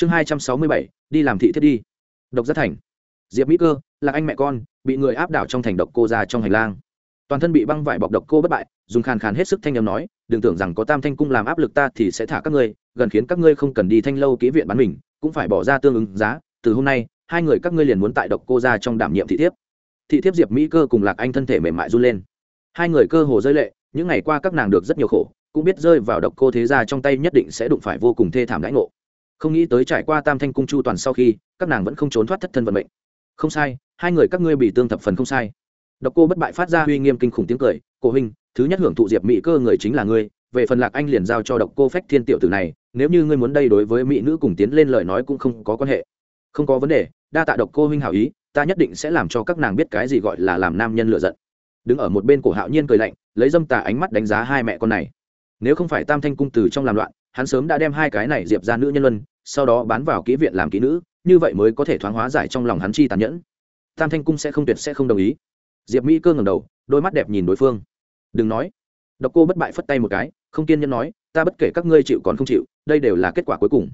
chương hai trăm sáu mươi bảy, đi làm thị thiết đi. Độc giác thành. Diệp mỹ cơ, là anh mẹ con, bị người áp đảo trong thành độc cô ra trong hành lang. Toàn thân bị băng vải bọc độc cô bất bại, dùng khàn khàn hết sức thanh â m nói, đừng tưởng rằng có tam thanh cung làm áp lực ta thì sẽ thả các ngươi, gần khiến các ngươi không cần đi thanh lâu kỹ viện bán mình, cũng phải bỏ ra tương ứng giá. Từ hôm nay, hai người các ngươi liền muốn tại độc cô ra trong đảm nhiệm thị thiếp. Thị thiếp diệp mỹ cơ cùng lạc anh thân thể mềm mại run lên. Hai người cơ hồ rơi lệ, những ngày qua các nàng được rất nhiều khổ, cũng biết rơi vào độc cô thế gia trong tay nhất định sẽ đụng phải vô cùng thê thảm đãi ngộ không nghĩ tới trải qua tam thanh cung chu toàn sau khi, các nàng vẫn không trốn thoát thất thân vận mệnh. Không sai, hai người các ngươi bị tương thập phần không sai. Độc cô bất bại phát ra uy nghiêm kinh khủng tiếng cười, cổ huynh, thứ nhất hưởng thụ diệp mỹ cơ người chính là ngươi, về phần lạc anh liền giao cho độc cô phách thiên tiểu tử này, nếu như ngươi muốn đây đối với mỹ nữ cùng tiến lên lời nói cũng không có quan hệ. Không có vấn đề, đa tạ độc cô huynh hảo ý, ta nhất định sẽ làm cho các nàng biết cái gì gọi là làm nam nhân lựa giận. Đứng ở một bên cổ hạo nhiên cười lạnh, lấy dâm tà ánh mắt đánh giá hai mẹ con này. Nếu không phải tam thanh cung từ trong làm loạn hắn sớm đã đem hai cái này diệp ra nữ nhân luân, sau đó bán vào kỹ viện làm kỹ nữ, như vậy mới có thể thoáng hóa giải trong lòng hắn chi tàn nhẫn. Tam thanh cung sẽ không tuyệt sẽ không đồng ý. Diệp mỹ cơ ngầm đầu, đôi mắt đẹp nhìn đối phương. Đừng nói. Độc cô bất bại phất tay một cái, không kiên nhẫn nói, ta bất kể các ngươi chịu còn không chịu, đây đều là kết quả cuối cùng.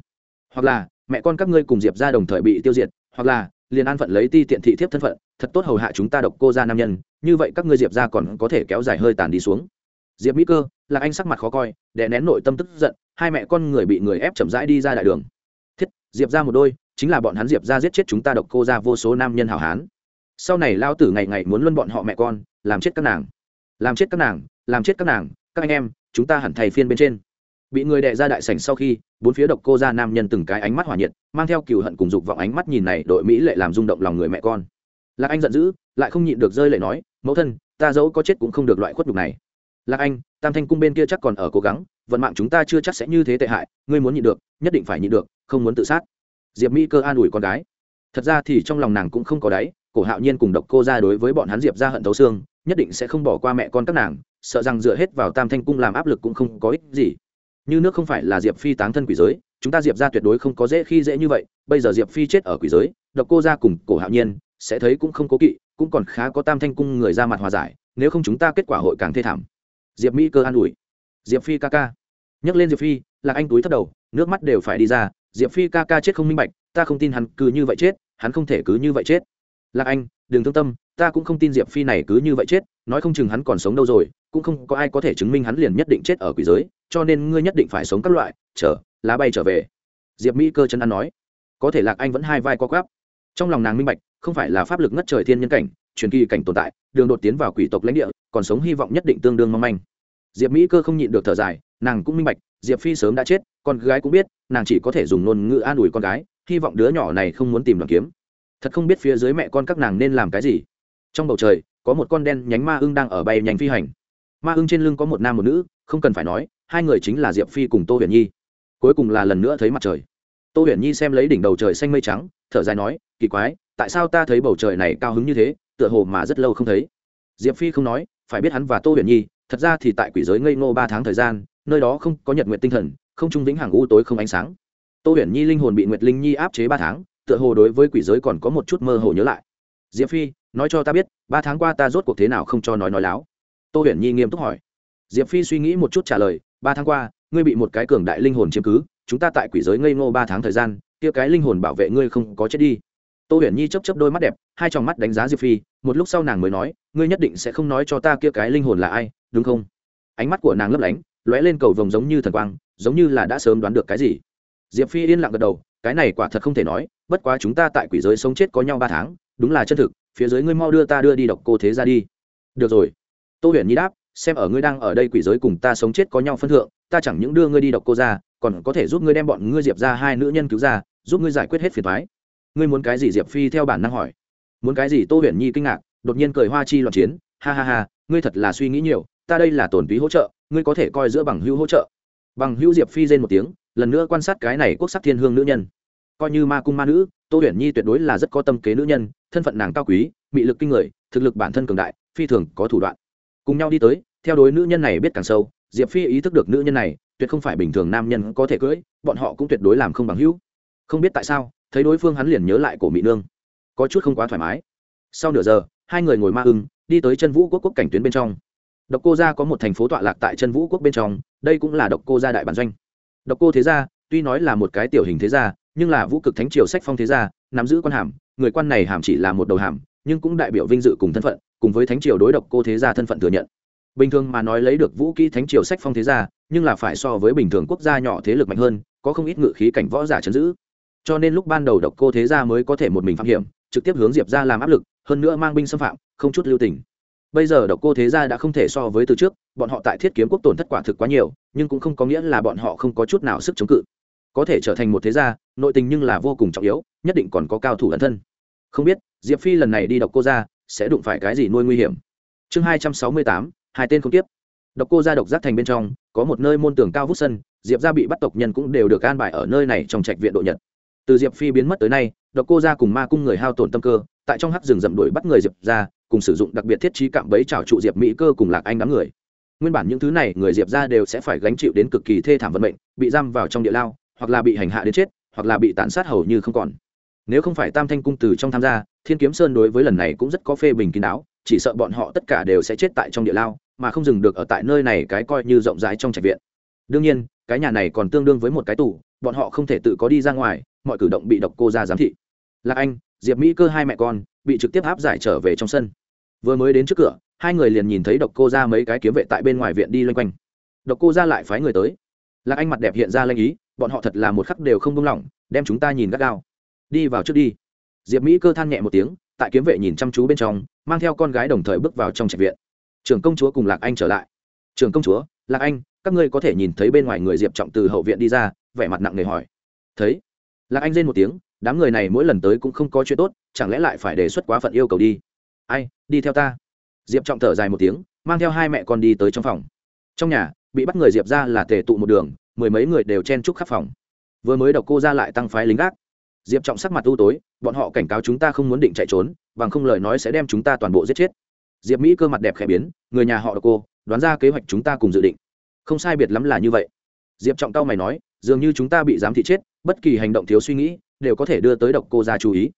Hoặc là, mẹ con các ngươi cùng diệp ra đồng thời bị tiêu diệt. Hoặc là liền an phận lấy ti tiện thị thiếp thân phận, thật tốt hầu hạ chúng ta độc cô ra nam nhân, như vậy các ngươi diệp ra còn có thể kéo dài hơi tàn đi xuống. Diệp mỹ cơ là anh sắc mặt khó coi, đè nén nội tâm tức giận, hai mẹ con người bị người ép chậm rãi đi ra đại đường. Thiết, diệp ra một đôi, chính là bọn hắn diệp ra giết chết chúng ta độc cô ra vô số nam nhân hảo hán. Sau này lao tử ngày ngày muốn luân bọn họ mẹ con, làm chết các nàng. Làm chết các nàng, làm chết các nàng, các anh em, chúng ta hẳn thầy phiên bên trên. Bị người đệ ra đại sảnh sau khi, bốn phía độc cô ra nam nhân từng cái ánh mắt hỏa nhiệt, mang theo cừu hận cùng dục vọng ánh mắt nhìn này đội mỹ lệ làm rung động lòng người mẹ con. Lạc anh giận dữ, lại không nhịn được rơi lệ nói, mẫu thân, ta dẫu có chết cũng không được loại khuất nhục này lạc anh, tam thanh cung bên kia chắc còn ở cố gắng, vận mạng chúng ta chưa chắc sẽ như thế tệ hại, ngươi muốn nhịn được, nhất định phải nhịn được, không muốn tự sát. Diệp mỹ cơ an ủi con gái. Thật ra thì trong lòng nàng cũng không có đáy, cổ hạo nhiên cùng độc cô ra đối với bọn hắn diệp ra hận thấu xương, nhất định sẽ không bỏ qua mẹ con các nàng, sợ rằng dựa hết vào tam thanh cung làm áp lực cũng không có ích gì. Như nước không phải là diệp phi táng thân quỷ giới, chúng ta diệp ra tuyệt đối không có dễ khi dễ như vậy, bây giờ diệp phi chết ở quỷ giới, độc cô ra cùng cổ hạo nhiên sẽ thấy cũng không cố kỵ, cũng còn khá có tam thanh cung người ra mặt hòa giải, nếu không chúng ta kết quả hội càng thê thảm diệp mỹ cơ an ủi. Diệp phi ca ca. Nhắc lên diệp phi, lạc anh túi thất đầu, nước mắt đều phải đi ra. Diệp phi ca ca chết không minh bạch, ta không tin hắn cứ như vậy chết, hắn không thể cứ như vậy chết. Lạc anh, đừng thương tâm, ta cũng không tin diệp phi này cứ như vậy chết, nói không chừng hắn còn sống đâu rồi, cũng không có ai có thể chứng minh hắn liền nhất định chết ở quỷ giới, cho nên ngươi nhất định phải sống các loại, chờ, lá bay trở về. Diệp mỹ cơ chân ăn nói. Có thể lạc anh vẫn hai vai co quắp. Trong lòng nàng minh bạch, không phải là pháp lực ngất trời thiên nhân cảnh, truyền kỳ cảnh tồn tại đường đột tiến vào quỷ tộc lãnh địa, còn sống hy vọng nhất định tương đương mong manh. Diệp mỹ cơ không nhịn được thở dài, nàng cũng minh bạch, diệp phi sớm đã chết, con gái cũng biết, nàng chỉ có thể dùng ngôn ngữ an ủi con gái, hy vọng đứa nhỏ này không muốn tìm đoàn kiếm. Thật không biết phía dưới mẹ con các nàng nên làm cái gì. Trong bầu trời, có một con đen nhánh ma ưng đang ở bay nhanh phi hành. Ma ưng trên lưng có một nam một nữ, không cần phải nói, hai người chính là diệp phi cùng tô huyền nhi. Cuối cùng là lần nữa thấy mặt trời. Tô huyền nhi xem lấy đỉnh đầu trời xanh mây trắng, thở dài nói, kỳ quái, tại sao ta thấy bầu trời này cao hứng như thế? Tựa hồ mà rất lâu không thấy. Diệp phi không nói, phải biết hắn và tô huyền nhi, thật ra thì tại quỷ giới ngây ngô ba tháng thời gian, nơi đó không có nhật nguyện tinh thần, không trung vĩnh hằng u tối không ánh sáng. Tô huyền nhi linh hồn bị nguyệt linh nhi áp chế ba tháng, tựa hồ đối với quỷ giới còn có một chút mơ hồ nhớ lại. Diệp phi, nói cho ta biết, ba tháng qua ta rốt cuộc thế nào không cho nói nói láo? Tô huyền nhi nghiêm túc hỏi. Diệp phi suy nghĩ một chút trả lời, ba tháng qua, ngươi bị một cái cường đại linh hồn chiếm cứ, chúng ta tại quỷ giới ngây ngô ba tháng thời gian, kia cái linh hồn bảo vệ ngươi không có chết đi tô huyền nhi chấp chấp đôi mắt đẹp, hai tròng mắt đánh giá diệp phi, một lúc sau nàng mới nói, ngươi nhất định sẽ không nói cho ta kia cái linh hồn là ai, đúng không? Ánh mắt của nàng lấp lánh, lóe lên cầu vồng giống như thần quang, giống như là đã sớm đoán được cái gì. Diệp phi yên lặng gật đầu, cái này quả thật không thể nói, bất quá chúng ta tại quỷ giới sống chết có nhau ba tháng, đúng là chân thực, phía dưới ngươi mau đưa ta đưa đi độc cô thế ra đi. Được rồi. Tô huyền nhi đáp, xem ở ngươi đang ở đây quỷ giới cùng ta sống chết có nhau phân thượng, ta chẳng những đưa ngươi đi độc cô ra, còn có thể giúp ngươi đem bọn ngươi diệp ra hai nữ nhân cứu ra, giúp ngươi giải quyết hết phiền thoái ngươi muốn cái gì? Diệp phi theo bản năng hỏi. Muốn cái gì? Tô huyền nhi kinh ngạc, đột nhiên cười hoa chi loạn chiến. Ha ha ha, ngươi thật là suy nghĩ nhiều. Ta đây là tổn phí hỗ trợ, ngươi có thể coi giữa bằng hữu hỗ trợ. Bằng hữu diệp phi rên một tiếng, lần nữa quan sát cái này quốc sắc thiên hương nữ nhân. Coi như ma cung ma nữ, tô huyền nhi tuyệt đối là rất có tâm kế nữ nhân, thân phận nàng cao quý, mị lực kinh người, thực lực bản thân cường đại, phi thường có thủ đoạn. Cùng nhau đi tới, theo đối nữ nhân này biết càng sâu, diệp phi ý thức được nữ nhân này tuyệt không phải bình thường nam nhân có thể cưỡi, bọn họ cũng tuyệt đối làm không bằng hữu. Không biết tại sao thấy đối phương hắn liền nhớ lại cổ mỹ nương. Có chút không quá thoải mái. Sau nửa giờ, hai người ngồi ma ưng, đi tới chân vũ quốc quốc cảnh tuyến bên trong. Độc cô gia có một thành phố tọa lạc tại chân vũ quốc bên trong, đây cũng là độc cô gia đại bản doanh. Độc cô thế gia, tuy nói là một cái tiểu hình thế gia, nhưng là vũ cực thánh triều sách phong thế gia, nắm giữ quan hàm, người quan này hàm chỉ là một đầu hàm, nhưng cũng đại biểu vinh dự cùng thân phận, cùng với thánh triều đối độc cô thế gia thân phận thừa nhận. Bình thường mà nói lấy được vũ kỹ thánh triều sách phong thế gia, nhưng là phải so với bình thường quốc gia nhỏ thế lực mạnh hơn, có không ít ngự khí cảnh võ giả chấn giữ cho nên lúc ban đầu độc cô thế gia mới có thể một mình phạm hiểm, trực tiếp hướng diệp ra làm áp lực, hơn nữa mang binh xâm phạm, không chút lưu tình. Bây giờ độc cô thế gia đã không thể so với từ trước, bọn họ tại thiết kiếm quốc tổn thất quả thực quá nhiều, nhưng cũng không có nghĩa là bọn họ không có chút nào sức chống cự. Có thể trở thành một thế gia, nội tình nhưng là vô cùng trọng yếu, nhất định còn có cao thủ ẩn thân. Không biết, diệp phi lần này đi độc cô gia, sẽ đụng phải cái gì nuôi nguy hiểm? Chương hai trăm sáu mươi tám, hai tên không tiếp độc cô gia độc giác thành bên trong, có một nơi môn tường cao vút sân, diệp gia bị bắt tộc nhân cũng đều được an bài ở nơi này trong trạch viện độ nhật từ diệp phi biến mất tới nay, độc cô gia cùng ma cung người hao tổn tâm cơ, tại trong hắc rừng rậm đuổi bắt người diệp ra cùng sử dụng đặc biệt thiết trí cạm bẫy trào trụ diệp mỹ cơ cùng lạc anh đám người. Nguyên bản những thứ này, người diệp ra đều sẽ phải gánh chịu đến cực kỳ thê thảm vận mệnh, bị giam vào trong địa lao, hoặc là bị hành hạ đến chết, hoặc là bị tàn sát hầu như không còn. Nếu không phải tam thanh cung từ trong tham gia, thiên kiếm sơn đối với lần này cũng rất có phê bình kín đáo, chỉ sợ bọn họ tất cả đều sẽ chết tại trong địa lao, mà không dừng được ở tại nơi này cái coi như rộng rãi trong trạch viện. Đương nhiên, cái nhà này còn tương đương với một cái tủ bọn họ không thể tự có đi ra ngoài mọi cử động bị độc cô ra giám thị. Lạc anh, diệp mỹ cơ hai mẹ con bị trực tiếp áp giải trở về trong sân. Vừa mới đến trước cửa, hai người liền nhìn thấy độc cô ra mấy cái kiếm vệ tại bên ngoài viện đi loanh quanh. Độc cô ra lại phái người tới. Lạc anh mặt đẹp hiện ra lanh ý, bọn họ thật là một khắc đều không buông lỏng, đem chúng ta nhìn gắt gao. Đi vào trước đi. Diệp mỹ cơ than nhẹ một tiếng, tại kiếm vệ nhìn chăm chú bên trong, mang theo con gái đồng thời bước vào trong trạch viện. Trưởng công chúa cùng lạc anh trở lại. Trưởng công chúa, lạc anh, các ngươi có thể nhìn thấy bên ngoài người diệp trọng từ hậu viện đi ra, vẻ mặt nặng nề hỏi. Thấy lạc anh rên một tiếng, đám người này mỗi lần tới cũng không có chuyện tốt, chẳng lẽ lại phải đề xuất quá phận yêu cầu đi? Ai, đi theo ta. Diệp trọng thở dài một tiếng, mang theo hai mẹ con đi tới trong phòng. Trong nhà, bị bắt người diệp ra là tề tụ một đường, mười mấy người đều chen trúc khắp phòng. Vừa mới đọc cô ra lại tăng phái lính gác. Diệp trọng sắc mặt u tối, bọn họ cảnh cáo chúng ta không muốn định chạy trốn, bằng không lời nói sẽ đem chúng ta toàn bộ giết chết. Diệp mỹ cơ mặt đẹp khẽ biến, người nhà họ đọc cô, đoán ra kế hoạch chúng ta cùng dự định. Không sai biệt lắm là như vậy. Diệp trọng cao mày nói dường như chúng ta bị giám thị chết, bất kỳ hành động thiếu suy nghĩ đều có thể đưa tới độc cô ra chú ý.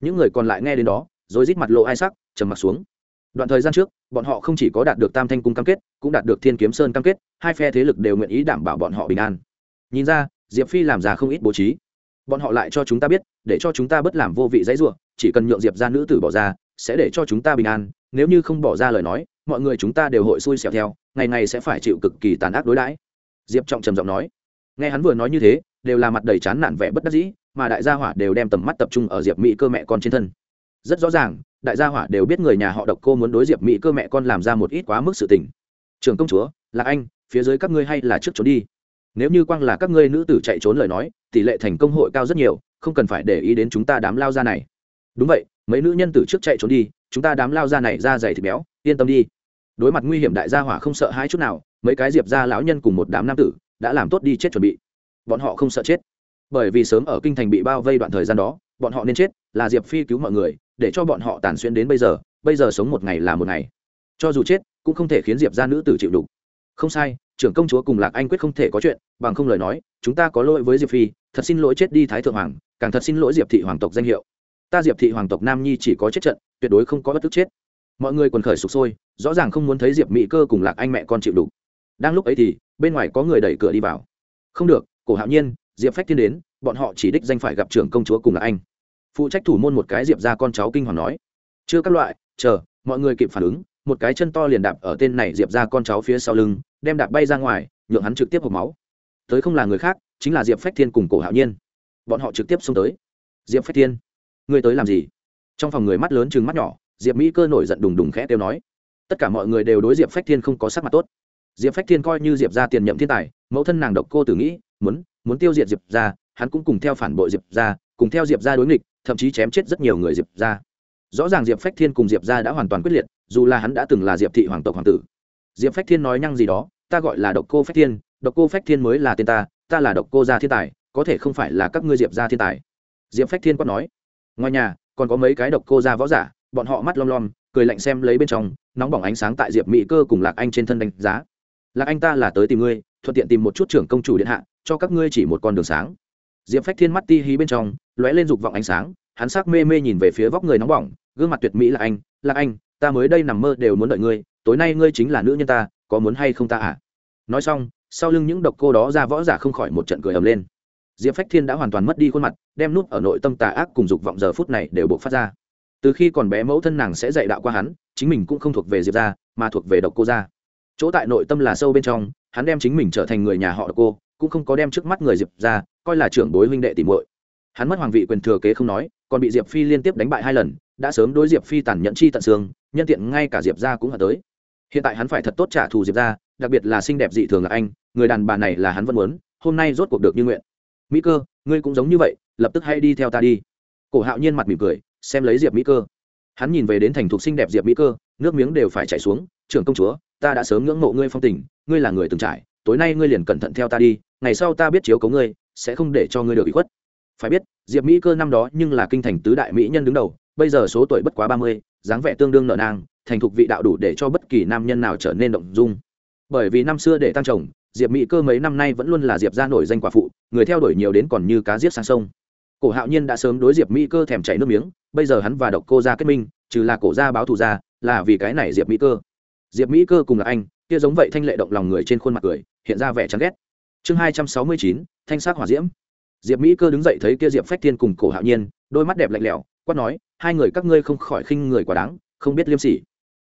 Những người còn lại nghe đến đó, rồi rít mặt lộ ai sắc, trầm mặt xuống. Đoạn thời gian trước, bọn họ không chỉ có đạt được tam thanh cung cam kết, cũng đạt được thiên kiếm sơn cam kết, hai phe thế lực đều nguyện ý đảm bảo bọn họ bình an. Nhìn ra, diệp phi làm ra không ít bố trí. Bọn họ lại cho chúng ta biết, để cho chúng ta bất làm vô vị dãy ruộng chỉ cần nhượng diệp ra nữ tử bỏ ra, sẽ để cho chúng ta bình an, nếu như không bỏ ra lời nói, mọi người chúng ta đều hội xui xẻo theo, ngày ngày sẽ phải chịu cực kỳ tàn ác đối đãi. Diệp trọng trầm giọng nói nghe hắn vừa nói như thế, đều là mặt đầy chán nản vẻ bất đắc dĩ, mà đại gia hỏa đều đem tầm mắt tập trung ở diệp mỹ cơ mẹ con trên thân. Rất rõ ràng, đại gia hỏa đều biết người nhà họ độc cô muốn đối diệp mỹ cơ mẹ con làm ra một ít quá mức sự tình. Trường công chúa là anh, phía dưới các ngươi hay là trước trốn đi. Nếu như quang là các ngươi nữ tử chạy trốn lời nói, tỷ lệ thành công hội cao rất nhiều, không cần phải để ý đến chúng ta đám lao ra này. Đúng vậy, mấy nữ nhân tử trước chạy trốn đi, chúng ta đám lao ra này ra dày thịt béo, yên tâm đi. Đối mặt nguy hiểm đại gia hỏa không sợ hai chút nào, mấy cái diệp ra lão nhân cùng một đám nam tử đã làm tốt đi chết chuẩn bị. Bọn họ không sợ chết. Bởi vì sớm ở kinh thành bị bao vây đoạn thời gian đó, bọn họ nên chết là diệp phi cứu mọi người, để cho bọn họ tàn xuyên đến bây giờ bây giờ sống một ngày là một ngày. Cho dù chết, cũng không thể khiến diệp ra nữ tử chịu đục. Không sai, trưởng công chúa cùng lạc anh quyết không thể có chuyện, bằng không lời nói, chúng ta có lỗi với diệp phi, thật xin lỗi chết đi thái thượng hoàng, càng thật xin lỗi diệp thị hoàng tộc danh hiệu. Ta diệp thị hoàng tộc nam nhi chỉ có chết trận, tuyệt đối không có bất tức chết. Mọi người quần khởi sụp sôi, rõ ràng không muốn thấy diệp mỹ cơ cùng lạc anh mẹ con chịu đủ đang lúc ấy thì, bên ngoài có người đẩy cửa đi vào. Không được, cổ hạo nhiên, diệp phách thiên đến, bọn họ chỉ đích danh phải gặp trưởng công chúa cùng là anh. Phụ trách thủ môn một cái diệp ra con cháu kinh hoàng nói. Chưa các loại, chờ, mọi người kịp phản ứng, một cái chân to liền đạp ở tên này diệp ra con cháu phía sau lưng, đem đạp bay ra ngoài, nhượng hắn trực tiếp hộp máu. Tới không là người khác, chính là diệp phách thiên cùng cổ hạo nhiên. Bọn họ trực tiếp xông tới. Diệp phách thiên, ngươi tới làm gì? Trong phòng người mắt lớn chừng mắt nhỏ, diệp mỹ cơ nổi giận đùng đùng khẽ tiêu nói. Tất cả mọi người đều đối diệp phách thiên không có sắc mặt tốt diệp phách thiên coi như diệp ra tiền nhậm thiên tài, mẫu thân nàng độc cô tử nghĩ, muốn muốn tiêu diệt diệp ra hắn cũng cùng theo phản bội diệp ra cùng theo diệp ra đối nghịch, thậm chí chém chết rất nhiều người diệp ra rõ ràng diệp phách thiên cùng diệp ra đã hoàn toàn quyết liệt, dù là hắn đã từng là diệp thị hoàng tộc hoàng tử. Diệp phách thiên nói nhăng gì đó, ta gọi là độc cô phách thiên, độc cô phách thiên mới là tên ta ta là độc cô gia thiên tài, có thể không phải là các ngươi diệp gia thiên tài. Diệp phách thiên quát nói, ngoài nhà, còn có mấy cái độc cô gia võ giả, bọn họ mắt lom lom, cười lạnh xem lấy bên trong, nóng bỏng ánh sáng tại diệp mỹ cơ cùng lạc anh trên thân đánh giá lạc anh ta là tới tìm ngươi, thuận tiện tìm một chút trưởng công chủ điện hạ, cho các ngươi chỉ một con đường sáng. Diệp phách thiên mắt ti hí bên trong, lóe lên dục vọng ánh sáng, hắn sắc mê mê nhìn về phía vóc người nóng bỏng, gương mặt tuyệt mỹ là anh là anh, ta mới đây nằm mơ đều muốn đợi ngươi, tối nay ngươi chính là nữ nhân ta, có muốn hay không ta à nói xong, sau lưng những độc cô đó ra võ giả không khỏi một trận cười ầm lên. Diệp phách thiên đã hoàn toàn mất đi khuôn mặt, đem nút ở nội tâm tà ác cùng dục vọng giờ phút này đều buộc phát ra. Từ khi còn bé mẫu thân nàng sẽ dạy đạo qua hắn, chính mình cũng không thuộc về diệp ra mà thuộc về độc cô gia chỗ tại nội tâm là sâu bên trong, hắn đem chính mình trở thành người nhà họ cô, cũng không có đem trước mắt người diệp ra, coi là trưởng bối huynh đệ tìm muội. Hắn mất hoàng vị quyền thừa kế không nói, còn bị diệp phi liên tiếp đánh bại hai lần, đã sớm đối diệp phi tàn nhẫn chi tận xương, nhân tiện ngay cả diệp ra cũng hở tới. Hiện tại hắn phải thật tốt trả thù diệp ra, đặc biệt là xinh đẹp dị thường là anh, người đàn bà này là hắn vẫn muốn, hôm nay rốt cuộc được như nguyện. Mỹ cơ, ngươi cũng giống như vậy, lập tức hãy đi theo ta đi. Cổ hạo nhiên mặt mỉm cười, xem lấy diệp mỹ cơ. Hắn nhìn về đến thành thục xinh đẹp diệp mỹ cơ, nước miếng đều phải chảy xuống, trưởng công chúa ta đã sớm ngưỡng mộ ngươi phong tình, ngươi là người từng trải, tối nay ngươi liền cẩn thận theo ta đi, ngày sau ta biết chiếu cấu ngươi, sẽ không để cho ngươi được bị khuất. Phải biết, diệp mỹ cơ năm đó nhưng là kinh thành tứ đại mỹ nhân đứng đầu, bây giờ số tuổi bất quá ba mươi, dáng vẻ tương đương nợ nang, thành thục vị đạo đủ để cho bất kỳ nam nhân nào trở nên động dung. Bởi vì năm xưa để tăng chồng, diệp mỹ cơ mấy năm nay vẫn luôn là diệp ra nổi danh quả phụ, người theo đuổi nhiều đến còn như cá giết sang sông. Cổ hạo nhiên đã sớm đối diệp mỹ cơ thèm chảy nước miếng, bây giờ hắn và độc cô ra kết minh, trừ là cổ gia báo thù ra, là vì cái này diệp mỹ cơ diệp mỹ cơ cùng là anh, kia giống vậy thanh lệ động lòng người trên khuôn mặt cười, hiện ra vẻ chán ghét. Chương hai trăm sáu mươi chín, thanh sắc hỏa diễm. Diệp mỹ cơ đứng dậy thấy kia diệp phách thiên cùng cổ hạo nhiên, đôi mắt đẹp lạnh lẽo, quát nói, hai người các ngươi không khỏi khinh người quá đáng, không biết liêm sỉ.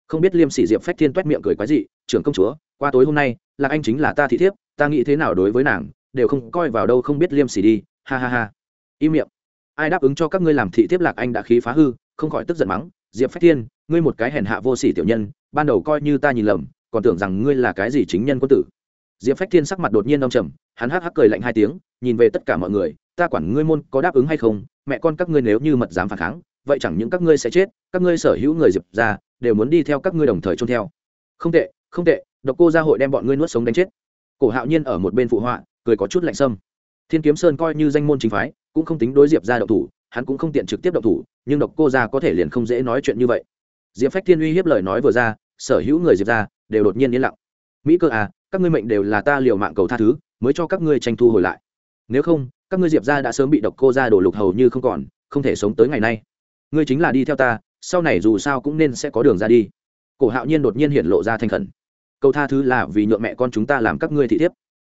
Không biết liêm sỉ diệp phách thiên t miệng cười quái dị, trưởng công chúa, qua tối hôm nay lạc anh chính là ta thị thiếp, ta nghĩ thế nào đối với nàng, đều không coi vào đâu không biết liêm sỉ đi, ha ha ha. Im miệng. Ai đáp ứng cho các ngươi làm thị thiếp lạc anh đã khí phá hư, không khỏi tức giận mắng, diệp phách thiên, ngươi một cái hèn hạ vô sỉ tiểu nhân ban đầu coi như ta nhìn lầm, còn tưởng rằng ngươi là cái gì chính nhân quân tử. Diệp phách thiên sắc mặt đột nhiên đông trầm, hắn hắc hắc cười lạnh hai tiếng, nhìn về tất cả mọi người, ta quản ngươi môn có đáp ứng hay không, mẹ con các ngươi nếu như mật dám phản kháng, vậy chẳng những các ngươi sẽ chết, các ngươi sở hữu người diệp ra, đều muốn đi theo các ngươi đồng thời trôn theo. Không tệ không tệ, độc cô gia hội đem bọn ngươi nuốt sống đánh chết. Cổ hạo nhiên ở một bên phụ họa, cười có chút lạnh sâm. Thiên kiếm sơn coi như danh môn chính phái, cũng không tính đối diệp ra độc thủ, hắn cũng không tiện trực tiếp độc thủ, nhưng độc cô gia có thể liền không dễ nói chuyện như vậy diệp phách thiên uy hiếp lời nói vừa ra, sở hữu người diệp ra đều đột nhiên yên lặng. Mỹ cơ à các ngươi mệnh đều là ta liều mạng cầu tha thứ, mới cho các ngươi tranh thu hồi lại. Nếu không, các ngươi diệp ra đã sớm bị độc cô ra đổ lục hầu như không còn, không thể sống tới ngày nay. Ngươi chính là đi theo ta, sau này dù sao cũng nên sẽ có đường ra đi. Cổ hạo nhiên đột nhiên hiện lộ ra thanh khẩn. Câu tha thứ là vì nhượng mẹ con chúng ta làm các ngươi thị thiếp.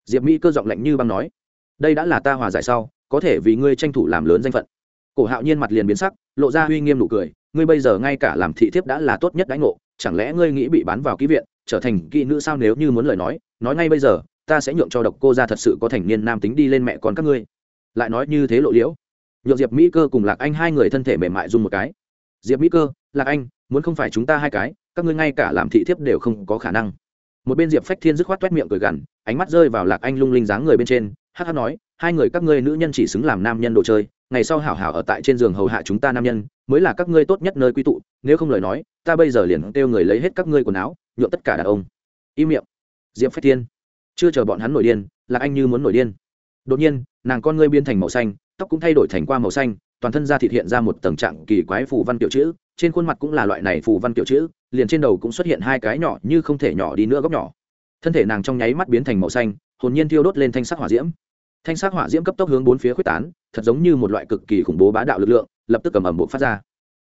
Diệp mỹ cơ giọng lạnh như băng nói. Đây đã là ta hòa giải sau, có thể vì ngươi tranh thủ làm lớn danh phận. Cổ hạo nhiên mặt liền biến sắc, lộ ra uy nghiêm nụ cười ngươi bây giờ ngay cả làm thị thiếp đã là tốt nhất đãi ngộ, chẳng lẽ ngươi nghĩ bị bán vào ký viện, trở thành kỹ nữ sao nếu như muốn lời nói nói ngay bây giờ, ta sẽ nhượng cho độc cô ra thật sự có thành niên nam tính đi lên mẹ con các ngươi. Lại nói như thế lộ liễu. Nhượng diệp mỹ cơ cùng lạc anh hai người thân thể mềm mại run một cái. Diệp mỹ cơ, lạc anh, muốn không phải chúng ta hai cái, các ngươi ngay cả làm thị thiếp đều không có khả năng. Một bên diệp phách thiên dứt khoát t t miệng cười gằn, ánh mắt rơi vào lạc anh lung linh dáng người bên trên hh nói, hai người các ngươi nữ nhân chỉ xứng làm nam nhân đồ chơi ngày sau hảo hảo ở tại trên giường hầu hạ chúng ta nam nhân, mới là các ngươi tốt nhất nơi quy tụ, nếu không lời nói, ta bây giờ liền kêu người lấy hết các ngươi quần áo nhuộm tất cả đàn ông. Im miệng. Diệp phách thiên. Chưa chờ bọn hắn nổi điên là anh như muốn nổi điên. Đột nhiên, nàng con ngươi biến thành màu xanh, tóc cũng thay đổi thành qua màu xanh, toàn thân da thịt hiện ra một tầng trạng kỳ quái phù văn kiểu chữ, trên khuôn mặt cũng là loại này phù văn kiểu chữ, liền trên đầu cũng xuất hiện hai cái nhỏ như không thể nhỏ đi nữa góc nhỏ. Thân thể nàng trong nháy mắt biến thành màu xanh, hồn nhiên thiêu đốt lên thanh sắc hỏa diễm. Thanh sắc hỏa diễm cấp tốc hướng bốn phía quyết tán thật giống như một loại cực kỳ khủng bố bá đạo lực lượng, lập tức cầm ẩm bộ phát ra.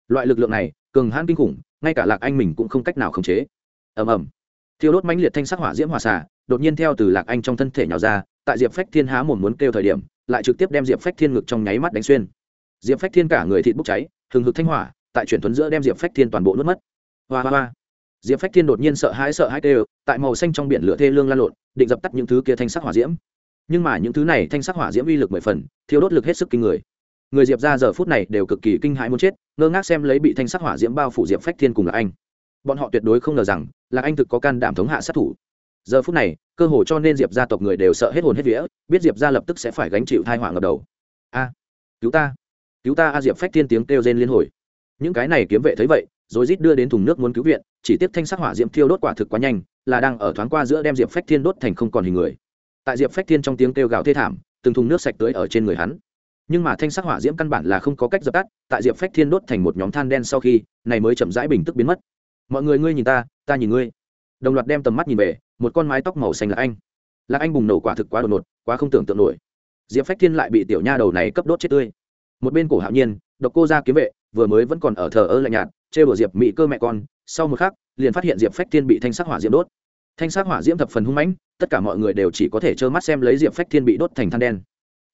Loại lực lượng này, cường hãn kinh khủng, ngay cả lạc anh mình cũng không cách nào khống chế. Ầm ầm. Thiêu đốt mãnh liệt thanh sắc hỏa diễm hỏa xả đột nhiên theo từ lạc anh trong thân thể nhào ra, tại diệp phách thiên há một muốn kêu thời điểm, lại trực tiếp đem diệp phách thiên ngực trong nháy mắt đánh xuyên. Diệp phách thiên cả người thịt bốc cháy, hừng hực thanh hỏa, tại chuyển thuấn giữa đem diệp phách thiên toàn bộ nuốt mất. Hoa hoa hoa. Diệp phách thiên đột nhiên sợ hãi sợ hãi kêu, tại màu xanh trong biển lửa thê lương lan lộn, định dập tắt những thứ kia thanh sắc hỏa diễm nhưng mà những thứ này thanh sắc hỏa diễm uy lực mười phần thiếu đốt lực hết sức kinh người. Người diệp ra giờ phút này đều cực kỳ kinh hãi muốn chết, ngơ ngác xem lấy bị thanh sắc hỏa diễm bao phủ diệp phách thiên cùng là anh. Bọn họ tuyệt đối không ngờ rằng là anh thực có can đảm thống hạ sát thủ. Giờ phút này, cơ hồ cho nên diệp gia tộc người đều sợ hết hồn hết vía, biết diệp gia lập tức sẽ phải gánh chịu thai hỏa ngập đầu. A, cứu ta cứu ta a diệp phách thiên tiếng kêu rên liên hồi. Những cái này kiếm vệ thấy vậy, rồi rít đưa đến thùng nước muốn cứu viện, chỉ tiếp thanh sắc hỏa diễm thiêu đốt quả thực quá nhanh, là đang ở thoáng qua giữa đem diệp phách thiên đốt thành không còn hình người tại diệp phách thiên trong tiếng kêu gào thê thảm, từng thùng nước sạch tưới ở trên người hắn. Nhưng mà thanh sắc hỏa diễm căn bản là không có cách dập tắt, tại diệp phách thiên đốt thành một nhóm than đen sau khi, này mới chậm rãi bình tức biến mất. Mọi người, ngươi nhìn ta ta nhìn ngươi. Đồng loạt đem tầm mắt nhìn về, một con mái tóc màu xanh là anh. Là anh bùng nổ quả thực quá đột ngột, quá không tưởng tượng nổi. Diệp phách thiên lại bị tiểu nha đầu này cấp đốt chết tươi. Một bên cổ hạo nhiên, độc cô ra kiếm vệ, vừa mới vẫn còn ở thờ ơ lạnh nhạt chê bửa diệp mỹ cơ mẹ con, sau một khắc, liền phát hiện diệp phách thiên bị thanh sắc hỏa diễm đốt thanh sắc hỏa diễm thập phần hung mãnh, tất cả mọi người đều chỉ có thể trơ mắt xem lấy diệp phách thiên bị đốt thành than đen.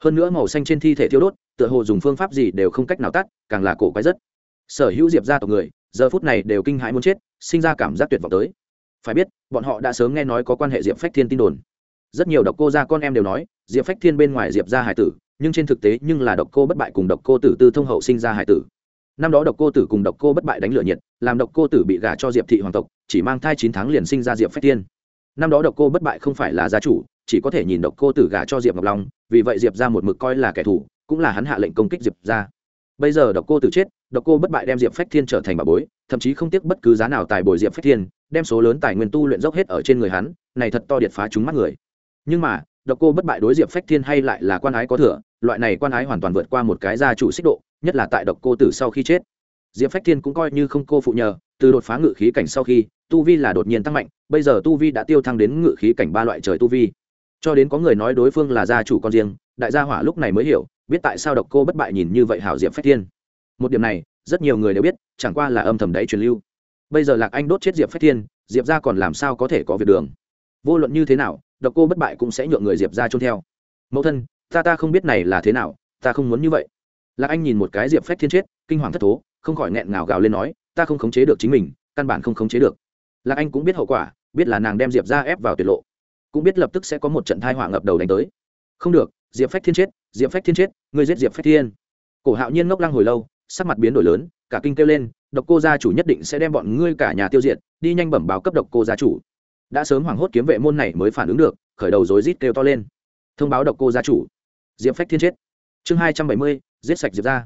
Hơn nữa màu xanh trên thi thể thiêu đốt, tựa hồ dùng phương pháp gì đều không cách nào tắt, càng là cổ quái rất. Sở hữu diệp gia tộc người, giờ phút này đều kinh hãi muốn chết, sinh ra cảm giác tuyệt vọng tới. Phải biết, bọn họ đã sớm nghe nói có quan hệ diệp phách thiên tin đồn. Rất nhiều độc cô gia con em đều nói, diệp phách thiên bên ngoài diệp gia hải tử, nhưng trên thực tế nhưng là độc cô bất bại cùng độc cô tử tư thông hậu sinh ra hải tử. Năm đó độc cô tử cùng độc cô bất bại đánh lửa nhiệt, làm độc cô tử bị gả cho diệp thị hoàng tộc, chỉ mang thai chín tháng liền sinh ra diệp phách thiên năm đó độc cô bất bại không phải là gia chủ, chỉ có thể nhìn độc cô tử gả cho diệp ngọc long, vì vậy diệp ra một mực coi là kẻ thù, cũng là hắn hạ lệnh công kích diệp ra. Bây giờ độc cô tử chết, độc cô bất bại đem diệp phách thiên trở thành bà bối, thậm chí không tiếc bất cứ giá nào tài bồi diệp phách thiên, đem số lớn tài nguyên tu luyện dốc hết ở trên người hắn, này thật to điệt phá chúng mắt người. Nhưng mà, độc cô bất bại đối diệp phách thiên hay lại là quan ái có thừa, loại này quan ái hoàn toàn vượt qua một cái gia chủ xích độ, nhất là tại độc cô tử sau khi chết. Diệp phách thiên cũng coi như không cô phụ nhờ, từ đột phá ngự khí cảnh sau khi tu vi là đột nhiên tăng mạnh, bây giờ tu vi đã tiêu thăng đến ngự khí cảnh ba loại trời tu vi. Cho đến có người nói đối phương là gia chủ con riêng, đại gia hỏa lúc này mới hiểu, biết tại sao độc cô bất bại nhìn như vậy hảo diệp phách thiên. Một điểm này, rất nhiều người đều biết, chẳng qua là âm thầm đấy truyền lưu. Bây giờ lạc anh đốt chết diệp phách thiên, diệp ra còn làm sao có thể có việc đường? Vô luận như thế nào, độc cô bất bại cũng sẽ nhượng người diệp ra trôn theo. Mẫu thân, ta ta không biết này là thế nào, ta không muốn như vậy. Lạc anh nhìn một cái diệp phách thiên chết, kinh hoàng thất thố, không khỏi nghẹn ngào gào lên nói, ta không khống chế được chính mình, căn bản không khống chế được lạc anh cũng biết hậu quả, biết là nàng đem diệp ra ép vào tuyệt lộ, cũng biết lập tức sẽ có một trận thai hỏa ngập đầu đánh tới. Không được, diệp phách thiên chết, diệp phách thiên chết, ngươi giết diệp phách thiên. Cổ hạo nhiên ngốc lăng hồi lâu, sắc mặt biến đổi lớn, cả kinh kêu lên, độc cô gia chủ nhất định sẽ đem bọn ngươi cả nhà tiêu diệt, đi nhanh bẩm báo cấp độc cô gia chủ. Đã sớm hoảng hốt kiếm vệ môn này mới phản ứng được, khởi đầu rối rít kêu to lên. Thông báo độc cô gia chủ. Diệp phách thiên chết. Chương hai trăm bảy mươi, giết sạch diệp ra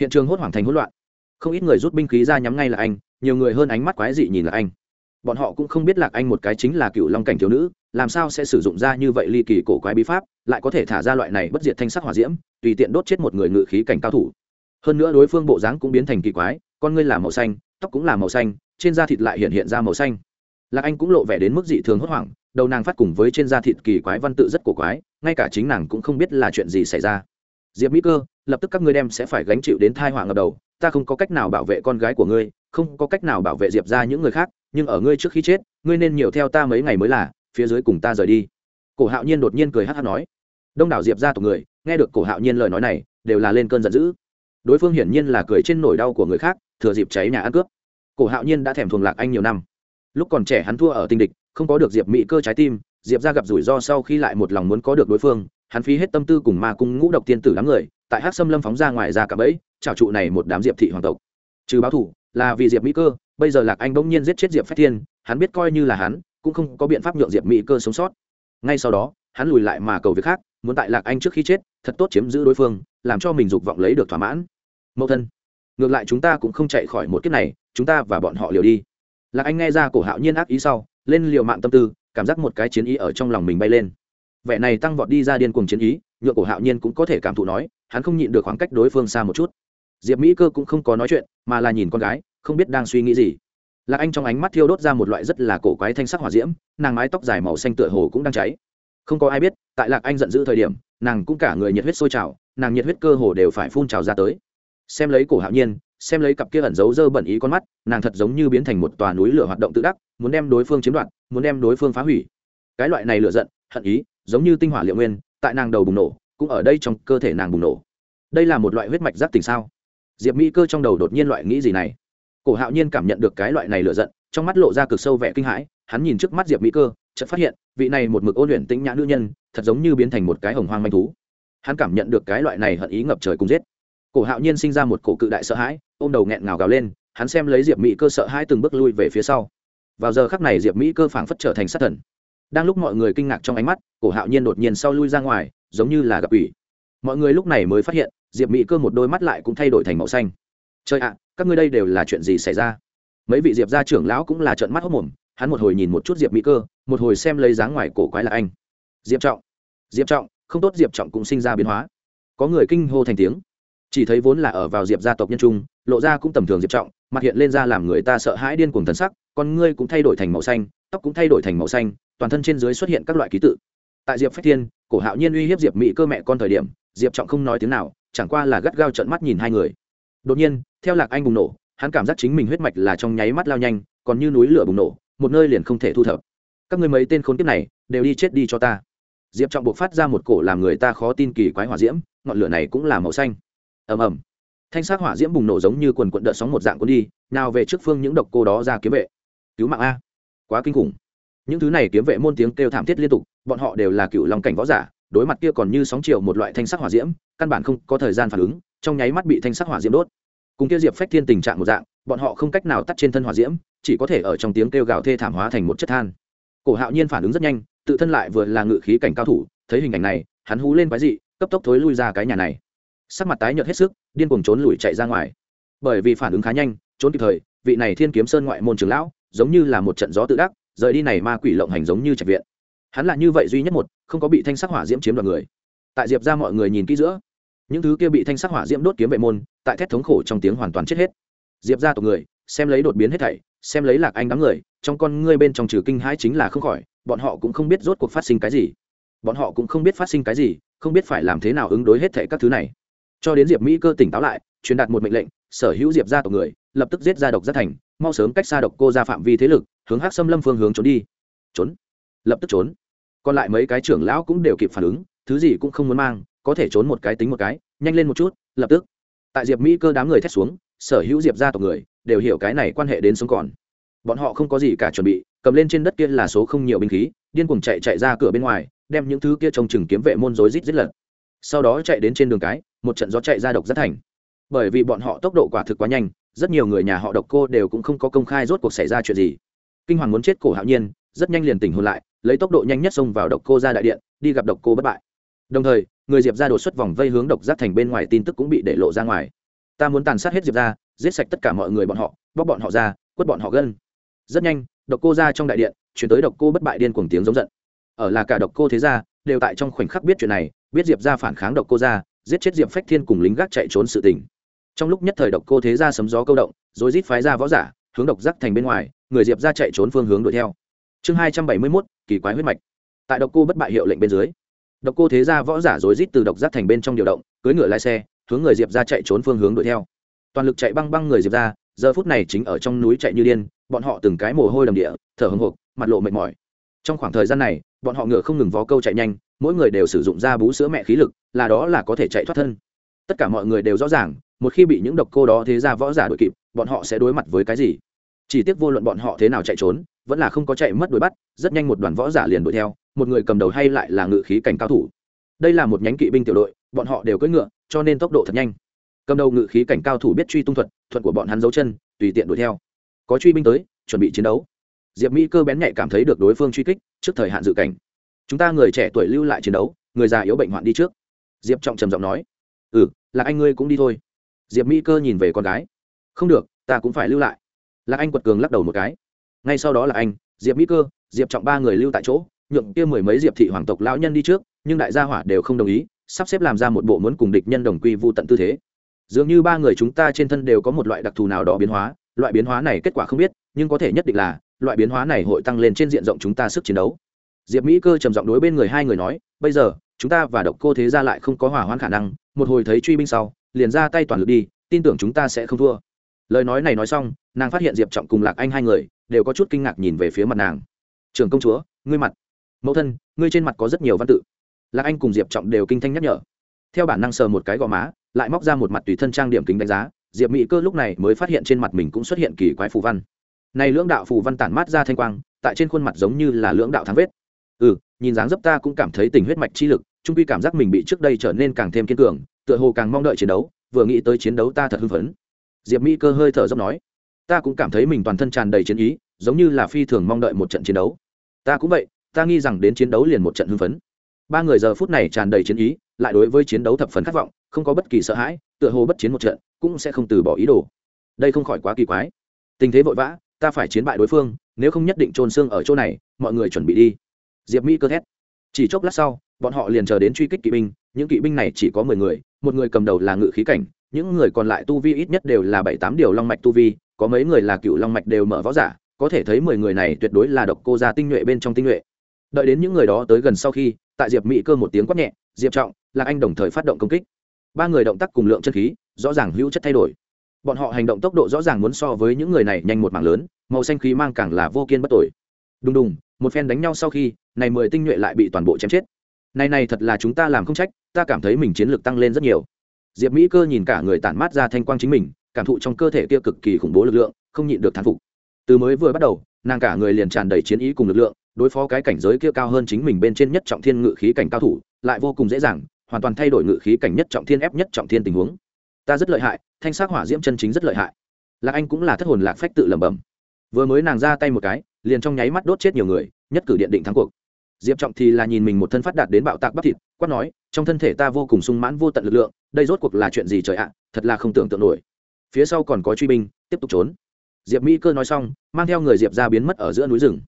hiện trường hốt hoảng thành hỗn loạn. Không ít người rút binh khí ra nhắm ngay là anh, nhiều người hơn ánh mắt quái dị nhìn là anh bọn họ cũng không biết lạc anh một cái chính là cựu long cảnh thiếu nữ, làm sao sẽ sử dụng ra như vậy ly kỳ cổ quái bí pháp, lại có thể thả ra loại này bất diệt thanh sắc hỏa diễm, tùy tiện đốt chết một người ngự khí cảnh cao thủ. Hơn nữa đối phương bộ dáng cũng biến thành kỳ quái, con ngươi là màu xanh, tóc cũng là màu xanh, trên da thịt lại hiện hiện ra màu xanh. Lạc anh cũng lộ vẻ đến mức dị thường hốt hoảng, đầu nàng phát cùng với trên da thịt kỳ quái văn tự rất cổ quái, ngay cả chính nàng cũng không biết là chuyện gì xảy ra. Diệp mỹ cơ, lập tức các ngươi đem sẽ phải gánh chịu đến thai họa ngập đầu, ta không có cách nào bảo vệ con gái của ngươi không có cách nào bảo vệ diệp ra những người khác, nhưng ở ngươi trước khi chết, ngươi nên nhiều theo ta mấy ngày mới là, phía dưới cùng ta rời đi. Cổ hạo nhiên đột nhiên cười hát hát nói. Đông đảo diệp ra tộc người, nghe được cổ hạo nhiên lời nói này, đều là lên cơn giận dữ. Đối phương hiển nhiên là cười trên nỗi đau của người khác, thừa dịp cháy nhà ăn cướp. Cổ hạo nhiên đã thèm thuồng lạc anh nhiều năm. Lúc còn trẻ hắn thua ở tinh địch, không có được diệp mỹ cơ trái tim, diệp ra gặp rủi ro sau khi lại một lòng muốn có được đối phương, hắn phí hết tâm tư cùng ma cung ngũ độc tiên tử đám người, tại hát xâm lâm phóng ra ngoài ra cả bẫy trào trụ này một đám diệp thị hoàng tộc. Trừ báo thủ là vì diệp mỹ cơ, bây giờ lạc anh bỗng nhiên giết chết diệp phách thiên, hắn biết coi như là hắn, cũng không có biện pháp nhượng diệp mỹ cơ sống sót. Ngay sau đó, hắn lùi lại mà cầu việc khác, muốn tại lạc anh trước khi chết, thật tốt chiếm giữ đối phương, làm cho mình dục vọng lấy được thỏa mãn. Mẫu thân, ngược lại chúng ta cũng không chạy khỏi một kiếp này, chúng ta và bọn họ liều đi. Lạc anh nghe ra cổ hạo nhiên ác ý sau, lên liều mạng tâm tư, cảm giác một cái chiến ý ở trong lòng mình bay lên. Vẻ này tăng vọt đi ra điên cuồng chiến ý nhựa cổ hạo nhiên cũng có thể cảm thụ nói, hắn không nhịn được khoảng cách đối phương xa một chút diệp mỹ cơ cũng không có nói chuyện, mà là nhìn con gái, không biết đang suy nghĩ gì. Lạc anh trong ánh mắt thiêu đốt ra một loại rất là cổ quái thanh sắc hỏa diễm, nàng mái tóc dài màu xanh tựa hồ cũng đang cháy. Không có ai biết, tại lạc anh giận dữ thời điểm, nàng cũng cả người nhiệt huyết sôi trào, nàng nhiệt huyết cơ hồ đều phải phun trào ra tới. Xem lấy cổ hạo nhiên, xem lấy cặp kia ẩn giấu dơ bẩn ý con mắt, nàng thật giống như biến thành một tòa núi lửa hoạt động tự đắc, muốn đem đối phương chiếm đoạt, muốn đem đối phương phá hủy. Cái loại này lựa giận, hận ý, giống như tinh hỏa liệu nguyên, tại nàng đầu bùng nổ, cũng ở đây trong cơ thể nàng bùng nổ. Đây là một loại huyết mạch giác tình sao? Diệp mỹ cơ trong đầu đột nhiên loại nghĩ gì này. Cổ hạo nhiên cảm nhận được cái loại này lựa giận, trong mắt lộ ra cực sâu vẻ kinh hãi, hắn nhìn trước mắt diệp mỹ cơ, chợt phát hiện, vị này một mực ôn luyện tĩnh nhã nữ nhân, thật giống như biến thành một cái hồng hoang manh thú. Hắn cảm nhận được cái loại này hận ý ngập trời cùng giết. Cổ hạo nhiên sinh ra một cổ cự đại sợ hãi, ôm đầu nghẹn ngào gào lên, hắn xem lấy diệp mỹ cơ sợ hãi từng bước lui về phía sau. Vào giờ khắc này diệp mỹ cơ phảng phất trở thành sát thần. Đang lúc mọi người kinh ngạc trong ánh mắt, cổ hạo nhiên đột nhiên sau lui ra ngoài, giống như là gặp ủy mọi người lúc này mới phát hiện, diệp mỹ cơ một đôi mắt lại cũng thay đổi thành màu xanh. Trời ạ, các ngươi đây đều là chuyện gì xảy ra? Mấy vị diệp gia trưởng lão cũng là trợn mắt hốc mồm, hắn một hồi nhìn một chút diệp mỹ cơ, một hồi xem lấy dáng ngoài cổ quái là anh. Diệp trọng diệp trọng, không tốt diệp trọng cũng sinh ra biến hóa. Có người kinh hô thành tiếng. Chỉ thấy vốn là ở vào diệp gia tộc nhân trung, lộ ra cũng tầm thường diệp trọng, mặt hiện lên ra làm người ta sợ hãi điên cuồng thần sắc, con ngươi cũng thay đổi thành màu xanh, tóc cũng thay đổi thành màu xanh, toàn thân trên dưới xuất hiện các loại ký tự. Tại diệp phách thiên, cổ hạo nhiên uy hiếp diệp mỹ cơ mẹ con thời điểm diệp trọng không nói tiếng nào chẳng qua là gắt gao trợn mắt nhìn hai người đột nhiên theo lạc anh bùng nổ hắn cảm giác chính mình huyết mạch là trong nháy mắt lao nhanh còn như núi lửa bùng nổ một nơi liền không thể thu thập các người mấy tên khốn kiếp này đều đi chết đi cho ta diệp trọng buộc phát ra một cổ làm người ta khó tin kỳ quái hỏa diễm ngọn lửa này cũng là màu xanh ầm ầm thanh sắc hỏa diễm bùng nổ giống như quần quận đợt sóng một dạng cuốn đi nào về trước phương những độc cô đó ra kiếm vệ cứu mạng a quá kinh khủng những thứ này kiếm vệ môn tiếng kêu thảm thiết liên tục bọn họ đều là cựu lòng cảnh võ giả đối mặt kia còn như sóng chiều một loại thanh sắc hỏa diễm, căn bản không có thời gian phản ứng, trong nháy mắt bị thanh sắc hỏa diễm đốt. Cùng kia diệp phách thiên tình trạng một dạng, bọn họ không cách nào tắt trên thân hỏa diễm, chỉ có thể ở trong tiếng kêu gào thê thảm hóa thành một chất than. Cổ hạo nhiên phản ứng rất nhanh, tự thân lại vừa là ngự khí cảnh cao thủ, thấy hình ảnh này, hắn hú lên quái dị, cấp tốc thối lui ra cái nhà này. Sắc mặt tái nhợt hết sức, điên cuồng trốn lùi chạy ra ngoài. Bởi vì phản ứng khá nhanh, trốn kịp thời, vị này thiên kiếm sơn ngoại môn trường lão, giống như là một trận gió tự đắc, rời đi này ma quỷ lộng hành giống như trạch viện. Hắn là như vậy duy nhất một không có bị thanh sắc hỏa diễm chiếm đoạt người. Tại diệp ra mọi người nhìn kỹ giữa, những thứ kia bị thanh sắc hỏa diễm đốt kiếm vệ môn, tại thét thống khổ trong tiếng hoàn toàn chết hết. Diệp ra tộc người, xem lấy đột biến hết thảy, xem lấy lạc anh đám người, trong con ngươi bên trong trừ kinh hãi chính là không khỏi, bọn họ cũng không biết rốt cuộc phát sinh cái gì. Bọn họ cũng không biết phát sinh cái gì, không biết phải làm thế nào ứng đối hết thảy các thứ này. Cho đến diệp mỹ cơ tỉnh táo lại, truyền đạt một mệnh lệnh, sở hữu diệp ra tộc người, lập tức giết ra độc giác thành, mau sớm cách xa độc cô ra phạm vi thế lực, hướng hắc xâm lâm phương hướng trốn đi. Trốn. Lập tức trốn còn lại mấy cái trưởng lão cũng đều kịp phản ứng, thứ gì cũng không muốn mang, có thể trốn một cái tính một cái, nhanh lên một chút, lập tức. Tại diệp mỹ cơ đám người thét xuống, sở hữu diệp gia tộc người đều hiểu cái này quan hệ đến sống còn. Bọn họ không có gì cả chuẩn bị, cầm lên trên đất kia là số không nhiều binh khí, điên cuồng chạy chạy ra cửa bên ngoài, đem những thứ kia trông chừng kiếm vệ môn rối rít giết lật. Sau đó chạy đến trên đường cái, một trận gió chạy ra độc rất thành. Bởi vì bọn họ tốc độ quả thực quá nhanh, rất nhiều người nhà họ độc cô đều cũng không có công khai rốt cuộc xảy ra chuyện gì. Kinh hoàng muốn chết cổ hạo nhiên, rất nhanh liền tỉnh hồn lại lấy tốc độ nhanh nhất xông vào độc cô ra đại điện, đi gặp độc cô bất bại. Đồng thời, người diệp ra đột xuất vòng vây hướng độc giác thành bên ngoài tin tức cũng bị để lộ ra ngoài. Ta muốn tàn sát hết diệp ra giết sạch tất cả mọi người bọn họ, bóc bọn họ ra, quất bọn họ gân. Rất nhanh, độc cô ra trong đại điện, chuyển tới độc cô bất bại điên cuồng tiếng giống giận. Ở là cả độc cô thế gia, đều tại trong khoảnh khắc biết chuyện này, biết diệp ra phản kháng độc cô ra, giết chết diệp phách thiên cùng lính gác chạy trốn sự tình. Trong lúc nhất thời độc cô thế gia sấm gió câu động rồi rít phái ra võ giả, hướng độc giác thành bên ngoài, người diệp ra chạy trốn phương hướng đuổi theo chương hai trăm bảy mươi mốt, kỳ quái huyết mạch. Tại độc cô bất bại hiệu lệnh bên dưới, độc cô thế gia võ giả rối rít từ độc giác thành bên trong điều động, cưỡi ngựa lái xe, hướng người diệp ra chạy trốn phương hướng đuổi theo. Toàn lực chạy băng băng người diệp ra giờ phút này chính ở trong núi chạy như điên, bọn họ từng cái mồ hôi đầm địa, thở hồng hộc, mặt lộ mệt mỏi. Trong khoảng thời gian này, bọn họ ngựa không ngừng vó câu chạy nhanh, mỗi người đều sử dụng ra bú sữa mẹ khí lực, là đó là có thể chạy thoát thân. Tất cả mọi người đều rõ ràng, một khi bị những độc cô đó thế ra võ giả đuổi kịp, bọn họ sẽ đối mặt với cái gì? Chỉ tiếc vô luận bọn họ thế nào chạy trốn vẫn là không có chạy mất đuổi bắt, rất nhanh một đoàn võ giả liền đuổi theo, một người cầm đầu hay lại là ngự khí cảnh cao thủ. Đây là một nhánh kỵ binh tiểu đội, bọn họ đều cưỡi ngựa, cho nên tốc độ thật nhanh. Cầm đầu ngự khí cảnh cao thủ biết truy tung thuật thuật của bọn hắn giấu chân, tùy tiện đuổi theo. Có truy binh tới, chuẩn bị chiến đấu. Diệp mỹ cơ bén nhạy cảm thấy được đối phương truy kích, trước thời hạn dự cảnh. Chúng ta người trẻ tuổi lưu lại chiến đấu, người già yếu bệnh hoạn đi trước. Diệp trọng trầm giọng nói. Ừ là anh ngươi cũng đi thôi. Diệp mỹ cơ nhìn về con gái. Không được, ta cũng phải lưu lại. Lạc anh quật cường lắc đầu một cái ngay sau đó là anh, diệp mỹ cơ, diệp trọng ba người lưu tại chỗ, nhượng kia mười mấy diệp thị hoàng tộc lão nhân đi trước, nhưng đại gia hỏa đều không đồng ý, sắp xếp làm ra một bộ muốn cùng địch nhân đồng quy vô tận tư thế. Dường như ba người chúng ta trên thân đều có một loại đặc thù nào đó biến hóa, loại biến hóa này kết quả không biết, nhưng có thể nhất định là, loại biến hóa này hội tăng lên trên diện rộng chúng ta sức chiến đấu. Diệp mỹ cơ trầm giọng đối bên người hai người nói, bây giờ, chúng ta và độc cô thế ra lại không có hỏa hoãn khả năng, một hồi thấy truy binh sau, liền ra tay toàn lực đi, tin tưởng chúng ta sẽ không thua lời nói này nói xong, nàng phát hiện diệp trọng cùng lạc anh hai người đều có chút kinh ngạc nhìn về phía mặt nàng. Trường công chúa, ngươi mặt, mẫu thân, ngươi trên mặt có rất nhiều văn tự. Lạc anh cùng diệp trọng đều kinh thanh nhắc nhở. Theo bản năng sờ một cái gò má, lại móc ra một mặt tùy thân trang điểm kính đánh giá, diệp mỹ cơ lúc này mới phát hiện trên mặt mình cũng xuất hiện kỳ quái phù văn. Này lưỡng đạo phù văn tản mát ra thanh quang, tại trên khuôn mặt giống như là lưỡng đạo thắng vết. Ừ nhìn dáng dấp ta cũng cảm thấy tình huyết mạch chi lực, trung quy cảm giác mình bị trước đây trở nên càng thêm kiên cường, tựa hồ càng mong đợi chiến đấu, vừa nghĩ tới chiến đấu ta thật hưng phấn diệp mỹ cơ hơi thở dốc nói, ta cũng cảm thấy mình toàn thân tràn đầy chiến ý, giống như là phi thường mong đợi một trận chiến đấu. Ta cũng vậy, ta nghi rằng đến chiến đấu liền một trận hưng phấn. Ba người giờ phút này tràn đầy chiến ý, lại đối với chiến đấu thập phấn khát vọng, không có bất kỳ sợ hãi, tựa hồ bất chiến một trận, cũng sẽ không từ bỏ ý đồ. Đây không khỏi quá kỳ quái. Tình thế vội vã, ta phải chiến bại đối phương, nếu không nhất định trôn xương ở chỗ này, mọi người chuẩn bị đi. Diệp mỹ cơ thét. Chỉ chốc lát sau, bọn họ liền chờ đến truy kích kỵ binh, những kỵ binh này chỉ có mười người, một người cầm đầu là ngự khí cảnh những người còn lại tu vi ít nhất đều là bảy tám điều long mạch tu vi, có mấy người là cựu long mạch đều mở võ giả, có thể thấy mười người này tuyệt đối là độc cô gia tinh nhuệ bên trong tinh nhuệ. Đợi đến những người đó tới gần sau khi, tại diệp mỹ cơ một tiếng quát nhẹ, diệp trọng là anh đồng thời phát động công kích. Ba người động tác cùng lượng chân khí, rõ ràng hữu chất thay đổi. Bọn họ hành động tốc độ rõ ràng muốn so với những người này nhanh một mảng lớn, màu xanh khí mang càng là vô kiên bất tội đùng đùng, một phen đánh nhau sau khi, này mười tinh nhuệ lại bị toàn bộ chém chết. Này này thật là chúng ta làm không trách, ta cảm thấy mình chiến lược tăng lên rất nhiều diệp mỹ cơ nhìn cả người tản mát ra thanh quang chính mình, cảm thụ trong cơ thể kia cực kỳ khủng bố lực lượng, không nhịn được thán phục. Từ mới vừa bắt đầu, nàng cả người liền tràn đầy chiến ý cùng lực lượng, đối phó cái cảnh giới kia cao hơn chính mình bên trên nhất trọng thiên ngự khí cảnh cao thủ, lại vô cùng dễ dàng, hoàn toàn thay đổi ngự khí cảnh nhất trọng thiên ép nhất trọng thiên tình huống. Ta rất lợi hại, thanh sắc hỏa diễm chân chính rất lợi hại. Lạc anh cũng là thất hồn lạc phách tự lẩm bẩm. Vừa mới nàng ra tay một cái, liền trong nháy mắt đốt chết nhiều người, nhất cử điện định thắng cuộc. Diệp trọng thì là nhìn mình một thân phát đạt đến bạo tạc bắp thịt, quát nói trong thân thể ta vô cùng sung mãn vô tận lực lượng, đây rốt cuộc là chuyện gì trời ạ, thật là không tưởng tượng nổi. Phía sau còn có truy binh, tiếp tục trốn. Diệp mỹ cơ nói xong, mang theo người diệp ra biến mất ở giữa núi rừng.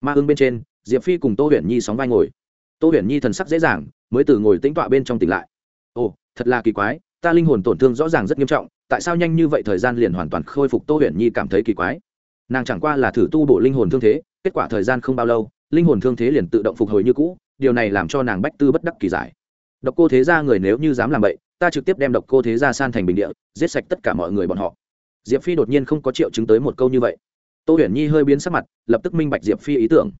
Ma hưng bên trên, diệp phi cùng tô huyền nhi sóng vai ngồi. Tô huyền nhi thần sắc dễ dàng, mới từ ngồi tĩnh tọa bên trong tỉnh lại. Ồ, thật là kỳ quái, ta linh hồn tổn thương rõ ràng rất nghiêm trọng, tại sao nhanh như vậy thời gian liền hoàn toàn khôi phục tô huyền nhi cảm thấy kỳ quái? Nàng chẳng qua là thử tu bổ linh hồn thương thế, kết quả thời gian không bao lâu, linh hồn thương thế liền tự động phục hồi như cũ, điều này làm cho nàng bách tư bất đắc kỳ giải độc cô thế gia người nếu như dám làm vậy ta trực tiếp đem độc cô thế gia san thành bình địa, giết sạch tất cả mọi người bọn họ. Diệp phi đột nhiên không có triệu chứng tới một câu như vậy. Tô huyền nhi hơi biến sắc mặt, lập tức minh bạch diệp phi ý tưởng.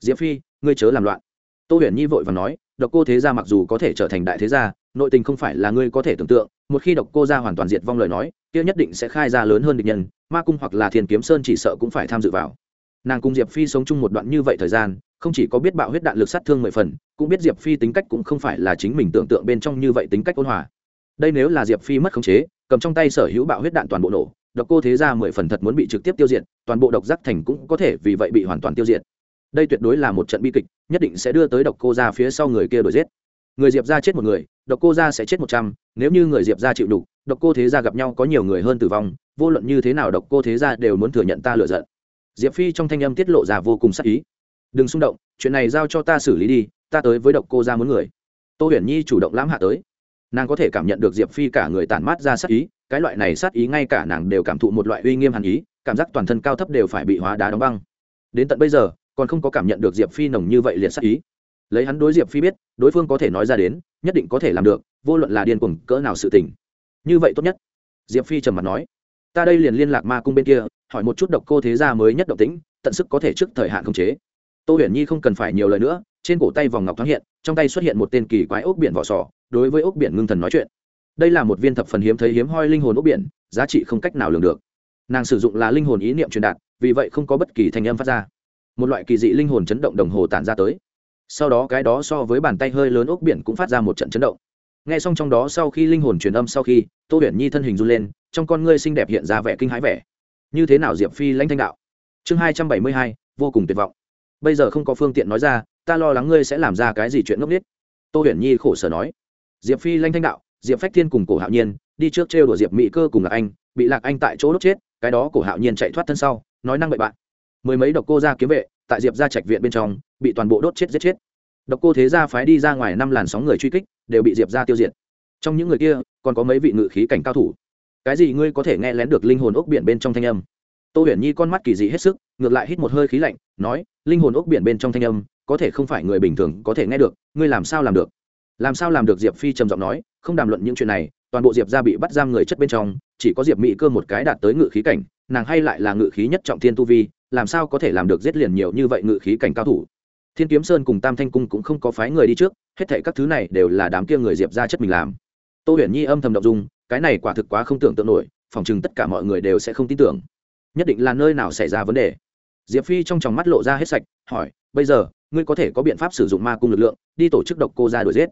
Diệp phi, ngươi chớ làm loạn. Tô huyền nhi vội và nói, độc cô thế gia mặc dù có thể trở thành đại thế gia, nội tình không phải là ngươi có thể tưởng tượng, một khi độc cô gia hoàn toàn diệt vong lời nói, kia nhất định sẽ khai ra lớn hơn địch nhân, ma cung hoặc là thiền kiếm sơn chỉ sợ cũng phải tham dự vào nàng cùng diệp phi sống chung một đoạn như vậy thời gian, không chỉ có biết bạo huyết đạn lực sát thương mười phần, cũng biết diệp phi tính cách cũng không phải là chính mình tưởng tượng bên trong như vậy tính cách ôn hòa. Đây nếu là diệp phi mất khống chế, cầm trong tay sở hữu bạo huyết đạn toàn bộ nổ, độc cô thế gia mười phần thật muốn bị trực tiếp tiêu diệt, toàn bộ độc giác thành cũng có thể vì vậy bị hoàn toàn tiêu diệt. Đây tuyệt đối là một trận bi kịch, nhất định sẽ đưa tới độc cô ra phía sau người kia đổi giết. Người diệp ra chết một người, độc cô ra sẽ chết một trăm, nếu như người diệp ra chịu đủ, độc cô thế gia gặp nhau có nhiều người hơn tử vong, vô luận như thế nào độc cô thế gia đều muốn thừa nhận ta lựa giận diệp phi trong thanh âm tiết lộ ra vô cùng sắc ý. Đừng xung động, chuyện này giao cho ta xử lý đi, ta tới với độc cô ra muốn người. Tô huyền nhi chủ động lãm hạ tới. Nàng có thể cảm nhận được diệp phi cả người tản mát ra sắc ý, cái loại này sát ý ngay cả nàng đều cảm thụ một loại uy nghiêm hàn ý, cảm giác toàn thân cao thấp đều phải bị hóa đá đóng băng. Đến tận bây giờ, còn không có cảm nhận được diệp phi nồng như vậy liệt sát ý. Lấy hắn đối diệp phi biết, đối phương có thể nói ra đến, nhất định có thể làm được, vô luận là điên cuồng cỡ nào sự tình. Như vậy tốt nhất. Diệp phi trầm mặt nói, ta đây liền liên lạc ma cung bên kia hỏi một chút độc cô thế gia mới nhất động tĩnh, tận sức có thể trước thời hạn khống chế. Tô huyền nhi không cần phải nhiều lời nữa, trên cổ tay vòng ngọc thoáng hiện, trong tay xuất hiện một tên kỳ quái ốc biển vỏ sò, đối với ốc biển ngưng thần nói chuyện. Đây là một viên thập phần hiếm thấy hiếm hoi linh hồn ốc biển, giá trị không cách nào lường được. Nàng sử dụng là linh hồn ý niệm truyền đạt, vì vậy không có bất kỳ thanh âm phát ra. Một loại kỳ dị linh hồn chấn động đồng hồ tản ra tới. Sau đó cái đó so với bàn tay hơi lớn ốc biển cũng phát ra một trận chấn động. N g h e xong trong đó sau khi linh hồn truyền âm sau khi, tô huyền nhi thân hình run lên, trong con ngươi xinh đẹp hiện ra vẻ kinh hãi vẻ như thế nào diệp phi lãnh thanh đạo? Chương hai trăm bảy mươi hai, vô cùng tuyệt vọng. Bây giờ không có phương tiện nói ra, ta lo lắng ngươi sẽ làm ra cái gì chuyện ngốc nghếch. Tô huyền nhi khổ sở nói. Diệp phi lanh thanh đạo, diệp phách thiên cùng cổ hạo nhiên, đi trước trêu đùa diệp mỹ cơ cùng lạc anh, bị lạc anh tại chỗ đốt chết, cái đó cổ hạo nhiên chạy thoát thân sau, nói năng bậy bạn. Mười mấy độc cô ra kiếm vệ, tại diệp ra trạch viện bên trong, bị toàn bộ đốt chết giết chết. Độc cô thế gia phái đi ra ngoài năm làn sóng người truy kích, đều bị diệp ra tiêu diệt. Trong những người kia, còn có mấy vị ngự khí cảnh cao thủ cái gì ngươi có thể nghe lén được linh hồn ốc biển bên trong thanh âm? Tô huyền nhi con mắt kỳ dị hết sức, ngược lại hít một hơi khí lạnh, nói, linh hồn ốc biển bên trong thanh âm, có thể không phải người bình thường có thể nghe được, ngươi làm sao làm được? Làm sao làm được? Diệp phi trầm giọng nói, không đàm luận những chuyện này, toàn bộ diệp ra bị bắt giam người chất bên trong, chỉ có diệp mỹ cơ một cái đạt tới ngự khí cảnh, nàng hay lại là ngự khí nhất trọng thiên tu vi, làm sao có thể làm được giết liền nhiều như vậy ngự khí cảnh cao thủ? Thiên kiếm sơn cùng tam thanh cung cũng không có phái người đi trước, hết thệ các thứ này đều là đám kia người diệp ra chất mình làm. Tô huyền nhi âm thầm đ ộ n g dung cái này quả thực quá không tưởng tượng nổi, phòng chừng tất cả mọi người đều sẽ không tin tưởng. Nhất định là nơi nào xảy ra vấn đề. Diệp phi trong tròng mắt lộ ra hết sạch, hỏi, bây giờ, ngươi có thể có biện pháp sử dụng ma cung lực lượng, đi tổ chức độc cô ra đuổi giết?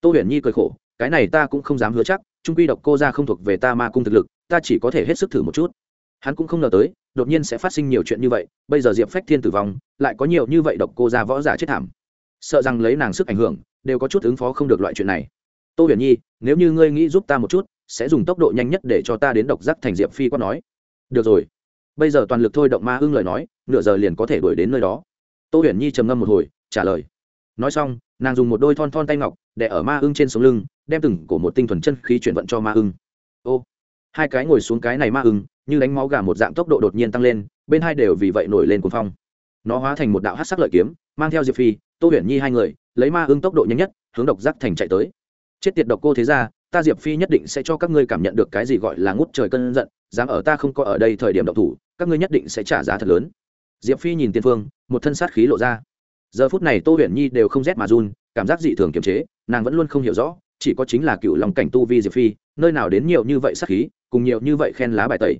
Tô huyền nhi cười khổ, cái này ta cũng không dám hứa chắc, trung quy độc cô ra không thuộc về ta ma cung thực lực, ta chỉ có thể hết sức thử một chút. Hắn cũng không ngờ tới, đột nhiên sẽ phát sinh nhiều chuyện như vậy, bây giờ diệp phách thiên tử vong, lại có nhiều như vậy độc cô ra võ giả chết thảm. Sợ rằng lấy nàng sức ảnh hưởng, đều có chút ứng phó không được loại chuyện này. Tô huyền nhi, nếu như ngươi nghĩ giúp ta một chút sẽ dùng tốc độ nhanh nhất để cho ta đến độc giác thành diệp phi quát nói. Được rồi. Bây giờ toàn lực thôi động ma ưng lời nói, nửa giờ liền có thể đuổi đến nơi đó. Tô huyền nhi trầm ngâm một hồi, trả lời. Nói xong, nàng dùng một đôi thon thon tay ngọc để ở ma ưng trên sống lưng, đem từng cổ một tinh thuần chân khí chuyển vận cho ma ưng. Ô, hai cái ngồi xuống cái này ma ưng, như đánh máu gà một dạng tốc độ đột nhiên tăng lên, bên hai đều vì vậy nổi lên cuồng phong. Nó hóa thành một đạo hát sắc lợi kiếm, mang theo diệp phi, tô huyền nhi hai người, lấy ma ưng tốc độ nhanh nhất, hướng độc giác thành chạy tới. Chết tiệt độc cô thế ra ta diệp phi nhất định sẽ cho các ngươi cảm nhận được cái gì gọi là ngút trời cơn giận, dám ở ta không có ở đây thời điểm độc thủ, các ngươi nhất định sẽ trả giá thật lớn. Diệp phi nhìn tiên phương, một thân sát khí lộ ra. Giờ phút này tô huyền nhi đều không rét mà run, cảm giác dị thường kiềm chế, nàng vẫn luôn không hiểu rõ, chỉ có chính là cựu lòng cảnh tu vi diệp phi, nơi nào đến nhiều như vậy sát khí, cùng nhiều như vậy khen lá bài tẩy.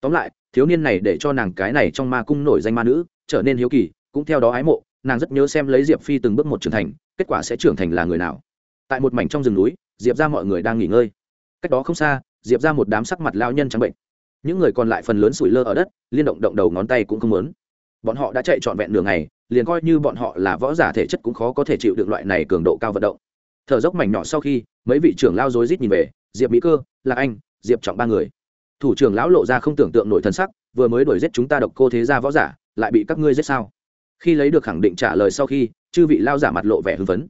Tóm lại, thiếu niên này để cho nàng cái này trong ma cung nổi danh ma nữ, trở nên hiếu kỳ, cũng theo đó ái mộ, nàng rất nhớ xem lấy diệp phi từng bước một trưởng thành, kết quả sẽ trưởng thành là người nào. Tại một mảnh trong rừng núi diệp ra mọi người đang nghỉ ngơi. Cách đó không xa, diệp ra một đám sắc mặt lao nhân trắng bệnh. Những người còn lại phần lớn sủi lơ ở đất, liên động động đầu ngón tay cũng không muốn. Bọn họ đã chạy trọn vẹn đường ngày, liền coi như bọn họ là võ giả thể chất cũng khó có thể chịu được loại này cường độ cao vận động. Thở dốc mảnh nhỏ sau khi, mấy vị trưởng lao rối rít nhìn về, diệp mỹ cơ, lạc anh, diệp trọng ba người. Thủ trưởng lão lộ ra không tưởng tượng nổi thân sắc, vừa mới đuổi giết chúng ta độc cô thế gia võ giả, lại bị các ngươi giết sao? Khi lấy được khẳng định trả lời sau khi, chư vị lao giả mặt lộ vẻ hưng phấn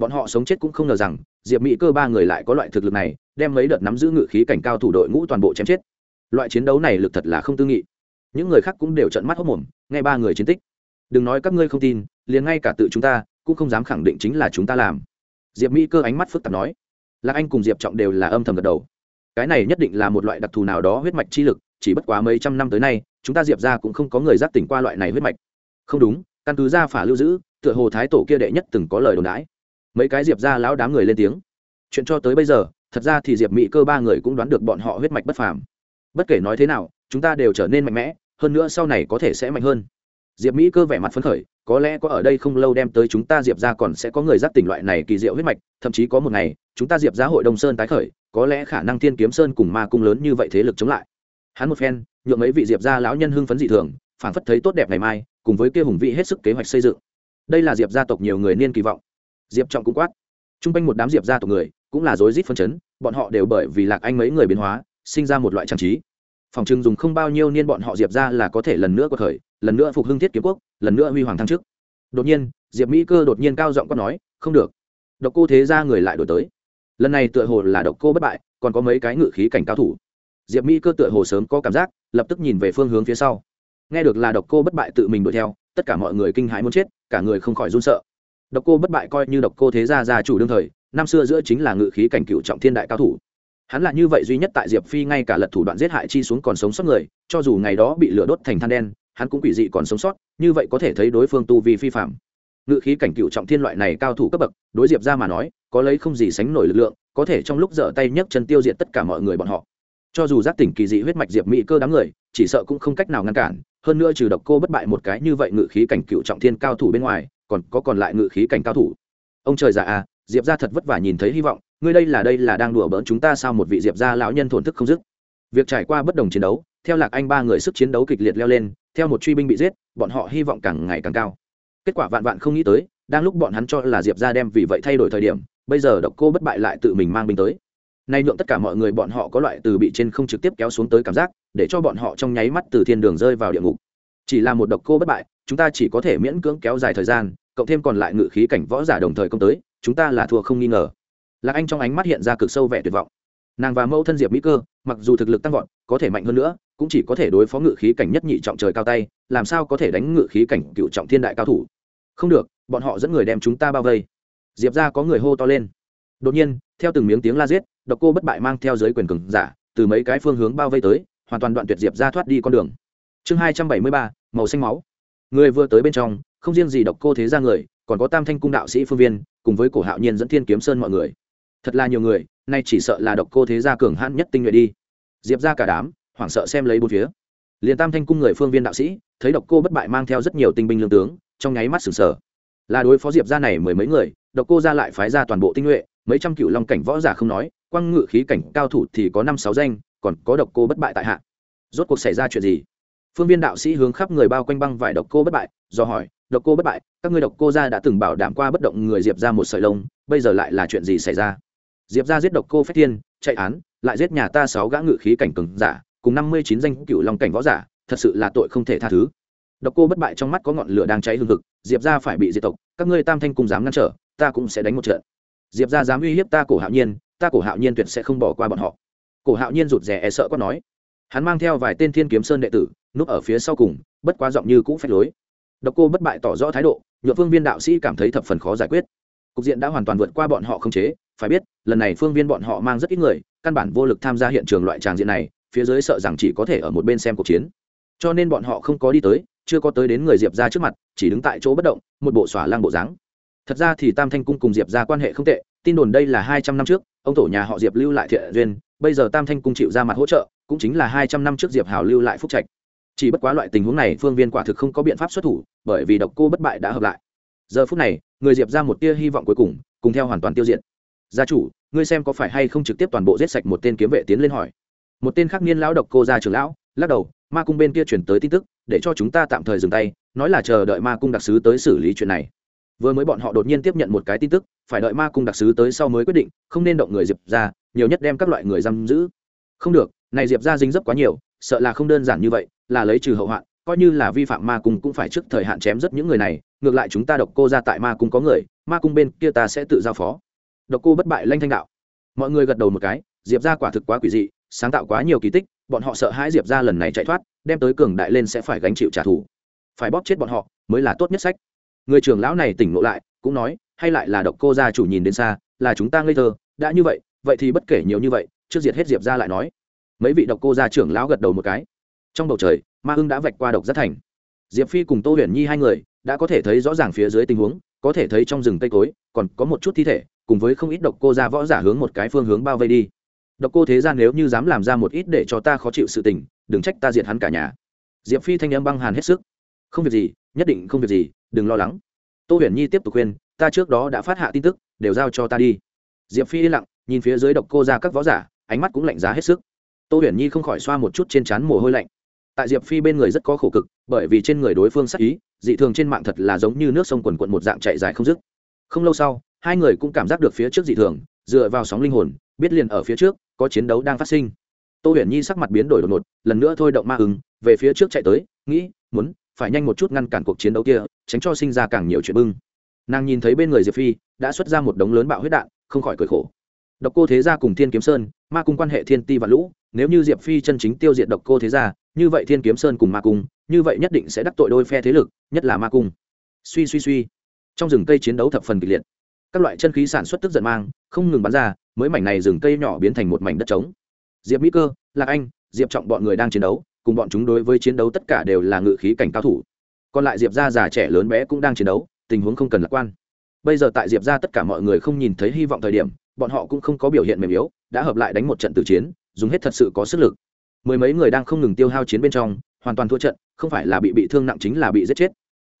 bọn họ sống chết cũng không ngờ rằng, diệp mỹ cơ ba người lại có loại thực lực này, đem mấy đợt nắm giữ ngự khí cảnh cao thủ đội ngũ toàn bộ chém chết. Loại chiến đấu này lực thật là không tư nghị. Những người khác cũng đều trận mắt hốc mồm, nghe ba người chiến tích. Đừng nói các ngươi không tin, liền ngay cả tự chúng ta, cũng không dám khẳng định chính là chúng ta làm. Diệp mỹ cơ ánh mắt phức tạp nói. Lạc anh cùng diệp trọng đều là âm thầm gật đầu. Cái này nhất định là một loại đặc thù nào đó huyết mạch chi lực, chỉ bất quá mấy trăm năm tới nay, chúng ta diệp ra cũng không có người giác tỉnh qua loại này huyết mạch. Không đúng, căn cứ ra phả lưu giữ, tựa hồ thái tổ kia đệ nhất từng có lời đồn đãi mấy cái diệp ra lão đám người lên tiếng. Chuyện cho tới bây giờ, thật ra thì diệp mỹ cơ ba người cũng đoán được bọn họ huyết mạch bất phàm. Bất kể nói thế nào, chúng ta đều trở nên mạnh mẽ, hơn nữa sau này có thể sẽ mạnh hơn. Diệp mỹ cơ vẻ mặt phấn khởi, có lẽ có ở đây không lâu đem tới chúng ta diệp ra còn sẽ có người giác tỉnh loại này kỳ diệu huyết mạch, thậm chí có một ngày, chúng ta diệp ra hội đồng sơn tái khởi, có lẽ khả năng thiên kiếm sơn cùng ma cung lớn như vậy thế lực chống lại. Hắn một phen, nhượng mấy vị diệp ra lão nhân hưng phấn dị thường phản phất thấy tốt đẹp ngày mai, cùng với kia hùng vị hết sức kế hoạch xây dựng. Đây là diệp gia tộc nhiều người niên kỳ vọng diệp trọng cũng quát. T r u n g quanh một đám diệp gia tộc người cũng là rối rít phân chấn, bọn họ đều bởi vì lạc anh mấy người biến hóa, sinh ra một loại trang trí. Phòng trừng dùng không bao nhiêu niên bọn họ diệp ra là có thể lần nữa có thời lần nữa phục hưng thiết kiếm quốc, lần nữa huy hoàng thăng trước đột nhiên, diệp mỹ cơ đột nhiên cao giọng quát nói, không được. Độc cô thế ra người lại đổi tới. Lần này tựa hồ là độc cô bất bại, còn có mấy cái ngự khí cảnh cao thủ. Diệp mỹ cơ tựa hồ sớm có cảm giác, lập tức nhìn về phương hướng phía sau. Nghe được là độc cô bất bại tự mình đuổi theo, tất cả mọi người kinh hãi muốn chết, cả người không khỏi run sợ độc cô bất bại coi như độc cô thế gia gia chủ đương thời, năm xưa giữa chính là ngự khí cảnh cựu trọng thiên đại cao thủ. Hắn là như vậy duy nhất tại diệp phi ngay cả lật thủ đoạn giết hại chi xuống còn sống sót người, cho dù ngày đó bị lửa đốt thành than đen, hắn cũng quỷ dị còn sống sót, như vậy có thể thấy đối phương tu vi phi phạm. Ngự khí cảnh cựu trọng thiên loại này cao thủ cấp bậc, đối diệp ra mà nói, có lấy không gì sánh nổi lực lượng, có thể trong lúc dở tay nhấc chân tiêu diệt tất cả mọi người bọn họ. Cho dù giác tỉnh kỳ dị huyết mạch diệp mỹ cơ đám người, chỉ sợ cũng không cách nào ngăn cản, hơn nữa trừ độc cô bất bại một cái như vậy ngự khí cảnh cựu trọng thiên cao thủ bên ngoài còn có còn lại ngự khí cảnh cao thủ. Ông trời già à diệp ra thật vất vả nhìn thấy hy vọng, ngươi đây là đây là đang đùa bỡn chúng ta sao một vị diệp ra lão nhân thổn thức không dứt. Việc trải qua bất đồng chiến đấu, theo lạc anh ba người sức chiến đấu kịch liệt leo lên, theo một truy binh bị giết, bọn họ hy vọng càng ngày càng cao. Kết quả vạn vạn không nghĩ tới, đang lúc bọn hắn cho là diệp ra đem vì vậy thay đổi thời điểm, bây giờ độc cô bất bại lại tự mình mang binh tới. Nay nhượng tất cả mọi người bọn họ có loại từ bị trên không trực tiếp kéo xuống tới cảm giác, để cho bọn họ trong nháy mắt từ thiên đường rơi vào địa ngục. Chỉ là một độc cô bất bại, chúng ta chỉ có thể miễn cưỡng kéo dài thời gian cộng thêm còn lại ngự khí cảnh võ giả đồng thời công tới, chúng ta là thua không nghi ngờ. Lạc anh trong ánh mắt hiện ra cực sâu vẻ tuyệt vọng. Nàng và mẫu thân diệp mỹ cơ, mặc dù thực lực tăng vọt, có thể mạnh hơn nữa, cũng chỉ có thể đối phó ngự khí cảnh nhất nhị trọng trời cao tay, làm sao có thể đánh ngự khí cảnh cựu trọng thiên đại cao thủ? Không được, bọn họ dẫn người đem chúng ta bao vây. Diệp ra có người hô to lên. Đột nhiên, theo từng miếng tiếng la giết, độc cô bất bại mang theo giới quyền cường giả, từ mấy cái phương hướng bao vây tới, hoàn toàn đoạn tuyệt diệp ra thoát đi con đường. Chương hai trăm bảy mươi ba, màu xanh máu. Người vừa tới bên trong không riêng gì độc cô thế ra người, còn có tam thanh cung đạo sĩ phương viên, cùng với cổ hạo nhiên dẫn thiên kiếm sơn mọi người. Thật là nhiều người, nay chỉ sợ là độc cô thế gia cường hãn nhất tinh nhuệ đi. Diệp ra cả đám, hoảng sợ xem lấy bốn phía. Liền tam thanh cung người phương viên đạo sĩ, thấy độc cô bất bại mang theo rất nhiều tinh binh lương tướng, trong nháy mắt sừng sờ là đối phó diệp ra này mười mấy người, độc cô ra lại phái ra toàn bộ tinh nhuệ, mấy trăm cựu long cảnh võ giả không nói, quăng ngự khí cảnh cao thủ thì có năm sáu danh, còn có độc cô bất bại tại hạ. Rốt cuộc xảy ra chuyện gì? Phương viên đạo sĩ hướng khắp người bao quanh băng vải độc cô bất bại, do hỏi độc cô bất bại, các ngươi độc cô gia đã từng bảo đảm qua bất động người diệp ra một sợi lông, bây giờ lại là chuyện gì xảy ra? Diệp ra giết độc cô phách thiên, chạy án, lại giết nhà ta sáu gã ngự khí cảnh cường giả, cùng năm mươi chín danh cựu long cảnh võ giả, thật sự là tội không thể tha thứ. Độc cô bất bại trong mắt có ngọn lửa đang cháy hương thực diệp ra phải bị diệt tộc, các ngươi tam thanh cùng dám ngăn trở, ta cũng sẽ đánh một trận. Diệp ra dám uy hiếp ta cổ hạo nhiên, ta cổ hạo nhiên tuyệt sẽ không bỏ qua bọn họ. Cổ hạo nhiên rụt rè e sợ có nói. Hắn mang theo vài tên thiên kiếm sơn đệ tử, núp ở phía sau cùng, bất quá giọng như cũ phép lối độc cô bất bại tỏ rõ thái độ nhựa phương viên đạo sĩ cảm thấy thập phần khó giải quyết. Cục diện đã hoàn toàn vượt qua bọn họ không chế, phải biết, lần này phương viên bọn họ mang rất ít người, căn bản vô lực tham gia hiện trường loại tràng diện này, phía dưới sợ rằng chỉ có thể ở một bên xem cuộc chiến. Cho nên bọn họ không có đi tới, chưa có tới đến người diệp gia trước mặt, chỉ đứng tại chỗ bất động, một bộ xỏa lang bộ dáng. Thật ra thì tam thanh cung cùng diệp gia quan hệ không tệ, tin đồn đây là hai trăm năm trước, ông tổ nhà họ diệp lưu lại thiện duyên, bây giờ tam thanh cung chịu ra mặt hỗ trợ, cũng chính là hai trăm năm trước diệp hào lưu lại phúc trạch chỉ bất quá loại tình huống này, phương viên quả thực không có biện pháp xuất thủ, bởi vì độc cô bất bại đã hợp lại. Giờ phút này, người diệp ra một tia hy vọng cuối cùng cùng theo hoàn toàn tiêu diệt. Gia chủ, ngươi xem có phải hay không trực tiếp toàn bộ giết sạch một tên kiếm vệ tiến lên hỏi. Một tên khắc niên lão độc cô gia trưởng lão, lắc đầu, ma cung bên kia chuyển tới tin tức, để cho chúng ta tạm thời dừng tay, nói là chờ đợi ma cung đặc sứ tới xử lý chuyện này. Vừa mới bọn họ đột nhiên tiếp nhận một cái tin tức, phải đợi ma cung đặc sứ tới sau mới quyết định, không nên động người diệp ra, nhiều nhất đem các loại người giam giữ. Không được này diệp ra dính dấp quá nhiều, sợ là không đơn giản như vậy, là lấy trừ hậu hoạn, coi như là vi phạm ma cung cũng phải trước thời hạn chém rất những người này, ngược lại chúng ta độc cô ra tại ma cung có người, ma cung bên kia ta sẽ tự giao phó. Độc cô bất bại lanh thanh đạo. Mọi người gật đầu một cái, diệp ra quả thực quá quỷ dị, sáng tạo quá nhiều kỳ tích, bọn họ sợ hãi diệp ra lần này chạy thoát, đem tới cường đại lên sẽ phải gánh chịu trả thù. Phải bóp chết bọn họ mới là tốt nhất sách. Người trưởng lão này tỉnh ngộ lại, cũng nói, hay lại là độc cô gia chủ nhìn đến xa, là chúng ta ngây thơ, đã như vậy vậy thì bất kể nhiều như vậy, trước diệt hết diệp ra lại nói mấy vị độc cô gia trưởng lão gật đầu một cái. Trong bầu trời, ma hưng đã vạch qua độc rất thành. Diệp phi cùng tô huyền nhi hai người đã có thể thấy rõ ràng phía dưới tình huống, có thể thấy trong rừng cây cối, còn có một chút thi thể, cùng với không ít độc cô gia võ giả hướng một cái phương hướng bao vây đi. Độc cô thế gian nếu như dám làm ra một ít để cho ta khó chịu sự tình, đừng trách ta diệt hắn cả nhà. Diệp phi thanh âm băng hàn hết sức. Không việc gì, nhất định không việc gì, đừng lo lắng. Tô huyền nhi tiếp tục khuyên, ta trước đó đã phát hạ tin tức, đều giao cho ta đi. Diệp phi yên lặng, nhìn phía dưới độc cô ra các võ giả, ánh mắt cũng lạnh giá hết sức tô huyền nhi không khỏi xoa một chút trên trán mồ hôi lạnh. Tại diệp phi bên người rất có khổ cực, bởi vì trên người đối phương sắc ý, dị thường trên mạng thật là giống như nước sông quần quận một dạng chạy dài không dứt. Không lâu sau, hai người cũng cảm giác được phía trước dị thường, dựa vào sóng linh hồn, biết liền ở phía trước, có chiến đấu đang phát sinh. Tô huyền nhi sắc mặt biến đổi đột ngột, lần nữa thôi động ma ứng, về phía trước chạy tới, nghĩ, muốn, phải nhanh một chút ngăn cản cuộc chiến đấu kia, tránh cho sinh ra càng nhiều chuyện bưng. Nàng nhìn thấy bên người diệp phi, đã xuất ra một đống lớn bạo huyết đạn, không khỏi cười khổ độc cô thế gia cùng thiên kiếm sơn, ma cung quan hệ thiên ti và lũ, nếu như diệp phi chân chính tiêu diệt độc cô thế gia, như vậy thiên kiếm sơn cùng ma cung, như vậy nhất định sẽ đắc tội đôi phe thế lực, nhất là ma cung. Suy suy suy. Trong rừng cây chiến đấu thập phần kịch liệt. Các loại chân khí sản xuất tức giận mang, không ngừng bắn ra, mới mảnh này rừng cây nhỏ biến thành một mảnh đất trống. Diệp mỹ cơ, lạc anh, diệp trọng bọn người đang chiến đấu, cùng bọn chúng đối với chiến đấu tất cả đều là ngự khí cảnh cao thủ. Còn lại diệp gia già trẻ lớn bé cũng đang chiến đấu, tình huống không cần lạc quan. Bây giờ tại diệp gia tất cả mọi người không nhìn thấy hy vọng thời điểm bọn họ cũng không có biểu hiện mềm yếu, đã hợp lại đánh một trận tử chiến, dùng hết thật sự có sức lực. Mười mấy người đang không ngừng tiêu hao chiến bên trong, hoàn toàn thua trận, không phải là bị bị thương nặng chính là bị giết chết.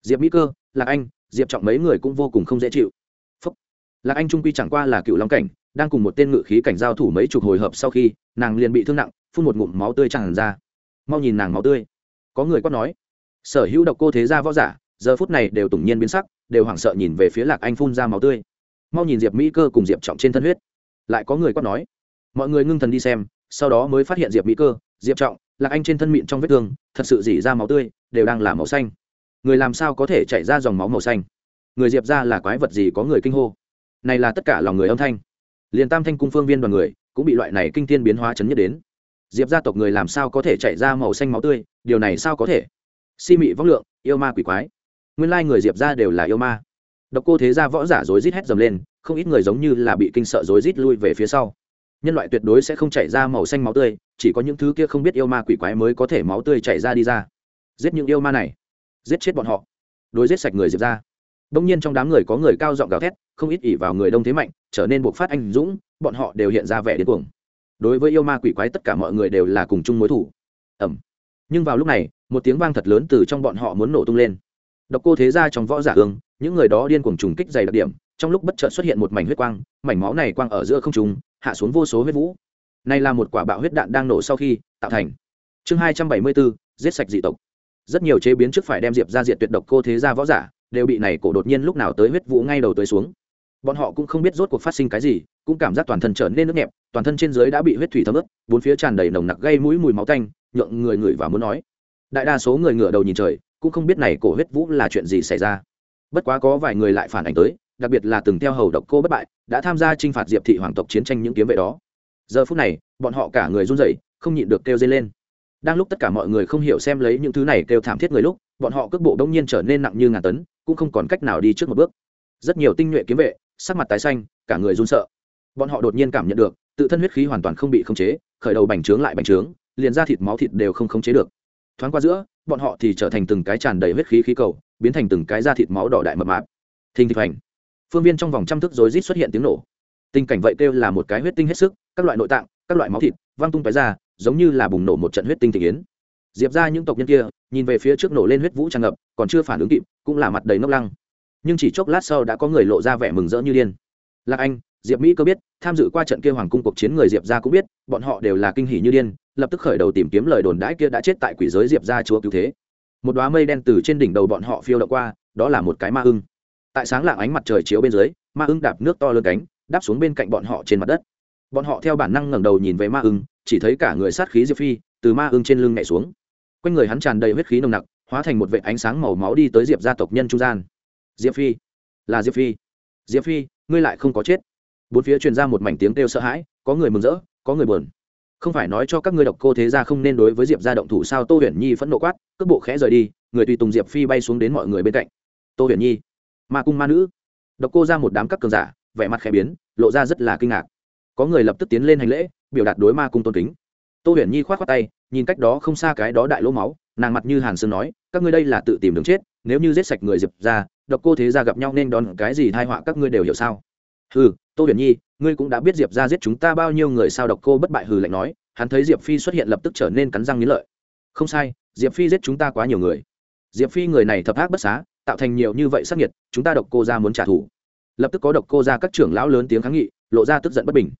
Diệp mỹ cơ, lạc anh, diệp trọng mấy người cũng vô cùng không dễ chịu. Phúc. lạc anh trung quy chẳng qua là cựu long cảnh, đang cùng một tên ngự khí cảnh giao thủ mấy chục hồi hợp sau khi, nàng liền bị thương nặng, phun một ngụm máu tươi tràn ra. Mau nhìn nàng máu tươi. Có người quát nói. Sở hữu độc cô thế gia võ giả, giờ phút này đều tủng nhiên biến sắc, đều hoảng sợ nhìn về phía lạc anh phun ra máu tươi mau nhìn diệp mỹ cơ cùng diệp trọng trên thân huyết lại có người quát nói mọi người ngưng thần đi xem sau đó mới phát hiện diệp mỹ cơ diệp trọng lạc anh trên thân miệng trong vết thương thật sự dỉ ra máu tươi đều đang là màu xanh người làm sao có thể chảy ra dòng máu màu xanh người diệp ra là quái vật gì có người kinh hô này là tất cả lòng người âm thanh liền tam thanh cung phương viên đoàn người cũng bị loại này kinh thiên biến hóa chấn nhất đến diệp gia tộc người làm sao có thể chạy ra màu xanh máu tươi điều này sao có thể si mị vóc lượng yêu ma quỷ quái nguyên lai người diệp ra đều là yêu ma độc cô thế gia võ giả rối rít hét dầm lên không ít người giống như là bị kinh sợ rối rít lui về phía sau. Nhân loại tuyệt đối sẽ không chảy ra màu xanh máu tươi chỉ có những thứ kia không biết yêu ma quỷ quái mới có thể máu tươi chảy ra đi ra. Giết những yêu ma này. Giết chết bọn họ. Đối giết sạch người diệp ra. Đông nhiên trong đám người có người cao giọng gào thét không ít ỉ vào người đông thế mạnh trở nên buộc phát anh dũng bọn họ đều hiện ra vẻ điên cuồng. Đối với yêu ma quỷ quái tất cả mọi người đều là cùng chung mối thủ. Ẩm nhưng vào lúc này một tiếng vang thật lớn từ trong bọn họ muốn nổ tung lên. Độc cô thế gia trong võ giả ương, những người đó điên cuồng trùng kích dày đặc điểm, trong lúc bất chợt xuất hiện một mảnh huyết quang, mảnh máu này quang ở giữa không trùng hạ xuống vô số huyết vũ. Này là một quả bạo huyết đạn đang nổ sau khi tạo thành. Chương hai trăm bảy mươi bốn giết sạch dị tộc. Rất nhiều chế biến trước phải đem diệp ra diệt tuyệt độc cô thế gia võ giả, đều bị này cổ đột nhiên lúc nào tới huyết vũ ngay đầu tới xuống. Bọn họ cũng không biết rốt cuộc phát sinh cái gì, cũng cảm giác toàn thân trở nên nước nhẹp, toàn thân trên dưới đã bị huyết thủy thấm ướt, bốn phía tràn đầy nồng nặc gây mũi mùi máu tanh, nhượng người ngửi và muốn nói. Đại đa số người ngửa đầu nhìn trời, cũng không biết này cổ huyết vũ là chuyện gì xảy ra bất quá có vài người lại phản ảnh tới, đặc biệt là từng theo hầu độc cô bất bại, đã tham gia t r i n h phạt diệp thị hoàng tộc chiến tranh những kiếm vệ đó. Giờ phút này, bọn họ cả người run rẩy, không nhịn được kêu dây lên. Đang lúc tất cả mọi người không hiểu xem lấy những thứ này kêu thảm thiết người lúc, bọn họ cước bộ đông nhiên trở nên nặng như ngàn tấn, cũng không còn cách nào đi trước một bước. Rất nhiều tinh nhuệ kiếm vệ, sắc mặt tái xanh, cả người run sợ. Bọn họ đột nhiên cảm nhận được, tự thân huyết khí hoàn toàn không bị khống chế, khởi đầu bành trướng lại bành trướng, liền ra thịt máu thịt đều không khống chế được. Thoáng qua giữa, bọn họ thì trở thành từng cái tràn đầy huyết khí khí cầu biến thành từng cái da thịt máu đỏ đại mập mạp. Thình thịch hoành. Phương viên trong vòng trăm thước rối rít xuất hiện tiếng nổ. Tình cảnh vậy kêu là một cái huyết tinh hết sức, các loại nội tạng, các loại máu thịt văng tung tói ra, giống như là bùng nổ một trận huyết tinh thị yến. Diệp ra những tộc nhân kia, nhìn về phía trước nổ lên huyết vũ tràn ngập, còn chưa phản ứng kịp, cũng là mặt đầy ngốc lăng. Nhưng chỉ chốc lát sau đã có người lộ ra vẻ mừng rỡ như điên. Lạc anh, diệp mỹ cơ biết, tham dự qua trận kia hoàng cung cuộc chiến người diệp ra cũng biết, bọn họ đều là kinh hỉ như điên, lập tức khởi đầu tìm kiếm lời đồn đãi kia đã chết tại quỷ giới diệp ra chúa cứu thế một đoá mây đen từ trên đỉnh đầu bọn họ phiêu đậu qua, đó là một cái ma ưng. Tại sáng lạng ánh mặt trời chiếu bên dưới, ma ưng đạp nước to lớn cánh, đáp xuống bên cạnh bọn họ trên mặt đất. Bọn họ theo bản năng ngẩng đầu nhìn về ma ưng, chỉ thấy cả người sát khí diệp phi từ ma ưng trên lưng nhảy xuống. Quanh người hắn tràn đầy huyết khí nồng nặc, hóa thành một vệ ánh sáng màu máu đi tới diệp gia tộc nhân trung gian. Diệp phi, là diệp phi. Diệp phi, ngươi lại không có chết. Bốn phía truyền ra một mảnh tiếng kêu sợ hãi, có người mừng rỡ, có người buồn không phải nói cho các ngươi độc cô thế gia không nên đối với diệp gia động thủ sao? Tô huyền nhi phẫn nộ quát, cước bộ khẽ rời đi, người tùy tùng diệp phi bay xuống đến mọi người bên cạnh. Tô huyền nhi, ma cung ma nữ. Độc cô ra một đám các cường giả, vẻ mặt khẽ biến, lộ ra rất là kinh ngạc. Có người lập tức tiến lên hành lễ, biểu đạt đối ma cung tôn kính. Tô huyền nhi k h o á t khoác tay, nhìn cách đó không xa cái đó đại lỗ máu, nàng mặt như hàn sương nói, các ngươi đây là tự tìm đường chết, nếu như giết sạch người diệp ra độc cô thế ra gặp nhau nên đón cái gì thai họa các ngươi đều hiểu sao? Ừ tô huyền nhi, ngươi cũng đã biết diệp ra giết chúng ta bao nhiêu người sao độc cô bất bại hừ lạnh nói, hắn thấy diệp phi xuất hiện lập tức trở nên cắn răng nghĩ lợi. Không sai, diệp phi giết chúng ta quá nhiều người. Diệp phi người này thập ác bất xá, tạo thành nhiều như vậy sắc nhiệt chúng ta độc cô ra muốn trả thù. Lập tức có độc cô ra các trưởng lão lớn tiếng kháng nghị, lộ ra tức giận bất bình.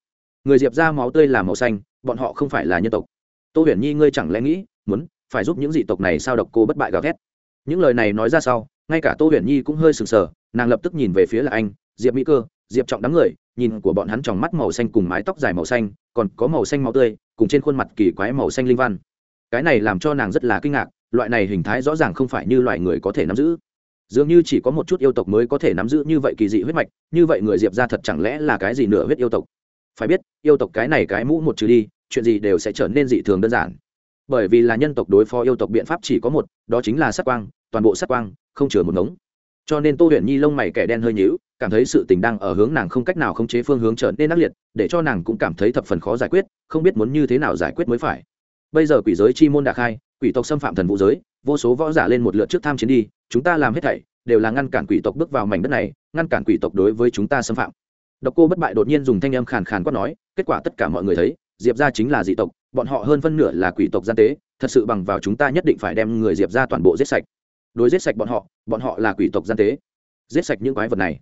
Người diệp ra máu tươi là màu xanh, bọn họ không phải là nhân tộc. Tô huyền nhi, ngươi chẳng lẽ nghĩ, muốn phải giúp những dị tộc này sao độc cô bất bại gào thét? Những lời này nói ra sau, ngay cả tô huyền nhi cũng hơi sừng sờ, nàng lập tức nhìn về phía là anh, diệp mỹ cơ diệp trọng đám người, nhìn của bọn hắn tròng mắt màu xanh cùng mái tóc dài màu xanh, còn có màu xanh máu tươi, cùng trên khuôn mặt kỳ quái màu xanh linh văn. Cái này làm cho nàng rất là kinh ngạc, loại này hình thái rõ ràng không phải như loại người có thể nắm giữ. Dường như chỉ có một chút yêu tộc mới có thể nắm giữ như vậy kỳ dị huyết mạch, như vậy người diệp ra thật chẳng lẽ là cái gì nửa huyết yêu tộc? Phải biết, yêu tộc cái này cái mũ một trừ đi, chuyện gì đều sẽ trở nên dị thường đơn giản. Bởi vì là nhân tộc đối phó yêu tộc biện pháp chỉ có một, đó chính là sát quang, toàn bộ sát quang, không chừa một ngống. Cho nên tô huyền nhi lông mày kẻ đen hơi nhíu cảm thấy sự tình đang ở hướng nàng không cách nào khống chế phương hướng trở nên ác liệt, để cho nàng cũng cảm thấy thập phần khó giải quyết, không biết muốn như thế nào giải quyết mới phải. Bây giờ quỷ giới chi môn đà khai, quỷ tộc xâm phạm thần vũ giới, vô số võ giả lên một lượt trước tham chiến đi, chúng ta làm hết thảy, đều là ngăn cản quỷ tộc bước vào mảnh đất này, ngăn cản quỷ tộc đối với chúng ta xâm phạm. Độc cô bất bại đột nhiên dùng thanh âm khàn khàn quát nói, kết quả tất cả mọi người thấy, diệp ra chính là dị tộc, bọn họ hơn phân nửa là quỷ tộc gian tế, thật sự bằng vào chúng ta nhất định phải đem người diệp ra toàn bộ giết sạch. Đối giết sạch bọn họ bọn họ là quỷ tộc gian tế. Giết sạch những quái vật này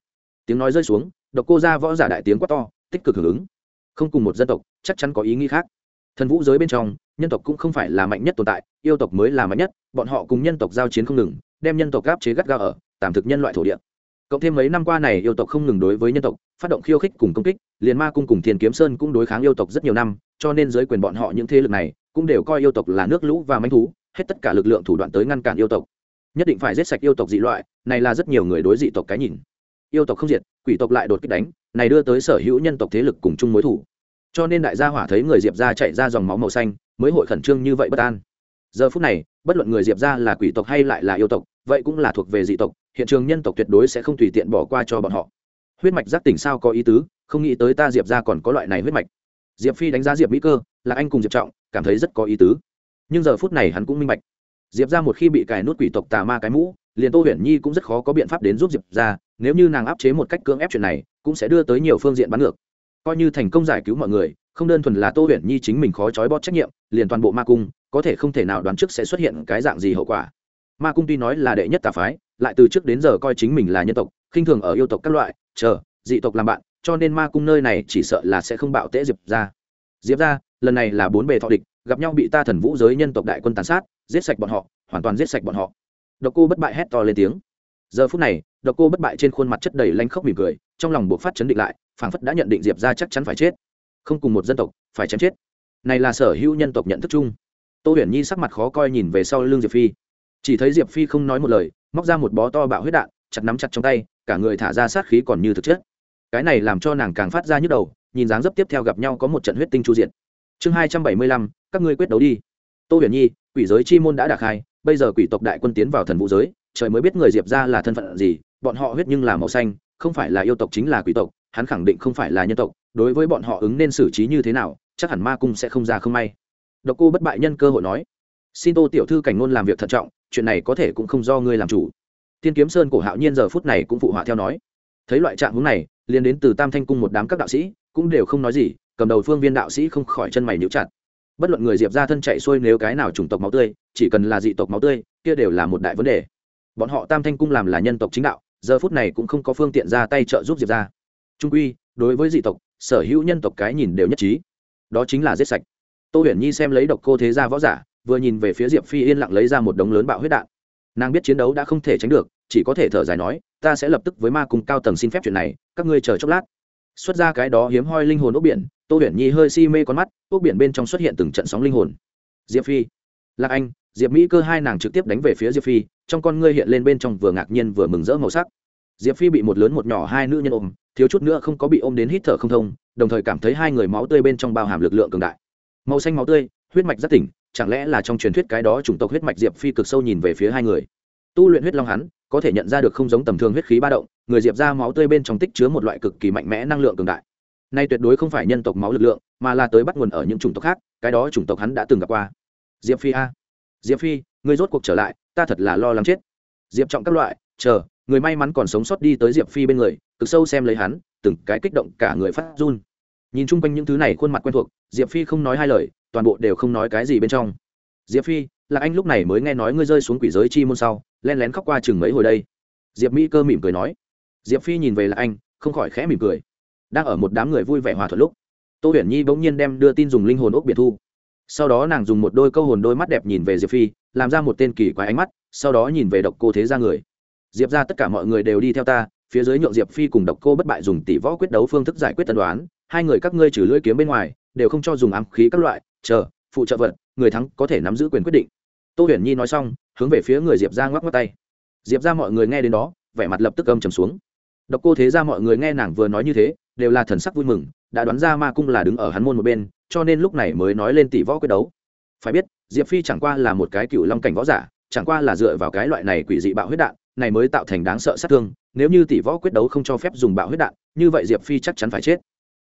tiếng nói rơi xuống, độc cô ra võ giả đại tiếng quát to, tích cực hưởng ứng. Không cùng một dân tộc, chắc chắn có ý nghĩ khác. Thần vũ giới bên trong, nhân tộc cũng không phải là mạnh nhất tồn tại, yêu tộc mới là mạnh nhất, bọn họ cùng nhân tộc giao chiến không ngừng, đem nhân tộc gáp chế gắt gao ở, tạm thực nhân loại thổ địa. Cộng thêm mấy năm qua này, yêu tộc không ngừng đối với nhân tộc, phát động khiêu khích cùng công kích, liền ma cung cùng thiền kiếm sơn cũng đối kháng yêu tộc rất nhiều năm, cho nên giới quyền bọn họ những thế lực này cũng đều coi yêu tộc là nước lũ và manh thú, hết tất cả lực lượng thủ đoạn tới ngăn cản yêu tộc. Nhất định phải giết sạch yêu tộc dị loại, này là rất nhiều người đối dị tộc cái nhìn yêu tộc không diệt, quỷ tộc lại đột kích đánh, này đưa tới sở hữu nhân tộc thế lực cùng chung mối thủ. Cho nên đại gia hỏa thấy người diệp ra chạy ra dòng máu màu xanh, mới hội khẩn trương như vậy bất an. Giờ phút này, bất luận người diệp ra là quỷ tộc hay lại là yêu tộc, vậy cũng là thuộc về dị tộc, hiện trường nhân tộc tuyệt đối sẽ không tùy tiện bỏ qua cho bọn họ. Huyết mạch giác tỉnh sao có ý tứ, không nghĩ tới ta diệp ra còn có loại này huyết mạch. Diệp phi đánh giá diệp mỹ cơ, là anh cùng diệp trọng, cảm thấy rất có ý tứ. Nhưng giờ phút này hắn cũng minh bạch. Diệp ra một khi bị cài nút quỷ tộc tà ma cái mũ, liền tô huyền nhi cũng rất khó có biện pháp đến giúp diệp ra nếu như nàng áp chế một cách cưỡng ép chuyện này, cũng sẽ đưa tới nhiều phương diện bắn ngược. Coi như thành công giải cứu mọi người, không đơn thuần là tô huyền nhi chính mình khó trói bót trách nhiệm, liền toàn bộ ma cung, có thể không thể nào đoán trước sẽ xuất hiện cái dạng gì hậu quả. Ma cung tuy nói là đệ nhất tà phái, lại từ trước đến giờ coi chính mình là nhân tộc, khinh thường ở yêu tộc các loại, chờ, dị tộc làm bạn, cho nên ma cung nơi này chỉ sợ là sẽ không bạo tễ diệp ra diệp ra lần này là bốn bề thọ địch, gặp nhau bị ta thần vũ giới nhân tộc đại quân tàn sát, giết sạch bọn họ, hoàn toàn giết sạch bọn họ. Độc cô bất bại hét to lên tiếng giờ phút này, độc cô bất bại trên khuôn mặt chất đầy lanh khóc mỉm cười, trong lòng buộc phát chấn định lại, phảng phất đã nhận định diệp ra chắc chắn phải chết. Không cùng một dân tộc, phải chém chết. Này là sở hữu nhân tộc nhận thức chung. Tô huyền nhi sắc mặt khó coi nhìn về sau l ư n g diệp phi. Chỉ thấy diệp phi không nói một lời, móc ra một bó to bạo huyết đạn, chặt nắm chặt trong tay, cả người thả ra sát khí còn như thực chất. Cái này làm cho nàng càng phát ra nhức đầu, nhìn dáng dấp tiếp theo gặp nhau có một trận huyết tinh chu diện chương hai trăm bảy mươi lăm, các ngươi quyết đấu đi. Tô huyền nhi, quỷ giới chi môn đã đạc khai, bây giờ quỷ tộc đại quân tiến vào thần vũ giới trời mới biết người diệp ra là thân phận gì, bọn họ huyết nhưng là màu xanh, không phải là yêu tộc chính là quỷ tộc, hắn khẳng định không phải là nhân tộc, đối với bọn họ ứng nên xử trí như thế nào, chắc hẳn ma cung sẽ không ra không may. Độc cô bất bại nhân cơ hội nói, xin tô tiểu thư cảnh ngôn làm việc thận trọng, chuyện này có thể cũng không do ngươi làm chủ. Thiên kiếm sơn cổ hạo nhiên giờ phút này cũng phụ họa theo nói, thấy loại trạng hướng này, liền đến từ tam thanh cung một đám các đạo sĩ, cũng đều không nói gì, cầm đầu phương viên đạo sĩ không khỏi chân mày níu chặt. Bất luận người diệp ra thân chạy xuôi nếu cái nào chủng tộc máu tươi, chỉ cần là dị tộc máu tươi, kia đều là một đại vấn đề bọn họ tam thanh cung làm là nhân tộc chính đạo, giờ phút này cũng không có phương tiện ra tay trợ giúp diệp ra trung quy, đối với dị tộc, sở hữu nhân tộc cái nhìn đều nhất trí. Đó chính là giết sạch. Tô huyền nhi xem lấy độc cô thế gia võ giả, vừa nhìn về phía diệp phi yên lặng lấy ra một đống lớn bạo huyết đạn. Nàng biết chiến đấu đã không thể tránh được, chỉ có thể thở dài nói, ta sẽ lập tức với ma cùng cao tầng xin phép chuyện này, các ngươi chờ chốc lát. Xuất ra cái đó hiếm hoi linh hồn ốc biển, tô huyền nhi hơi si mê con mắt, ốc biển bên trong xuất hiện từng trận sóng linh hồn. Diệp phi lạc anh, diệp mỹ cơ hai nàng trực tiếp đánh về phía diệp phi, trong con ngươi hiện lên bên trong vừa ngạc nhiên vừa mừng rỡ màu sắc. Diệp phi bị một lớn một nhỏ hai nữ nhân ôm, thiếu chút nữa không có bị ôm đến hít thở không thông, đồng thời cảm thấy hai người máu tươi bên trong bao hàm lực lượng cường đại. Màu xanh máu tươi, huyết mạch rất tỉnh, chẳng lẽ là trong truyền thuyết cái đó chủng tộc huyết mạch diệp phi cực sâu nhìn về phía hai người. Tu luyện huyết long hắn, có thể nhận ra được không giống tầm thường huyết khí ba động, người diệp ra máu tươi bên trong tích chứa một loại cực kỳ mạnh mẽ năng lượng cường đại. Nay tuyệt đối không phải nhân tộc máu lực lượng, mà là tới bắt nguồn ở những chủng tộc khác, cái đó chủng tộc hắn đã từng gặp qua diệp phi a. Diệp phi người rốt cuộc trở lại, ta thật là lo lắng chết. Diệp trọng các loại, chờ, người may mắn còn sống sót đi tới diệp phi bên người, cực sâu xem lấy hắn, từng cái kích động cả người phát run. Nhìn chung quanh những thứ này khuôn mặt quen thuộc, diệp phi không nói hai lời, toàn bộ đều không nói cái gì bên trong. Diệp phi, là anh lúc này mới nghe nói ngươi rơi xuống quỷ giới chi môn sau len lén khóc qua chừng mấy hồi đây. Diệp mỹ cơ mỉm cười nói. Diệp phi nhìn về là anh, không khỏi khẽ mỉm cười. Đang ở một đám người vui vẻ hòa thuận lúc, tô huyền nhi bỗng nhiên đem đưa tin dùng linh hồn ốc biệt thu sau đó nàng dùng một đôi câu hồn đôi mắt đẹp nhìn về diệp phi, làm ra một tên kỳ quái ánh mắt, sau đó nhìn về độc cô thế ra người. Diệp ra tất cả mọi người đều đi theo ta, phía dưới nhượng diệp phi cùng độc cô bất bại dùng tỷ võ quyết đấu phương thức giải quyết tân đoán hai người các ngươi trừ lưỡi kiếm bên ngoài, đều không cho dùng ám khí các loại, chờ, phụ trợ vật, người thắng có thể nắm giữ quyền quyết định. Tô huyền nhi nói xong, hướng về phía người diệp ra ngoắc ngoắc tay. Diệp ra mọi người nghe đến đó, vẻ mặt lập tức âm trầm xuống. Độc cô thế ra mọi người nghe nàng vừa nói như thế, đều là thần sắc vui mừng đã đoán ra ma cung là đứng ở hắn môn một bên, cho nên lúc này mới nói lên tỷ võ quyết đấu. Phải biết, diệp phi chẳng qua là một cái cựu long cảnh võ giả, chẳng qua là dựa vào cái loại này quỷ dị bạo huyết đạn, này mới tạo thành đáng sợ sát thương, nếu như tỷ võ quyết đấu không cho phép dùng bạo huyết đạn, như vậy diệp phi chắc chắn phải chết.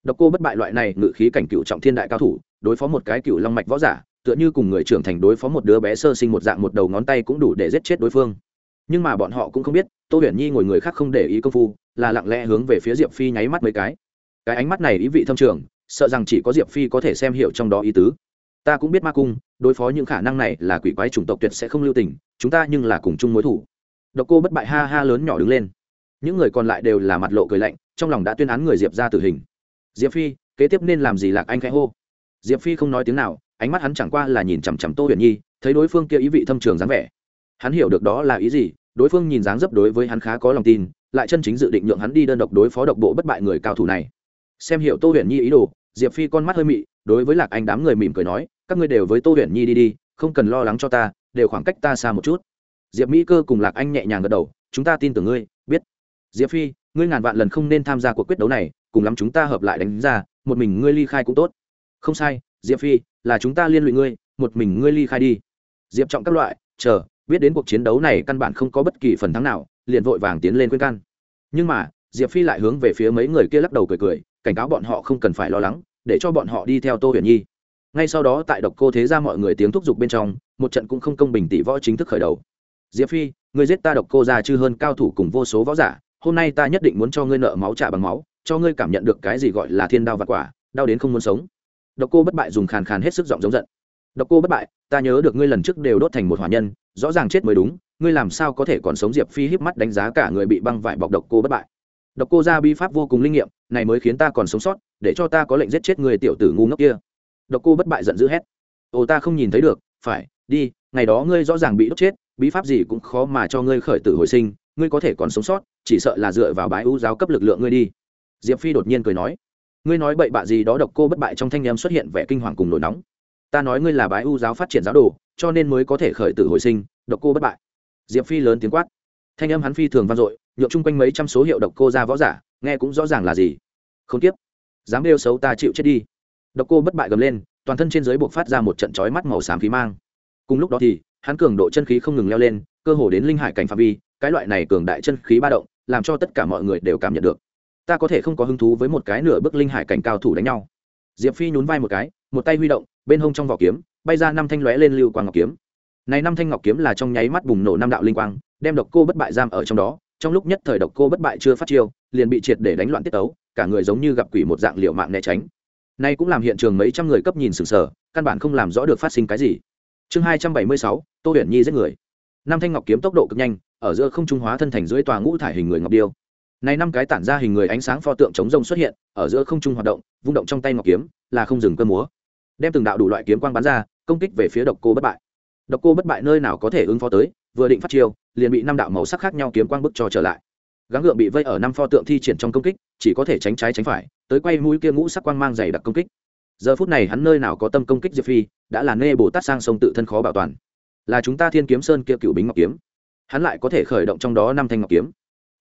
Độc cô bất bại loại này ngự khí cảnh cựu trọng thiên đại cao thủ, đối phó một cái cựu long mạch võ giả, tựa như cùng người trưởng thành đối phó một đứa bé sơ sinh một dạng một đầu ngón tay cũng đủ để giết chết đối phương. Nhưng mà bọn họ cũng không biết, tô huyền nhi ngồi người khác không để ý công phu, là lặng lẽ hướng về phía diệp phi nháy mắt mấy cái cái ánh mắt này ý vị thâm trường, sợ rằng chỉ có diệp phi có thể xem hiểu trong đó ý tứ. Ta cũng biết ma cung, đối phó những khả năng này là quỷ quái chủng tộc tuyệt sẽ không lưu tình, chúng ta nhưng là cùng chung mối thủ. Độc cô bất bại ha ha lớn nhỏ đứng lên. Những người còn lại đều là mặt lộ cười lạnh, trong lòng đã tuyên án người diệp ra tử hình. Diệp phi, kế tiếp nên làm gì lạc anh khẽ hô. Diệp phi không nói tiếng nào, ánh mắt hắn chẳng qua là nhìn chằm chằm tô huyền nhi, thấy đối phương kia ý vị thâm trường dáng vẻ. Hắn hiểu được đó là ý gì, đối phương nhìn dáng dấp đối với hắn khá có lòng tin, lại chân chính dự định nhượng hắn đi đơn độc đối phó độc bộ bất bại người cao thủ này xem hiểu tô huyền nhi ý đồ, diệp phi con mắt hơi mị, đối với lạc anh đám người mỉm cười nói, các ngươi đều với tô huyền nhi đi đi, không cần lo lắng cho ta, đều khoảng cách ta xa một chút. Diệp mỹ cơ cùng lạc anh nhẹ nhàng gật đầu, chúng ta tin tưởng ngươi, biết. Diệp phi, ngươi ngàn vạn lần không nên tham gia cuộc quyết đấu này, cùng lắm chúng ta hợp lại đánh ra, một mình ngươi ly khai cũng tốt. Không sai, diệp phi, là chúng ta liên lụy ngươi, một mình ngươi ly khai đi. Diệp trọng các loại, chờ, biết đến cuộc chiến đấu này căn bản không có bất kỳ phần thắng nào, liền vội vàng tiến lên khuyên can. Nhưng mà, diệp phi lại hướng về phía mấy người kia lắc đầu cười cười cảnh cáo bọn họ không cần phải lo lắng, để cho bọn họ đi theo tô huyền nhi. Ngay sau đó tại độc cô thế ra mọi người tiếng thúc giục bên trong, một trận cũng không công bình tỷ võ chính thức khởi đầu. Diệp phi người giết ta độc cô ra chư hơn cao thủ cùng vô số võ giả, hôm nay ta nhất định muốn cho ngươi nợ máu trả bằng máu, cho ngươi cảm nhận được cái gì gọi là thiên đao và quả, đau đến không muốn sống. Độc cô bất bại dùng khàn khàn hết sức giọng giống giận. Độc cô bất bại, ta nhớ được ngươi lần trước đều đốt thành một hỏa nhân, rõ ràng chết mới đúng, ngươi làm sao có thể còn sống diệp phi híp mắt đánh giá cả người bị băng vải bọc độc cô bất bại độc cô ra bi pháp vô cùng linh nghiệm, này mới khiến ta còn sống sót, để cho ta có lệnh giết chết người tiểu tử ngu ngốc kia. Độc cô bất bại giận dữ hét. Ồ, ta không nhìn thấy được, phải, đi, ngày đó ngươi rõ ràng bị đốt chết, bí pháp gì cũng khó mà cho ngươi khởi tử hồi sinh, ngươi có thể còn sống sót, chỉ sợ là dựa vào bái ưu giáo cấp lực lượng ngươi đi. Diệp phi đột nhiên cười nói. Ngươi nói bậy bạ gì đó độc cô bất bại trong thanh em xuất hiện vẻ kinh hoàng cùng nổi nóng. Ta nói ngươi là bái ưu giáo phát triển giáo đồ, cho nên mới có thể khởi tử hồi sinh, độc cô bất bại. Diệp phi lớn tiếng quát. Thanh âm hắn phi thường vang dội nhộn chung quanh mấy trăm số hiệu độc cô ra võ giả, nghe cũng rõ ràng là gì. Không tiếp dám đeo xấu ta chịu chết đi. Độc cô bất bại gầm lên, toàn thân trên dưới buộc phát ra một trận chói mắt màu xám khí mang. Cùng lúc đó thì, hắn cường độ chân khí không ngừng leo lên, cơ hồ đến linh hải cảnh phạm vi, cái loại này cường đại chân khí ba động, làm cho tất cả mọi người đều cảm nhận được. Ta có thể không có hứng thú với một cái nửa bước linh hải cảnh cao thủ đánh nhau. Diệp phi nhún vai một cái, một tay huy động, bên hông trong vỏ kiếm, bay ra năm thanh lóe lên lưu quang ngọc kiếm. Này năm thanh ngọc kiếm là trong nháy mắt bùng nổ năm đạo linh quang, đem độc cô bất bại giam ở trong đó trong lúc nhất thời độc cô bất bại chưa phát chiêu, liền bị triệt để đánh loạn tiết tấu, cả người giống như gặp quỷ một dạng liệu mạng né tránh. Nay cũng làm hiện trường mấy trăm người cấp nhìn sừng sờ, căn bản không làm rõ được phát sinh cái gì. Chương hai trăm bảy mươi sáu, tô huyền nhi giết người. Năm thanh ngọc kiếm tốc độ cực nhanh, ở giữa không trung hóa thân thành dưới tòa ngũ thải hình người ngọc điêu. Này năm cái tản ra hình người ánh sáng pho tượng chống rông xuất hiện, ở giữa không trung hoạt động, vung động trong tay ngọc kiếm, là không dừng cơ múa. Đem từng đạo đủ loại kiếm quang bắn ra, công kích về phía độc cô bất bại. Độc cô bất bại nơi nào có thể ứng phó tới, vừa định phát chiêu liền bị năm đạo màu sắc khác nhau kiếm quang bức cho trở lại. Gắng gượng bị vây ở năm pho tượng thi triển trong công kích, chỉ có thể tránh trái tránh phải, tới quay mũi kia ngũ sắc quang mang dày đặc công kích. Giờ phút này hắn nơi nào có tâm công kích diệp phi, đã là nê bồ tát sang sông tự thân khó bảo toàn. Là chúng ta thiên kiếm sơn kia cựu bính ngọc kiếm. Hắn lại có thể khởi động trong đó năm thanh ngọc kiếm.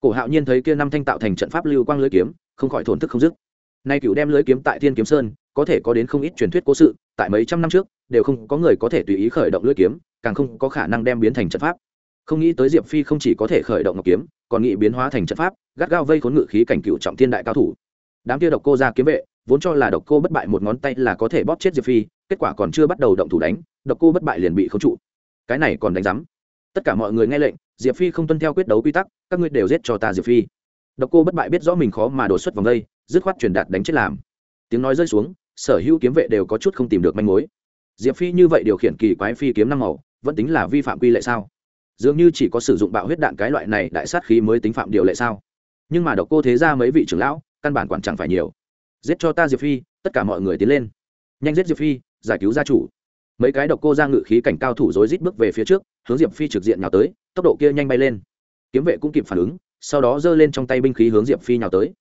Cổ hạo nhiên thấy kia năm thanh tạo thành trận pháp lưu quang lưới kiếm, không khỏi thổn thức không dứt. Nay cựu đem lưới kiếm tại thiên kiếm sơn, có thể có đến không ít truyền thuyết cố sự, tại mấy trăm năm trước, đều không có người có thể tùy ý khởi động lưới kiếm, càng không có khả năng đem biến thành trận pháp không nghĩ tới diệp phi không chỉ có thể khởi động ngọc kiếm, còn nghĩ biến hóa thành trận pháp, gắt gao vây khốn ngự khí cảnh cựu trọng thiên đại cao thủ. Đám kia độc cô ra kiếm vệ, vốn cho là độc cô bất bại một ngón tay là có thể bóp chết diệp phi, kết quả còn chưa bắt đầu động thủ đánh, độc cô bất bại liền bị khống trụ. Cái này còn đánh rắm tất cả mọi người nghe lệnh, diệp phi không tuân theo quyết đấu quy tắc, các ngươi đều giết cho ta diệp phi. Độc cô bất bại biết rõ mình khó mà đột xuất vòng đây, dứt khoát truyền đạt đánh chết làm. Tiếng nói rơi xuống, sở hữu kiếm vệ đều có chút không tìm được manh mối. Diệp phi như vậy điều khiển kỳ quái phi kiếm năm màu, vẫn tính là vi phạm quy lệ sao? Dường như chỉ có sử dụng bạo huyết đạn cái loại này đại sát khí mới tính phạm điều lệ sao? Nhưng mà độc cô thế ra mấy vị trưởng lão, căn bản quản chẳng phải nhiều. Giết cho ta diệp phi, tất cả mọi người tiến lên. Nhanh giết diệp phi, giải cứu gia chủ. Mấy cái độc cô ra ngự khí cảnh cao thủ rối rít bước về phía trước, hướng diệp phi trực diện nhào tới, tốc độ kia nhanh bay lên. Kiếm vệ cũng kịp phản ứng, sau đó giơ lên trong tay binh khí hướng diệp phi nhào tới.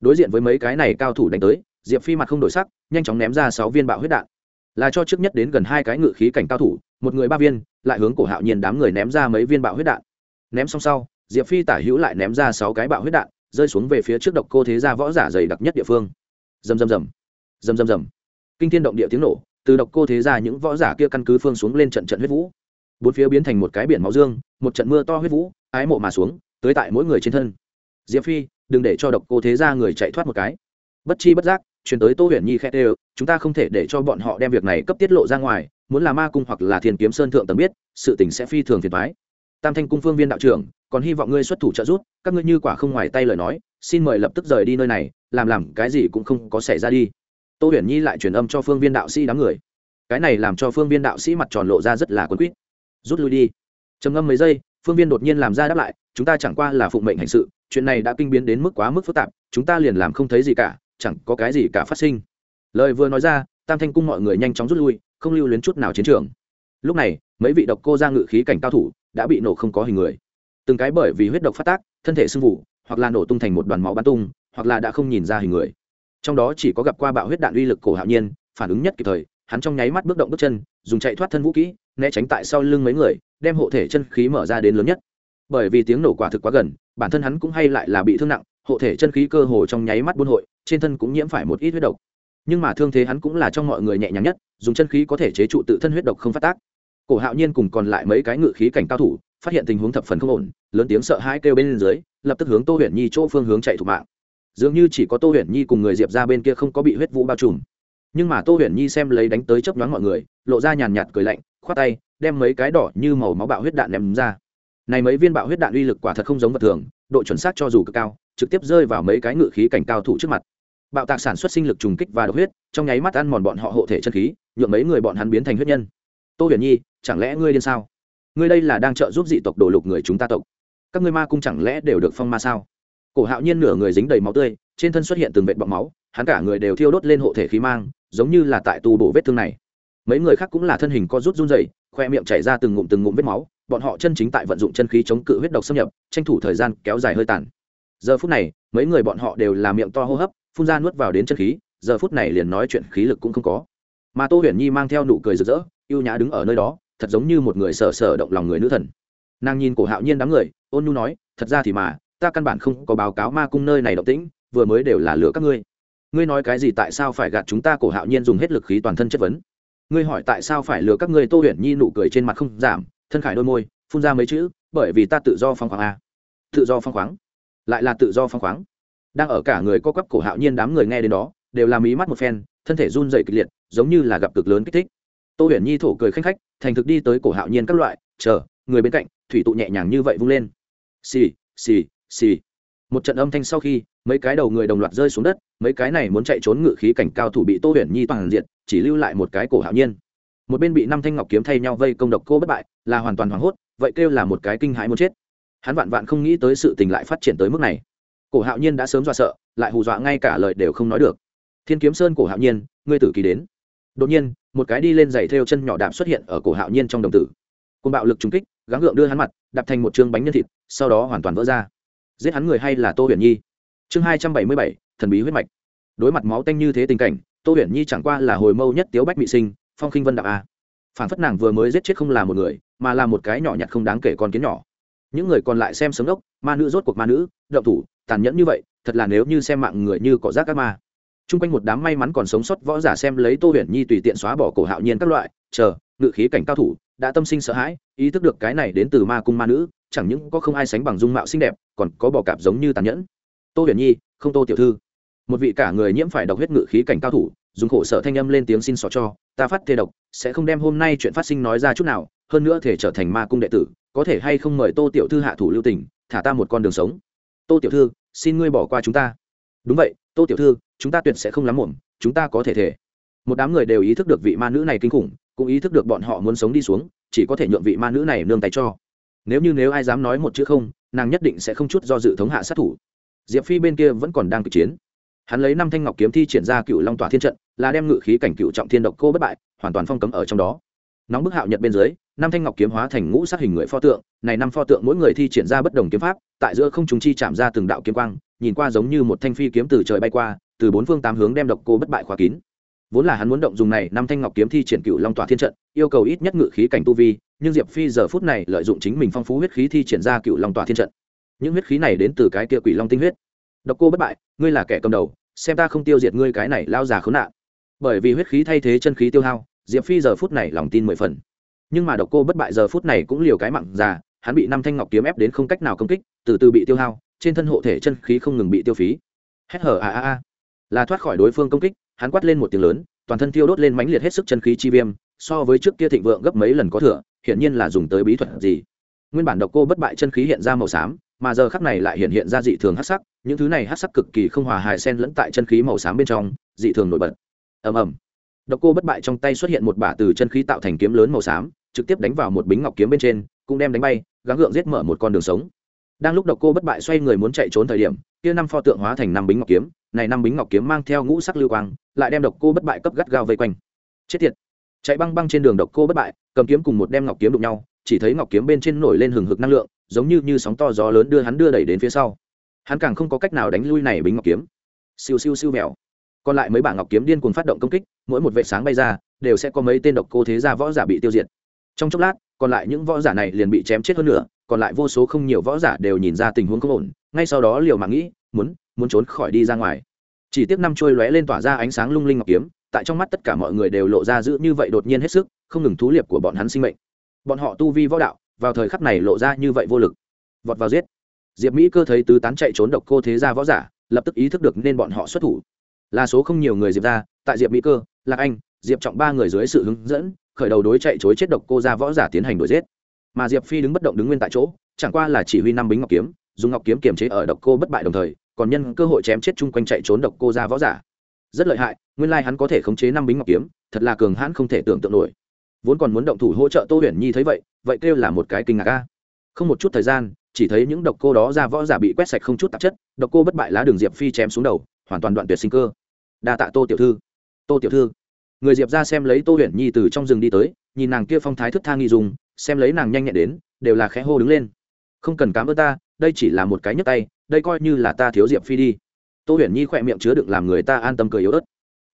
Đối diện với mấy cái này cao thủ đánh tới, diệp phi mặt không đổi sắc, nhanh chóng ném ra sáu viên bạo huyết đạn. Là cho trước nhất đến gần hai cái ngự khí cảnh cao thủ một người ba viên, lại hướng cổ hạo nhiên đám người ném ra mấy viên bạo huyết đạn. Ném xong sau, diệp phi tả hữu lại ném ra sáu cái bạo huyết đạn, rơi xuống về phía trước độc cô thế gia võ giả dày đặc nhất địa phương. Rầm rầm rầm. Rầm rầm rầm. Kinh thiên động địa tiếng nổ, từ độc cô thế gia những võ giả kia căn cứ phương xuống lên trận trận huyết vũ. Bốn phía biến thành một cái biển máu dương, một trận mưa to huyết vũ, ái mộ mà xuống, tới tại mỗi người trên thân. Diệp phi, đừng để cho độc cô thế gia người chạy thoát một cái. Bất chi bất giác, chuyển tới tô huyền nhi khẽ ê chúng ta không thể để cho bọn họ đem việc này cấp tiết lộ ra ngoài muốn là ma cung hoặc là thiên kiếm sơn thượng tầng biết, sự tình sẽ phi thường phiền thoái tam thanh cung phương viên đạo trưởng, còn hy vọng ngươi xuất thủ trợ giúp, các ngươi như quả không ngoài tay lời nói, xin mời lập tức rời đi nơi này, làm làm cái gì cũng không có xảy ra đi. Tô huyền nhi lại truyền âm cho phương viên đạo sĩ đám người. Cái này làm cho phương viên đạo sĩ mặt tròn lộ ra rất là quấn quýt. Rút lui đi. Trầm ngâm mấy giây, phương viên đột nhiên làm ra đáp lại, chúng ta chẳng qua là phụng mệnh hành sự, chuyện này đã kinh biến đến mức quá mức phức tạp, chúng ta liền làm không thấy gì cả, chẳng có cái gì cả phát sinh. Lời vừa nói ra, tam thanh cung mọi người nhanh chóng rút lui không lưu luyến chút nào chiến trường. Lúc này, mấy vị độc cô ra ngự khí cảnh cao thủ đã bị nổ không có hình người. Từng cái bởi vì huyết độc phát tác, thân thể sưng vụ, hoặc là nổ tung thành một đoàn máu bắn tung, hoặc là đã không nhìn ra hình người. Trong đó chỉ có gặp qua bạo huyết đạn uy lực cổ hạo nhiên, phản ứng nhất kịp thời, hắn trong nháy mắt bước động bước chân, dùng chạy thoát thân vũ kỹ, né tránh tại sau lưng mấy người, đem hộ thể chân khí mở ra đến lớn nhất. Bởi vì tiếng nổ quả thực quá gần, bản thân hắn cũng hay lại là bị thương nặng, hộ thể chân khí cơ hồ trong nháy mắt buôn hội, trên thân cũng nhiễm phải một ít huyết độc. Nhưng mà thương thế hắn cũng là trong mọi người nhẹ nhàng nhất dùng chân khí có thể chế trụ tự thân huyết độc không phát tác. Cổ hạo nhiên cùng còn lại mấy cái ngự khí cảnh cao thủ, phát hiện tình huống thập phần không ổn, lớn tiếng sợ hãi kêu bên dưới, lập tức hướng tô huyền nhi chỗ phương hướng chạy thủ mạng. Dường như chỉ có tô huyền nhi cùng người diệp ra bên kia không có bị huyết vũ bao trùm. Nhưng mà tô huyền nhi xem lấy đánh tới chấp nhoáng mọi người, lộ ra nhàn nhạt cười lạnh, khoát tay, đem mấy cái đỏ như màu máu bạo huyết đạn ném ra. Này mấy viên bạo huyết đạn uy lực quả thật không giống vật thường, độ chuẩn xác cho dù cực cao, trực tiếp rơi vào mấy cái ngự khí cảnh cao thủ trước mặt bạo tạc sản xuất sinh lực trùng kích và độc huyết, trong nháy mắt ăn mòn bọn họ hộ thể chân khí nhuộm mấy người bọn hắn biến thành huyết nhân. Tô huyền nhi, chẳng lẽ ngươi điên sao? Ngươi đây là đang trợ giúp dị tộc đổ lục người chúng ta tộc. Các ngươi ma cung chẳng lẽ đều được phong ma sao? Cổ hạo nhiên nửa người dính đầy máu tươi, trên thân xuất hiện từng vệt bọc máu, hắn cả người đều thiêu đốt lên hộ thể khí mang, giống như là tại tu bổ vết thương này. Mấy người khác cũng là thân hình co rút run dày khoe miệng chảy ra từng ngụm từng ngụm vết máu, bọn họ chân chính tại vận dụng chân khí chống cự huyết độc xâm nhập, tranh thủ thời gian kéo dài hơi tàn. Giờ phút này, mấy người bọn họ đều là miệng to hô hấp phun ra nuốt vào đến chân khí, giờ phút này liền nói chuyện khí lực cũng không có. Mà tô huyền nhi mang theo nụ cười rực rỡ y ê u nhã đứng ở nơi đó, thật giống như một người sở sở động lòng người nữ thần. Nàng nhìn cổ hạo nhiên đám người, ôn nhu nói, thật ra thì mà, ta căn bản không có báo cáo ma cung nơi này động tĩnh, vừa mới đều là lửa các ngươi. Ngươi nói cái gì tại sao phải gạt chúng ta? Cổ hạo nhiên dùng hết lực khí toàn thân chất vấn. Ngươi hỏi tại sao phải lừa các ngươi? Tô huyền nhi nụ cười trên mặt không giảm, thân khải đôi môi, phun ra mấy chữ, bởi vì ta tự do phong khoáng a tự do phong khoáng? Lại là tự do phong khoáng đang ở cả người co quắp cổ hạo nhiên đám người nghe đến đó, đều làm ý mắt một phen, thân thể run dày kịch liệt, giống như là gặp cực lớn kích thích. Tô huyền nhi thổ cười khanh khách, thành thực đi tới cổ hạo nhiên các loại, chờ, người bên cạnh. Thủy tụ nhẹ nhàng như vậy vung lên. Xì xì xì. Một trận âm thanh sau khi, mấy cái đầu người đồng loạt rơi xuống đất, mấy cái này muốn chạy trốn ngự khí cảnh cao thủ bị tô huyền nhi toàn diện chỉ lưu lại một cái cổ hạo nhiên. Một bên bị năm thanh ngọc kiếm thay nhau vây công độc cô bất bại, là hoàn toàn hoảng hốt, vậy kêu là một cái kinh hãi muốn chết. Hắn vạn vạn không nghĩ tới sự tình lại phát triển tới mức này cổ hạo nhiên đã sớm dọa sợ, lại hù dọa ngay cả lời đều không nói được. Thiên kiếm sơn cổ hạo nhiên, ngươi tử kỳ đến. Đột nhiên, một cái đi lên giày thêu chân nhỏ đạp xuất hiện ở cổ hạo nhiên trong đồng tử. Côn bạo lực trúng kích, gắng gượng đưa hắn mặt, đạp thành một chương bánh nhân thịt, sau đó hoàn toàn vỡ ra. Giết hắn người hay là tô huyền nhi? Chương hai trăm bảy mươi bảy, thần bí huyết mạch. Đối mặt máu tanh như thế tình cảnh, tô huyền nhi chẳng qua là hồi mâu nhất tiếu bách bị sinh, phong khinh vân đạo a. Phản phất nàng vừa mới giết chết không là một người, mà là một cái nhỏ nhặt không đáng kể con kiến nhỏ những người còn lại xem sớm đốc, ma nữ rốt cuộc ma nữ, động thủ, tàn nhẫn như vậy, thật là nếu như xem mạng người như cỏ rác các ma. T r u n g quanh một đám may mắn còn sống sót võ giả xem lấy tô huyền nhi tùy tiện xóa bỏ cổ hạo nhiên các loại, chờ, ngự khí cảnh cao thủ, đã tâm sinh sợ hãi, ý thức được cái này đến từ ma cung ma nữ, chẳng những có không ai sánh bằng dung mạo xinh đẹp, còn có bò cạp giống như tàn nhẫn. Tô huyền nhi, không tô tiểu thư. Một vị cả người nhiễm phải độc huyết ngự khí cảnh cao thủ, dùng khổ sở thanh âm lên tiếng xin xỏ cho, ta phát thê độc, sẽ không đem hôm nay chuyện phát sinh nói ra chút nào, hơn nữa thể trở thành ma cung đệ tử có thể hay không mời tô tiểu thư hạ thủ lưu tình, thả ta một con đường sống. Tô tiểu thư, xin ngươi bỏ qua chúng ta. Đúng vậy, tô tiểu thư, chúng ta tuyệt sẽ không lắm muộn, chúng ta có thể thể. Một đám người đều ý thức được vị ma nữ này kinh khủng, cũng ý thức được bọn họ muốn sống đi xuống, chỉ có thể nhượng vị ma nữ này nương tay cho. Nếu như nếu ai dám nói một chữ không, nàng nhất định sẽ không chút do dự thống hạ sát thủ. Diệp phi bên kia vẫn còn đang cực chiến. Hắn lấy năm thanh ngọc kiếm thi triển ra cựu long tỏa thiên trận, là đem ngự khí cảnh cựu trọng thiên độc cô bất bại, hoàn toàn phong cấm ở trong đó nóng bức hạo nhật bên dưới, năm thanh ngọc kiếm hóa thành ngũ sát hình người pho tượng, này năm pho tượng mỗi người thi triển ra bất đồng kiếm pháp, tại giữa không chúng chi chạm ra từng đạo kiếm quang, nhìn qua giống như một thanh phi kiếm từ trời bay qua, từ bốn phương tám hướng đem độc cô bất bại khóa kín. Vốn là hắn muốn động dùng này năm thanh ngọc kiếm thi triển cựu long tỏa thiên trận, yêu cầu ít nhất ngự khí cảnh tu vi, nhưng diệp phi giờ phút này lợi dụng chính mình phong phú huyết khí thi triển ra cựu long tỏa thiên trận. Những huyết khí này đến từ cái kia quỷ long tinh huyết. Độc cô bất bại, ngươi là kẻ cầm đầu, xem ta không tiêu diệt ngươi cái này lao già khốn nạn. Bởi vì huyết khí thay thế chân khí tiêu hao diệp phi giờ phút này lòng tin mười phần. Nhưng mà độc cô bất bại giờ phút này cũng liều cái mặn già, hắn bị năm thanh ngọc kiếm ép đến không cách nào công kích, từ từ bị tiêu hao, trên thân hộ thể chân khí không ngừng bị tiêu phí. Hét hở a a a. Là thoát khỏi đối phương công kích, hắn quát lên một tiếng lớn, toàn thân tiêu đốt lên mãnh liệt hết sức chân khí chi viêm, so với trước kia thịnh vượng gấp mấy lần có thừa, hiển nhiên là dùng tới bí thuật gì. Nguyên bản độc cô bất bại chân khí hiện ra màu xám, mà giờ khắc này lại hiện hiện ra dị thường hắc sắc, những thứ này hắc sắc cực kỳ không hòa hài sen lẫn tại chân khí màu xám bên trong, dị thường nổi bật. Ầm ầm độc cô bất bại trong tay xuất hiện một bả từ chân khí tạo thành kiếm lớn màu xám, trực tiếp đánh vào một bính ngọc kiếm bên trên, cũng đem đánh bay, gắng gượng giết mở một con đường sống. Đang lúc độc cô bất bại xoay người muốn chạy trốn thời điểm, kia năm pho tượng hóa thành năm bính ngọc kiếm, này năm bính ngọc kiếm mang theo ngũ sắc lưu quang, lại đem độc cô bất bại cấp gắt gao vây quanh. Chết tiệt! Chạy băng băng trên đường độc cô bất bại, cầm kiếm cùng một đem ngọc kiếm đụng nhau, chỉ thấy ngọc kiếm bên trên nổi lên hừng hực năng lượng, giống như như sóng to gió lớn đưa hắn đưa đẩy đến phía sau. Hắn càng không có cách nào đánh lui này bính ngọc kiếm. Siêu siêu siêu mèo còn lại mấy bảng ngọc kiếm điên cuồng phát động công kích, mỗi một vệ sáng bay ra, đều sẽ có mấy tên độc cô thế gia võ giả bị tiêu diệt. Trong chốc lát, còn lại những võ giả này liền bị chém chết hơn nữa còn lại vô số không nhiều võ giả đều nhìn ra tình huống không ổn, ngay sau đó liều mạng nghĩ, muốn muốn trốn khỏi đi ra ngoài. Chỉ tiếc năm trôi lóe lên tỏa ra ánh sáng lung linh ngọc kiếm, tại trong mắt tất cả mọi người đều lộ ra giữ như vậy đột nhiên hết sức, không ngừng thú liệp của bọn hắn sinh mệnh. Bọn họ tu vi võ đạo, vào thời khắc này lộ ra như vậy vô lực. Vọt vào giết. Diệp mỹ cơ thấy tứ tán chạy trốn độc cô thế gia võ giả, lập tức ý thức được nên bọn họ xuất thủ là số không nhiều người diệp ra, tại diệp mỹ cơ, lạc anh, diệp trọng ba người dưới sự hướng dẫn, khởi đầu đối chạy chối chết độc cô ra võ giả tiến hành đuổi giết. Mà diệp phi đứng bất động đứng nguyên tại chỗ, chẳng qua là chỉ huy năm bính ngọc kiếm, dùng ngọc kiếm kiềm chế ở độc cô bất bại đồng thời, còn nhân cơ hội chém chết chung quanh chạy trốn độc cô ra võ giả. Rất lợi hại, nguyên lai hắn có thể khống chế năm bính ngọc kiếm, thật là cường hãn không thể tưởng tượng nổi. Vốn còn muốn động thủ hỗ trợ tô huyền nhi thấy vậy vậy kêu là một cái kinh ngạc ca không một chút thời gian, chỉ thấy những độc cô đó ra võ giả bị quét sạch không chút tạp chất, độc cô bất bại lá đường diệp phi chém xuống đầu hoàn toàn đoạn tuyệt sinh cơ. Đa tạ tô tiểu thư. Tô tiểu thư. Người diệp ra xem lấy tô huyền nhi từ trong rừng đi tới, nhìn nàng kia phong thái thức tha nghi dùng xem lấy nàng nhanh nhẹn đến, đều là khẽ hô đứng lên. Không cần cám ơn ta, đây chỉ là một cái nhấc tay, đây coi như là ta thiếu diệp phi đi. Tô huyền nhi khỏe miệng chứa đựng làm người ta an tâm cười yếu ớt.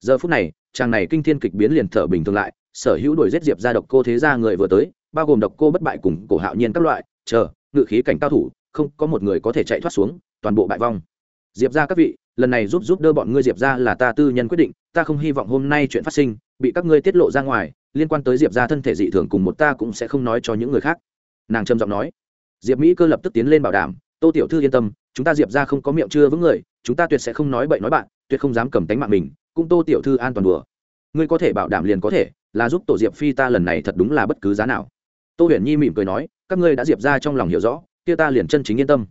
Giờ phút này, chàng này kinh thiên kịch biến liền thở bình thường lại, sở hữu đuổi giết diệp ra độc cô thế ra người vừa tới, bao gồm độc cô bất bại cùng cổ hạo nhiên các loại, chờ, ngự khí cảnh cao thủ, không có một người có thể chạy thoát xuống, toàn bộ bại vong. Diệp ra các vị lần này giúp giúp đỡ bọn ngươi diệp ra là ta tư nhân quyết định, ta không hy vọng hôm nay chuyện phát sinh bị các ngươi tiết lộ ra ngoài, liên quan tới diệp ra thân thể dị thường cùng một ta cũng sẽ không nói cho những người khác. Nàng trầm giọng nói. Diệp mỹ cơ lập tức tiến lên bảo đảm, tô tiểu thư yên tâm, chúng ta diệp ra không có miệng chưa vững người, chúng ta tuyệt sẽ không nói bậy nói bạn, tuyệt không dám cầm tánh mạng mình, cũng tô tiểu thư an toàn đùa. Ngươi có thể bảo đảm liền có thể, là giúp tổ diệp phi ta lần này thật đúng là bất cứ giá nào. Tô huyền nhi mỉm cười nói, các ngươi đã diệp ra trong lòng hiểu rõ, kia ta liền chân chính yên tâm.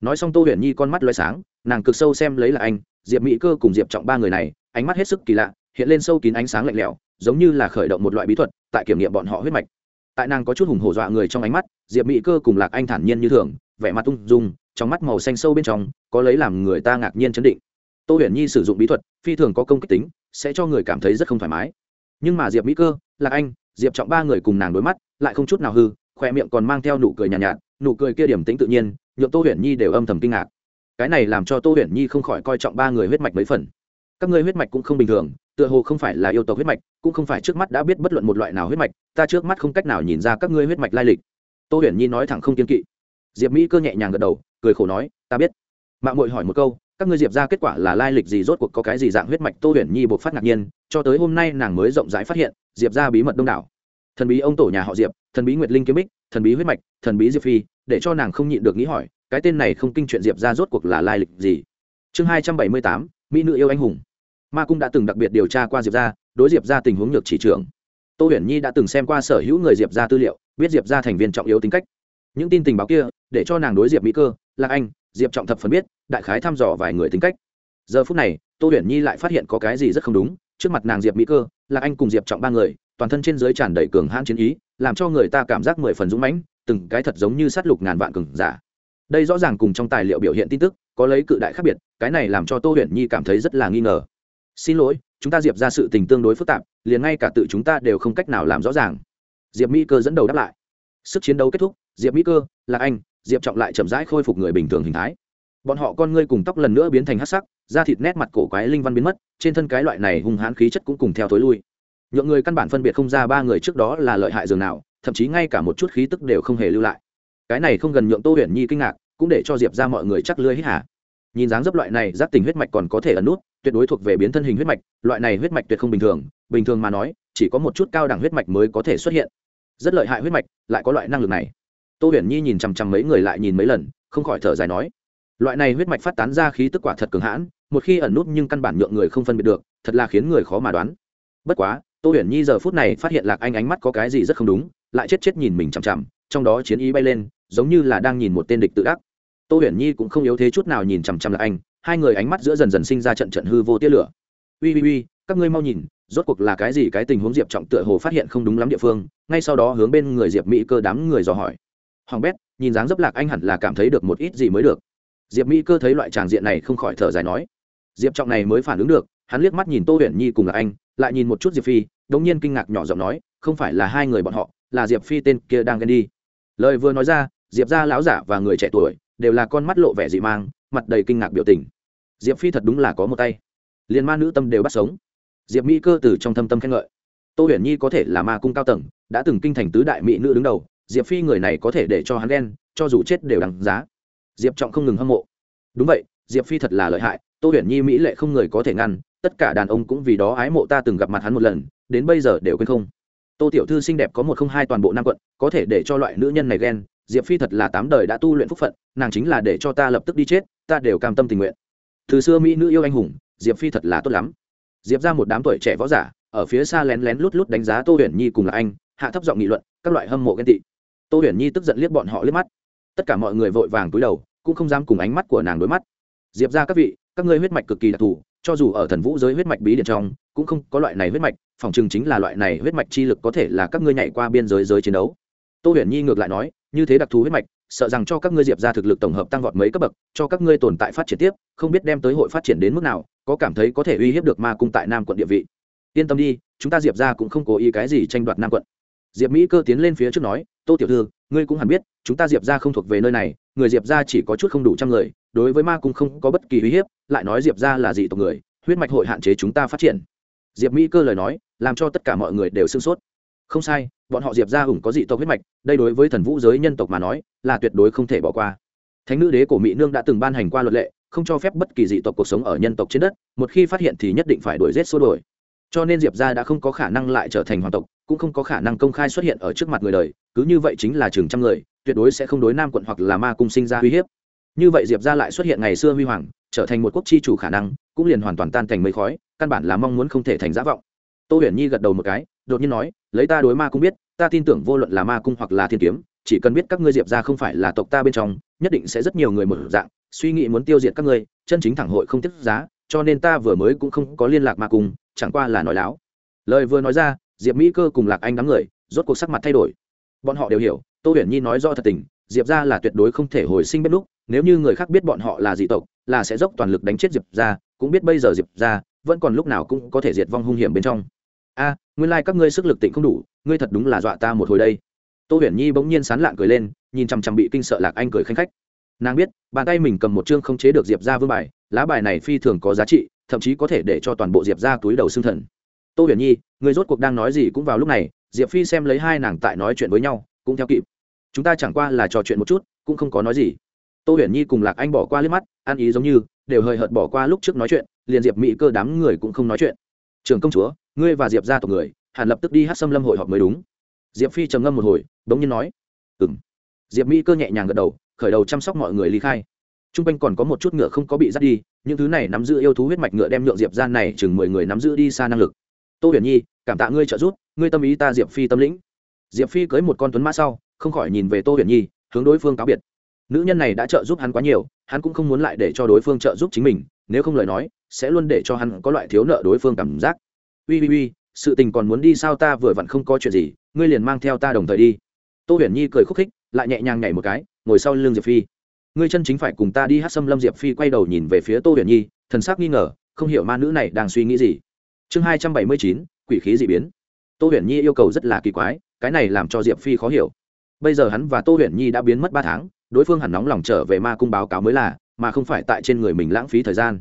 Nói xong tô huyền nhi con mắt loay sáng nàng cực sâu xem lấy là anh diệp mỹ cơ cùng diệp trọng ba người này ánh mắt hết sức kỳ lạ hiện lên sâu kín ánh sáng lạnh lẽo giống như là khởi động một loại bí thuật tại kiểm nghiệm bọn họ huyết mạch. Tại nàng có chút hùng hổ dọa người trong ánh mắt diệp mỹ cơ cùng lạc anh thản nhiên như thường vẻ mặt tung dung trong mắt màu xanh sâu bên trong có lấy làm người ta ngạc nhiên chấn định. Tô huyền nhi sử dụng bí thuật phi thường có công kích tính sẽ cho người cảm thấy rất không thoải mái. Nhưng mà diệp mỹ cơ lạc anh diệp trọng ba người cùng nàng đối mắt lại không chút nào hư khoe miệng còn mang theo nụ cười nhàn nhạt, nhạt nụ cười kia điểm tính tự nhiên nhượng tô huyền nhi đều âm thầm kinh ngạc cái này làm cho tô huyền nhi không khỏi coi trọng ba người huyết mạch mấy phần. Các ngươi huyết mạch cũng không bình thường, tựa hồ không phải là yêu tộc huyết mạch, cũng không phải trước mắt đã biết bất luận một loại nào huyết mạch, ta trước mắt không cách nào nhìn ra các ngươi huyết mạch lai lịch. Tô huyền nhi nói thẳng không kiên kỵ. Diệp mỹ cơ nhẹ nhàng gật đầu, cười khổ nói, ta biết. Mạng mội hỏi một câu, các ngươi diệp ra kết quả là lai lịch gì, rốt cuộc có cái gì dạng huyết mạch? Tô huyền nhi buộc phát ngạc nhiên, cho tới hôm nay nàng mới rộng rãi phát hiện, diệp ra bí mật đông đảo. Thần bí ông tổ nhà họ diệp, thần bí nguyệt linh kiếm bích, thần bí huyết mạch, thần bí diệp phi, để cho nàng không nhịn được nghĩ hỏi cái tên này không kinh chuyện diệp ra rốt cuộc là lai lịch gì? Chương hai trăm bảy mươi tám, mỹ nữ yêu anh hùng. Ma cung đã từng đặc biệt điều tra qua diệp ra đối diệp ra tình huống nhược chỉ trưởng. Tô huyền nhi đã từng xem qua sở hữu người diệp ra tư liệu, biết diệp ra thành viên trọng yếu tính cách. Những tin tình báo kia, để cho nàng đối diệp mỹ cơ, lạc anh, diệp trọng thập phần biết, đại khái thăm dò vài người tính cách. Giờ phút này, tô huyền nhi lại phát hiện có cái gì rất không đúng, trước mặt nàng diệp mỹ cơ, lạc anh cùng diệp trọng ba người, toàn thân trên giới tràn đầy cường hãn chiến ý, làm cho người ta cảm giác mười phần dũng mãnh, từng cái thật giống như sát lục ngàn vạn cường giả đây rõ ràng cùng trong tài liệu biểu hiện tin tức, có lấy cự đại khác biệt, cái này làm cho tô huyền nhi cảm thấy rất là nghi ngờ. Xin lỗi, chúng ta diệp ra sự tình tương đối phức tạp, liền ngay cả tự chúng ta đều không cách nào làm rõ ràng. Diệp mỹ cơ dẫn đầu đáp lại. Sức chiến đấu kết thúc, diệp mỹ cơ, lạc anh, diệp trọng lại chậm rãi khôi phục người bình thường hình thái. Bọn họ con ngươi cùng tóc lần nữa biến thành hát sắc, da thịt nét mặt cổ quái linh văn biến mất, trên thân cái loại này hung hãn khí chất cũng cùng theo thối lui. Nhượng người căn bản phân biệt không ra ba người trước đó là lợi hại dường nào, thậm chí ngay cả một chút khí tức đều không hề lưu lại cái này không gần nhượng tô huyền nhi kinh ngạc, cũng để cho diệp ra mọi người chắc lưới hít hả nhìn dáng dấp loại này, giác tình huyết mạch còn có thể ẩn nút, tuyệt đối thuộc về biến thân hình huyết mạch, loại này huyết mạch tuyệt không bình thường bình thường mà nói, chỉ có một chút cao đẳng huyết mạch mới có thể xuất hiện. Rất lợi hại huyết mạch, lại có loại năng lực này. Tô huyền nhi nhìn chằm chằm mấy người lại nhìn mấy lần, không khỏi thở dài nói, loại này huyết mạch phát tán ra khí tức quả thật cường hãn, một khi ẩn nút nhưng căn bản nhượng người không phân biệt được, thật là khiến người khó mà đoán. Bất quá, tô huyền nhi giờ phút này phát hiện lạc anh ánh mắt có cái gì rất không đúng, lại chết chết nhìn mình chằm chằm, trong đó chiến ý bay lên giống như là đang nhìn một tên địch tự ác tô huyền nhi cũng không yếu thế chút nào nhìn chằm chằm lạc anh, hai người ánh mắt giữa dần dần sinh ra trận trận hư vô tia lửa. Ui ui ui các ngươi mau nhìn, rốt cuộc là cái gì? Cái tình huống diệp trọng tựa hồ phát hiện không đúng lắm địa phương, ngay sau đó hướng bên người diệp mỹ cơ đám người dò hỏi. Hoàng bét, nhìn dáng dấp lạc anh hẳn là cảm thấy được một ít gì mới được. Diệp mỹ cơ thấy loại tràng diện này không khỏi thở dài nói. Diệp trọng này mới phản ứng được, hắn liếc mắt nhìn tô huyền nhi cùng lạc anh, lại nhìn một chút diệp phi, đống nhiên kinh ngạc nhỏ giọng nói, không phải là hai người bọn họ, là diệp phi tên kia đang ghen đi. Lời vừa nói ra diệp gia lão giả và người trẻ tuổi đều là con mắt lộ vẻ dị mang, mặt đầy kinh ngạc biểu tình. Diệp phi thật đúng là có một tay. Liền ma nữ tâm đều bắt sống. Diệp mỹ cơ từ trong thâm tâm khen ngợi. Tô huyền nhi có thể là ma cung cao tầng, đã từng kinh thành tứ đại mỹ nữ đứng đầu, diệp phi người này có thể để cho hắn đen cho dù chết đều đằng giá. Diệp trọng không ngừng hâm mộ. Đúng vậy, diệp phi thật là lợi hại, tô huyền nhi mỹ lệ không người có thể ngăn, tất cả đàn ông cũng vì đó ái mộ ta từng gặp mặt hắn một lần, đến bây giờ đều quên không. Tô tiểu thư xinh đẹp có một không hai toàn bộ nam quận, có thể để cho loại nữ nhân này ghen diệp phi thật là tám đời đã tu luyện phúc phận, nàng chính là để cho ta lập tức đi chết, ta đều cam tâm tình nguyện. Từ xưa mỹ nữ yêu anh hùng, diệp phi thật là tốt lắm. Diệp ra một đám tuổi trẻ võ giả, ở phía xa lén lén lút lút đánh giá tô huyền nhi cùng là anh, hạ thấp giọng nghị luận, các loại hâm mộ ghen tị. Tô huyền nhi tức giận liếc bọn họ liếc mắt. Tất cả mọi người vội vàng túi đầu, cũng không dám cùng ánh mắt của nàng đối mắt. Diệp ra các vị, các ngươi huyết mạch cực kỳ đặc thù, cho dù ở thần vũ giới huyết mạch bí điện trong, cũng không có loại này huyết mạch, phòng chừng chính là loại này huyết mạch chi lực có thể là các ngươi nhảy qua biên giới giới chiến đấu. Tô huyền nhi ngược lại nói như thế đặc thù huyết mạch, sợ rằng cho các ngươi diệp ra thực lực tổng hợp tăng vọt mấy cấp bậc, cho các ngươi tồn tại phát triển tiếp, không biết đem tới hội phát triển đến mức nào, có cảm thấy có thể uy hiếp được ma cung tại nam quận địa vị. Yên tâm đi, chúng ta diệp ra cũng không cố ý cái gì tranh đoạt nam quận. Diệp mỹ cơ tiến lên phía trước nói, tô tiểu thư, ngươi cũng hẳn biết, chúng ta diệp ra không thuộc về nơi này, người diệp ra chỉ có chút không đủ trăm người, đối với ma cung không có bất kỳ uy hiếp, lại nói diệp ra là dị tộc người, huyết mạch hội hạn chế chúng ta phát triển. Diệp mỹ cơ lời nói, làm cho tất cả mọi người đều sưng sốt không sai, bọn họ diệp ra hùng có dị tộc huyết mạch, đây đối với thần vũ giới nhân tộc mà nói, là tuyệt đối không thể bỏ qua. Thánh nữ đế của mỹ nương đã từng ban hành qua luật lệ, không cho phép bất kỳ dị tộc cuộc sống ở nhân tộc trên đất, một khi phát hiện thì nhất định phải đuổi rét xua đổi cho nên diệp ra đã không có khả năng lại trở thành hoàng tộc, cũng không có khả năng công khai xuất hiện ở trước mặt người đời, cứ như vậy chính là chừng trăm người, tuyệt đối sẽ không đối nam quận hoặc là ma cung sinh ra uy hiếp. Như vậy diệp ra lại xuất hiện ngày xưa huy hoàng, trở thành một quốc chi chủ khả năng, cũng liền hoàn toàn tan thành mây khói, căn bản là mong muốn không thể thành giả vọng. Tô huyền nhi gật đầu một cái đột nhiên nói, lấy ta đối ma cung biết, ta tin tưởng vô luận là ma cung hoặc là thiên kiếm, chỉ cần biết các ngươi diệp ra không phải là tộc ta bên trong, nhất định sẽ rất nhiều người mở dạng, suy nghĩ muốn tiêu diệt các ngươi, chân chính thẳng hội không tiết giá, cho nên ta vừa mới cũng không có liên lạc ma cung, chẳng qua là nói láo. Lời vừa nói ra, diệp mỹ cơ cùng lạc anh đám người, rốt cuộc sắc mặt thay đổi. Bọn họ đều hiểu, tô huyền nhi nói do thật tình, diệp ra là tuyệt đối không thể hồi sinh bếp lúc, nếu như người khác biết bọn họ là dị tộc, là sẽ dốc toàn lực đánh chết diệp ra cũng biết bây giờ diệp ra vẫn còn lúc nào cũng có thể diệt vong hung hiểm bên trong a, nguyên lai、like、các ngươi sức lực tịnh không đủ, ngươi thật đúng là dọa ta một hồi đây. Tô huyền nhi bỗng nhiên sán lạn cười lên, nhìn chằm chằm bị kinh sợ lạc anh cười khanh khách. Nàng biết, bàn tay mình cầm một chương không chế được diệp ra vương bài, lá bài này phi thường có giá trị, thậm chí có thể để cho toàn bộ diệp ra túi đầu xương thần. Tô huyền nhi người rốt cuộc đang nói gì cũng vào lúc này, diệp phi xem lấy hai nàng tại nói chuyện với nhau, cũng theo kịp. Chúng ta chẳng qua là trò chuyện một chút, cũng không có nói gì. Tô huyền nhi cùng lạc anh bỏ qua liếc mắt, ăn ý giống như, đều hơi hợt bỏ qua lúc trước nói chuyện, liền diệp mỹ cơ đám người cũng không nói chuyện. Trường công chúa ngươi và diệp ra tộc người, hẳn lập tức đi hát xâm lâm hội họp mới đúng. Diệp phi trầm ngâm một hồi đ ố n g nhiên nói ừ m diệp mỹ cơ nhẹ nhàng gật đầu, khởi đầu chăm sóc mọi người ly khai. T r u n g quanh còn có một chút ngựa không có bị dắt đi, những thứ này nắm giữ yêu thú huyết mạch ngựa đem nhượng diệp gian này chừng mười người nắm giữ đi xa năng lực. Tô huyền nhi, cảm tạ ngươi trợ giúp, ngươi tâm ý ta diệp phi tâm lĩnh. Diệp phi cưới một con tuấn mã sau, không khỏi nhìn về tô huyền nhi, hướng đối phương cáo biệt. Nữ nhân này đã trợ giúp hắn quá nhiều, hắn cũng không muốn lại để cho đối phương trợ giúp chính mình, nếu không lời nói, sẽ luôn để cho hắn có loại thiếu nợ đối phương cảm giác ui ui ui sự tình còn muốn đi sao ta vừa vặn không có chuyện gì, ngươi liền mang theo ta đồng thời đi. Tô huyền nhi cười khúc khích, lại nhẹ nhàng nhảy một cái, ngồi sau lưng diệp phi. Ngươi chân chính phải cùng ta đi. Hát xâm lâm diệp phi quay đầu nhìn về phía tô huyền nhi, thần sắc nghi ngờ, không hiểu ma nữ này đang suy nghĩ gì. Chương hai trăm bảy mươi chín, quỷ khí d ị biến. Tô huyền nhi yêu cầu rất là kỳ quái, cái này làm cho diệp phi khó hiểu. Bây giờ hắn và tô huyền nhi đã biến mất ba tháng, đối phương hẳn nóng lòng trở về ma cung báo cáo mới là, mà không phải tại trên người mình lãng phí thời gian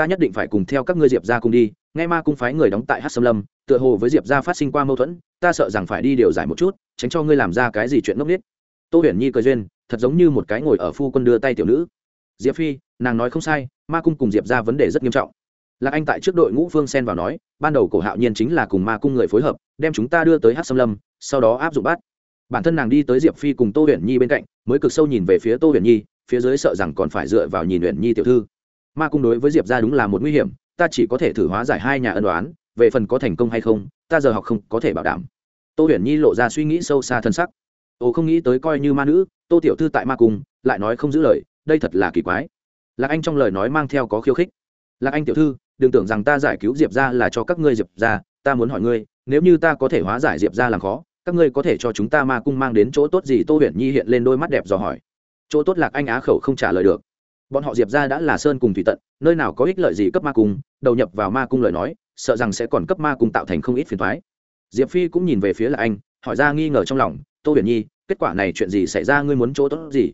ta nhất định phải cùng theo các ngươi diệp ra cùng đi, nghe ma cung phái người đóng tại hát xâm lâm, tựa hồ với diệp ra phát sinh qua mâu thuẫn, ta sợ rằng phải đi điều giải một chút, tránh cho ngươi làm ra cái gì chuyện ngốc nghếch. Tô huyền nhi cười duyên, thật giống như một cái ngồi ở phu quân đưa tay tiểu nữ. Diệp phi, nàng nói không sai, ma cung cùng diệp ra vấn đề rất nghiêm trọng. Lạc anh tại trước đội ngũ phương xen vào nói, ban đầu cổ hạo nhiên chính là cùng ma cung người phối hợp, đem chúng ta đưa tới hát xâm lâm, sau đó áp dụng bắt. Bản thân nàng đi tới diệp phi cùng tô huyền nhi bên cạnh, mới cực sâu nhìn về phía tô huyền nhi, phía dưới sợ rằng còn phải dựa vào nhìn huyền nhi tiểu thư ma cung đối với diệp ra đúng là một nguy hiểm, ta chỉ có thể thử hóa giải hai nhà ân đoán về phần có thành công hay không, ta giờ học không có thể bảo đảm. Tô huyền nhi lộ ra suy nghĩ sâu xa thân sắc. Ồ, không nghĩ tới coi như ma nữ, tô tiểu thư tại ma cung, lại nói không giữ lời, đây thật là kỳ quái. Lạc anh trong lời nói mang theo có khiêu khích. Lạc anh tiểu thư, đừng tưởng rằng ta giải cứu diệp ra là cho các ngươi diệp ra ta muốn hỏi ngươi, nếu như ta có thể hóa giải diệp ra làm khó, các ngươi có thể cho chúng ta ma cung mang đến chỗ tốt gì? Tô huyền nhi hiện lên đôi mắt đẹp dò hỏi. Chỗ tốt lạc anh á khẩu không trả lời được bọn họ diệp ra đã là sơn cùng thủy tận, nơi nào có ích lợi gì cấp ma cung, đầu nhập vào ma cung lời nói, sợ rằng sẽ còn cấp ma cung tạo thành không ít phiền thoái diệp phi cũng nhìn về phía là anh, hỏi ra nghi ngờ trong lòng, tô huyền nhi, kết quả này chuyện gì xảy ra, ngươi muốn chỗ tốt gì?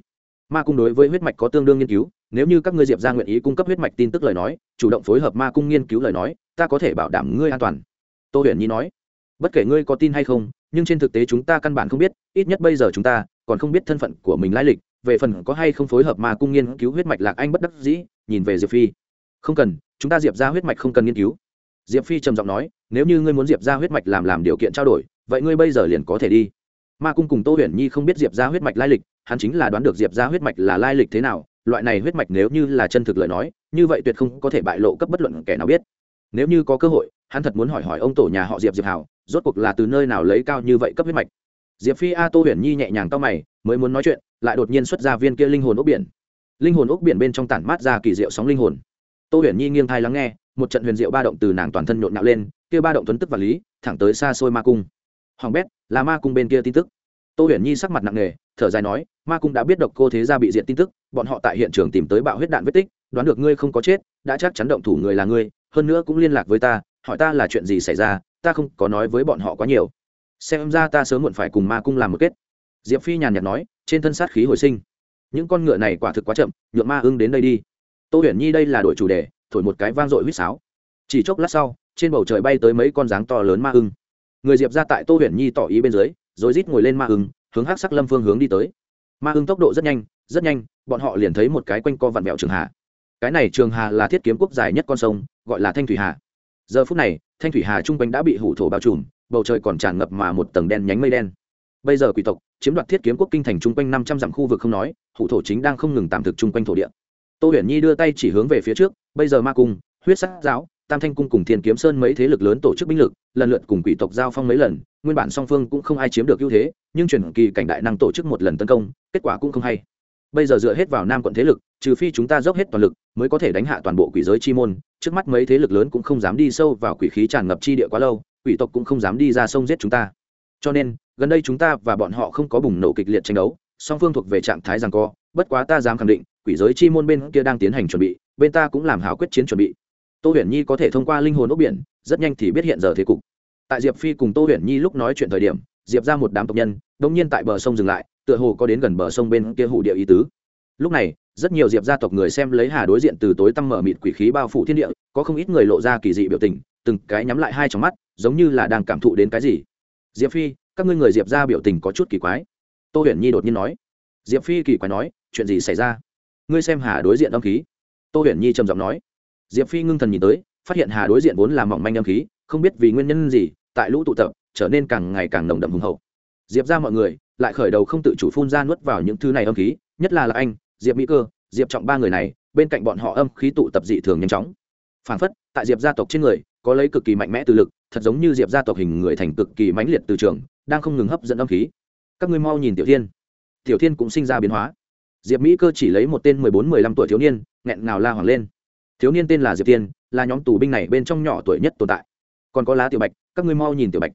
Ma cung đối với huyết mạch có tương đương nghiên cứu, nếu như các ngươi diệp ra nguyện ý cung cấp huyết mạch tin tức lời nói, chủ động phối hợp ma cung nghiên cứu lời nói, ta có thể bảo đảm ngươi an toàn. Tô huyền nhi nói. Bất kể ngươi có tin hay không, nhưng trên thực tế chúng ta căn bản không biết, ít nhất bây giờ chúng ta còn không biết thân phận của mình lai lịch, về phần có hay không phối hợp ma cung nghiên cứu huyết mạch lạc anh bất đắc dĩ, nhìn về diệp phi. Không cần, chúng ta diệp ra huyết mạch không cần nghiên cứu. Diệp phi trầm giọng nói, nếu như ngươi muốn diệp ra huyết mạch làm làm điều kiện trao đổi, vậy ngươi bây giờ liền có thể đi. Ma cung cùng tô huyền nhi không biết diệp ra huyết mạch lai lịch, hắn chính là đoán được diệp ra huyết mạch là lai lịch thế nào, loại này huyết mạch nếu như là chân thực lời nói, như vậy tuyệt không có thể bại lộ cấp bất luận kẻ nào biết. Nếu như có cơ hội, hắn thật muốn hỏi hỏi ông tổ nhà họ diệp diệp hảo, rốt cuộc là từ nơi nào lấy cao như vậy cấp huyết mạch diệp phi a tô huyền nhi nhẹ nhàng to mày, mới muốn nói chuyện, lại đột nhiên xuất ra viên kia linh hồn ốc biển. Linh hồn ốc biển bên trong tản mát ra kỳ diệu sóng linh hồn. Tô huyền nhi nghiêng thai lắng nghe, một trận huyền diệu ba động từ nàng toàn thân nhộn nhạo lên, kia ba động tuấn tức và lý, thẳng tới xa xôi ma cung. Hoàng bét, là ma cung bên kia tin tức. Tô huyền nhi sắc mặt nặng nề, thở dài nói, ma cung đã biết độc cô thế gia bị diện tin tức, bọn họ tại hiện trường tìm tới bạo huyết đạn vết tích, đoán được ngươi không có chết, đã chắc chắn động thủ người là ngươi, hơn nữa cũng liên lạc với ta, hỏi ta là chuyện gì xảy ra, ta không có nói với bọn họ quá nhiều xem ra ta sớm muộn phải cùng ma cung làm một kết. Diệp phi nhàn nhạt nói, trên thân sát khí hồi sinh. Những con ngựa này quả thực quá chậm, nhượng ma ưng đến đây đi. Tô huyền nhi đây là đổi chủ đề, thổi một cái vang dội huýt sáo. Chỉ chốc lát sau, trên bầu trời bay tới mấy con dáng to lớn ma ưng. Người diệp ra tại tô huyền nhi tỏ ý bên dưới, rồi rít ngồi lên ma ưng, hướng hắc sắc lâm phương hướng đi tới. Ma ưng tốc độ rất nhanh rất nhanh, bọn họ liền thấy một cái quanh co vặn vẹo trường hà. Cái này trường hà là thiết kiếm quốc dài nhất con sông, gọi là thanh thủy hà. Giờ phút này, thanh thủy hà trung quanh đã bị hủ thổ bao trùm bầu trời còn tràn ngập mà một tầng đen nhánh mây đen. Bây giờ quỷ tộc, chiếm đoạt thiết kiếm quốc kinh thành trung quanh năm trăm dặm khu vực không nói, hủ thổ chính đang không ngừng tạm thực trung quanh thổ địa. Tô huyền nhi đưa tay chỉ hướng về phía trước, bây giờ ma cung, huyết sát giáo, tam thanh cung cùng thiên kiếm sơn mấy thế lực lớn tổ chức binh lực, lần lượt cùng quỷ tộc giao phong mấy lần, nguyên bản song phương cũng không ai chiếm được ưu thế, nhưng chuyển kỳ cảnh đại năng tổ chức một lần tấn công, kết quả cũng không hay bây giờ dựa hết vào nam quận thế lực, trừ phi chúng ta dốc hết toàn lực mới có thể đánh hạ toàn bộ quỷ giới chi môn. Trước mắt mấy thế lực lớn cũng không dám đi sâu vào quỷ khí tràn ngập chi địa quá lâu, quỷ tộc cũng không dám đi ra sông giết chúng ta. Cho nên, gần đây chúng ta và bọn họ không có bùng nổ kịch liệt tranh đấu, song phương thuộc về trạng thái rằng co, bất quá ta dám khẳng định, quỷ giới chi môn bên kia đang tiến hành chuẩn bị, bên ta cũng làm hảo quyết chiến chuẩn bị. Tô huyền nhi có thể thông qua linh hồn ốc biển, rất nhanh thì biết hiện giờ thế cục. Tại diệp phi cùng tô huyền nhi lúc nói chuyện thời điểm, diệp ra một đám tộc nhân đông nhiên tại bờ sông dừng lại tựa hồ có đến gần bờ sông bên kia hủ địa ý tứ. Lúc này, rất nhiều diệp gia tộc người xem lấy hà đối diện từ tối tăm mở mịt quỷ khí bao phủ thiên địa, có không ít người lộ ra kỳ dị biểu tình, từng cái nhắm lại hai trong mắt, giống như là đang cảm thụ đến cái gì. Diệp phi, các ngươi người diệp ra biểu tình có chút kỳ quái. Tô huyền nhi đột nhiên nói. Diệp phi kỳ quái nói, chuyện gì xảy ra? Ngươi xem hà đối diện âm khí. Tô huyền nhi trầm giọng nói. Diệp phi ngưng thần nhìn tới, phát hiện hà đối diện vốn là mỏng manh âm khí, không biết vì nguyên nhân gì, tại lũ tụ tập, trở nên càng ngày càng nồng đậm hùng hậu. Diệp ra mọi người lại khởi đầu không tự chủ phun ra nuốt vào những thứ này âm khí, nhất là là anh, diệp mỹ cơ, diệp trọng ba người này, bên cạnh bọn họ âm khí tụ tập dị thường nhanh chóng. Phản phất, tại diệp gia tộc trên người, có lấy cực kỳ mạnh mẽ từ lực, thật giống như diệp gia tộc hình người thành cực kỳ mãnh liệt từ trường, đang không ngừng hấp dẫn âm khí. Các ngươi mau nhìn tiểu thiên. Tiểu thiên cũng sinh ra biến hóa. Diệp mỹ cơ chỉ lấy một tên mười bốn, mười lăm tuổi thiếu niên, nghẹn ngào la hoàng lên. Thiếu niên tên là diệp tiên là nhóm tù binh này bên trong nhỏ tuổi nhất tồn tại. Còn có lá tiểu bạch, các ngươi mau nhìn tiểu bạch.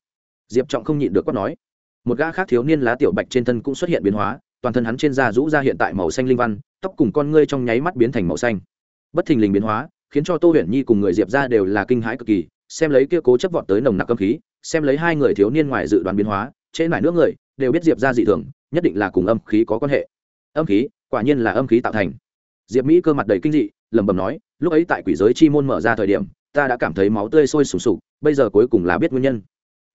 Diệp trọng không nhịn được quát nói một gã khác thiếu niên lá tiểu bạch trên thân cũng xuất hiện biến hóa, toàn thân hắn trên da rũ ra hiện tại màu xanh linh văn, tóc cùng con ngươi trong nháy mắt biến thành màu xanh. Bất thình lình biến hóa, khiến cho tô huyền nhi cùng người diệp ra đều là kinh hãi cực kỳ, xem lấy kia cố chấp vọt tới nồng nặc âm khí, xem lấy hai người thiếu niên ngoài dự đoán biến hóa, trễ nải nước người, đều biết diệp ra dị thường, nhất định là cùng âm khí có quan hệ. Âm khí, quả nhiên là âm khí tạo thành. Diệp mỹ cơ mặt đầy kinh dị, lẩm bẩm nói, lúc ấy tại quỷ giới chi môn mở ra thời điểm, ta đã cảm thấy máu tươi sôi sùng sục, bây giờ cuối cùng là biết nguyên nhân.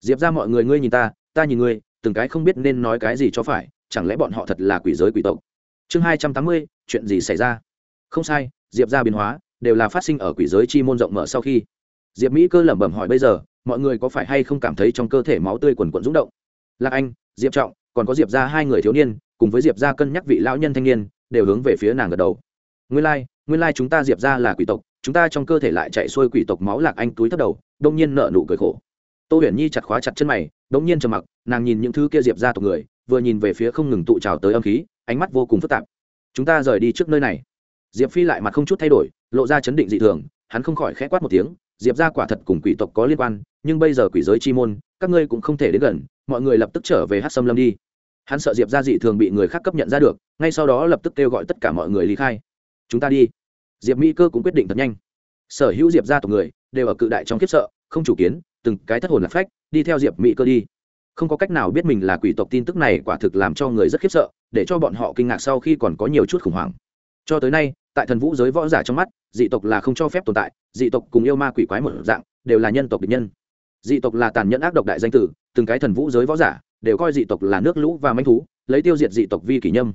Diệp ra mọi người, ngươi nhìn ta ta nhìn ngươi từng cái không biết nên nói cái gì cho phải chẳng lẽ bọn họ thật là quỷ giới quỷ tộc? Chương hai trăm tám mươi chuyện gì xảy ra? Không sai diệp ra biến hóa đều là phát sinh ở quỷ giới chi môn rộng mở sau khi. Diệp mỹ cơ lẩm bẩm hỏi bây giờ mọi người có phải hay không cảm thấy trong cơ thể máu tươi quần quận rúng động? Lạc anh diệp trọng còn có diệp ra hai người thiếu niên cùng với diệp ra cân nhắc vị lão nhân thanh niên đều hướng về phía nàng gật đầu. Nguyên lai、like, nguyên lai、like、chúng ta diệp ra là quỷ tộc chúng ta trong cơ thể lại chạy xuôi quỷ tộc máu lạc anh túi thấp đầu đông nhiên nợ nụ cười khổ tô huyền nhi chặt khóa chặt chân mày đông nhiên trầm mặc, nàng nhìn những thứ kia diệp ra tộc người, vừa nhìn về phía không ngừng tụ trào tới âm khí, ánh mắt vô cùng phức tạp. Chúng ta rời đi trước nơi này. Diệp phi lại mặt không chút thay đổi, lộ ra chấn định dị thường, hắn không khỏi khẽ quát một tiếng, diệp ra quả thật cùng quỷ tộc có liên quan, nhưng bây giờ quỷ giới chi môn, các ngươi cũng không thể đến gần, mọi người lập tức trở về hát xâm lâm đi. Hắn sợ diệp ra dị thường bị người khác cấp nhận ra được, ngay sau đó lập tức kêu gọi tất cả mọi người ly khai. Chúng ta đi. Diệp mỹ cơ cũng quyết định thật nhanh. Sở hữu diệp ra tộc người, đều ở cự đại trong kiếp sợ, không chủ kiến từng cái thất hồn lạc phách, đi theo diệp mỹ cơ đi. Không có cách nào biết mình là quỷ tộc tin tức này quả thực làm cho người rất khiếp sợ, để cho bọn họ kinh ngạc sau khi còn có nhiều chút khủng hoảng. Cho tới nay, tại thần vũ giới võ giả trong mắt, dị tộc là không cho phép tồn tại, dị tộc cùng yêu ma quỷ quái một dạng, đều là nhân tộc địch nhân. Dị tộc là tàn nhẫn ác độc đại danh tử, từng cái thần vũ giới võ giả đều coi dị tộc là nước lũ và manh thú, lấy tiêu diệt dị tộc vi kỷ nhâm.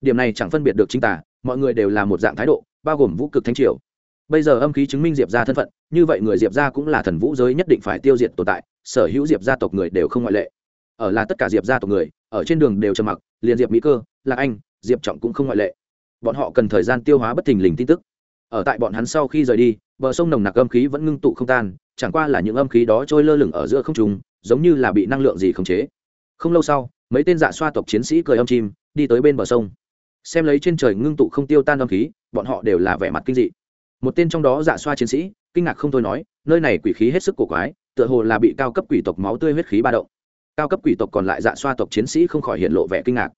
Điểm này chẳng phân biệt được chính tả mọi người đều là một dạng thái độ, bao gồm vũ cực thánh triều bây giờ âm khí chứng minh diệp ra thân phận, như vậy người diệp ra cũng là thần vũ giới nhất định phải tiêu diệt tồn tại, sở hữu diệp gia tộc người đều không ngoại lệ. Ở là tất cả diệp gia tộc người, ở trên đường đều trầm mặc, liền diệp mỹ cơ, lạc anh, diệp trọng cũng không ngoại lệ. Bọn họ cần thời gian tiêu hóa bất thình lình tin tức. Ở tại bọn hắn sau khi rời đi, bờ sông nồng nặc âm khí vẫn ngưng tụ không tan, chẳng qua là những âm khí đó trôi lơ lửng ở giữa không trùng giống như là bị năng lượng gì khống chế. Không lâu sau, mấy tên dạ xoa tộc chiến sĩ cười âm chim, đi tới bên bờ sông. Xem lấy trên trời ngưng tụ không tiêu tan âm khí, bọn họ đều là vẻ mặt kinh dị một tên trong đó dạ xoa chiến sĩ, kinh ngạc không thôi nói, nơi này quỷ khí hết sức cổ quái, tựa hồ là bị cao cấp quỷ tộc máu tươi huyết khí ba động. Cao cấp quỷ tộc còn lại dạ xoa tộc chiến sĩ không khỏi hiện lộ vẻ kinh ngạc.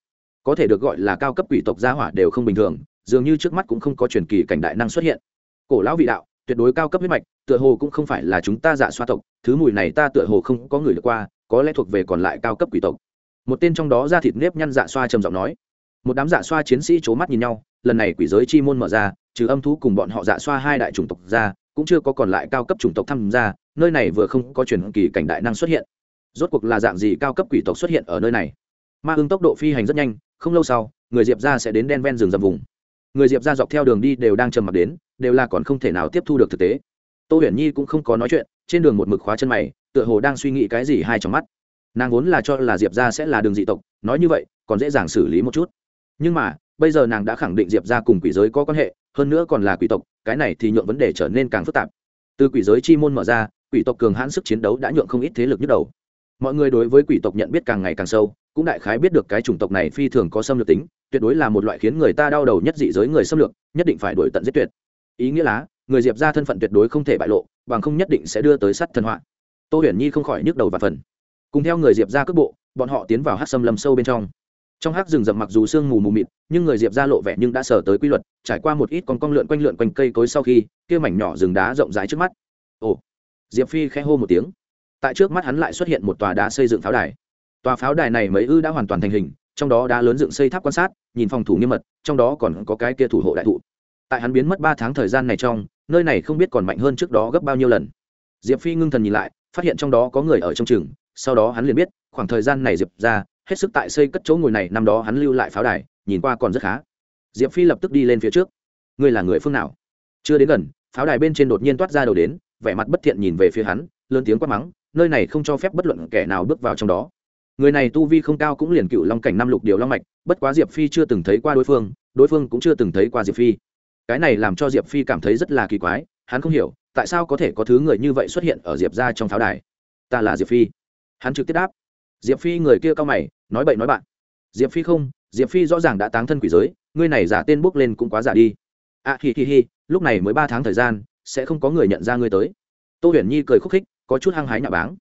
Có thể được gọi là cao cấp quỷ tộc gia hỏa đều không bình thường, dường như trước mắt cũng không có truyền kỳ cảnh đại năng xuất hiện. Cổ lão vị đạo, tuyệt đối cao cấp huyết mạch, tựa hồ cũng không phải là chúng ta dạ xoa tộc, thứ mùi này ta tựa hồ không có người được qua, có lẽ thuộc về còn lại cao cấp quỷ tộc. Một tên trong đó ra thịt nếp nhăn dạ xoa trầm giọng nói. Một đám dạ xoa chiến sĩ c h ố mắt nhìn nhau lần này quỷ giới chi môn mở ra, trừ âm thú cùng bọn họ dạ xoa hai đại chủng tộc ra, cũng chưa có còn lại cao cấp chủng tộc tham gia, nơi này vừa không có truyền kỳ cảnh đại năng xuất hiện. Rốt cuộc là dạng gì cao cấp quỷ tộc xuất hiện ở nơi này? Ma ưng tốc độ phi hành rất nhanh, không lâu sau, người diệp ra sẽ đến đen ven rừng rậm vùng. Người diệp ra dọc theo đường đi đều đang trầm mặc đến, đều là còn không thể nào tiếp thu được thực tế. Tô huyền nhi cũng không có nói chuyện, trên đường một mực khóa chân mày, tựa hồ đang suy nghĩ cái gì hai trong mắt. Nàng vốn là cho là diệp ra sẽ là đường dị tộc, nói như vậy, còn dễ dàng xử lý một chút. Nhưng mà bây giờ nàng đã khẳng định diệp ra cùng quỷ giới có quan hệ, hơn nữa còn là quỷ tộc, cái này thì nhượng vấn đề trở nên càng phức tạp. Từ quỷ giới chi môn mở ra, quỷ tộc cường hãn sức chiến đấu đã nhượng không ít thế lực nhức đầu. Mọi người đối với quỷ tộc nhận biết càng ngày càng sâu, cũng đại khái biết được cái chủng tộc này phi thường có xâm lược tính, tuyệt đối là một loại khiến người ta đau đầu nhất dị giới người xâm lược, nhất định phải đuổi tận giết tuyệt. Ý nghĩa là, người diệp ra thân phận tuyệt đối không thể bại lộ, bằng không nhất định sẽ đưa tới sắt thần họa. Tô huyền nhi không khỏi nhức đầu và phần. Cùng theo người diệp ra cước bộ, bọn họ tiến vào hát xâm lâm sâu bên trong trong hắc rừng rậm mặc dù sương mù mù mịt, nhưng người diệp ra lộ vẻ nhưng đã sờ tới quy luật, trải qua một ít con cong lượn quanh lượn quanh cây cối sau khi, kia mảnh nhỏ rừng đá rộng rãi trước mắt. Ồ, diệp phi khẽ hô một tiếng. Tại trước mắt hắn lại xuất hiện một tòa đá xây dựng pháo đài. Tòa pháo đài này mấy ư đã hoàn toàn thành hình, trong đó đá lớn dựng xây tháp quan sát, nhìn phòng thủ nghiêm mật, trong đó còn có cái kia thủ hộ đại thụ. Tại hắn biến mất ba tháng thời gian này trong, nơi này không biết còn mạnh hơn trước đó gấp bao nhiêu lần. Diệp phi ngưng thần nhìn lại, phát hiện trong đó có người ở trong trường sau đó hắn liền biết, khoảng thời gian này diệp ra hết sức tại xây cất chỗ ngồi này, năm đó hắn lưu lại pháo đài, nhìn qua còn rất khá. Diệp phi lập tức đi lên phía trước. Ngươi là người phương nào? Chưa đến gần, pháo đài bên trên đột nhiên toát ra đầu đến, vẻ mặt bất thiện nhìn về phía hắn, lớn tiếng quát mắng, nơi này không cho phép bất luận kẻ nào bước vào trong đó. Người này tu vi không cao cũng liền cựu long cảnh năm lục điều long mạch, bất quá diệp phi chưa từng thấy qua đối phương đối phương cũng chưa từng thấy qua diệp phi. Cái này làm cho diệp phi cảm thấy rất là kỳ quái, hắn không hiểu, tại sao có thể có thứ người như vậy xuất hiện ở diệp ra trong pháo đài? Ta là diệp phi. Hắn trực tiếp đáp diệp phi người kia cao mày, nói bậy nói bạn. Diệp phi không, diệp phi rõ ràng đã táng thân quỷ giới, ngươi này giả tên bốc lên cũng quá giả đi. À hi hi hi, lúc này mới ba tháng thời gian, sẽ không có người nhận ra ngươi tới. Tô huyền nhi cười khúc khích, có chút hăng hái nhà báng.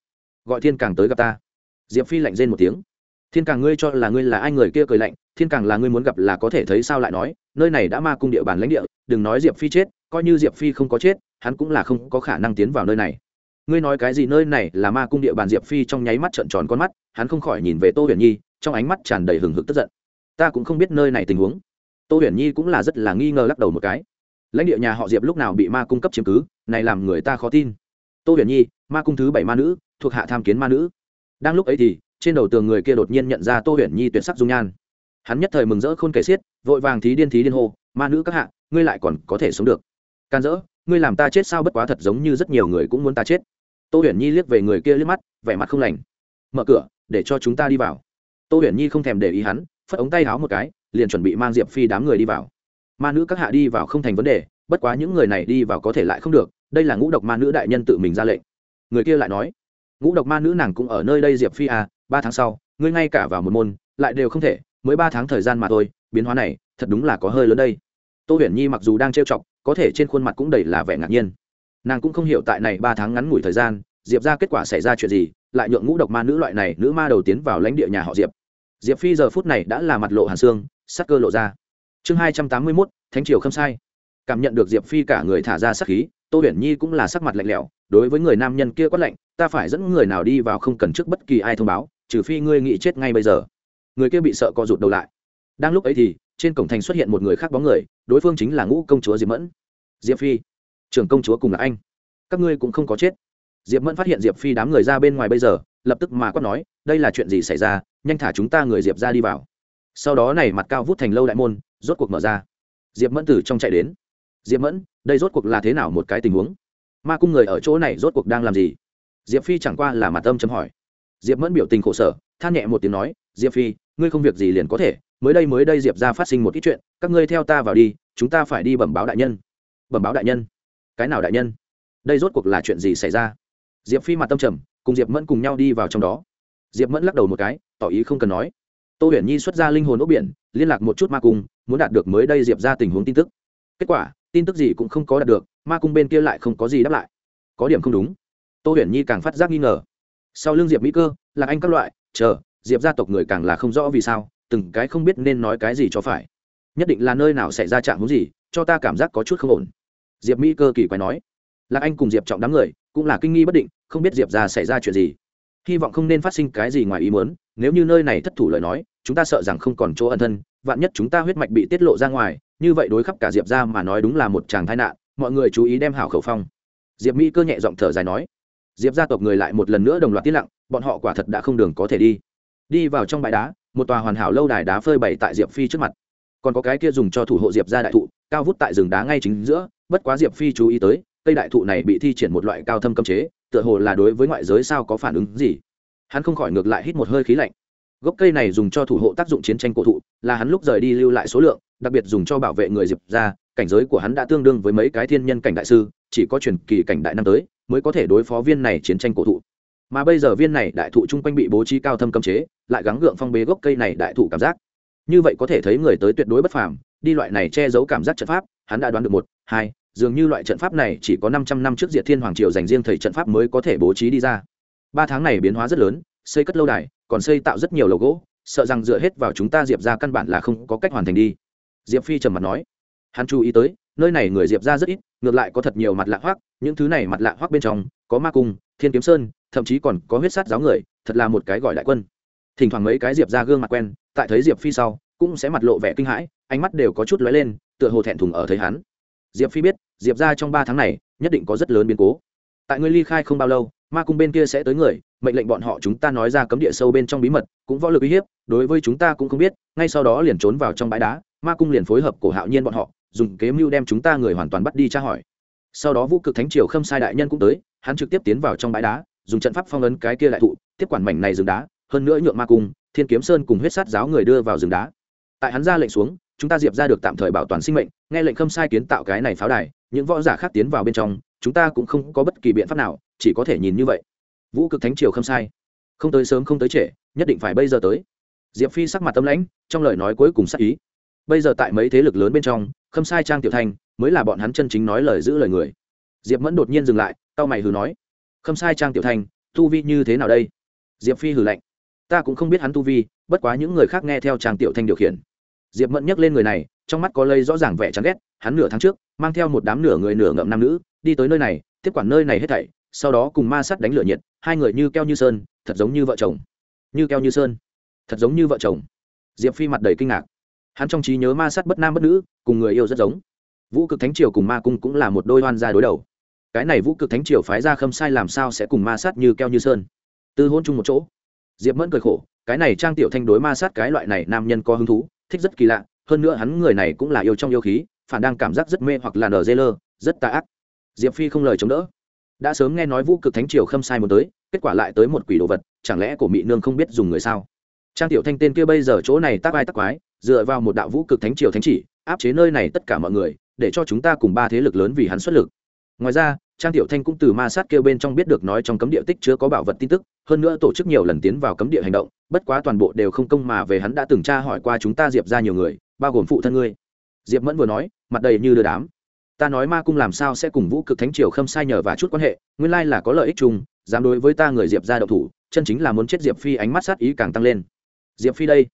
Gọi thiên càng tới gặp ta. Diệp phi lạnh rên một tiếng. Thiên càng ngươi cho là ngươi là ai người kia cười lạnh, thiên càng là ngươi muốn gặp là có thể thấy sao lại nói, nơi này đã ma cung địa bàn lãnh địa, đừng nói diệp phi chết, coi như diệp phi không có chết, hắn cũng là không có khả năng tiến vào nơi này ngươi nói cái gì nơi này là ma cung địa bàn diệp phi trong nháy mắt trợn tròn con mắt, hắn không khỏi nhìn về tô huyền nhi, trong ánh mắt tràn đầy hừng hực tức giận. Ta cũng không biết nơi này tình huống. Tô huyền nhi cũng là rất là nghi ngờ lắc đầu một cái. Lãnh địa nhà họ diệp lúc nào bị ma cung cấp chiếm cứ, này làm người ta khó tin. Tô huyền nhi, ma cung thứ bảy ma nữ, thuộc hạ tham kiến ma nữ. Đang lúc ấy thì, trên đầu tường người kia đột nhiên nhận ra tô huyền nhi tuyệt sắc dung nhan. Hắn nhất thời mừng rỡ khôn kể xiết, vội vàng thí điên thí điên hô, ma nữ các hạ, ngươi lại còn có thể sống được. Can dỡ ngươi làm ta chết sao bất quá thật giống như rất nhiều người cũng muốn ta chết. Tô huyền nhi liếc về người kia liếc mắt, vẻ mặt không lành. Mở cửa, để cho chúng ta đi vào. Tô huyền nhi không thèm để ý hắn, phất ống tay háo một cái, liền chuẩn bị mang diệp phi đám người đi vào. Ma nữ các hạ đi vào không thành vấn đề, bất quá những người này đi vào có thể lại không được, đây là ngũ độc ma nữ đại nhân tự mình ra lệnh. Người kia lại nói, ngũ độc ma nữ nàng cũng ở nơi đây diệp phi à ba tháng sau, ngươi ngay cả vào một môn, lại đều không thể, mới ba tháng thời gian mà thôi, biến hóa này, thật đúng là có hơi lớn đây. Tô huyền nhi mặc dù đang trêu chọc có thể trên khuôn mặt cũng đầy là vẻ ngạc nhiên. Nàng cũng không hiểu tại này ba tháng ngắn ngủi thời gian, diệp ra kết quả xảy ra chuyện gì, lại nhượng ngũ độc ma nữ loại này nữ ma đầu tiến vào lãnh địa nhà họ diệp. Diệp phi giờ phút này đã là mặt lộ hàn xương, sắc cơ lộ ra. Chương hai trăm tám mươi mốt, thánh triều không sai. Cảm nhận được diệp phi cả người thả ra sắc khí, tô huyền nhi cũng là sắc mặt lạnh lẽo, đối với người nam nhân kia quát lạnh, ta phải dẫn người nào đi vào không cần trước bất kỳ ai thông báo, trừ phi ngươi nghĩ chết ngay bây giờ. Người kia bị sợ co rụt đầu lại. Đang lúc ấy thì trên cổng thành xuất hiện một người khác bóng người, đối phương chính là ngũ công chúa diệp mẫn. Diệp phi, trưởng công chúa cùng là anh. Các ngươi cũng không có chết. Diệp mẫn phát hiện diệp phi đám người ra bên ngoài bây giờ, lập tức mà quát nói, đây là chuyện gì xảy ra? Nhanh thả chúng ta người diệp ra đi vào. Sau đó này mặt cao vút thành lâu đại môn, rốt cuộc mở ra. Diệp mẫn từ trong chạy đến. Diệp mẫn, đây rốt cuộc là thế nào một cái tình huống? Ma cung người ở chỗ này rốt cuộc đang làm gì? Diệp phi chẳng qua là mặt âm chấm hỏi. Diệp mẫn biểu tình khổ sở, than nhẹ một tiếng nói, diệp phi, ngươi không việc gì liền có thể mới đây mới đây diệp ra phát sinh một ít chuyện, các ngươi theo ta vào đi, chúng ta phải đi bẩm báo đại nhân. Bẩm báo đại nhân? Cái nào đại nhân? Đây rốt cuộc là chuyện gì xảy ra? Diệp phi mặt tâm trầm, cùng diệp mẫn cùng nhau đi vào trong đó. Diệp mẫn lắc đầu một cái, tỏ ý không cần nói. Tô huyền nhi xuất ra linh hồn ốc biển, liên lạc một chút ma cung, muốn đạt được mới đây diệp ra tình huống tin tức. Kết quả, tin tức gì cũng không có đạt được, ma cung bên kia lại không có gì đáp lại. Có điểm không đúng. Tô huyền nhi càng phát giác nghi ngờ. Sau l ư n g diệp mỹ cơ là anh các loại, chờ, diệp gia tộc người càng là không rõ vì sao từng cái không biết nên nói cái gì cho phải. Nhất định là nơi nào xảy ra trạng hướng gì, cho ta cảm giác có chút không ổn. Diệp mỹ cơ kỳ quái nói. Là anh cùng diệp trọng đám người cũng là kinh nghi bất định, không biết diệp ra xảy ra chuyện gì. Hy vọng không nên phát sinh cái gì ngoài ý muốn, nếu như nơi này thất thủ lời nói, chúng ta sợ rằng không còn chỗ ân thân, vạn nhất chúng ta huyết mạch bị tiết lộ ra ngoài, như vậy đối khắp cả diệp ra mà nói đúng là một chàng tai nạn, mọi người chú ý đem hảo khẩu phong. Diệp mỹ cơ nhẹ giọng thở dài nói. Diệp gia tộc người lại một lần nữa đồng loạt tiết lặng, bọn họ quả thật đã không đường có thể đi. Đi vào trong bãi đá một tòa hoàn hảo lâu đài đá phơi bày tại diệp phi trước mặt. Còn có cái kia dùng cho thủ hộ diệp ra đại thụ, cao vút tại rừng đá ngay chính giữa, bất quá diệp phi chú ý tới, cây đại thụ này bị thi triển một loại cao thâm cấm chế, tựa hồ là đối với ngoại giới sao có phản ứng gì. Hắn không khỏi ngược lại hít một hơi khí lạnh. Gốc cây này dùng cho thủ hộ tác dụng chiến tranh cổ thụ, là hắn lúc rời đi lưu lại số lượng, đặc biệt dùng cho bảo vệ người diệp ra cảnh giới của hắn đã tương đương với mấy cái thiên nhân cảnh đại sư, chỉ có truyền kỳ cảnh đại năm tới, mới có thể đối phó viên này chiến tranh cổ thụ mà bây giờ viên này đại thụ chung quanh bị bố trí cao thâm cấm chế, lại gắng gượng phong bế gốc cây này đại thụ cảm giác. Như vậy có thể thấy người tới tuyệt đối bất phàm, đi loại này che giấu cảm giác trận pháp, hắn đã đoán được một, hai, dường như loại trận pháp này chỉ có năm trăm năm trước diệt thiên hoàng triều dành riêng thầy trận pháp mới có thể bố trí đi ra. Ba tháng này biến hóa rất lớn, xây cất lâu đài, còn xây tạo rất nhiều lầu gỗ, sợ rằng dựa hết vào chúng ta diệp ra căn bản là không có cách hoàn thành đi. Diệp phi trầm mặt nói. Hắn chú ý tới, nơi này người diệp ra rất ít, ngược lại có thật nhiều mặt lạ hoác những thứ này mặt lạ hoác bên trong có ma cung, thiên kiếm sơn, thậm chí còn có huyết sát giáo người, thật là một cái gọi đại quân. Thỉnh thoảng mấy cái diệp ra gương mặt quen, tại thấy diệp phi sau, cũng sẽ mặt lộ vẻ kinh hãi, ánh mắt đều có chút lóe lên, tựa hồ thẹn thùng ở thấy hắn. Diệp phi biết, diệp ra trong ba tháng này, nhất định có rất lớn biến cố. Tại ngươi ly khai không bao lâu, ma cung bên kia sẽ tới người, mệnh lệnh bọn họ chúng ta nói ra cấm địa sâu bên trong bí mật, cũng võ lực uy hiếp, đối với chúng ta cũng không biết, ngay sau đó liền trốn vào trong bãi đá, ma cung liền phối hợp cổ hạo nhiên bọn họ, dùng kế mưu đem chúng ta người hoàn toàn bắt đi tra hỏi. Sau đó vũ cực thánh triều khâm sai đại nhân cũng tới hắn trực tiếp tiến vào trong bãi đá, dùng trận pháp phong ấn cái kia lại thụ, tiếp quản mảnh này rừng đá, hơn nữa nhượng ma cung, thiên kiếm sơn cùng huyết sát giáo người đưa vào rừng đá. Tại hắn ra lệnh xuống, chúng ta diệp ra được tạm thời bảo toàn sinh mệnh, nghe lệnh khâm sai kiến tạo cái này pháo đài, những võ giả khác tiến vào bên trong, chúng ta cũng không có bất kỳ biện pháp nào, chỉ có thể nhìn như vậy. Vũ cực thánh triều khâm sai. Không tới sớm không tới trễ, nhất định phải bây giờ tới. Diệp phi sắc mặt tâm lãnh, trong lời nói cuối cùng sắc ý. Bây giờ tại mấy thế lực lớn bên trong, khâm sai trang tiểu thanh mới là bọn hắn chân chính nói lời giữ lời người. Diệp mẫn đột nhiên dừng lại tao mày hừ nói khâm sai trang tiểu thành, tu vi như thế nào đây? Diệp phi hừ lạnh ta cũng không biết hắn tu vi bất quá những người khác nghe theo trang tiểu thanh điều khiển. Diệp mẫn nhắc lên người này trong mắt có lây rõ ràng vẻ chán ghét hắn nửa tháng trước mang theo một đám nửa người nửa ngậm nam nữ đi tới nơi này tiếp quản nơi này hết thảy sau đó cùng ma sắt đánh lửa nhiệt hai người như keo như sơn thật giống như vợ chồng. Như keo như sơn thật giống như vợ chồng. Diệp phi mặt đầy kinh ngạc. Hắn trong trí nhớ ma sắt bất nam bất nữ cùng người yêu rất giống. Vũ cực thánh triều cùng ma cung cũng là một đôi oan gia đối đầu cái này vũ cực thánh triều phái ra khâm sai làm sao sẽ cùng ma sát như keo như sơn? Tư hôn chung một chỗ. Diệp mẫn cười khổ, cái này trang tiểu thanh đối ma sát cái loại này nam nhân có hứng thú, thích rất kỳ lạ, hơn nữa hắn người này cũng là yêu trong yêu khí, phản đang cảm giác rất mê hoặc là nở dê lơ, rất tà ác. Diệp phi không lời chống đỡ. Đã sớm nghe nói vũ cực thánh triều khâm sai muốn tới, kết quả lại tới một quỷ đồ vật, chẳng lẽ cổ mị nương không biết dùng người sao? Trang tiểu thanh tên kia bây giờ chỗ này tác ai tác quái, dựa vào một đạo vũ cực thánh triều thánh chỉ, áp chế nơi này tất cả mọi người, để cho chúng ta cùng ba thế lực lớn vì hắn xuất lực ngoài ra, trang tiểu thanh cũng từ ma sát kêu bên trong biết được nói trong cấm địa tích chứa có bảo vật tin tức, hơn nữa tổ chức nhiều lần tiến vào cấm địa hành động, bất quá toàn bộ đều không công mà về hắn đã từng tra hỏi qua chúng ta diệp ra nhiều người, bao gồm phụ thân ngươi. Diệp mẫn vừa nói, mặt đầy như đưa đám. Ta nói ma cung làm sao sẽ cùng vũ cực thánh triều khâm sai nhờ và chút quan hệ, nguyên lai là có lợi ích chung, dám đối với ta người diệp ra đậu thủ, chân chính là muốn chết diệp phi, ánh mắt sát ý càng tăng lên. Diệp phi đây?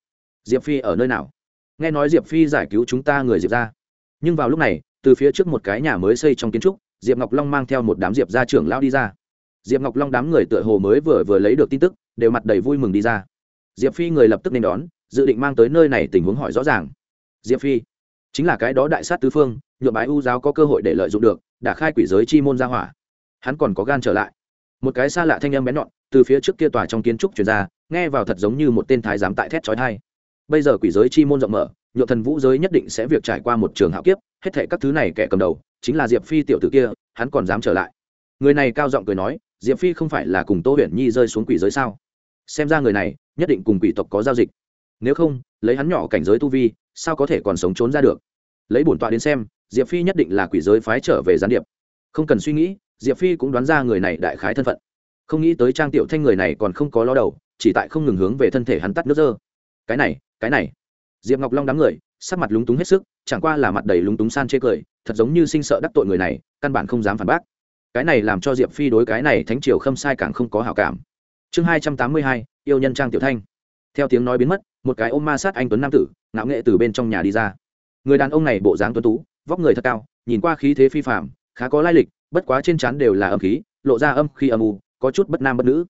Diệp phi ở nơi nào? Nghe nói diệp phi giải cứu chúng ta người diệp ra. Nhưng vào lúc này, từ phía trước một cái nhà mới xây trong kiến trúc diệp ngọc long mang theo một đám diệp gia trưởng lão đi ra. Diệp ngọc long đám người tựa hồ mới vừa vừa lấy được tin tức, đều mặt đầy vui mừng đi ra. Diệp phi người lập tức nên đón, dự định mang tới nơi này tình huống hỏi rõ ràng. Diệp phi, chính là cái đó đại sát tứ phương nhuộm bái u giáo có cơ hội để lợi dụng được, đã khai quỷ giới chi môn ra hỏa. Hắn còn có gan trở lại. Một cái xa lạ thanh âm bén nhọn, từ phía trước kia tòa trong kiến trúc truyền ra, nghe vào thật giống như một tên thái giám tại thét trói thai bây giờ quỷ giới chi môn rộng mở nhuộm thần vũ giới nhất định sẽ việc trải qua một trường hạo kiếp, hết thệ các thứ này kẻ cầm đầu chính là diệp phi tiểu tử kia, hắn còn dám trở lại. Người này cao giọng cười nói, diệp phi không phải là cùng tô huyền nhi rơi xuống quỷ giới sao? Xem ra người này, nhất định cùng quỷ tộc có giao dịch. Nếu không, lấy hắn nhỏ cảnh giới tu vi, sao có thể còn sống trốn ra được? Lấy bổn tọa đến xem, diệp phi nhất định là quỷ giới phái trở về gián điệp. Không cần suy nghĩ, diệp phi cũng đoán ra người này đại khái thân phận. Không nghĩ tới trang tiểu thanh người này còn không có lo đầu, chỉ tại không ngừng hướng về thân thể hắn tắt nước dơ. Cái này cái này. Diệp ngọc long đám người, sắc mặt lúng túng hết sức, chẳng qua là mặt đầy lúng túng san chê cười thật giống như sinh sợ đắc tội người này, căn bản không dám phản bác. Cái này làm cho diệp phi đối cái này thánh triều khâm sai càng không có hảo cảm. Chương hai trăm tám mươi hai, yêu nhân trang tiểu thanh. Theo tiếng nói biến mất, một cái ôm ma sát anh tuấn nam tử, ngạo nghệ từ bên trong nhà đi ra. Người đàn ông này bộ dáng tuấn tú, vóc người thật cao, nhìn qua khí thế phi phạm khá có lai lịch, bất quá trên trán đều là âm khí, lộ ra âm khi âm u, có chút bất nam bất nữ.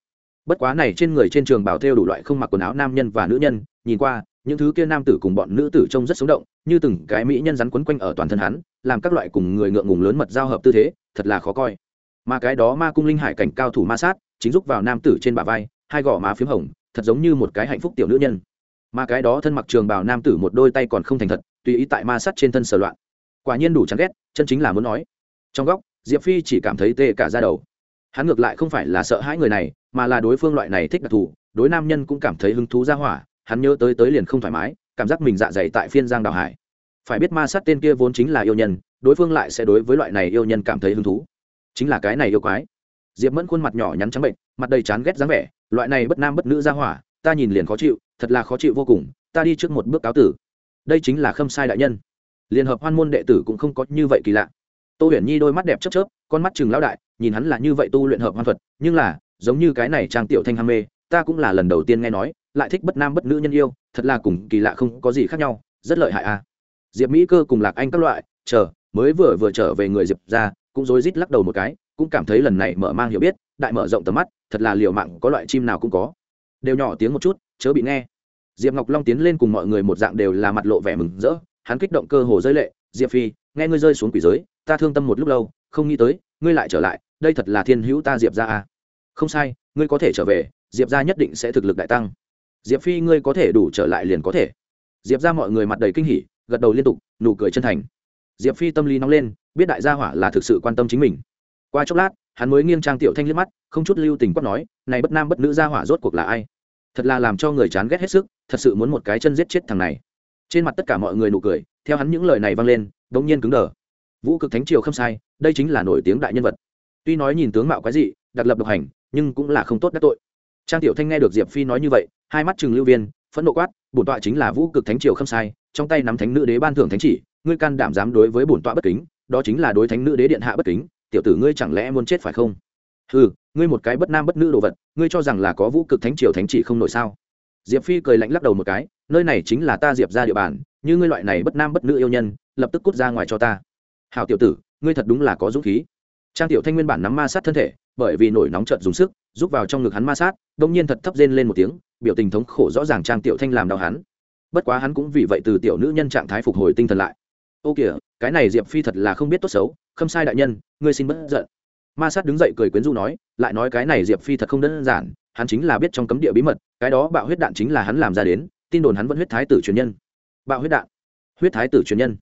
Bất quá này trên người trên trường bảo thêu đủ loại không mặc quần áo nam nhân và nữ nhân, nhìn qua những thứ kia nam tử cùng bọn nữ tử trông rất sống động, như từng cái mỹ nhân rắn quấn quanh ở toàn thân hắn, làm các loại cùng người ngượng ngùng lớn mật giao hợp tư thế, thật là khó coi. Mà cái đó ma cung linh hải cảnh cao thủ ma sát, chính rúc vào nam tử trên bả vai, hai gò má p h í m hồng, thật giống như một cái hạnh phúc tiểu nữ nhân. Mà cái đó thân mặc trường bào nam tử một đôi tay còn không thành thật, tùy ý tại ma sát trên thân sờ loạn. Quả nhiên đủ chán ghét, chân chính là muốn nói. Trong góc, diệp phi chỉ cảm thấy tê cả ra đầu. Hắn ngược lại không phải là sợ hãi người này, mà là đối phương loại này thích đặc thù, đối nam nhân cũng cảm thấy hứng thú ra hỏa hắn nhớ tới tới liền không thoải mái, cảm giác mình dạ dày tại phiên giang đào hải. Phải biết ma sát tên kia vốn chính là yêu nhân, đối phương lại sẽ đối với loại này yêu nhân cảm thấy hứng thú. Chính là cái này yêu quái. Diệp mẫn khuôn mặt nhỏ nhắn trắng bệnh, mặt đầy chán ghét dáng vẻ, loại này bất nam bất nữ ra hỏa, ta nhìn liền khó chịu, thật là khó chịu vô cùng, ta đi trước một bước cáo tử. Đây chính là khâm sai đại nhân. Liên hợp hoan môn đệ tử cũng không có như vậy kỳ lạ. Tô huyền nhi đôi mắt đẹp chớp chớp, con mắt chừng lão đại, nhìn hắn là như vậy tu luyện hợp hoan thuật, nhưng là, giống như cái này trang tiểu thanh ham mê, ta cũng là lần đầu tiên nghe nói lại thích bất nam bất nữ nhân yêu, thật là cùng kỳ lạ không có gì khác nhau, rất lợi hại à. Diệp mỹ cơ cùng lạc anh các loại, chờ, mới vừa vừa trở về người diệp ra, cũng rối rít lắc đầu một cái, cũng cảm thấy lần này mở mang hiểu biết, đại mở rộng tầm mắt, thật là liều mạng, có loại chim nào cũng có. Đều nhỏ tiếng một chút, chớ bị nghe. Diệp ngọc long tiến lên cùng mọi người một dạng đều là mặt lộ vẻ mừng rỡ, hắn kích động cơ hồ rơi lệ, diệp phi, nghe ngươi rơi xuống quỷ giới, ta thương tâm một lúc lâu, không nghĩ tới, ngươi lại trở lại, đây thật là thiên hữu ta diệp ra à. không sai, ngươi có thể trở về, diệp ra nhất định sẽ thực lực đại tăng diệp phi, ngươi có thể đủ trở lại liền có thể. Diệp ra mọi người mặt đầy kinh hỉ, gật đầu liên tục, nụ cười chân thành. Diệp phi tâm lý nóng lên, biết đại gia hỏa là thực sự quan tâm chính mình. Qua chốc lát, hắn mới nghiêng trang tiểu thanh liếc mắt, không chút lưu tình quát nói, này bất nam bất nữ gia hỏa rốt cuộc là ai? Thật là làm cho người chán ghét hết sức, thật sự muốn một cái chân giết chết thằng này. Trên mặt tất cả mọi người nụ cười, theo hắn những lời này vang lên, đống nhiên cứng đờ. Vũ cực thánh triều không sai, đây chính là nổi tiếng đại nhân vật. Tuy nói nhìn tướng mạo quái dị, đặc lập độc hành, nhưng cũng là không tốt đắc tội trang tiểu thanh nghe được diệp phi nói như vậy, hai mắt chừng lưu viên, phẫn nộ quát, bổn tọa chính là vũ cực thánh triều không sai, trong tay nắm thánh nữ đế ban thưởng thánh chỉ, ngươi can đảm dám đối với bổn tọa bất kính, đó chính là đối thánh nữ đế điện hạ bất kính, tiểu tử ngươi chẳng lẽ muốn chết phải không? Ừ ngươi một cái bất nam bất nữ đồ vật, ngươi cho rằng là có vũ cực thánh triều thánh chỉ không nổi sao? Diệp phi cười lạnh lắc đầu một cái, nơi này chính là ta diệp ra địa bàn, như ngươi loại này bất nam bất nữ yêu nhân, lập tức cút ra ngoài cho ta. Hào tiểu tử, ngươi thật đúng là có dũng khí. Trang tiểu thanh nguyên bản nắm ma sát thân thể bởi vì nổi nóng trợn dùng sức, rút vào trong ngực hắn ma sát đông nhiên thật thấp rên lên một tiếng, biểu tình thống khổ rõ ràng trang tiểu thanh làm đau hắn. Bất quá hắn cũng vì vậy từ tiểu nữ nhân trạng thái phục hồi tinh thần lại. Ô kìa, cái này diệp phi thật là không biết tốt xấu, khâm sai đại nhân, ngươi xin bất giận. Ma sát đứng dậy cười quyến du nói, lại nói cái này diệp phi thật không đơn giản, hắn chính là biết trong cấm địa bí mật, cái đó bạo huyết đạn chính là hắn làm ra đến, tin đồn hắn vẫn huyết thái tử truyền nhân. Bạo huyết đạn? Huyết thái tử truyền nhân.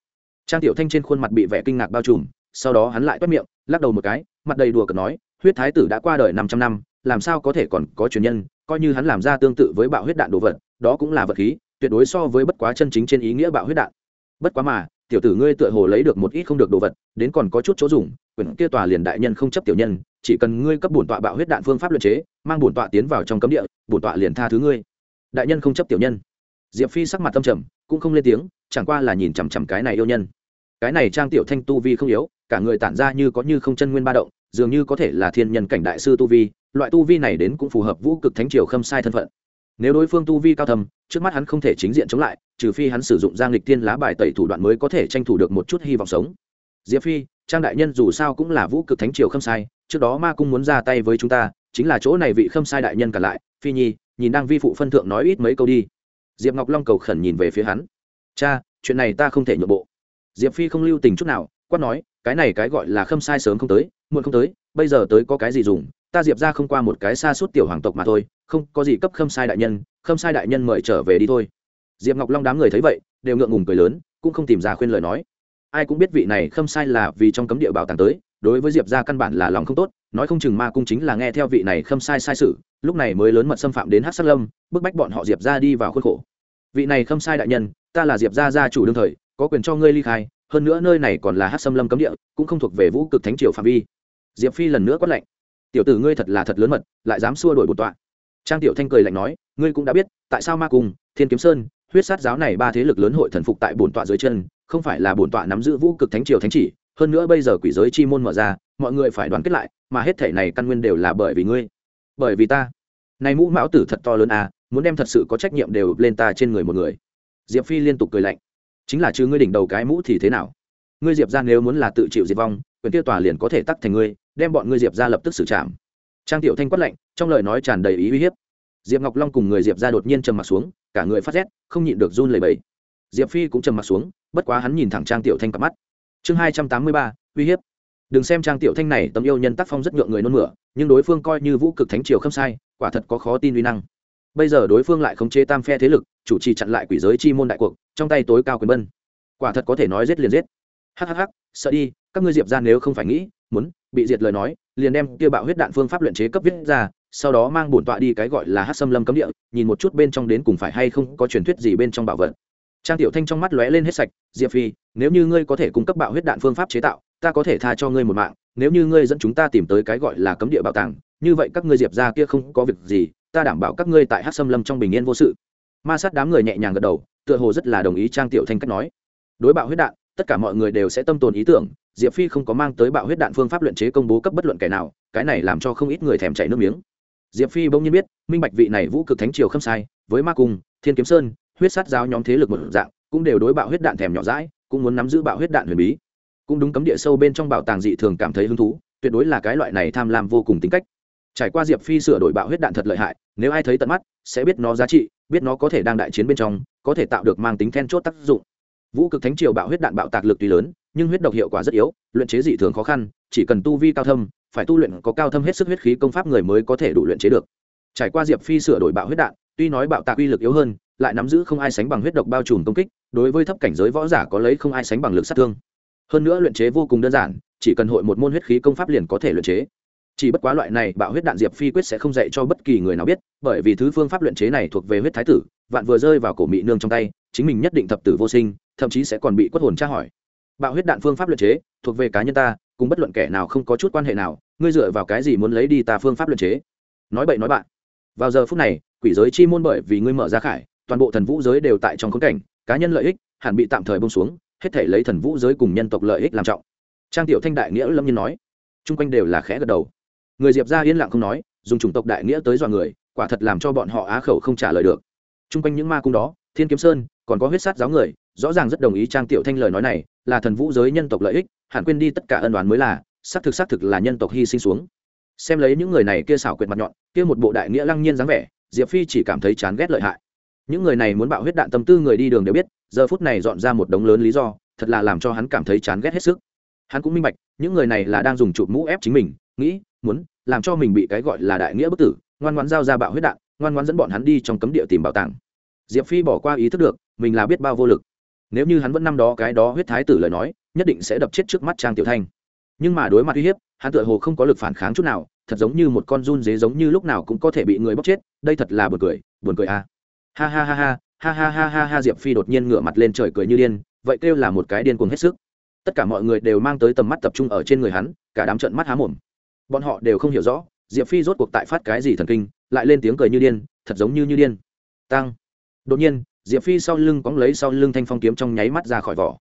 Trang tiểu thanh trên khuôn mặt bị vẻ kinh ngạc bao trùm, sau đó hắn lại toét miệng, lắc đầu một cái, mặt đầy đùa cợt nói huyết thái tử đã qua đời năm trăm năm, làm sao có thể còn có truyền nhân, coi như hắn làm ra tương tự với bạo huyết đạn đồ vật, đó cũng là vật khí, tuyệt đối so với bất quá chân chính trên ý nghĩa bạo huyết đạn. Bất quá mà, tiểu tử ngươi tựa hồ lấy được một ít không được đồ vật, đến còn có chút chỗ dùng, quyển kia tòa liền đại nhân không chấp tiểu nhân, chỉ cần ngươi cấp bổn tọa bạo huyết đạn phương pháp luật chế, mang bổn tọa tiến vào trong cấm địa, bổn tọa liền tha thứ ngươi. Đại nhân không chấp tiểu nhân. Diệp phi sắc mặt tâm trầm, cũng không lên tiếng, chẳng qua là nhìn chằm chằm cái này yêu nhân. Cái này trang tiểu thanh tu vi không yếu, cả người tản ra như có như không chân nguyên ba động dường như có thể là thiên nhân cảnh đại sư tu vi, loại tu vi này đến cũng phù hợp vũ cực thánh triều khâm sai thân phận. Nếu đối phương tu vi cao thầm trước mắt hắn không thể chính diện chống lại, trừ phi hắn sử dụng giang lịch thiên lá bài tẩy thủ đoạn mới có thể tranh thủ được một chút hy vọng sống. Diệp phi, trang đại nhân dù sao cũng là vũ cực thánh triều khâm sai, trước đó ma cung muốn ra tay với chúng ta, chính là chỗ này vị khâm sai đại nhân cả lại, phi nhi, nhìn đang vi phụ phân thượng nói ít mấy câu đi. Diệp ngọc long cầu khẩn nhìn về phía hắn. Cha, chuyện này ta không thể nhượng bộ. Diệp phi không lưu tình chút nào, quát nói cái này cái gọi là khâm sai sớm không tới, muộn không tới, bây giờ tới có cái gì dùng, ta diệp ra không qua một cái xa suốt tiểu hoàng tộc mà thôi, không, có gì cấp khâm sai đại nhân, khâm sai đại nhân mời trở về đi thôi. Diệp ngọc long đám người thấy vậy, đều ngượng ngùng cười lớn, cũng không tìm ra khuyên lời nói. Ai cũng biết vị này khâm sai là vì trong cấm địa bảo tàng tới, đối với diệp ra căn bản là lòng không tốt, nói không chừng ma cung chính là nghe theo vị này khâm sai sai sự, lúc này mới lớn mật xâm phạm đến hát sát lâm, bức bách bọn họ diệp ra đi vào khuôn khổ. Vị này khâm sai đại nhân, ta là diệp gia gia chủ đương thời, có quyền cho ngươi ly khai hơn nữa nơi này còn là hát xâm lâm cấm địa, cũng không thuộc về vũ cực thánh triều phạm vi. Diệp phi lần nữa quát lạnh. Tiểu tử ngươi thật là thật lớn mật, lại dám xua đổi bột tọa. Trang tiểu thanh cười lạnh nói, ngươi cũng đã biết, tại sao ma cung thiên kiếm sơn, huyết sát giáo này ba thế lực lớn hội thần phục tại bổn tọa dưới chân, không phải là bổn tọa nắm giữ vũ cực thánh triều thánh chỉ, hơn nữa bây giờ quỷ giới chi môn mở ra, mọi người phải đoàn kết lại, mà hết thể này căn nguyên đều là bởi vì ngươi. Bởi vì ta. Này mũ mão tử thật to lớn à muốn đem thật sự có trách nhiệm đều lên ta trên người một người. Diệp phi liên tục cười lạnh chính là chứ ngươi đỉnh đầu cái mũ thì thế nào? Ngươi diệp ra nếu muốn là tự chịu diệt vong, quyền tiêu tòa liền có thể tắt thành ngươi, đem bọn ngươi diệp ra lập tức xử trảm. Trang tiểu thanh quát lạnh, trong lời nói tràn đầy ý uy hiếp. Diệp ngọc long cùng người diệp ra đột nhiên trầm m ặ t xuống, cả người phát rét, không nhịn được run lầy bẫy diệp phi cũng trầm m ặ t xuống, bất quá hắn nhìn thẳng trang tiểu thanh cặp mắt. Chương hai trăm tám mươi ba, uy hiếp. Đừng xem trang tiểu thanh này tấm yêu nhân tác phong rất nhượng người nôn mửa, nhưng đối phương coi như vũ cực thánh triều không sai, quả thật có khó tin uy năng bây giờ đối phương lại khống chế tam phe thế lực, chủ trì chặn lại quỷ giới chi môn đại cuộc, trong tay tối cao quyền bân. Quả thật có thể nói giết liền giết. Hhh sợ đi, các ngươi diệp ra nếu không phải nghĩ, muốn, bị diệt lời nói, liền đem kia bạo huyết đạn phương pháp luyện chế cấp viết ra, sau đó mang bổn tọa đi cái gọi là hát xâm lâm cấm địa, nhìn một chút bên trong đến cùng phải hay không có truyền thuyết gì bên trong bảo vật. Trang tiểu thanh trong mắt lóe lên hết sạch, diệp phi, nếu như ngươi có thể cung cấp bạo huyết đạn phương pháp chế tạo, ta có thể tha cho ngươi một mạng, nếu như ngươi dẫn chúng ta tìm tới cái gọi là cấm địa bảo tàng, như vậy các ngươi diệp ra kia không có việc gì ta đảm bảo các ngươi tại hát xâm lâm trong bình yên vô sự. Ma sát đám người nhẹ nhàng gật đầu, tựa hồ rất là đồng ý trang tiểu thanh cách nói. Đối bạo huyết đạn, tất cả mọi người đều sẽ tâm tồn ý tưởng, diệp phi không có mang tới bạo huyết đạn phương pháp luyện chế công bố cấp bất luận kẻ nào, cái này làm cho không ít người thèm chảy nước miếng. Diệp phi bỗng nhiên biết, minh bạch vị này vũ cực thánh triều khâm sai, với ma cung, thiên kiếm sơn, huyết sát giáo nhóm thế lực một dạng, cũng đều đối bạo huyết đạn thèm nhỏ rãi cũng muốn nắm giữ bạo huyết đạn huyền bí. Cũng đúng cấm địa sâu bên trong bảo tàng dị thường cảm thấy hứng thú, tuyệt đối là cái loại này tham lam vô cùng tính cách trải qua diệp phi sửa đổi bạo huyết đạn thật lợi hại, nếu ai thấy tận mắt, sẽ biết nó giá trị, biết nó có thể đang đại chiến bên trong, có thể tạo được mang tính then chốt tác dụng. Vũ cực thánh triều bạo huyết đạn bạo tạc lực tuy lớn, nhưng huyết độc hiệu quả rất yếu, luyện chế dị thường khó khăn, chỉ cần tu vi cao thâm, phải tu luyện có cao thâm hết sức huyết khí công pháp người mới có thể đủ luyện chế được. Trải qua diệp phi sửa đổi bạo huyết đạn, tuy nói bạo tạc uy lực yếu hơn, lại nắm giữ không ai sánh bằng huyết độc bao trùm công kích, đối với thấp cảnh giới võ giả có lấy không ai sánh bằng lực sát thương. Hơn nữa luyện chế vô cùng đơn giản, chỉ cần hội một môn huyết khí công pháp liền có thể luyện chế chỉ bất quá loại này bạo huyết đạn diệp phi quyết sẽ không dạy cho bất kỳ người nào biết, bởi vì thứ phương pháp luyện chế này thuộc về huyết thái tử, vạn vừa rơi vào cổ mị nương trong tay, chính mình nhất định thập tử vô sinh, thậm chí sẽ còn bị quất hồn tra hỏi. Bạo huyết đạn phương pháp luyện chế, thuộc về cá nhân ta, cùng bất luận kẻ nào không có chút quan hệ nào, ngươi dựa vào cái gì muốn lấy đi ta phương pháp luyện chế? Nói bậy nói bạn. Vào giờ phút này, quỷ giới chi môn bởi vì ngươi mở ra khải, toàn bộ thần vũ giới đều tại trong khống cảnh, cá nhân lợi ích hẳn bị tạm thời bông xuống, hết thể lấy thần vũ giới cùng nhân tộc lợi ích làm trọng. Trang tiểu thanh đại nghĩa lâm nhiên nói chung quanh đều là khẽ gật đầu người diệp ra yên lặng không nói, dùng chủng tộc đại nghĩa tới dọa người, quả thật làm cho bọn họ á khẩu không trả lời được. Chung quanh những ma cung đó, thiên kiếm sơn, còn có huyết sát giáo người, rõ ràng rất đồng ý trang tiểu thanh lời nói này, là thần vũ giới nhân tộc lợi ích, hẳn quên đi tất cả ân đoán mới là, xác thực xác thực là nhân tộc hy sinh xuống. Xem lấy những người này kia xảo quyệt mặt nhọn, kia một bộ đại nghĩa lăng nhiên dáng vẻ, diệp phi chỉ cảm thấy chán ghét lợi hại. Những người này muốn bạo huyết đạn tâm tư người đi đường đều biết, giờ phút này dọn ra một đống lớn lý do, thật là làm cho hắn cảm thấy chán ghét hết sức. Hắn cũng minh bạch, những người này là đang dùng chụp mũ ép chính mình nghĩ, muốn, làm cho mình bị cái gọi là đại nghĩa bất tử, ngoan ngoãn giao ra bạo huyết đạn, ngoan ngoãn dẫn bọn hắn đi trong cấm địa tìm bảo tàng. Diệp phi bỏ qua ý thức được, mình là biết bao vô lực. Nếu như hắn vẫn năm đó cái đó huyết thái tử lời nói, nhất định sẽ đập chết trước mắt trang tiểu thanh. Nhưng mà đối mặt uy hiếp, hắn tựa hồ không có lực phản kháng chút nào, thật giống như một con run dế giống như lúc nào cũng có thể bị người bóc chết, đây thật là buồn cười buồn cười à. ha ha ha ha ha ha ha ha ha, diệp phi đột nhiên ngửa mặt lên trời cười như điên, vậy kêu là một cái điên cuồng hết sức. Tất cả mọi người đều mang tới tầm mắt tập trung ở trên người hắn, cả đám trận mắt há mồm bọn họ đều không hiểu rõ, diệp phi rốt cuộc tại phát cái gì thần kinh, lại lên tiếng cười như điên, thật giống như như điên. Tăng đột nhiên, diệp phi sau lưng cóng lấy sau lưng thanh phong kiếm trong nháy mắt ra khỏi vỏ.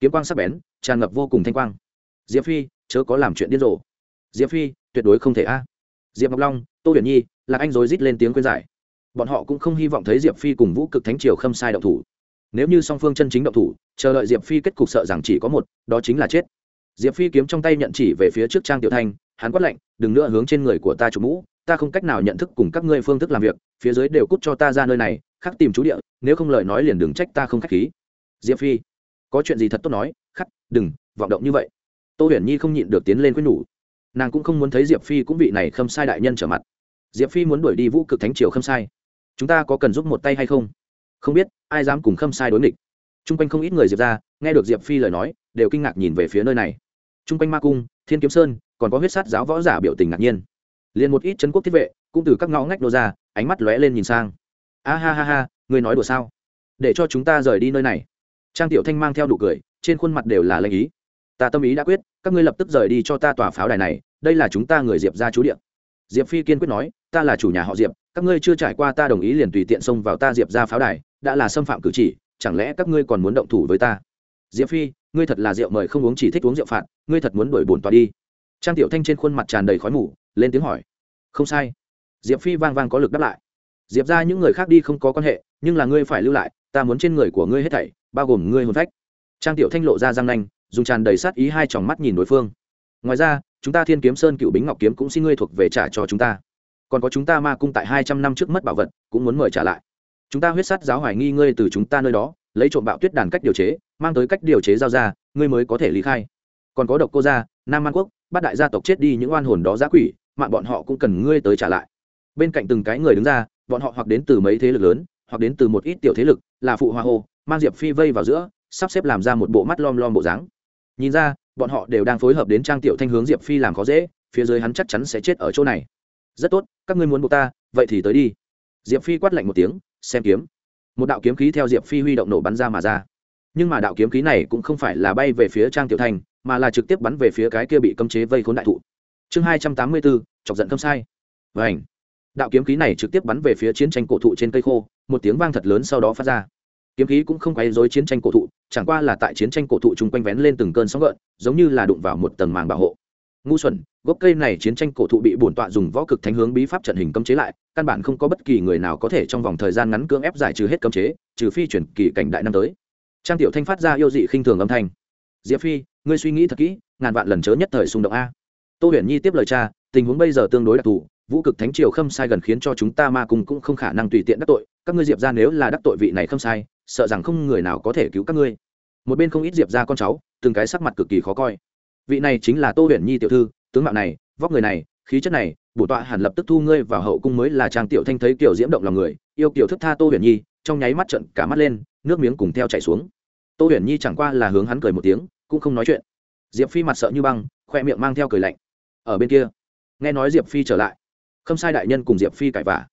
Kiếm quang sắc bén, tràn ngập vô cùng thanh quang. Diệp phi, chớ có làm chuyện điên rồ. Diệp phi, tuyệt đối không thể a. Diệp ngọc long, tô huyền nhi là anh rồi rít lên tiếng khuyên giải. Bọn họ cũng không hy vọng thấy diệp phi cùng vũ cực thánh triều khâm sai động thủ. Nếu như song phương chân chính động thủ, chờ đợi diệp phi kết cục sợ rằng chỉ có một, đó chính là chết diệp phi kiếm trong tay nhận chỉ về phía trước trang tiểu thanh, hắn quát lạnh, đừng nữa hướng trên người của ta chủ mũ, ta không cách nào nhận thức cùng các ngươi phương thức làm việc, phía dưới đều cút cho ta ra nơi này, khắc tìm chú địa, nếu không lời nói liền đừng trách ta không k h á c h khí. Diệp phi, có chuyện gì thật tốt nói, khắc, đừng, vọng động như vậy. Tô huyền nhi không nhịn được tiến lên quyết nhủ. Nàng cũng không muốn thấy diệp phi cũng vị này khâm sai đại nhân trở mặt. Diệp phi muốn đuổi đi vũ cực thánh triều khâm sai. Chúng ta có cần giúp một tay hay không? Không biết, ai dám cùng khâm sai đối nghịch. T r u n g quanh không ít người diệp ra, nghe được diệp phi lời nói, đều kinh ngạc nhìn về phía nơi này chung quanh ma cung, thiên kiếm sơn, còn có huyết sát giáo võ giả biểu tình ngạc nhiên. Liền một ít chân quốc thiết vệ, cũng từ các ngõ ngách nô ra, ánh mắt lóe lên nhìn sang. A ha ha ha, người nói đùa sao? Để cho chúng ta rời đi nơi này. Trang tiểu thanh mang theo đủ cười, trên khuôn mặt đều là lanh ý. Ta tâm ý đã quyết, các ngươi lập tức rời đi cho ta tòa pháo đài này, đây là chúng ta người diệp ra chú điện diệp phi kiên quyết nói, ta là chủ nhà họ diệp, các ngươi chưa trải qua ta đồng ý liền tùy tiện xông vào ta diệp ra pháo đài, đã là xâm phạm cử chỉ, chẳng lẽ các ngươi còn muốn động thủ với ta? Diệp phi, ngươi thật là rượu mời không uống chỉ thích uống rượu phạt, ngươi thật muốn đuổi bổn tòa đi. Trang tiểu thanh trên khuôn mặt tràn đầy khói mù, lên tiếng hỏi. Không sai. Diệp phi vang vang có lực đáp lại. Diệp ra những người khác đi không có quan hệ, nhưng là ngươi phải lưu lại, ta muốn trên người của ngươi hết thảy, bao gồm ngươi hồn phách. Trang tiểu thanh lộ ra răng nanh, dùng tràn đầy sát ý hai tròng mắt nhìn đối phương. Ngoài ra, chúng ta thiên kiếm sơn cựu bính ngọc kiếm cũng xin ngươi thuộc về trả cho chúng ta. Còn có chúng ta ma cung tại hai trăm năm trước mất bảo vật, cũng muốn mời trả lại. Chúng ta huyết sắt giáo hoài nghi ngươi từ chúng ta nơi đó lấy trộm bạo tuyết đàn cách điều chế, mang tới cách điều chế giao ra, ngươi mới có thể lý khai. Còn có độc cô gia, nam an quốc bát đại gia tộc chết đi những oan hồn đó giá quỷ, mạng bọn họ cũng cần ngươi tới trả lại. Bên cạnh từng cái người đứng ra, bọn họ hoặc đến từ mấy thế lực lớn, hoặc đến từ một ít tiểu thế lực, là phụ hoa hô, mang diệp phi vây vào giữa, sắp xếp làm ra một bộ mắt lom lom bộ dáng. Nhìn ra, bọn họ đều đang phối hợp đến trang tiểu thanh hướng diệp phi làm khó dễ, phía dưới hắn chắc chắn sẽ chết ở chỗ này. Rất tốt, các ngươi muốn buộc ta, vậy thì tới đi. Diệp phi quát lạnh một tiếng, xem kiếm một đạo kiếm khí theo diệp phi huy động nổ bắn ra mà ra. Nhưng mà đạo kiếm khí này cũng không phải là bay về phía trang tiểu thành, mà là trực tiếp bắn về phía cái kia bị cấm chế vây khốn đại thụ. Chương hai trăm tám mươi bốn, chọc giận không sai. Và ảnh đạo kiếm khí này trực tiếp bắn về phía chiến tranh cổ thụ trên cây khô, một tiếng vang thật lớn sau đó phát ra. Kiếm khí cũng không quấy dối chiến tranh cổ thụ, chẳng qua là tại chiến tranh cổ thụ chung quanh vén lên từng cơn sóng gợn, giống như là đụng vào một tầng màng bảo hộ ngu xuẩn, gốc cây này chiến tranh cổ thụ bị bổn tọa dùng võ cực thánh hướng bí pháp trận hình cấm chế lại, căn bản không có bất kỳ người nào có thể trong vòng thời gian ngắn cưỡng ép giải trừ hết cấm chế, trừ phi chuyển kỳ cảnh đại năm tới. Trang tiểu thanh phát ra yêu dị khinh thường âm thanh. Diệp phi, ngươi suy nghĩ thật kỹ, ngàn vạn lần chớ nhất thời xung động a. Tô huyền nhi tiếp lời cha, tình huống bây giờ tương đối đặc thù, vũ cực thánh triều khâm sai gần khiến cho chúng ta ma cùng cũng không khả năng tùy tiện đắc tội, các ngươi diệp ra nếu là đắc tội vị này khâm sai, sợ rằng không người nào có thể cứu các ngươi. Một bên không ít diệp ra con cháu, từng cái sắc mặt cực kỳ khó coi vị này chính là tô huyền nhi tiểu thư, tướng mạo này, vóc người này, khí chất này, bổ tọa hẳn lập tức thu ngươi vào hậu cung mới là trang tiểu thanh thấy kiểu diễm động lòng người, yêu kiểu thức tha tô huyền nhi, trong nháy mắt trận cả mắt lên, nước miếng cùng theo chảy xuống. Tô huyền nhi chẳng qua là hướng hắn cười một tiếng, cũng không nói chuyện. Diệp phi mặt sợ như băng, khoe miệng mang theo cười lạnh. Ở bên kia, nghe nói diệp phi trở lại. Khâm sai đại nhân cùng diệp phi cãi vả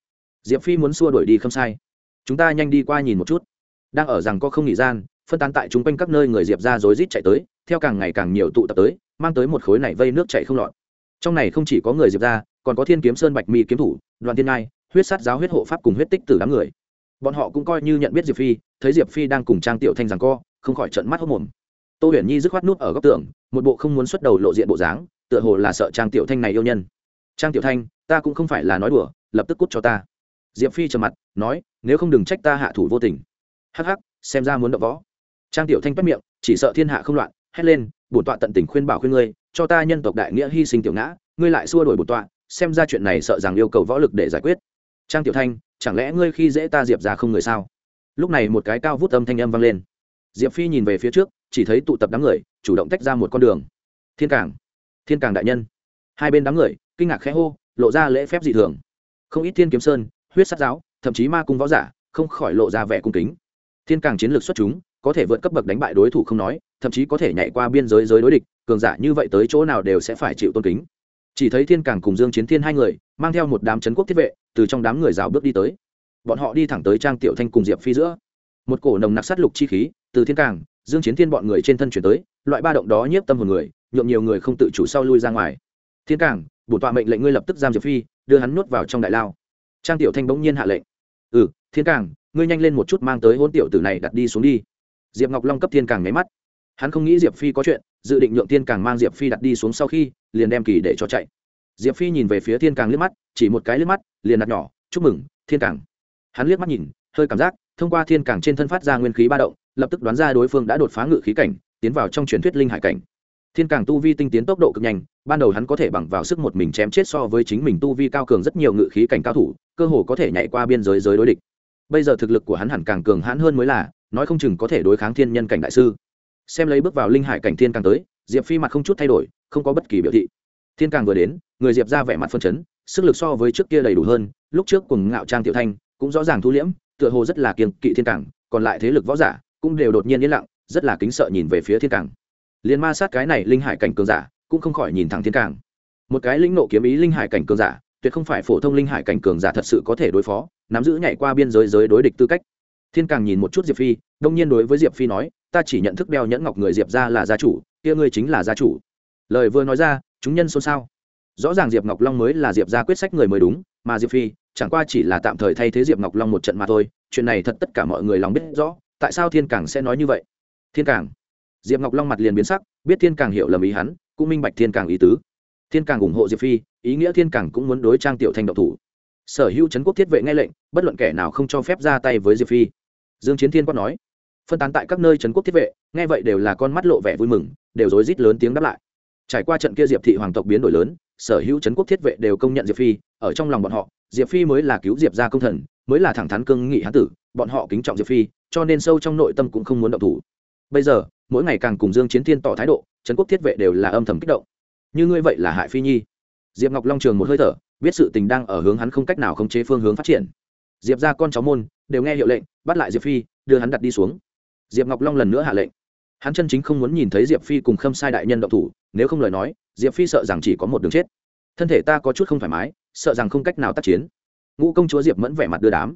diệp phi muốn xua đuổi đi khâm sai. Chúng ta nhanh đi qua nhìn một chút. Đang ở rằng có không nghỉ gian, phân tán tại chung quanh các nơi người diệp ra rối rít chạy tới theo càng ngày càng nhiều tụ tập tới, mang tới một khối này vây nước chạy không lọt. Trong này không chỉ có người diệp ra còn có thiên kiếm sơn bạch mi kiếm thủ, đoàn thiên ngai, huyết sát giáo huyết hộ pháp cùng huyết tích từ đám người. Bọn họ cũng coi như nhận biết diệp phi, thấy diệp phi đang cùng trang tiểu thanh rằng co, không khỏi trận mắt hốc mồm. Tô huyền nhi dứt khoát nút ở góc tường, một bộ không muốn xuất đầu lộ diện bộ dáng, tựa hồ là sợ trang tiểu thanh này yêu nhân. Trang tiểu thanh, ta cũng không phải là nói đùa, lập tức cút cho ta. Diệp phi trầm mặt, nói, nếu không đừng trách ta hạ thủ vô tình. Hắc hắc, xem ra muốn đập võ. Trang tiểu thanh bắt miệng, chỉ sợ thiên hạ không loạn hét lên, bổn tọa tận tình khuyên bảo khuyên ngươi, cho ta nhân tộc đại nghĩa hy sinh tiểu ngã, ngươi lại xua đuổi bổn tọa, xem ra chuyện này sợ rằng yêu cầu võ lực để giải quyết. Trang tiểu thanh, chẳng lẽ ngươi khi dễ ta diệp ra không người sao? Lúc này một cái cao vút âm thanh âm vang lên. Diệp phi nhìn về phía trước, chỉ thấy tụ tập đám người, chủ động tách ra một con đường. Thiên cảng thiên cảng đại nhân. Hai bên đám người, kinh ngạc khẽ hô, lộ ra lễ phép dị thường. Không ít thiên kiếm sơn, huyết sát giáo, thậm chí ma cung võ giả, không khỏi lộ ra vẻ cung kính. Thiên càng chiến lược xuất chúng, có thể vượt cấp bậc đánh bại đối thủ không nói thậm chí có thể nhảy qua biên giới giới đối địch, cường giả như vậy tới chỗ nào đều sẽ phải chịu tôn kính. Chỉ thấy thiên càng cùng dương chiến thiên hai người, mang theo một đám chấn quốc thiết vệ, từ trong đám người rào bước đi tới. Bọn họ đi thẳng tới trang tiểu thanh cùng diệp phi giữa. Một cổ nồng nặc sát lục chi khí, từ thiên càng dương chiến thiên bọn người trên thân chuyển tới, loại ba động đó nhiếp tâm hồn người, nhượng nhiều người không tự chủ sau lui ra ngoài. Thiên càng bổn tọa mệnh lệnh ngươi lập tức giam diệp phi, đưa hắn nuốt vào trong đại lao. Trang tiểu thanh bỗng nhiên hạ lệnh. Ừ thiên càng ngươi nhanh lên một chút mang tới hôn tiểu tử này đặt đi xuống đi. Diệp ngọc long cấp thiên càng nháy mắt hắn không nghĩ diệp phi có chuyện, dự định nhượng thiên càng mang diệp phi đặt đi xuống sau khi, liền đem kỳ để cho chạy. Diệp phi nhìn về phía thiên càng liếc mắt, chỉ một cái liếc mắt, liền đặt nhỏ, chúc mừng, thiên càng. Hắn liếc mắt nhìn, hơi cảm giác, thông qua thiên càng trên thân phát ra nguyên khí ba động, lập tức đoán ra đối phương đã đột phá ngự khí cảnh, tiến vào trong truyền thuyết linh hải cảnh. Thiên càng tu vi tinh tiến tốc độ cực nhanh, ban đầu hắn có thể bằng vào sức một mình chém chết so với chính mình tu vi cao cường rất nhiều ngự khí cảnh cao thủ, cơ hồ có thể nhảy qua biên giới giới đối địch. Bây giờ thực lực của hắn hẳn càng cường hãn hơn mới là, nói không chừng có thể đối kháng thiên nhân cảnh đại sư xem lấy bước vào linh hải cảnh thiên càng tới, diệp phi mặt không chút thay đổi, không có bất kỳ biểu thị. Thiên càng vừa đến, người diệp ra vẻ mặt phân chấn, sức lực so với trước kia đầy đủ hơn, lúc trước cùng ngạo trang tiểu thanh cũng rõ ràng thu liễm, tựa hồ rất là kiêng kỵ thiên càng, còn lại thế lực võ giả cũng đều đột nhiên yên lặng, rất là kính sợ nhìn về phía thiên càng. Liền ma sát cái này linh hải cảnh cường giả cũng không khỏi nhìn thẳng thiên càng. Một cái lĩnh nộ kiếm ý linh hải cảnh cường giả, tuyệt không phải phổ thông linh hải cảnh cường giả thật sự có thể đối phó, nắm giữ nhảy qua biên giới giới đối địch tư cách thiên càng nhìn một chút diệp phi, đông nhiên đối với diệp phi nói, ta chỉ nhận thức đeo nhẫn ngọc người diệp ra là gia chủ, kia ngươi chính là gia chủ. Lời vừa nói ra, chúng nhân xôn xao. Rõ ràng diệp ngọc long mới là diệp ra quyết sách người mới đúng, mà diệp phi, chẳng qua chỉ là tạm thời thay thế diệp ngọc long một trận mà thôi, chuyện này thật tất cả mọi người lòng biết rõ, tại sao thiên càng sẽ nói như vậy? Thiên càng. Diệp ngọc long mặt liền biến sắc, biết thiên càng hiểu lầm ý hắn, cũng minh bạch thiên càng ý tứ. Thiên càng ủng hộ diệp phi, ý nghĩa thiên càng cũng muốn đối trang tiểu thanh độc thủ sở hữu trấn quốc thiết vệ nghe lệnh, bất luận kẻ nào không cho phép ra tay với diệp phi. Dương chiến thiên quát nói, phân tán tại các nơi trấn quốc thiết vệ, nghe vậy đều là con mắt lộ vẻ vui mừng, đều rối rít lớn tiếng đáp lại. Trải qua trận kia diệp thị hoàng tộc biến đổi lớn, sở hữu trấn quốc thiết vệ đều công nhận diệp phi, ở trong lòng bọn họ, diệp phi mới là cứu diệp gia công thần, mới là thẳng thắn cương nghị hán tử, bọn họ kính trọng diệp phi, cho nên sâu trong nội tâm cũng không muốn động thủ. Bây giờ, mỗi ngày càng cùng dương chiến thiên tỏ thái độ, trấn quốc thiết vệ đều là âm thầm kích động. Như ngươi vậy là hại phi nhi. Diệp ngọc long trường một hơi thở biết sự tình đang ở hướng hắn không cách nào khống chế phương hướng phát triển. Diệp ra con cháu môn đều nghe hiệu lệnh, bắt lại diệp phi, đưa hắn đặt đi xuống. Diệp ngọc long lần nữa hạ lệnh. Hắn chân chính không muốn nhìn thấy diệp phi cùng khâm sai đại nhân động thủ, nếu không lời nói, diệp phi sợ rằng chỉ có một đường chết. Thân thể ta có chút không thoải mái, sợ rằng không cách nào tác chiến. Ngũ công chúa diệp mẫn vẻ mặt đưa đám.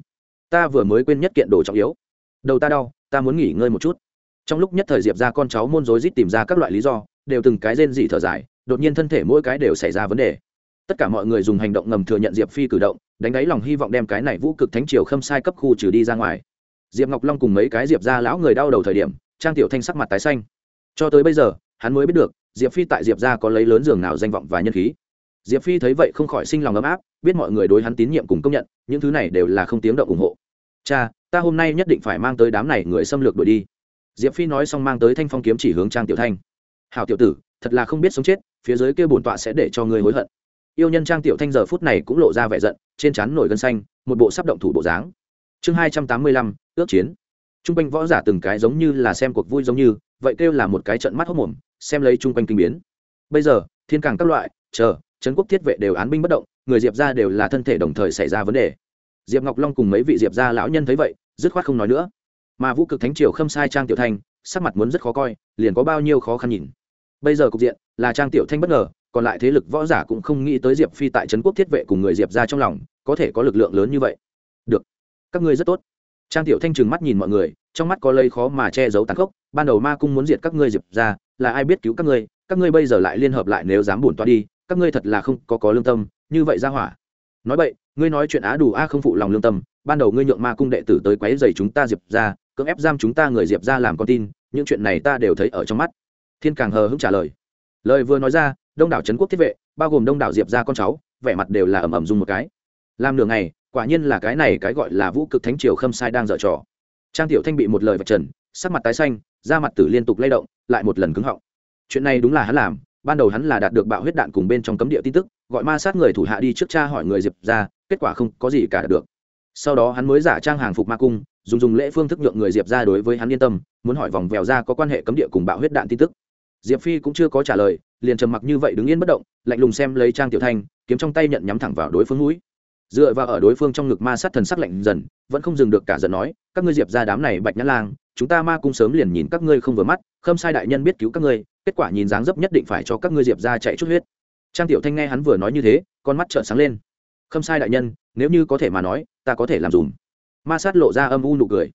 Ta vừa mới quên nhất kiện đồ trọng yếu. Đầu ta đau, ta muốn nghỉ ngơi một chút. Trong lúc nhất thời diệp ra con cháu môn rối rít tìm ra các loại lý do, đều từng cái rên dị thở dài, đột nhiên thân thể mỗi cái đều xảy ra vấn đề tất cả mọi người dùng hành động ngầm thừa nhận diệp phi cử động, đánh đáy lòng hy vọng đem cái này vũ cực thánh triều khâm sai cấp khu trừ đi ra ngoài. Diệp ngọc long cùng mấy cái diệp ra lão người đau đầu thời điểm, trang tiểu thanh sắc mặt tái xanh. Cho tới bây giờ, hắn mới biết được, diệp phi tại diệp ra có lấy lớn giường nào danh vọng và nhân khí. Diệp phi thấy vậy không khỏi sinh lòng ấm áp, biết mọi người đối hắn tín nhiệm cùng công nhận, những thứ này đều là không tiếng động ủng hộ. Cha, ta hôm nay nhất định phải mang tới đám này người xâm lược đuổi đi. Diệp phi nói xong mang tới thanh phong kiếm chỉ hướng trang tiểu thanh. Hào tiểu tử, thật là không biết sống chết, phía dưới kia bổn tọa sẽ để cho ngươi hối hận yêu nhân trang tiểu thanh giờ phút này cũng lộ ra vẻ giận, trên trán nổi gân xanh, một bộ sắp động thủ bộ dáng. Chương hai trăm tám mươi lăm, ước chiến. T r u n g quanh võ giả từng cái giống như là xem cuộc vui giống như, vậy kêu là một cái trận mắt hốc mồm, xem lấy chung quanh kinh biến. Bây giờ, thiên càng các loại, chờ, trấn quốc thiết vệ đều án binh bất động, người diệp ra đều là thân thể đồng thời xảy ra vấn đề. Diệp ngọc long cùng mấy vị diệp gia lão nhân thấy vậy, dứt khoát không nói nữa. Mà vũ cực thánh triều khâm sai trang tiểu thanh, sắc mặt muốn rất khó coi, liền có bao nhiêu khó khăn nhìn. Bây giờ cục diện là trang tiểu thanh bất ngờ còn lại thế lực võ giả cũng không nghĩ tới diệp phi tại trấn quốc thiết vệ cùng người diệp ra trong lòng, có thể có lực lượng lớn như vậy. Được, các ngươi rất tốt. Trang tiểu thanh trừng mắt nhìn mọi người, trong mắt có lây khó mà che giấu tàn khốc, ban đầu ma cung muốn diệt các ngươi diệp ra, là ai biết cứu các ngươi các ngươi bây giờ lại liên hợp lại nếu dám buồn toa đi, các ngươi thật là không có có lương tâm, như vậy ra hỏa. Nói vậy ngươi nói chuyện á đủ a không phụ lòng lương tâm, ban đầu ngươi nhượng ma cung đệ tử tới quấy dày chúng ta diệp ra, cưỡng ép giam chúng ta người diệp ra làm con tin, những chuyện này ta đều thấy ở trong mắt. Thiên càng hờ hững trả lời. Lời vừa nói ra đông đảo trấn quốc thiết vệ, bao gồm đông đảo diệp ra con cháu, vẻ mặt đều là ầm ầm dùng một cái. Làm nửa ngày, quả nhiên là cái này cái gọi là vũ cực thánh triều khâm sai đang dở trò. Trang tiểu thanh bị một lời vạch trần, sắc mặt tái xanh, da mặt tử liên tục lay động, lại một lần cứng họng. Chuyện này đúng là hắn làm, ban đầu hắn là đạt được bạo huyết đạn cùng bên trong cấm địa tin tức, gọi ma sát người thủ hạ đi trước cha hỏi người diệp ra kết quả không có gì cả được. Sau đó hắn mới giả trang hàng phục ma cung, dùng dùng lễ phương thức nhượng người diệp ra đối với hắn yên tâm, muốn hỏi vòng vèo ra có quan hệ cấm địa cùng bạo huyết đạn tin tức diệp phi cũng chưa có trả lời, liền trầm mặc như vậy đứng yên bất động, lạnh lùng xem lấy trang tiểu thanh, kiếm trong tay nhận nhắm thẳng vào đối phương mũi. Dựa vào ở đối phương trong ngực ma sát thần sắc lạnh dần, vẫn không dừng được cả giận nói, các ngươi diệp ra đám này bạch nhã lang, chúng ta ma cung sớm liền nhìn các ngươi không vừa mắt, khâm sai đại nhân biết cứu các ngươi, kết quả nhìn dáng dấp nhất định phải cho các ngươi diệp ra chạy chút huyết. Trang tiểu thanh nghe hắn vừa nói như thế, con mắt trợn sáng lên. Khâm sai đại nhân, nếu như có thể mà nói, ta có thể làm dùm. Ma sát lộ ra âm u nụ cười.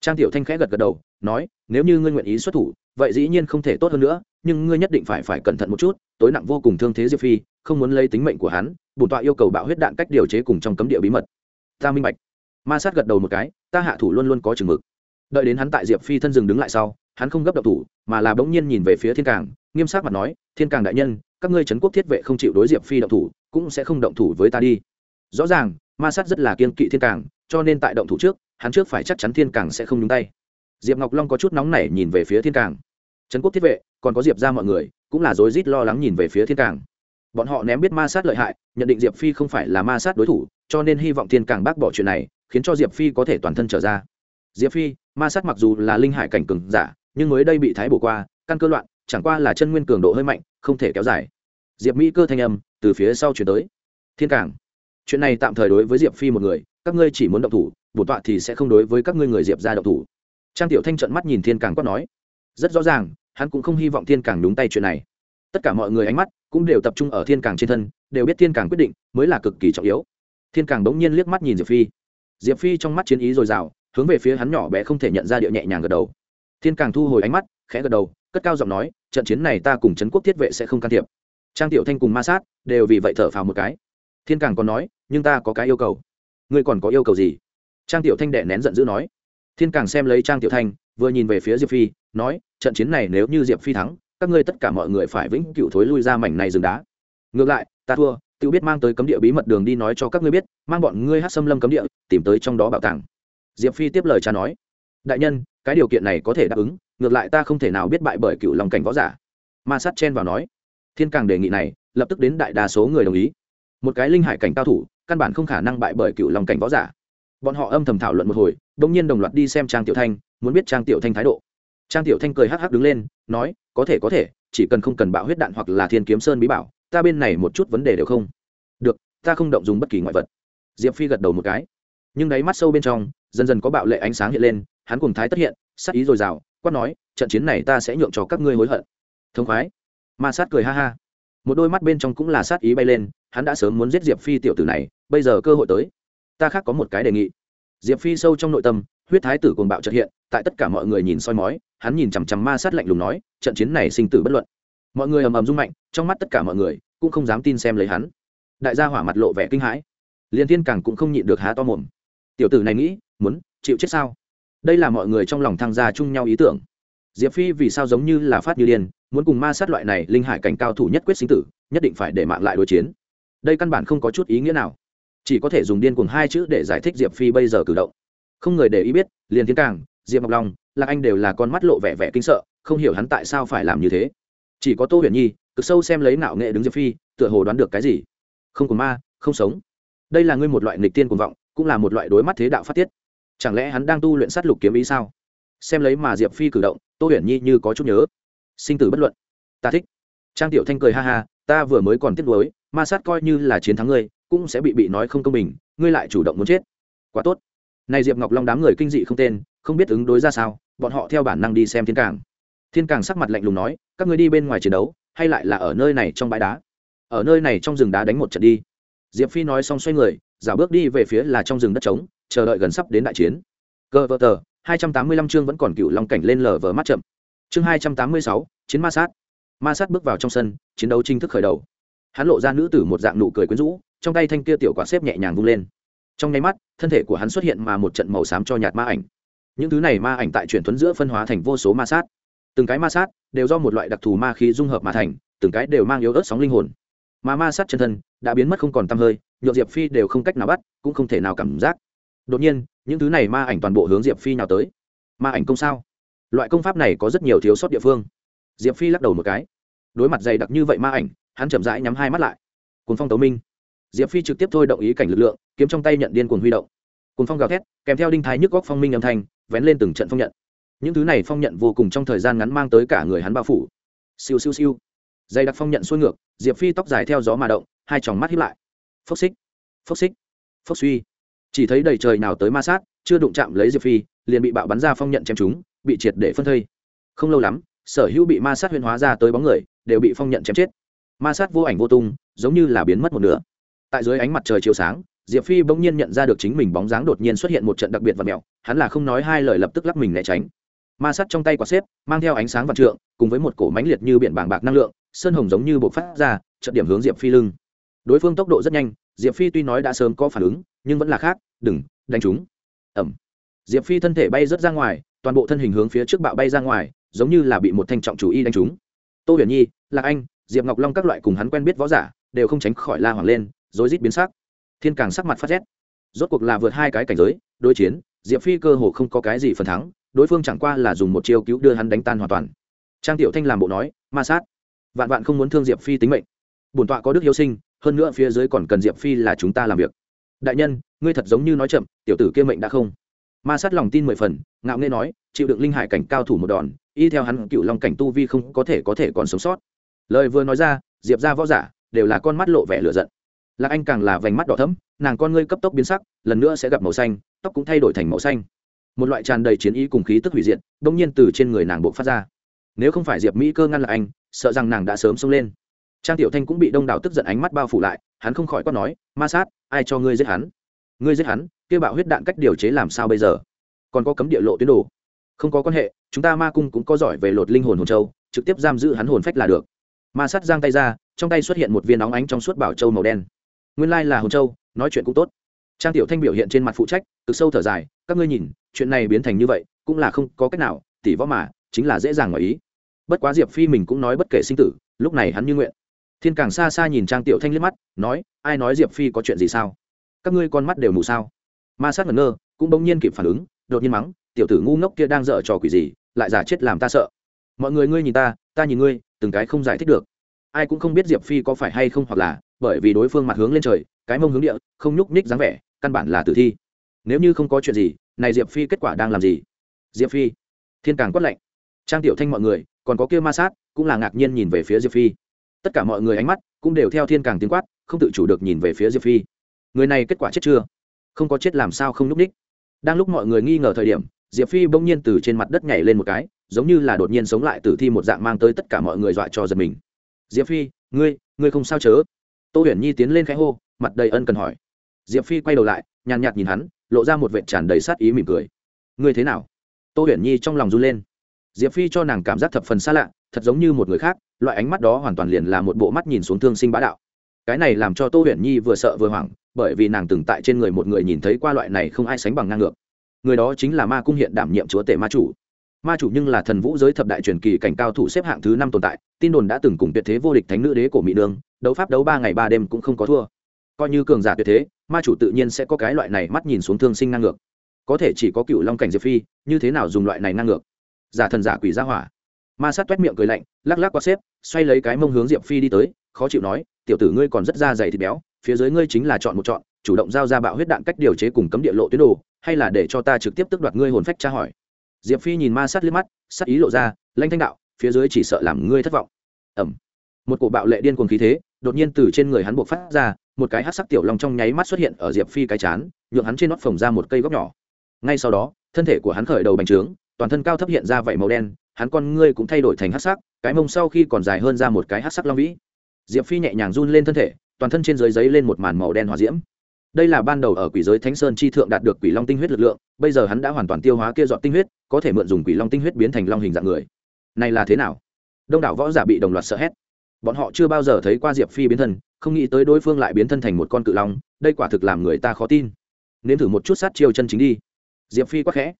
Trang tiểu thanh khẽ gật gật đầu, nói, nếu như ngươi nguyện ý xuất thủ, vậy dĩ nhiên không thể tốt hơn nữa nhưng ngươi nhất định phải phải cẩn thận một chút, tối nặng vô cùng thương thế diệp phi, không muốn lấy tính mệnh của hắn, bổn tọa yêu cầu bạo huyết đạn cách điều chế cùng trong cấm địa bí mật. Ta minh bạch. Ma sát gật đầu một cái, ta hạ thủ luôn luôn có chừng mực. Đợi đến hắn tại diệp phi thân dừng đứng lại sau, hắn không gấp đập thủ, mà là bỗng nhiên nhìn về phía thiên cảng nghiêm sắc mặt nói, thiên cảng đại nhân, các ngươi trấn quốc thiết vệ không chịu đối diệp phi động thủ, cũng sẽ không động thủ với ta đi. Rõ ràng, ma sát rất là kiên kỵ thiên cảng cho nên tại động thủ trước, hắn trước phải chắc chắn thiên cảng sẽ không nhúng tay. Diệp ngọc long có chút nóng nảy nhìn về phía thiên cảng trấn quốc thiết vệ, còn có diệp ra mọi người, cũng là rối rít lo lắng nhìn về phía thiên cảng. Bọn họ ném biết ma sát lợi hại, nhận định diệp phi không phải là ma sát đối thủ, cho nên hy vọng thiên cảng bác bỏ chuyện này, khiến cho diệp phi có thể toàn thân trở ra. Diệp phi, ma sát mặc dù là linh hải cảnh cường giả, nhưng mới đây bị thái bổ qua, căn cơ loạn, chẳng qua là chân nguyên cường độ hơi mạnh, không thể kéo dài. Diệp mỹ cơ thanh âm từ phía sau chuyển tới. Thiên cảng, chuyện này tạm thời đối với diệp phi một người, các ngươi chỉ muốn động thủ, bổn tọa thì sẽ không đối với các ngươi người diệp ra động thủ. Trang tiểu thanh trận mắt nhìn thiên cảng quát nói. Rất rõ ràng hắn cũng không hy vọng thiên càng đúng tay chuyện này. Tất cả mọi người ánh mắt cũng đều tập trung ở thiên càng trên thân, đều biết thiên càng quyết định mới là cực kỳ trọng yếu. Thiên càng bỗng nhiên liếc mắt nhìn diệp phi. Diệp phi trong mắt chiến ý dồi dào, hướng về phía hắn nhỏ bé không thể nhận ra điệu nhẹ nhàng gật đầu. Thiên càng thu hồi ánh mắt, khẽ gật đầu, cất cao giọng nói, trận chiến này ta cùng trấn quốc thiết vệ sẽ không can thiệp. Trang tiểu thanh cùng ma sát đều vì vậy thở phào một cái. Thiên càng còn nói, nhưng ta có cái yêu cầu. Ngươi còn có yêu cầu gì? Trang tiểu thanh đệ nén giận dữ nói. Thiên càng xem lấy trang tiểu thanh vừa nhìn về phía diệp phi, nói, trận chiến này nếu như diệp phi thắng, các ngươi tất cả mọi người phải vĩnh cựu thối lui ra mảnh này rừng đá. Ngược lại, ta thua tự biết mang tới cấm địa bí mật đường đi nói cho các ngươi biết, mang bọn ngươi hát xâm lâm cấm địa, tìm tới trong đó bảo tàng. Diệp phi tiếp lời cha nói, đại nhân, cái điều kiện này có thể đáp ứng, ngược lại ta không thể nào biết bại bởi cựu lòng cảnh võ giả. Ma sát chen vào nói, thiên càng đề nghị này, lập tức đến đại đa số người đồng ý. Một cái linh hải cảnh cao thủ, căn bản không khả năng bại bởi cựu lòng cảnh võ giả bọn họ âm thầm thảo luận một hồi đ ỗ n g nhiên đồng loạt đi xem trang tiểu thanh, muốn biết trang tiểu thanh thái độ. Trang tiểu thanh cười hắc hắc đứng lên, nói, có thể có thể, chỉ cần không cần bạo huyết đạn hoặc là thiên kiếm sơn bí bảo, ta bên này một chút vấn đề đều không. Được, ta không động dùng bất kỳ ngoại vật. Diệp phi gật đầu một cái. Nhưng đáy mắt sâu bên trong, dần dần có bạo lệ ánh sáng hiện lên, hắn cùng thái tất hiện sắc ý dồi dào, quát nói, trận chiến này ta sẽ nhượng cho các ngươi hối hận. Thông khoái. Ma sát cười ha ha. Một đôi mắt bên trong cũng là sát ý bay lên, hắn đã sớm muốn giết diệp phi tiểu tử này, bây giờ cơ hội tới ta khác có một cái đề nghị. Diệp phi sâu trong nội tâm, huyết thái tử cuồng bạo trật hiện, tại tất cả mọi người nhìn soi mói, hắn nhìn chằm chằm ma sát lạnh lùng nói, trận chiến này sinh tử bất luận. Mọi người ầm ầm rung mạnh, trong mắt tất cả mọi người cũng không dám tin xem lấy hắn. Đại gia hỏa mặt lộ vẻ kinh hãi. Liền thiên càng cũng không nhịn được há to mồm. Tiểu tử này nghĩ, muốn chịu chết sao? Đây là mọi người trong lòng thăng gia chung nhau ý tưởng. Diệp phi vì sao giống như là phát như điên, muốn cùng ma sát loại này linh hải cảnh cao thủ nhất quyết sinh tử, nhất định phải để mạng lại đối chiến. Đây căn bản không có chút ý nghĩa nào chỉ có thể dùng điên cuồng hai chữ để giải thích diệp phi bây giờ cử động. Không người để ý biết, liền thiên càng diệp ngọc long, lạc anh đều là con mắt lộ vẻ vẻ kinh sợ, không hiểu hắn tại sao phải làm như thế. Chỉ có tô huyền nhi, cực sâu xem lấy nạo nghệ đứng diệp phi, tựa hồ đoán được cái gì. Không có ma, không sống. Đây là ngươi một loại nghịch tiên cuồng vọng, cũng là một loại đối mắt thế đạo phát tiết. Chẳng lẽ hắn đang tu luyện sát lục kiếm ý sao? Xem lấy mà diệp phi cử động, tô huyền nhi như có chút nhớ. Sinh tử bất luận. Ta thích. Trang tiểu thanh cười ha ha, ta vừa mới còn tiếc nuối, ma sát coi như là chiến thắng ngươi cũng sẽ bị bị nói không công bình, ngươi lại chủ động muốn chết. Quá tốt. Này diệp ngọc long đám người kinh dị không tên, không biết ứng đối ra sao, bọn họ theo bản năng đi xem thiên cảng. Thiên cảng sắc mặt lạnh lùng nói, các ngươi đi bên ngoài chiến đấu, hay lại là ở nơi này trong bãi đá? Ở nơi này trong rừng đá đánh một trận đi. Diệp phi nói xong xoay người giả bước đi về phía là trong rừng đất trống, chờ đợi gần sắp đến đại chiến. Cơ vợ tờ, hai trăm tám mươi lăm chương vẫn còn cựu long cảnh lên lờ vờ mắt chậm. Chương hai trăm tám mươi sáu, chiến ma sát. Ma sát bước vào trong sân, chiến đấu chính thức khởi đầu. Hắn lộ ra nữ tử một dạng nụ cười quyến rũ trong tay thanh kia tiểu quả xếp nhẹ nhàng vung lên. Trong nháy mắt, thân thể của hắn xuất hiện mà một trận màu xám cho nhạt ma ảnh. Những thứ này ma ảnh tại chuyển thuấn giữa phân hóa thành vô số ma sát. Từng cái ma sát đều do một loại đặc thù ma khí dung hợp mà thành, từng cái đều mang yếu ớt sóng linh hồn. Mà ma sát chân thân đã biến mất không còn t hơi nhộn diệp phi đều không cách nào bắt, cũng không thể nào cảm giác. Đột nhiên, những thứ này ma ảnh toàn bộ hướng diệp phi nào tới. Ma ảnh công sao? Loại công pháp này có rất nhiều thiếu sót địa phương. Diệp phi lắc đầu một cái. Đối mặt dày đặc như vậy ma ảnh, hắn chậm rãi nhắm hai mắt lại. Cuốn phong tấu minh diệp phi trực tiếp thôi động ý cảnh lực lượng, kiếm trong tay nhận điên cuồng huy động. Cùng phong gào thét, kèm theo đinh thái nhức góc phong minh âm thanh, vén lên từng trận phong nhận. Những thứ này phong nhận vô cùng trong thời gian ngắn mang tới cả người hắn bao phủ. Siêu siêu siêu. Dày đặc phong nhận xuôi ngược, diệp phi tóc dài theo gió mà động, hai tròng mắt hiếp lại. Phốc xích phốc xích, phốc suy. Chỉ thấy đầy trời nào tới ma sát, chưa đụng chạm lấy diệp phi, liền bị bạo bắn ra phong nhận chém chúng bị triệt để phân thây. Không lâu lắm, sở hữu bị ma sát huyên hóa ra tới bóng người, đều bị phong nhận chém chết. Ma sát vô ảnh vô tung, giống như là biến mất một nửa tại dưới ánh mặt trời chiếu sáng, diệp phi bỗng nhiên nhận ra được chính mình bóng dáng đột nhiên xuất hiện một trận đặc biệt và mẹo, hắn là không nói hai lời lập tức lắc mình né tránh. Ma sắt trong tay quả xếp, mang theo ánh sáng vạn trượng, cùng với một cổ mánh liệt như biển bảng bạc năng lượng, sơn hồng giống như bộc phát ra trận điểm hướng diệp phi lưng. Đối phương tốc độ rất nhanh, diệp phi tuy nói đã sớm có phản ứng, nhưng vẫn là khác, đừng, đánh chúng. Ẩm diệp phi thân thể bay rớt ra ngoài, toàn bộ thân hình hướng phía trước bạo bay ra ngoài, giống như là bị một thanh trọng chủ y đánh trúng. Tô huyền nhi, lạc anh, diệp ngọc long các loại cùng hắn quen biết võ giả, đều không tránh khỏi la hoàng lên rối rít biến sắc. Thiên càng sắc mặt phát rét. Rốt cuộc là vượt hai cái cảnh giới, đối chiến, diệp phi cơ hồ không có cái gì phần thắng, đối phương chẳng qua là dùng một chiêu cứu đưa hắn đánh tan hoàn toàn. Trang tiểu thanh làm bộ nói, ma sát. Vạn vạn không muốn thương diệp phi tính mệnh. Bổn tọa có đức hiếu sinh, hơn nữa phía dưới còn cần diệp phi là chúng ta làm việc. Đại nhân, ngươi thật giống như nói chậm, tiểu tử kia mệnh đã không. Ma sát lòng tin mười phần, ngạo nghê nói, chịu đựng linh hải cảnh cao thủ một đòn, y theo hắn cựu long cảnh tu vi không có thể có thể còn sống sót. Lời vừa nói ra, diệp ra võ giả đều là con mắt lộ vẻ lửa giận lạc anh càng là vành mắt đỏ thấm nàng con ngươi cấp tốc biến sắc, lần nữa sẽ gặp màu xanh, tóc cũng thay đổi thành màu xanh. Một loại tràn đầy chiến ý cùng khí tức hủy diệt đông nhiên từ trên người nàng buộc phát ra. Nếu không phải diệp mỹ cơ ngăn lạc anh, sợ rằng nàng đã sớm xông lên. Trang tiểu thanh cũng bị đông đảo tức giận ánh mắt bao phủ lại, hắn không khỏi quát nói, ma sát, ai cho ngươi giết hắn? Ngươi giết hắn, kia bạo huyết đạn cách điều chế làm sao bây giờ? Còn có cấm địa lộ tuyến đồ. Không có quan hệ, chúng ta ma cung cũng có giỏi về lột linh hồn hồn châu, trực tiếp giam giữ hắn hồn phách là được. Ma sát giang tay ra, trong tay xuất hiện một viên óng ánh trong suốt bảo châu màu đen nguyên lai là hồn châu, nói chuyện cũng tốt. Trang tiểu thanh biểu hiện trên mặt phụ trách, cực sâu thở dài, các ngươi nhìn, chuyện này biến thành như vậy, cũng là không có cách nào, tỷ võ mà, chính là dễ dàng ngoài ý. Bất quá diệp phi mình cũng nói bất kể sinh tử, lúc này hắn như nguyện. Thiên càng xa xa nhìn trang tiểu thanh liếc mắt, nói, ai nói diệp phi có chuyện gì sao? Các ngươi con mắt đều mù sao? Ma sát ngẩn ngơ, cũng bỗng nhiên kịp phản ứng, đột nhiên mắng, tiểu tử ngu ngốc kia đang dở trò quỷ gì, lại giả chết làm ta sợ. Mọi người ngươi nhìn ta ta nhìn ngươi, từng cái không giải thích được. Ai cũng không biết diệp phi có phải hay không hoặc là bởi vì đối phương mặt hướng lên trời, cái mông hướng địa, không nhúc nhích dáng vẻ, căn bản là tử thi. Nếu như không có chuyện gì, này diệp phi kết quả đang làm gì? Diệp phi. Thiên càng quất lạnh. Trang tiểu thanh mọi người, còn có kia ma sát, cũng là ngạc nhiên nhìn về phía diệp phi. Tất cả mọi người ánh mắt cũng đều theo thiên càng tiếng quát, không tự chủ được nhìn về phía diệp phi. Người này kết quả chết chưa? Không có chết làm sao không nhúc ních đang lúc mọi người nghi ngờ thời điểm, diệp phi bỗng nhiên từ trên mặt đất nhảy lên một cái, giống như là đột nhiên sống lại tử thi một dạng mang tới tất cả mọi người dọa cho giật mình. Diệp phi, ngươi ngươi không sao chớ? Tô huyền nhi tiến lên khẽ hô, mặt đầy ân cần hỏi. Diệp phi quay đầu lại, nhàn nhạt nhìn hắn, lộ ra một vệ tràn đầy sát ý mỉm cười. Ngươi thế nào? Tô huyền nhi trong lòng run lên. Diệp phi cho nàng cảm giác thập phần xa lạ, thật giống như một người khác, loại ánh mắt đó hoàn toàn liền là một bộ mắt nhìn xuống thương sinh bá đạo. Cái này làm cho tô huyền nhi vừa sợ vừa hoảng, bởi vì nàng từng tại trên người một người nhìn thấy qua loại này không ai sánh bằng ngang ngược. Người đó chính là ma cung hiện đảm nhiệm chúa tể ma chủ ma chủ nhưng là thần vũ giới thập đại truyền kỳ cảnh cao thủ xếp hạng thứ năm tồn tại, tin đồn đã từng cùng tuyệt thế vô địch thánh nữ đế của mỹ nương, đấu pháp đấu ba ngày ba đêm cũng không có thua. Coi như cường giả tuyệt thế, ma chủ tự nhiên sẽ có cái loại này mắt nhìn xuống thương sinh ngang ngược. Có thể chỉ có cựu long cảnh diệp phi, như thế nào dùng loại này ngang ngược? Giả thần giả quỷ ra hỏa. Ma sát toét miệng cười lạnh, lắc lắc qua xếp, xoay lấy cái mông hướng diệp phi đi tới, khó chịu nói, tiểu tử ngươi còn rất da dày thịt béo, phía dưới ngươi chính là chọn một chọn, chủ động giao ra bạo huyết đạn cách điều chế cùng cấm địa lộ tuyến đồ, hay là để cho ta trực tiếp tức đoạt ngươi hồn phách tra hỏi? Diệp phi nhìn ma sát liếc mắt, sát ý lộ ra, lanh thanh đạo, phía dưới chỉ sợ làm ngươi thất vọng. Ẩm. Một cổ bạo lệ điên cuồng khí thế, đột nhiên từ trên người hắn buộc phát ra, một cái hát sắc tiểu long trong nháy mắt xuất hiện ở diệp phi cái chán, nhượng hắn trên nót phồng ra một cây góc nhỏ. Ngay sau đó, thân thể của hắn khởi đầu bành trướng, toàn thân cao thấp hiện ra vảy màu đen, hắn con ngươi cũng thay đổi thành hát sắc, cái mông sau khi còn dài hơn ra một cái hát sắc long vĩ. Diệp phi nhẹ nhàng run lên thân thể, toàn thân trên dưới giấy lên một màn màu đen hòa diễm đây là ban đầu ở quỷ giới thánh sơn chi thượng đạt được quỷ long tinh huyết lực lượng, bây giờ hắn đã hoàn toàn tiêu hóa kia dọn tinh huyết, có thể mượn dùng quỷ long tinh huyết biến thành long hình dạng người. Này là thế nào? Đông đảo võ giả bị đồng loạt sợ hét. Bọn họ chưa bao giờ thấy qua diệp phi biến thân, không nghĩ tới đối phương lại biến thân thành một con cự long, đây quả thực làm người ta khó tin. Nếm thử một chút sát chiêu chân chính đi. Diệp phi quắc khẽ.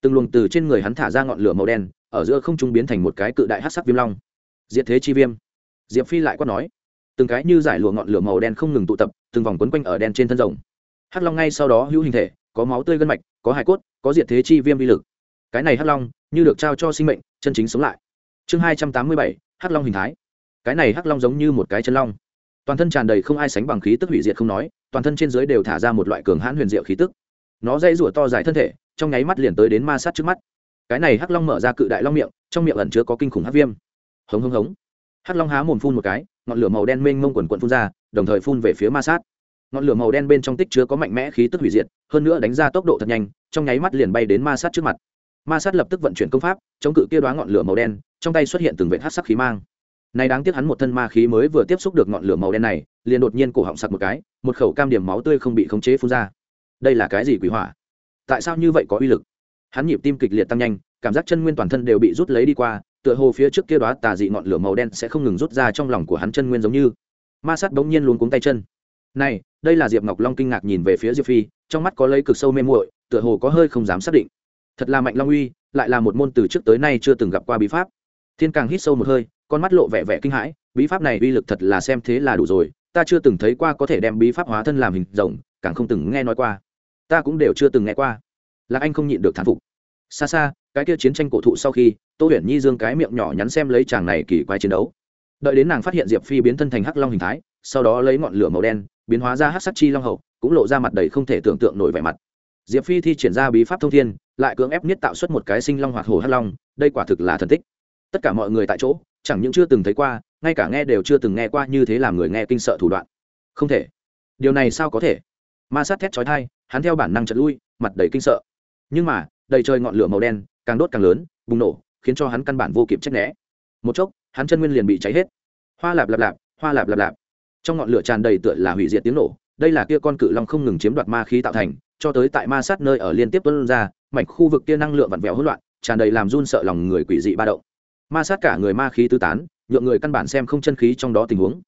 Từng luồng từ trên người hắn thả ra ngọn lửa màu đen, ở giữa không trung biến thành một cái cự đại hát sắc viêm long. Diệt thế chi viêm. Diệp phi lại quát nói từng cái như giải lụa ngọn lửa màu đen không ngừng tụ tập, từng vòng quấn quanh ở đen trên thân rồng. Hắc long ngay sau đó hữu hình thể, có máu tươi gân mạch, có hài cốt, có diệt thế chi viêm vi lực. Cái này hắc long, như được trao cho sinh mệnh, chân chính sống lại. Chương hai trăm tám mươi bảy, hắc long hình thái. Cái này hắc long giống như một cái chân long. Toàn thân tràn đầy không ai sánh bằng khí tức hủy diệt không nói, toàn thân trên dưới đều thả ra một loại cường hãn huyền diệu khí tức. Nó dây rủa to dài thân thể, trong nháy mắt liền tới đến ma sát trước mắt. Cái này hắc long mở ra cự đại long miệng, trong miệng ẩn chứa có kinh khủng hắc viêm. Hống hống hống hắc long há mồm phun một cái, ngọn lửa màu đen mênh mông quần quận phun ra, đồng thời phun về phía ma sát. Ngọn lửa màu đen bên trong tích chứa có mạnh mẽ khí tức hủy diệt, hơn nữa đánh ra tốc độ thật nhanh, trong nháy mắt liền bay đến ma sát trước mặt. Ma sát lập tức vận chuyển công pháp, chống cự kia đoá ngọn lửa màu đen, trong tay xuất hiện từng vệt hát sắc khí mang. Này đáng tiếc hắn một thân ma khí mới vừa tiếp xúc được ngọn lửa màu đen này, liền đột nhiên cổ họng sặc một cái, một khẩu cam điểm máu tươi không bị khống chế phun ra. Đây là cái gì quỷ hỏa? Tại sao như vậy có uy lực? Hắn nhịp tim kịch liệt tăng nhanh, cảm giác chân nguyên toàn thân đều bị rút lấy đi qua tựa hồ phía trước kia đó tà dị ngọn lửa màu đen sẽ không ngừng rút ra trong lòng của hắn chân nguyên giống như. Ma sát bỗng nhiên luôn cuống tay chân. Này, đây là diệp ngọc long kinh ngạc nhìn về phía diệp phi, trong mắt có lấy cực sâu mê muội, tựa hồ có hơi không dám xác định. Thật là mạnh long uy, lại là một môn từ trước tới nay chưa từng gặp qua bí pháp. Thiên càng hít sâu một hơi, con mắt lộ vẻ vẻ kinh hãi, bí pháp này uy lực thật là xem thế là đủ rồi, ta chưa từng thấy qua có thể đem bí pháp hóa thân làm hình rồng, càng không từng nghe nói qua. Ta cũng đều chưa từng nghe qua. Lạc anh không nhịn được thán phục. Xa xa, cái kia chiến tranh cổ thụ sau khi tô huyền nhi dương cái miệng nhỏ nhắn xem lấy chàng này kỳ quái chiến đấu. Đợi đến nàng phát hiện diệp phi biến thân thành hắc long hình thái, sau đó lấy ngọn lửa màu đen, biến hóa ra hắc sắc chi long hậu, cũng lộ ra mặt đầy không thể tưởng tượng nổi vẻ mặt. Diệp phi thi triển ra bí pháp thông thiên, lại cưỡng ép nhất tạo xuất một cái sinh long hoạt hồ hắc long, đây quả thực là thần tích. Tất cả mọi người tại chỗ, chẳng những chưa từng thấy qua, ngay cả nghe đều chưa từng nghe qua như thế làm người nghe kinh sợ thủ đoạn. Không thể. Điều này sao có thể? Ma sát thét chói thai hắn theo bản năng chật lui, mặt đầy kinh sợ. Nhưng mà, đầy trời ngọn lửa màu đen, càng đốt càng lớn, bùng nổ khiến cho hắn căn bản vô kịp trách né. Một chốc, hắn chân nguyên liền bị cháy hết. Hoa lạp lạp lạp, hoa lạp lạp lạp. Trong ngọn lửa tràn đầy tựa là hủy diệt tiếng nổ. Đây là kia con cự long không ngừng chiếm đoạt ma khí tạo thành, cho tới tại ma sát nơi ở liên tiếp tuân ra, mảnh khu vực kia năng lượng vặn vẹo hỗn loạn, tràn đầy làm run sợ lòng người quỷ dị ba động. Ma sát cả người ma khí tứ tán, nhượng người căn bản xem không chân khí trong đó tình huống.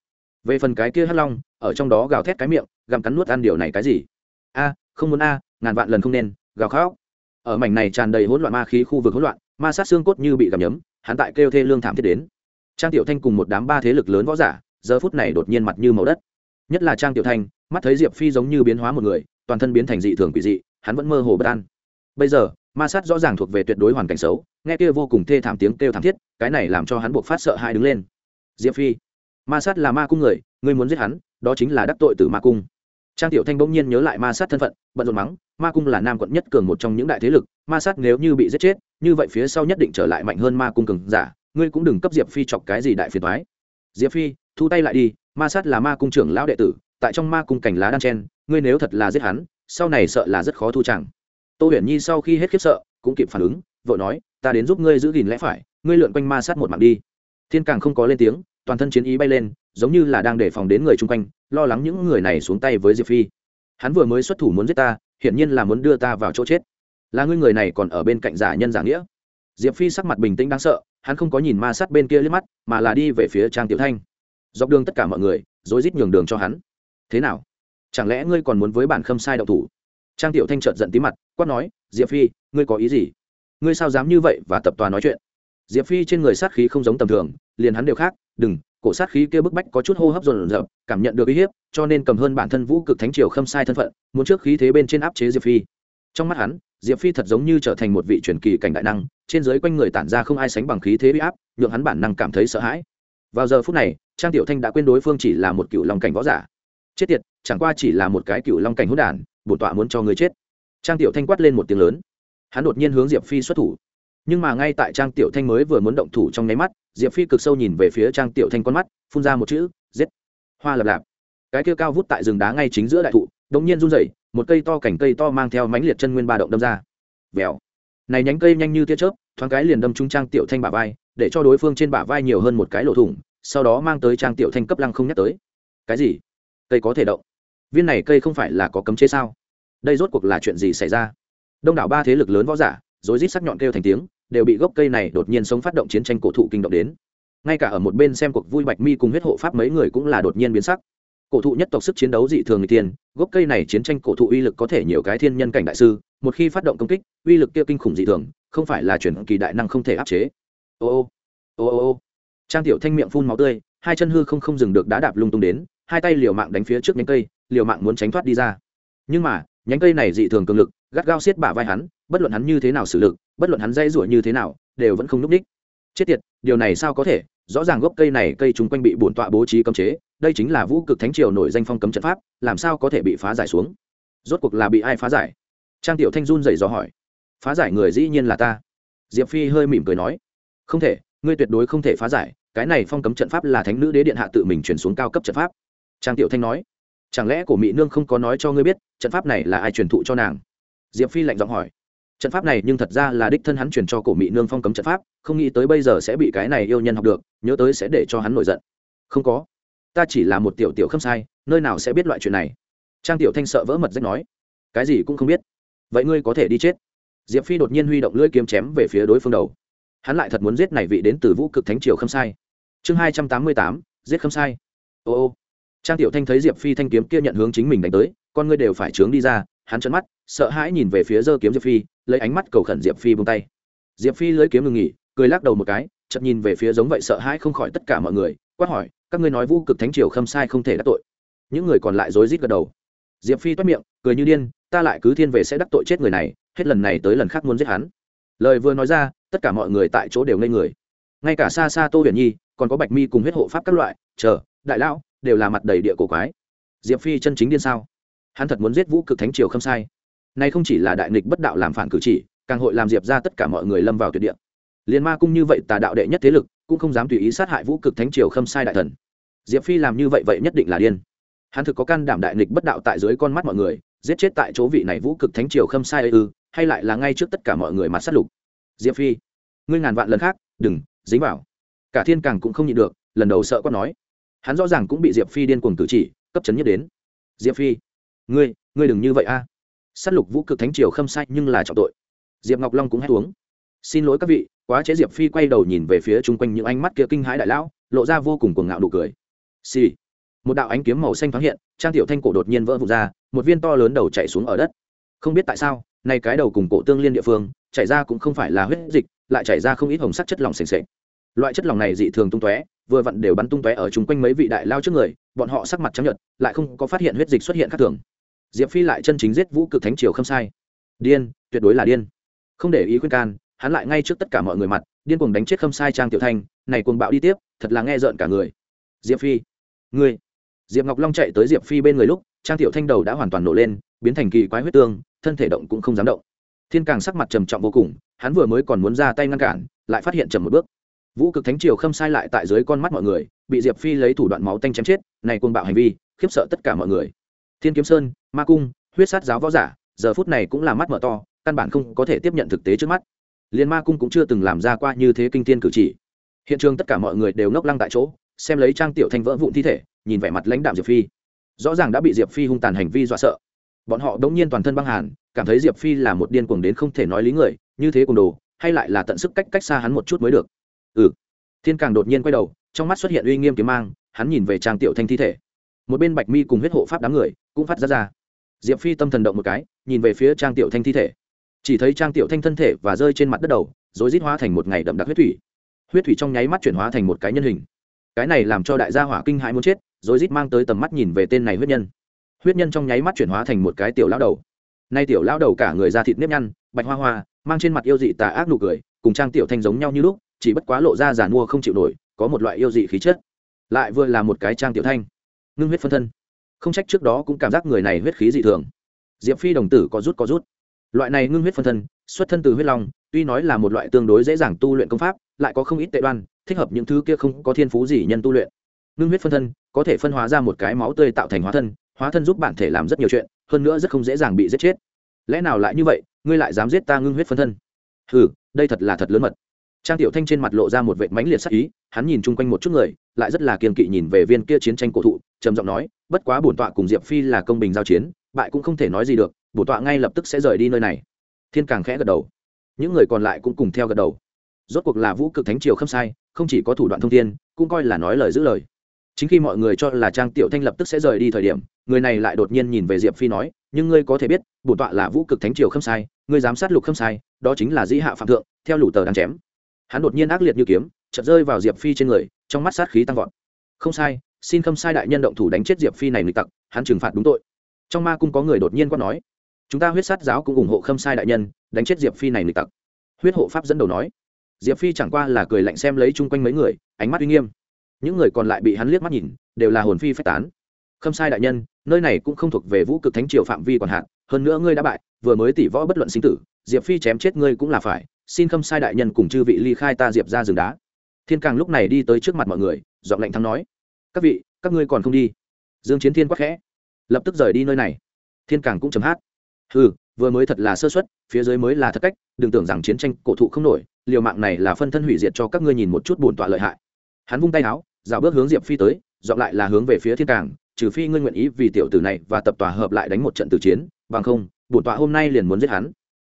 Về phần cái kia hắc long, ở trong đó gào thét cái miệng, gặm cắn nuốt ăn điều này cái gì? A, không muốn a, ngàn vạn lần không nên, gào khóc. Ở mảnh này tràn đầy hỗn loạn ma khí khu vực hỗn loạn ma sát xương cốt như bị gặm nhấm, hắn tại kêu thê lương thảm thiết đến. Trang tiểu thanh cùng một đám ba thế lực lớn võ giả, giờ phút này đột nhiên mặt như màu đất. Nhất là trang tiểu thanh, mắt thấy diệp phi giống như biến hóa một người, toàn thân biến thành dị thường quỷ dị, hắn vẫn mơ hồ bất an. Bây giờ, ma sát rõ ràng thuộc về tuyệt đối hoàn cảnh xấu, nghe kia vô cùng thê thảm tiếng kêu thảm thiết, cái này làm cho hắn buộc phát sợ hãi đứng lên. Diệp phi, ma sát là ma cung người ngươi muốn giết hắn, đó chính là đắc tội từ ma cung trang tiểu thanh bỗng nhiên nhớ lại ma sát thân phận, bận rộn mắng, ma cung là nam quận nhất cường một trong những đại thế lực, ma sát nếu như bị giết chết, như vậy phía sau nhất định trở lại mạnh hơn ma cung cường giả, ngươi cũng đừng cấp diệp phi chọc cái gì đại phiền thoái diệp phi, thu tay lại đi, ma sát là ma cung trưởng lão đệ tử, tại trong ma cung cảnh lá đan chen, ngươi nếu thật là giết hắn, sau này sợ là rất khó thu chẳng. Tô huyền nhi sau khi hết khiếp sợ, cũng kịp phản ứng vợ nói, ta đến giúp ngươi giữ gìn lẽ phải, ngươi lượn quanh ma sát một mạng đi. Thiên càng không có lên tiếng, toàn thân chiến ý bay lên giống như là đang đề phòng đến người chung quanh, lo lắng những người này xuống tay với diệp phi. Hắn vừa mới xuất thủ muốn giết ta, hiển nhiên là muốn đưa ta vào chỗ chết. Là ngươi người này còn ở bên cạnh giả nhân giả nghĩa. Diệp phi sắc mặt bình tĩnh đáng sợ, hắn không có nhìn ma sát bên kia liếc mắt, mà là đi về phía trang tiểu thanh. Dọc đường tất cả mọi người, rối rít nhường đường cho hắn. Thế nào? Chẳng lẽ ngươi còn muốn với bản khâm sai đậu thủ? Trang tiểu thanh trợn giận tí mặt, quát nói, diệp phi, ngươi có ý gì? Ngươi sao dám như vậy và tập tòa nói chuyện? Diệp phi trên người sát khí không giống tầm thường, liền hắn đều khác, đừng cổ sát khí kia bức bách có chút hô hấp dồn dập cảm nhận được uy hiếp, cho nên cầm hơn bản thân vũ cực thánh triều khâm sai thân phận, muốn trước khí thế bên trên áp chế diệp phi. Trong mắt hắn, diệp phi thật giống như trở thành một vị truyền kỳ cảnh đại năng, trên giới quanh người tản ra không ai sánh bằng khí thế bị áp, nhượng hắn bản năng cảm thấy sợ hãi. Vào giờ phút này, trang tiểu thanh đã quên đối phương chỉ là một cựu long cảnh võ giả. Chết tiệt, chẳng qua chỉ là một cái cựu long cảnh hỗn đản, bổn tọa muốn cho người chết. Trang tiểu thanh quát lên một tiếng lớn. Hắn đột nhiên hướng diệp phi xuất thủ. Nhưng mà ngay tại trang tiểu thanh mới vừa muốn động thủ trong nháy mắt diệp phi cực sâu nhìn về phía trang tiểu thanh con mắt, phun ra một chữ, giết. Hoa lập lạp. Cái kia cao vút tại rừng đá ngay chính giữa đại thụ đ ỗ n g nhiên run rẩy, một cây to cảnh cây to mang theo mánh liệt chân nguyên ba động đâm ra. Vèo. Này nhánh cây nhanh như tia chớp, thoáng cái liền đâm trúng trang tiểu thanh bả vai, để cho đối phương trên bả vai nhiều hơn một cái lỗ thủng, sau đó mang tới trang tiểu thanh cấp lăng không nhắc tới. Cái gì? Cây có thể động. Viên này cây không phải là có cấm chế sao? Đây rốt cuộc là chuyện gì xảy ra? Đông đảo ba thế lực lớn võ giả, rối rít sắc nhọn kêu thành tiếng đều bị gốc cây này đột nhiên sống phát động chiến tranh cổ thụ kinh động đến. Ngay cả ở một bên xem cuộc vui bạch mi cùng huyết hộ pháp mấy người cũng là đột nhiên biến sắc. Cổ thụ nhất tộc sức chiến đấu dị thường người tiên gốc cây này chiến tranh cổ thụ uy lực có thể nhiều cái thiên nhân cảnh đại sư, một khi phát động công kích, uy lực kia kinh khủng dị thường, không phải là chuyển kỳ đại năng không thể áp chế. Ô ô ô ô ô. Trang tiểu thanh miệng phun máu tươi, hai chân hư không không dừng được đá đạp lung tung đến, hai tay liều mạng đánh phía trước nhánh cây, liều mạng muốn tránh thoát đi ra. Nhưng mà, nhánh cây này dị thường cường lực gắt gao xiết bả vai hắn, bất luận hắn như thế nào xử lực, bất luận hắn dây rủa như thế nào, đều vẫn không núp đích. Chết tiệt, điều này sao có thể? Rõ ràng gốc cây này, cây chung quanh bị bổn tọa bố trí cấm chế, đây chính là vũ cực thánh triều nổi danh phong cấm trận pháp, làm sao có thể bị phá giải xuống? Rốt cuộc là bị ai phá giải? Trang tiểu thanh run dậy dò hỏi. Phá giải người dĩ nhiên là ta. Diệp phi hơi mỉm cười nói. Không thể, ngươi tuyệt đối không thể phá giải, cái này phong cấm trận pháp là thánh nữ đế điện hạ tự mình chuyển xuống cao cấp trận pháp. Trang tiểu thanh nói. Chẳng lẽ cổ mỹ nương không có nói cho ngươi biết, trận pháp này là ai truyền thụ cho nàng? Diệp phi lạnh giọng hỏi. Trận pháp này nhưng thật ra là đích thân hắn truyền cho cổ mỹ nương phong cấm trận pháp, không nghĩ tới bây giờ sẽ bị cái này yêu nhân học được, nhớ tới sẽ để cho hắn nổi giận. Không có. Ta chỉ là một tiểu tiểu khâm sai, nơi nào sẽ biết loại chuyện này? Trang tiểu thanh sợ vỡ mật rách nói. Cái gì cũng không biết. Vậy ngươi có thể đi chết. Diệp phi đột nhiên huy động lưỡi kiếm chém về phía đối phương đầu. Hắn lại thật muốn giết này vị đến từ vũ cực thánh triều khâm sai. Chương hai trăm tám mươi tám, giết khâm sai. Ô ô. Trang tiểu thanh thấy diệp phi thanh kiếm kia nhận hướng chính mình đánh tới, con ngươi đều phải trướng đi ra, hắn trấn mắt sợ hãi nhìn về phía giơ kiếm diệp phi, lấy ánh mắt cầu khẩn diệp phi buông tay. Diệp phi lấy kiếm ngừng nghỉ, cười lắc đầu một cái chậm nhìn về phía giống vậy sợ hãi không khỏi tất cả mọi người, quát hỏi, các ngươi nói vũ cực thánh triều khâm sai không thể đắc tội. Những người còn lại rối rít gật đầu. Diệp phi toát miệng, cười như điên, ta lại cứ thiên về sẽ đắc tội chết người này, hết lần này tới lần khác muốn giết hắn. Lời vừa nói ra, tất cả mọi người tại chỗ đều ngây người. Ngay cả xa xa tô huyền nhi, còn có bạch mi cùng huyết hộ pháp các loại, chờ, đại lão, đều là mặt đầy địa cổ quái. Diệp phi chân chính điên sao? Hắn thật muốn giết vũ cực thánh triều khâm sai nay không chỉ là đại nghịch bất đạo làm phản cử chỉ, càng hội làm diệp ra tất cả mọi người lâm vào tuyệt địa. Liên ma cung như vậy tà đạo đệ nhất thế lực, cũng không dám tùy ý sát hại vũ cực thánh triều khâm sai đại thần. Diệp phi làm như vậy vậy nhất định là điên. Hắn thực có can đảm đại nghịch bất đạo tại dưới con mắt mọi người, giết chết tại chỗ vị này vũ cực thánh triều khâm sai ư, hay lại là ngay trước tất cả mọi người mặt sát lục. Diệp phi, ngươi ngàn vạn lần khác, đừng, dính vào. Cả thiên càng cũng không nhịn được, lần đầu sợ quát nói. Hắn rõ ràng cũng bị diệp phi điên cuồng cử chỉ, cấp chấn nhất đến. Diệp phi, ngươi ngươi đừng như vậy a. à. Sát lục vũ cực thánh triều khâm sai nhưng là trọng tội. Diệp ngọc long cũng hét uống. Xin lỗi các vị quá chế diệp phi quay đầu nhìn về phía chung quanh những ánh mắt kia kinh hãi đại lão lộ ra vô cùng cuồng ngạo nụ cười. Xì、sì. một đạo ánh kiếm màu xanh thoáng hiện trang tiểu thanh cổ đột nhiên vỡ vụt ra một viên to lớn đầu chạy xuống ở đất. Không biết tại sao nay cái đầu cùng cổ tương liên địa phương chảy ra cũng không phải là huyết dịch lại chảy ra không ít hồng sắc chất lỏng s ề loại chất lỏng này dị thường tung tóe vừa vặn đều bắn tung tóe ở chung quanh mấy vị đại lao trước người bọn họ sắc mặt trắng nhợt, lại không có phát hiện huyết dịch xuất hiện khác thường diệp phi lại chân chính giết vũ cực thánh triều không sai. Điên, tuyệt đối là điên. Không để ý khuyên can, hắn lại ngay trước tất cả mọi người mặt, điên cuồng đánh chết khâm sai trang tiểu thanh, này cuồng bạo đi tiếp, thật là nghe rợn cả người. Diệp phi, ngươi. Diệp ngọc long chạy tới diệp phi bên người lúc, trang tiểu thanh đầu đã hoàn toàn nổ lên, biến thành kỳ quái huyết tương, thân thể động cũng không dám động. Thiên càng sắc mặt trầm trọng vô cùng, hắn vừa mới còn muốn ra tay ngăn cản, lại phát hiện chậm một bước. Vũ cực thánh triều khâm sai lại tại dưới con mắt mọi người, bị diệp phi lấy thủ đoạn máu tanh chém chết, này cuồng bạo hành vi, khiếp sợ tất cả mọi người thiên kiếm sơn, ma cung, huyết sát giáo võ giả, giờ phút này cũng là mắt mở to, căn bản không có thể tiếp nhận thực tế trước mắt. Liên ma cung cũng chưa từng làm ra qua như thế kinh thiên cử chỉ. Hiện trường tất cả mọi người đều ngốc lăng tại chỗ, xem lấy trang tiểu thanh vỡ vụn thi thể, nhìn vẻ mặt lãnh đạm diệp phi. Rõ ràng đã bị diệp phi hung tàn hành vi dọa sợ. Bọn họ đống nhiên toàn thân băng hàn, cảm thấy diệp phi là một điên cuồng đến không thể nói lý người, như thế cùng đồ, hay lại là tận sức cách cách xa hắn một chút mới được. Ừ. Thiên càng đột nhiên quay đầu, trong mắt xuất hiện uy nghiêm kiếm mang, hắn nhìn về trang tiểu thanh thi thể. Một bên bạch mi cùng huyết hộ pháp đám người cũng phát ra ra. Diệp phi tâm thần động một cái, nhìn về phía trang tiểu thanh thi thể. Chỉ thấy trang tiểu thanh thân thể và rơi trên mặt đất đầu rồi rít hóa thành một ngày đậm đặc huyết thủy. Huyết thủy trong nháy mắt chuyển hóa thành một cái nhân hình. Cái này làm cho đại gia hỏa kinh hãi muốn chết rồi rít mang tới tầm mắt nhìn về tên này huyết nhân. Huyết nhân trong nháy mắt chuyển hóa thành một cái tiểu lão đầu. Nay tiểu lão đầu cả người da thịt nếp nhăn, bạch hoa hoa, mang trên mặt yêu dị tà ác nụ cười, cùng trang tiểu thanh giống nhau như lúc, chỉ bất quá lộ ra giàn mua không chịu nổi, có một loại yêu dị khí chất. Lại vừa là một cái trang tiểu thanh. Ngưng huyết phân thân không trách trước đó cũng cảm giác người này huyết khí dị thường. Diệp phi đồng tử có rút có rút. Loại này ngưng huyết phân thân, xuất thân từ huyết long, tuy nói là một loại tương đối dễ dàng tu luyện công pháp, lại có không ít tệ đoan, thích hợp những thứ kia không có thiên phú gì nhân tu luyện. Ngưng huyết phân thân có thể phân hóa ra một cái máu tươi tạo thành hóa thân hóa thân giúp bản thể làm rất nhiều chuyện, hơn nữa rất không dễ dàng bị giết chết. Lẽ nào lại như vậy, ngươi lại dám giết ta ngưng huyết phân thân? Ừ đây thật là thật lớn mật. Trang tiểu thanh trên mặt lộ ra một vệ mãnh liệt sắc ý hắn nhìn chung quanh một chút người, lại rất là kiên kỵ nhìn về viên kia chiến tranh cổ thụ, trầm giọng nói, bất quá bổn tọa cùng diệp phi là công bình giao chiến, bại cũng không thể nói gì được, bổn tọa ngay lập tức sẽ rời đi nơi này. Thiên càng khẽ gật đầu. Những người còn lại cũng cùng theo gật đầu. Rốt cuộc là vũ cực thánh triều khâm sai, không chỉ có thủ đoạn thông thiên, cũng coi là nói lời giữ lời. Chính khi mọi người cho là trang tiểu thanh lập tức sẽ rời đi thời điểm, người này lại đột nhiên nhìn về diệp phi nói, nhưng ngươi có thể biết, bổn tọa là vũ cực thánh triều khâm sai, ngươi giám sát lục khâm sai, đó chính là dĩ hạ phạm thượng, theo lũ tờ đang chém. Hắn đột nhiên ác liệt như kiếm chợt rơi vào diệp phi trên người, trong mắt sát khí tăng vọt. Không sai, xin khâm sai đại nhân động thủ đánh chết diệp phi này nghịch tặc, hắn trừng phạt đúng tội. Trong ma cung có người đột nhiên quát nói, chúng ta huyết sát giáo cũng ủng hộ khâm sai đại nhân, đánh chết diệp phi này nghịch tặc. Huyết hộ pháp dẫn đầu nói. Diệp phi chẳng qua là cười lạnh xem lấy chung quanh mấy người, ánh mắt uy nghiêm. Những người còn lại bị hắn liếc mắt nhìn, đều là hồn phi phách tán. Khâm sai đại nhân, nơi này cũng không thuộc về vũ cực thánh triều phạm vi còn hạn, hơn nữa ngươi đã bại, vừa mới tỷ võ bất luận sinh tử, diệp phi chém chết ngươi cũng là phải, xin khâm sai đại nhân cùng chư vị ly khai ta diệp ra rừng đá thiên càng lúc này đi tới trước mặt mọi người, giọng lạnh thắng nói, các vị, các ngươi còn không đi? Dương chiến thiên quắc khẽ, lập tức rời đi nơi này. Thiên càng cũng chấm hát, hừ, vừa mới thật là sơ suất, phía dưới mới là thất cách, đừng tưởng rằng chiến tranh cổ thụ không nổi, liều mạng này là phân thân hủy diệt cho các ngươi nhìn một chút bổn tọa lợi hại. Hắn vung tay áo, dạo bước hướng diệp phi tới dọn lại là hướng về phía thiên càng, trừ phi ngươi nguyện ý vì tiểu tử này và tập tòa hợp lại đánh một trận tử chiến, bằng không, bổn tọa hôm nay liền muốn giết hắn.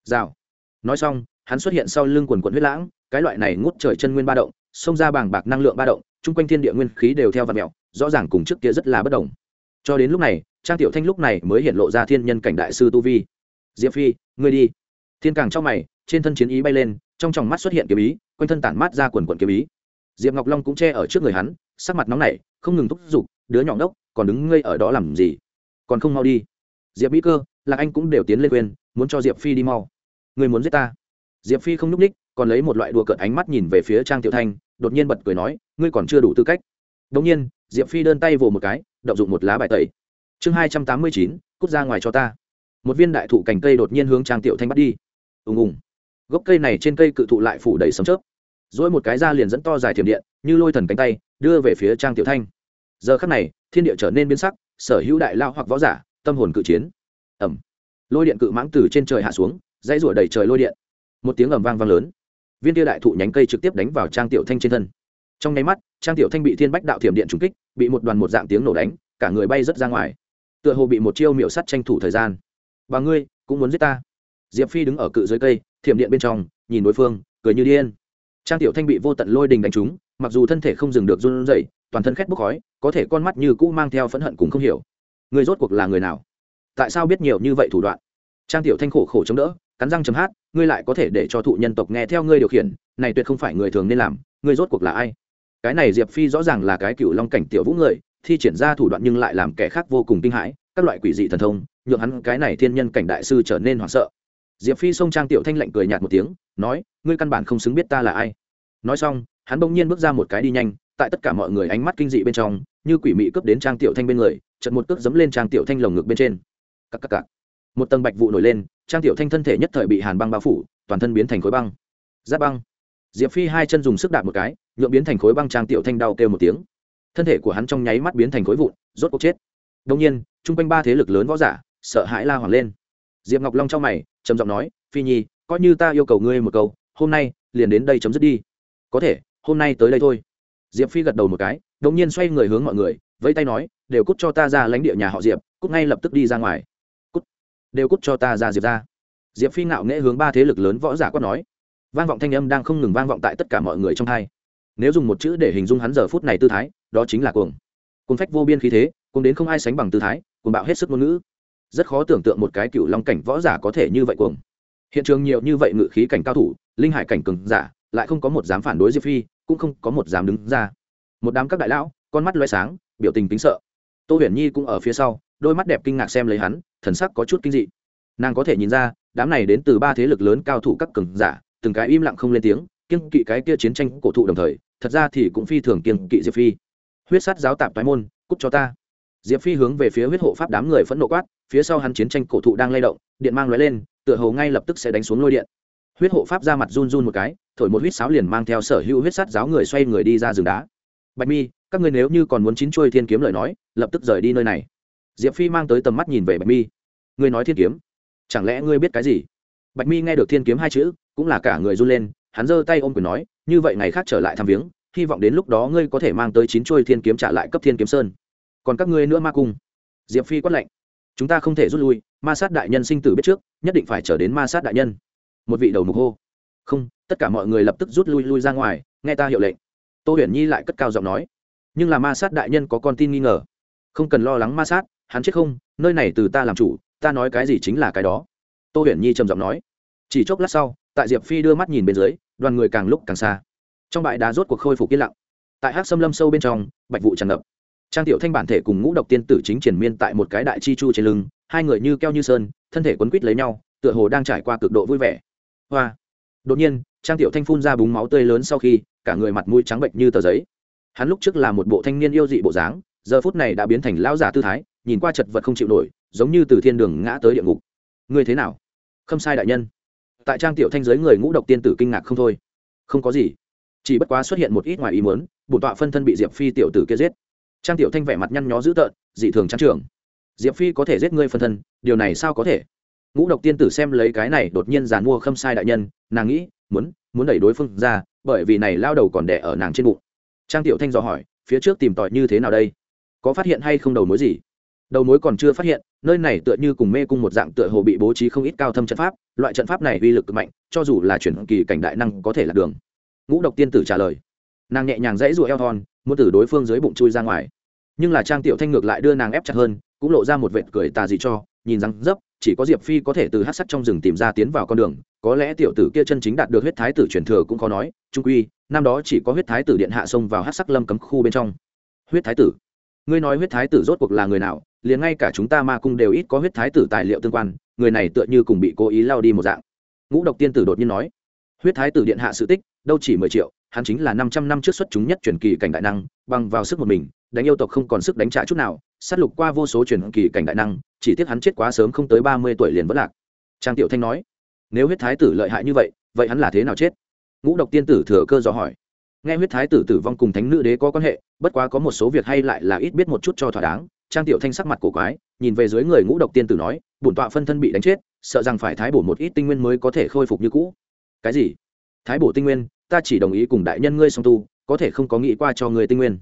Rào. Nói xong, hắn xuất hiện sau lưng quần quần huyết lãng, cái loại này ngút trời chân nguyên ba động xông ra bàng bạc năng lượng ba động, chung quanh thiên địa nguyên khí đều theo vật mẹo, rõ ràng cùng trước kia rất là bất đồng. Cho đến lúc này, trang tiểu thanh lúc này mới hiện lộ ra thiên nhân cảnh đại sư tu vi. Diệp phi, ngươi đi. Thiên càng trong mày, trên thân chiến ý bay lên, trong tròng mắt xuất hiện kiếm ý, quanh thân tản mát ra quần quần kiếm ý. Diệp ngọc long cũng che ở trước người hắn, sắc mặt nóng nảy, không ngừng thúc giục, đứa nhỏ ngốc, còn đứng ngây ở đó làm gì? Còn không mau đi. Diệp mỹ cơ, lạc anh cũng đều tiến lên quên muốn cho diệp phi đi mau. Người muốn giết ta? Diệp phi không n ú c ních còn lấy một loại đùa cợt ánh mắt nhìn về phía trang tiểu thanh, đột nhiên bật cười nói, ngươi còn chưa đủ tư cách. Đ ỗ n g nhiên, diệp phi đơn tay vồ một cái, động dụng một lá bài tẩy. Chương hai trăm tám mươi chín, cút ra ngoài cho ta. Một viên đại thụ cành cây đột nhiên hướng trang tiểu thanh bắt đi. Ùng ùng. Gốc cây này trên cây cự thụ lại phủ đầy sấm chớp. Dỗi một cái ra liền dẫn to dài thiểm điện, như lôi thần cánh tay, đưa về phía trang tiểu thanh. Giờ khắc này, thiên địa trở nên biến sắc, sở hữu đại lao hoặc võ giả, tâm hồn cự chiến. Ẩm lôi điện cự mãng từ trên trời hạ xuống, dãy rủa đầy trời lôi điện. Một tiếng ầm vang vang lớn viên tia đại thụ nhánh cây trực tiếp đánh vào trang tiểu thanh trên thân. Trong nháy mắt, trang tiểu thanh bị thiên bách đạo thiểm điện trúng kích, bị một đoàn một dạng tiếng nổ đánh, cả người bay rớt ra ngoài. Tựa hồ bị một chiêu miệu sắt tranh thủ thời gian. Và ngươi, cũng muốn giết ta? Diệp phi đứng ở cự dưới cây, thiểm điện bên trong, nhìn đối phương, cười như điên. Trang tiểu thanh bị vô tận lôi đình đánh trúng, mặc dù thân thể không dừng được run rẩy, toàn thân khét bốc khói, có thể con mắt như cũ mang theo phẫn hận cũng không hiểu. Người rốt cuộc là người nào? Tại sao biết nhiều như vậy thủ đoạn? Trang tiểu thanh khổ khổ chống đỡ cắn răng chấm hát, ngươi lại có thể để cho thụ nhân tộc nghe theo ngươi điều khiển, này tuyệt không phải người thường nên làm, ngươi rốt cuộc là ai? Cái này diệp phi rõ ràng là cái cựu long cảnh tiểu vũ người, thi triển ra thủ đoạn nhưng lại làm kẻ khác vô cùng kinh hãi, các loại quỷ dị thần thông, nhượng hắn cái này thiên nhân cảnh đại sư trở nên hoảng sợ. Diệp phi xông trang tiểu thanh lạnh cười nhạt một tiếng, nói, ngươi căn bản không xứng biết ta là ai. Nói xong, hắn bỗng nhiên bước ra một cái đi nhanh, tại tất cả mọi người ánh mắt kinh dị bên trong, như quỷ mị cướp đến trang tiểu thanh bên người chật một cước dấm lên trang tiểu thanh lồng ngực bên trên. Cắc cắc cạc một tầng bạch vụ nổi lên, trang tiểu thanh thân thể nhất thời bị hàn băng bao phủ, toàn thân biến thành khối băng. Giáp băng. Diệp phi hai chân dùng sức đạp một cái nhuộm biến thành khối băng trang tiểu thanh đau kêu một tiếng. Thân thể của hắn trong nháy mắt biến thành khối vụn, rốt cuộc chết. Đông nhiên, chung quanh ba thế lực lớn võ giả, sợ hãi la hoảng lên. Diệp ngọc long trong mày, trầm giọng nói, phi nhi, coi như ta yêu cầu ngươi một câu, hôm nay liền đến đây chấm dứt đi. Có thể, hôm nay tới đây thôi. Diệp phi gật đầu một cái đông nhiên xoay người hướng mọi người, vẫy tay nói, đều cút cho ta ra lãnh địa nhà họ diệp, cút ngay lập tức đi ra ngoài đều cút cho ta ra diệp ra. Diệp phi ngạo nghễ hướng ba thế lực lớn võ giả quát nói. Vang vọng thanh âm đang không ngừng vang vọng tại tất cả mọi người trong hai. Nếu dùng một chữ để hình dung hắn giờ phút này tư thái, đó chính là cuồng. Cuồng phách vô biên khí thế, cuồng đến không ai sánh bằng tư thái, cuồng bạo hết sức ngôn ngữ. Rất khó tưởng tượng một cái cựu long cảnh võ giả có thể như vậy cuồng. Hiện trường nhiều như vậy ngự khí cảnh cao thủ, linh hải cảnh cường giả, lại không có một dám phản đối diệp phi, cũng không có một dám đứng ra. Một đám các đại lão, con mắt loay sáng, biểu tình tính sợ. Tô huyền nhi cũng ở phía sau đôi mắt đẹp kinh ngạc xem lấy hắn, thần sắc có chút kinh dị. Nàng có thể nhìn ra, đám này đến từ ba thế lực lớn cao thủ các cường giả, từng cái im lặng không lên tiếng kiên kỵ cái kia chiến tranh cổ thụ đồng thời, thật ra thì cũng phi thường kiên kỵ diệp phi. Huyết sát giáo tạp toái môn, cút cho ta. Diệp phi hướng về phía huyết hộ pháp đám người phẫn nộ quát, phía sau hắn chiến tranh cổ thụ đang lay động, điện mang lóe lên, tựa hồ ngay lập tức sẽ đánh xuống lôi điện. Huyết hộ pháp ra mặt run run một cái, thổi một huyết sáo liền mang theo sở hữu huyết sát giáo người xoay người đi ra rừng đá. Bạch mi, các ngươi nếu như còn muốn chín chuôi thiên kiếm lời nói, lập tức rời đi nơi này diệp phi mang tới tầm mắt nhìn về bạch mi. Ngươi nói thiên kiếm? Chẳng lẽ ngươi biết cái gì? Bạch mi nghe được thiên kiếm hai chữ, cũng là cả người run lên, hắn giơ tay ôm quyền nói, như vậy ngày khác trở lại thăm viếng, hy vọng đến lúc đó ngươi có thể mang tới chín chuôi thiên kiếm trả lại cấp thiên kiếm sơn. Còn các ngươi nữa ma cung. Diệp phi quát lệnh chúng ta không thể rút lui, ma sát đại nhân sinh tử biết trước, nhất định phải trở đến ma sát đại nhân. Một vị đầu mục hô, không, tất cả mọi người lập tức rút lui lui ra ngoài, nghe ta hiệu lệnh. Tô huyền nhi lại cất cao giọng nói, nhưng là ma sát đại nhân có con tin nghi ngờ, không cần lo lắng ma sát hắn chết không, nơi này từ ta làm chủ, ta nói cái gì chính là cái đó. Tô huyền nhi trầm giọng nói. Chỉ chốc lát sau, tại diệp phi đưa mắt nhìn bên dưới, đoàn người càng lúc càng xa. Trong bãi đá rốt cuộc khôi phục yên lặng. Tại hát xâm lâm sâu bên trong, bạch vụ tràn ngập. Trang tiểu thanh bản thể cùng ngũ độc tiên tử chính triển miên tại một cái đại chi chu trên lưng, hai người như keo như sơn, thân thể quấn quít lấy nhau, tựa hồ đang trải qua cực độ vui vẻ. Hoa! Đột nhiên, trang tiểu thanh phun ra búng máu tươi lớn sau khi, cả người mặt mũi trắng bệnh như tờ giấy. Hắn lúc trước là một bộ thanh niên yêu dị bộ dáng, giờ phút này đã biến thành lão giả tư thái nhìn qua chật vật không chịu nổi, giống như từ thiên đường ngã tới địa ngục. Ngươi thế nào? Không sai đại nhân. Tại trang tiểu thanh giới người ngũ độc tiên tử kinh ngạc không thôi. Không có gì. Chỉ bất quá xuất hiện một ít ngoài ý muốn, bổn tọa phân thân bị diệp phi tiểu tử kia giết. Trang tiểu thanh vẻ mặt nhăn nhó dữ tợn, dị thường trang trưởng diệp phi có thể giết ngươi phân thân, điều này sao có thể? Ngũ độc tiên tử xem lấy cái này đột nhiên giàn mua khâm sai đại nhân, nàng nghĩ, muốn muốn đẩy đối phương ra, bởi vì này lao đầu còn đẻ ở nàng trên bụng. Trang tiểu thanh dò hỏi, phía trước tìm tòi như thế nào đây? Có phát hiện hay không đầu mối gì? Đầu mối còn chưa phát hiện, nơi này tựa như cùng mê cung một dạng tựa hồ bị bố trí không ít cao thâm trận pháp, loại trận pháp này uy lực mạnh, cho dù là chuyển kỳ cảnh đại năng có thể là đường. Ngũ độc tiên tử trả lời. Nàng nhẹ nhàng dãy rụa eo thon, muốn từ đối phương dưới bụng chui ra ngoài. Nhưng là trang tiểu thanh ngược lại đưa nàng ép chặt hơn, cũng lộ ra một vệt cười tà dị cho, nhìn rằng dấp chỉ có diệp phi có thể từ hát sắt trong rừng tìm ra tiến vào con đường, có lẽ tiểu tử kia chân chính đạt được huyết thái tử truyền thừa cũng khó nói, trung quy, năm đó chỉ có huyết thái tử điện hạ xông vào hát sắc lâm cấm khu bên trong. Huyết thái tử? Ngươi nói huyết thái tử rốt cuộc là người nào liền ngay cả chúng ta ma cung đều ít có huyết thái tử tài liệu tương quan, người này tựa như cùng bị cố ý lao đi một dạng. Ngũ độc tiên tử đột nhiên nói, huyết thái tử điện hạ sự tích, đâu chỉ mười triệu, hắn chính là năm trăm năm trước xuất chúng nhất truyền kỳ cảnh đại năng, bằng vào sức một mình, đánh yêu tộc không còn sức đánh trả chút nào, sát lục qua vô số truyền kỳ cảnh đại năng, chỉ tiếc hắn chết quá sớm không tới ba mươi tuổi liền vẫn lạc. Trang tiểu thanh nói, nếu huyết thái tử lợi hại như vậy vậy hắn là thế nào chết? Ngũ độc tiên tử thừa cơ dò hỏi, nghe huyết thái tử tử vong cùng thánh nữ đế có quan hệ, bất quá có một số việc hay lại là ít biết một chút cho thỏa đáng trang tiểu thanh sắc mặt cổ quái, nhìn về dưới người ngũ độc tiên tử nói, bổn tọa phân thân bị đánh chết, sợ rằng phải thái bổ một ít tinh nguyên mới có thể khôi phục như cũ. Cái gì? Thái bổ tinh nguyên? Ta chỉ đồng ý cùng đại nhân ngươi song tu, có thể không có nghĩ qua cho người tinh nguyên.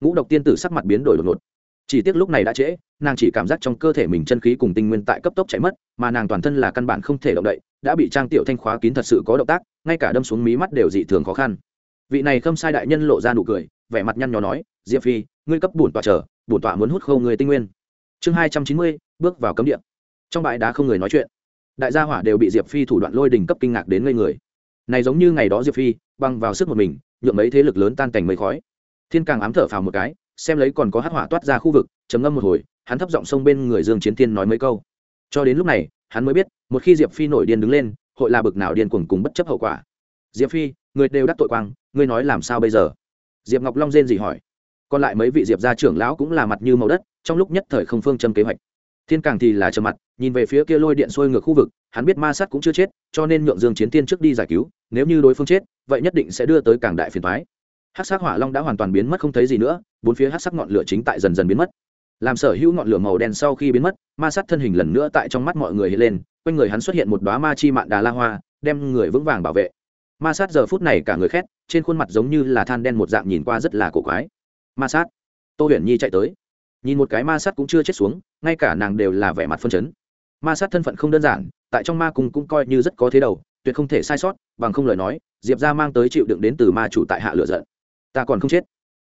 Ngũ độc tiên tử sắc mặt biến đổi đột ngột. Chỉ tiếc lúc này đã trễ, nàng chỉ cảm giác trong cơ thể mình chân khí cùng tinh nguyên tại cấp tốc chạy mất, mà nàng toàn thân là căn bản không thể động đậy, đã bị trang tiểu thanh khóa kín thật sự có động tác, ngay cả đâm xuống mí mắt đều dị thường khó khăn. Vị này không sai đại nhân lộ ra nụ cười, vẻ mặt nhăn nhó nói, diệp phi ngươi cấp bổn tọa chờ, bổn tọa muốn hút khâu người tinh nguyên. Chương hai trăm chín mươi, bước vào cấm địa. Trong bãi đá không người nói chuyện. Đại gia hỏa đều bị diệp phi thủ đoạn lôi đình cấp kinh ngạc đến ngây người. Này giống như ngày đó diệp phi, băng vào sức một mình, nhuộm mấy thế lực lớn tan cảnh mây khói. Thiên càng ám thở phào một cái, xem lấy còn có hắc hỏa toát ra khu vực, trầm ngâm một hồi, hắn thấp giọng sông bên người dương chiến thiên nói mấy câu. Cho đến lúc này, hắn mới biết, một khi diệp phi nổi điên đứng lên, hội là bực nào điên cuồng cùng bất chấp hậu quả. Diệp phi, người đều đắc tội quang, ngươi nói làm sao bây giờ? Diệp ngọc long rên gì hỏi còn lại mấy vị diệp gia trưởng lão cũng là mặt như màu đất, trong lúc nhất thời không phương châm kế hoạch. Thiên càng thì là trầm mặt, nhìn về phía kia lôi điện xuôi ngược khu vực, hắn biết ma sát cũng chưa chết, cho nên nhượng dương chiến tiên trước đi giải cứu, nếu như đối phương chết, vậy nhất định sẽ đưa tới càng đại phiền thoái hắc sắc hỏa long đã hoàn toàn biến mất không thấy gì nữa, bốn phía hắc sắc ngọn lửa chính tại dần dần biến mất. Làm sở hữu ngọn lửa màu đen sau khi biến mất, ma sát thân hình lần nữa tại trong mắt mọi người hiện lên, quanh người hắn xuất hiện một đóa ma chi mạn đà la hoa, đem người vững vàng bảo vệ. Ma sát giờ phút này cả người khét, trên khuôn mặt giống như là than đen một dạng nhìn qua rất là cổ quái ma sát. Tô huyền nhi chạy tới. Nhìn một cái ma sát cũng chưa chết xuống, ngay cả nàng đều là vẻ mặt phân chấn. Ma sát thân phận không đơn giản, tại trong ma cung cũng coi như rất có thế đầu, tuyệt không thể sai sót, bằng không lời nói, diệp ra mang tới chịu đựng đến từ ma chủ tại hạ lựa giận. Ta còn không chết.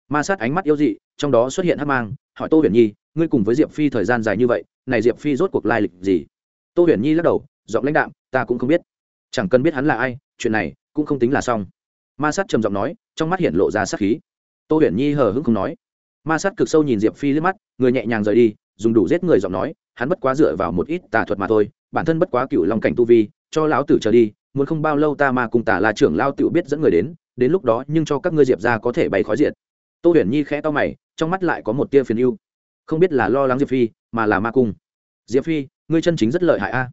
Ma sát ánh mắt yêu dị, trong đó xuất hiện hắc mang, hỏi tô huyền nhi, ngươi cùng với diệp phi thời gian dài như vậy, này diệp phi rốt cuộc lai lịch gì? Tô huyền nhi lắc đầu, giọng lãnh đạm, ta cũng không biết. Chẳng cần biết hắn là ai, chuyện này cũng không tính là xong. Ma sát trầm giọng nói, trong mắt hiện lộ ra sát khí tô huyền nhi hờ hững không nói. Ma sát cực sâu nhìn diệp phi liếc mắt, người nhẹ nhàng rời đi, dùng đủ giết người giọng nói, hắn bất quá dựa vào một ít tà thuật mà thôi, bản thân bất quá cựu long cảnh tu vi, cho lão tử trở đi, muốn không bao lâu ta mà cùng tả là trưởng lao tự biết dẫn người đến đến lúc đó nhưng cho các ngươi diệp ra có thể bay khói diệt. Tô huyền nhi khẽ to mày, trong mắt lại có một tia phiền yêu không biết là lo lắng diệp phi, mà là ma cung. Diệp phi, ngươi chân chính rất lợi hại a.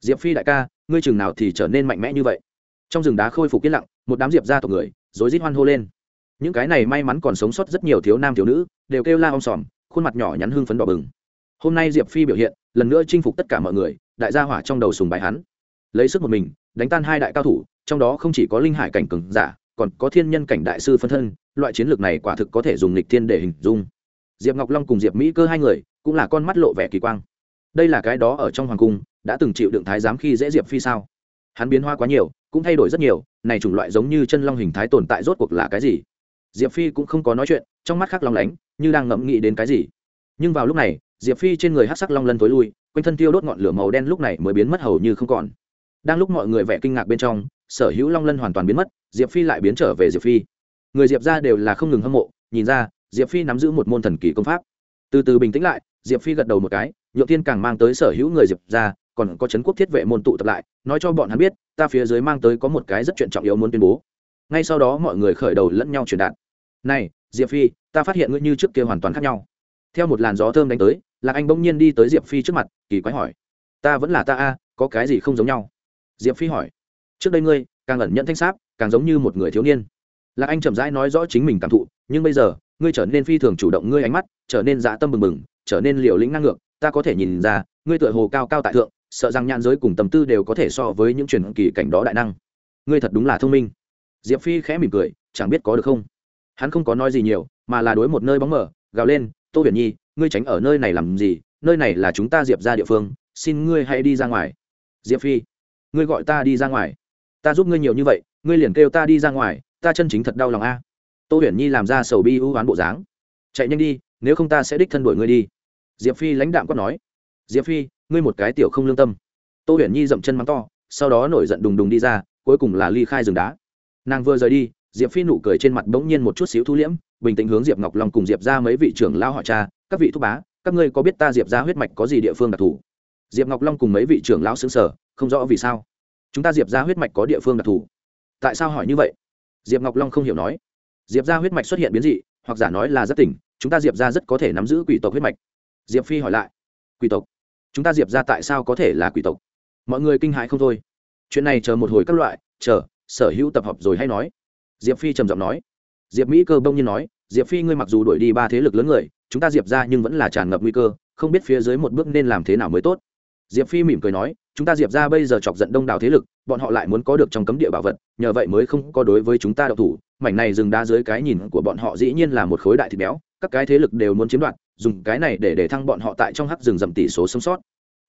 Diệp phi đại ca, ngươi chừng nào thì trở nên mạnh mẽ như vậy? Trong rừng đá khôi phục yên lặng, một đám diệp ra tộc người, rối rít hoan hô lên những cái này may mắn còn sống sót rất nhiều thiếu nam thiếu nữ, đều kêu la om sòm, khuôn mặt nhỏ nhắn hưng phấn đỏ bừng. Hôm nay diệp phi biểu hiện, lần nữa chinh phục tất cả mọi người, đại gia hỏa trong đầu sùng bài hắn. Lấy sức một mình, đánh tan hai đại cao thủ, trong đó không chỉ có linh hải cảnh cường giả, còn có thiên nhân cảnh đại sư phân thân, loại chiến lược này quả thực có thể dùng lịch thiên để hình dung. Diệp ngọc long cùng diệp mỹ cơ hai người, cũng là con mắt lộ vẻ kỳ quang. Đây là cái đó ở trong hoàng cung, đã từng chịu đựng thái giám khi dễ diệp phi sao? Hắn biến hoa quá nhiều, cũng thay đổi rất nhiều, này chủng loại giống như chân long hình thái tồn tại rốt cuộc là cái gì? Diệp phi cũng không có nói chuyện, trong mắt khác long lánh, như đang ngẫm nghĩ đến cái gì. Nhưng vào lúc này, diệp phi trên người hát sắc long lân t ố i lui, quanh thân tiêu đốt ngọn lửa màu đen lúc này mới biến mất hầu như không còn. Đang lúc mọi người vẻ kinh ngạc bên trong, sở hữu long lân hoàn toàn biến mất, diệp phi lại biến trở về diệp phi. Người diệp ra đều là không ngừng hâm mộ, nhìn ra, diệp phi nắm giữ một môn thần kỳ công pháp. Từ từ bình tĩnh lại, diệp phi gật đầu một cái nhượng thiên càng mang tới sở hữu người diệp ra còn có trấn quốc thiết vệ môn tụ tập lại, nói cho bọn hắn biết, ta phía dưới mang tới có một cái rất chuyện trọng yếu muốn tuyên bố. Ngay sau đó mọi người khởi đầu lẫn nhau truyền đạt này, diệp phi, ta phát hiện ngươi như trước kia hoàn toàn khác nhau. Theo một làn gió thơm đánh tới, lạc anh bỗng nhiên đi tới diệp phi trước mặt, kỳ quái hỏi, ta vẫn là ta a, có cái gì không giống nhau? Diệp phi hỏi, trước đây ngươi, càng ẩn nhận thanh sáp, càng giống như một người thiếu niên. Lạc anh chậm rãi nói rõ chính mình cảm thụ, nhưng bây giờ, ngươi trở nên phi thường chủ động, ngươi ánh mắt trở nên dạ tâm bừng bừng, trở nên liều lĩnh năng ngược. Ta có thể nhìn ra, ngươi tựa hồ cao cao tại thượng, sợ rằng nhãn giới cùng tâm tư đều có thể so với những truyền kỳ cảnh đó đại năng. Ngươi thật đúng là thông minh. Diệp phi khẽ mỉm cười, chẳng biết có được không? Hắn không có nói gì nhiều, mà là đối một nơi bóng mở gào lên, tô huyền nhi, ngươi tránh ở nơi này làm gì? Nơi này là chúng ta diệp ra địa phương, xin ngươi hãy đi ra ngoài. Diệp phi, ngươi gọi ta đi ra ngoài. Ta giúp ngươi nhiều như vậy, ngươi liền kêu ta đi ra ngoài, ta chân chính thật đau lòng a. Tô huyền nhi làm ra sầu bi ưu oán bộ dáng. Chạy nhanh đi, nếu không ta sẽ đích thân đuổi ngươi đi. Diệp phi lãnh đạm quát nói. Diệp phi, ngươi một cái tiểu không lương tâm. Tô huyền nhi dậm chân mắng to, sau đó nổi giận đùng đùng đi ra, cuối cùng là ly khai rừng đá. Nàng vừa rời đi diệp phi nụ cười trên mặt bỗng nhiên một chút xíu thu liễm, bình tĩnh hướng diệp ngọc long cùng diệp ra mấy vị trưởng lao họ cha, các vị thúc bá, các ngươi có biết ta diệp ra huyết mạch có gì địa phương đặc thù? Diệp ngọc long cùng mấy vị trưởng lão xứng sở không rõ vì sao. Chúng ta diệp ra huyết mạch có địa phương đặc thù. Tại sao hỏi như vậy? Diệp ngọc long không hiểu nói. Diệp ra huyết mạch xuất hiện biến dị, hoặc giả nói là rất tỉnh, chúng ta diệp ra rất có thể nắm giữ quỷ tộc huyết mạch. Diệp phi hỏi lại. Quỷ tộc? Chúng ta diệp ra tại sao có thể là quỷ tộc? Mọi người kinh hãi không thôi. Chuyện này chờ một hồi các loại, chờ, sở hữu tập hợp rồi hay nói diệp phi trầm giọng nói. Diệp mỹ cơ bông nhiên nói, diệp phi ngươi mặc dù đuổi đi ba thế lực lớn người, chúng ta diệp ra nhưng vẫn là tràn ngập nguy cơ, không biết phía dưới một bước nên làm thế nào mới tốt. Diệp phi mỉm cười nói, chúng ta diệp ra bây giờ chọc giận đông đảo thế lực, bọn họ lại muốn có được trong cấm địa bảo vật, nhờ vậy mới không có đối với chúng ta đậu thủ. Mảnh này dừng đá dưới cái nhìn của bọn họ dĩ nhiên là một khối đại thịt béo, các cái thế lực đều muốn chiếm đoạt, dùng cái này để để thăng bọn họ tại trong hắc rừng dầm tỷ số sống sót.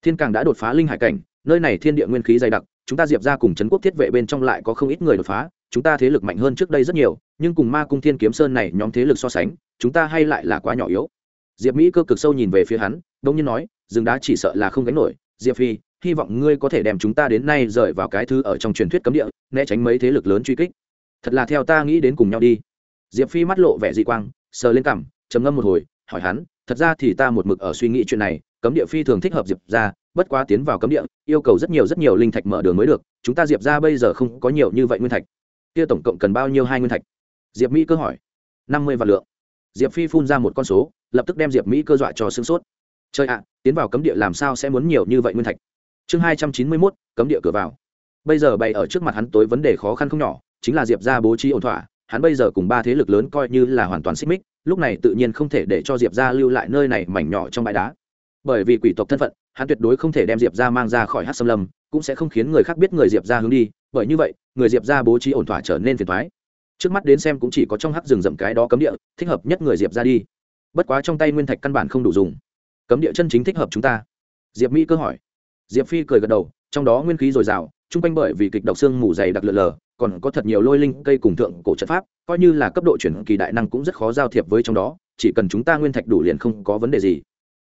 Thiên càng đã đột phá linh hải cảnh nơi này thiên địa nguyên khí dày đặc, chúng ta diệp ra cùng trấn quốc thiết vệ bên trong lại có không ít người đột phá, chúng ta thế lực mạnh hơn trước đây rất nhiều, nhưng cùng ma cung thiên kiếm sơn này nhóm thế lực so sánh, chúng ta hay lại là quá nhỏ yếu. Diệp mỹ cơ cực sâu nhìn về phía hắn, đông nhiên nói, rừng đá chỉ sợ là không gánh nổi, diệp phi, hy vọng ngươi có thể đem chúng ta đến nay rời vào cái thứ ở trong truyền thuyết cấm địa, né tránh mấy thế lực lớn truy kích. Thật là theo ta nghĩ đến cùng nhau đi. Diệp phi mắt lộ vẻ dị quang, sờ lên cằm, trầm ngâm một hồi, hỏi hắn, thật ra thì ta một mực ở suy nghĩ chuyện này, cấm địa phi thường thích hợp diệp ra bất quá tiến vào cấm địa, yêu cầu rất nhiều rất nhiều linh thạch mở đường mới được, chúng ta diệp ra bây giờ không có nhiều như vậy nguyên thạch. Kia tổng cộng cần bao nhiêu hai nguyên thạch? Diệp mỹ cơ hỏi. Năm mươi vạn lượng. Diệp phi phun ra một con số, lập tức đem diệp mỹ cơ dọa cho sương sốt. Chơi ạ, tiến vào cấm địa làm sao sẽ muốn nhiều như vậy nguyên thạch? Chương hai trăm chín mươi mốt, cấm địa cửa vào. Bây giờ bày ở trước mặt hắn tối vấn đề khó khăn không nhỏ, chính là diệp ra bố trí ổn thỏa, hắn bây giờ cùng ba thế lực lớn coi như là hoàn toàn xích mích, lúc này tự nhiên không thể để cho diệp ra lưu lại nơi này mảnh nhỏ trong bãi đá. Bởi vì quỷ tộc thân phận hắn tuyệt đối không thể đem diệp ra mang ra khỏi hát xâm lâm, cũng sẽ không khiến người khác biết người diệp ra hướng đi, bởi như vậy, người diệp ra bố trí ổn thỏa trở nên phiền thoái trước mắt đến xem cũng chỉ có trong hắc rừng rậm cái đó cấm địa, thích hợp nhất người diệp ra đi. Bất quá trong tay nguyên thạch căn bản không đủ dùng. Cấm địa chân chính thích hợp chúng ta. Diệp mỹ cơ hỏi. Diệp phi cười gật đầu, trong đó nguyên khí dồi dào, chung quanh bởi vì kịch độc xương mù dày đặc lượn lờ còn có thật nhiều lôi linh, cây cùng thượng cổ trận pháp, coi như là cấp độ chuyển kỳ đại năng cũng rất khó giao thiệp với trong đó, chỉ cần chúng ta nguyên thạch đủ liền không có vấn đề gì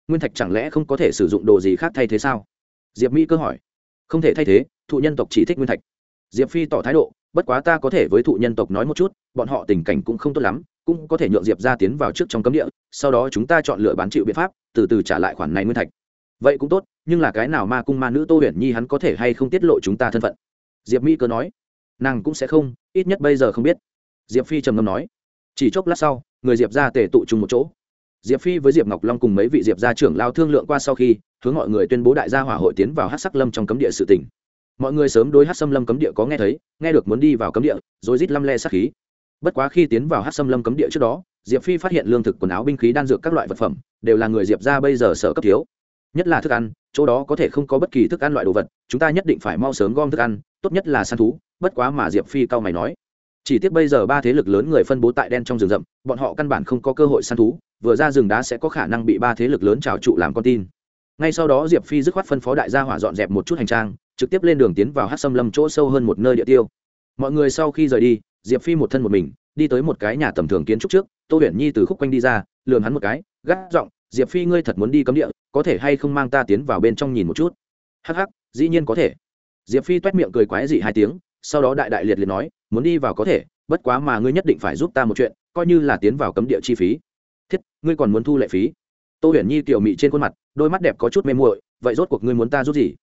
nguyên thạch chẳng lẽ không có thể sử dụng đồ gì khác thay thế sao? Diệp mỹ cơ hỏi. Không thể thay thế, thụ nhân tộc chỉ thích nguyên thạch. Diệp phi tỏ thái độ, bất quá ta có thể với thụ nhân tộc nói một chút, bọn họ tình cảnh cũng không tốt lắm, cũng có thể nhượng diệp ra tiến vào trước trong cấm địa, sau đó chúng ta chọn lựa bán chịu biện pháp, từ từ trả lại khoản này nguyên thạch. Vậy cũng tốt, nhưng là cái nào ma cung ma nữ tô huyền nhi hắn có thể hay không tiết lộ chúng ta thân phận? Diệp mỹ cơ nói. Nàng cũng sẽ không, ít nhất bây giờ không biết. Diệp phi trầm ngâm nói. Chỉ chốc lát sau, người diệp ra tề tụ chung một chỗ diệp phi với diệp ngọc long cùng mấy vị diệp gia trưởng lao thương lượng qua sau khi, hướng mọi người tuyên bố đại gia hỏa hội tiến vào hát sắc lâm trong cấm địa sự tỉnh. Mọi người sớm đối hát xâm lâm cấm địa có nghe thấy, nghe được muốn đi vào cấm địa, rồi rít lăm le sát khí. Bất quá khi tiến vào hát xâm lâm cấm địa trước đó, diệp phi phát hiện lương thực, quần áo, binh khí, đan dược các loại vật phẩm, đều là người diệp ra bây giờ sở cấp thiếu. Nhất là thức ăn, chỗ đó có thể không có bất kỳ thức ăn loại đồ vật, chúng ta nhất định phải mau sớm gom thức ăn, tốt nhất là săn thú, bất quá mà diệp phi cao mày nói chỉ tiếc bây giờ ba thế lực lớn người phân bố tại đen trong rừng rậm, bọn họ căn bản không có cơ hội săn thú, vừa ra rừng đá sẽ có khả năng bị ba thế lực lớn trào trụ làm con tin. Ngay sau đó diệp phi dứt khoát phân phó đại gia hỏa dọn dẹp một chút hành trang, trực tiếp lên đường tiến vào hát xâm lâm chỗ sâu hơn một nơi địa tiêu. Mọi người sau khi rời đi, diệp phi một thân một mình, đi tới một cái nhà tầm thường kiến trúc trước, tô huyền nhi từ khúc quanh đi ra lường hắn một cái, gắt giọng, diệp phi ngươi thật muốn đi cấm địa, có thể hay không mang ta tiến vào bên trong nhìn một chút? Hắc hắc, dĩ nhiên có thể. Diệp phi t u é t miệng cười quái dị hai tiếng sau đó đại đại liệt liệt nói, muốn đi vào có thể, bất quá mà ngươi nhất định phải giúp ta một chuyện, coi như là tiến vào cấm địa chi phí. Thiết, ngươi còn muốn thu lệ phí? Tô huyền nhi tiểu mị trên khuôn mặt, đôi mắt đẹp có chút mê muội, vậy rốt cuộc ngươi muốn ta giúp gì?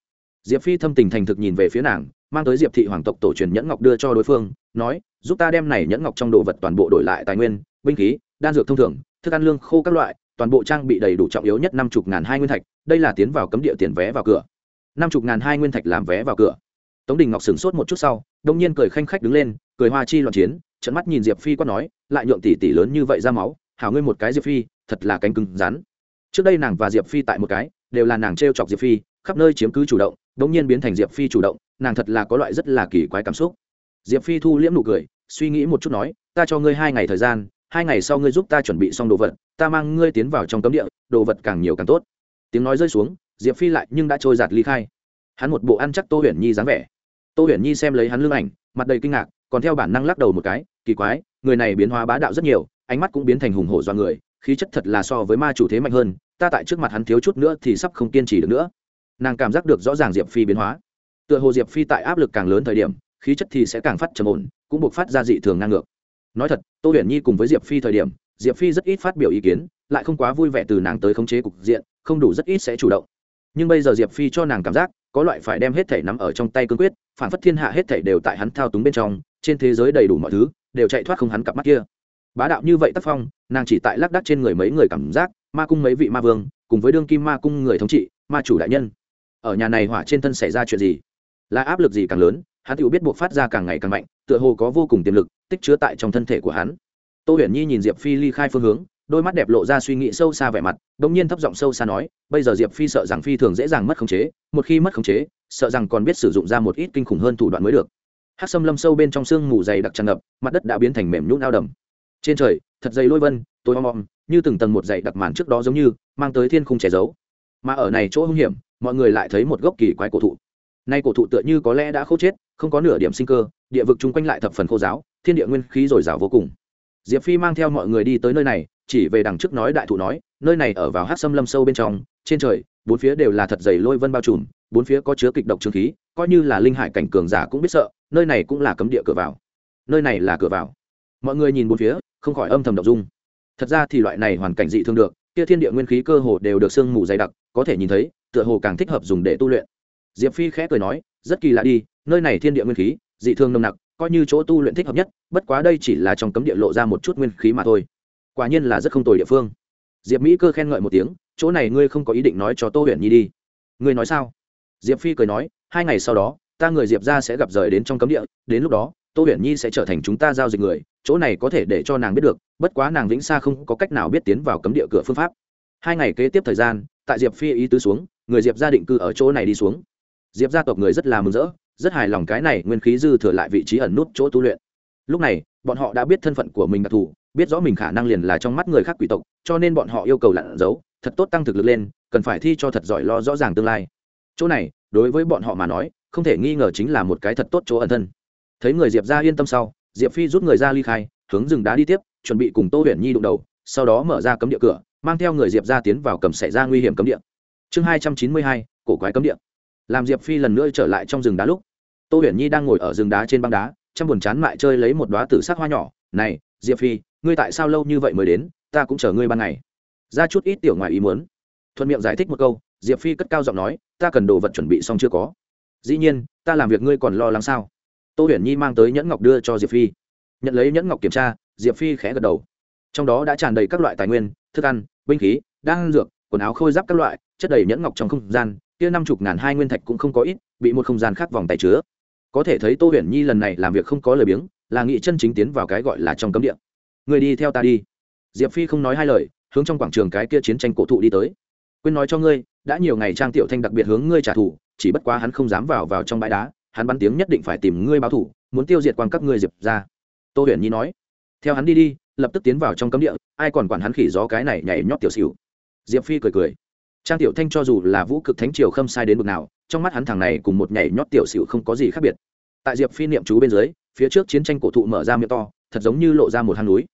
Diệp phi thâm tình thành thực nhìn về phía nàng, mang tới diệp thị hoàng tộc tổ truyền nhẫn ngọc đưa cho đối phương, nói, giúp ta đem này nhẫn ngọc trong đồ vật toàn bộ đổi lại tài nguyên, binh khí, đan dược thông thường, thức ăn lương khô các loại, toàn bộ trang bị đầy đủ trọng yếu nhất năm chục ngàn hai nguyên thạch, đây là tiến vào cấm địa tiền vé vào cửa. năm chục ngàn hai nguyên thạch làm vé vào cửa tống đình ngọc sửng sốt một chút sau, đông nhiên cười khanh khách đứng lên, cười hoa chi loạn chiến trận mắt nhìn diệp phi quát nói, lại nhượng tỷ tỷ lớn như vậy ra máu, hảo ngươi một cái diệp phi, thật là cánh cứng rắn. Trước đây nàng và diệp phi tại một cái, đều là nàng t r e o chọc diệp phi, khắp nơi chiếm cứ chủ động, Đông nhiên biến thành diệp phi chủ động, nàng thật là có loại rất là kỳ quái cảm xúc. Diệp phi thu liễm nụ cười, suy nghĩ một chút nói, ta cho ngươi hai ngày thời gian, hai ngày sau ngươi giúp ta chuẩn bị xong đồ vật, ta mang ngươi tiến vào trong cấm địa, đồ vật càng nhiều càng tốt. Tiếng nói rơi xuống, diệp phi lại nhưng đã trôi giạt ly khai. Hắn một bộ ăn chắc tô huyền nhi dáng vẻ tô huyền nhi xem lấy hắn lưng ảnh, mặt đầy kinh ngạc, còn theo bản năng lắc đầu một cái, kỳ quái, người này biến hóa bá đạo rất nhiều, ánh mắt cũng biến thành hùng hổ do người, khí chất thật là so với ma chủ thế mạnh hơn, ta tại trước mặt hắn thiếu chút nữa thì sắp không kiên trì được nữa. Nàng cảm giác được rõ ràng diệp phi biến hóa. Tựa hồ diệp phi tại áp lực càng lớn thời điểm, khí chất thì sẽ càng phát trầm ổn, cũng buộc phát ra dị thường ngang ngược. Nói thật, tô huyền nhi cùng với diệp phi thời điểm, diệp phi rất ít phát biểu ý kiến, lại không quá vui vẻ từ nàng tới khống chế cục diện, không đủ rất ít sẽ chủ động. Nhưng bây giờ diệp phi cho nàng cảm giác, có loại phải đem hết thể nắm ở trong tay cương quyết phản phất thiên hạ hết thảy đều tại hắn thao túng bên trong, trên thế giới đầy đủ mọi thứ, đều chạy thoát không hắn cặp mắt kia. Bá đạo như vậy tác phong, nàng chỉ tại lác đắc trên người mấy người cảm giác, ma cung mấy vị ma vương, cùng với đương kim ma cung người thống trị, ma chủ đại nhân. Ở nhà này hỏa trên thân xảy ra chuyện gì? Là áp lực gì càng lớn, hắn tự biết buộc phát ra càng ngày càng mạnh, tựa hồ có vô cùng tiềm lực, tích chứa tại trong thân thể của hắn. Tô huyền nhi nhìn diệp phi ly khai phương hướng đôi mắt đẹp lộ ra suy nghĩ sâu xa vẻ mặt bỗng nhiên thấp giọng sâu xa nói, bây giờ diệp phi sợ rằng phi thường dễ dàng mất khống chế, một khi mất khống chế, sợ rằng còn biết sử dụng ra một ít kinh khủng hơn thủ đoạn mới được. Hát xâm lâm sâu bên trong sương mù dày đặc tràn ngập, mặt đất đã biến thành mềm nhũn ao đầm. Trên trời, thật dày lôi vân, tối om om, như từng tầng một dày đặc màn trước đó giống như, mang tới thiên khung che giấu. Mà ở này chỗ hung hiểm, mọi người lại thấy một gốc kỳ quái cổ thụ. Nay cổ thụ tựa như có lẽ đã khô chết, không có nửa điểm sinh cơ, địa vực chung quanh lại thập phần khô giáo, thiên địa nguyên khí dồi dào vô cùng. Diệp phi mang theo mọi người đi tới nơi này chỉ về đằng trước nói đại thụ nói, nơi này ở vào hát xâm lâm sâu bên trong, trên trời, bốn phía đều là thật dày lôi vân bao trùm, bốn phía có chứa kịch độc trương khí, coi như là linh hải cảnh cường giả cũng biết sợ, nơi này cũng là cấm địa cửa vào. Nơi này là cửa vào. Mọi người nhìn bốn phía, không khỏi âm thầm đ ộ n g dung. Thật ra thì loại này hoàn cảnh dị thương được, kia thiên địa nguyên khí cơ hồ đều được sương mù dày đặc, có thể nhìn thấy, tựa hồ càng thích hợp dùng để tu luyện. Diệp phi khẽ cười nói, rất kỳ lạ đi, nơi này thiên địa nguyên khí, dị thương nồng nặc, coi như chỗ tu luyện thích hợp nhất, bất quá đây chỉ là trong cấm địa lộ ra một chút nguyên khí mà thôi quả nhiên là rất không tồi địa phương. Diệp mỹ cơ khen ngợi một tiếng, chỗ này ngươi không có ý định nói cho tô huyền nhi đi. Ngươi nói sao? Diệp phi cười nói, hai ngày sau đó, ta người diệp ra sẽ gặp rời đến trong cấm địa, đến lúc đó, tô huyền nhi sẽ trở thành chúng ta giao dịch người, chỗ này có thể để cho nàng biết được, bất quá nàng vĩnh xa không có cách nào biết tiến vào cấm địa cửa phương pháp. Hai ngày kế tiếp thời gian, tại diệp phi ý tứ xuống, người diệp gia định cư ở chỗ này đi xuống. Diệp gia tộc người rất là mừng rỡ, rất hài lòng cái này nguyên khí dư thừa lại vị trí ẩn nút chỗ tu luyện. Lúc này, bọn họ đã biết thân phận của mình đặc thù biết rõ mình khả năng liền là trong mắt người khác quỷ tộc, cho nên bọn họ yêu cầu lặn giấu thật tốt tăng thực lực lên, cần phải thi cho thật giỏi lo rõ ràng tương lai. Chỗ này, đối với bọn họ mà nói, không thể nghi ngờ chính là một cái thật tốt chỗ ẩn thân. Thấy người diệp ra yên tâm sau, diệp phi rút người ra ly khai, hướng rừng đá đi tiếp, chuẩn bị cùng tô huyền nhi đụng đầu, sau đó mở ra cấm địa cửa, mang theo người diệp ra tiến vào cầm xảy ra nguy hiểm cấm địa. Chương hai trăm chín mươi hai, cổ quái cấm địa. Làm diệp phi lần nữa trở lại trong rừng đá lúc, tô huyền nhi đang ngồi ở rừng đá trên băng đá trong buồn chán mại chơi lấy một đoá tử sắc hoa nhỏ, này, diệp phi ngươi tại sao lâu như vậy mới đến, ta cũng chờ ngươi ban ngày. Ra chút ít tiểu ngoài ý muốn. Thuận miệng giải thích một câu, diệp phi cất cao giọng nói, ta cần đồ vật chuẩn bị xong chưa có? Dĩ nhiên, ta làm việc ngươi còn lo lắng sao? Tô huyền nhi mang tới nhẫn ngọc đưa cho diệp phi. Nhận lấy nhẫn ngọc kiểm tra, diệp phi khẽ gật đầu. Trong đó đã tràn đầy các loại tài nguyên, thức ăn, binh khí, đan dược, quần áo khôi giáp các loại, chất đầy nhẫn ngọc trong không gian, kia năm chục ngàn hai nguyên thạch cũng không có ít, bị một không gian khác vòng tay chứa. Có thể thấy tô huyền nhi lần này làm việc không có lời biếng, là nghị chân chính tiến vào cái gọi là trong cấm địa người đi theo ta đi. Diệp phi không nói hai lời, hướng trong quảng trường cái kia chiến tranh cổ thụ đi tới. Quên nói cho ngươi, đã nhiều ngày trang tiểu thanh đặc biệt hướng ngươi trả thù, chỉ bất quá hắn không dám vào vào trong bãi đá, hắn bắn tiếng nhất định phải tìm ngươi báo thủ muốn tiêu diệt quang các ngươi diệp ra tô huyền nhi nói, theo hắn đi đi, lập tức tiến vào trong cấm địa, ai còn quản hắn khỉ gió cái này nhảy nhót tiểu xỉu. Diệp phi cười cười, trang tiểu thanh cho dù là vũ cực thánh triều khâm sai đến bực nào, trong mắt hắn thằng này cùng một nhảy nhót tiểu xỉu không có gì khác biệt. Tại diệp phi niệm chú bên dưới, phía trước chiến tranh cổ thụ mở ra miệng to, thật giống như lộ ra một hang núi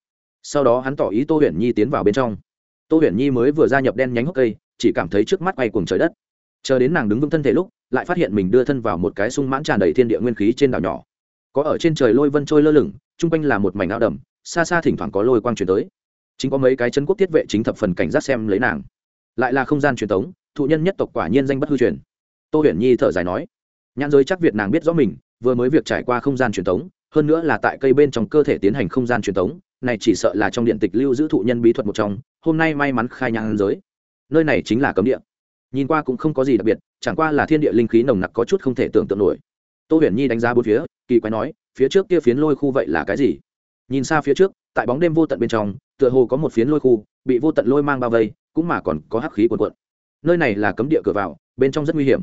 sau đó hắn tỏ ý tô huyền nhi tiến vào bên trong. Tô huyền nhi mới vừa gia nhập đen nhánh hốc cây, chỉ cảm thấy trước mắt bay cuồng trời đất. Chờ đến nàng đứng vững thân thể lúc, lại phát hiện mình đưa thân vào một cái sung mãn tràn đầy thiên địa nguyên khí trên đảo nhỏ. Có ở trên trời lôi vân trôi lơ lửng, chung quanh là một mảnh áo đầm, xa xa thỉnh thoảng có lôi quang truyền tới. Chính có mấy cái chân quốc tiết vệ chính thập phần cảnh giác xem lấy nàng. Lại là không gian truyền thống thụ nhân nhất tộc quả nhiên danh bất hư truyền. Tô huyền nhi thở dài nói, nhãn giới chắc việt nàng biết rõ mình, vừa mới việc trải qua không gian truyền thống hơn nữa là tại cây bên trong cơ thể tiến hành không gian truyền thống này chỉ sợ là trong điện tịch lưu giữ thụ nhân bí thuật một trong, hôm nay may mắn khai nhang giới. Nơi này chính là cấm địa. Nhìn qua cũng không có gì đặc biệt, chẳng qua là thiên địa linh khí nồng nặc có chút không thể tưởng tượng nổi. Tô huyền nhi đánh giá bốn phía, kỳ quái nói, phía trước kia phiến lôi khu vậy là cái gì? Nhìn xa phía trước, tại bóng đêm vô tận bên trong, tựa hồ có một phiến lôi khu, bị vô tận lôi mang bao vây, cũng mà còn có hắc khí cuồn cuộn. Nơi này là cấm địa cửa vào, bên trong rất nguy hiểm.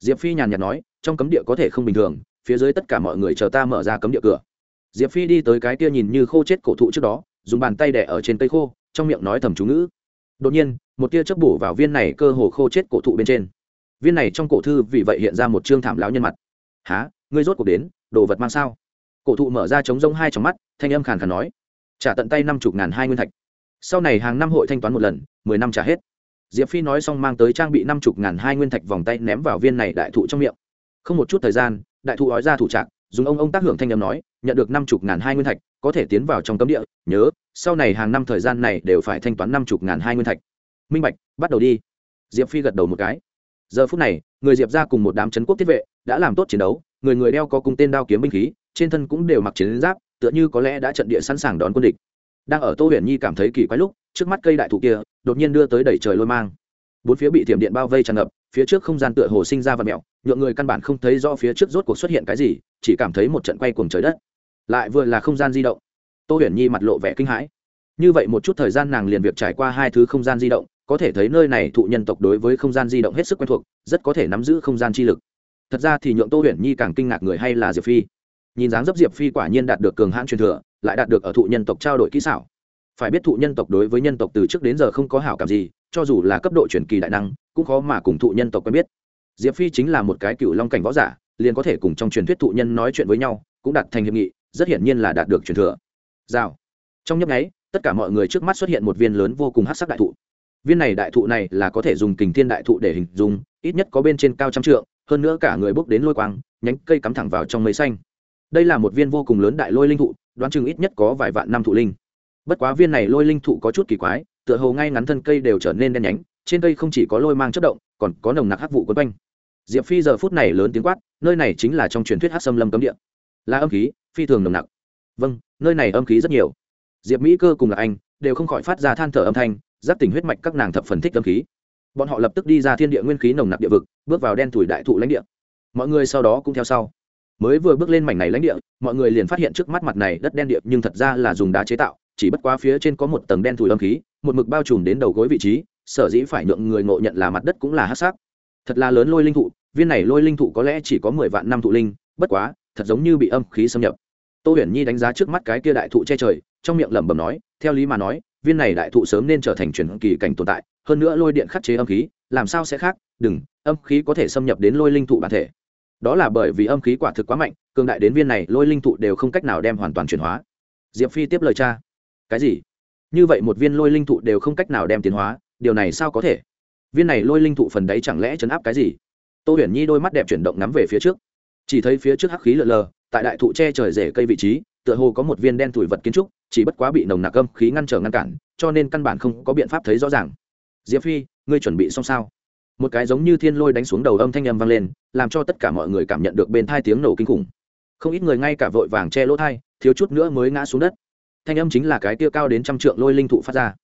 Diệp phi nhàn nhạt nói, trong cấm địa có thể không bình thường, phía dưới tất cả mọi người chờ ta mở ra cấm địa cửa diệp phi đi tới cái kia nhìn như khô chết cổ thụ trước đó, dùng bàn tay đẻ ở trên cây khô, trong miệng nói thầm chú ngữ. Đột nhiên, một tia chớp bổ vào viên này cơ hồ khô chết cổ thụ bên trên. Viên này trong cổ thư vì vậy hiện ra một chương thảm lão nhân mặt. Há ngươi rốt cuộc đến, đồ vật mang sao? Cổ thụ mở ra trống rông hai trong mắt, thanh âm khàn khàn nói, trả tận tay năm chục ngàn hai nguyên thạch. Sau này hàng năm hội thanh toán một lần, mười năm trả hết. Diệp phi nói xong mang tới trang bị năm chục ngàn hai nguyên thạch vòng tay ném vào viên này đại thụ trong miệng. Không một chút thời gian, đại thụ ói ra thủ trạng dùng ông ông tác hưởng thanh âm nói, nhận được năm chục ngàn hai nguyên thạch, có thể tiến vào trong cấm địa. Nhớ, sau này hàng năm thời gian này đều phải thanh toán năm chục ngàn hai nguyên thạch. Minh bạch, bắt đầu đi. Diệp phi gật đầu một cái. Giờ phút này, người diệp ra cùng một đám c quốc thiết vệ đã làm tốt chiến đấu, người người đeo có cung tên đao kiếm binh khí, trên thân cũng đều mặc chiến giáp, tựa như có lẽ đã trận địa sẵn sàng đón quân địch. Đang ở tô huyền nhi cảm thấy kỳ quái lúc, trước mắt cây đại thụ kia đột nhiên đưa tới đẩy trời lôi mang. Bốn phía bị thiểm điện bao vây tràn ngập phía trước không gian tựa hồ sinh ra và mẹo, nhượng người căn bản không thấy rõ phía trước rốt cuộc xuất hiện cái gì, chỉ cảm thấy một trận quay cuồng trời đất. Lại vừa là không gian di động. Tô huyền nhi mặt lộ vẻ kinh hãi. Như vậy một chút thời gian nàng liền việc trải qua hai thứ không gian di động, có thể thấy nơi này thụ nhân tộc đối với không gian di động hết sức quen thuộc, rất có thể nắm giữ không gian chi lực. Thật ra thì nhượng tô huyền nhi càng kinh ngạc người hay là diệp phi. Nhìn dáng dấp diệp phi quả nhiên đạt được cường hãn truyền thừa, lại đạt được ở thụ nhân tộc trao đổi kỹ xảo. Phải biết thụ nhân tộc đối với nhân tộc từ trước đến giờ không có hảo cảm gì cho dù là cấp độ truyền kỳ đại năng, cũng khó mà cùng thụ nhân tộc quen biết. Diệp phi chính là một cái cựu long cảnh võ giả, liền có thể cùng trong truyền thuyết thụ nhân nói chuyện với nhau, cũng đạt thành hiệp nghị, rất hiển nhiên là đạt được truyền thừa. Rào. Trong nhấp nháy, tất cả mọi người trước mắt xuất hiện một viên lớn vô cùng hát sắc đại thụ. Viên này đại thụ này là có thể dùng kình thiên đại thụ để hình dung, ít nhất có bên trên cao trăm trượng, hơn nữa cả người bốc đến lôi quang, nhánh cây cắm thẳng vào trong mây xanh. Đây là một viên vô cùng lớn đại lôi linh thụ, đoán chừng ít nhất có vài vạn năm thụ linh. Bất quá viên này lôi linh thụ có chút kỳ quái tựa hồ ngay ngắn thân cây đều trở nên đen nhánh, trên cây không chỉ có lôi mang chất động, còn có nồng nặc hắc vụ quấn quanh. Diệp phi giờ phút này lớn tiếng quát, nơi này chính là trong truyền thuyết hát xâm lâm cấm địa. Là âm khí, phi thường nồng nặc. Vâng nơi này âm khí rất nhiều. Diệp mỹ cơ cùng là anh đều không khỏi phát ra than thở âm thanh, giáp tình huyết mạch các nàng thập phần thích âm khí. Bọn họ lập tức đi ra thiên địa nguyên khí nồng nặc địa vực, bước vào đen thủi đại thụ lãnh địa. Mọi người sau đó cũng theo sau. Mới vừa bước lên mảnh này lãnh địa, mọi người liền phát hiện trước mắt mặt này đất đen địa nhưng thật ra là dùng đá chế tạo chỉ bất quá phía trên có một tầng đen thùi âm khí, một mực bao trùm đến đầu gối vị trí, sở dĩ phải nhượng người ngộ nhận là mặt đất cũng là hát sắc. Thật là lớn lôi linh thụ, viên này lôi linh thụ có lẽ chỉ có mười vạn năm thụ linh, bất quá, thật giống như bị âm khí xâm nhập. Tô huyền nhi đánh giá trước mắt cái kia đại thụ che trời, trong miệng lẩm bẩm nói, theo lý mà nói, viên này đại thụ sớm nên trở thành truyền kỳ cảnh tồn tại, hơn nữa lôi điện khắc chế âm khí, làm sao sẽ khác, đừng, âm khí có thể xâm nhập đến lôi linh thụ bản thể. Đó là bởi vì âm khí quả thực quá mạnh, cường đại đến viên này lôi linh thụ đều không cách nào đem hoàn toàn chuyển hóa. Diệp phi tiếp lời cha cái gì? Như vậy một viên lôi linh thụ đều không cách nào đem tiến hóa, điều này sao có thể? Viên này lôi linh thụ phần đấy chẳng lẽ chấn áp cái gì? Tô huyền nhi đôi mắt đẹp chuyển động nắm về phía trước. Chỉ thấy phía trước hắc khí lợn lờ, tại đại thụ che trời rể cây vị trí, tựa hồ có một viên đen thủi vật kiến trúc, chỉ bất quá bị nồng nặc âm khí ngăn trở ngăn cản, cho nên căn bản không có biện pháp thấy rõ ràng. Diệp phi, ngươi chuẩn bị xong sao? Một cái giống như thiên lôi đánh xuống đầu âm thanh âm vang lên, làm cho tất cả mọi người cảm nhận được bên thai tiếng nổ kinh khủng. Không ít người ngay cả vội vàng che lỗ thai, thiếu chút nữa mới ngã xuống đất thanh âm chính là cái tia cao đến trăm trượng lôi linh thụ phát ra.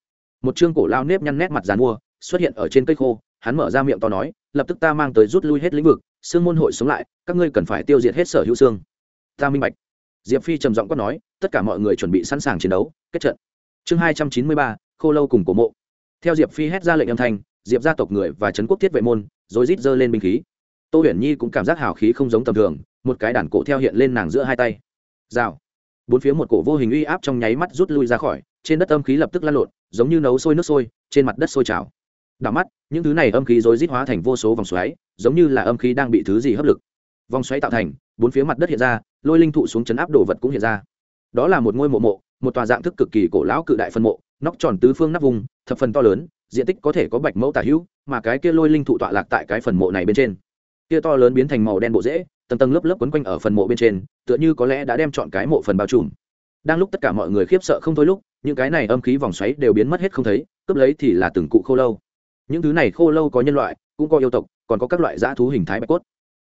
Một chương cổ lao nếp nhăn nét mặt dàn mua, xuất hiện ở trên cây khô, hắn mở ra miệng to nói, lập tức ta mang tới rút lui hết lĩnh vực, xương môn hội sống lại, các ngươi cần phải tiêu diệt hết sở hữu xương. Ta minh bạch. Diệp phi trầm giọng quát nói, tất cả mọi người chuẩn bị sẵn sàng chiến đấu, kết trận. Chương hai trăm chín mươi ba, khô lâu cùng cổ mộ. Theo diệp phi hét ra lệnh âm thanh, diệp gia tộc người và trấn quốc thiết vệ môn rồi rít giơ lên binh khí. Tô huyền nhi cũng cảm giác hào khí không giống tầm thường, một cái đàn cổ theo hiện lên nàng giữa hai tay. Rào bốn phía một cổ vô hình uy áp trong nháy mắt rút lui ra khỏi, trên đất âm khí lập tức lan lộn, giống như nấu sôi nước sôi, trên mặt đất sôi trào. Đảo mắt, những thứ này âm khí rối rít hóa thành vô số vòng xoáy, giống như là âm khí đang bị thứ gì hấp lực. Vòng xoáy tạo thành, bốn phía mặt đất hiện ra, lôi linh thụ xuống chấn áp đồ vật cũng hiện ra. Đó là một ngôi mộ mộ, một tòa dạng thức cực kỳ cổ lão cự đại phân mộ, nóc tròn tứ phương nắp vùng, thập phần to lớn, diện tích có thể có bạch mẫu tả hữu, mà cái kia lôi linh thụ tọa lạc tại cái phần mộ này bên trên. Kia to lớn biến thành màu đen bộ rễ tầng tầng lớp lớp quấn quanh ở phần mộ bên trên, tựa như có lẽ đã đem chọn cái mộ phần bao trùm. Đang lúc tất cả mọi người khiếp sợ không thôi lúc, những cái này âm khí vòng xoáy đều biến mất hết không thấy, cướp lấy thì là từng cụ khô lâu. Những thứ này khô lâu có nhân loại, cũng có yêu tộc, còn có các loại dã thú hình thái bạch cốt.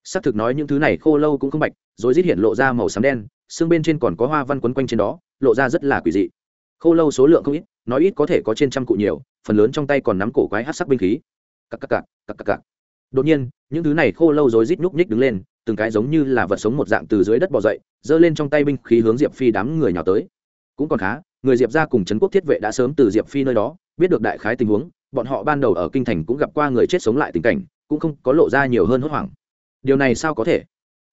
Xác thực nói những thứ này khô lâu cũng không bạch, rồi rít hiện lộ ra màu xám đen, xương bên trên còn có hoa văn quấn quanh trên đó, lộ ra rất là quỷ dị. Khô lâu số lượng không ít, nói ít có thể có trên trăm cụ nhiều, phần lớn trong tay còn nắm cổ quái hát sắc binh khí. Cặp cặp cặp cặp cặp cặp đột nhiên, những thứ này khô lâu rồi rít nhúc nhích đứng lên từng cái giống như là vật sống một dạng từ dưới đất bò dậy, giơ lên trong tay binh khí hướng diệp phi đám người nhào tới. Cũng còn khá, người diệp ra cùng trấn quốc thiết vệ đã sớm từ diệp phi nơi đó, biết được đại khái tình huống, bọn họ ban đầu ở kinh thành cũng gặp qua người chết sống lại tình cảnh, cũng không có lộ ra nhiều hơn hốt hoảng. Điều này sao có thể?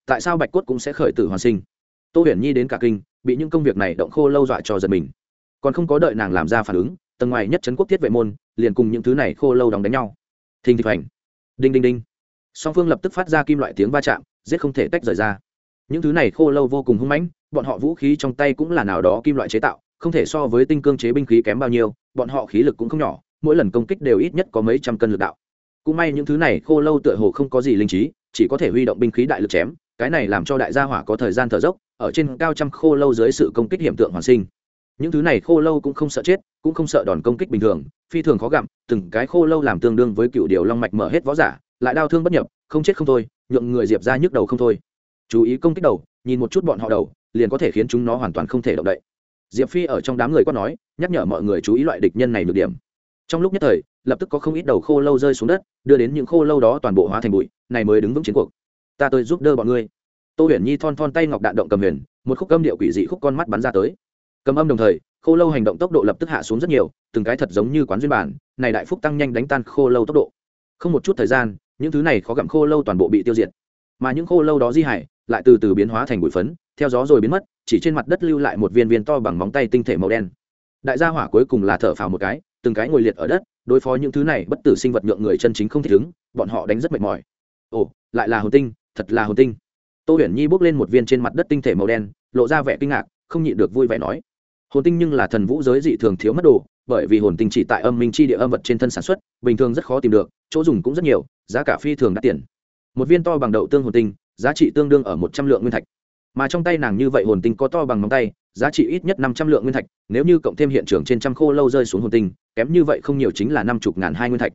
Tại sao bạch cốt cũng sẽ khởi tử hoàn sinh? Tô huyền nhi đến cả kinh, bị những công việc này động khô lâu dọa cho giật mình. Còn không có đợi nàng làm ra phản ứng, tầng ngoài nhất trấn quốc thiết vệ môn, liền cùng những thứ này khô lâu đóng đánh nhau. Thình thịch ảnh đinh đinh đinh. Song phương lập tức phát ra kim loại tiếng va chạm giết không thể tách rời ra. Những thứ này khô lâu vô cùng hung mãnh, bọn họ vũ khí trong tay cũng là nào đó kim loại chế tạo, không thể so với tinh cương chế binh khí kém bao nhiêu, bọn họ khí lực cũng không nhỏ, mỗi lần công kích đều ít nhất có mấy trăm cân lực đạo. Cũng may những thứ này khô lâu tựa hồ không có gì linh trí, chỉ có thể huy động binh khí đại lực chém, cái này làm cho đại gia hỏa có thời gian thở dốc, ở trên cao trăm khô lâu dưới sự công kích hiểm tượng hoàn sinh. Những thứ này khô lâu cũng không sợ chết, cũng không sợ đòn công kích bình thường, phi thường khó gặm, từng cái khô lâu làm tương đương với cựu điều long mạch mở hết võ giả, lại đau thương bất nhập, không chết không thôi nhượng người diệp ra nhức đầu không thôi. Chú ý công kích đầu, nhìn một chút bọn họ đầu, liền có thể khiến chúng nó hoàn toàn không thể động đậy. Diệp phi ở trong đám người có nói, nhắc nhở mọi người chú ý loại địch nhân này được điểm. Trong lúc nhất thời, lập tức có không ít đầu khô lâu rơi xuống đất, đưa đến những khô lâu đó toàn bộ hóa thành bụi, này mới đứng vững chiến cuộc. Ta tôi giúp đỡ bọn ngươi. Tô huyền nhi thon thon tay ngọc đạn động cầm huyền, một khúc âm điệu quỷ dị khúc con mắt bắn ra tới. Cầm âm đồng thời, khô lâu hành động tốc độ lập tức hạ xuống rất nhiều, từng cái thật giống như quán duyên bản, này đại phúc tăng nhanh đánh tan khô lâu tốc độ. Không một chút thời gian những thứ này khó gặm khô lâu toàn bộ bị tiêu diệt. Mà những khô lâu đó di hải lại từ từ biến hóa thành bụi phấn, theo gió rồi biến mất, chỉ trên mặt đất lưu lại một viên viên to bằng móng tay tinh thể màu đen. Đại gia hỏa cuối cùng là thở phào một cái, từng cái ngồi liệt ở đất, đối phó những thứ này bất tử sinh vật nhượng người chân chính không thích ứng, bọn họ đánh rất mệt mỏi. Ồ, lại là hồn tinh, thật là hồn tinh. Tô huyền nhi bước lên một viên trên mặt đất tinh thể màu đen, lộ ra vẻ kinh ngạc, không nhịn được vui vẻ nói, hồn tinh nhưng là thần vũ giới dị thường thiếu mất đồ bởi vì hồn tinh chỉ tại âm minh chi địa âm vật trên thân sản xuất, bình thường rất khó tìm được, chỗ dùng cũng rất nhiều, giá cả phi thường đắt tiền. Một viên to bằng đậu tương hồn tinh, giá trị tương đương ở một trăm lượng nguyên thạch. Mà trong tay nàng như vậy hồn tinh có to bằng móng tay, giá trị ít nhất năm trăm lượng nguyên thạch, nếu như cộng thêm hiện trường trên trăm khô lâu rơi xuống hồn tinh, kém như vậy không nhiều chính là năm chục ngàn hai nguyên thạch.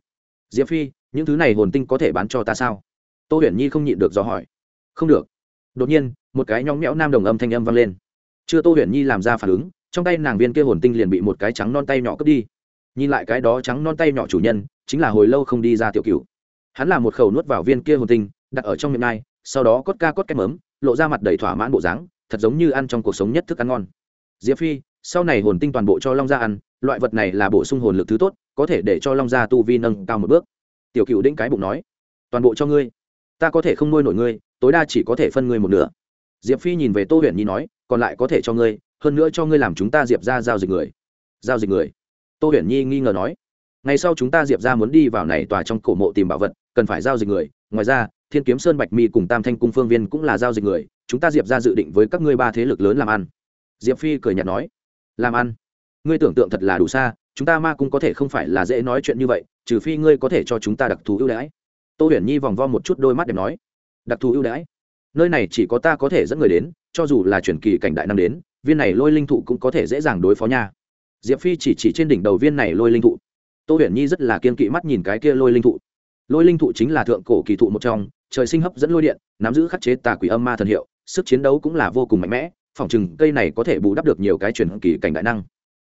Diệp phi, những thứ này hồn tinh có thể bán cho ta sao? Tô huyền nhi không nhịn được do hỏi. Không được. Đột nhiên, một cái nhóng nhẽo nam đồng âm thanh âm vang lên. Chưa tô huyền nhi làm ra phản ứng trong tay nàng viên kia hồn tinh liền bị một cái trắng non tay nhỏ cướp đi. Nhìn lại cái đó trắng non tay nhỏ chủ nhân, chính là hồi lâu không đi ra tiểu cựu hắn làm một khẩu nuốt vào viên kia hồn tinh, đặt ở trong miệng nai, sau đó cốt ca cốt cái mớm, lộ ra mặt đầy thỏa mãn bộ dáng, thật giống như ăn trong cuộc sống nhất thức ăn ngon. Diệp phi, sau này hồn tinh toàn bộ cho long gia ăn, loại vật này là bổ sung hồn lực thứ tốt, có thể để cho long gia tu vi nâng cao một bước. Tiểu cựu đĩnh cái bụng nói, toàn bộ cho ngươi. Ta có thể không nuôi nổi ngươi, tối đa chỉ có thể phân ngươi một nửa. Diệp phi nhìn về tô huyền nhi nói, còn lại có thể cho ngươi hơn nữa cho ngươi làm chúng ta diệp ra giao dịch người giao dịch người tô huyền nhi nghi ngờ nói ngày sau chúng ta diệp ra muốn đi vào này tòa trong cổ mộ tìm bảo vật cần phải giao dịch người ngoài ra thiên kiếm sơn bạch mi cùng tam thanh cung phương viên cũng là giao dịch người chúng ta diệp ra dự định với các ngươi ba thế lực lớn làm ăn diệp phi cười nhạt nói làm ăn ngươi tưởng tượng thật là đủ xa chúng ta ma cung có thể không phải là dễ nói chuyện như vậy trừ phi ngươi có thể cho chúng ta đặc thù ưu đãi tô huyền nhi vòng vo một chút đôi mắt đẹp nói đặc thù ưu đãi nơi này chỉ có ta có thể dẫn người đến cho dù là truyền kỳ cảnh đại năng đến viên này lôi linh thụ cũng có thể dễ dàng đối phó nha. Diệp phi chỉ chỉ trên đỉnh đầu viên này lôi linh thụ. Tô huyền nhi rất là kiên kỵ mắt nhìn cái kia lôi linh thụ. Lôi linh thụ chính là thượng cổ kỳ thụ một trong, trời sinh hấp dẫn lôi điện, nắm giữ khắc chế tà quỷ âm ma thần hiệu, sức chiến đấu cũng là vô cùng mạnh mẽ Phỏng chừng cây này có thể bù đắp được nhiều cái truyền kỳ cảnh đại năng.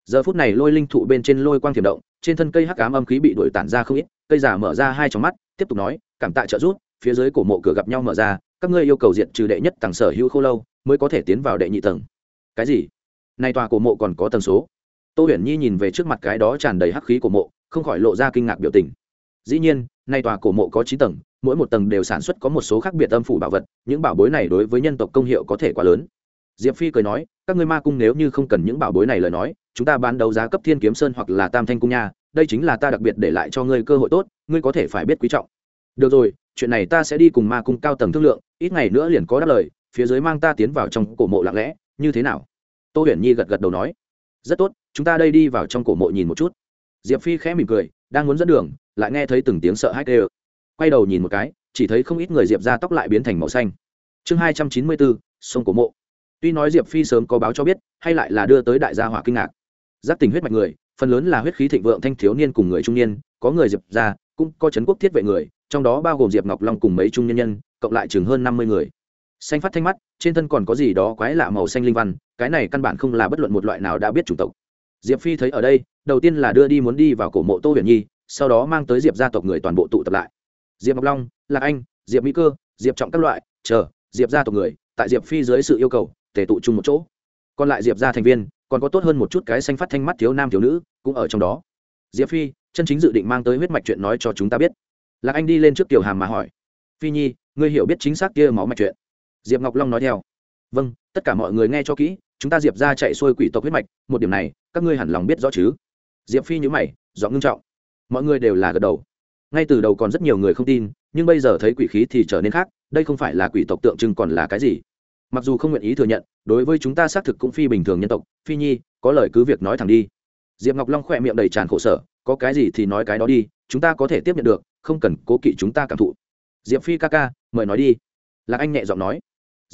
Giờ phút này lôi linh thụ bên trên lôi quang thiểm động, trên thân cây hắc ám âm khí bị đuổi tản ra không ít, cây giả mở ra hai trong mắt, tiếp tục nói, cảm tạ trợ rút phía dưới cổ mộ cửa gặp nhau mở ra, các ngươi yêu cầu diện trừ đệ nhất tầng sở hữu khô lâu, mới có thể tiến vào đệ nhị tầng cái gì? Nay tòa cổ mộ còn có tần số. Tô huyền nhi nhìn về trước mặt cái đó tràn đầy hắc khí cổ mộ, không khỏi lộ ra kinh ngạc biểu tình. Dĩ nhiên nay tòa cổ mộ có chín tầng, mỗi một tầng đều sản xuất có một số khác biệt âm phủ bảo vật, những bảo bối này đối với nhân tộc công hiệu có thể quá lớn. Diệp phi cười nói, các ngươi ma cung nếu như không cần những bảo bối này lời nói, chúng ta bán đấu giá cấp thiên kiếm sơn hoặc là tam thanh cung nha, đây chính là ta đặc biệt để lại cho ngươi cơ hội tốt, ngươi có thể phải biết quý trọng. Được rồi, chuyện này ta sẽ đi cùng ma cung cao tầng thương lượng, ít ngày nữa liền có đáp lời, phía dưới mang ta tiến vào trong cổ mộ lặng lẽ như thế nào? Tô huyền nhi gật gật đầu nói, rất tốt, chúng ta đây đi vào trong cổ mộ nhìn một chút. Diệp phi khẽ mỉm cười, đang muốn dẫn đường, lại nghe thấy từng tiếng sợ hãi kêu. quay đầu nhìn một cái, chỉ thấy không ít người diệp ra tóc lại biến thành màu xanh. Chương hai trăm chín mươi bốn, sông cổ mộ. Tuy nói diệp phi sớm có báo cho biết, hay lại là đưa tới đại gia hỏa kinh ngạc. Giác tình huyết mạch người, phần lớn là huyết khí thịnh vượng thanh thiếu niên cùng người trung niên, có người diệp ra, cũng có trấn quốc thiết vệ người, trong đó bao gồm diệp ngọc long cùng mấy trung nhân nhân, cộng lại chừng hơn năm mươi người xanh phát thanh mắt, trên thân còn có gì đó quái lạ màu xanh linh văn, cái này căn bản không là bất luận một loại nào đã biết chủng tộc. Diệp phi thấy ở đây, đầu tiên là đưa đi muốn đi vào cổ mộ tô huyền nhi, sau đó mang tới diệp gia tộc người toàn bộ tụ tập lại. Diệp ngọc long, lạc anh, diệp mỹ cơ, diệp trọng các loại, chờ, diệp gia tộc người, tại diệp phi dưới sự yêu cầu, tề tụ chung một chỗ. Còn lại diệp gia thành viên, còn có tốt hơn một chút cái xanh phát thanh mắt thiếu nam thiếu nữ, cũng ở trong đó. Diệp phi, chân chính dự định mang tới huyết mạch chuyện nói cho chúng ta biết. Lạc anh đi lên trước tiểu hàm mà hỏi. Phi nhi, ngươi hiểu biết chính xác kia máu mạch chuyện diệp ngọc long nói theo. Vâng tất cả mọi người nghe cho kỹ, chúng ta diệp ra chạy xuôi quỷ tộc huyết mạch, một điểm này, các ngươi hẳn lòng biết rõ chứ? Diệp phi nhữ mày, giọng ngưng trọng. Mọi người đều là gật đầu. Ngay từ đầu còn rất nhiều người không tin, nhưng bây giờ thấy quỷ khí thì trở nên khác, đây không phải là quỷ tộc tượng trưng còn là cái gì? Mặc dù không nguyện ý thừa nhận, đối với chúng ta xác thực cũng phi bình thường nhân tộc, phi nhi, có lời cứ việc nói thẳng đi. Diệp ngọc long khỏe miệng đầy tràn khổ sở, có cái gì thì nói cái đó đi, chúng ta có thể tiếp nhận được, không cần cố kỵ chúng ta cảm thụ. Diệp phi ca ca, mời nói đi. Lạc anh nhẹ giọng nói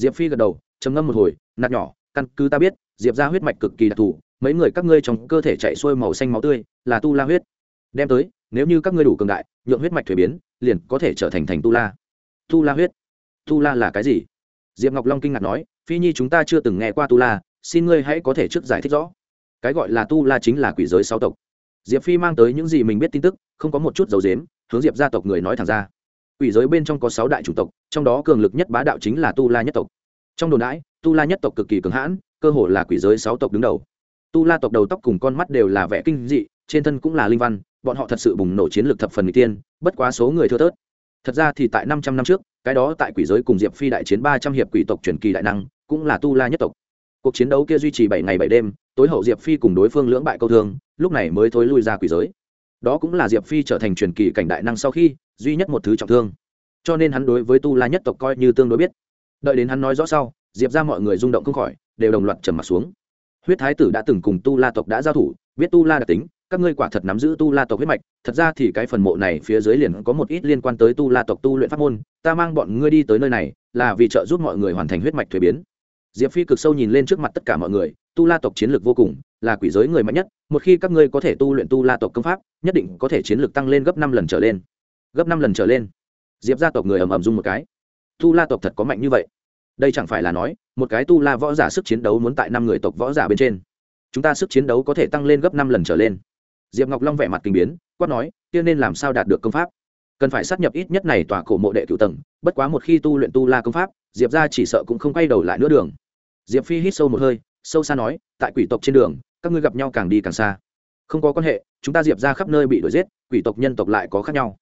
diệp phi gật đầu, trầm ngâm một hồi, nạt nhỏ, căn cứ ta biết, diệp ra huyết mạch cực kỳ đặc thù, mấy người các ngươi trong cơ thể chạy xuôi màu xanh máu tươi, là tu la huyết. Đem tới, nếu như các ngươi đủ cường đại, nhượng huyết mạch thuế biến, liền có thể trở thành thành tu la. Tu la huyết? Tu la là cái gì? Diệp ngọc long kinh ngạc nói, phi nhi chúng ta chưa từng nghe qua tu la, xin ngươi hãy có thể trước giải thích rõ. Cái gọi là tu la chính là quỷ giới sáu tộc. Diệp phi mang tới những gì mình biết tin tức, không có một chút dấu dếm, hướng diệp gia tộc người nói thẳng ra quỷ giới bên trong có sáu đại chủng tộc, trong đó cường lực nhất bá đạo chính là tu la nhất tộc. Trong đồn đãi, tu la nhất tộc cực kỳ cường hãn, cơ hồ là quỷ giới sáu tộc đứng đầu. Tu la tộc đầu tóc cùng con mắt đều là vẻ kinh dị, trên thân cũng là linh văn, bọn họ thật sự bùng nổ chiến lược thập phần n g tiên, bất quá số người thưa thớt. Thật ra thì tại năm trăm năm trước, cái đó tại quỷ giới cùng diệp phi đại chiến ba trăm hiệp quỷ tộc truyền kỳ đại năng, cũng là tu la nhất tộc. Cuộc chiến đấu kia duy trì bảy ngày bảy đêm, tối hậu diệp phi cùng đối phương lưỡng bại câu thương, lúc này mới thối lui ra quỷ giới. Đó cũng là diệp phi trở thành truyền kỳ cảnh đại năng sau khi duy nhất một thứ trọng thương. Cho nên hắn đối với tu la nhất tộc coi như tương đối biết. Đợi đến hắn nói rõ sau, diệp ra mọi người rung động không khỏi, đều đồng loạt trầm mặt xuống. Huyết thái tử đã từng cùng tu la tộc đã giao thủ, biết tu la đặc tính, các ngươi quả thật nắm giữ tu la tộc huyết mạch, thật ra thì cái phần mộ này phía dưới liền có một ít liên quan tới tu la tộc tu luyện pháp môn, ta mang bọn ngươi đi tới nơi này, là vì trợ giúp mọi người hoàn thành huyết mạch thuế biến. Diệp phi cực sâu nhìn lên trước mặt tất cả mọi người, tu la tộc chiến lược vô cùng, là quỷ giới người mạnh nhất, một khi các ngươi có thể tu luyện tu la tộc công pháp, nhất định có thể chiến lược tăng lên gấp năm lần trở lên gấp năm lần trở lên. Diệp gia tộc người ầm ầm dung một cái. Tu la tộc thật có mạnh như vậy? Đây chẳng phải là nói, một cái tu la võ giả sức chiến đấu muốn tại năm người tộc võ giả bên trên. Chúng ta sức chiến đấu có thể tăng lên gấp năm lần trở lên. Diệp ngọc long vẻ mặt kinh biến, quát nói tiên nên làm sao đạt được công pháp? Cần phải sát nhập ít nhất này tòa cổ mộ đệ cựu tầng, bất quá một khi tu luyện tu la công pháp, diệp ra chỉ sợ cũng không quay đầu lại nữa đường. Diệp phi hít sâu một hơi, sâu xa nói, tại quỷ tộc trên đường, các ngươi gặp nhau càng đi càng xa. Không có quan hệ, chúng ta diệp ra khắp nơi bị đuổi giết, quỷ tộc nhân tộc lại có khác nhau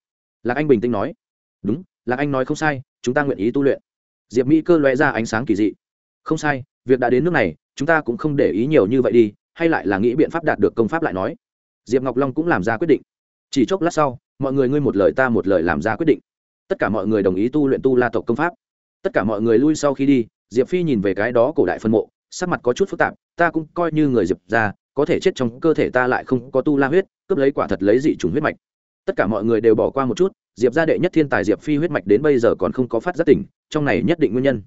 lạc anh bình tĩnh nói. Đúng, lạc anh nói không sai, chúng ta nguyện ý tu luyện. Diệp mỹ cơ loe ra ánh sáng kỳ dị. Không sai, việc đã đến nước này, chúng ta cũng không để ý nhiều như vậy đi, hay lại là nghĩ biện pháp đạt được công pháp lại nói. Diệp ngọc long cũng làm ra quyết định. Chỉ chốc lát sau, mọi người ngươi một lời ta một lời làm ra quyết định. Tất cả mọi người đồng ý tu luyện tu la tộc công pháp. Tất cả mọi người lui sau khi đi, diệp phi nhìn về cái đó cổ đại phân mộ, sắc mặt có chút phức tạp, ta cũng coi như người diệp ra có thể chết trong cơ thể ta lại không có tu la huyết, cướp lấy quả thật lấy dị trùng huyết mạch tất cả mọi người đều bỏ qua một chút, diệp gia đệ nhất thiên tài diệp phi huyết mạch đến bây giờ còn không có phát giác tỉnh, trong này nhất định nguyên nhân.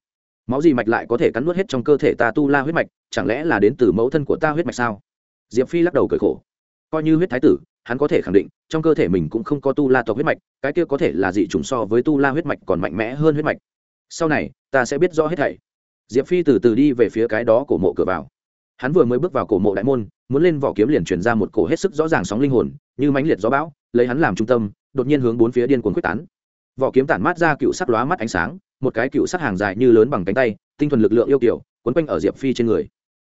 Máu gì mạch lại có thể cắn nuốt hết trong cơ thể ta tu la huyết mạch, chẳng lẽ là đến từ mẫu thân của ta huyết mạch sao? Diệp phi lắc đầu cười khổ. Coi như huyết thái tử, hắn có thể khẳng định, trong cơ thể mình cũng không có tu la tộc huyết mạch, cái kia có thể là dị trùng so với tu la huyết mạch còn mạnh mẽ hơn huyết mạch. Sau này, ta sẽ biết rõ hết thảy. Diệp phi từ từ đi về phía cái đó cổ mộ cửa vào. Hắn vừa mới bước vào cổ mộ đại môn, muốn lên vỏ kiếm liền truyền ra một cổ hết sức rõ ràng sóng linh hồn, như mãnh liệt gió bão lấy hắn làm trung tâm, đột nhiên hướng bốn phía điên cuồng quyết tán. Vỏ kiếm tản mát ra cựu sắc lóa mắt ánh sáng, một cái cựu sắc hàng dài như lớn bằng cánh tay, tinh thuần lực lượng yêu kiểu quấn quanh ở diệp phi trên người.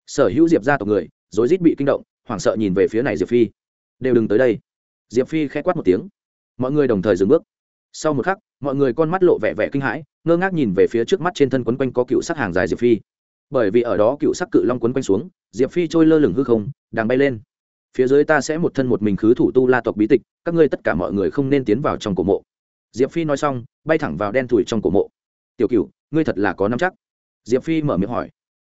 Sở hữu diệp gia tộc người, rối rít bị kinh động, hoảng sợ nhìn về phía này diệp phi. Đều đừng tới đây. Diệp phi k h ẽ quát một tiếng. Mọi người đồng thời dừng bước. Sau một khắc, mọi người con mắt lộ vẻ vẻ kinh hãi, ngơ ngác nhìn về phía trước mắt trên thân quấn quanh có cựu sắc hàng dài diệp phi. Bởi vì ở đó cựu sắc cự long quấn quanh xuống, diệp phi trôi lơ lửng hư không, đang bay lên phía dưới ta sẽ một thân một mình khứ thủ tu la tộc bí tịch, các ngươi tất cả mọi người không nên tiến vào trong cổ mộ. Diệp phi nói xong, bay thẳng vào đen thủi trong cổ mộ. Tiểu cựu ngươi thật là có năm chắc. Diệp phi mở miệng hỏi.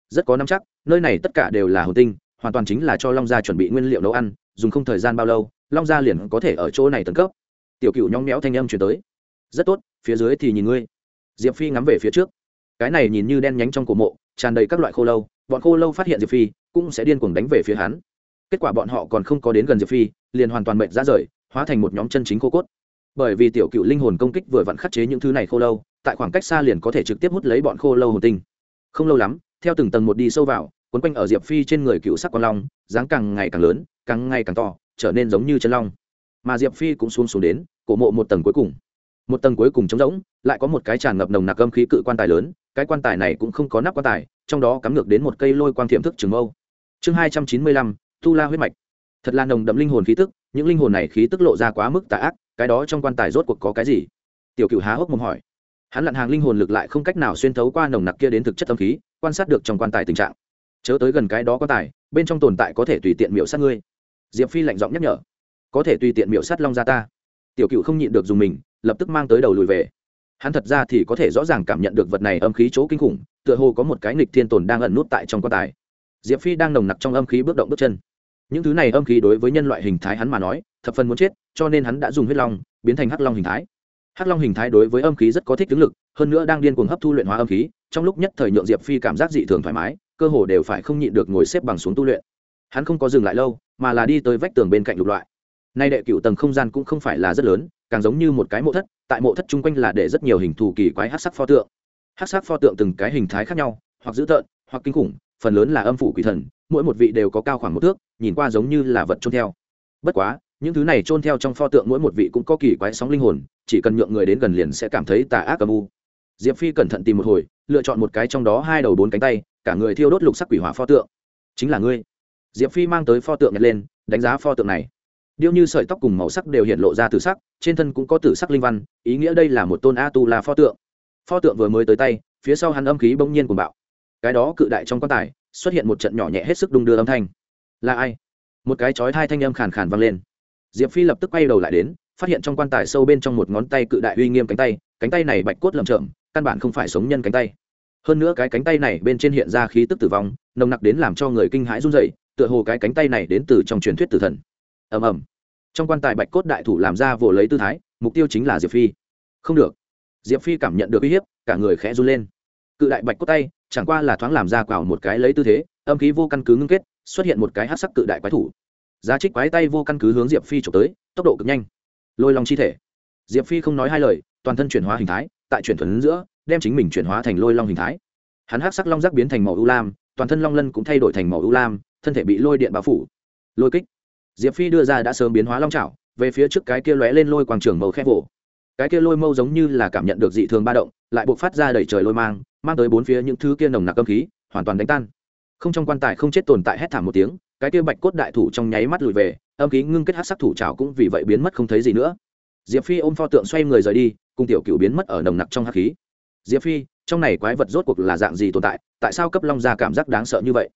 Rất có năm chắc, nơi này tất cả đều là hồ tinh, hoàn toàn chính là cho long gia chuẩn bị nguyên liệu nấu ăn, dùng không thời gian bao lâu, long gia liền có thể ở chỗ này tấn cấp. Tiểu cựu nhóng méo thanh âm chuyển tới. Rất tốt, phía dưới thì nhìn ngươi. Diệp phi ngắm về phía trước. Cái này nhìn như đen nhánh trong cổ mộ, tràn đầy các loại khô lâu, bọn khô lâu phát hiện diệp phi, cũng sẽ điên cuồng đánh về phía hắn kết quả bọn họ còn không có đến gần diệp phi, liền hoàn toàn mệnh ra rời, hóa thành một nhóm chân chính khô cốt. Bởi vì tiểu cựu linh hồn công kích vừa vặn khắc chế những thứ này khô lâu, tại khoảng cách xa liền có thể trực tiếp hút lấy bọn khô lâu hồn tinh. Không lâu lắm, theo từng tầng một đi sâu vào quấn quanh ở diệp phi trên người cựu sắc con long, dáng càng ngày càng lớn, càng ngày càng to, trở nên giống như chân long. Mà diệp phi cũng xuống xuống đến, cổ mộ một tầng cuối cùng. Một tầng cuối cùng trống rỗng, lại có một cái tràn ngập nồng nặc âm khí cự quan tài lớn, cái quan tài này cũng không có nắp quan tài, trong đó cắm ngược đến một cây lôi quang thiểm thức trường mâu. Chương hai trăm chín mươi lăm tu la huyết mạch. Thật là nồng đậm linh hồn khí tức, những linh hồn này khí tức lộ ra quá mức tà ác, cái đó trong quan tài rốt cuộc có cái gì? Tiểu cựu há hốc mồm hỏi. Hắn lặn hàng linh hồn lực lại không cách nào xuyên thấu qua nồng nặc kia đến thực chất âm khí, quan sát được trong quan tài tình trạng. Chớ tới gần cái đó quan tài, bên trong tồn tại có thể tùy tiện miễu sát ngươi. Diệp phi lạnh giọng nhắc nhở. Có thể tùy tiện miễu sát long gia ta. Tiểu cựu không nhịn được dùng mình, lập tức mang tới đầu lùi về. Hắn thật ra thì có thể rõ ràng cảm nhận được vật này âm khí chỗ kinh khủng, tựa hồ có một cái nghịch thiên tồn đang ẩn nút tại trong quan tài diệp phi đang nồng nặc trong âm khí bước động bước chân. Những thứ này âm khí đối với nhân loại hình thái hắn mà nói, thập phần muốn chết, cho nên hắn đã dùng huyết long, biến thành hắc long hình thái. Hắc long hình thái đối với âm khí rất có thích ứng lực, hơn nữa đang điên cuồng hấp thu luyện hóa âm khí, trong lúc nhất thời nhượng diệp phi cảm giác dị thường thoải mái, cơ hồ đều phải không nhịn được ngồi xếp bằng xuống tu luyện. Hắn không có dừng lại lâu, mà là đi tới vách tường bên cạnh lục loại. Nay đệ cựu tầng không gian cũng không phải là rất lớn, càng giống như một cái mộ thất, tại mộ thất chung quanh là để rất nhiều hình thù kỳ quái hát sắc pho tượng. Hát sắc pho tượng từng cái hình thái khác nhau, hoặc dữ tợn, hoặc kinh khủng phần lớn là âm phủ quỷ thần, mỗi một vị đều có cao khoảng một thước, nhìn qua giống như là vật trôn theo. Bất quá, những thứ này trôn theo trong pho tượng mỗi một vị cũng có kỳ quái sóng linh hồn, chỉ cần nhượng người đến gần liền sẽ cảm thấy tà ác âm u. Diệp phi cẩn thận tìm một hồi, lựa chọn một cái trong đó hai đầu bốn cánh tay, cả người thiêu đốt lục sắc quỷ hỏa pho tượng. Chính là ngươi. Diệp phi mang tới pho tượng nhặt lên, đánh giá pho tượng này. Điêu như sợi tóc cùng màu sắc đều hiện lộ ra từ sắc, trên thân cũng có tử sắc linh văn, ý nghĩa đây là một tôn a tu là pho tượng. Pho tượng vừa mới tới tay, phía sau hắn âm khí bỗng nhiên cùng bạo cái đó cự đại trong quan tài, xuất hiện một trận nhỏ nhẹ hết sức đung đưa âm thanh. Là ai? Một cái chói hai thanh âm khàn khàn vang lên. Diệp phi lập tức quay đầu lại đến, phát hiện trong quan tài sâu bên trong một ngón tay cự đại uy nghiêm cánh tay cánh tay này bạch cốt lầm chậm căn bản không phải sống nhân cánh tay. Hơn nữa cái cánh tay này bên trên hiện ra khí tức tử vong, nồng nặc đến làm cho người kinh hãi run dậy tựa hồ cái cánh tay này đến từ trong truyền thuyết tử thần. Ầm ầm. Trong quan tài bạch cốt đại thủ làm ra vồ lấy tư thái, mục tiêu chính là diệp phi. Không được. Diệp phi cảm nhận được uy hiếp, cả người khẽ run lên. Cự đại bạch cốt tay chẳng qua là thoáng làm ra quảo một cái lấy tư thế, âm khí vô căn cứ ngưng kết, xuất hiện một cái hát sắc cự đại quái thủ. Giá trích quái tay vô căn cứ hướng diệp phi trộm tới, tốc độ cực nhanh. Lôi lòng chi thể. Diệp phi không nói hai lời, toàn thân chuyển hóa hình thái, tại chuyển thuần giữa, đem chính mình chuyển hóa thành lôi long hình thái. Hắn hát sắc long giác biến thành màu ưu lam, toàn thân long lân cũng thay đổi thành màu ưu lam, thân thể bị lôi điện bao phủ. Lôi kích. Diệp phi đưa ra đã sớm biến hóa long trào về phía trước cái kia lóe lên lôi quang trường màu khép vỗ cái kia lôi mâu giống như là cảm nhận được dị thường ba động, lại buộc phát ra đẩy trời lôi mang mang tới bốn phía những thứ kia nồng nặc âm khí, hoàn toàn đánh tan. Không trong quan tài không chết tồn tại hét thảm một tiếng, cái kia bạch cốt đại thủ trong nháy mắt lùi về, âm khí ngưng kết hát sắc thủ trào cũng vì vậy biến mất không thấy gì nữa. Diệp phi ôm pho tượng xoay người rời đi, cùng tiểu cựu biến mất ở nồng nặc trong hắc khí. Diệp phi, trong này quái vật rốt cuộc là dạng gì tồn tại tại sao cấp long ra cảm giác đáng sợ như vậy?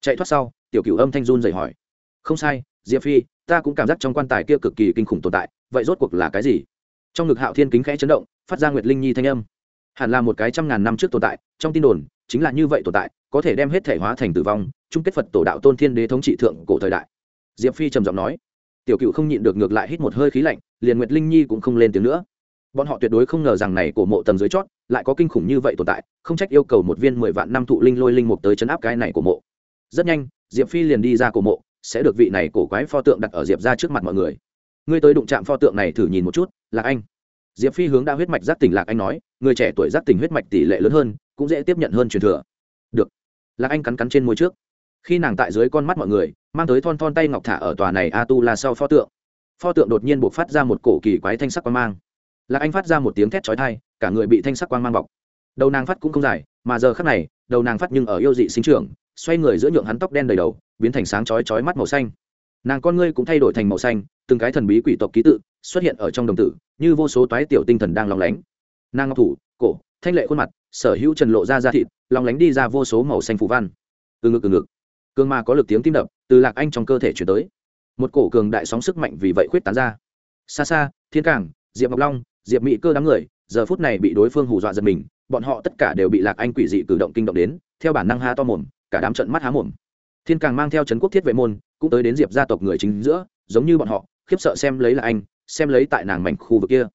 Chạy thoát sau, tiểu cựu âm thanh run dậy hỏi. Không sai, diệp phi, ta cũng cảm giác trong quan tài kia cực kỳ kinh khủng tồn tại, vậy rốt cuộc là cái gì? Trong ngực hạo thiên kính khẽ chấn động, phát ra nguyệt linh nhi thanh âm hẳn là một cái trăm ngàn năm trước tồn tại, trong tin đồn, chính là như vậy tồn tại, có thể đem hết thể hóa thành tử vong, chung kết phật tổ đạo tôn thiên đế thống trị thượng cổ thời đại. Diệp phi trầm giọng nói. Tiểu cựu không nhịn được ngược lại hít một hơi khí lạnh, liền nguyệt linh nhi cũng không lên tiếng nữa. Bọn họ tuyệt đối không ngờ rằng này cổ mộ tầm dưới chót lại có kinh khủng như vậy tồn tại, không trách yêu cầu một viên mười vạn năm thụ linh lôi linh mục tới chấn áp cái này của mộ. Rất nhanh, diệp phi liền đi ra cổ mộ, sẽ được vị này cổ quái pho tượng đặt ở diệp ra trước mặt mọi người. Ngươi tới đụng chạm pho tượng này thử nhìn một chút, lạc anh. Diệp phi hướng đã huyết mạch giác tỉnh lạc anh nói người trẻ tuổi giác tình huyết mạch tỷ lệ lớn hơn, cũng dễ tiếp nhận hơn truyền thừa. Được. Lạc anh cắn cắn trên môi trước. Khi nàng tại dưới con mắt mọi người, mang tới thon thon tay ngọc thả ở tòa này a tu là sau pho tượng. Pho tượng đột nhiên buộc phát ra một cổ kỳ quái thanh sắc quang mang. Lạc anh phát ra một tiếng thét trói thai cả người bị thanh sắc quang mang bọc. Đầu nàng phát cũng không dài, mà giờ khắc này, đầu nàng phát nhưng ở yêu dị sinh trưởng, xoay người giữa nhượng hắn tóc đen đầy đầu, biến thành sáng chói chói mắt màu xanh. Nàng con ngươi cũng thay đổi thành màu xanh, từng cái thần bí quỷ tộc ký tự xuất hiện ở trong đồng tử, như vô số toái tiểu tinh thần đang lóng lánh nàng ngọc thủ, cổ, thanh lệ khuôn mặt, sở hữu trần lộ ra da thịt, lòng lánh đi ra vô số màu xanh phù văn. Từ ngực từ ngực. Cương ma có lực tiếng tim đập, từ lạc anh trong cơ thể chuyển tới. Một cổ cường đại sóng sức mạnh vì vậy khuyết tán ra. Xa xa, thiên cảng, diệp ngọc long, diệp mỹ cơ đám người, giờ phút này bị đối phương hù dọa giật mình, bọn họ tất cả đều bị lạc anh quỷ dị cử động kinh động đến, theo bản năng ha to mồm, cả đám trận mắt há mồm. Thiên càng mang theo trấn quốc thiết vệ môn, cũng tới đến diệp gia tộc người chính giữa, giống như bọn họ, khiếp sợ xem lấy là anh, xem lấy tại nàng mảnh khu vực kia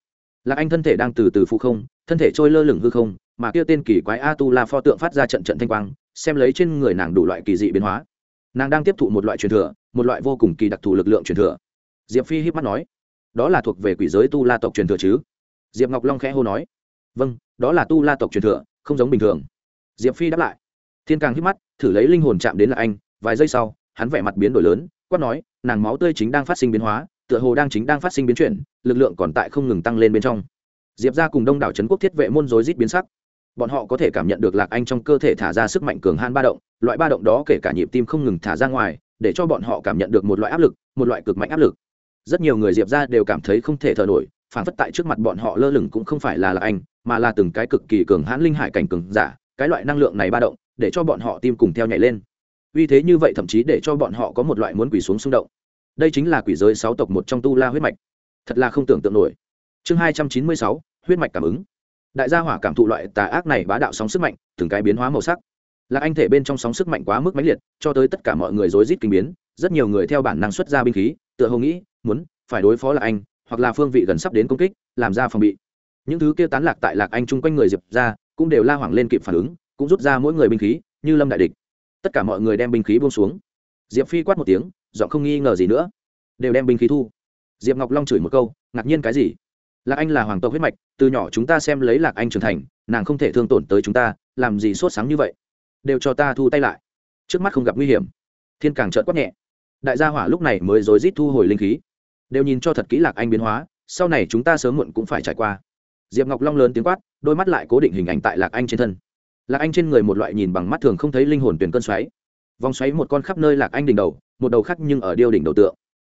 lạc anh thân thể đang từ từ phụ không, thân thể trôi lơ lửng hư không, mà kia tên kỳ quái a tu la pho tượng phát ra trận trận thanh quang, xem lấy trên người nàng đủ loại kỳ dị biến hóa. Nàng đang tiếp thụ một loại truyền thừa, một loại vô cùng kỳ đặc thù lực lượng truyền thừa. Diệp phi híp mắt nói, đó là thuộc về quỷ giới tu la tộc truyền thừa chứ? Diệp ngọc long khẽ hô nói vâng đó là tu la tộc truyền thừa, không giống bình thường. Diệp phi đáp lại, thiên càng híp mắt, thử lấy linh hồn chạm đến là anh, vài giây sau, hắn vẻ mặt biến đổi lớn, quát nói, nàng máu tươi chính đang phát sinh biến hóa tựa hồ đang chính đang phát sinh biến chuyển, lực lượng còn tại không ngừng tăng lên bên trong. Diệp ra cùng đông đảo trấn quốc thiết vệ môn rối rít biến sắc. Bọn họ có thể cảm nhận được lạc anh trong cơ thể thả ra sức mạnh cường han ba động, loại ba động đó kể cả nhịp tim không ngừng thả ra ngoài, để cho bọn họ cảm nhận được một loại áp lực, một loại cực mạnh áp lực. Rất nhiều người diệp ra đều cảm thấy không thể thở nổi, phản phất tại trước mặt bọn họ lơ lửng cũng không phải là lạc anh, mà là từng cái cực kỳ cường hãn linh hải cảnh cường giả, cái loại năng lượng này ba động, để cho bọn họ tim cùng theo nhảy lên. Vì thế như vậy thậm chí để cho bọn họ có một loại muốn quỳ xuống xung động đây chính là quỷ giới sáu tộc một trong tu la huyết mạch. Thật là không tưởng tượng nổi. Chương hai trăm chín mươi sáu, huyết mạch cảm ứng. Đại gia hỏa cảm thụ loại tà ác này bá đạo sóng sức mạnh, từng cái biến hóa màu sắc. Lạc anh thể bên trong sóng sức mạnh quá mức mãnh liệt, cho tới tất cả mọi người rối rít kinh biến, rất nhiều người theo bản năng xuất ra binh khí, tựa hồ nghĩ, muốn phải đối phó lạc anh, hoặc là phương vị gần sắp đến công kích, làm ra phòng bị. Những thứ kia tán lạc tại lạc anh chung quanh người diệp ra, cũng đều la hoảng lên kịp phản ứng, cũng rút ra mỗi người binh khí, như lâm đại địch. Tất cả mọi người đem binh khí buông xuống. Diệp phi quát một tiếng giọng không nghi ngờ gì nữa. Đều đem binh khí thu. Diệp ngọc long chửi một câu, ngạc nhiên cái gì? Lạc anh là hoàng tộc huyết mạch, từ nhỏ chúng ta xem lấy lạc anh trưởng thành, nàng không thể thương tổn tới chúng ta, làm gì sốt sáng như vậy? Đều cho ta thu tay lại. Trước mắt không gặp nguy hiểm. Thiên càng trợn quát nhẹ. Đại gia hỏa lúc này mới rối rít thu hồi linh khí. Đều nhìn cho thật kỹ lạc anh biến hóa, sau này chúng ta sớm muộn cũng phải trải qua. Diệp ngọc long lớn tiếng quát, đôi mắt lại cố định hình ảnh tại lạc anh trên thân. Lạc anh trên người một loại nhìn bằng mắt thường không thấy linh hồn tuyển cơn xoáy. Vòng xoáy một con khắp nơi lạc anh đỉnh đầu một đầu khác nhưng ở điêu đỉnh đầu tượng.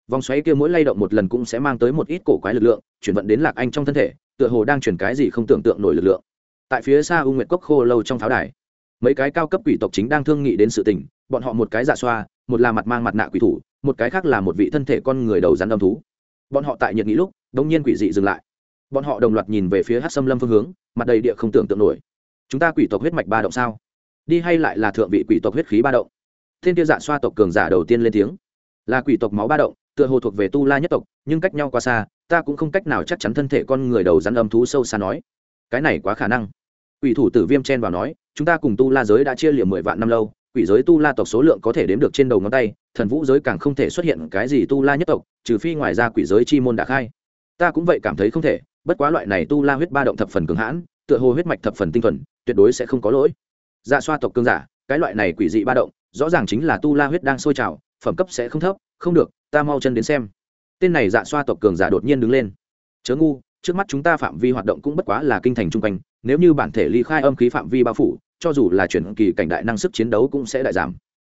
Vòng xoáy kia mỗi lay động một lần cũng sẽ mang tới một ít cổ quái lực lượng, chuyển vận đến lạc anh trong thân thể, tựa hồ đang chuyển cái gì không tưởng tượng nổi lực lượng. Tại phía xa u nguyệt cốc khô lâu trong pháo đài, mấy cái cao cấp quỷ tộc chính đang thương nghị đến sự tình, bọn họ một cái dạ xoa, một là mặt mang mặt nạ quỷ thủ, một cái khác là một vị thân thể con người đầu rắn âm thú. Bọn họ tại nhiệt nghĩ lúc, đống nhiên quỷ dị dừng lại. Bọn họ đồng loạt nhìn về phía hát xâm lâm phương hướng, mặt đầy địa không tưởng tượng nổi. Chúng ta quỷ tộc huyết mạch ba động sao? Đi hay lại là thượng vị quỷ tộc huyết khí ba động? Thiên kia dạ xoa tộc cường giả đầu tiên lên tiếng. Là quỷ tộc máu ba động, tựa hồ thuộc về tu la nhất tộc, nhưng cách nhau quá xa, ta cũng không cách nào chắc chắn thân thể con người đầu rắn âm thú sâu xa nói. Cái này quá khả năng. Quỷ thủ tử viêm chen vào nói, chúng ta cùng tu la giới đã chia liệm mười vạn năm lâu, quỷ giới tu la tộc số lượng có thể đếm được trên đầu ngón tay, thần vũ giới càng không thể xuất hiện cái gì tu la nhất tộc, trừ phi ngoài ra quỷ giới chi môn đã khai. Ta cũng vậy cảm thấy không thể, bất quá loại này tu la huyết ba động thập phần cường hãn, tựa hồ huyết mạch thập phần tinh thuần, tuyệt đối sẽ không có lỗi. Dạ xoa tộc cương giả, cái loại này quỷ dị ba động rõ ràng chính là tu la huyết đang sôi trào, phẩm cấp sẽ không thấp, không được, ta mau chân đến xem. Tên này dạ xoa tộc cường giả đột nhiên đứng lên. Chớ ngu, trước mắt chúng ta phạm vi hoạt động cũng bất quá là kinh thành chung quanh, nếu như bản thể ly khai âm khí phạm vi bao phủ, cho dù là chuyển kỳ cảnh đại năng sức chiến đấu cũng sẽ đại giảm.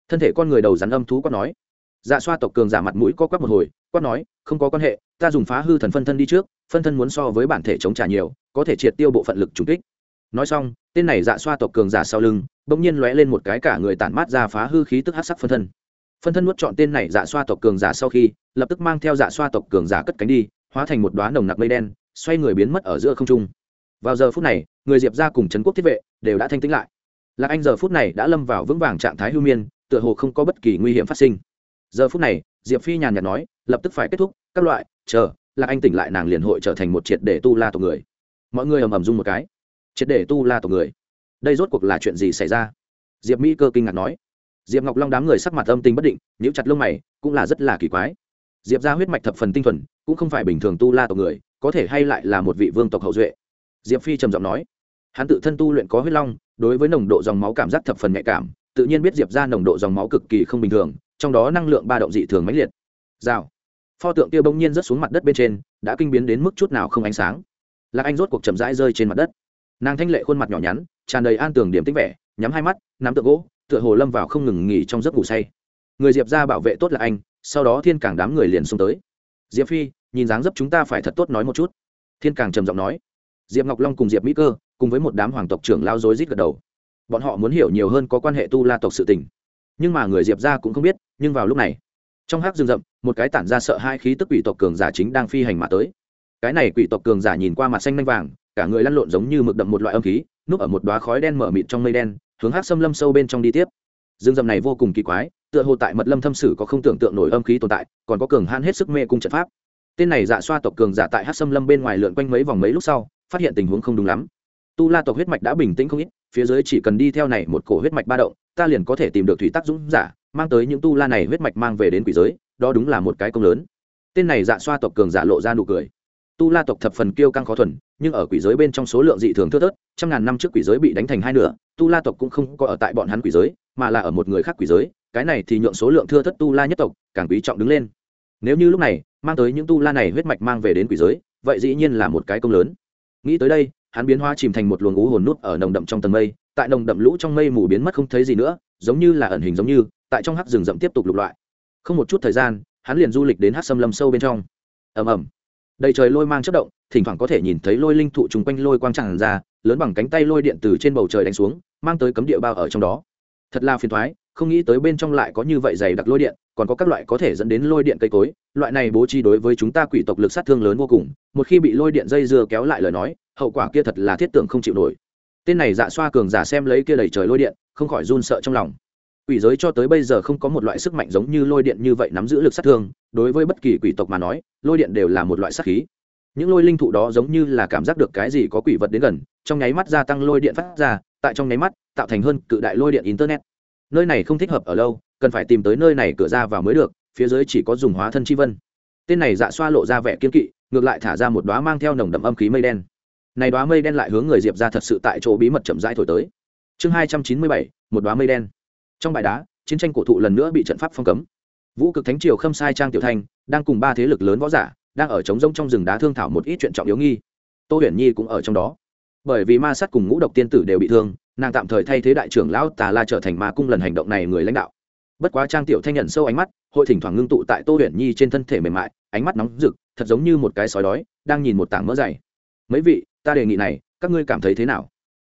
Thân thể con người đầu rắn âm thú quát nói. Dạ xoa tộc cường giả mặt mũi co quắp một hồi, quát nói, không có quan hệ, ta dùng phá hư thần phân thân đi trước, phân thân muốn so với bản thể chống trả nhiều, có thể triệt tiêu bộ phận lực trùng kích. Nói xong, tên này dạ xoa tộc cường giả sau lưng bỗng nhiên lóe lên một cái cả người tản mát ra phá hư khí tức hắc sắc phân thân. Phân thân nuốt trọn tên này dạ xoa tộc cường giả sau khi, lập tức mang theo dạ xoa tộc cường giả cất cánh đi, hóa thành một đóa nồng nặc mây đen, xoay người biến mất ở giữa không trung. Vào giờ phút này, người diệp gia cùng trấn quốc thiết vệ đều đã thanh tĩnh lại. Lạc anh giờ phút này đã lâm vào vững vàng trạng thái hưu miên, tựa hồ không có bất kỳ nguy hiểm phát sinh. Giờ phút này, diệp phi nhàn nhạt nói, lập tức phải kết thúc, các loại, chờ, lạc anh tỉnh lại nàng liền hội trở thành một triệt để tu la tộc người. Mọi người ầm ầm rung một cái. Triệt để tu la tộc người đây rốt cuộc là chuyện gì xảy ra? Diệp mỹ cơ kinh ngạc nói. Diệp ngọc long đám người sắc mặt âm tình bất định, nhíu chặt lông mày, cũng là rất là kỳ quái. Diệp ra huyết mạch thập phần tinh thuần, cũng không phải bình thường tu la tộc người, có thể hay lại là một vị vương tộc hậu duệ. Diệp phi trầm giọng nói. Hắn tự thân tu luyện có huyết long, đối với nồng độ dòng máu cảm giác thập phần nhạy cảm, tự nhiên biết diệp ra nồng độ dòng máu cực kỳ không bình thường, trong đó năng lượng ba động dị thường mãnh liệt. Rào. Pho tượng Tiêu bỗng nhiên rớt xuống mặt đất bên trên, đã kinh biến đến mức chút nào không ánh sáng. Lạc anh rốt cuộc chậm rãi rơi trên mặt đất. Nàng thanh lệ khuôn mặt nhỏ nhắn tràn đầy an tường điểm tích vẻ, nhắm hai mắt, nắm tượng gỗ, tựa hồ lâm vào không ngừng nghỉ trong giấc ngủ say. Người diệp ra bảo vệ tốt là anh, sau đó thiên càng đám người liền xông tới. Diệp phi, nhìn dáng dấp chúng ta phải thật tốt nói một chút. Thiên càng trầm giọng nói. Diệp ngọc long cùng diệp mỹ cơ, cùng với một đám hoàng tộc trưởng lao dối rít gật đầu. Bọn họ muốn hiểu nhiều hơn có quan hệ tu la tộc sự tình. Nhưng mà người diệp ra cũng không biết, nhưng vào lúc này, trong hắc rừng rậm, một cái tản ra sợ hai khí tức quỷ tộc cường giả chính đang phi hành mà tới. Cái này quỷ tộc cường giả nhìn qua mặt xanh lanh vàng, cả người lăn lộn giống như mực đậm một loại âm khí núp ở một đoá khói đen mở mịt trong mây đen, hướng hắc xâm lâm sâu bên trong đi tiếp. Rừng rậm này vô cùng kỳ quái, tựa hồ tại mật lâm thâm sử có không tưởng tượng nổi âm khí tồn tại, còn có cường han hết sức mê cung trận pháp. Tên này dạ xoa tộc cường giả tại hắc xâm lâm bên ngoài lượn quanh mấy vòng mấy lúc sau, phát hiện tình huống không đúng lắm. Tu la tộc huyết mạch đã bình tĩnh không ít, phía dưới chỉ cần đi theo này một cổ huyết mạch ba động, ta liền có thể tìm được thủy tắc dũng giả, mang tới những tu la này huyết mạch mang về đến quỷ giới, đó đúng là một cái công lớn. Tên này dạ xoa tộc cường giả lộ ra nụ cười tu la tộc thập phần kiêu căng khó thuần, nhưng ở quỷ giới bên trong số lượng dị thường thưa thớt, trăm ngàn năm trước quỷ giới bị đánh thành hai nửa, tu la tộc cũng không có ở tại bọn hắn quỷ giới, mà là ở một người khác quỷ giới, cái này thì nhượng số lượng thưa thất tu la nhất tộc càng quý trọng đứng lên. Nếu như lúc này, mang tới những tu la này huyết mạch mang về đến quỷ giới, vậy dĩ nhiên là một cái công lớn. Nghĩ tới đây, hắn biến hóa chìm thành một luồng ú hồn nút ở nồng đậm trong tầng mây, tại nồng đậm lũ trong mây mù biến mất không thấy gì nữa, giống như là ẩn hình giống như, tại trong hắc rừng rậm tiếp tục lục loại. Không một chút thời gian, hắn liền du lịch đến hắc xâm lâm sâu bên trong. Ầm ầm đầy trời lôi mang chất động, thỉnh thoảng có thể nhìn thấy lôi linh thụ chung quanh lôi quang tràn ra, lớn bằng cánh tay lôi điện từ trên bầu trời đánh xuống, mang tới cấm địa bao ở trong đó. Thật là phiền thoái không nghĩ tới bên trong lại có như vậy dày đặc lôi điện, còn có các loại có thể dẫn đến lôi điện cây cối, loại này bố trí đối với chúng ta quỷ tộc lực sát thương lớn vô cùng, một khi bị lôi điện dây dưa kéo lại lời nói, hậu quả kia thật là thiết tưởng không chịu nổi. Tên này dạ xoa cường giả xem lấy kia đầy trời lôi điện, không khỏi run sợ trong lòng quỷ giới cho tới bây giờ không có một loại sức mạnh giống như lôi điện như vậy nắm giữ lực sát thương, đối với bất kỳ quỷ tộc mà nói, lôi điện đều là một loại sát khí. Những lôi linh thụ đó giống như là cảm giác được cái gì có quỷ vật đến gần, trong nháy mắt gia tăng lôi điện phát ra, tại trong nháy mắt, tạo thành hơn cự đại lôi điện internet. Nơi này không thích hợp ở lâu, cần phải tìm tới nơi này cửa ra vào mới được, phía dưới chỉ có dùng hóa thân chi vân. Tên này dạ xoa lộ ra vẻ kiên kỵ, ngược lại thả ra một đoá mang theo nồng đậm âm khí mây đen. Này đoá mây đen lại hướng người diệp ra thật sự tại chỗ bí mật chậm rãi thổi tới. Chương hai trăm chín mươi bảy, một đoá mây đen trong bài đá, chiến tranh cổ thụ lần nữa bị trận pháp phong cấm. Vũ cực thánh triều khâm sai trang tiểu thanh, đang cùng ba thế lực lớn võ giả, đang ở trống rông trong rừng đá thương thảo một ít chuyện trọng yếu nghi. Tô huyền nhi cũng ở trong đó. Bởi vì ma sát cùng ngũ độc tiên tử đều bị thương, nàng tạm thời thay thế đại trưởng lão tà la trở thành ma cung lần hành động này người lãnh đạo. Bất quá trang tiểu thanh nhận sâu ánh mắt, hội thỉnh thoảng ngưng tụ tại tô huyền nhi trên thân thể mềm mại, ánh mắt nóng rực, thật giống như một cái sói đói, đang nhìn một tảng mỡ dày. Mấy vị, ta đề nghị này, các ngươi cảm thấy thế nào?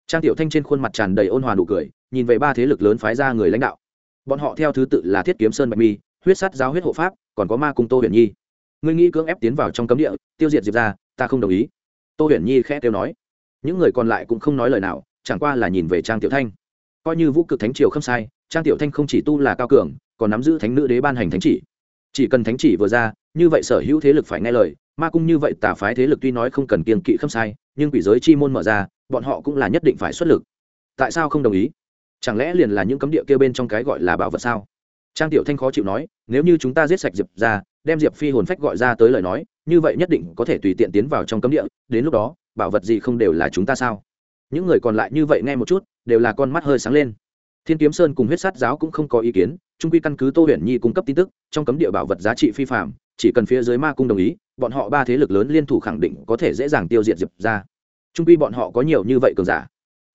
Trang tiểu thanh trên khuôn mặt tràn đầy ôn hòa nụ cười, nhìn về ba thế lực lớn phái ra người lãnh đạo. Bọn họ theo thứ tự là thiết kiếm sơn bạch mi, huyết Sát giáo huyết hộ pháp, còn có ma cung tô huyền nhi. Ngươi nghĩ cưỡng ép tiến vào trong cấm địa, tiêu diệt diệp ra ta không đồng ý. Tô huyền nhi khẽ kêu nói. Những người còn lại cũng không nói lời nào, chẳng qua là nhìn về trang tiểu thanh. Coi như vũ cực thánh triều không sai, trang tiểu thanh không chỉ tu là cao cường, còn nắm giữ thánh nữ đế ban hành thánh chỉ. Chỉ cần thánh chỉ vừa ra, như vậy sở hữu thế lực phải nghe lời, ma cung như vậy tả phái thế lực tuy nói không cần kiên kỵ không sai nhưng quỷ giới chi môn mở ra, bọn họ cũng là nhất định phải xuất lực. Tại sao không đồng ý? Chẳng lẽ liền là những cấm địa kia bên trong cái gọi là bảo vật sao? Trang tiểu thanh khó chịu nói, nếu như chúng ta giết sạch diệp ra, đem diệp phi hồn phách gọi ra tới lời nói, như vậy nhất định có thể tùy tiện tiến vào trong cấm địa, đến lúc đó, bảo vật gì không đều là chúng ta sao? Những người còn lại như vậy nghe một chút, đều là con mắt hơi sáng lên. Thiên kiếm sơn cùng huyết sát giáo cũng không có ý kiến, trung quy căn cứ tô huyền nhi cung cấp tin tức, trong cấm địa bảo vật giá trị phi phạm chỉ cần phía dưới ma cung đồng ý bọn họ ba thế lực lớn liên thủ khẳng định có thể dễ dàng tiêu diệt diệp ra. Trung quy bọn họ có nhiều như vậy cường giả.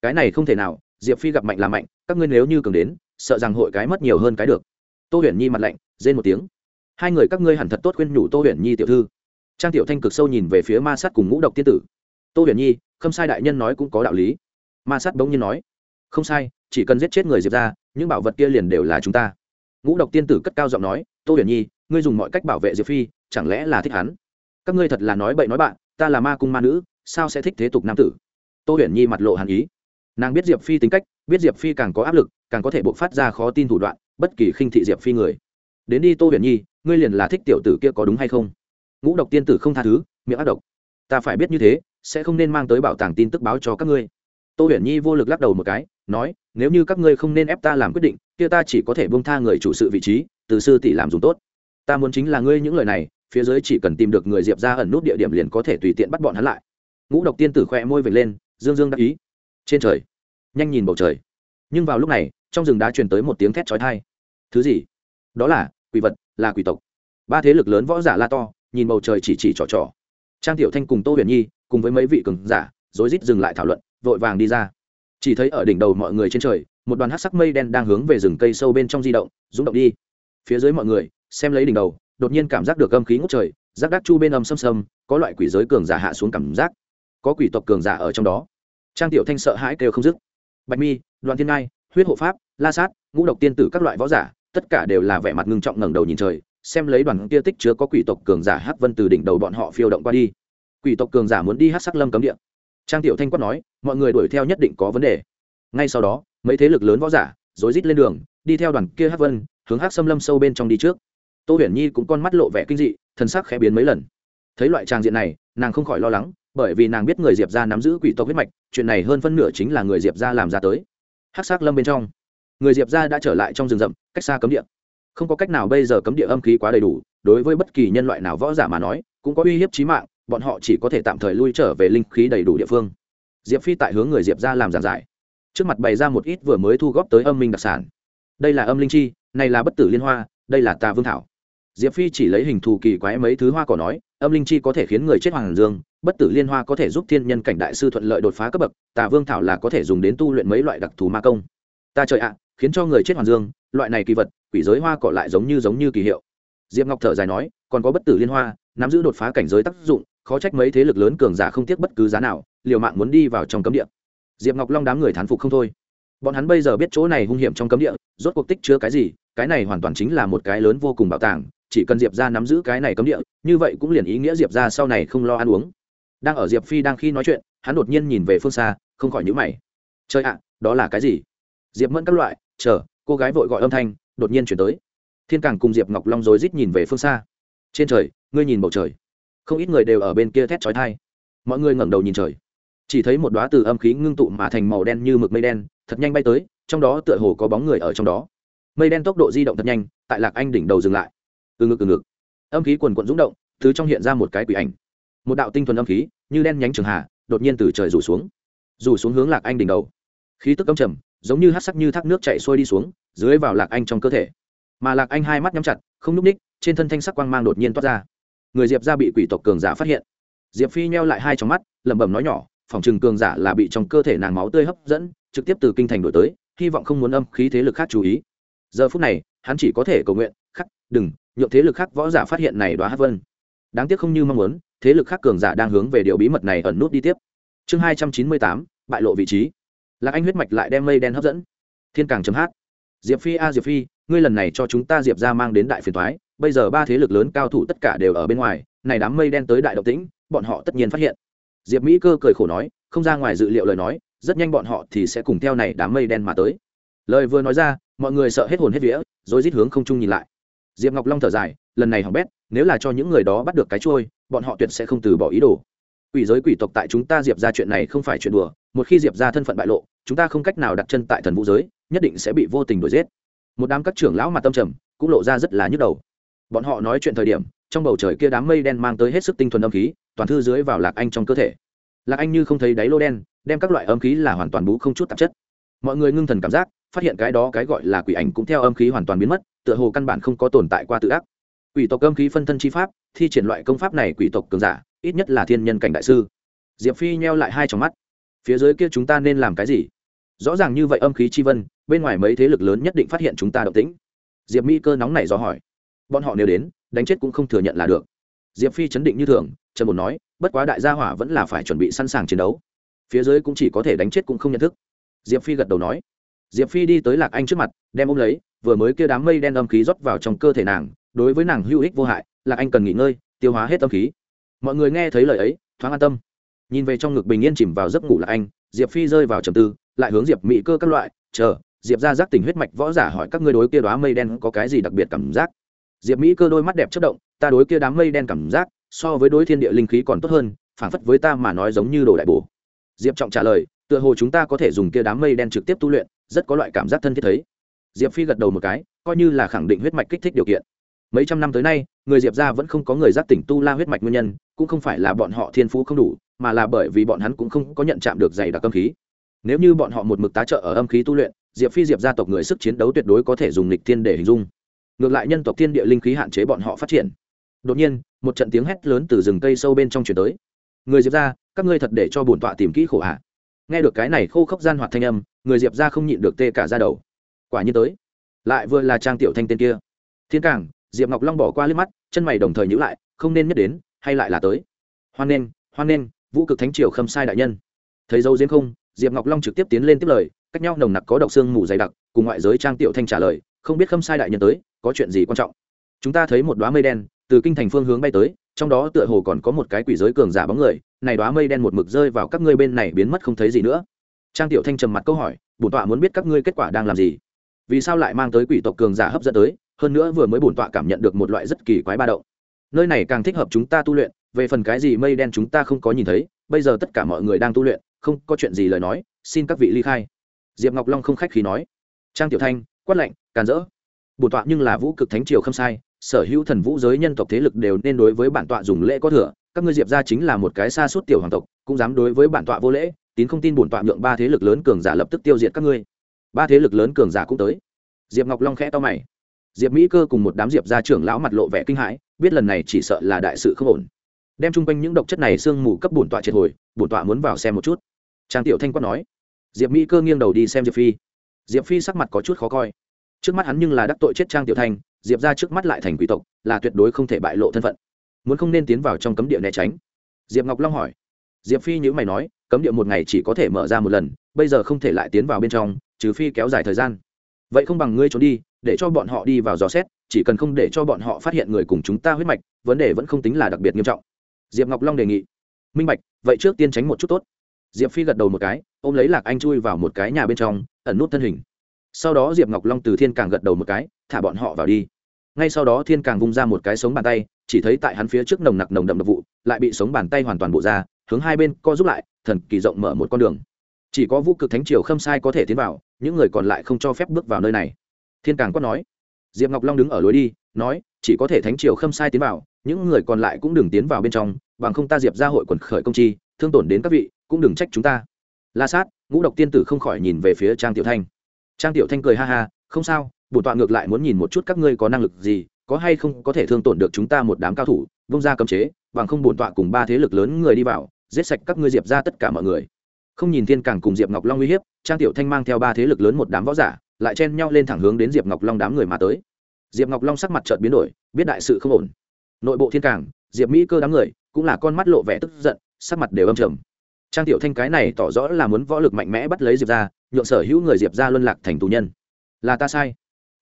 Cái này không thể nào, diệp phi gặp mạnh là mạnh, các ngươi nếu như cường đến, sợ rằng hội cái mất nhiều hơn cái được. Tô huyền nhi mặt lạnh, rên một tiếng. Hai người các ngươi hẳn thật tốt khuyên nhủ tô huyền nhi tiểu thư. Trang tiểu thanh cực sâu nhìn về phía ma sát cùng ngũ độc tiên tử. Tô huyền nhi, không sai đại nhân nói cũng có đạo lý. Ma sát bỗng nhiên nói. Không sai, chỉ cần giết chết người diệp ra, những bảo vật kia liền đều là chúng ta. Ngũ độc tiên tử cất cao giọng nói. Tô huyền nhi, ngươi dùng mọi cách bảo vệ diệp phi, chẳng lẽ là thích hắn? Các ngươi thật là nói bậy nói bạn, ta là ma cung ma nữ, sao sẽ thích thế tục nam tử? Tô huyền nhi mặt lộ hàn ý. Nàng biết diệp phi tính cách, biết diệp phi càng có áp lực, càng có thể buộc phát ra khó tin thủ đoạn, bất kỳ khinh thị diệp phi người. Đến đi tô huyền nhi, ngươi liền là thích tiểu tử kia có đúng hay không? Ngũ độc tiên tử không tha thứ, miệng ác độc. Ta phải biết như thế, sẽ không nên mang tới bảo tàng tin tức báo cho các ngươi. Tô huyền nhi vô lực lắc đầu một cái, nói, nếu như các ngươi không nên ép ta làm quyết định, kia ta chỉ có thể bông tha người chủ sự vị trí, từ sư tỷ làm dùng tốt. Ta muốn chính là ngươi những lời này phía dưới chỉ cần tìm được người diệp ra ẩn nút địa điểm liền có thể tùy tiện bắt bọn hắn lại. Ngũ độc tiên tử khoe môi vệt lên, dương dương đắc ý. Trên trời, nhanh nhìn bầu trời. Nhưng vào lúc này, trong rừng đá truyền tới một tiếng thét trói thai thứ gì? Đó là, quỷ vật, là quỷ tộc. Ba thế lực lớn võ giả la to, nhìn bầu trời chỉ chỉ trò trò. Trang tiểu thanh cùng tô huyền nhi, cùng với mấy vị cường giả, rối rít dừng lại thảo luận, vội vàng đi ra. Chỉ thấy ở đỉnh đầu mọi người trên trời, một đoàn hát sắc mây đen đang hướng về rừng cây sâu bên trong di động rúng động đi. Phía dưới mọi người, xem lấy đỉnh đầu đột nhiên cảm giác được âm khí ngút trời, giác đắc chu bên âm xâm xâm có loại quỷ giới cường giả hạ xuống cảm giác. Có quỷ tộc cường giả ở trong đó. Trang tiểu thanh sợ hãi kêu không dứt. Bạch mi đoàn thiên ngai, huyết hộ pháp, la sát, ngũ độc tiên tử các loại võ giả, tất cả đều là vẻ mặt ngưng trọng ngẩng đầu nhìn trời, xem lấy đoàn kia tích chứa có quỷ tộc cường giả hắc vân từ đỉnh đầu bọn họ phiêu động qua đi. Quỷ tộc cường giả muốn đi hát sắc lâm cấm địa. Trang tiểu thanh quát nói, mọi người đuổi theo nhất định có vấn đề. Ngay sau đó, mấy thế lực lớn võ giả rối rít lên đường, đi theo đoàn kia hát vân, hướng hát xâm lâm sâu bên trong đi trước tô huyền nhi cũng con mắt lộ vẻ kinh dị thân sắc khẽ biến mấy lần. Thấy loại trang diện này, nàng không khỏi lo lắng, bởi vì nàng biết người diệp ra nắm giữ quỷ tộc huyết mạch, chuyện này hơn phân nửa chính là người diệp ra làm ra tới. Hát sắc lâm bên trong, người diệp ra đã trở lại trong rừng rậm, cách xa cấm địa. Không có cách nào bây giờ cấm địa âm khí quá đầy đủ, đối với bất kỳ nhân loại nào võ giả mà nói, cũng có uy hiếp trí mạng, bọn họ chỉ có thể tạm thời lui trở về linh khí đầy đủ địa phương. Diệp phi tại hướng người diệp ra làm giảng giải. Trước mặt bày ra một ít vừa mới thu góp tới âm minh đặc sản. Đây là âm linh chi, này là bất tử liên hoa, đây là tà vương thảo diệp phi chỉ lấy hình thù kỳ quái mấy thứ hoa cỏ nói, âm linh chi có thể khiến người chết hoàng dương, bất tử liên hoa có thể giúp thiên nhân cảnh đại sư thuận lợi đột phá cấp bậc, tà vương thảo là có thể dùng đến tu luyện mấy loại đặc thù ma công. Ta trời ạ, khiến cho người chết hoàng dương, loại này kỳ vật, quỷ giới hoa cỏ lại giống như giống như kỳ hiệu. Diệp ngọc thở dài nói, còn có bất tử liên hoa, nắm giữ đột phá cảnh giới tác dụng, khó trách mấy thế lực lớn cường giả không tiếc bất cứ giá nào, liều mạng muốn đi vào trong cấm địa. Diệp ngọc long đám người thán phục không thôi. Bọn hắn bây giờ biết chỗ này hung hiểm trong cấm địa, rốt cuộc tích chứa cái gì, cái này hoàn toàn chính là một cái lớn vô cùng bảo tàng chỉ cần diệp ra nắm giữ cái này cấm địa, như vậy cũng liền ý nghĩa diệp ra sau này không lo ăn uống. Đang ở diệp phi đang khi nói chuyện, hắn đột nhiên nhìn về phương xa, không khỏi nhữ mày. Chơi ạ, đó là cái gì? Diệp mẫn các loại, chờ, cô gái vội gọi âm thanh, đột nhiên chuyển tới. Thiên càng cùng diệp ngọc long rối rít nhìn về phương xa. Trên trời, ngươi nhìn bầu trời. Không ít người đều ở bên kia thét trói thai mọi người ngẩng đầu nhìn trời. Chỉ thấy một đoá từ âm khí ngưng tụ mà thành màu đen như mực mây đen, thật nhanh bay tới, trong đó tựa hồ có bóng người ở trong đó. Mây đen tốc độ di động thật nhanh, tại lạc anh đỉnh đầu dừng lại từ ngực từ ngực. Âm khí quần quận rúng động thứ trong hiện ra một cái quỷ ảnh. Một đạo tinh thuần âm khí, như đen nhánh trường hà, đột nhiên từ trời rủ xuống. Rủ xuống hướng lạc anh đỉnh đầu. Khí tức âm trầm, giống như hát sắc như thác nước chạy xuôi đi xuống, dưới vào lạc anh trong cơ thể. Mà lạc anh hai mắt nhắm chặt, không núp ních, trên thân thanh sắc quang mang đột nhiên toát ra. Người diệp ra bị quỷ tộc cường giả phát hiện. Diệp phi nheo lại hai trong mắt, lẩm bẩm nói nhỏ, phòng trừng cường giả là bị trong cơ thể nàng máu tươi hấp dẫn, trực tiếp từ kinh thành đổi tới, hy vọng không muốn âm khí thế lực khác chú ý. Giờ phút này, hắn chỉ có thể cầu nguyện, khắc, đừng nhượng thế lực khác võ giả phát hiện này đoá hát vân. Đáng tiếc không như mong muốn, thế lực khác cường giả đang hướng về điều bí mật này ẩn nút đi tiếp. Chương hai trăm chín mươi tám, bại lộ vị trí. Lạc anh huyết mạch lại đem mây đen hấp dẫn. Thiên càng chấm hát. Diệp phi a diệp phi, ngươi lần này cho chúng ta diệp ra mang đến đại phiền thoái bây giờ ba thế lực lớn cao thủ tất cả đều ở bên ngoài, này đám mây đen tới đại độc tĩnh, bọn họ tất nhiên phát hiện. Diệp mỹ cơ cười khổ nói, không ra ngoài dự liệu lời nói, rất nhanh bọn họ thì sẽ cùng theo này đám mây đen mà tới. Lời vừa nói ra, mọi người sợ hết hồn hết vía, rồi rít hướng không trung nhìn lại diệp ngọc long thở dài, lần này hỏng bét, nếu là cho những người đó bắt được cái trôi bọn họ tuyệt sẽ không từ bỏ ý đồ. Quỷ giới quỷ tộc tại chúng ta diệp ra chuyện này không phải chuyện đùa, một khi diệp ra thân phận bại lộ, chúng ta không cách nào đặt chân tại thần vũ giới, nhất định sẽ bị vô tình đuổi giết. Một đám các trưởng lão mặt tâm trầm, cũng lộ ra rất là nhức đầu. Bọn họ nói chuyện thời điểm, trong bầu trời kia đám mây đen mang tới hết sức tinh thuần âm khí, toàn thư dưới vào lạc anh trong cơ thể. Lạc anh như không thấy đáy lô đen, đem các loại âm khí là hoàn toàn bú không chút tạp chất. Mọi người ngưng thần cảm giác phát hiện cái đó cái gọi là quỷ ảnh cũng theo âm khí hoàn toàn biến mất, tựa hồ căn bản không có tồn tại qua tự ác. Quỷ tộc âm khí phân thân chi pháp, thi triển loại công pháp này quỷ tộc cường giả, ít nhất là thiên nhân cảnh đại sư. Diệp phi nheo lại hai trong mắt. Phía dưới kia chúng ta nên làm cái gì? Rõ ràng như vậy âm khí chi vân, bên ngoài mấy thế lực lớn nhất định phát hiện chúng ta động tĩnh. Diệp mỹ cơ nóng này do hỏi. Bọn họ nếu đến, đánh chết cũng không thừa nhận là được. Diệp phi chấn định như thường trần bồn nói, bất quá đại gia hỏa vẫn là phải chuẩn bị sẵn sàng chiến đấu. Phía dưới cũng chỉ có thể đánh chết cũng không nhận thức. Diệp phi gật đầu nói diệp phi đi tới lạc anh trước mặt, đem ôm lấy, vừa mới kia đám mây đen âm khí rót vào trong cơ thể nàng, đối với nàng hữu ích vô hại, lạc anh cần nghỉ ngơi, tiêu hóa hết âm khí. Mọi người nghe thấy lời ấy, thoáng an tâm. Nhìn về trong ngực bình yên chìm vào giấc ngủ lạc anh, diệp phi rơi vào trầm tư, lại hướng diệp mỹ cơ các loại, chờ, diệp ra giác tỉnh huyết mạch võ giả hỏi các ngươi đối kia đoá mây đen có cái gì đặc biệt cảm giác? Diệp mỹ cơ đôi mắt đẹp chất động, ta đối kia đám mây đen cảm giác, so với đối thiên địa linh khí còn tốt hơn phảng phất với ta mà nói giống như đồ đại bổ. Diệp trọng trả lời, tựa hồ chúng ta có thể dùng kia đám mây đen trực tiếp tu luyện rất có loại cảm giác thân thiết thấy. Diệp phi gật đầu một cái, coi như là khẳng định huyết mạch kích thích điều kiện. Mấy trăm năm tới nay, người diệp ra vẫn không có người giác tỉnh tu la huyết mạch nguyên nhân, cũng không phải là bọn họ thiên phú không đủ, mà là bởi vì bọn hắn cũng không có nhận chạm được dày đặc âm khí. Nếu như bọn họ một mực tá trợ ở âm khí tu luyện, diệp phi diệp gia tộc người sức chiến đấu tuyệt đối có thể dùng lịch thiên để hình dung. Ngược lại nhân tộc thiên địa linh khí hạn chế bọn họ phát triển. Đột nhiên, một trận tiếng hét lớn từ rừng cây sâu bên trong chuyển tới. Người diệp ra các ngươi thật để cho bổn tọa tìm kỹ khổ hạ nghe được cái này khô khốc gian hoạt thanh âm, người diệp ra không nhịn được tê cả ra đầu. Quả nhiên tới. Lại vừa là trang tiểu thanh tên kia. Thiên cảng, diệp ngọc long bỏ qua liếc mắt, chân mày đồng thời nhữ lại, không nên nhất đến, hay lại là tới. Hoan nghênh hoan nghênh, vũ cực thánh triều khâm sai đại nhân. Thấy dấu diễn không, diệp ngọc long trực tiếp tiến lên tiếp lời, cách nhau nồng nặc có độc xương mù dày đặc, cùng ngoại giới trang tiểu thanh trả lời, không biết khâm sai đại nhân tới, có chuyện gì quan trọng? Chúng ta thấy một đoá mây đen, từ kinh thành phương hướng bay tới trong đó tựa hồ còn có một cái quỷ giới cường giả bóng người, này đoá mây đen một mực rơi vào các ngươi bên này biến mất không thấy gì nữa. Trang tiểu thanh trầm mặt câu hỏi, bổn tọa muốn biết các ngươi kết quả đang làm gì? Vì sao lại mang tới quỷ tộc cường giả hấp dẫn tới, hơn nữa vừa mới bổn tọa cảm nhận được một loại rất kỳ quái ba động. Nơi này càng thích hợp chúng ta tu luyện, về phần cái gì mây đen chúng ta không có nhìn thấy, bây giờ tất cả mọi người đang tu luyện, không có chuyện gì lời nói, xin các vị ly khai. Diệp ngọc long không khách khí nói. Trang tiểu thanh, quát lạnh, càn rỡ. Bổn tọa nhưng là vũ cực thánh triều không sai sở hữu thần vũ giới nhân tộc thế lực đều nên đối với bản tọa dùng lễ có thừa. Các ngươi diệp ra chính là một cái xa suốt tiểu hoàng tộc, cũng dám đối với bản tọa vô lễ, tín không tin bổn tọa nhượng ba thế lực lớn cường giả lập tức tiêu diệt các ngươi. Ba thế lực lớn cường giả cũng tới. Diệp ngọc long khẽ to mày. Diệp mỹ cơ cùng một đám diệp gia trưởng lão mặt lộ vẻ kinh hãi, biết lần này chỉ sợ là đại sự không ổn. Đem chung quanh những độc chất này sương mù cấp bổn tọa triệt hồi, bổn tọa muốn vào xem một chút. Trang tiểu thanh quát nói. Diệp mỹ cơ nghiêng đầu đi xem diệp phi. Diệp phi sắc mặt có chút khó coi. Trước mắt hắn nhưng là đắc tội chết trang tiểu thanh diệp ra trước mắt lại thành quỷ tộc, là tuyệt đối không thể bại lộ thân phận. Muốn không nên tiến vào trong cấm địa né tránh. Diệp ngọc long hỏi. Diệp phi nhữ mày nói, cấm địa một ngày chỉ có thể mở ra một lần, bây giờ không thể lại tiến vào bên trong, trừ phi kéo dài thời gian. Vậy không bằng ngươi trốn đi, để cho bọn họ đi vào dò xét, chỉ cần không để cho bọn họ phát hiện người cùng chúng ta huyết mạch, vấn đề vẫn không tính là đặc biệt nghiêm trọng. Diệp ngọc long đề nghị. Minh bạch, vậy trước tiên tránh một chút tốt. Diệp phi gật đầu một cái, ôm lấy lạc anh chui vào một cái nhà bên trong, ẩn nút thân hình. Sau đó diệp ngọc long từ thiên càng gật đầu một cái, thả bọn họ vào đi ngay sau đó thiên càng vung ra một cái sống bàn tay, chỉ thấy tại hắn phía trước nồng nặc nồng đậm đập vụ, lại bị sống bàn tay hoàn toàn bộ ra, hướng hai bên co giúp lại, thần kỳ rộng mở một con đường. Chỉ có vũ cực thánh triều khâm sai có thể tiến vào, những người còn lại không cho phép bước vào nơi này. Thiên càng quát nói. Diệp ngọc long đứng ở lối đi, nói, chỉ có thể thánh triều khâm sai tiến vào, những người còn lại cũng đừng tiến vào bên trong, bằng không ta diệp ra hội quần khởi công chi, thương tổn đến các vị, cũng đừng trách chúng ta. La sát, ngũ độc tiên tử không khỏi nhìn về phía trang tiểu thanh. Trang tiểu thanh cười ha ha, không sao bổn tọa ngược lại muốn nhìn một chút các ngươi có năng lực gì, có hay không có thể thương tổn được chúng ta một đám cao thủ, vung ra cấm chế, bằng không bổn tọa cùng ba thế lực lớn người đi vào, giết sạch các ngươi diệp ra tất cả mọi người. Không nhìn thiên càng cùng diệp ngọc long uy hiếp, trang tiểu thanh mang theo ba thế lực lớn một đám võ giả, lại chen nhau lên thẳng hướng đến diệp ngọc long đám người mà tới. Diệp ngọc long sắc mặt trợt biến đổi, biết đại sự không ổn. Nội bộ thiên càng diệp mỹ cơ đám người, cũng là con mắt lộ vẻ tức giận, sắc mặt đều âm trầm. Trang tiểu thanh cái này tỏ rõ là muốn võ lực mạnh mẽ bắt lấy diệp ra nhượng sở hữu người diệp ra luân lạc thành tù nhân. Là ta sai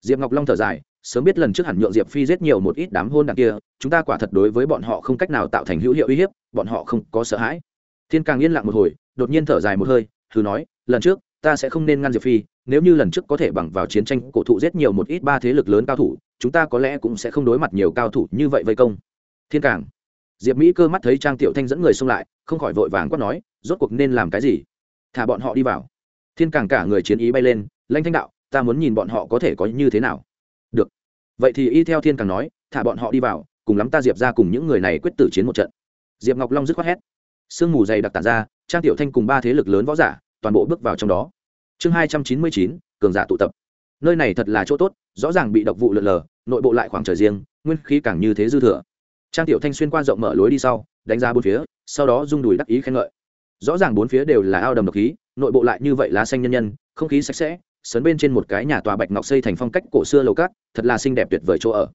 diệp ngọc long thở dài, sớm biết lần trước hẳn nhượng diệp phi giết nhiều một ít đám hôn đằng kia, chúng ta quả thật đối với bọn họ không cách nào tạo thành hữu hiệu uy hiếp, bọn họ không có sợ hãi. Thiên càng yên lặng một hồi, đột nhiên thở dài một hơi, thử nói, lần trước, ta sẽ không nên ngăn diệp phi, nếu như lần trước có thể bằng vào chiến tranh cổ thụ giết nhiều một ít ba thế lực lớn cao thủ, chúng ta có lẽ cũng sẽ không đối mặt nhiều cao thủ như vậy vây công. Thiên càng, diệp mỹ cơ mắt thấy trang tiểu thanh dẫn người xông lại, không khỏi vội vàng quát nói, rốt cuộc nên làm cái gì? Thả bọn họ đi vào. Thiên càng cả người chiến ý bay lên lanh thanh đạo ta muốn nhìn bọn họ có thể có như thế nào. Được. Vậy thì y theo thiên càng nói, thả bọn họ đi vào, cùng lắm ta diệp ra cùng những người này quyết tử chiến một trận. Diệp ngọc long dứt khoát hét. Sương mù dày đặc tản ra, trang tiểu thanh cùng ba thế lực lớn võ giả, toàn bộ bước vào trong đó. Chương hai trăm chín mươi chín, cường giả tụ tập. Nơi này thật là chỗ tốt, rõ ràng bị độc vụ lượn lờ, nội bộ lại khoảng trời riêng, nguyên khí càng như thế dư thừa. Trang tiểu thanh xuyên qua rộng mở lối đi sau, đánh ra bốn phía, sau đó rung đùi đắc ý khen ngợi. Rõ ràng bốn phía đều là ao đầm độc khí, nội bộ lại như vậy lá xanh nhân nhân, không khí sạch sẽ sấn bên trên một cái nhà tòa bạch ngọc xây thành phong cách cổ xưa lầu cát, thật là xinh đẹp tuyệt vời chỗ ở.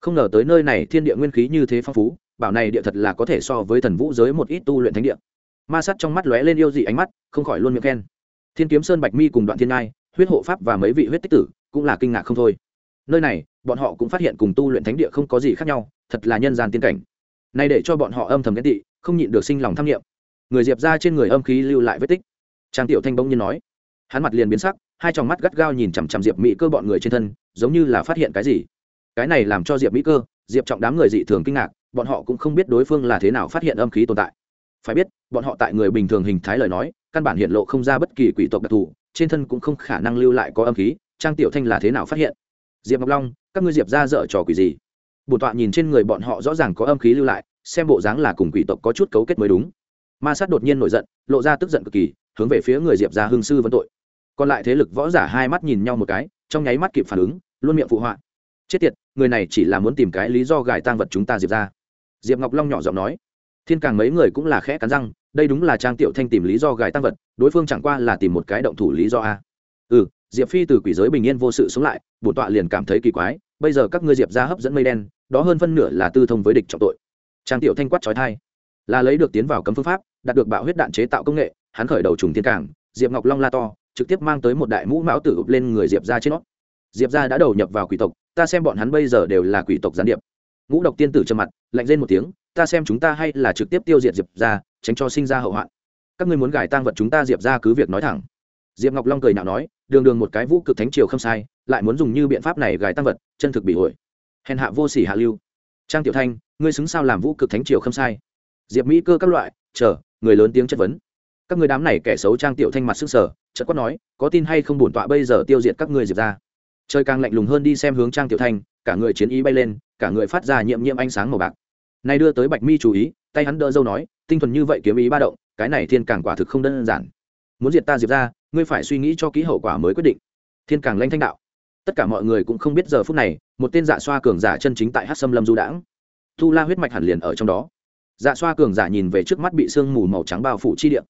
Không ngờ tới nơi này thiên địa nguyên khí như thế phong phú, bảo này địa thật là có thể so với thần vũ giới một ít tu luyện thánh địa. Ma sát trong mắt lóe lên yêu dị ánh mắt, không khỏi luôn miệng khen. Thiên kiếm sơn bạch mi cùng đoạn thiên ngai, huyết hộ pháp và mấy vị huyết tích tử, cũng là kinh ngạc không thôi. Nơi này, bọn họ cũng phát hiện cùng tu luyện thánh địa không có gì khác nhau, thật là nhân gian tiên cảnh. Này để cho bọn họ âm thầm ghét tị, không nhịn được sinh lòng tham nghiệm người diệp ra trên người âm khí lưu lại vết tích. Trang tiểu thanh bỗng nhiên nói hắn mặt liền biến sắc, hai tròng mắt gắt gao nhìn chằm chằm diệp mỹ cơ bọn người trên thân, giống như là phát hiện cái gì. Cái này làm cho diệp mỹ cơ, diệp trọng đám người dị thường kinh ngạc, bọn họ cũng không biết đối phương là thế nào phát hiện âm khí tồn tại. Phải biết, bọn họ tại người bình thường hình thái lời nói, căn bản hiện lộ không ra bất kỳ quỷ tộc đặc thù, trên thân cũng không khả năng lưu lại có âm khí, trang tiểu thanh là thế nào phát hiện? Diệp ngọc long, các ngươi diệp ra dở trò quỷ gì? Bổn tọa nhìn trên người bọn họ rõ ràng có âm khí lưu lại, xem bộ dáng là cùng quỷ tộc có chút cấu kết mới đúng. Ma sát đột nhiên nổi giận, lộ ra tức giận cực kỳ, hướng về phía người diệp ra hương sư vấn tội còn lại thế lực võ giả hai mắt nhìn nhau một cái, trong nháy mắt kịp phản ứng, luôn miệng phụ họa. Chết tiệt, người này chỉ là muốn tìm cái lý do gài tang vật chúng ta diệp ra. Diệp ngọc long nhỏ giọng nói. Thiên càng mấy người cũng là khẽ cắn răng, đây đúng là trang tiểu thanh tìm lý do gài tăng vật, đối phương chẳng qua là tìm một cái động thủ lý do a. Ừ diệp phi từ quỷ giới bình yên vô sự sống lại bổn tọa liền cảm thấy kỳ quái, bây giờ các ngươi diệp ra hấp dẫn mây đen, đó hơn phân nửa là tư thông với địch trọng tội. Trang tiểu thanh quát trói thai. Là lấy được tiến vào cấm phương pháp, đạt được bạo huyết đạn chế tạo công nghệ, hắn khởi đầu trùng thiên cảng diệp ngọc long la to trực tiếp mang tới một đại mũ mão tử ụp lên người diệp ra trên nó. Diệp ra đã đầu nhập vào quỷ tộc, ta xem bọn hắn bây giờ đều là quỷ tộc gián điệp. Ngũ độc tiên tử trầm mặt, lạnh lên một tiếng, ta xem chúng ta hay là trực tiếp tiêu diệt diệp ra tránh cho sinh ra hậu hoạn. Các ngươi muốn gài tang vật chúng ta diệp ra cứ việc nói thẳng. Diệp ngọc long cười nhạo nói, đường đường một cái vũ cực thánh triều không sai, lại muốn dùng như biện pháp này gài tăng vật, chân thực bị hội hèn hạ vô sỉ hạ lưu. Trang tiểu thanh, ngươi xứng sao làm vũ cực thánh triều không sai. Diệp mỹ cơ các loại, chờ, người lớn tiếng chất vấn các người đám này kẻ xấu trang tiểu thanh mặt sức sở, chợt quát nói, có tin hay không bổn tọa bây giờ tiêu diệt các ngươi diệp ra trời càng lạnh lùng hơn đi xem hướng trang tiểu thanh, cả người chiến ý bay lên, cả người phát ra nhiệm nhiệm ánh sáng màu bạc. Này đưa tới bạch mi chú ý, tay hắn đỡ dâu nói, tinh thuần như vậy kiếm ý ba động, cái này thiên càng quả thực không đơn giản. Muốn diệt ta diệt ra ngươi phải suy nghĩ cho kỹ hậu quả mới quyết định. Thiên càng lanh thanh đạo. Tất cả mọi người cũng không biết giờ phút này, một tên dạ xoa cường giả chân chính tại hát xâm lâm du đãng. Thu la huyết mạch hẳn liền ở trong đó. Dạ xoa cường giả nhìn về trước mắt bị sương mù màu trắng bao phủ chi điện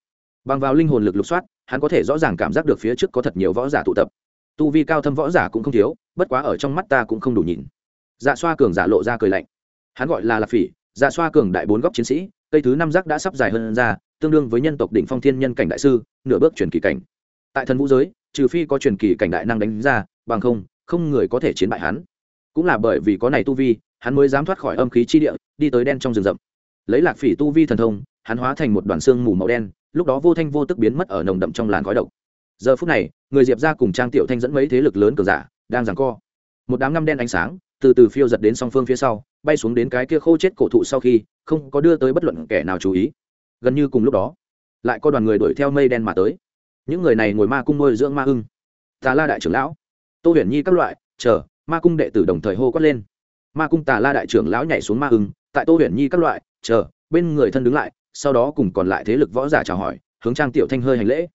bằng vào linh hồn lực lục soát, hắn có thể rõ ràng cảm giác được phía trước có thật nhiều võ giả tụ tập. Tu vi cao thâm võ giả cũng không thiếu, bất quá ở trong mắt ta cũng không đủ nhìn. Dạ xoa cường giả lộ ra cười lạnh. Hắn gọi là lạc phỉ dạ xoa cường đại bốn góc chiến sĩ, cây thứ năm giác đã sắp dài hơn ra, tương đương với nhân tộc đỉnh phong thiên nhân cảnh đại sư, nửa bước truyền kỳ cảnh. Tại thần vũ giới, trừ phi có truyền kỳ cảnh đại năng đánh ra, bằng không không người có thể chiến bại hắn. Cũng là bởi vì có này tu vi, hắn mới dám thoát khỏi âm khí chi địa, đi tới đen trong rừng rậm. Lấy lạc phỉ tu vi thần thông hắn hóa thành một đoàn xương mù màu đen lúc đó vô thanh vô tức biến mất ở nồng đậm trong làn khói độc. Giờ phút này người diệp ra cùng trang tiểu thanh dẫn mấy thế lực lớn cường giả đang giằng co. Một đám ngăm đen ánh sáng từ từ phiêu giật đến song phương phía sau bay xuống đến cái kia khô chết cổ thụ sau khi không có đưa tới bất luận kẻ nào chú ý. Gần như cùng lúc đó lại có đoàn người đuổi theo mây đen mà tới. Những người này ngồi ma cung nuôi dưỡng ma hưng, tà la đại trưởng lão tô huyền nhi các loại chờ ma cung đệ tử đồng thời hô quát lên. Ma cung tà la đại trưởng lão nhảy xuống ma hưng, tại tô huyền nhi các loại chờ bên người thân đứng lại sau đó cùng còn lại thế lực võ giả chào hỏi, hướng trang tiểu thanh hơi hành lễ.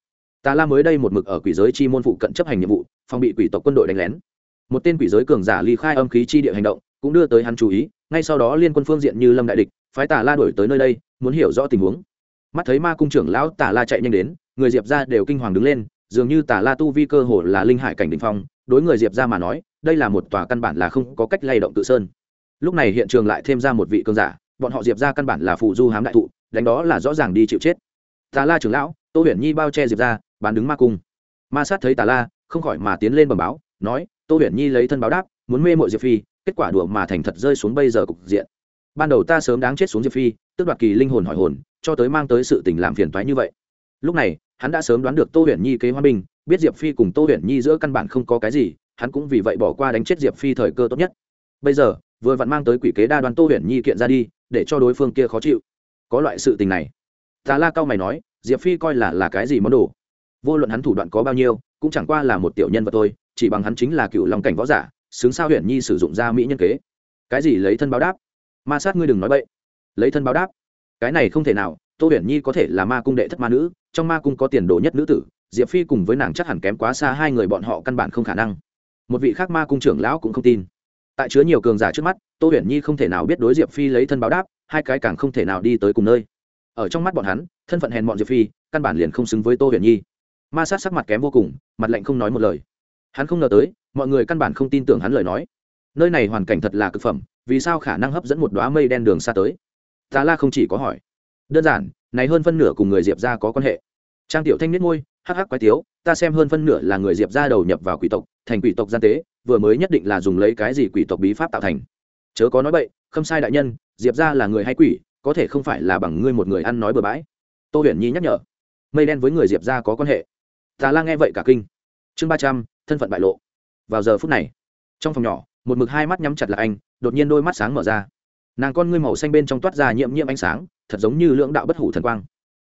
Tà la mới đây một mực ở quỷ giới chi môn phụ cận chấp hành nhiệm vụ, phòng bị quỷ tộc quân đội đánh lén. Một tên quỷ giới cường giả ly khai âm khí chi địa hành động, cũng đưa tới hắn chú ý, ngay sau đó liên quân phương diện như lâm đại địch, phái tà la đổi tới nơi đây, muốn hiểu rõ tình huống. Mắt thấy ma cung trưởng lão tà la chạy nhanh đến, người diệp ra đều kinh hoàng đứng lên, dường như tà la tu vi cơ hồ là linh hải cảnh đình phong, đối người diệp ra mà nói, đây là một tòa căn bản là không có cách lay động tự sơn. Lúc này hiện trường lại thêm ra một vị cường giả, bọn họ diệp ra căn bản là phụ du hám đại thụ đánh đó là rõ ràng đi chịu chết. Tà la trưởng lão, tô huyền nhi bao che diệp ra, bán đứng ma cung. Ma sát thấy tà la, không khỏi mà tiến lên bầm báo, nói, tô huyền nhi lấy thân báo đáp, muốn mê mội diệp phi, kết quả đùa mà thành thật rơi xuống bây giờ cục diện. Ban đầu ta sớm đáng chết xuống diệp phi tức đoạt kỳ linh hồn hỏi hồn, cho tới mang tới sự tình làm phiền toái như vậy. Lúc này, hắn đã sớm đoán được tô huyền nhi kế hoa binh, biết diệp phi cùng tô huyền nhi giữa căn bản không có cái gì, hắn cũng vì vậy bỏ qua đánh chết diệp phi thời cơ tốt nhất. Bây giờ, vừa vặn mang tới quỷ kế đa đoan tô huyền nhi kiện ra đi, để cho đối phương kia khó chịu có loại sự tình này. Tà la cao mày nói, diệp phi coi là là cái gì món đồ? Vô luận hắn thủ đoạn có bao nhiêu, cũng chẳng qua là một tiểu nhân vật thôi, chỉ bằng hắn chính là cựu lòng cảnh võ giả, xứng sao huyền nhi sử dụng ra mỹ nhân kế. Cái gì lấy thân báo đáp? Ma sát ngươi đừng nói bậy. Lấy thân báo đáp. Cái này không thể nào, tô huyền nhi có thể là ma cung đệ thất ma nữ, trong ma cung có tiền đồ nhất nữ tử, diệp phi cùng với nàng chắc hẳn kém quá xa hai người bọn họ căn bản không khả năng. Một vị khác ma cung trưởng lão cũng không tin. Tại chứa nhiều cường giả trước mắt, tô huyền nhi không thể nào biết đối diệp phi lấy thân báo đáp hai cái càng không thể nào đi tới cùng nơi. Ở trong mắt bọn hắn, thân phận hèn bọn diệp phi, căn bản liền không xứng với tô huyền nhi. Ma sát sắc mặt kém vô cùng, mặt lạnh không nói một lời. Hắn không ngờ tới, mọi người căn bản không tin tưởng hắn lời nói. Nơi này hoàn cảnh thật là cực phẩm, vì sao khả năng hấp dẫn một đoá mây đen đường xa tới? Tà la không chỉ có hỏi. Đơn giản, này hơn phân nửa cùng người diệp ra có quan hệ. Trang tiểu thanh niết môi, hắc hắc quái tiếu, ta xem hơn phân nửa là người diệp ra đầu nhập vào quỷ tộc, thành quỷ tộc gian tế, vừa mới nhất định là dùng lấy cái gì quỷ tộc bí pháp tạo thành. Chớ có nói bậy không sai đại nhân, diệp ra là người hay quỷ, có thể không phải là bằng ngươi một người ăn nói bừa bãi. Tô huyền nhi nhắc nhở. Mây đen với người diệp ra có quan hệ. Tà la nghe vậy cả kinh. Chương ba trăm, thân phận bại lộ. Vào giờ phút này, trong phòng nhỏ, một mực hai mắt nhắm chặt là anh, đột nhiên đôi mắt sáng mở ra. Nàng con ngươi màu xanh bên trong toát ra nhiễm nhiễm ánh sáng, thật giống như lưỡng đạo bất hủ thần quang.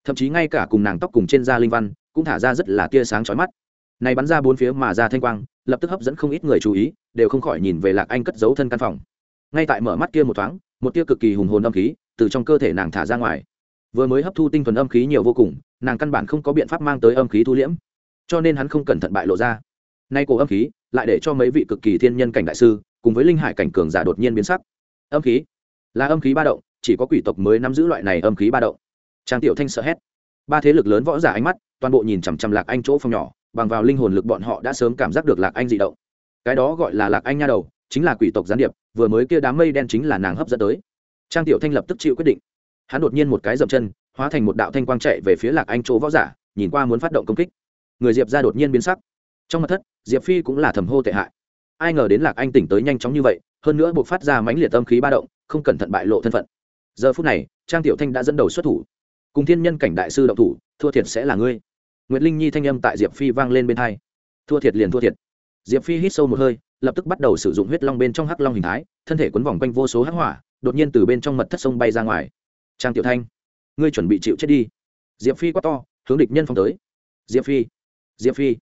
Thậm chí ngay cả cùng nàng tóc cùng trên da linh văn, cũng thả ra rất là tia sáng chói mắt. Này bắn ra bốn phía mà ra thanh quang, lập tức hấp dẫn không ít người chú ý, đều không khỏi nhìn về lạc anh cất giấu thân căn phòng ngay tại mở mắt kia một thoáng, một tia cực kỳ hùng hồn âm khí từ trong cơ thể nàng thả ra ngoài. Vừa mới hấp thu tinh thuần âm khí nhiều vô cùng, nàng căn bản không có biện pháp mang tới âm khí thu liễm. Cho nên hắn không cẩn thận bại lộ ra. Nay cổ âm khí lại để cho mấy vị cực kỳ thiên nhân cảnh đại sư cùng với linh hải cảnh cường giả đột nhiên biến sắc. Âm khí là âm khí ba động, chỉ có quỷ tộc mới nắm giữ loại này âm khí ba động. Trang tiểu thanh sợ hét. Ba thế lực lớn võ giả ánh mắt toàn bộ nhìn chằm chằm lạc anh chỗ phòng nhỏ, bằng vào linh hồn lực bọn họ đã sớm cảm giác được lạc anh dị động. Cái đó gọi là lạc anh nha đầu chính là quỷ tộc gián điệp, vừa mới kia đám mây đen chính là nàng hấp dẫn tới. Trang tiểu thanh lập tức chịu quyết định. Hắn đột nhiên một cái dậm chân, hóa thành một đạo thanh quang chạy về phía lạc anh chỗ võ giả, nhìn qua muốn phát động công kích. Người diệp ra đột nhiên biến sắc. Trong mặt thất, diệp phi cũng là thầm hô tệ hại. Ai ngờ đến lạc anh tỉnh tới nhanh chóng như vậy, hơn nữa buộc phát ra mãnh liệt tâm khí ba động, không cẩn thận bại lộ thân phận. Giờ phút này, trang tiểu thanh đã dẫn đầu xuất thủ. Cùng thiên nhân cảnh đại sư động thủ, thua thiệt sẽ là ngươi. Nguyệt linh nhi thanh âm tại diệp phi vang lên bên hai. Thua thiệt liền thua thiệt. Diệp phi hít sâu một hơi lập tức bắt đầu sử dụng huyết long bên trong hắc long hình thái, thân thể quấn vòng quanh vô số hắc hỏa, đột nhiên từ bên trong mật thất sông bay ra ngoài. Trang tiểu thanh, ngươi chuẩn bị chịu chết đi. Diệp phi quá to, hướng địch nhân phong tới. Diệp phi diệp phi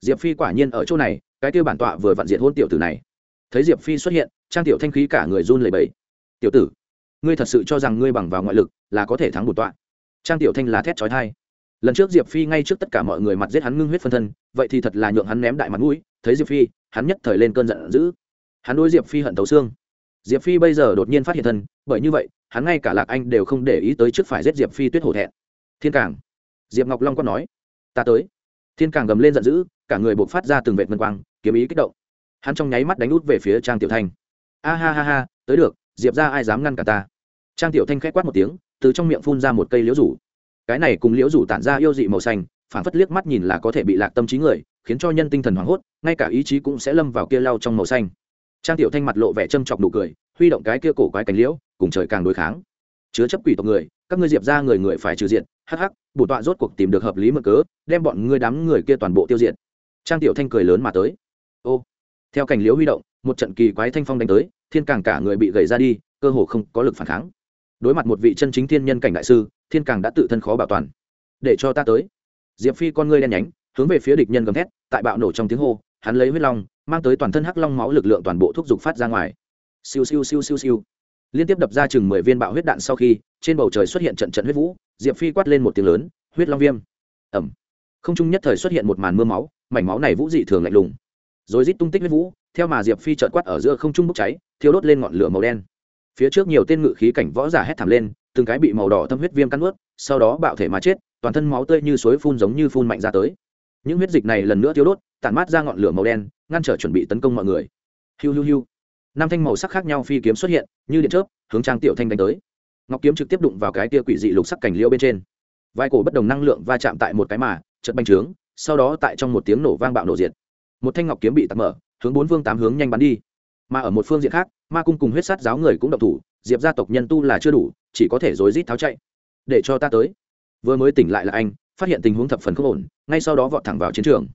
diệp phi quả nhiên ở chỗ này, cái tiêu bản tọa vừa vặn diện hôn tiểu tử này. Thấy diệp phi xuất hiện, trang tiểu thanh khí cả người run lẩy bẩy. Tiểu tử, ngươi thật sự cho rằng ngươi bằng vào ngoại lực là có thể thắng bổn tọa? Trang tiểu thanh là thét trói thai lần trước diệp phi ngay trước tất cả mọi người mặt giết hắn ngưng huyết phân thân, vậy thì thật là nhượng hắn ném đại mặt mũi thấy diệp phi hắn nhất thời lên cơn giận dữ hắn đối diệp phi hận tấu xương diệp phi bây giờ đột nhiên phát hiện thân bởi như vậy hắn ngay cả lạc anh đều không để ý tới trước phải giết diệp phi tuyết hổ thẹn thiên cảng diệp ngọc long có nói ta tới thiên cảng gầm lên giận dữ cả người buộc phát ra từng vệt ngân quang kiếm ý kích động hắn trong nháy mắt đánh út về phía trang tiểu thanh a ha ha ha tới được diệp ra ai dám ngăn cả ta trang tiểu thanh k h á c quát một tiếng từ trong miệng phun ra một cây liễu rủ cái này cùng liễu rủ tản ra yêu dị màu xanh phản phất liếc mắt nhìn là có thể bị lạc tâm trí người, khiến cho nhân tinh thần hoảng hốt, ngay cả ý chí cũng sẽ lâm vào kia lau trong màu xanh. Trang tiểu thanh mặt lộ vẻ châm chọc nụ cười, huy động cái kia cổ quái cánh liễu, cùng trời càng đối kháng. Chứa chấp quỷ tộc người, các ngươi diệp ra người người phải trừ diện hắc hắc, bổ tọa rốt cuộc tìm được hợp lý mở cớ, đem bọn ngươi đám người kia toàn bộ tiêu diệt. Trang tiểu thanh cười lớn mà tới. Ô, theo cảnh liễu huy động, một trận kỳ quái thanh phong đánh tới, thiên càng cả người bị gầy ra đi, cơ hồ không có lực phản kháng. Đối mặt một vị chân chính thiên nhân cảnh đại sư, thiên càng đã tự thân khó bảo toàn. Để cho ta tới diệp phi con ngươi đen nhánh, hướng về phía địch nhân gầm thét, tại bạo nổ trong tiếng hô, hắn lấy huyết long, mang tới toàn thân hắc long máu lực lượng toàn bộ thúc giục phát ra ngoài. Siêu siêu siêu siêu siêu. Liên tiếp đập ra chừng mười viên bạo huyết đạn sau khi, trên bầu trời xuất hiện trận trận huyết vũ, diệp phi quát lên một tiếng lớn, huyết long viêm. Ẩm không trung nhất thời xuất hiện một màn mưa máu, mảnh máu này vũ dị thường lạnh lùng. Rồi rít tung tích huyết vũ, theo mà diệp phi trợn quát ở giữa không trung bốc cháy, thiêu đốt lên ngọn lửa màu đen. Phía trước nhiều tên ngự khí cảnh võ giả hét thảm lên, từng cái bị màu đỏ thâm huyết viêm cắn ướt sau đó bạo thể mà chết toàn thân máu tươi như suối phun giống như phun mạnh ra tới. Những huyết dịch này lần nữa tiêu đốt, tản mát ra ngọn lửa màu đen, ngăn trở chuẩn bị tấn công mọi người. Hiu hiu hiu. Năm thanh màu sắc khác nhau phi kiếm xuất hiện, như điện chớp, hướng trang tiểu thanh đánh tới. Ngọc kiếm trực tiếp đụng vào cái tia quỷ dị lục sắc cảnh liêu bên trên. Vai cổ bất đồng năng lượng va chạm tại một cái mà chật bành trướng, sau đó tại trong một tiếng nổ vang bạo nổ diệt. Một thanh ngọc kiếm bị tắt mở, hướng bốn phương tám hướng nhanh bắn đi. Mà ở một phương diện khác, ma cung cùng huyết sát giáo người cũng động thủ, diệp gia tộc nhân tu là chưa đủ, chỉ có thể rối rít tháo chạy. Để cho ta tới vừa mới tỉnh lại là anh, phát hiện tình huống thập phần không ổn, ngay sau đó vọt thẳng vào chiến trường.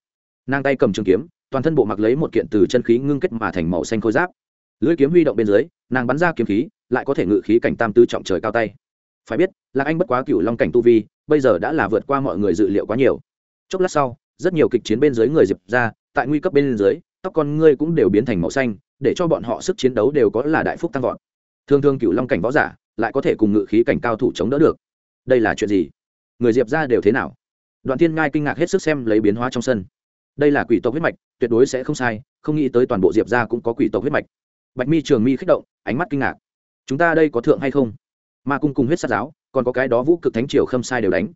Nàng tay cầm trường kiếm, toàn thân bộ mặc lấy một kiện từ chân khí ngưng kết mà thành màu xanh khôi giáp. Lưỡi kiếm huy động bên dưới, nàng bắn ra kiếm khí, lại có thể ngự khí cảnh tam tư trọng trời cao tay. Phải biết, là anh bất quá cựu long cảnh tu vi, bây giờ đã là vượt qua mọi người dự liệu quá nhiều. Chốc lát sau, rất nhiều kịch chiến bên dưới người diệp ra, tại nguy cấp bên dưới, tóc con ngươi cũng đều biến thành màu xanh, để cho bọn họ sức chiến đấu đều có là đại phúc tăng vọt. Thường thường cựu long cảnh võ giả lại có thể cùng ngự khí cảnh cao thủ chống đỡ được. Đây là chuyện gì? Người diệp ra đều thế nào? Đoạn thiên ngai kinh ngạc hết sức xem lấy biến hóa trong sân. Đây là quỷ tộc huyết mạch, tuyệt đối sẽ không sai, không nghĩ tới toàn bộ diệp ra cũng có quỷ tộc huyết mạch. Bạch mi trường mi kích động, ánh mắt kinh ngạc. Chúng ta đây có thượng hay không? Ma cung cùng huyết sát giáo, còn có cái đó vũ cực thánh triều khâm sai đều đánh.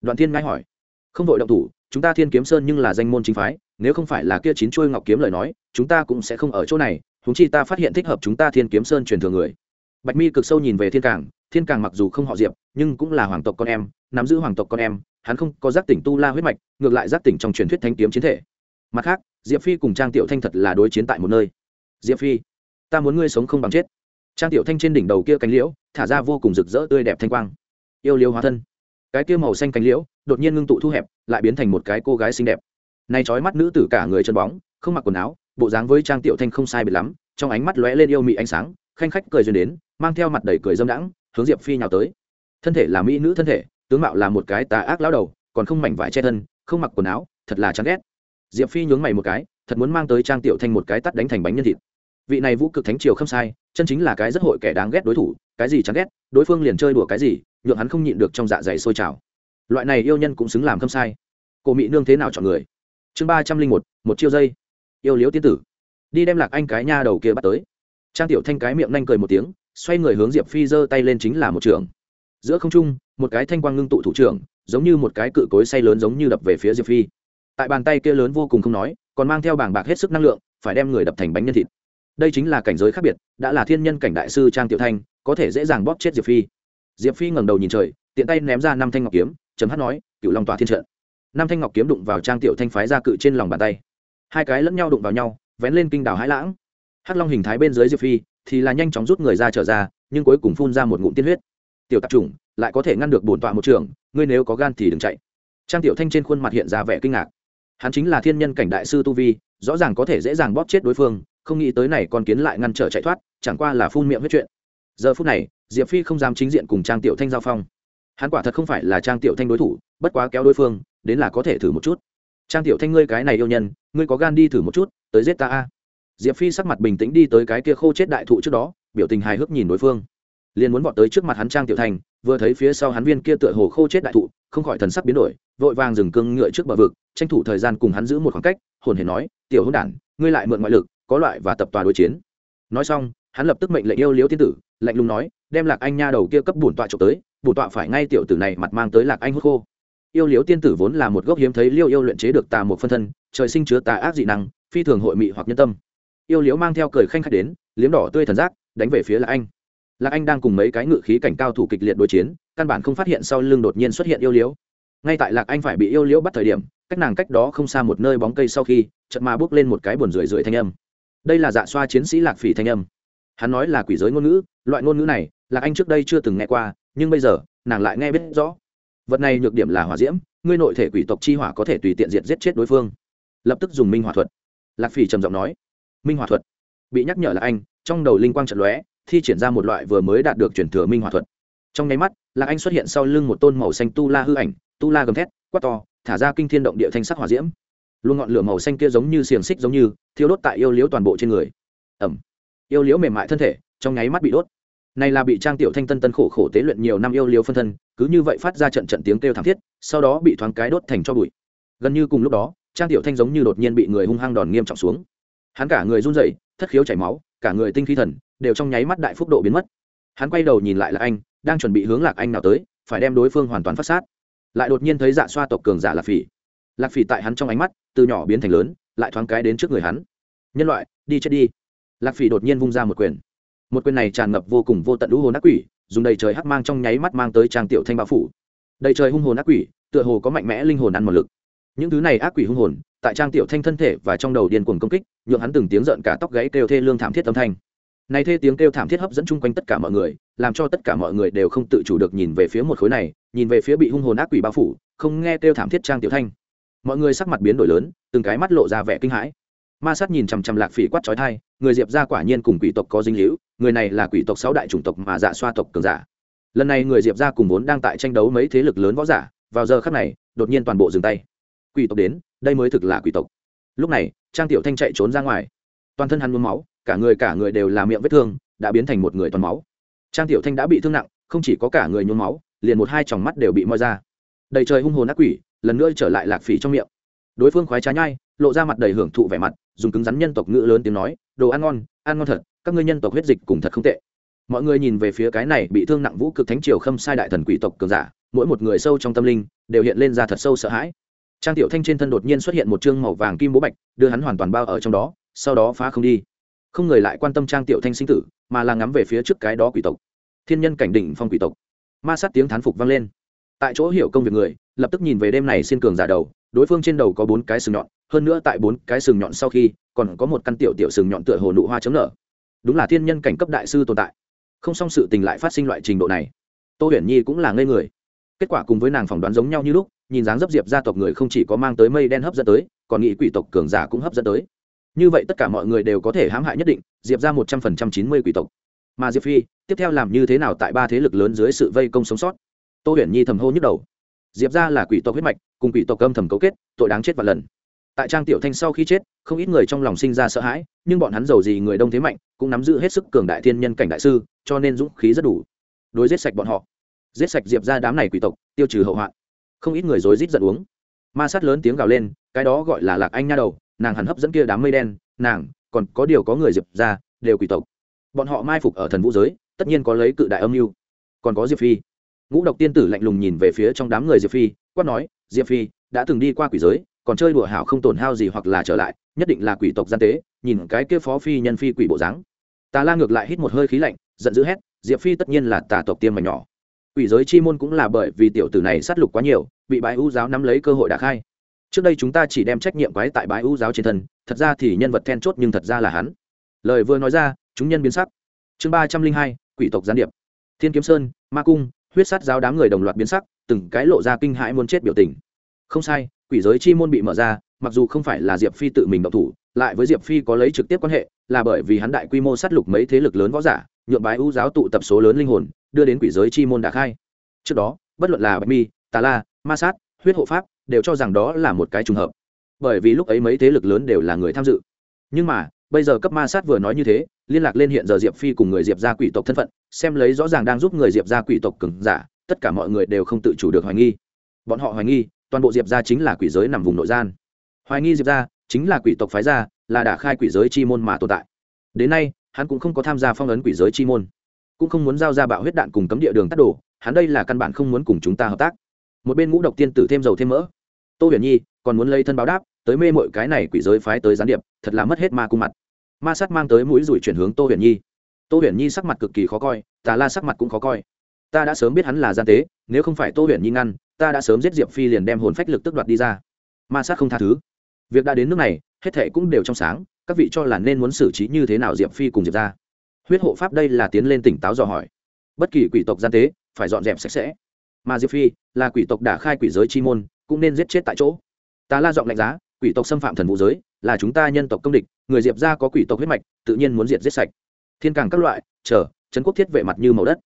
Đoạn thiên ngai hỏi. Không vội động thủ, chúng ta thiên kiếm sơn nhưng là danh môn chính phái, nếu không phải là kia chín chuôi ngọc kiếm lời nói, chúng ta cũng sẽ không ở chỗ này Chúng chi ta phát hiện thích hợp chúng ta thiên kiếm sơn truyền thừa người. Bạch mi cực sâu nhìn về thiên cảng thiên cảng mặc dù không họ diệp, nhưng cũng là hoàng tộc con em nắm giữ hoàng tộc con em, hắn không có giác tỉnh tu la huyết mạch, ngược lại giác tỉnh trong truyền thuyết thanh kiếm chiến thể. Mặt khác, diệp phi cùng trang tiểu thanh thật là đối chiến tại một nơi. Diệp phi, ta muốn ngươi sống không bằng chết. Trang tiểu thanh trên đỉnh đầu kia cánh liễu, thả ra vô cùng rực rỡ tươi đẹp thanh quang. Yêu liêu hóa thân. Cái kia màu xanh cánh liễu, đột nhiên ngưng tụ thu hẹp, lại biến thành một cái cô gái xinh đẹp. Nay trói mắt nữ tử cả người chân bóng, không mặc quần áo, bộ dáng với trang tiểu thanh không sai biệt lắm, trong ánh mắt lóe lên yêu mị ánh sáng, khanh khách cười duyên đến, mang theo mặt đầy cười dâm đãng, hướng diệp phi nhào tới. Thân thể là mỹ nữ thân thể tướng mạo là một cái tà ác lão đầu, còn không mảnh vải che thân, không mặc quần áo, thật là chán ghét. Diệp phi nhướng mày một cái, thật muốn mang tới trang tiểu thanh một cái tắt đánh thành bánh nhân thịt. Vị này vũ cực thánh triều không sai, chân chính là cái rất hội kẻ đáng ghét đối thủ, cái gì chán ghét, đối phương liền chơi đùa cái gì, nhượng hắn không nhịn được trong dạ dày sôi trào. Loại này yêu nhân cũng xứng làm không sai. Cổ mỹ nương thế nào chọn người? Chương ba trăm linh một một chiêu dây. Yêu liếu tiên tử. Đi đem lạc anh cái nha đầu kia bắt tới. Trang tiểu thanh cái miệng nhanh cười một tiếng, xoay người hướng diệp phi giơ tay lên chính là một trường. Giữa không trung một cái thanh quang ngưng tụ thủ trưởng, giống như một cái cự cối say lớn giống như đập về phía diệp phi. Tại bàn tay kia lớn vô cùng không nói, còn mang theo bảng bạc hết sức năng lượng, phải đem người đập thành bánh nhân thịt. Đây chính là cảnh giới khác biệt, đã là thiên nhân cảnh đại sư trang tiểu thanh, có thể dễ dàng bóp chết diệp phi. Diệp phi ngẩng đầu nhìn trời, tiện tay ném ra năm thanh ngọc kiếm, chấm hát nói cựu long tỏa thiên trận. Năm thanh ngọc kiếm đụng vào trang tiểu thanh phái ra cự trên lòng bàn tay. Hai cái lẫn nhau đụng vào nhau, vén lên kinh đảo hãi lãng. Hắc long hình thái bên dưới diệp phi thì là nhanh chóng rút người ra trở ra, nhưng cuối cùng phun ra một ngụm tiên huyết. Tiểu tạp chủng lại có thể ngăn được bổn tọa một trường, ngươi nếu có gan thì đừng chạy. Trang tiểu thanh trên khuôn mặt hiện ra vẻ kinh ngạc. Hắn chính là thiên nhân cảnh đại sư tu vi, rõ ràng có thể dễ dàng bóp chết đối phương, không nghĩ tới này con kiến lại ngăn trở chạy thoát, chẳng qua là phun miệng huyết chuyện. Giờ phút này, diệp phi không dám chính diện cùng trang tiểu thanh giao phong. Hắn quả thật không phải là trang tiểu thanh đối thủ, bất quá kéo đối phương, đến là có thể thử một chút. Trang tiểu thanh ngươi cái này yêu nhân, ngươi có gan đi thử một chút, tới giết ta a. Diệp phi sắc mặt bình tĩnh đi tới cái kia khô chết đại thụ trước đó, biểu tình hài hước nhìn đối phương. Liền muốn vọt tới trước mặt hắn trang tiểu thanh vừa thấy phía sau hắn viên kia tựa hồ khô chết đại thụ, không khỏi thần sắc biến đổi, vội vàng dừng cương ngựa trước bờ vực, tranh thủ thời gian cùng hắn giữ một khoảng cách, hồn hề nói, tiểu hôn đản, ngươi lại mượn ngoại lực, có loại và tập tòa đối chiến. Nói xong, hắn lập tức mệnh lệnh yêu liễu tiên tử, lạnh lùng nói, đem lạc anh nha đầu kia cấp bổn tọa trộm tới, bổn tọa phải ngay tiểu tử này mặt mang tới lạc anh hút khô. Yêu liễu tiên tử vốn là một gốc hiếm thấy liêu yêu luyện chế được tà một phân thân, trời sinh chứa tà ác dị năng, phi thường hội mị hoặc nhân tâm. Yêu liễu mang theo cười khanh khách đến, liếm đỏ tươi thần giác, đánh về phía lạc anh lạc anh đang cùng mấy cái ngự khí cảnh cao thủ kịch liệt đối chiến, căn bản không phát hiện sau lưng đột nhiên xuất hiện yêu liễu. Ngay tại lạc anh phải bị yêu liễu bắt thời điểm, cách nàng cách đó không xa một nơi bóng cây sau khi chật mà bước lên một cái buồn rười rượi thanh âm. Đây là dạ xoa chiến sĩ lạc phỉ thanh âm. Hắn nói là quỷ giới ngôn ngữ, loại ngôn ngữ này, lạc anh trước đây chưa từng nghe qua, nhưng bây giờ, nàng lại nghe biết rõ. Vật này nhược điểm là hỏa diễm, ngươi nội thể quỷ tộc chi hỏa có thể tùy tiện diệt giết chết đối phương. Lập tức dùng minh hỏa thuật. Lạc phỉ trầm giọng nói. Minh hỏa thuật. Bị nhắc nhở là anh, trong đầu linh quang trận lóe thi triển ra một loại vừa mới đạt được truyền thừa minh hòa thuật. Trong nháy mắt, lạc anh xuất hiện sau lưng một tôn màu xanh tu la hư ảnh, tu la gầm thét, quát to, thả ra kinh thiên động địa thanh sắc hỏa diễm. Luôn ngọn lửa màu xanh kia giống như xiềng xích giống như, thiêu đốt tại yêu liễu toàn bộ trên người. Ẩm yêu liễu mềm mại thân thể, trong nháy mắt bị đốt. Này là bị trang tiểu thanh tân tân khổ khổ tế luyện nhiều năm yêu liễu phân thân, cứ như vậy phát ra trận trận tiếng kêu thảm thiết, sau đó bị thoáng cái đốt thành cho bụi. Gần như cùng lúc đó, trang tiểu thanh giống như đột nhiên bị người hung hăng đòn nghiêm trọng xuống. Hắn cả người run rẩy, thất khiếu chảy máu, cả người tinh khí thần đều trong nháy mắt đại phúc độ biến mất. Hắn quay đầu nhìn lại là anh, đang chuẩn bị hướng lạc anh nào tới, phải đem đối phương hoàn toàn phát sát. Lại đột nhiên thấy dạ xoa tộc cường giả lạc phỉ. Lạc phỉ tại hắn trong ánh mắt, từ nhỏ biến thành lớn, lại thoáng cái đến trước người hắn. Nhân loại, đi chết đi. Lạc phỉ đột nhiên vung ra một quyền. Một quyền này tràn ngập vô cùng vô tận lũ hồn ác quỷ, dùng đầy trời hắc mang trong nháy mắt mang tới trang tiểu thanh bao phủ. Đầy trời hung hồn ác quỷ, tựa hồ có mạnh mẽ linh hồn ăn một lực. Những thứ này ác quỷ hung hồn, tại trang tiểu thanh thân thể và trong đầu điên cuồng công kích, nhượng hắn từng tiếng giận cả tóc gãy kêu thê lương thảm thiết âm thanh này thê tiếng kêu thảm thiết hấp dẫn chung quanh tất cả mọi người, làm cho tất cả mọi người đều không tự chủ được nhìn về phía một khối này, nhìn về phía bị hung hồn ác quỷ bao phủ, không nghe kêu thảm thiết trang tiểu thanh. Mọi người sắc mặt biến đổi lớn, từng cái mắt lộ ra vẻ kinh hãi. Ma sát nhìn chằm chằm lạc phỉ quát trói thai, người diệp ra quả nhiên cùng quỷ tộc có dinh hữu người này là quỷ tộc sáu đại chủng tộc mà dạ xoa tộc cường giả. Lần này người diệp ra cùng vốn đang tại tranh đấu mấy thế lực lớn võ giả, vào giờ khắc này, đột nhiên toàn bộ dừng tay. Quỷ tộc đến, đây mới thực là quỷ tộc. Lúc này, trang tiểu thanh chạy trốn ra ngoài. Toàn thân hắn mướm máu cả người cả người đều là miệng vết thương, đã biến thành một người toàn máu. Trang tiểu thanh đã bị thương nặng, không chỉ có cả người nhuốm máu, liền một hai tròng mắt đều bị moi ra. Đầy trời hung hồn ác quỷ, lần nữa trở lại lạc phỉ trong miệng. Đối phương khoái trá nhai, lộ ra mặt đầy hưởng thụ vẻ mặt, dùng cứng rắn nhân tộc ngữ lớn tiếng nói, đồ ăn ngon ăn ngon thật, các ngươi nhân tộc huyết dịch cùng thật không tệ. Mọi người nhìn về phía cái này bị thương nặng vũ cực thánh triều khâm sai đại thần quỷ tộc cường giả, mỗi một người sâu trong tâm linh, đều hiện lên ra thật sâu sợ hãi. Trang tiểu thanh trên thân đột nhiên xuất hiện một chương màu vàng kim bố bạch, đưa hắn hoàn toàn bao ở trong đó, sau đó phá không đi không người lại quan tâm trang tiểu thanh sinh tử, mà là ngắm về phía trước cái đó quỷ tộc. Thiên nhân cảnh đỉnh phong quỷ tộc. Ma sát tiếng thán phục vang lên. Tại chỗ hiểu công việc người, lập tức nhìn về đêm này xin cường giả đầu, đối phương trên đầu có bốn cái sừng nhọn, hơn nữa tại bốn cái sừng nhọn sau khi, còn có một căn tiểu tiểu sừng nhọn tựa hồ nụ hoa chấm nở. Đúng là thiên nhân cảnh cấp đại sư tồn tại. Không xong sự tình lại phát sinh loại trình độ này. Tô huyền nhi cũng là ngây người. Kết quả cùng với nàng phỏng đoán giống nhau như lúc, nhìn dáng dấp diệp gia tộc người không chỉ có mang tới mây đen hấp dẫn tới, còn nghị quỷ tộc cường giả cũng hấp dẫn tới như vậy tất cả mọi người đều có thể hãm hại nhất định, diệp ra một trăm phần trăm chín mươi quỷ tộc. Mà diệp phi, tiếp theo làm như thế nào tại ba thế lực lớn dưới sự vây công sống sót? Tô huyền nhi thầm hô nhức đầu. Diệp ra là quỷ tộc huyết mạch, cùng quỷ tộc âm thầm cấu kết, tội đáng chết và lần. Tại trang tiểu thanh sau khi chết, không ít người trong lòng sinh ra sợ hãi, nhưng bọn hắn giàu gì người đông thế mạnh, cũng nắm giữ hết sức cường đại thiên nhân cảnh đại sư, cho nên dũng khí rất đủ. Đối giết sạch bọn họ. Giết sạch diệp ra đám này quỷ tộc, tiêu trừ hậu hoạn. Không ít người rối rít giận uống. Ma sát lớn tiếng gào lên, cái đó gọi là lạc anh nha đầu nàng hẳn hấp dẫn kia đám mây đen, nàng, còn có điều có người diệp ra, đều quỷ tộc. Bọn họ mai phục ở thần vũ giới, tất nhiên có lấy cự đại âm mưu. Còn có diệp phi. Ngũ độc tiên tử lạnh lùng nhìn về phía trong đám người diệp phi, quát nói, diệp phi, đã từng đi qua quỷ giới, còn chơi đùa hảo không tổn hao gì hoặc là trở lại, nhất định là quỷ tộc gian tế, nhìn cái kia phó phi nhân phi quỷ bộ dáng. Tà la ngược lại hít một hơi khí lạnh, giận dữ hét, diệp phi tất nhiên là tà tộc tiêm mà nhỏ. Quỷ giới chi môn cũng là bởi vì tiểu tử này sát lục quá nhiều, bị bãi u giáo nắm lấy cơ hội đả khai trước đây chúng ta chỉ đem trách nhiệm quái tại bái u giáo trên thân, thật ra thì nhân vật then chốt nhưng thật ra là hắn. Lời vừa nói ra, chúng nhân biến sắc. Chương ba trăm linh hai, quỷ tộc gián điệp. Thiên kiếm sơn, ma cung, huyết sát giáo đám người đồng loạt biến sắc, từng cái lộ ra kinh hãi muốn chết biểu tình. Không sai, quỷ giới chi môn bị mở ra, mặc dù không phải là diệp phi tự mình động thủ, lại với diệp phi có lấy trực tiếp quan hệ, là bởi vì hắn đại quy mô sát lục mấy thế lực lớn võ giả, nhượng bái u giáo tụ tập số lớn linh hồn, đưa đến quỷ giới chi môn đã khai. Trước đó, bất luận là bạch mi, tà la, ma sát, huyết hộ pháp đều cho rằng đó là một cái trùng hợp. Bởi vì lúc ấy mấy thế lực lớn đều là người tham dự. Nhưng mà bây giờ cấp ma sát vừa nói như thế liên lạc lên hiện giờ diệp phi cùng người diệp ra quỷ tộc thân phận xem lấy rõ ràng đang giúp người diệp ra quỷ tộc cứng giả tất cả mọi người đều không tự chủ được hoài nghi. Bọn họ hoài nghi toàn bộ diệp ra chính là quỷ giới nằm vùng nội gian. Hoài nghi diệp ra chính là quỷ tộc phái gia, là đã khai quỷ giới chi môn mà tồn tại. Đến nay hắn cũng không có tham gia phong ấn quỷ giới chi môn cũng không muốn giao ra bạo huyết đạn cùng cấm địa đường tắt đổ hắn đây là căn bản không muốn cùng chúng ta hợp tác một bên ngũ độc tiên tử thêm dầu thêm mỡ. Tô huyền nhi, còn muốn lấy thân báo đáp, tới mê mọi cái này quỷ giới phái tới gián điệp, thật là mất hết ma cung mặt. Ma sát mang tới mũi rủi chuyển hướng tô huyền nhi. Tô huyền nhi sắc mặt cực kỳ khó coi, tà la sắc mặt cũng khó coi. Ta đã sớm biết hắn là gian tế, nếu không phải tô huyền nhi ngăn, ta đã sớm giết diệp phi liền đem hồn phách lực tức đoạt đi ra. Ma sát không tha thứ. Việc đã đến nước này, hết thệ cũng đều trong sáng, các vị cho là nên muốn xử trí như thế nào diệp phi cùng diệp ra huyết hộ pháp đây là tiến lên tỉnh táo dò hỏi. Bất kỳ quỷ tộc gian tế, phải dọn dẹp sạch sẽ mà diệp phi là quỷ tộc đã khai quỷ giới chi môn, cũng nên giết chết tại chỗ. Ta la giọng lạnh giá, quỷ tộc xâm phạm thần vũ giới, là chúng ta nhân tộc công địch, người diệp ra có quỷ tộc huyết mạch, tự nhiên muốn diệt giết sạch. Thiên càng các loại, chờ, trấn quốc thiết vệ mặt như màu đất.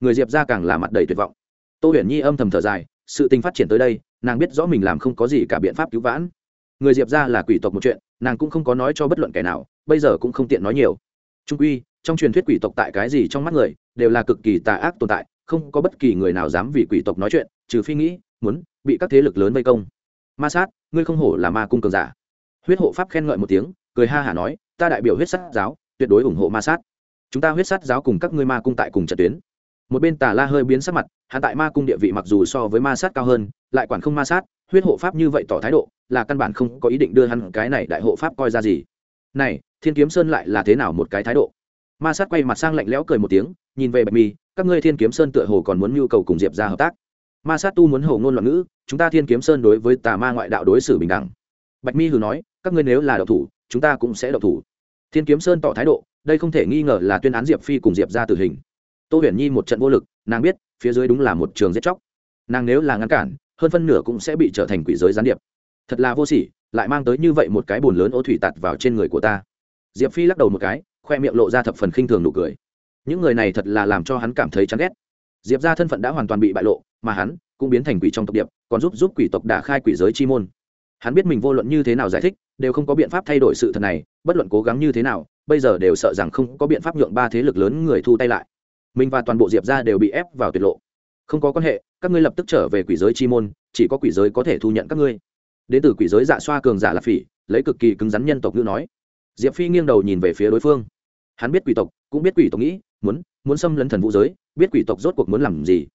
Người diệp ra càng là mặt đầy tuyệt vọng. Tô huyền nhi âm thầm thở dài, sự tình phát triển tới đây, nàng biết rõ mình làm không có gì cả biện pháp cứu vãn. Người diệp ra là quỷ tộc một chuyện, nàng cũng không có nói cho bất luận kẻ nào, bây giờ cũng không tiện nói nhiều. Trung quy, trong truyền thuyết quỷ tộc tại cái gì trong mắt người, đều là cực kỳ tà ác tồn tại không có bất kỳ người nào dám vì quỷ tộc nói chuyện, trừ phi nghĩ, muốn bị các thế lực lớn vây công. Ma sát, ngươi không hổ là ma cung cường giả. Huyết hộ pháp khen ngợi một tiếng, cười ha hả nói, ta đại biểu huyết sát giáo, tuyệt đối ủng hộ ma sát. Chúng ta huyết sát giáo cùng các ngươi ma cung tại cùng trận tuyến. Một bên tà la hơi biến sắc mặt hạ tại ma cung địa vị mặc dù so với ma sát cao hơn, lại quản không ma sát, huyết hộ pháp như vậy tỏ thái độ, là căn bản không có ý định đưa hắn cái này đại hộ pháp coi ra gì. Này, thiên kiếm sơn lại là thế nào một cái thái độ? Ma sát quay mặt sang lạnh lẽo cười một tiếng nhìn về bạch mi, các ngươi thiên kiếm sơn tựa hồ còn muốn nhu cầu cùng diệp ra hợp tác. Ma sát tu muốn hầu ngôn loạn ngữ, chúng ta thiên kiếm sơn đối với tà ma ngoại đạo đối xử bình đẳng. Bạch mi hừ nói, các ngươi nếu là độc thủ, chúng ta cũng sẽ độc thủ. Thiên kiếm sơn tỏ thái độ, đây không thể nghi ngờ là tuyên án diệp phi cùng diệp ra tử hình. Tô huyền nhi một trận vô lực, nàng biết, phía dưới đúng là một trường giết chóc. Nàng nếu là ngăn cản, hơn phân nửa cũng sẽ bị trở thành quỷ giới gián điệp. Thật là vô sỉ, lại mang tới như vậy một cái bồn lớn ô thủy tạt vào trên người của ta. Diệp phi lắc đầu một cái, khoe miệng lộ ra thập phần khinh thường nụ cười những người này thật là làm cho hắn cảm thấy chán ghét. Diệp ra thân phận đã hoàn toàn bị bại lộ, mà hắn cũng biến thành quỷ trong tộc điệp, còn giúp giúp quỷ tộc đả khai quỷ giới chi môn. Hắn biết mình vô luận như thế nào giải thích, đều không có biện pháp thay đổi sự thật này, bất luận cố gắng như thế nào, bây giờ đều sợ rằng không có biện pháp nhượng ba thế lực lớn người thu tay lại. Mình và toàn bộ diệp ra đều bị ép vào tuyệt lộ. Không có quan hệ, các ngươi lập tức trở về quỷ giới chi môn, chỉ có quỷ giới có thể thu nhận các ngươi. Đến từ quỷ giới dạ xoa cường giả là phỉ, lấy cực kỳ cứng rắn nhân tộc ngữ nói. Diệp phi nghiêng đầu nhìn về phía đối phương. Hắn biết quỷ tộc, cũng biết quỷ tộc nghĩ muốn muốn xâm lấn thần vũ giới, biết quỷ tộc rốt cuộc muốn làm gì.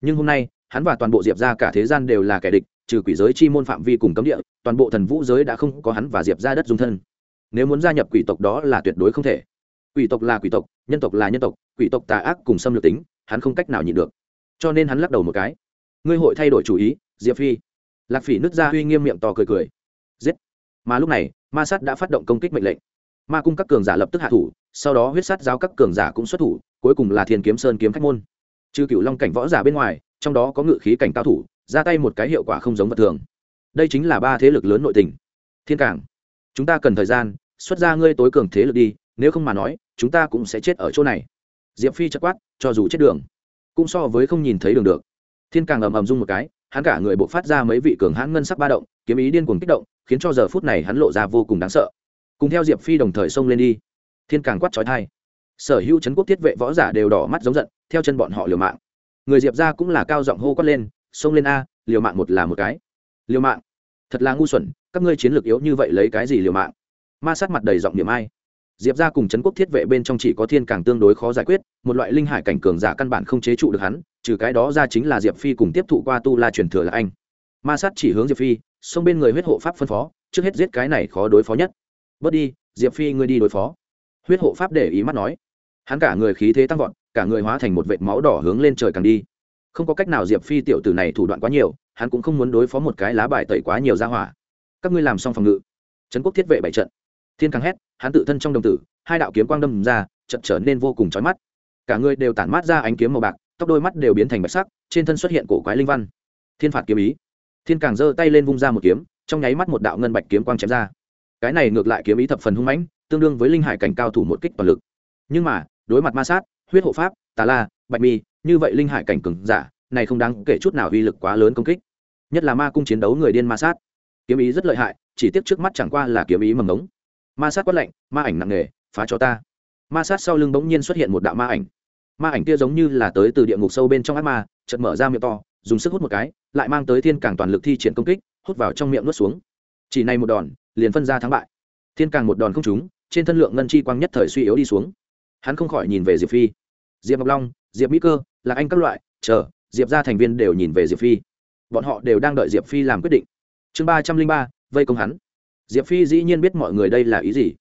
Nhưng hôm nay, hắn và toàn bộ diệp ra cả thế gian đều là kẻ địch, trừ quỷ giới chi môn phạm vi cùng cấm địa, toàn bộ thần vũ giới đã không có hắn và diệp ra đất dung thân. Nếu muốn gia nhập quỷ tộc đó là tuyệt đối không thể. Quỷ tộc là quỷ tộc, nhân tộc là nhân tộc, quỷ tộc tà ác cùng xâm lược tính, hắn không cách nào nhịn được. Cho nên hắn lắc đầu một cái. Ngươi hội thay đổi chủ ý, diệp phi. Lạc phỉ nứt ra uy nghiêm miệng to cười cười. Giết. Mà lúc này, ma sát đã phát động công kích mệnh lệnh ma cung các cường giả lập tức hạ thủ, sau đó huyết sát giáo các cường giả cũng xuất thủ, cuối cùng là thiên kiếm sơn kiếm khách môn. Trừ cựu long cảnh võ giả bên ngoài, trong đó có ngự khí cảnh cao thủ, ra tay một cái hiệu quả không giống vật thường. Đây chính là ba thế lực lớn nội tình. Thiên cảng, chúng ta cần thời gian, xuất ra ngươi tối cường thế lực đi, nếu không mà nói, chúng ta cũng sẽ chết ở chỗ này. Diệp phi chất quát, cho dù chết đường, cũng so với không nhìn thấy đường được. Thiên càng ầm ầm rung một cái, hắn cả người buộc phát ra mấy vị cường hãn ngân sắc ba động, kiếm ý điên cuồng kích động, khiến cho giờ phút này hắn lộ ra vô cùng đáng sợ cùng theo diệp phi đồng thời xông lên đi thiên càng quát trói thai sở hữu trấn quốc thiết vệ võ giả đều đỏ mắt giống giận theo chân bọn họ liều mạng người diệp ra cũng là cao giọng hô quát lên xông lên a liều mạng một là một cái liều mạng thật là ngu xuẩn các ngươi chiến lược yếu như vậy lấy cái gì liều mạng ma sát mặt đầy giọng điểm ai diệp ra cùng trấn quốc thiết vệ bên trong chỉ có thiên càng tương đối khó giải quyết một loại linh hải cảnh cường giả căn bản không chế trụ được hắn trừ cái đó ra chính là diệp phi cùng tiếp thụ qua tu la truyền thừa là anh ma sát chỉ hướng diệp phi xông bên người huyết hộ pháp phân phó trước hết giết cái này khó đối phó nhất bớt đi, diệp phi ngươi đi đối phó. Huyết hộ pháp để ý mắt nói. Hắn cả người khí thế tăng vọt, cả người hóa thành một vệt máu đỏ hướng lên trời càng đi. Không có cách nào diệp phi tiểu tử này thủ đoạn quá nhiều, hắn cũng không muốn đối phó một cái lá bài tẩy quá nhiều ra hỏa. Các ngươi làm xong phòng ngự. Trấn quốc thiết vệ bảy trận. Thiên càng hét, hắn tự thân trong đồng tử, hai đạo kiếm quang đâm ra trận trở nên vô cùng chói mắt. Cả người đều tản mát ra ánh kiếm màu bạc, tóc đôi mắt đều biến thành bạch sắc, trên thân xuất hiện cổ quái linh văn. Thiên phạt kiếm ý. Thiên càng giơ tay lên vung ra một kiếm, trong nháy mắt một đạo ngân bạch kiếm quang chém ra cái này ngược lại kiếm ý thập phần hung mãnh, tương đương với linh hải cảnh cao thủ một kích toàn lực. Nhưng mà, đối mặt ma sát, huyết hộ pháp, tà la, bạch mi, như vậy linh hải cảnh cường giả, này không đáng kể chút nào uy lực quá lớn công kích. Nhất là ma cung chiến đấu người điên ma sát. Kiếm ý rất lợi hại, chỉ tiếc trước mắt chẳng qua là kiếm ý mầm ngống. Ma sát quát lạnh, ma ảnh nặng nề, phá cho ta. Ma sát sau lưng bỗng nhiên xuất hiện một đạo ma ảnh. Ma ảnh kia giống như là tới từ địa ngục sâu bên trong ác ma, chợt mở ra miệng to, dùng sức hút một cái, lại mang tới thiên càng toàn lực thi triển công kích, hút vào trong miệng nuốt xuống. Chỉ này một đòn liền phân ra thắng bại. Thiên càng một đòn không trúng, trên thân lượng ngân chi quang nhất thời suy yếu đi xuống. Hắn không khỏi nhìn về diệp phi. Diệp ngọc long, diệp mỹ cơ là anh các loại, chờ, diệp ra thành viên đều nhìn về diệp phi. Bọn họ đều đang đợi diệp phi làm quyết định. Chương ba trăm linh ba, vây công hắn. Diệp phi dĩ nhiên biết mọi người đây là ý gì.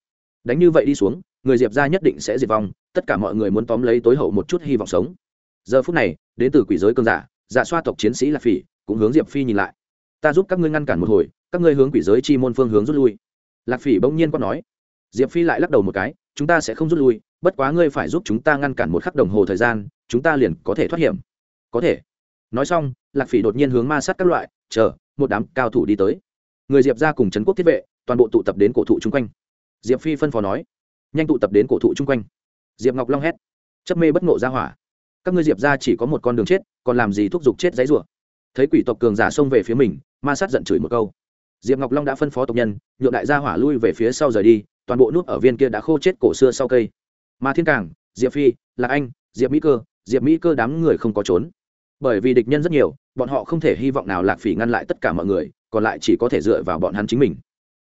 Đánh như vậy đi xuống, người diệp ra nhất định sẽ diệt vong, tất cả mọi người muốn tóm lấy tối hậu một chút hy vọng sống. Giờ phút này, đến từ quỷ giới cơn giả giả xoa tộc chiến sĩ lạc phỉ, cũng hướng diệp phi nhìn lại. Ta giúp các ngươi ngăn cản một hồi các ngươi hướng quỷ giới chi môn phương hướng rút lui. Lạc phỉ bỗng nhiên quát nói. Diệp phi lại lắc đầu một cái, chúng ta sẽ không rút lui, bất quá ngươi phải giúp chúng ta ngăn cản một khắc đồng hồ thời gian, chúng ta liền có thể thoát hiểm. Có thể. Nói xong, lạc phỉ đột nhiên hướng ma sát các loại, chờ, một đám cao thủ đi tới. Người diệp ra cùng trấn quốc thiết vệ, toàn bộ tụ tập đến cổ thụ chung quanh. Diệp phi phân phó nói. Nhanh tụ tập đến cổ thụ chung quanh. Diệp ngọc long hét. Chấp mê bất ngộ ra hỏa. Các ngươi diệp ra chỉ có một con đường chết, còn làm gì thúc giục chết giấy rủa thấy quỷ tộc cường giả xông về phía mình, ma sát giận chửi một câu diệp ngọc long đã phân phó tộc nhân, nhượng đại gia hỏa lui về phía sau rời đi, toàn bộ nút ở viên kia đã khô chết cổ xưa sau cây. Mà thiên cảng, diệp phi, lạc anh, diệp mỹ cơ, diệp mỹ cơ đám người không có trốn. Bởi vì địch nhân rất nhiều, bọn họ không thể hy vọng nào lạc phỉ ngăn lại tất cả mọi người, còn lại chỉ có thể dựa vào bọn hắn chính mình.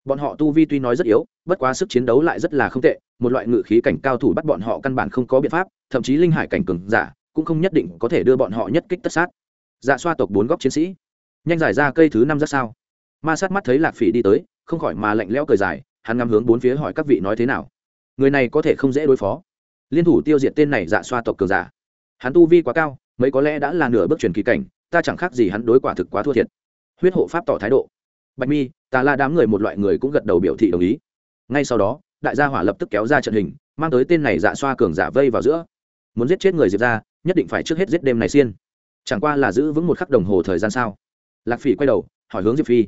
Bọn họ tu vi tuy nói rất yếu, bất quá sức chiến đấu lại rất là không tệ, một loại ngự khí cảnh cao thủ bắt bọn họ căn bản không có biện pháp, thậm chí linh hải cảnh cường giả cũng không nhất định có thể đưa bọn họ nhất kích tất sát. Dạ xoa tộc bốn góc chiến sĩ. Nhanh giải ra cây thứ năm ra sao? Ma sát mắt thấy lạc phỉ đi tới, không khỏi mà lạnh lẽo cười dài, hắn ngắm hướng bốn phía hỏi các vị nói thế nào. Người này có thể không dễ đối phó. Liên thủ tiêu diệt tên này dạ xoa tộc cường giả. Hắn tu vi quá cao, mấy có lẽ đã là nửa bước truyền kỳ cảnh, ta chẳng khác gì hắn đối quả thực quá thua thiệt. Huyết hộ pháp tỏ thái độ. Bạch mi ta la đám người một loại người cũng gật đầu biểu thị đồng ý. Ngay sau đó, đại gia hỏa lập tức kéo ra trận hình, mang tới tên này dạ xoa cường giả vây vào giữa. Muốn giết chết người diệp ra, nhất định phải trước hết giết đêm này xiên. Chẳng qua là giữ vững một khắc đồng hồ thời gian sao? Lạc phỉ quay đầu, hỏi hướng diệp phi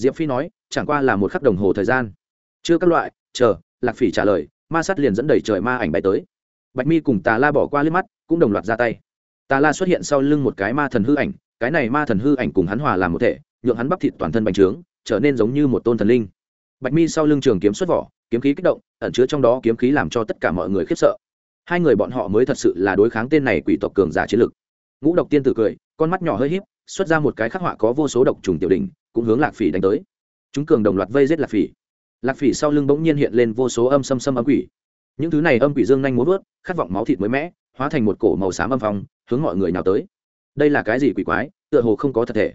diệp phi nói, chẳng qua là một khắc đồng hồ thời gian. Chưa các loại, chờ, lạc phỉ trả lời, ma sát liền dẫn đẩy trời ma ảnh bay tới. Bạch mi cùng tà la bỏ qua liếc mắt, cũng đồng loạt ra tay. Tà la xuất hiện sau lưng một cái ma thần hư ảnh, cái này ma thần hư ảnh cùng hắn hòa làm một thể, nhượng hắn bắp thịt toàn thân bành trướng, trở nên giống như một tôn thần linh. Bạch mi sau lưng trường kiếm xuất vỏ, kiếm khí kích động, ẩn chứa trong đó kiếm khí làm cho tất cả mọi người khiếp sợ. Hai người bọn họ mới thật sự là đối kháng tên này quỷ tộc cường giả chiến lực. Ngũ độc tiên tử cười, con mắt nhỏ hơi híp, xuất ra một cái khắc họa có vô số độc trùng tiểu đỉnh cũng hướng lạc phỉ đánh tới. Chúng cường đồng loạt vây giết lạc phỉ. Lạc phỉ sau lưng bỗng nhiên hiện lên vô số âm xâm xâm âm quỷ. Những thứ này âm quỷ dương nhanh muốn vớt, khát vọng máu thịt mới mẽ hóa thành một cổ màu xám âm phong, hướng mọi người nào tới. Đây là cái gì quỷ quái, tựa hồ không có thật thể.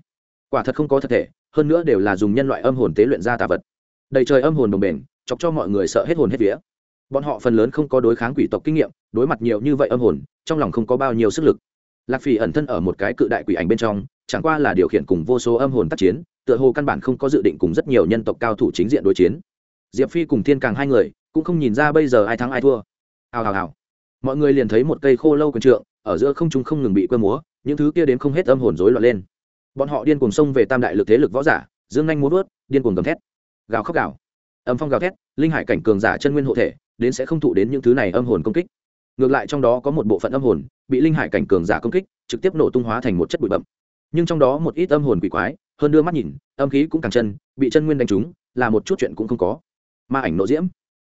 Quả thật không có thật thể, hơn nữa đều là dùng nhân loại âm hồn tế luyện ra tà vật. Đầy trời âm hồn đồng bền chọc cho mọi người sợ hết hồn hết vía. Bọn họ phần lớn không có đối kháng quỷ tộc kinh nghiệm, đối mặt nhiều như vậy âm hồn, trong lòng không có bao nhiêu sức lực. Lạc phỉ ẩn thân ở một cái cự đại quỷ ảnh bên trong chẳng qua là điều khiển cùng vô số âm hồn tác chiến, tựa hồ căn bản không có dự định cùng rất nhiều nhân tộc cao thủ chính diện đối chiến. Diệp phi cùng thiên càng hai người cũng không nhìn ra bây giờ ai thắng ai thua. Hào hào hào. Mọi người liền thấy một cây khô lâu quần trượng, ở giữa không trung không ngừng bị quơ múa, những thứ kia đến không hết âm hồn rối loạn lên. Bọn họ điên cuồng xông về tam đại lực thế lực võ giả, dương nhanh muốn vớt điên cuồng gầm thét. Gào khóc gào. Âm phong gào thét, linh hải cảnh cường giả chân nguyên hộ thể, đến sẽ không thụ đến những thứ này âm hồn công kích. Ngược lại trong đó có một bộ phận âm hồn, bị linh hải cảnh cường giả công kích, trực tiếp nổ tung hóa thành một chất bụi bậm nhưng trong đó một ít âm hồn quỷ quái, hơn đưa mắt nhìn, âm khí cũng càng chân, bị chân nguyên đánh trúng, là một chút chuyện cũng không có. Ma ảnh nộ diễm.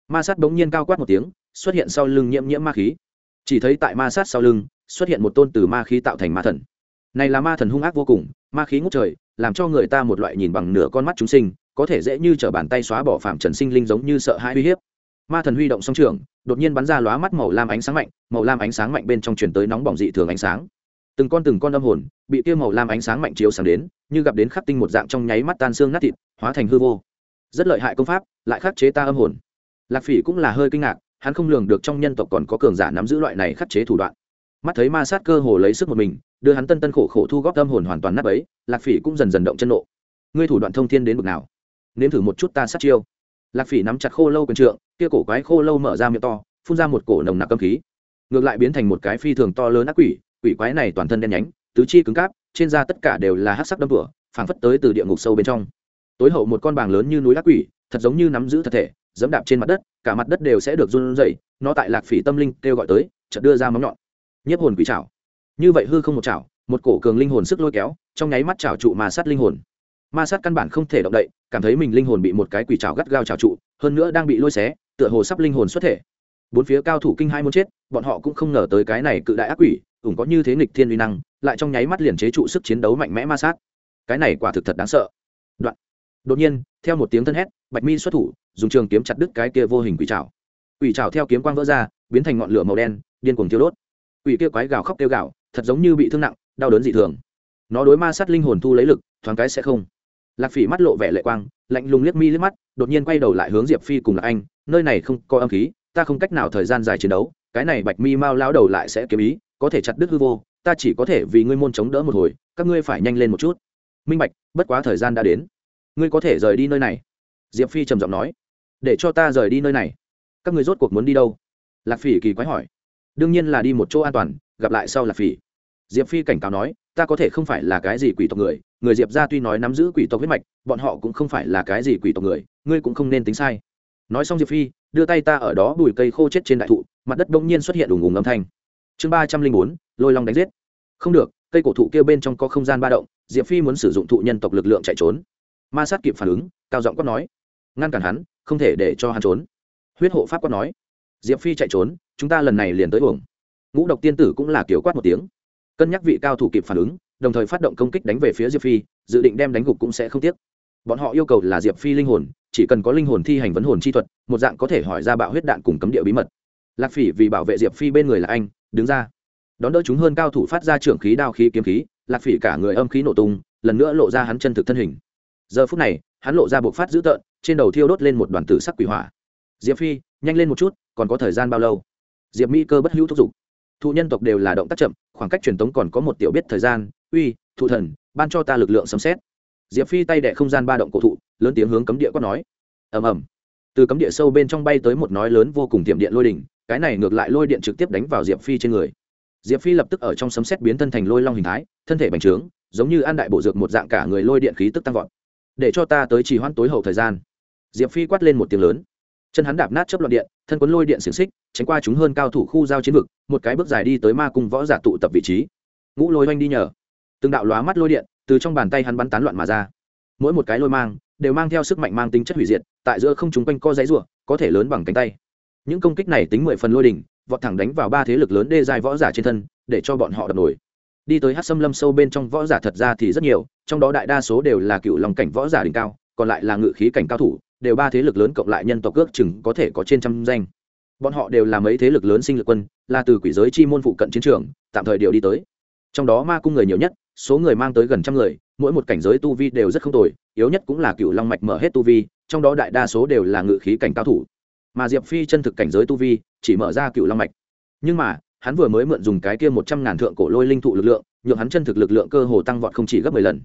Ma sát bỗng nhiên cao quát một tiếng, xuất hiện sau lưng nhiễm nhiễm ma khí. Chỉ thấy tại ma sát sau lưng, xuất hiện một tôn từ ma khí tạo thành ma thần. Này là ma thần hung ác vô cùng, ma khí ngút trời, làm cho người ta một loại nhìn bằng nửa con mắt chúng sinh, có thể dễ như t r ở bàn tay xóa bỏ phạm trần sinh linh giống như sợ hãi uy hiếp. Ma thần huy động song trường, đột nhiên bắn ra lóa mắt màu lam ánh sáng mạnh, màu lam ánh sáng mạnh bên trong truyền tới nóng bỏng dị thường ánh sáng từng con từng con âm hồn, bị kia màu lam ánh sáng mạnh chiếu sáng đến, như gặp đến khắc tinh một dạng trong nháy mắt tan xương nát thịt, hóa thành hư vô. Rất lợi hại công pháp, lại khắc chế ta âm hồn. Lạc phỉ cũng là hơi kinh ngạc, hắn không lường được trong nhân tộc còn có cường giả nắm giữ loại này khắc chế thủ đoạn. Mắt thấy ma sát cơ hồ lấy sức một mình, đưa hắn tân tân khổ khổ thu góp âm hồn hoàn toàn nắp ấy lạc phỉ cũng dần dần động chân nộ ngươi thủ đoạn thông thiên đến bực nào? Nếm thử một chút ta sát chiêu. Lạc phỉ nắm chặt khô lâu quần trượng, kia cổ quái khô lâu mở ra miệng to, phun ra một cổ nồng nặc âm khí. Ngược lại biến thành một cái phi thường to lớn ác quỷ quỷ quái này toàn thân đen nhánh, tứ chi cứng cáp, trên da tất cả đều là hát sắc đâm tủa phảng phất tới từ địa ngục sâu bên trong. Tối hậu một con bàng lớn như núi lá quỷ, thật giống như nắm giữ thật thể, dẫm đạp trên mặt đất, cả mặt đất đều sẽ được run rẩy, nó tại lạc phỉ tâm linh kêu gọi tới, chợt đưa ra móng nhọn. Nhiếp hồn quỷ chảo. như vậy hư không một chảo một cổ cường linh hồn sức lôi kéo, trong nháy mắt chảo trụ mà sát linh hồn. Ma sát căn bản không thể động đậy, cảm thấy mình linh hồn bị một cái quỷ chảo gắt gao chảo trụ, hơn nữa đang bị lôi xé, tựa hồ sắp linh hồn xuất thể. Bốn phía cao thủ kinh hai muốn chết, bọn họ cũng không ngờ tới cái này cự đại ác quỷ ủng có như thế nghịch thiên uy năng, lại trong nháy mắt liền chế trụ sức chiến đấu mạnh mẽ ma sát. Cái này quả thực thật đáng sợ. Đoạn. Đột nhiên, theo một tiếng thân hét, bạch mi xuất thủ, dùng trường kiếm chặt đứt cái kia vô hình quỷ trảo. Quỷ trảo theo kiếm quang vỡ ra, biến thành ngọn lửa màu đen, điên cuồng thiêu đốt. Quỷ kia quái gào khóc kêu gào, thật giống như bị thương nặng, đau đớn dị thường. Nó đối ma sát linh hồn thu lấy lực, thoáng cái sẽ không. Lạc phỉ mắt lộ vẻ lệ quang, lạnh lùng liếc mi liếc mắt, đột nhiên quay đầu lại hướng diệp phi cùng lạc anh, nơi này không có âm khí, ta không cách nào thời gian dài chiến đấu, cái này bạch mi mau lao đầu lại sẽ kiếm ý có thể chặt đứt hư vô, ta chỉ có thể vì ngươi môn chống đỡ một hồi, các ngươi phải nhanh lên một chút. Minh bạch, bất quá thời gian đã đến. Ngươi có thể rời đi nơi này. Diệp phi trầm giọng nói. Để cho ta rời đi nơi này. Các ngươi rốt cuộc muốn đi đâu? Lạc phỉ kỳ quái hỏi. Đương nhiên là đi một chỗ an toàn, gặp lại sau lạc phỉ. Diệp phi cảnh cáo nói, ta có thể không phải là cái gì quỷ tộc người. Người diệp ra tuy nói nắm giữ quỷ tộc huyết mạch, bọn họ cũng không phải là cái gì quỷ tộc người, ngươi cũng không nên tính sai. Nói xong diệp phi, đưa tay ta ở đó bùi cây khô chết trên đại thụ, mặt đất đông nhiên xuất hiện đùng ùng âm thanh chương ba trăm linh bốn, lôi long đánh giết. Không được, cây cổ thụ kia bên trong có không gian ba động, diệp phi muốn sử dụng thụ nhân tộc lực lượng chạy trốn. Ma sát kịp phản ứng, cao giọng quát nói. Ngăn cản hắn, không thể để cho hắn trốn. Huyết hộ pháp quát nói. Diệp phi chạy trốn, chúng ta lần này liền tới uổng. Ngũ độc tiên tử cũng là kiểu quát một tiếng. Cân nhắc vị cao thủ kịp phản ứng, đồng thời phát động công kích đánh về phía diệp phi, dự định đem đánh gục cũng sẽ không tiếc. Bọn họ yêu cầu là diệp phi linh hồn, chỉ cần có linh hồn thi hành vấn hồn chi thuật, một dạng có thể hỏi ra bạo huyết đạn cùng cấm địa bí mật. Lạc phỉ vì bảo vệ diệp phi bên người là anh đứng ra. Đón đỡ chúng hơn cao thủ phát ra trưởng khí, đao khí, kiếm khí, lạc phỉ cả người âm khí nổ tung, lần nữa lộ ra hắn chân thực thân hình. Giờ phút này, hắn lộ ra buộc phát dữ tợn, trên đầu thiêu đốt lên một đoàn tử sắc quỷ hỏa. Diệp phi, nhanh lên một chút, còn có thời gian bao lâu? Diệp mỹ cơ bất hữu thúc giục. Thụ nhân tộc đều là động tác chậm, khoảng cách truyền tống còn có một tiểu biết thời gian. Uy, thụ thần, ban cho ta lực lượng sấm xét diệp phi tay đệ không gian ba động cổ thụ, lớn tiếng hướng cấm địa quát nói. Ầm ầm. Từ cấm địa sâu bên trong bay tới một nói lớn vô cùng tiệm điện lôi đỉnh cái này ngược lại lôi điện trực tiếp đánh vào diệp phi trên người. Diệp phi lập tức ở trong sấm xét biến thân thành lôi long hình thái, thân thể bành trướng, giống như ăn đại bộ dược một dạng cả người lôi điện khí tức tăng vọt. Để cho ta tới chỉ hoãn tối hậu thời gian. Diệp phi quát lên một tiếng lớn. Chân hắn đạp nát chấp loạn điện, thân quấn lôi điện xiềng xích, tránh qua chúng hơn cao thủ khu giao chiến vực, một cái bước dài đi tới ma cung võ giả tụ tập vị trí. Ngũ lôi oanh đi nhờ. Từng đạo lóa mắt lôi điện từ trong bàn tay hắn bắn tán loạn mà ra. Mỗi một cái lôi mang đều mang theo sức mạnh mang tính chất hủy diệt, tại giữa không chúng quanh co giấy ruộng có thể lớn bằng cánh tay những công kích này tính mười phần lôi đỉnh vọt thẳng đánh vào ba thế lực lớn đê dài võ giả trên thân, để cho bọn họ đập nổi. Đi tới hát xâm lâm sâu bên trong võ giả thật ra thì rất nhiều, trong đó đại đa số đều là cựu lòng cảnh võ giả đỉnh cao, còn lại là ngự khí cảnh cao thủ, đều ba thế lực lớn cộng lại nhân tộc ước chừng có thể có trên trăm danh. Bọn họ đều là mấy thế lực lớn sinh lực quân, là từ quỷ giới chi môn phụ cận chiến trường, tạm thời đều đi tới. Trong đó ma cung người nhiều nhất, số người mang tới gần trăm người, mỗi một cảnh giới tu vi đều rất không tồi, yếu nhất cũng là cựu long mạch mở hết tu vi, trong đó đại đa số đều là ngự khí cảnh cao thủ mà diệp phi chân thực cảnh giới tu vi chỉ mở ra cựu long mạch. Nhưng mà, hắn vừa mới mượn dùng cái kia một trăm ngàn thượng cổ lôi linh thụ lực lượng, nhượng hắn chân thực lực lượng cơ hồ tăng vọt không chỉ gấp mười lần.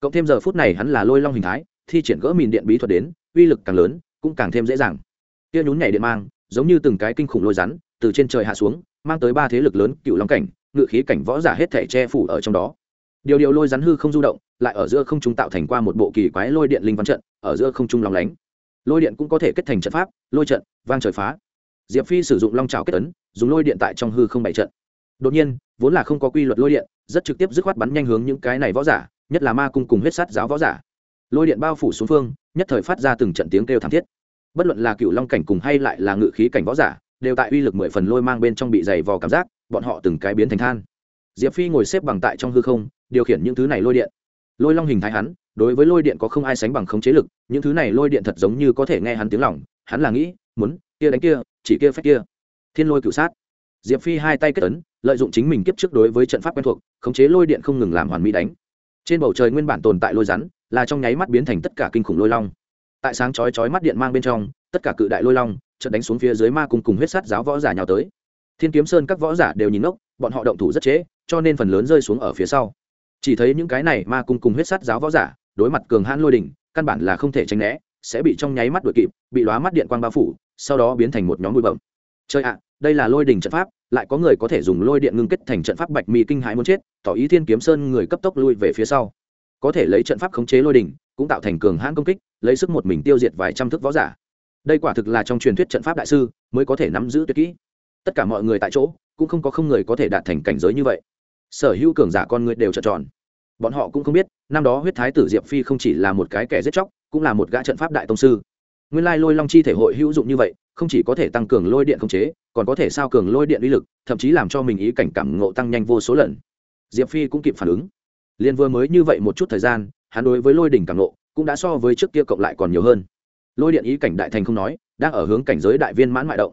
Cộng thêm giờ phút này hắn là lôi long hình thái, thi triển gỡ mìn điện bí thuật đến, uy lực càng lớn, cũng càng thêm dễ dàng. Kia nhún nhảy điện mang, giống như từng cái kinh khủng lôi rắn, từ trên trời hạ xuống, mang tới ba thế lực lớn cựu long cảnh, ngự khí cảnh võ giả hết thể che phủ ở trong đó. Điều điều lôi rắn hư không du động, lại ở giữa không trung tạo thành qua một bộ kỳ quái lôi điện linh văn trận, ở giữa không trung lòng lánh lôi điện cũng có thể kết thành trận pháp, lôi trận, vang trời phá. Diệp phi sử dụng long trào kết ấn, dùng lôi điện tại trong hư không bày trận. Đột nhiên, vốn là không có quy luật lôi điện, rất trực tiếp dứt khoát bắn nhanh hướng những cái này võ giả, nhất là ma cung cùng huyết sát giáo võ giả. Lôi điện bao phủ xuống phương, nhất thời phát ra từng trận tiếng kêu thảm thiết. Bất luận là cựu long cảnh cùng hay lại là ngự khí cảnh võ giả, đều tại uy lực mười phần lôi mang bên trong bị dày vò cảm giác, bọn họ từng cái biến thành than. Diệp phi ngồi xếp bằng tại trong hư không, điều khiển những thứ này lôi điện. Lôi long hình thái hắn đối với lôi điện có không ai sánh bằng khống chế lực những thứ này lôi điện thật giống như có thể nghe hắn tiếng lòng hắn là nghĩ muốn kia đánh kia chỉ kia phép kia. Thiên lôi cựu sát. Diệp phi hai tay kết ấn lợi dụng chính mình kiếp trước đối với trận pháp quen thuộc khống chế lôi điện không ngừng làm hoàn mỹ đánh. Trên bầu trời nguyên bản tồn tại lôi rắn là trong nháy mắt biến thành tất cả kinh khủng lôi long. Tại sáng chói chói mắt điện mang bên trong tất cả cự đại lôi long trận đánh xuống phía dưới ma cùng cùng huyết sát giáo võ giả nhào tới. Thiên kiếm sơn các võ giả đều nhìn ngốc bọn họ động thủ rất chế, cho nên phần lớn rơi xuống ở phía sau. Chỉ thấy những cái này ma cung cùng huyết sát giáo võ giả đối mặt cường hãn lôi đỉnh, căn bản là không thể tránh né, sẽ bị trong nháy mắt đuổi kịp, bị lóa mắt điện quang bao phủ, sau đó biến thành một nhóm bụi bẩm chơi ạ, đây là lôi đỉnh trận pháp, lại có người có thể dùng lôi điện ngưng kết thành trận pháp bạch mi kinh hãi muốn chết, tỏ ý thiên kiếm sơn người cấp tốc lui về phía sau. Có thể lấy trận pháp khống chế lôi đỉnh, cũng tạo thành cường hãn công kích, lấy sức một mình tiêu diệt vài trăm thước võ giả. Đây quả thực là trong truyền thuyết trận pháp đại sư mới có thể nắm giữ tuyệt kỹ. Tất cả mọi người tại chỗ, cũng không có không người có thể đạt thành cảnh giới như vậy. Sở hữu cường giả con người đều trợn tròn. Bọn họ cũng không biết năm đó huyết thái tử diệp phi không chỉ là một cái kẻ giết chóc, cũng là một gã trận pháp đại tông sư. Nguyên lai lôi long chi thể hội hữu dụng như vậy, không chỉ có thể tăng cường lôi điện không chế, còn có thể sao cường lôi điện uy lực, thậm chí làm cho mình ý cảnh cảm ngộ tăng nhanh vô số lần. Diệp phi cũng kịp phản ứng. Liền vừa mới như vậy một chút thời gian, hắn đối với lôi đỉnh cảm ngộ cũng đã so với trước kia cộng lại còn nhiều hơn. Lôi điện ý cảnh đại thành không nói, đang ở hướng cảnh giới đại viên mãn mại động.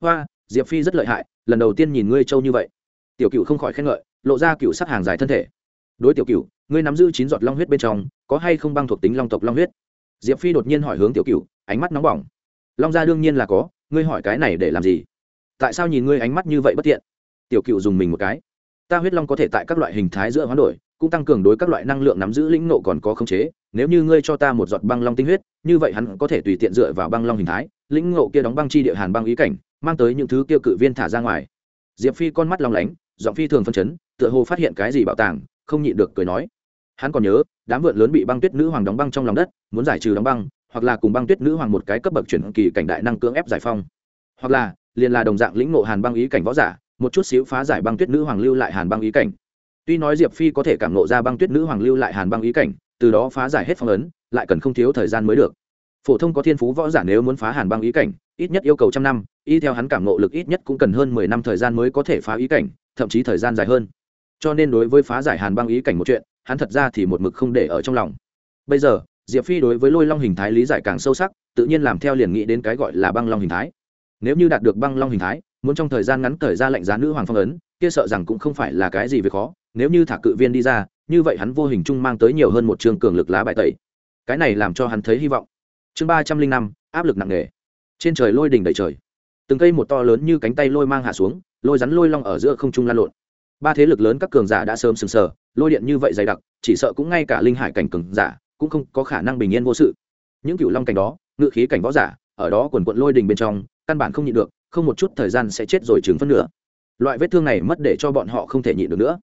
Hoa, diệp phi rất lợi hại, lần đầu tiên nhìn ngươi châu như vậy. Tiểu cựu không khỏi khen ngợi, lộ ra cựu sắc hàng dài thân thể. Đối tiểu cựu ngươi nắm giữ chín giọt long huyết bên trong, có hay không băng thuộc tính long tộc long huyết? Diệp phi đột nhiên hỏi hướng tiểu cựu ánh mắt nóng bỏng. Long gia đương nhiên là có, ngươi hỏi cái này để làm gì? Tại sao nhìn ngươi ánh mắt như vậy bất tiện? Tiểu cựu dùng mình một cái. Ta huyết long có thể tại các loại hình thái giữa hoán đổi, cũng tăng cường đối các loại năng lượng nắm giữ lĩnh nộ còn có khống chế. Nếu như ngươi cho ta một giọt băng long tinh huyết, như vậy hắn có thể tùy tiện dựa vào băng long hình thái, lĩnh ngộ kia đóng băng chi địa hàn băng ý cảnh, mang tới những thứ kia cự viên thả ra ngoài. Diệp phi con mắt long lánh, giọng phi thường phân chấn, tựa hồ phát hiện cái gì bảo tàng, không nhịn được cười nói hắn còn nhớ, đám vượn lớn bị băng tuyết nữ hoàng đóng băng trong lòng đất, muốn giải trừ đóng băng, hoặc là cùng băng tuyết nữ hoàng một cái cấp bậc chuyển kỳ cảnh đại năng cưỡng ép giải phong. Hoặc là, liền là đồng dạng lĩnh ngộ hàn băng ý cảnh võ giả, một chút xíu phá giải băng tuyết nữ hoàng lưu lại hàn băng ý cảnh. Tuy nói diệp phi có thể cảm nộ ra băng tuyết nữ hoàng lưu lại hàn băng ý cảnh, từ đó phá giải hết phong ấn, lại cần không thiếu thời gian mới được. Phổ thông có thiên phú võ giả nếu muốn phá hàn băng ý cảnh, ít nhất yêu cầu trăm năm, y theo hắn cảm nộ lực ít nhất cũng cần hơn mười năm thời gian mới có thể phá ý cảnh, thậm chí thời gian dài hơn. Cho nên đối với phá giải hàn băng ý cảnh một chuyện hắn thật ra thì một mực không để ở trong lòng. Bây giờ, diệp phi đối với lôi long hình thái lý giải càng sâu sắc, tự nhiên làm theo liền nghĩ đến cái gọi là băng long hình thái. Nếu như đạt được băng long hình thái, muốn trong thời gian ngắn thời ra lệnh giá nữ hoàng phong ấn, kia sợ rằng cũng không phải là cái gì việc khó, nếu như thả cự viên đi ra, như vậy hắn vô hình chung mang tới nhiều hơn một trường cường lực lá bài tẩy. Cái này làm cho hắn thấy hy vọng. Chương ba trăm linh năm, áp lực nặng nề. Trên trời lôi đỉnh đầy trời. Từng cây một to lớn như cánh tay lôi mang hạ xuống, lôi rắn lôi long ở giữa không trung lan lộn ba thế lực lớn các cường giả đã sớm sừng sờ, lôi điện như vậy dày đặc, chỉ sợ cũng ngay cả linh hải cảnh cường giả cũng không có khả năng bình yên vô sự. Những cựu long cảnh đó, ngự khí cảnh võ giả, ở đó quần quận lôi đình bên trong, căn bản không nhịn được, không một chút thời gian sẽ chết rồi chừng phân nửa. Loại vết thương này mất để cho bọn họ không thể nhịn được nữa.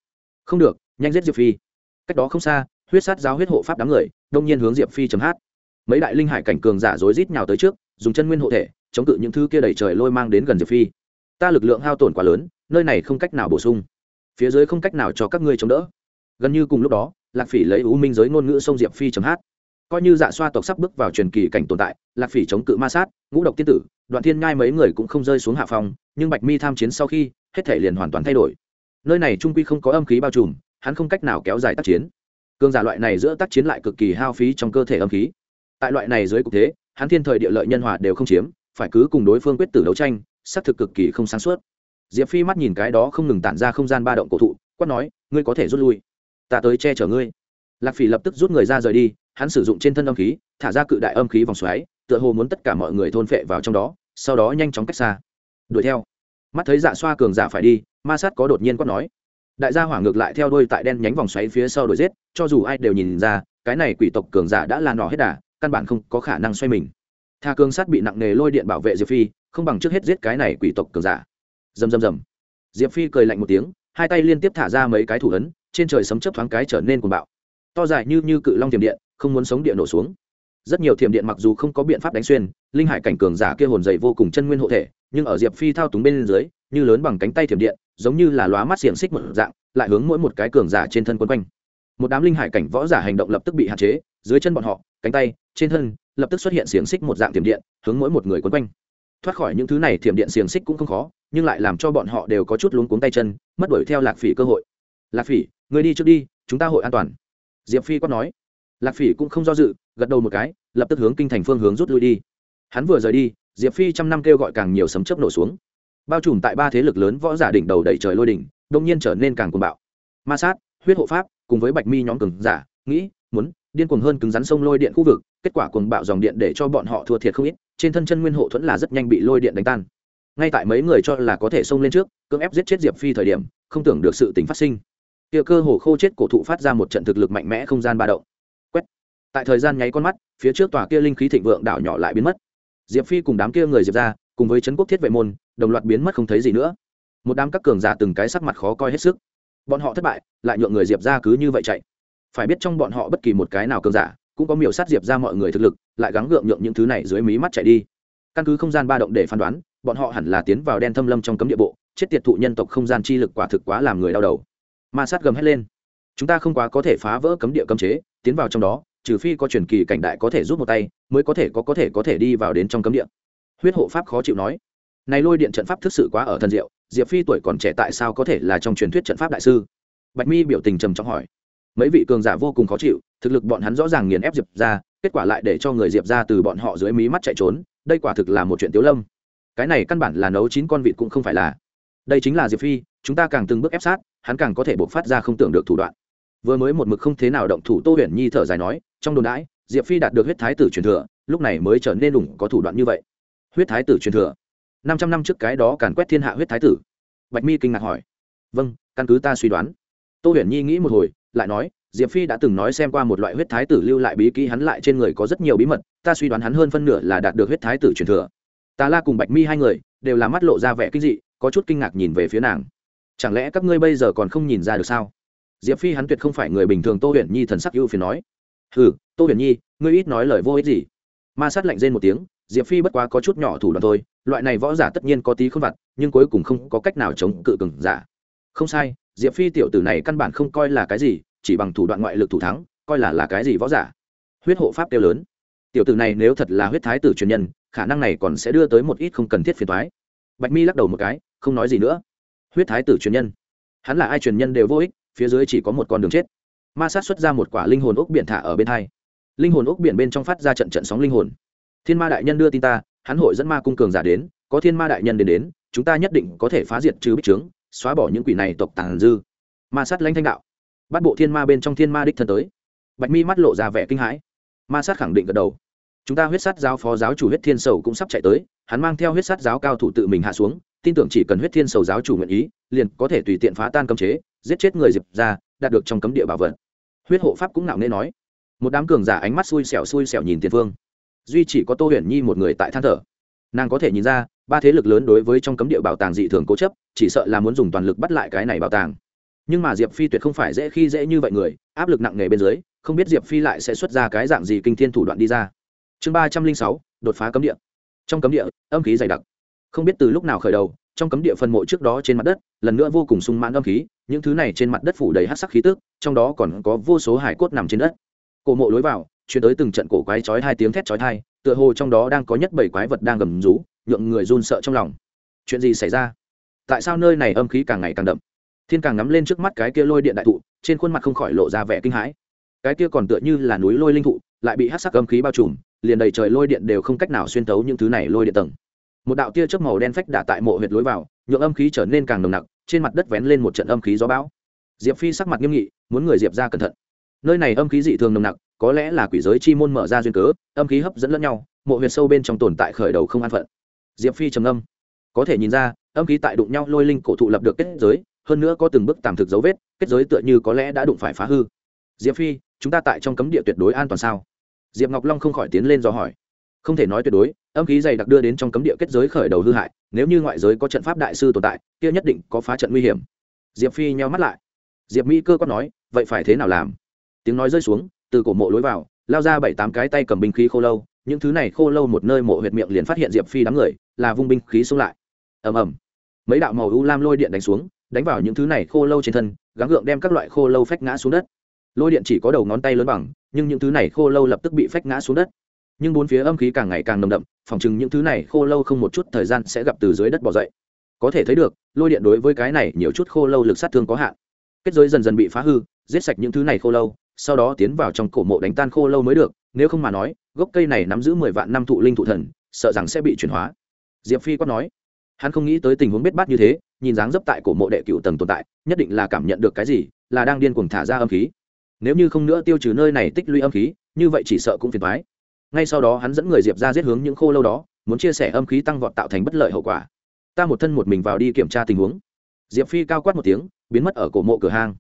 Không được, nhanh giết diệp phi. Cách đó không xa, huyết sát giáo huyết hộ pháp đám người, đông nhiên hướng diệp phi chấm hát. Mấy đại linh hải cảnh cường giả rối rít nhào tới trước, dùng chân nguyên hộ thể, chống cự những thứ kia đẩy trời lôi mang đến gần diệp phi. Ta lực lượng hao tổn quá lớn, nơi này không cách nào bổ sung phía dưới không cách nào cho các ngươi chống đỡ. Gần như cùng lúc đó, lạc phỉ lấy u minh giới ngôn ngữ sông diệp phi chấm hát. Coi như dạ xoa tộc sắp bước vào truyền kỳ cảnh tồn tại, lạc phỉ chống cự ma sát, ngũ độc tiên tử, đoạn thiên ngai mấy người cũng không rơi xuống hạ phòng, nhưng bạch mi tham chiến sau khi, hết thể liền hoàn toàn thay đổi. Nơi này trung quy không có âm khí bao trùm, hắn không cách nào kéo dài tác chiến. Cương giả loại này giữa tác chiến lại cực kỳ hao phí trong cơ thể âm khí. Tại loại này dưới cục thế, hắn thiên thời địa lợi nhân hòa đều không chiếm, phải cứ cùng đối phương quyết tử đấu tranh, xác thực cực kỳ không sáng suốt diệp phi mắt nhìn cái đó không ngừng tản ra không gian ba động cổ thụ, quát nói, ngươi có thể rút lui. Ta tới che chở ngươi. Lạc phỉ lập tức rút người ra rời đi, hắn sử dụng trên thân âm khí, thả ra cự đại âm khí vòng xoáy, tựa hồ muốn tất cả mọi người thôn phệ vào trong đó, sau đó nhanh chóng cách xa. Đuổi theo. Mắt thấy dạ xoa cường giả phải đi, ma sát có đột nhiên quát nói. Đại gia hỏa ngược lại theo đuôi tại đen nhánh vòng xoáy phía sau đuổi giết, cho dù ai đều nhìn ra, cái này quỷ tộc cường giả đã là nỏ hết đà, căn bản không có khả năng xoay mình. Tha cường sát bị nặng nề lôi điện bảo vệ diệp phi, không bằng trước hết giết cái này quỷ tộc cường giả rầm rầm rầm. Diệp phi cười lạnh một tiếng, hai tay liên tiếp thả ra mấy cái thủ ấn, trên trời sấm chớp thoáng cái trở nên cuồng bạo. To dài như như cự long thiểm điện, không muốn sống điện nổ xuống. Rất nhiều thiểm điện mặc dù không có biện pháp đánh xuyên, linh hải cảnh cường giả kia hồn dày vô cùng chân nguyên hộ thể, nhưng ở diệp phi thao túng bên dưới, như lớn bằng cánh tay thiểm điện, giống như là lóa mắt xiềng xích một dạng, lại hướng mỗi một cái cường giả trên thân quân quanh. Một đám linh hải cảnh võ giả hành động lập tức bị hạn chế, dưới chân bọn họ, cánh tay, trên thân, lập tức xuất hiện xiềng xích một dạng thiểm điện, hướng mỗi một người quấn quanh. Thoát khỏi những thứ này, thiểm điện xiềng xích cũng không khó nhưng lại làm cho bọn họ đều có chút luống cuống tay chân, mất đuổi theo lạc phỉ cơ hội. Lạc phỉ người đi trước đi, chúng ta hội an toàn. Diệp phi quát nói. Lạc phỉ cũng không do dự, gật đầu một cái, lập tức hướng kinh thành phương hướng rút lui đi. Hắn vừa rời đi, diệp phi trăm năm kêu gọi càng nhiều sấm chớp nổ xuống. Bao trùm tại ba thế lực lớn võ giả đỉnh đầu đẩy trời lôi đỉnh đông nhiên trở nên càng cuồng bạo. Ma sát, huyết hộ pháp, cùng với bạch mi nhóm cường giả, nghĩ, muốn, điên cuồng hơn cứng rắn sông lôi điện khu vực, kết quả cuồng bạo dòng điện để cho bọn họ thua thiệt không ít, trên thân chân nguyên hộ thuẫn là rất nhanh bị lôi điện đánh tan ngay tại mấy người cho là có thể xông lên trước, cưỡng ép giết chết diệp phi thời điểm, không tưởng được sự tình phát sinh. Kia cơ hồ khô chết cổ thụ phát ra một trận thực lực mạnh mẽ không gian ba động. Quét. Tại thời gian nháy con mắt, phía trước tòa kia linh khí thịnh vượng đảo nhỏ lại biến mất. Diệp phi cùng đám kia người diệp ra, cùng với trấn quốc thiết vệ môn, đồng loạt biến mất không thấy gì nữa. Một đám các cường giả từng cái sắc mặt khó coi hết sức. Bọn họ thất bại, lại nhượng người diệp ra cứ như vậy chạy. Phải biết trong bọn họ bất kỳ một cái nào cường giả, cũng có miểu sát diệp ra mọi người thực lực, lại gắng gượng nhượng những thứ này dưới mí mắt chạy đi. Căn cứ không gian ba động để phán đoán bọn họ hẳn là tiến vào đen thâm lâm trong cấm địa bộ, chết tiệt thụ nhân tộc không gian chi lực quả thực quá làm người đau đầu. Ma sát gầm hết lên. Chúng ta không quá có thể phá vỡ cấm địa cấm chế, tiến vào trong đó, trừ phi có truyền kỳ cảnh đại có thể giúp một tay, mới có thể có có thể có thể đi vào đến trong cấm địa. Huyết hộ pháp khó chịu nói. Này lôi điện trận pháp thực sự quá ở thần diệu, diệp phi tuổi còn trẻ tại sao có thể là trong truyền thuyết trận pháp đại sư? Bạch mi biểu tình trầm trọng hỏi. Mấy vị cường giả vô cùng khó chịu, thực lực bọn hắn rõ ràng nghiền ép diệp ra kết quả lại để cho người diệp ra từ bọn họ dưới mí mắt chạy trốn, đây quả thực là một chuyện tiếu lâm cái này căn bản là nấu chín con vịt cũng không phải là. Đây chính là diệp phi, chúng ta càng từng bước ép sát, hắn càng có thể buộc phát ra không tưởng được thủ đoạn. Vừa mới một mực không thế nào động thủ tô huyền nhi thở dài nói, trong đồn đãi, diệp phi đạt được huyết thái tử truyền thừa, lúc này mới trở nên đủng có thủ đoạn như vậy. Huyết thái tử truyền thừa. Năm trăm năm trước cái đó càn quét thiên hạ huyết thái tử. Bạch mi kinh ngạc hỏi. Vâng căn cứ ta suy đoán. Tô huyền nhi nghĩ một hồi, lại nói, diệp phi đã từng nói xem qua một loại huyết thái tử lưu lại bí kỹ hắn lại trên người có rất nhiều bí mật, ta suy đoán hắn hơn phân nửa là đạt được huyết thái tử truyền thừa ta la cùng bạch mi hai người đều là mắt lộ ra vẻ kinh dị, có chút kinh ngạc nhìn về phía nàng. Chẳng lẽ các ngươi bây giờ còn không nhìn ra được sao? Diệp phi hắn tuyệt không phải người bình thường tô huyền nhi thần sắc ưu phiền nói. Ừ tô huyền nhi, ngươi ít nói lời vô ích gì. Ma sát lạnh rên một tiếng, diệp phi bất quá có chút nhỏ thủ đoạn thôi, loại này võ giả tất nhiên có tí không vặt, nhưng cuối cùng không có cách nào chống cự cừng giả. Không sai, diệp phi tiểu tử này căn bản không coi là cái gì, chỉ bằng thủ đoạn ngoại lực thủ thắng, coi là là cái gì võ giả. Huyết hộ pháp tiêu lớn. Tiểu tử này nếu thật là huyết thái tử truyền nhân khả năng này còn sẽ đưa tới một ít không cần thiết phiền thoái. Bạch mi lắc đầu một cái, không nói gì nữa. Huyết thái tử truyền nhân. Hắn là ai truyền nhân đều vô ích, phía dưới chỉ có một con đường chết. Ma sát xuất ra một quả linh hồn ốc biển thả ở bên hai. Linh hồn ốc biển bên trong phát ra trận trận sóng linh hồn. Thiên ma đại nhân đưa tin ta, hắn hội dẫn ma cung cường giả đến, có thiên ma đại nhân đến đến, chúng ta nhất định có thể phá diệt trừ bích trướng xóa bỏ những quỷ này tộc tàn dư. Ma sát lãnh thanh đạo. Bắt bộ thiên ma bên trong thiên ma đích thân tới. Bạch mi mắt lộ ra vẻ kinh hãi. Ma sát khẳng định gật đầu chúng ta huyết sát giáo phó giáo chủ huyết thiên sầu cũng sắp chạy tới, hắn mang theo huyết sát giáo cao thủ tự mình hạ xuống, tin tưởng chỉ cần huyết thiên sầu giáo chủ nguyện ý, liền có thể tùy tiện phá tan cấm chế, giết chết người diệp ra đạt được trong cấm địa bảo vật. Huyết hộ pháp cũng nặng nề nói. Một đám cường giả ánh mắt xui xẻo xui xẻo nhìn tiền phương duy chỉ có tô huyền nhi một người tại than thở. Nàng có thể nhìn ra, ba thế lực lớn đối với trong cấm địa bảo tàng dị thường cố chấp, chỉ sợ là muốn dùng toàn lực bắt lại cái này bảo tàng. Nhưng mà diệp phi tuyệt không phải dễ khi dễ như vậy người, áp lực nặng nề bên dưới, không biết diệp phi lại sẽ xuất ra cái dạng gì kinh thiên thủ đoạn đi ra chương ba trăm linh sáu, đột phá cấm địa. Trong cấm địa, âm khí dày đặc. Không biết từ lúc nào khởi đầu, trong cấm địa phân mộ trước đó trên mặt đất, lần nữa vô cùng sung mãn âm khí, những thứ này trên mặt đất phủ đầy hát sắc khí tức, trong đó còn có vô số hải cốt nằm trên đất. Cổ mộ lối vào chuyển tới từng trận cổ quái chói hai tiếng thét chói thai tựa hồ trong đó đang có nhất bảy quái vật đang gầm rú, nhượng người run sợ trong lòng. Chuyện gì xảy ra? Tại sao nơi này âm khí càng ngày càng đậm? Thiên càng ngắm lên trước mắt cái kia lôi điện đại thụ, trên khuôn mặt không khỏi lộ ra vẻ kinh hãi. Cái kia còn tựa như là núi lôi linh thụ lại bị hát sắc âm khí bao trùm, liền đầy trời lôi điện đều không cách nào xuyên tấu những thứ này lôi điện tầng. Một đạo tia chớp màu đen phách đả tại mộ huyệt lối vào, nhượng âm khí trở nên càng nồng nặc, trên mặt đất vén lên một trận âm khí gió bão. Diệp phi sắc mặt nghiêm nghị, muốn người diệp ra cẩn thận. Nơi này âm khí dị thường nồng nặc, có lẽ là quỷ giới chi môn mở ra duyên cớ, âm khí hấp dẫn lẫn nhau, mộ huyệt sâu bên trong tồn tại khởi đầu không an phận. Diệp phi trầm âm có thể nhìn ra, âm khí tại đụng nhau lôi linh cổ thụ lập được kết giới, hơn nữa có từng bước tạm thực dấu vết, kết giới tựa như có lẽ đã đụng phải phá hư. Diệp phi, chúng ta tại trong cấm địa tuyệt đối an toàn sao? Diệp ngọc long không khỏi tiến lên do hỏi không thể nói tuyệt đối âm khí dày đặc đưa đến trong cấm địa kết giới khởi đầu hư hại nếu như ngoại giới có trận pháp đại sư tồn tại kia nhất định có phá trận nguy hiểm diệp phi nheo mắt lại diệp mỹ cơ có nói vậy phải thế nào làm tiếng nói rơi xuống từ cổ mộ lối vào lao ra bảy tám cái tay cầm binh khí khô lâu những thứ này khô lâu một nơi mộ huyệt miệng liền phát hiện diệp phi đám người là vung binh khí xuống lại ầm ầm mấy đạo màu u lam lôi điện đánh xuống đánh vào những thứ này khô lâu trên thân gắng gượng đem các loại khô lâu phách ngã xuống đất lôi điện chỉ có đầu ngón tay lớn bằng nhưng những thứ này khô lâu lập tức bị phách ngã xuống đất. Nhưng bốn phía âm khí càng ngày càng nồng đậm, phòng chừng những thứ này khô lâu không một chút thời gian sẽ gặp từ dưới đất bỏ dậy. Có thể thấy được, lôi điện đối với cái này nhiều chút khô lâu lực sát thương có hạn. Kết giới dần dần bị phá hư, giết sạch những thứ này khô lâu, sau đó tiến vào trong cổ mộ đánh tan khô lâu mới được, nếu không mà nói, gốc cây này nắm giữ mười vạn năm thụ linh thụ thần, sợ rằng sẽ bị chuyển hóa. Diệp phi quát nói. Hắn không nghĩ tới tình huống biết bát như thế, nhìn dáng dấp tại cổ mộ đệ cựu tầng tồn tại, nhất định là cảm nhận được cái gì, là đang điên cuồng thả ra âm khí nếu như không nữa tiêu trừ nơi này tích lũy âm khí, như vậy chỉ sợ cũng phiền thoái ngay sau đó hắn dẫn người diệp ra giết hướng những khô lâu đó, muốn chia sẻ âm khí tăng vọt tạo thành bất lợi hậu quả. Ta một thân một mình vào đi kiểm tra tình huống. Diệp phi cao quát một tiếng, biến mất ở cổ mộ cửa hang.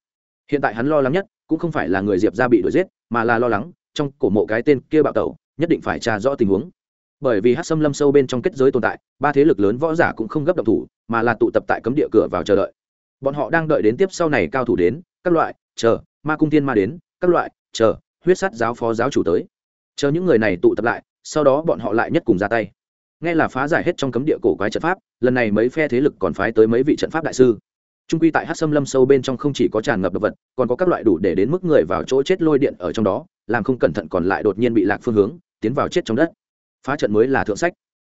Hiện tại hắn lo lắng nhất, cũng không phải là người diệp ra bị đuổi giết, mà là lo lắng, trong cổ mộ cái tên kia bạo tẩu, nhất định phải tra rõ tình huống. Bởi vì hát xâm lâm sâu bên trong kết giới tồn tại, ba thế lực lớn võ giả cũng không gấp động thủ, mà là tụ tập tại cấm địa cửa vào chờ đợi. Bọn họ đang đợi đến tiếp sau này cao thủ đến, các loại, chờ ma cung tiên ma đến, các loại, chờ, huyết sắt giáo phó giáo chủ tới. Chờ những người này tụ tập lại, sau đó bọn họ lại nhất cùng ra tay. Nghe là phá giải hết trong cấm địa cổ quái trận pháp, lần này mấy phe thế lực còn phái tới mấy vị trận pháp đại sư. Trung quy tại hát xâm lâm sâu bên trong không chỉ có tràn ngập đ ộ vật, còn có các loại đủ để đến mức người vào chỗ chết lôi điện ở trong đó, làm không cẩn thận còn lại đột nhiên bị lạc phương hướng, tiến vào chết trong đất. Phá trận mới là thượng sách.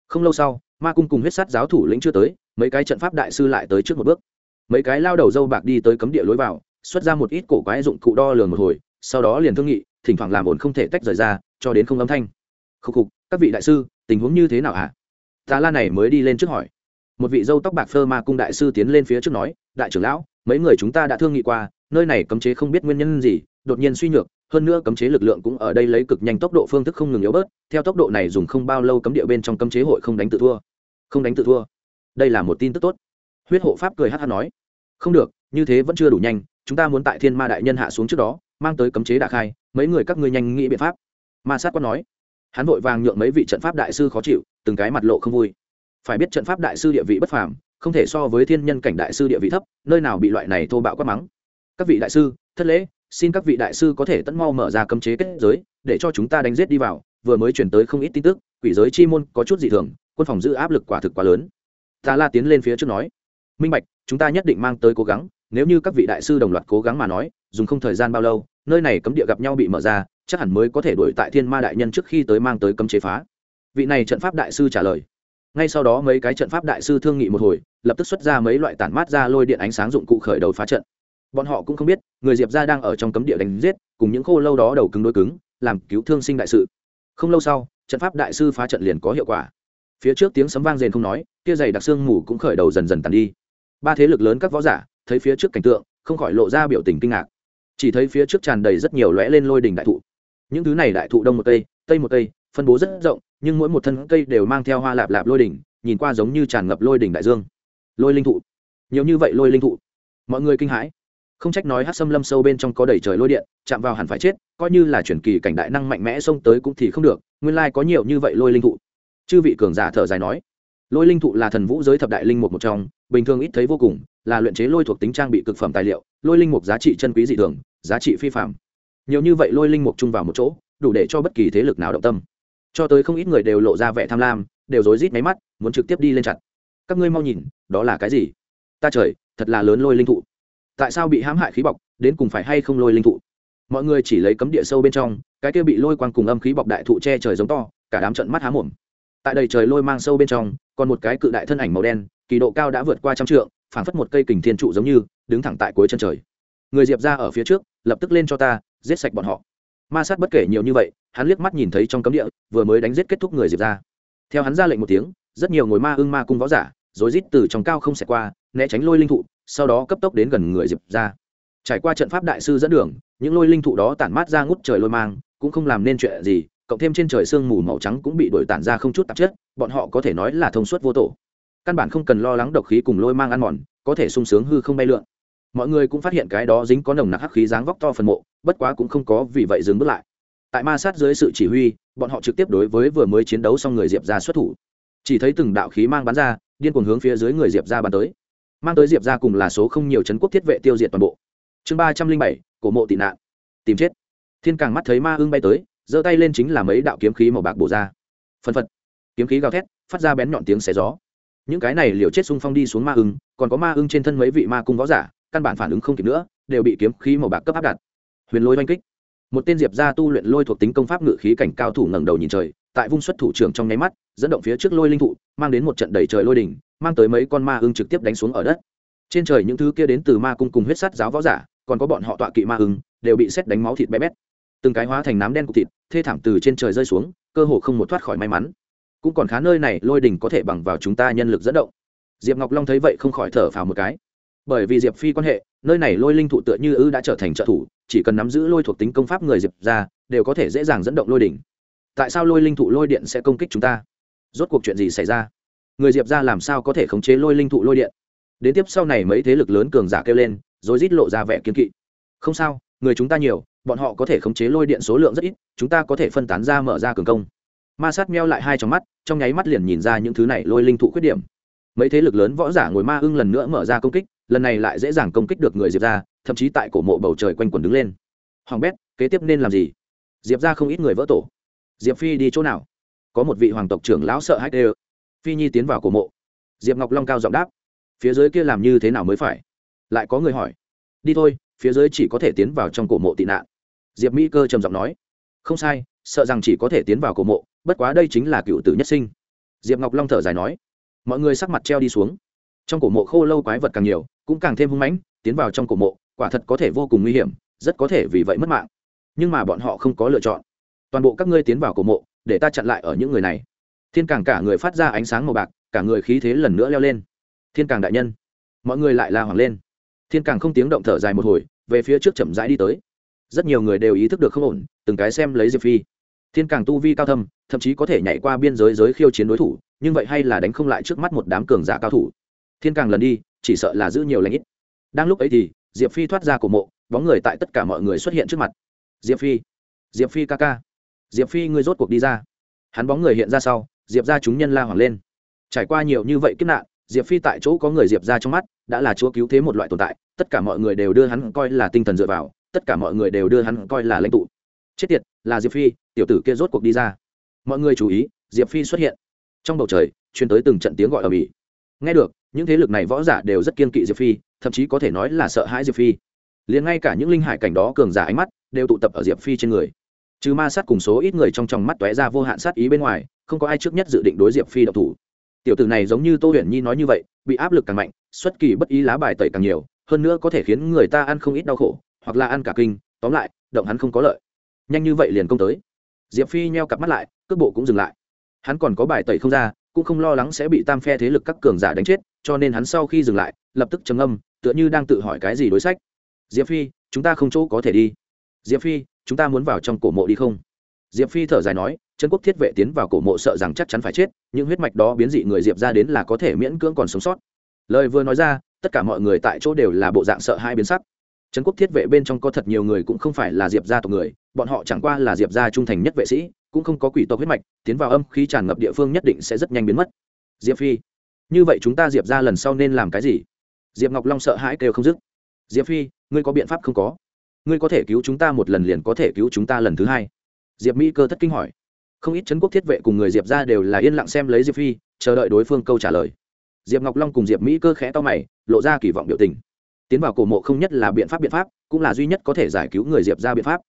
Không lâu sau, ma cung cùng huyết sát giáo thủ lĩnh chưa tới, mấy cái trận pháp đại sư lại tới trước một bước. Mấy cái lao đầu dâu bạc đi tới cấm địa lối vào xuất ra một ít cổ quái dụng cụ đo lường một hồi, sau đó liền thương nghị, thỉnh thoảng làm ổn không thể tách rời ra, cho đến không âm thanh. Khúc khục, các vị đại sư, tình huống như thế nào ạ à? tà la này mới đi lên trước hỏi. Một vị dâu tóc bạc phơ ma cung đại sư tiến lên phía trước nói, đại trưởng lão, mấy người chúng ta đã thương nghị qua, nơi này cấm chế không biết nguyên nhân gì, đột nhiên suy nhược, hơn nữa cấm chế lực lượng cũng ở đây lấy cực nhanh tốc độ phương thức không ngừng yếu bớt, theo tốc độ này dùng không bao lâu cấm địa bên trong cấm chế hội không đánh tự thua. Không đánh tự thua. Đây là một tin tức tốt. Huyết hộ pháp cười hát hát nói. Không được, như thế vẫn chưa đủ nhanh chúng ta muốn tại thiên ma đại nhân hạ xuống trước đó, mang tới cấm chế đà khai, mấy người các ngươi nhanh nghĩ biện pháp. Ma sát quát nói. Hắn vội vàng nhượng mấy vị trận pháp đại sư khó chịu, từng cái mặt lộ không vui. Phải biết trận pháp đại sư địa vị bất phàm, không thể so với thiên nhân cảnh đại sư địa vị thấp, nơi nào bị loại này thô bạo quát mắng. Các vị đại sư, thất lễ, xin các vị đại sư có thể tận mau mở ra cấm chế kết giới, để cho chúng ta đánh giết đi vào, vừa mới chuyển tới không ít tin tức, quỷ giới chi môn có chút dị thường, quân phòng giữ áp lực quả thực quá lớn. Ta la tiến lên phía trước nói. Minh bạch, chúng ta nhất định mang tới cố gắng nếu như các vị đại sư đồng loạt cố gắng mà nói, dùng không thời gian bao lâu, nơi này cấm địa gặp nhau bị mở ra, chắc hẳn mới có thể đuổi tại thiên ma đại nhân trước khi tới mang tới cấm chế phá. Vị này trận pháp đại sư trả lời. Ngay sau đó mấy cái trận pháp đại sư thương nghị một hồi, lập tức xuất ra mấy loại tản mát ra lôi điện ánh sáng dụng cụ khởi đầu phá trận. Bọn họ cũng không biết, người diệp ra đang ở trong cấm địa đánh giết, cùng những khô lâu đó đầu cứng đôi cứng, làm cứu thương sinh đại sự. Không lâu sau, trận pháp đại sư phá trận liền có hiệu quả. Phía trước tiếng sấm vang rền không nói, kia dày đặc xương mù cũng khởi đầu dần dần tàn đi. Ba thế lực lớn các võ giả thấy phía trước cảnh tượng, không khỏi lộ ra biểu tình kinh ngạc. Chỉ thấy phía trước tràn đầy rất nhiều lóe lên lôi đỉnh đại thụ. Những thứ này đại thụ đông một cây tây một cây phân bố rất rộng, nhưng mỗi một thân cây đều mang theo hoa lạp lạp lôi đỉnh, nhìn qua giống như tràn ngập lôi đỉnh đại dương. Lôi linh thụ. Nhiều như vậy lôi linh thụ. Mọi người kinh hãi. Không trách nói hát xâm lâm sâu bên trong có đầy trời lôi điện, chạm vào hẳn phải chết, coi như là chuyển kỳ cảnh đại năng mạnh mẽ xông tới cũng thì không được, nguyên lai có nhiều như vậy lôi linh thụ. Chư vị cường giả thở dài nói lôi linh thụ là thần vũ giới thập đại linh mục một trong, bình thường ít thấy vô cùng, là luyện chế lôi thuộc tính trang bị cực phẩm tài liệu, lôi linh mục giá trị chân quý dị thường, giá trị phi phạm nhiều như vậy lôi linh mục chung vào một chỗ, đủ để cho bất kỳ thế lực nào động tâm. Cho tới không ít người đều lộ ra vẻ tham lam, đều rối rít máy mắt, muốn trực tiếp đi lên chặt các ngươi mau nhìn, đó là cái gì? Ta trời, thật là lớn lôi linh thụ. Tại sao bị hãm hại khí bọc, đến cùng phải hay không lôi linh thụ? Mọi người chỉ lấy cấm địa sâu bên trong, cái kia bị lôi quang cùng âm khí bọc đại thụ che trời giống to, cả đám trận mắt há mồm. Tại đầy trời lôi mang sâu bên trong còn một cái cự đại thân ảnh màu đen, kỳ độ cao đã vượt qua trăm trượng, phảng phất một cây kình thiên trụ giống như, đứng thẳng tại cuối chân trời. Người diệp ra ở phía trước, lập tức lên cho ta, giết sạch bọn họ. Ma sát bất kể nhiều như vậy, hắn liếc mắt nhìn thấy trong cấm địa, vừa mới đánh giết kết thúc người diệp ra. Theo hắn ra lệnh một tiếng, rất nhiều ngồi ma ưng ma cung võ giả, rối rít từ trong cao không xẻ qua, né tránh lôi linh thụ, sau đó cấp tốc đến gần người diệp ra. Trải qua trận pháp đại sư dẫn đường, những lôi linh thụ đó tản mát ra ngút trời lôi mang, cũng không làm nên chuyện gì cộng thêm trên trời sương mù màu trắng cũng bị đổi tản ra không chút tạp chất, bọn họ có thể nói là thông suốt vô tổ. Căn bản không cần lo lắng độc khí cùng lôi mang ăn mòn, có thể sung sướng hư không bay lượn. Mọi người cũng phát hiện cái đó dính có nồng nặc hắc khí dáng vóc to phần mộ, bất quá cũng không có vì vậy dừng bước lại. Tại ma sát dưới sự chỉ huy, bọn họ trực tiếp đối với vừa mới chiến đấu xong người diệp ra xuất thủ. Chỉ thấy từng đạo khí mang bắn ra, điên cuồng hướng phía dưới người diệp ra bắn tới. Mang tới diệp ra cùng là số không nhiều chấn quốc thiết vệ tiêu diệt toàn bộ. Chương ba trăm linh bảy, cổ mộ tị nạn. Tìm chết. Thiên càng mắt thấy ma ưng bay tới giơ tay lên chính là mấy đạo kiếm khí màu bạc bổ ra. Phân phật. Kiếm khí gào thét, phát ra bén nhọn tiếng xé gió. Những cái này liều chết xung phong đi xuống ma ưng, còn có ma ưng trên thân mấy vị ma cung võ giả, căn bản phản ứng không kịp nữa, đều bị kiếm khí màu bạc cấp áp đặt. Huyền lôi oanh kích. Một tên diệp gia tu luyện lôi thuộc tính công pháp ngự khí cảnh cao thủ ngẩng đầu nhìn trời, tại vung xuất thủ trưởng trong nháy mắt, dẫn động phía trước lôi linh thụ, mang đến một trận đầy trời lôi đỉnh, mang tới mấy con ma ưng trực tiếp đánh xuống ở đất. Trên trời những thứ kia đến từ ma cung cùng huyết sắt giáo võ giả, còn có bọn họ tọa kỵ ma ưng, đều bị xét đánh máu thịt bé bét. Từng cái hóa thành nám đen cục thịt thê thảm từ trên trời rơi xuống, cơ hồ không một thoát khỏi may mắn. Cũng còn khá nơi này, lôi đỉnh có thể bằng vào chúng ta nhân lực dẫn động. Diệp ngọc long thấy vậy không khỏi thở phào một cái. Bởi vì diệp phi quan hệ, nơi này lôi linh thụ tựa như ư đã trở thành trợ thủ, chỉ cần nắm giữ lôi thuộc tính công pháp người diệp ra, đều có thể dễ dàng dẫn động lôi đỉnh. Tại sao lôi linh thụ lôi điện sẽ công kích chúng ta? Rốt cuộc chuyện gì xảy ra? Người diệp ra làm sao có thể khống chế lôi linh thụ lôi điện? Đến tiếp sau này mấy thế lực lớn cường giả kêu lên, rồi rít lộ ra vẻ kiên kỵ. Không sao người chúng ta nhiều, bọn họ có thể khống chế lôi điện số lượng rất ít, chúng ta có thể phân tán ra mở ra cường công. Ma sát meo lại hai trong mắt, trong nháy mắt liền nhìn ra những thứ này lôi linh thụ khuyết điểm. Mấy thế lực lớn võ giả ngồi ma ưng lần nữa mở ra công kích, lần này lại dễ dàng công kích được người diệp ra thậm chí tại cổ mộ bầu trời quanh quần đứng lên. Hoàng bét, kế tiếp nên làm gì? Diệp ra không ít người vỡ tổ. Diệp phi đi chỗ nào? Có một vị hoàng tộc trưởng lão sợ hãi đê phi nhi tiến vào cổ mộ. Diệp ngọc long cao giọng đáp. Phía dưới kia làm như thế nào mới phải? Lại có người hỏi. Đi thôi phía dưới chỉ có thể tiến vào trong cổ mộ tị nạn. Diệp mỹ cơ trầm giọng nói, không sai, sợ rằng chỉ có thể tiến vào cổ mộ, bất quá đây chính là cựu tử nhất sinh. Diệp ngọc long thở dài nói, mọi người sắc mặt treo đi xuống. Trong cổ mộ khô lâu quái vật càng nhiều, cũng càng thêm hung mãnh, tiến vào trong cổ mộ, quả thật có thể vô cùng nguy hiểm, rất có thể vì vậy mất mạng. Nhưng mà bọn họ không có lựa chọn. Toàn bộ các ngươi tiến vào cổ mộ, để ta chặn lại ở những người này. Thiên càng cả người phát ra ánh sáng màu bạc, cả người khí thế lần nữa leo lên. Thiên càng đại nhân. Mọi người lại la hoàng lên thiên càng không tiếng động thở dài một hồi, về phía trước chậm rãi đi tới. Rất nhiều người đều ý thức được không ổn, từng cái xem lấy diệp phi. Thiên càng tu vi cao thâm, thậm chí có thể nhảy qua biên giới giới khiêu chiến đối thủ, nhưng vậy hay là đánh không lại trước mắt một đám cường giả cao thủ. Thiên càng lần đi, chỉ sợ là giữ nhiều lãnh ít. Đang lúc ấy thì, diệp phi thoát ra cổ mộ, bóng người tại tất cả mọi người xuất hiện trước mặt. Diệp phi diệp phi ca ca. Diệp phi ngươi rốt cuộc đi ra. Hắn bóng người hiện ra sau, diệp ra chúng nhân la hoảng lên. Trải qua nhiều như vậy kiếp nạn diệp phi tại chỗ có người diệp ra trong mắt, đã là chúa cứu thế một loại tồn tại, tất cả mọi người đều đưa hắn coi là tinh thần dựa vào, tất cả mọi người đều đưa hắn coi là lãnh tụ. Chết tiệt, là diệp phi, tiểu tử kia rốt cuộc đi ra. Mọi người chú ý, diệp phi xuất hiện. Trong bầu trời, truyền tới từng trận tiếng gọi ở mỹ nghe được, những thế lực này võ giả đều rất kiên kỵ diệp phi, thậm chí có thể nói là sợ hãi diệp phi. Liền ngay cả những linh hải cảnh đó cường giả ánh mắt, đều tụ tập ở diệp phi trên người. Trừ ma sát cùng số ít người trong tròng mắt tóe ra vô hạn sát ý bên ngoài, không có ai trước nhất dự định đối diệp phi độc thủ tiểu tử này giống như tô huyền nhi nói như vậy, bị áp lực càng mạnh, xuất kỳ bất ý lá bài tẩy càng nhiều, hơn nữa có thể khiến người ta ăn không ít đau khổ, hoặc là ăn cả kinh, tóm lại, động hắn không có lợi. Nhanh như vậy liền công tới. Diệp phi nheo cặp mắt lại, cước bộ cũng dừng lại. Hắn còn có bài tẩy không ra, cũng không lo lắng sẽ bị tam phe thế lực các cường giả đánh chết, cho nên hắn sau khi dừng lại, lập tức trầm âm tựa như đang tự hỏi cái gì đối sách. Diệp phi, chúng ta không chỗ có thể đi. Diệp phi, chúng ta muốn vào trong cổ mộ đi không? Diệp phi thở dài nói trấn quốc thiết vệ tiến vào cổ mộ sợ rằng chắc chắn phải chết, những huyết mạch đó biến dị người diệp ra đến là có thể miễn cưỡng còn sống sót. Lời vừa nói ra, tất cả mọi người tại chỗ đều là bộ dạng sợ hai biến sắc. Trấn quốc thiết vệ bên trong có thật nhiều người cũng không phải là diệp gia tộc người, bọn họ chẳng qua là diệp gia trung thành nhất vệ sĩ, cũng không có quỷ tộc huyết mạch, tiến vào âm khí tràn ngập địa phương nhất định sẽ rất nhanh biến mất. Diệp phi, như vậy chúng ta diệp ra lần sau nên làm cái gì? Diệp ngọc long sợ hãi kêu không dứt. Diệp phi, ngươi có biện pháp không có? Ngươi có thể cứu chúng ta một lần liền có thể cứu chúng ta lần thứ hai. Diệp mỹ cơ thất kinh hỏi không ít trấn quốc thiết vệ cùng người diệp ra đều là yên lặng xem lấy diệp phi, chờ đợi đối phương câu trả lời. Diệp ngọc long cùng diệp mỹ cơ khẽ to mày, lộ ra kỳ vọng biểu tình. Tiến vào cổ mộ không nhất là biện pháp biện pháp, cũng là duy nhất có thể giải cứu người diệp ra biện pháp.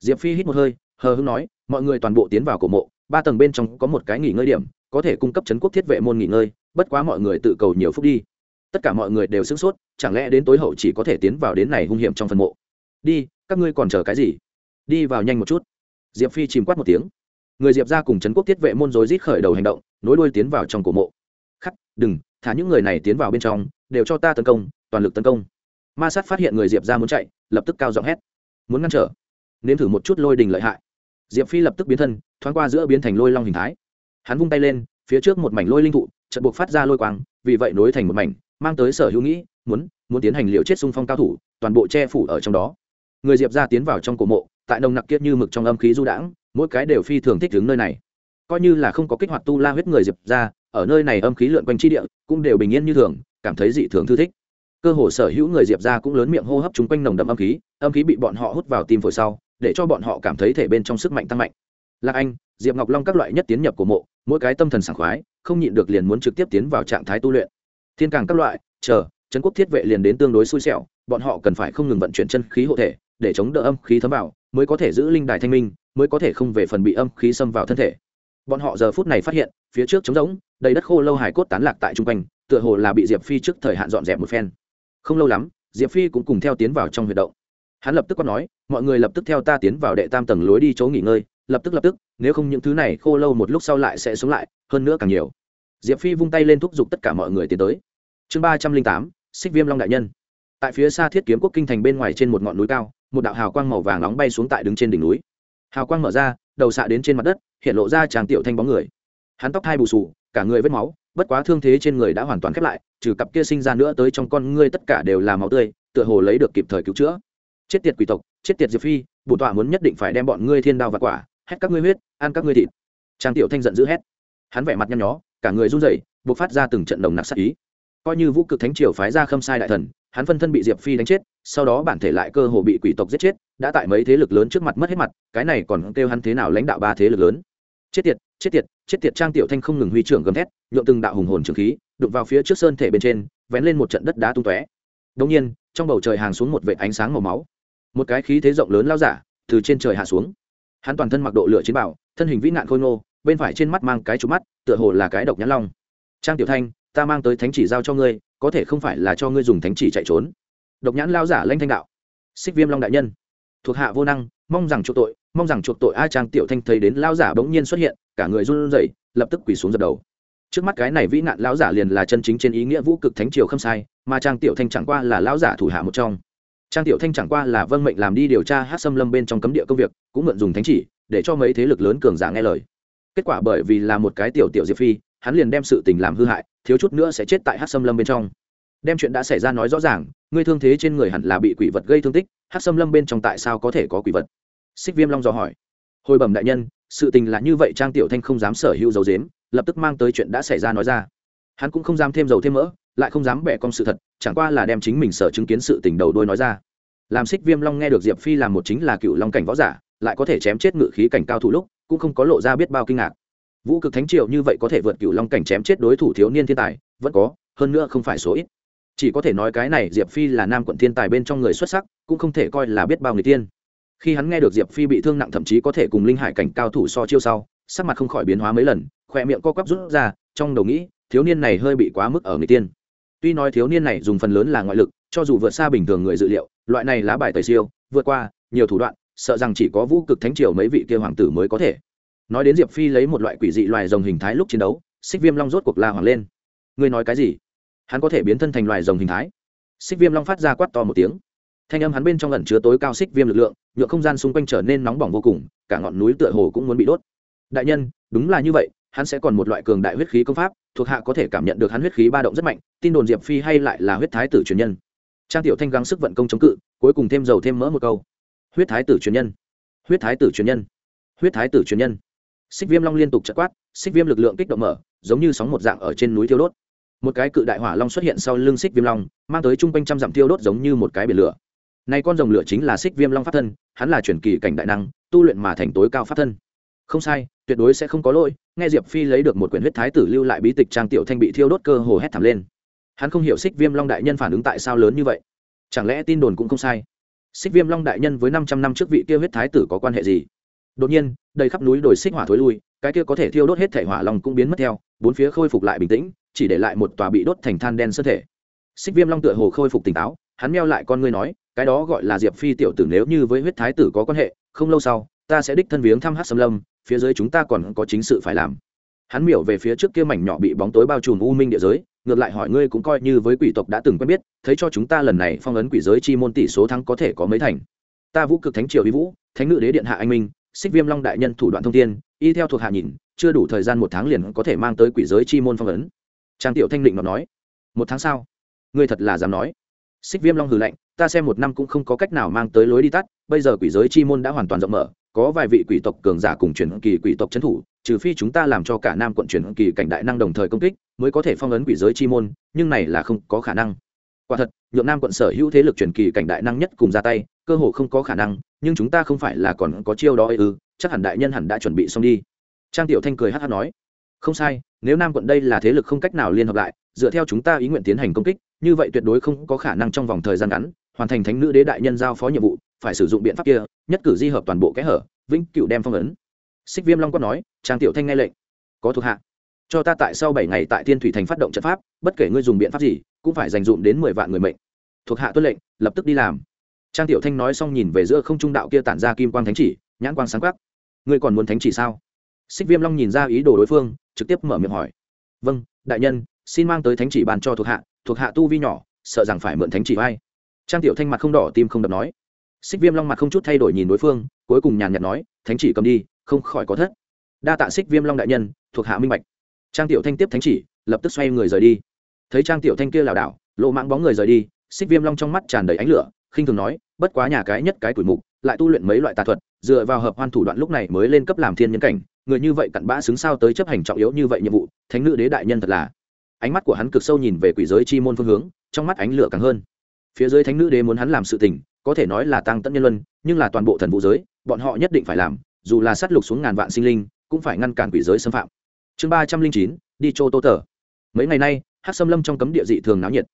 Diệp phi hít một hơi, hờ hưng nói, mọi người toàn bộ tiến vào cổ mộ, ba tầng bên trong có một cái nghỉ ngơi điểm, có thể cung cấp chấn quốc thiết vệ môn nghỉ ngơi, bất quá mọi người tự cầu nhiều phút đi. Tất cả mọi người đều sửng sốt, chẳng lẽ đến tối hậu chỉ có thể tiến vào đến này hung hiểm trong phần mộ? Đi, các ngươi còn chờ cái gì? Đi vào nhanh một chút. Diệp phi chìm quát một tiếng người diệp ra cùng trấn quốc thiết vệ môn rối rít khởi đầu hành động, nối đuôi tiến vào trong cổ mộ. Khắc, đừng, thả những người này tiến vào bên trong, đều cho ta tấn công, toàn lực tấn công. Ma sát phát hiện người diệp ra muốn chạy, lập tức cao giọng hét. Muốn ngăn trở. Nếm thử một chút lôi đình lợi hại. Diệp phi lập tức biến thân, thoáng qua giữa biến thành lôi long hình thái. Hắn vung tay lên, phía trước một mảnh lôi linh thụ trận buộc phát ra lôi quang, vì vậy nối thành một mảnh, mang tới sở hữu nghĩ, muốn muốn tiến hành liều chết xung phong cao thủ, toàn bộ che phủ ở trong đó. Người diệp ra tiến vào trong cổ mộ, tại nồng nặc kiết như mực trong âm khí du đãng mỗi cái đều phi thường thích đứng nơi này. Coi như là không có kích hoạt tu la huyết người diệp ra ở nơi này âm khí lượn quanh chi địa, cũng đều bình yên như thường, cảm thấy dị thường thư thích. Cơ hồ sở hữu người diệp ra cũng lớn miệng hô hấp chúng quanh nồng đậm âm khí âm khí bị bọn họ hút vào tim phổi sau, để cho bọn họ cảm thấy thể bên trong sức mạnh tăng mạnh. Lạc anh, diệp ngọc long các loại nhất tiến nhập của mộ, mỗi cái tâm thần sảng khoái, không nhịn được liền muốn trực tiếp tiến vào trạng thái tu luyện. Thiên càng các loại, chờ, trấn quốc thiết vệ liền đến tương đối xui xẻo, bọn họ cần phải không ngừng vận chuyển chân khí hộ thể, để chống đỡ âm khí thấm vào, mới có thể giữ linh đài thanh minh mới có thể không về phần bị âm khí xâm vào thân thể. Bọn họ giờ phút này phát hiện, phía trước trống rỗng, đầy đất khô lâu hải cốt tán lạc tại trung quanh, tựa hồ là bị diệp phi trước thời hạn dọn dẹp một phen. Không lâu lắm, diệp phi cũng cùng theo tiến vào trong huyệt động. Hắn lập tức có nói, mọi người lập tức theo ta tiến vào đệ tam tầng lối đi chỗ nghỉ ngơi, lập tức lập tức, nếu không những thứ này khô lâu một lúc sau lại sẽ xuống lại, hơn nữa càng nhiều. Diệp phi vung tay lên thúc giục tất cả mọi người tiến tới. Chương ba trăm linh tám, xích viêm long đại nhân. Tại phía xa thiết kiếm quốc kinh thành bên ngoài trên một ngọn núi cao, một đạo hào quang màu vàng nóng bay xuống tại đứng trên đỉnh núi hào quang mở ra, đầu xạ đến trên mặt đất, hiện lộ ra chàng tiểu thanh bóng người. Hắn tóc hai bù sù cả người vết máu, bất quá thương thế trên người đã hoàn toàn khép lại, trừ cặp kia sinh ra nữa tới trong con ngươi tất cả đều là máu tươi, tựa hồ lấy được kịp thời cứu chữa. Chết tiệt quỷ tộc, chết tiệt diệp phi bổn tọa muốn nhất định phải đem bọn ngươi thiên đao và quả, hét các ngươi huyết, ăn các ngươi thịt. Trang tiểu thanh giận dữ hét. Hắn vẻ mặt nhăn nhó, cả người run rẩy buộc phát ra từng trận đồng nặc sát ý. Coi như vũ cực thánh triều phái ra khâm sai đại thần hắn phân thân bị diệp phi đánh chết, sau đó bản thể lại cơ hồ bị quỷ tộc giết chết, đã tại mấy thế lực lớn trước mặt mất hết mặt, cái này còn kêu hắn thế nào lãnh đạo ba thế lực lớn. Chết tiệt chết tiệt chết tiệt, trang tiểu thanh không ngừng huy trưởng gầm thét nhuộm từng đạo hùng hồn trường khí đụng vào phía trước sơn thể bên trên, vén lên một trận đất đá tung tóe. Đông nhiên, trong bầu trời hàng xuống một vệ ánh sáng màu máu. Một cái khí thế rộng lớn lao giả từ trên trời hạ xuống. Hắn toàn thân mặc độ lửa chiến bảo thân hình vĩ nạn khôi ngô, bên phải trên mắt mang cái trụ mắt, tựa hồ là cái độc nhãn long. Trang tiểu thanh, ta mang tới thánh chỉ giao cho ngươi có thể không phải là cho ngươi dùng thánh chỉ chạy trốn. Độc nhãn lao giả lanh thanh đạo. Xích viêm long đại nhân. Thuộc hạ vô năng, mong rằng chuộc tội, mong rằng chuộc tội a trang tiểu thanh thấy đến lao giả bỗng nhiên xuất hiện, cả người run rẩy, lập tức quỳ xuống dập đầu. Trước mắt cái này vĩ nạn lão giả liền là chân chính trên ý nghĩa vũ cực thánh triều không sai, mà trang tiểu thanh chẳng qua là lão giả thủ hạ một trong. Trang tiểu thanh chẳng qua là vâng mệnh làm đi điều tra hát xâm lâm bên trong cấm địa công việc, cũng mượn dùng thánh chỉ, để cho mấy thế lực lớn cường giả nghe lời. Kết quả bởi vì là một cái tiểu tiểu diệp phi hắn liền đem sự tình làm hư hại, thiếu chút nữa sẽ chết tại hát xâm lâm bên trong. Đem chuyện đã xảy ra nói rõ ràng, ngươi thương thế trên người hẳn là bị quỷ vật gây thương tích hát xâm lâm bên trong tại sao có thể có quỷ vật? Xích viêm long dò hỏi. Hồi bẩm đại nhân, sự tình là như vậy trang tiểu thanh không dám sở hữu dấu dếm lập tức mang tới chuyện đã xảy ra nói ra. Hắn cũng không dám thêm dầu thêm mỡ, lại không dám bẻ con sự thật, chẳng qua là đem chính mình sở chứng kiến sự tình đầu đôi nói ra. Làm xích viêm long nghe được diệp phi làm một chính là cựu long cảnh võ giả, lại có thể chém chết ngự khí cảnh cao thủ lúc, cũng không có lộ ra biết bao kinh ngạc vũ cực thánh triều như vậy có thể vượt cựu long cảnh chém chết đối thủ thiếu niên thiên tài, vẫn có, hơn nữa không phải số ít. Chỉ có thể nói cái này diệp phi là nam quận thiên tài bên trong người xuất sắc, cũng không thể coi là biết bao người tiên. Khi hắn nghe được diệp phi bị thương nặng thậm chí có thể cùng linh hải cảnh cao thủ so chiêu sau, sắc mặt không khỏi biến hóa mấy lần khỏe miệng co quắp rút ra, trong đầu nghĩ, thiếu niên này hơi bị quá mức ở người tiên. Tuy nói thiếu niên này dùng phần lớn là ngoại lực, cho dù vượt xa bình thường người dự liệu, loại này lá bài tẩy siêu, vượt qua nhiều thủ đoạn, sợ rằng chỉ có vũ cực thánh triều mấy vị kia hoàng tử mới có thể nói đến diệp phi lấy một loại quỷ dị loài rồng hình thái lúc chiến đấu, xích viêm long rốt cuộc la hoàng lên. Ngươi nói cái gì? Hắn có thể biến thân thành loài rồng hình thái. Xích viêm long phát ra quát to một tiếng. Thanh âm hắn bên trong ẩn chứa tối cao xích viêm lực lượng nhựa không gian xung quanh trở nên nóng bỏng vô cùng, cả ngọn núi tựa hồ cũng muốn bị đốt. Đại nhân, đúng là như vậy, hắn sẽ còn một loại cường đại huyết khí công pháp, thuộc hạ có thể cảm nhận được hắn huyết khí ba động rất mạnh, tin đồn diệp phi hay lại là huyết thái tử truyền nhân. Trang tiểu thanh gắng sức vận công chống cự, cuối cùng thêm dầu thêm mỡ một câu. Huyết thái tử truyền nhân. Huyết thái tử truyền nhân. Huyết thái tử truyền nhân xích viêm long liên tục chất quát, xích viêm lực lượng kích động mở, giống như sóng một dạng ở trên núi thiêu đốt. Một cái cự đại hỏa long xuất hiện sau lưng xích viêm long, mang tới chung quanh trăm dặm thiêu đốt giống như một cái biển lửa. Này con rồng lửa chính là xích viêm long pháp thân, hắn là truyền kỳ cảnh đại năng, tu luyện mà thành tối cao pháp thân. Không sai, tuyệt đối sẽ không có lỗi, nghe diệp phi lấy được một quyển huyết thái tử lưu lại bí tịch trang tiểu thanh bị thiêu đốt cơ hồ hét thảm lên. Hắn không hiểu xích viêm long đại nhân phản ứng tại sao lớn như vậy. Chẳng lẽ tin đồn cũng không sai? Xích viêm long đại nhân với năm trăm năm trước vị kia huyết thái tử có quan hệ gì? Đột nhiên đầy khắp núi đồi xích hỏa thối lui, cái kia có thể thiêu đốt hết thể hỏa long cũng biến mất theo, bốn phía khôi phục lại bình tĩnh, chỉ để lại một tòa bị đốt thành than đen sơ thể. Xích viêm long tựa hồ khôi phục tỉnh táo, hắn meo lại con ngươi nói, cái đó gọi là diệp phi tiểu tử nếu như với huyết thái tử có quan hệ, không lâu sau, ta sẽ đích thân viếng thăm hát xâm lâm, phía dưới chúng ta còn có chính sự phải làm. Hắn miểu về phía trước kia mảnh nhỏ bị bóng tối bao trùm u minh địa giới, ngược lại hỏi ngươi cũng coi như với quỷ tộc đã từng quen biết, thấy cho chúng ta lần này phong ấn quỷ giới chi môn tỷ số thắng có thể có mấy thành? Ta vũ cực thánh triều vi vũ, thánh ngự đế điện hạ anh minh xích viêm long đại nhân thủ đoạn thông thiên, y theo thuộc hạ nhìn chưa đủ thời gian một tháng liền có thể mang tới quỷ giới chi môn phong ấn. Trang tiểu thanh định nó nói một tháng sau ngươi thật là dám nói? Xích viêm long hừ lạnh ta xem một năm cũng không có cách nào mang tới lối đi tắt bây giờ quỷ giới chi môn đã hoàn toàn rộng mở có vài vị quỷ tộc cường giả cùng truyền kỳ quỷ tộc trấn thủ trừ phi chúng ta làm cho cả nam quận truyền kỳ cảnh đại năng đồng thời công kích mới có thể phong ấn quỷ giới chi môn nhưng này là không có khả năng quả thật, nhượng nam quận sở hữu thế lực truyền kỳ cảnh đại năng nhất cùng ra tay, cơ hồ không có khả năng, nhưng chúng ta không phải là còn có chiêu đó ư, chắc hẳn đại nhân hẳn đã chuẩn bị xong đi. Trang tiểu thanh cười hát hát nói. Không sai, nếu nam quận đây là thế lực không cách nào liên hợp lại, dựa theo chúng ta ý nguyện tiến hành công kích, như vậy tuyệt đối không có khả năng trong vòng thời gian ngắn, hoàn thành thánh nữ đế đại nhân giao phó nhiệm vụ, phải sử dụng biện pháp kia, nhất cử di hợp toàn bộ kẽ hở, vĩnh cựu đem phong ấn. Xích viêm long quát nói. Trang tiểu thanh nghe lệnh. Có thuộc hạ. Cho ta tại sau bảy ngày tại thiên thủy thành phát động trận pháp, bất kể ngươi dùng biện pháp gì cũng phải dành dụm đến mười vạn người mệnh. Thuộc hạ tuân lệnh, lập tức đi làm. Trang tiểu thanh nói xong nhìn về giữa không trung đạo kia tản ra kim quang thánh chỉ, nhãn quang sáng khắc ngươi còn muốn thánh chỉ sao? Xích viêm long nhìn ra ý đồ đối phương, trực tiếp mở miệng hỏi. Vâng đại nhân, xin mang tới thánh chỉ bàn cho thuộc hạ thuộc hạ tu vi nhỏ, sợ rằng phải mượn thánh chỉ vai. Trang tiểu thanh mặt không đỏ, tim không đập nói. Xích viêm long mặt không chút thay đổi nhìn đối phương, cuối cùng nhàn nhạt nói, thánh chỉ cầm đi, không khỏi có thất. Đa tạ xích viêm long đại nhân, thuộc hạ minh bạch. Trang tiểu thanh tiếp thánh chỉ, lập tức xoay người rời đi thấy trang tiểu thanh kia lảo đảo, lộ mạng bóng người rời đi, xích viêm long trong mắt tràn đầy ánh lửa, khinh thường nói, bất quá nhà cái nhất cái tuổi mục, lại tu luyện mấy loại tà thuật, dựa vào hợp hoan thủ đoạn lúc này mới lên cấp làm thiên nhân cảnh, người như vậy cặn bã xứng sao tới chấp hành trọng yếu như vậy nhiệm vụ, thánh nữ đế đại nhân thật là. Ánh mắt của hắn cực sâu nhìn về quỷ giới chi môn phương hướng, trong mắt ánh lửa càng hơn. Phía dưới thánh nữ đế muốn hắn làm sự tình, có thể nói là tăng tận nhân luân, nhưng là toàn bộ thần vũ giới, bọn họ nhất định phải làm, dù là sát lục xuống ngàn vạn sinh linh, cũng phải ngăn cản quỷ giới xâm phạm. Chương ba trăm linh chín, đi chô tô tờ mấy ngày nay hát xâm lâm trong cấm địa dị thường náo nhiệt.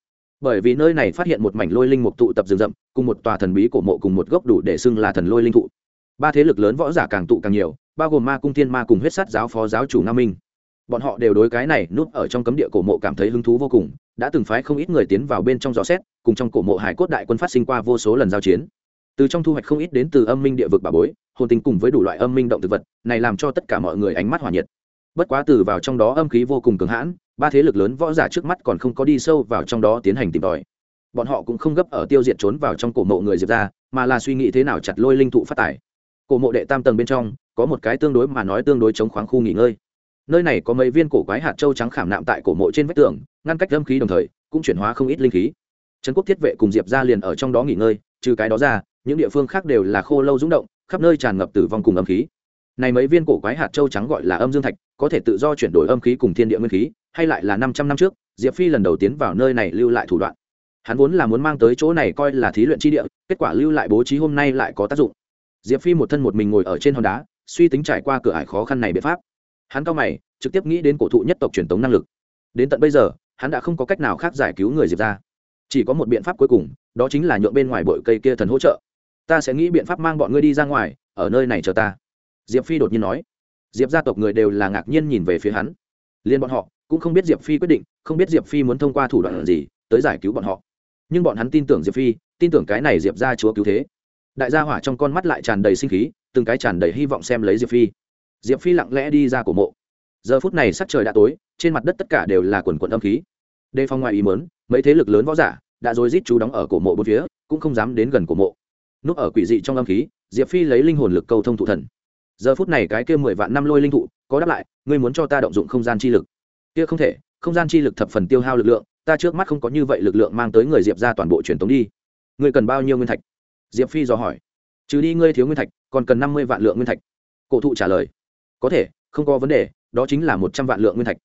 Bởi vì nơi này phát hiện một mảnh lôi linh mục tụ tập rừng rậm, cùng một tòa thần bí cổ mộ cùng một gốc đủ để xưng là thần lôi linh thụ. Ba thế lực lớn võ giả càng tụ càng nhiều, bao gồm ma cung thiên, ma cùng huyết sát giáo phó giáo chủ nam minh. Bọn họ đều đối cái này núp ở trong cấm địa cổ mộ cảm thấy hứng thú vô cùng, đã từng phái không ít người tiến vào bên trong gió xét, cùng trong cổ mộ hải cốt đại quân phát sinh qua vô số lần giao chiến. Từ trong thu hoạch không ít đến từ âm minh địa vực bà bối, hồn tình cùng với đủ loại âm minh động thực vật, này làm cho tất cả mọi người ánh mắt hòa nhiệt bất quá từ vào trong đó âm khí vô cùng cường hãn, ba thế lực lớn võ giả trước mắt còn không có đi sâu vào trong đó tiến hành tìm tòi. Bọn họ cũng không gấp ở tiêu diệt trốn vào trong cổ mộ người diệp ra mà là suy nghĩ thế nào chặt lôi linh thụ phát tải cổ mộ đệ tam tầng bên trong, có một cái tương đối mà nói tương đối chống khoáng khu nghỉ ngơi. Nơi này có mấy viên cổ quái hạt châu trắng khảm nạm tại cổ mộ trên vách tường, ngăn cách âm khí đồng thời, cũng chuyển hóa không ít linh khí. Trấn quốc thiết vệ cùng diệp ra liền ở trong đó nghỉ ngơi, trừ cái đó ra, những địa phương khác đều là khô lâu rúng động, khắp nơi tràn ngập tử vong cùng âm khí. Này mấy viên cổ quái hạt châu trắng gọi là âm dương thạch có thể tự do chuyển đổi âm khí cùng thiên địa nguyên khí, hay lại là năm trăm năm trước, diệp phi lần đầu tiến vào nơi này lưu lại thủ đoạn. Hắn vốn là muốn mang tới chỗ này coi là thí luyện chi địa, kết quả lưu lại bố trí hôm nay lại có tác dụng. Diệp phi một thân một mình ngồi ở trên hòn đá, suy tính trải qua cửa ải khó khăn này biện pháp. Hắn cao mày, trực tiếp nghĩ đến cổ thụ nhất tộc truyền tống năng lực. Đến tận bây giờ, hắn đã không có cách nào khác giải cứu người diệp ra. Chỉ có một biện pháp cuối cùng, đó chính là nhượng bên ngoài bội cây kia thần hỗ trợ. Ta sẽ nghĩ biện pháp mang bọn ngươi đi ra ngoài, ở nơi này chờ ta. Diệp phi đột nhiên nói diệp gia tộc người đều là ngạc nhiên nhìn về phía hắn. Liên bọn họ cũng không biết diệp phi quyết định, không biết diệp phi muốn thông qua thủ đoạn gì tới giải cứu bọn họ. Nhưng bọn hắn tin tưởng diệp phi, tin tưởng cái này diệp ra chúa cứu thế. Đại gia hỏa trong con mắt lại tràn đầy sinh khí, từng cái tràn đầy hy vọng xem lấy diệp phi. Diệp phi lặng lẽ đi ra cổ mộ. Giờ phút này sắc trời đã tối, trên mặt đất tất cả đều là quần quần âm khí. Đề phòng ngoài ý mớn mấy thế lực lớn võ giả đã rối rít chú đóng ở cổ mộ bốn phía, cũng không dám đến gần cổ mộ. Núp ở quỷ dị trong âm khí, diệp phi lấy linh hồn lực câu thông thụ thần giờ phút này cái kia mười vạn năm lôi linh thụ, có đáp lại, ngươi muốn cho ta động dụng không gian chi lực. Kia không thể, không gian chi lực thập phần tiêu hao lực lượng, ta trước mắt không có như vậy lực lượng mang tới người diệp ra toàn bộ truyền thống đi. Ngươi cần bao nhiêu nguyên thạch? Diệp phi dò hỏi. Trừ đi ngươi thiếu nguyên thạch, còn cần năm mươi vạn lượng nguyên thạch. Cổ thụ trả lời. Có thể, không có vấn đề, đó chính là một trăm vạn lượng nguyên thạch.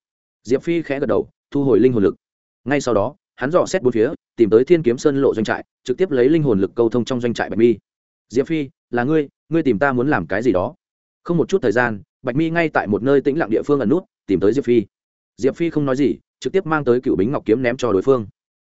Diệp phi khẽ gật đầu, thu hồi linh hồn lực. Ngay sau đó, hắn dò xét bốn phía, tìm tới thiên kiếm sơn lộ doanh trại, trực tiếp lấy linh hồn lực câu thông trong doanh trại bạch mi. Diệp phi, là ngươi ngươi tìm ta muốn làm cái gì đó không một chút thời gian, bạch mi ngay tại một nơi tĩnh lặng địa phương ẩn nút, tìm tới diệp phi. Diệp phi không nói gì, trực tiếp mang tới cựu bính ngọc kiếm ném cho đối phương.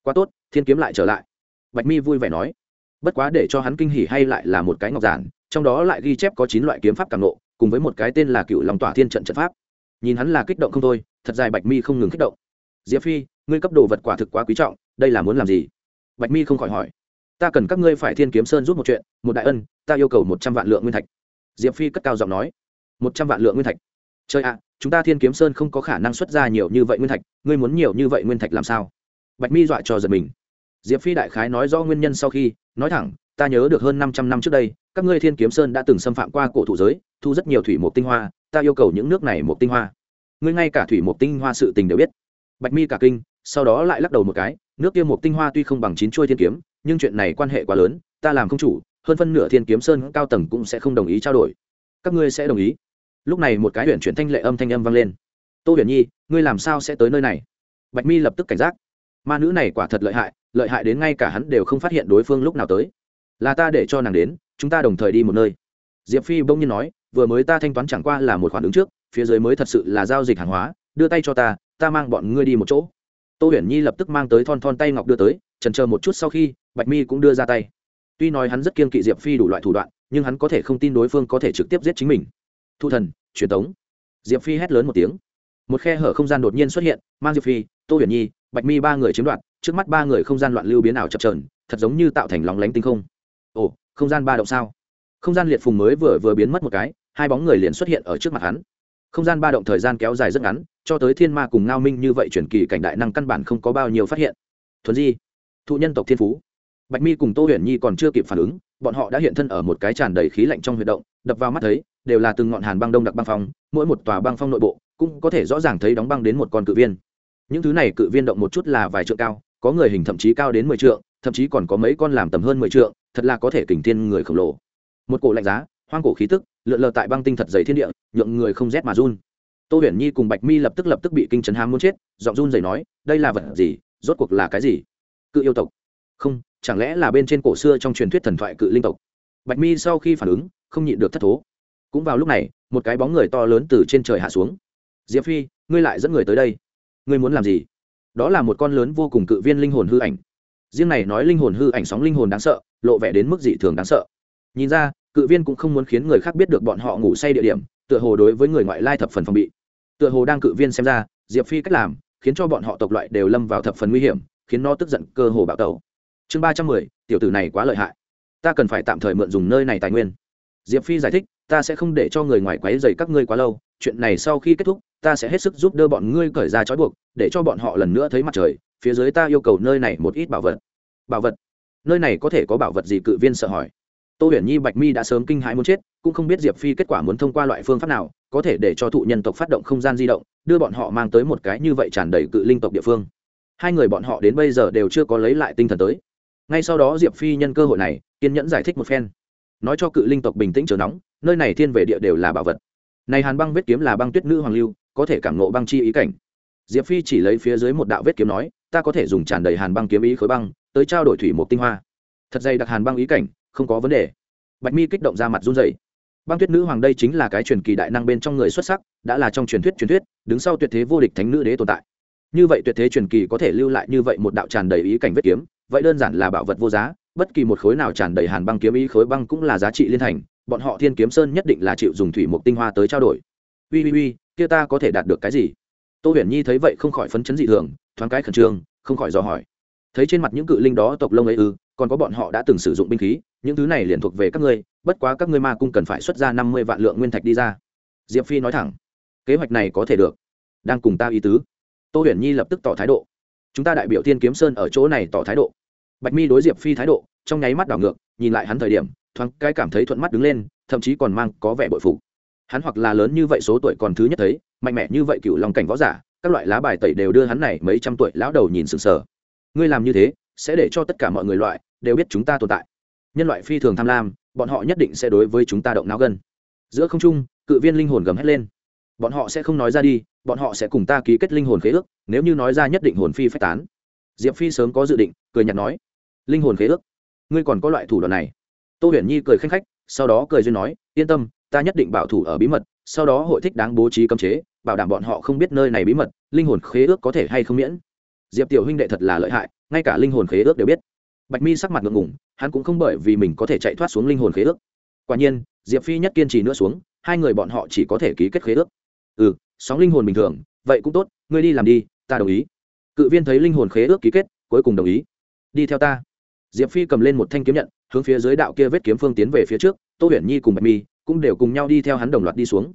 Quá tốt, thiên kiếm lại trở lại. Bạch mi vui vẻ nói. Bất quá để cho hắn kinh hỉ hay lại là một cái ngọc giản, trong đó lại ghi chép có chín loại kiếm pháp càng nộ cùng với một cái tên là cựu lòng tỏa thiên trận trận pháp. Nhìn hắn là kích động không thôi, thật dài bạch mi không ngừng kích động. Diệp phi, ngươi cấp đồ vật quả thực quá quý trọng, đây là muốn làm gì? Bạch mi không khỏi hỏi. Ta cần các ngươi phải thiên kiếm sơn giúp một chuyện, một đại ân, ta yêu cầu một trăm vạn lượng nguyên thạch diệp phi cất cao giọng nói, một trăm vạn lượng nguyên thạch. Chơi ạ, chúng ta thiên kiếm sơn không có khả năng xuất ra nhiều như vậy nguyên thạch, ngươi muốn nhiều như vậy nguyên thạch làm sao? Bạch mi dọa cho giật mình. Diệp phi đại khái nói rõ nguyên nhân sau khi, nói thẳng, ta nhớ được hơn năm trăm năm trước đây, các ngươi thiên kiếm sơn đã từng xâm phạm qua cổ thụ giới, thu rất nhiều thủy mộc tinh hoa, ta yêu cầu những nước này một tinh hoa. Ngươi ngay cả thủy mộc tinh hoa sự tình đều biết. Bạch mi cả kinh, sau đó lại lắc đầu một cái, nước kia một tinh hoa tuy không bằng chín chuôi thiên kiếm, nhưng chuyện này quan hệ quá lớn, ta làm không chủ hơn phân nửa thiên kiếm sơn cao tầng cũng sẽ không đồng ý trao đổi. Các ngươi sẽ đồng ý. Lúc này một cái huyện chuyển thanh lệ âm thanh âm vang lên. Tô huyền nhi, ngươi làm sao sẽ tới nơi này? Bạch mi lập tức cảnh giác. Ma nữ này quả thật lợi hại lợi hại đến ngay cả hắn đều không phát hiện đối phương lúc nào tới. Là ta để cho nàng đến, chúng ta đồng thời đi một nơi. Diệp phi bỗng nhiên nói, vừa mới ta thanh toán chẳng qua là một khoản ứng trước, phía dưới mới thật sự là giao dịch hàng hóa, đưa tay cho ta ta mang bọn ngươi đi một chỗ. Tô huyền nhi lập tức mang tới thon thon tay ngọc đưa tới trần chờ một chút sau khi, bạch mi cũng đưa ra tay tuy nói hắn rất kiên kỵ diệp phi đủ loại thủ đoạn, nhưng hắn có thể không tin đối phương có thể trực tiếp giết chính mình. Thu thần, truyền tống. Diệp phi hét lớn một tiếng. Một khe hở không gian đột nhiên xuất hiện, mang diệp phi, tô huyền nhi, bạch mi ba người chiếm đoạt, trước mắt ba người không gian loạn lưu biến ảo chập trờn thật giống như tạo thành lóng lánh tinh không. Ồ, không gian ba động sao? Không gian liệt phùng mới vừa vừa biến mất một cái, hai bóng người liền xuất hiện ở trước mặt hắn. Không gian ba động thời gian kéo dài rất ngắn, cho tới thiên ma cùng ngao minh như vậy chuyển kỳ cảnh đại năng căn bản không có bao nhiêu phát hiện. Thuần di, thụ nhân tộc thiên phú bạch mi cùng tô huyền nhi còn chưa kịp phản ứng, bọn họ đã hiện thân ở một cái tràn đầy khí lạnh trong huy động, đập vào mắt thấy, đều là từng ngọn hàn băng đông đặc băng phong, mỗi một tòa băng phong nội bộ cũng có thể rõ ràng thấy đóng băng đến một con cự viên. Những thứ này cự viên động một chút là vài trượng cao, có người hình thậm chí cao đến mười trượng, thậm chí còn có mấy con làm tầm hơn mười trượng, thật là có thể kình thiên người khổng lồ. Một cổ lạnh giá, hoang cổ khí tức, lượn lờ tại băng tinh thật dày thiên địa, nhượng người không rét mà run. Tô huyền nhi cùng bạch mi lập tức lập tức bị kinh chấn hám muốn chết, giọng run dày nói, đây là vật gì? Rốt cuộc là cái gì? Cự yêu tộc. Không chẳng lẽ là bên trên cổ xưa trong truyền thuyết thần thoại cự linh tộc? Bạch mi sau khi phản ứng, không nhịn được thất thố. Cũng vào lúc này, một cái bóng người to lớn từ trên trời hạ xuống. Diệp phi, ngươi lại dẫn người tới đây. Ngươi muốn làm gì? Đó là một con lớn vô cùng cự viên linh hồn hư ảnh. Riêng này nói linh hồn hư ảnh sóng linh hồn đáng sợ, lộ vẻ đến mức dị thường đáng sợ. Nhìn ra, cự viên cũng không muốn khiến người khác biết được bọn họ ngủ say địa điểm, tựa hồ đối với người ngoại lai thập phần phòng bị. Tựa hồ đang cự viên xem ra, diệp phi cách làm, khiến cho bọn họ tộc loại đều lâm vào thập phần nguy hiểm, khiến nó tức giận cơ hồ bạo tẩu chương ba trăm mười, tiểu tử này quá lợi hại. Ta cần phải tạm thời mượn dùng nơi này tài nguyên. Diệp phi giải thích, ta sẽ không để cho người ngoài quấy dày các ngươi quá lâu. Chuyện này sau khi kết thúc, ta sẽ hết sức giúp đỡ bọn ngươi cởi ra trói buộc, để cho bọn họ lần nữa thấy mặt trời. Phía dưới ta yêu cầu nơi này một ít bảo vật. Bảo vật? Nơi này có thể có bảo vật gì cự viên sợ hỏi. Tô huyền nhi, bạch mi đã sớm kinh hãi muốn chết, cũng không biết diệp phi kết quả muốn thông qua loại phương pháp nào, có thể để cho thụ nhân tộc phát động không gian di động, đưa bọn họ mang tới một cái như vậy tràn đầy cự linh tộc địa phương. Hai người bọn họ đến bây giờ đều chưa có lấy lại tinh thần tới ngay sau đó diệp phi nhân cơ hội này, kiên nhẫn giải thích một phen. Nói cho cự linh tộc bình tĩnh chờ nóng, nơi này thiên về địa đều là bảo vật. Này hàn băng vết kiếm là băng tuyết nữ hoàng lưu, có thể cảm nộ băng chi ý cảnh. Diệp phi chỉ lấy phía dưới một đạo vết kiếm nói, ta có thể dùng tràn đầy hàn băng kiếm ý khối băng, tới trao đổi thủy một tinh hoa. Thật dày đặc hàn băng ý cảnh, không có vấn đề. Bạch mi kích động ra mặt run dày băng tuyết nữ hoàng đây chính là cái truyền kỳ đại năng bên trong người xuất sắc, đã là trong truyền thuyết truyền thuyết, đứng sau tuyệt thế vô địch thánh nữ đế tồn tại. Như vậy tuyệt thế truyền kỳ có thể lưu lại như vậy một đạo tràn đầy ý cảnh vết kiếm vậy đơn giản là bảo vật vô giá, bất kỳ một khối nào tràn đầy hàn băng kiếm ý, khối băng cũng là giá trị liên thành, bọn họ thiên kiếm sơn nhất định là chịu dùng thủy mục tinh hoa tới trao đổi. Ui ui ui, kia ta có thể đạt được cái gì? Tô huyền nhi thấy vậy không khỏi phấn chấn dị thường, thoáng cái khẩn trương, không khỏi dò hỏi. Thấy trên mặt những cự linh đó tộc lông ấy ư, còn có bọn họ đã từng sử dụng binh khí, những thứ này liền thuộc về các ngươi, bất quá các ngươi ma cung cần phải xuất ra năm mươi vạn lượng nguyên thạch đi ra. Diệp phi nói thẳng, kế hoạch này có thể được. Đang cùng ta ý tứ. Tô huyền nhi lập tức tỏ thái độ chúng ta đại biểu thiên kiếm sơn ở chỗ này tỏ thái độ. Bạch mi đối diệp phi thái độ, trong nháy mắt đảo ngược, nhìn lại hắn thời điểm, thoáng cái cảm thấy thuận mắt đứng lên, thậm chí còn mang có vẻ bội phục. Hắn hoặc là lớn như vậy số tuổi còn thứ nhất thấy, mạnh mẽ như vậy cựu lòng cảnh võ giả, các loại lá bài tẩy đều đưa hắn này mấy trăm tuổi lão đầu nhìn sừng sờ. Ngươi làm như thế, sẽ để cho tất cả mọi người loại, đều biết chúng ta tồn tại. Nhân loại phi thường tham lam, bọn họ nhất định sẽ đối với chúng ta động não gân. Giữa không trung, cự viên linh hồn gầm hét lên. Bọn họ sẽ không nói ra đi bọn họ sẽ cùng ta ký kết linh hồn khế ước, nếu như nói ra nhất định hồn phi phách tán. Diệp phi sớm có dự định, cười nhạt nói, linh hồn khế ước? Ngươi còn có loại thủ đoạn này? Tô huyền nhi cười khanh khách, sau đó cười duyên nói, yên tâm, ta nhất định bảo thủ ở bí mật, sau đó hội thích đáng bố trí cấm chế, bảo đảm bọn họ không biết nơi này bí mật, linh hồn khế ước có thể hay không miễn. Diệp tiểu huynh đệ thật là lợi hại, ngay cả linh hồn khế ước đều biết. Bạch mi sắc mặt ngượng ngủng hắn cũng không bởi vì mình có thể chạy thoát xuống linh hồn khế ước. Quả nhiên, diệp phi nhất kiên trì nữa xuống, hai người bọn họ chỉ có thể ký kết khế ước. Ừ sóng linh hồn bình thường, vậy cũng tốt, ngươi đi làm đi, ta đồng ý. Cự viên thấy linh hồn khế ước ký kết, cuối cùng đồng ý. Đi theo ta. Diệp phi cầm lên một thanh kiếm nhận, hướng phía dưới đạo kia vết kiếm phương tiến về phía trước, tô huyền nhi cùng bạch mi cũng đều cùng nhau đi theo hắn đồng loạt đi xuống.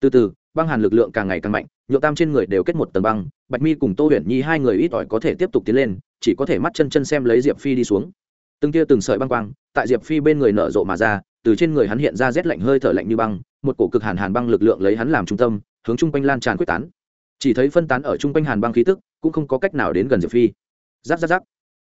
Từ từ, băng hàn lực lượng càng ngày càng mạnh, nhựa tam trên người đều kết một tầng băng, bạch mi cùng tô huyền nhi hai người ít ỏi có thể tiếp tục tiến lên, chỉ có thể mắt chân chân xem lấy diệp phi đi xuống. Từng tia từng sợi băng quang, tại diệp phi bên người nở rộ mà ra, từ trên người hắn hiện ra rét lạnh hơi thở lạnh như băng, một cổ cực hàn hàn băng lực lượng lấy hắn làm trung tâm hướng chung quanh lan tràn quyết tán. Chỉ thấy phân tán ở chung quanh hàn băng khí tức, cũng không có cách nào đến gần diệp phi. Giáp giáp giáp.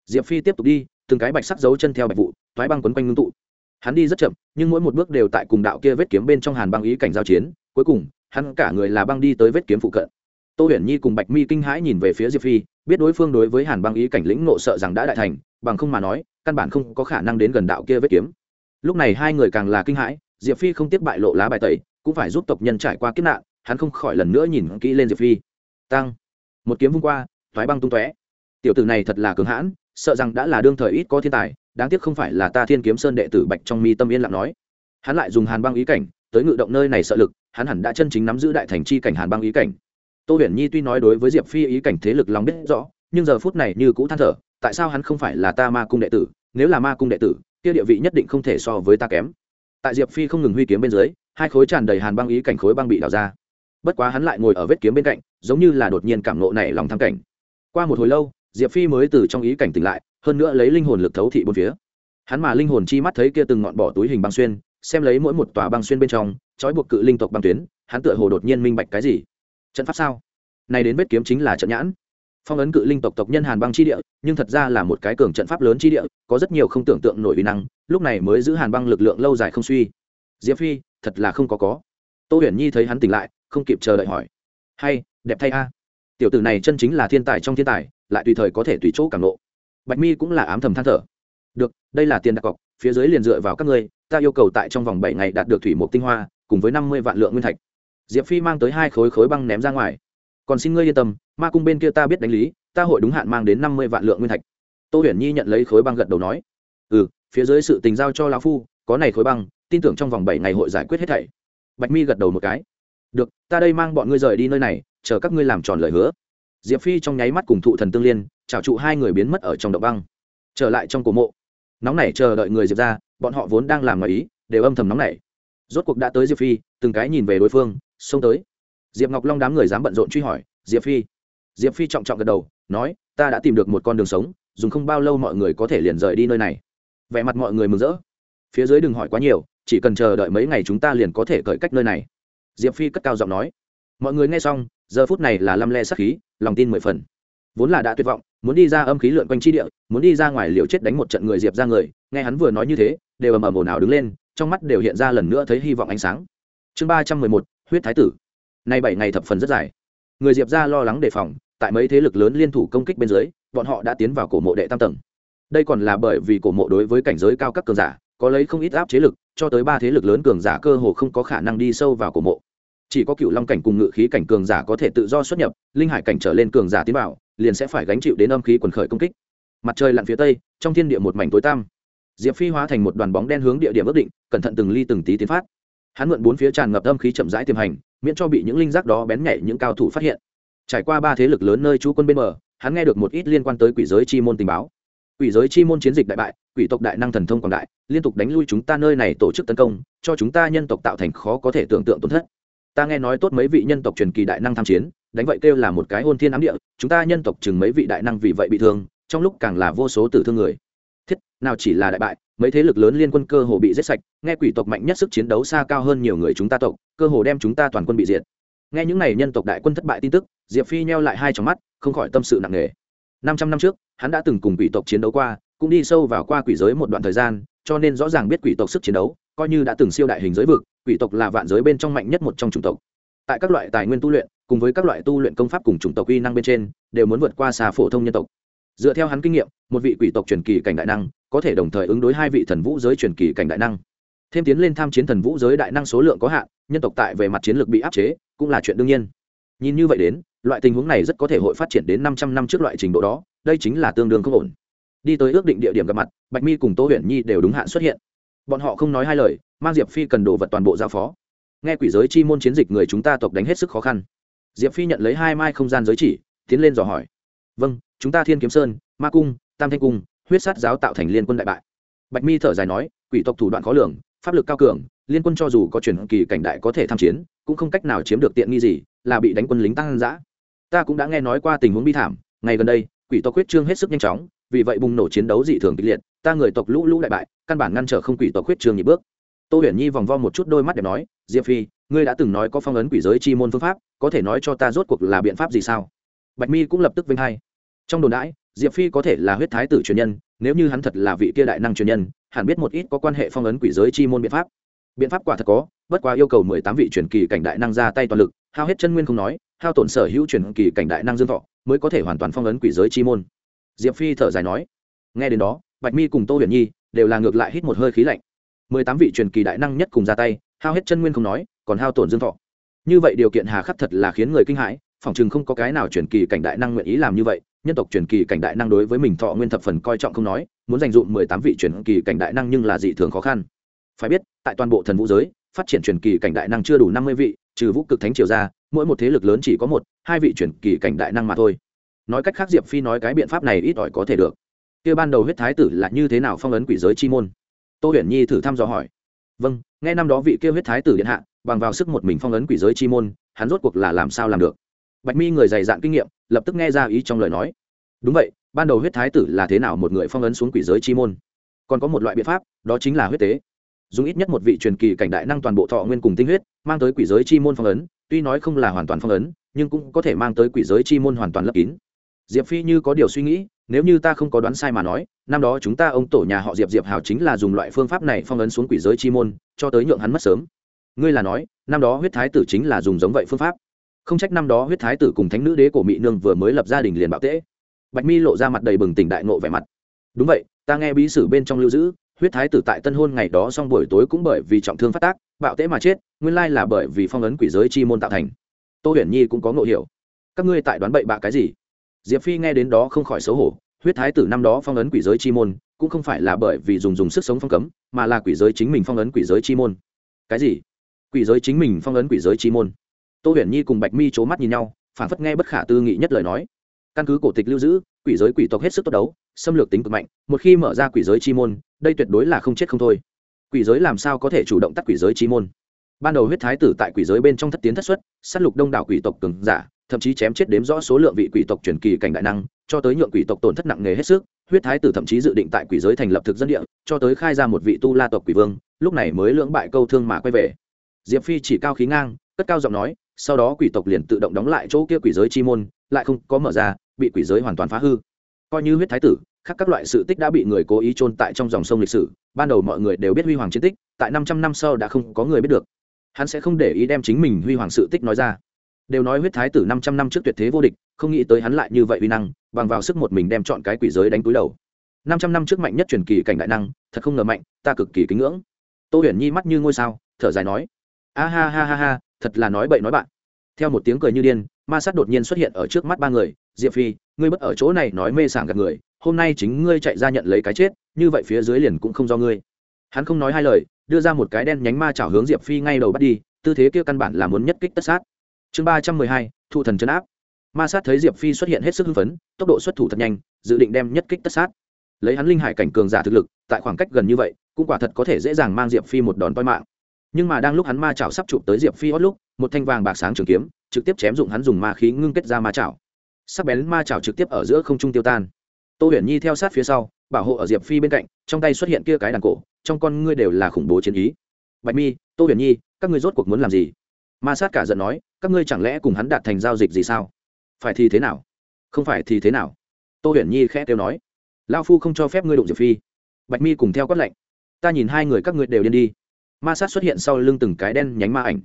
Diệp phi tiếp tục đi, từng cái bạch sắc dấu chân theo bạch vụ, thoái băng quấn quanh ngưng tụ. Hắn đi rất chậm, nhưng mỗi một bước đều tại cùng đạo kia vết kiếm bên trong hàn băng ý cảnh giao chiến, cuối cùng, hắn cả người là băng đi tới vết kiếm phụ cận. Tô huyền nhi cùng bạch mi kinh hãi nhìn về phía diệp phi, biết đối phương đối với hàn băng ý cảnh lĩnh nộ sợ rằng đã đại thành, bằng không mà nói, căn bản không có khả năng đến gần đạo kia vết kiếm. Lúc này hai người càng là kinh hãi, diệp phi không tiếp bại lộ lá bài tẩy, cũng phải giúp tộc nhân trải qua kiếp nạn hắn không khỏi lần nữa nhìn kỹ lên diệp phi tăng một kiếm vung qua thoái băng tung tóe tiểu tử này thật là cường hãn sợ rằng đã là đương thời ít có thiên tài đáng tiếc không phải là ta thiên kiếm sơn đệ tử bạch trong mi tâm yên lặng nói hắn lại dùng hàn băng ý cảnh tới ngự động nơi này sợ lực hắn hẳn đã chân chính nắm giữ đại thành chi cảnh hàn băng ý cảnh tô huyền nhi tuy nói đối với diệp phi ý cảnh thế lực lòng biết rõ nhưng giờ phút này như cũ than thở tại sao hắn không phải là ta ma cung đệ tử nếu là ma cung đệ tử kia địa vị nhất định không thể so với ta kém tại diệp phi không ngừng huy kiếm bên dưới hai khối tràn đầy hàn băng ý cảnh khối băng bị đào ra bất quá hắn lại ngồi ở vết kiếm bên cạnh, giống như là đột nhiên cảm nộ này lòng tham cảnh. Qua một hồi lâu, diệp phi mới từ trong ý cảnh tỉnh lại, hơn nữa lấy linh hồn lực thấu thị bốn phía. Hắn mà linh hồn chi mắt thấy kia từng ngọn bỏ túi hình băng xuyên, xem lấy mỗi một tòa băng xuyên bên trong, trói buộc cự linh tộc băng tuyến, hắn tựa hồ đột nhiên minh bạch cái gì? Trận pháp sao? Này đến vết kiếm chính là trận nhãn. Phong ấn cự linh tộc tộc nhân hàn băng chi địa, nhưng thật ra là một cái cường trận pháp lớn chi địa, có rất nhiều không tưởng tượng nổi uy năng, lúc này mới giữ hàn băng lực lượng lâu dài không suy. Diệp phi, thật là không có có. Tô huyền nhi thấy hắn tỉnh lại không kịp chờ đợi hỏi. Hay, đẹp thay a. Tiểu tử này chân chính là thiên tài trong thiên tài, lại tùy thời có thể tùy chỗ cảm lộ bạch mi cũng là ám thầm than thở. Được, đây là tiền đặt cọc, phía dưới liền dựa vào các ngươi, ta yêu cầu tại trong vòng bảy ngày đạt được thủy mục tinh hoa, cùng với năm mươi vạn lượng nguyên thạch. Diệp phi mang tới hai khối khối băng ném ra ngoài. Còn xin ngươi yên tâm, ma cung bên kia ta biết đánh lý, ta hội đúng hạn mang đến năm mươi vạn lượng nguyên thạch. Tô huyền nhi nhận lấy khối băng gật đầu nói. Ừ phía dưới sự tình giao cho lão phu, có này khối băng, tin tưởng trong vòng bảy ngày hội giải quyết hết thảy. Bạch mi gật đầu một cái được, ta đây mang bọn ngươi rời đi nơi này, chờ các ngươi làm tròn lời hứa. Diệp phi trong nháy mắt cùng thụ thần tương liên chào trụ hai người biến mất ở trong động băng. Trở lại trong cổ mộ. Nóng nảy chờ đợi người diệp ra, bọn họ vốn đang làm ngoài ý, đều âm thầm nóng nảy. Rốt cuộc đã tới diệp phi, từng cái nhìn về đối phương, xông tới. Diệp ngọc long đám người dám bận rộn truy hỏi, diệp phi? Diệp phi trọng trọng gật đầu, nói, ta đã tìm được một con đường sống, dùng không bao lâu mọi người có thể liền rời đi nơi này. Vẻ mặt mọi người mừng rỡ. Phía dưới đừng hỏi quá nhiều, chỉ cần chờ đợi mấy ngày chúng ta liền có thể cởi cách nơi này diệp phi cất cao giọng nói, mọi người nghe xong, giờ phút này là lăm le sắc khí, lòng tin mười phần. Vốn là đã tuyệt vọng, muốn đi ra âm khí lượn quanh chi địa, muốn đi ra ngoài liều chết đánh một trận người diệp ra người, nghe hắn vừa nói như thế, đều ầm ầm ồn ào đứng lên, trong mắt đều hiện ra lần nữa thấy hy vọng ánh sáng. Chương ba trăm mười một, huyết thái tử. Nay bảy ngày thập phần rất dài. Người diệp ra lo lắng đề phòng, tại mấy thế lực lớn liên thủ công kích bên dưới, bọn họ đã tiến vào cổ mộ đệ tam tầng. Đây còn là bởi vì cổ mộ đối với cảnh giới cao các cường giả, có lấy không ít áp chế lực cho tới ba thế lực lớn cường giả cơ hồ không có khả năng đi sâu vào cổ mộ. Chỉ có cựu long cảnh cùng ngự khí cảnh cường giả có thể tự do xuất nhập, linh hải cảnh trở lên cường giả tiến vào, liền sẽ phải gánh chịu đến âm khí quần khởi công kích. Mặt trời lặn phía tây, trong thiên địa một mảnh tối tăm. Diệp phi hóa thành một đoàn bóng đen hướng địa điểm ước định, cẩn thận từng ly từng tí tiến phát. Hắn mượn bốn phía tràn ngập âm khí chậm rãi tiềm hành, miễn cho bị những linh giác đó bén nhảy những cao thủ phát hiện. Trải qua ba thế lực lớn nơi trú quân bên bờ, hắn nghe được một ít liên quan tới quỷ giới chi môn tình báo quỷ giới chi môn chiến dịch đại bại, quỷ tộc đại năng thần thông quảng đại, liên tục đánh lui chúng ta nơi này tổ chức tấn công, cho chúng ta nhân tộc tạo thành khó có thể tưởng tượng tổn thất. Ta nghe nói tốt mấy vị nhân tộc truyền kỳ đại năng tham chiến, đánh vậy kêu là một cái hôn thiên ám địa, chúng ta nhân tộc chừng mấy vị đại năng vì vậy bị thương, trong lúc càng là vô số tử thương người. Thiết, nào chỉ là đại bại, mấy thế lực lớn liên quân cơ hồ bị giết sạch, nghe quỷ tộc mạnh nhất sức chiến đấu xa cao hơn nhiều người chúng ta tộc, cơ hồ đem chúng ta toàn quân bị diệt. Nghe những n à y nhân tộc đại quân thất bại tin tức, diệp phi neo lại hai trong mắt, không khỏi tâm sự nặng nề năm trăm năm trước, hắn đã từng cùng quỷ tộc chiến đấu qua, cũng đi sâu vào qua quỷ giới một đoạn thời gian, cho nên rõ ràng biết quỷ tộc sức chiến đấu, coi như đã từng siêu đại hình giới vực, quỷ tộc là vạn giới bên trong mạnh nhất một trong chủng tộc. Tại các loại tài nguyên tu luyện, cùng với các loại tu luyện công pháp cùng chủng tộc uy năng bên trên, đều muốn vượt qua xa phổ thông nhân tộc. Dựa theo hắn kinh nghiệm, một vị quỷ tộc truyền kỳ cảnh đại năng, có thể đồng thời ứng đối hai vị thần vũ giới truyền kỳ cảnh đại năng. Thêm tiến lên tham chiến thần vũ giới đại năng số lượng có hạn, nhân tộc tại về mặt chiến lược bị áp chế, cũng là chuyện đương nhiên. Nhìn như vậy đến loại tình huống này rất có thể hội phát triển đến năm trăm năm trước loại trình độ đó, đây chính là tương đương không ổn. Đi tới ước định địa điểm gặp mặt, bạch mi cùng tô huyền nhi đều đúng hạn xuất hiện. Bọn họ không nói hai lời, mang diệp phi cần đồ vật toàn bộ giao phó. Nghe quỷ giới chi môn chiến dịch người chúng ta tộc đánh hết sức khó khăn. Diệp phi nhận lấy hai mai không gian giới chỉ, tiến lên dò hỏi. Vâng chúng ta thiên kiếm sơn, ma cung, tam thanh cung, huyết sát giáo tạo thành liên quân đại bại. Bạch mi thở dài nói, quỷ tộc thủ đoạn khó lường, pháp lực cao cường, liên quân cho dù có truyền kỳ cảnh đại có thể tham chiến, cũng không cách nào chiếm được tiện nghi gì, là bị đánh quân lính tăng giã ta cũng đã nghe nói qua tình huống bi thảm, ngày gần đây, quỷ tộc huyết trương hết sức nhanh chóng, vì vậy bùng nổ chiến đấu dị thường kịch liệt, ta người tộc lũ lũ đại bại, căn bản ngăn trở không quỷ tộc huyết trương nhị bước. Tô huyền nhi vòng vo một chút đôi mắt để nói, diệp phi, ngươi đã từng nói có phong ấn quỷ giới chi môn phương pháp, có thể nói cho ta rốt cuộc là biện pháp gì sao? Bạch mi cũng lập tức vinh hay trong đồn đãi, diệp phi có thể là huyết thái tử truyền nhân, nếu như hắn thật là vị kia đại năng truyền nhân, hẳn biết một ít có quan hệ phong ấn quỷ giới chi môn biện pháp biện pháp quả thật có, bất quá yêu cầu mười tám vị truyền kỳ cảnh đại năng ra tay toàn lực, hao hết chân nguyên không nói, hao tổn sở hữu truyền kỳ cảnh đại năng dương thọ, mới có thể hoàn toàn phong ấn quỷ giới chi môn. Diệp phi thở dài nói, nghe đến đó, bạch mi cùng tô huyền nhi đều là ngược lại hít một hơi khí lạnh. mười tám vị truyền kỳ đại năng nhất cùng ra tay, hao hết chân nguyên không nói, còn hao tổn dương thọ. Như vậy điều kiện hà khắc thật là khiến người kinh hãi, phỏng chừng không có cái nào truyền kỳ cảnh đại năng nguyện ý làm như vậy, nhân tộc truyền kỳ cảnh đại năng đối với mình thọ nguyên thập phần coi trọng không nói, muốn dành dụm mười tám vị truyền kỳ cảnh đại năng nhưng là dị thường khó khăn phải biết, tại toàn bộ thần vũ giới, phát triển truyền kỳ cảnh đại năng chưa đủ năm mươi vị, trừ vũ cực thánh triều ra, mỗi một thế lực lớn chỉ có một, hai vị truyền kỳ cảnh đại năng mà thôi. Nói cách khác, diệp phi nói cái biện pháp này ít ỏi có thể được. Kia ban đầu huyết thái tử là như thế nào phong ấn quỷ giới chi môn? Tô huyền nhi thử thăm dò hỏi. Vâng nghe năm đó vị kia huyết thái tử điện hạ, bằng vào sức một mình phong ấn quỷ giới chi môn, hắn rốt cuộc là làm sao làm được? Bạch mi người dày dạn kinh nghiệm, lập tức nghe ra ý trong lời nói. Đúng vậy, ban đầu huyết thái tử là thế nào một người phong ấn xuống quỷ giới chi môn? Còn có một loại biện pháp, đó chính là huyết tế dùng ít nhất một vị truyền kỳ cảnh đại năng toàn bộ thọ nguyên cùng tinh huyết, mang tới quỷ giới chi môn phong ấn, tuy nói không là hoàn toàn phong ấn, nhưng cũng có thể mang tới quỷ giới chi môn hoàn toàn lấp kín. Diệp phi như có điều suy nghĩ, nếu như ta không có đoán sai mà nói, năm đó chúng ta ông tổ nhà họ diệp diệp hào chính là dùng loại phương pháp này phong ấn xuống quỷ giới chi môn, cho tới nhượng hắn mất sớm. Ngươi là nói, năm đó huyết thái tử chính là dùng giống vậy phương pháp. Không trách năm đó huyết thái tử cùng thánh nữ đế của mỹ nương vừa mới lập gia đình liền bạo tễ. Bạch mi lộ ra mặt đầy bừng tỉnh đại ngộ vẻ mặt. Đúng vậy, ta nghe bí sử bên trong lưu giữ huyết thái tử tại tân hôn ngày đó xong buổi tối cũng bởi vì trọng thương phát tác, bạo tễ mà chết, nguyên lai là bởi vì phong ấn quỷ giới chi môn tạo thành. Tô huyền nhi cũng có ngộ hiểu. Các ngươi tại đoán bậy bạ cái gì? Diệp phi nghe đến đó không khỏi xấu hổ, huyết thái tử năm đó phong ấn quỷ giới chi môn, cũng không phải là bởi vì dùng dùng sức sống phong cấm, mà là quỷ giới chính mình phong ấn quỷ giới chi môn. Cái gì? Quỷ giới chính mình phong ấn quỷ giới chi môn. Tô huyền nhi cùng bạch mi c h ố mắt nhìn nhau phản phất nghe bất khả tư nghị nhất lời nói. Căn cứ cổ tịch lưu giữ, quỷ giới quỷ tộc hết sức tốt đấu, xâm lược tính cực mạnh, một khi mở ra quỷ giới chi môn đây tuyệt đối là không chết không thôi. Quỷ giới làm sao có thể chủ động tắt quỷ giới chi môn? Ban đầu huyết thái tử tại quỷ giới bên trong thất tiến thất xuất s á t lục đông đảo quỷ tộc cường giả, thậm chí chém chết đếm rõ số lượng vị quỷ tộc truyền kỳ cảnh đại năng, cho tới nhượng quỷ tộc tổn thất nặng nề hết sức, huyết thái tử thậm chí dự định tại quỷ giới thành lập thực dân địa, cho tới khai ra một vị tu la tộc quỷ vương, lúc này mới lưỡng bại câu thương mà quay về. Diệp phi chỉ cao khí ngang, cất cao giọng nói, sau đó quỷ tộc liền tự động đóng lại chỗ kia quỷ giới chi môn, lại không có mở ra, bị quỷ giới hoàn toàn phá hư. Coi như huyết thái tử khác các loại sự tích đã bị người cố ý chôn tại trong dòng sông lịch sử, ban đầu mọi người đều biết huy hoàng chiến tích, tại năm trăm năm sau đã không có người biết được. Hắn sẽ không để ý đem chính mình huy hoàng sự tích nói ra. Đều nói huyết thái tử năm trăm năm trước tuyệt thế vô địch, không nghĩ tới hắn lại như vậy uy năng, bằng vào sức một mình đem chọn cái quỷ giới đánh túi đầu. Năm trăm năm trước mạnh nhất truyền kỳ cảnh đại năng, thật không ngờ mạnh, ta cực kỳ kính ngưỡng. Tô huyền nhi mắt như ngôi sao, thở dài nói, a ha ha ha ha, thật là nói bậy nói bạn. Theo một tiếng cười như điên, ma sát đột nhiên xuất hiện ở trước mắt ba người, diệp phi, ngươi bất ở chỗ này nói mê sảng gạt người hôm nay chính ngươi chạy ra nhận lấy cái chết, như vậy phía dưới liền cũng không do ngươi. Hắn không nói hai lời, đưa ra một cái đen nhánh ma chảo hướng diệp phi ngay đầu bắt đi, tư thế kia căn bản là muốn nhất kích tất sát. Chương ba trăm mười hai thụ thần chấn áp. Ma sát thấy diệp phi xuất hiện hết sức hưng phấn, tốc độ xuất thủ thật nhanh, dự định đem nhất kích tất sát. Lấy hắn linh hải cảnh cường giả thực lực, tại khoảng cách gần như vậy, cũng quả thật có thể dễ dàng mang diệp phi một đòn toi mạng. Nhưng mà đang lúc hắn ma chảo sắp chụp tới diệp phi hót lúc, một thanh vàng bạc sáng trường kiếm, trực tiếp chém dụng hắn dùng ma khí ngưng kết ra ma chảo. Sắc bén ma chảo trực tiếp ở giữa không trung tiêu tan tô huyền nhi theo sát phía sau, bảo hộ ở diệp phi bên cạnh, trong tay xuất hiện kia cái đàn cổ, trong con ngươi đều là khủng bố chiến ý. Bạch mi, tô huyền nhi, các ngươi rốt cuộc muốn làm gì? Ma sát cả giận nói, các ngươi chẳng lẽ cùng hắn đạt thành giao dịch gì sao? Phải thì thế nào? Không phải thì thế nào? Tô huyền nhi khẽ kêu nói lao phu không cho phép ngươi đụng diệp phi. Bạch mi cùng theo quát lệnh ta nhìn hai người các ngươi đều điên đi. Ma sát xuất hiện sau lưng từng cái đen nhánh ma ảnh.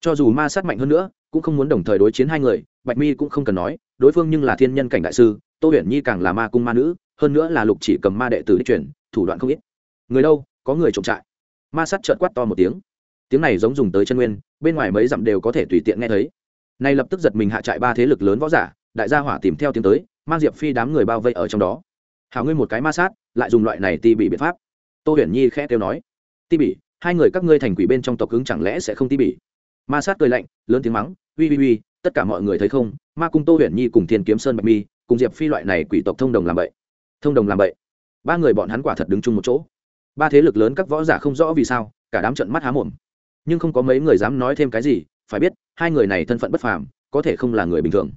Cho dù ma sát mạnh hơn nữa, cũng không muốn đồng thời đối chiến hai người, bạch mi cũng không cần nói đối phương nhưng là thiên nhân cảnh đại sư, tô huyền nhi càng là ma cung ma nữ, hơn nữa là lục chỉ cầm ma đệ tử đi chuyển, thủ đoạn không ít. Người đâu, có người trộm trại. Ma sát trợn quát to một tiếng. Tiếng này giống dùng tới chân nguyên, bên ngoài mấy dặm đều có thể tùy tiện nghe thấy. Nay lập tức giật mình hạ trại ba thế lực lớn võ giả, đại gia hỏa tìm theo tiếng tới mang diệp phi đám người bao vây ở trong đó. Hào ngươi một cái ma sát, lại dùng loại này ti bị biện pháp. Tô huyền nhi khẽ kêu nói. Ti bị, hai người các ngươi thành quỷ bên trong tộc cứng chẳng lẽ sẽ không ti bị? Ma sát cười lạnh, lớn tiếng mắng. Uy uy uy tất cả mọi người thấy không, ma cung tô huyền nhi cùng thiên kiếm sơn bạch mi, cùng diệp phi loại này quỷ tộc thông đồng làm bậy. Thông đồng làm bậy. Ba người bọn hắn quả thật đứng chung một chỗ. Ba thế lực lớn các võ giả không rõ vì sao, cả đám trận mắt há mồm. Nhưng không có mấy người dám nói thêm cái gì, phải biết, hai người này thân phận bất phàm, có thể không là người bình thường.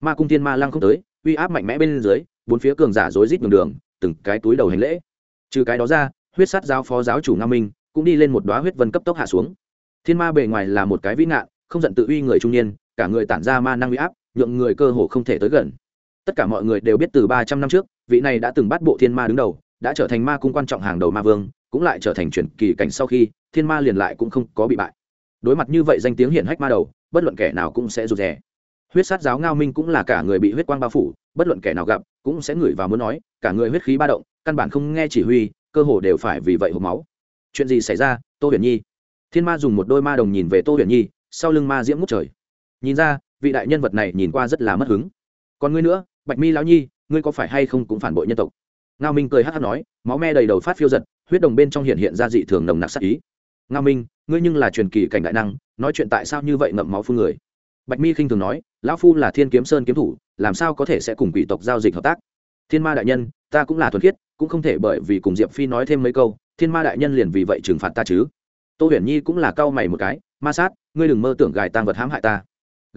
Ma cung thiên ma lăng không tới, uy áp mạnh mẽ bên dưới, bốn phía cường giả rối rít đường đường, từng cái túi đầu hành lễ. Trừ cái đó ra, huyết sát giáo phó giáo chủ nga minh cũng đi lên một đoá huyết vân cấp tốc hạ xuống. Thiên ma bề ngoài là một cái vĩ ngạn, không giận tự uy người trung niên cả người tản ra ma năng uy áp, nhượng người cơ hồ không thể tới gần. Tất cả mọi người đều biết từ ba trăm năm trước, vị này đã từng bắt bộ thiên ma đứng đầu, đã trở thành ma cung quan trọng hàng đầu ma vương, cũng lại trở thành truyền kỳ cảnh sau khi, thiên ma liền lại cũng không có bị bại. Đối mặt như vậy danh tiếng hiển hách ma đầu, bất luận kẻ nào cũng sẽ rụt rè. Huyết sát giáo ngao minh cũng là cả người bị huyết quang bao phủ, bất luận kẻ nào gặp, cũng sẽ ngửi vào muốn nói, cả người huyết khí ba động, căn bản không nghe chỉ huy, cơ hồ đều phải vì vậy hộp máu. Chuyện gì xảy ra, tô huyền nhi? Thiên ma dùng một đôi ma đồng nhìn về tô huyền nhi, sau lưng ma diễm ngút trời nhìn ra, vị đại nhân vật này nhìn qua rất là mất hứng. Còn ngươi nữa, bạch mi lão nhi, ngươi có phải hay không cũng phản bội nhân tộc? Ngao minh cười hát hát nói, máu me đầy đầu phát phiêu giật, huyết đồng bên trong hiện hiện ra dị thường nồng nặc sắc ý. Ngao minh, ngươi nhưng là truyền kỳ cảnh đại năng, nói chuyện tại sao như vậy ngậm máu phun người? Bạch mi khinh thường nói, lão phu là thiên kiếm sơn kiếm thủ, làm sao có thể sẽ cùng quỷ tộc giao dịch hợp tác? Thiên ma đại nhân, ta cũng là thuần khiết, cũng không thể bởi vì cùng diệp phi nói thêm mấy câu, thiên ma đại nhân liền vì vậy trừng phạt ta chứ. Tô huyền nhi cũng là cau mày một cái, ma sát, ngươi đừng mơ tưởng gài tang vật hãm hại ta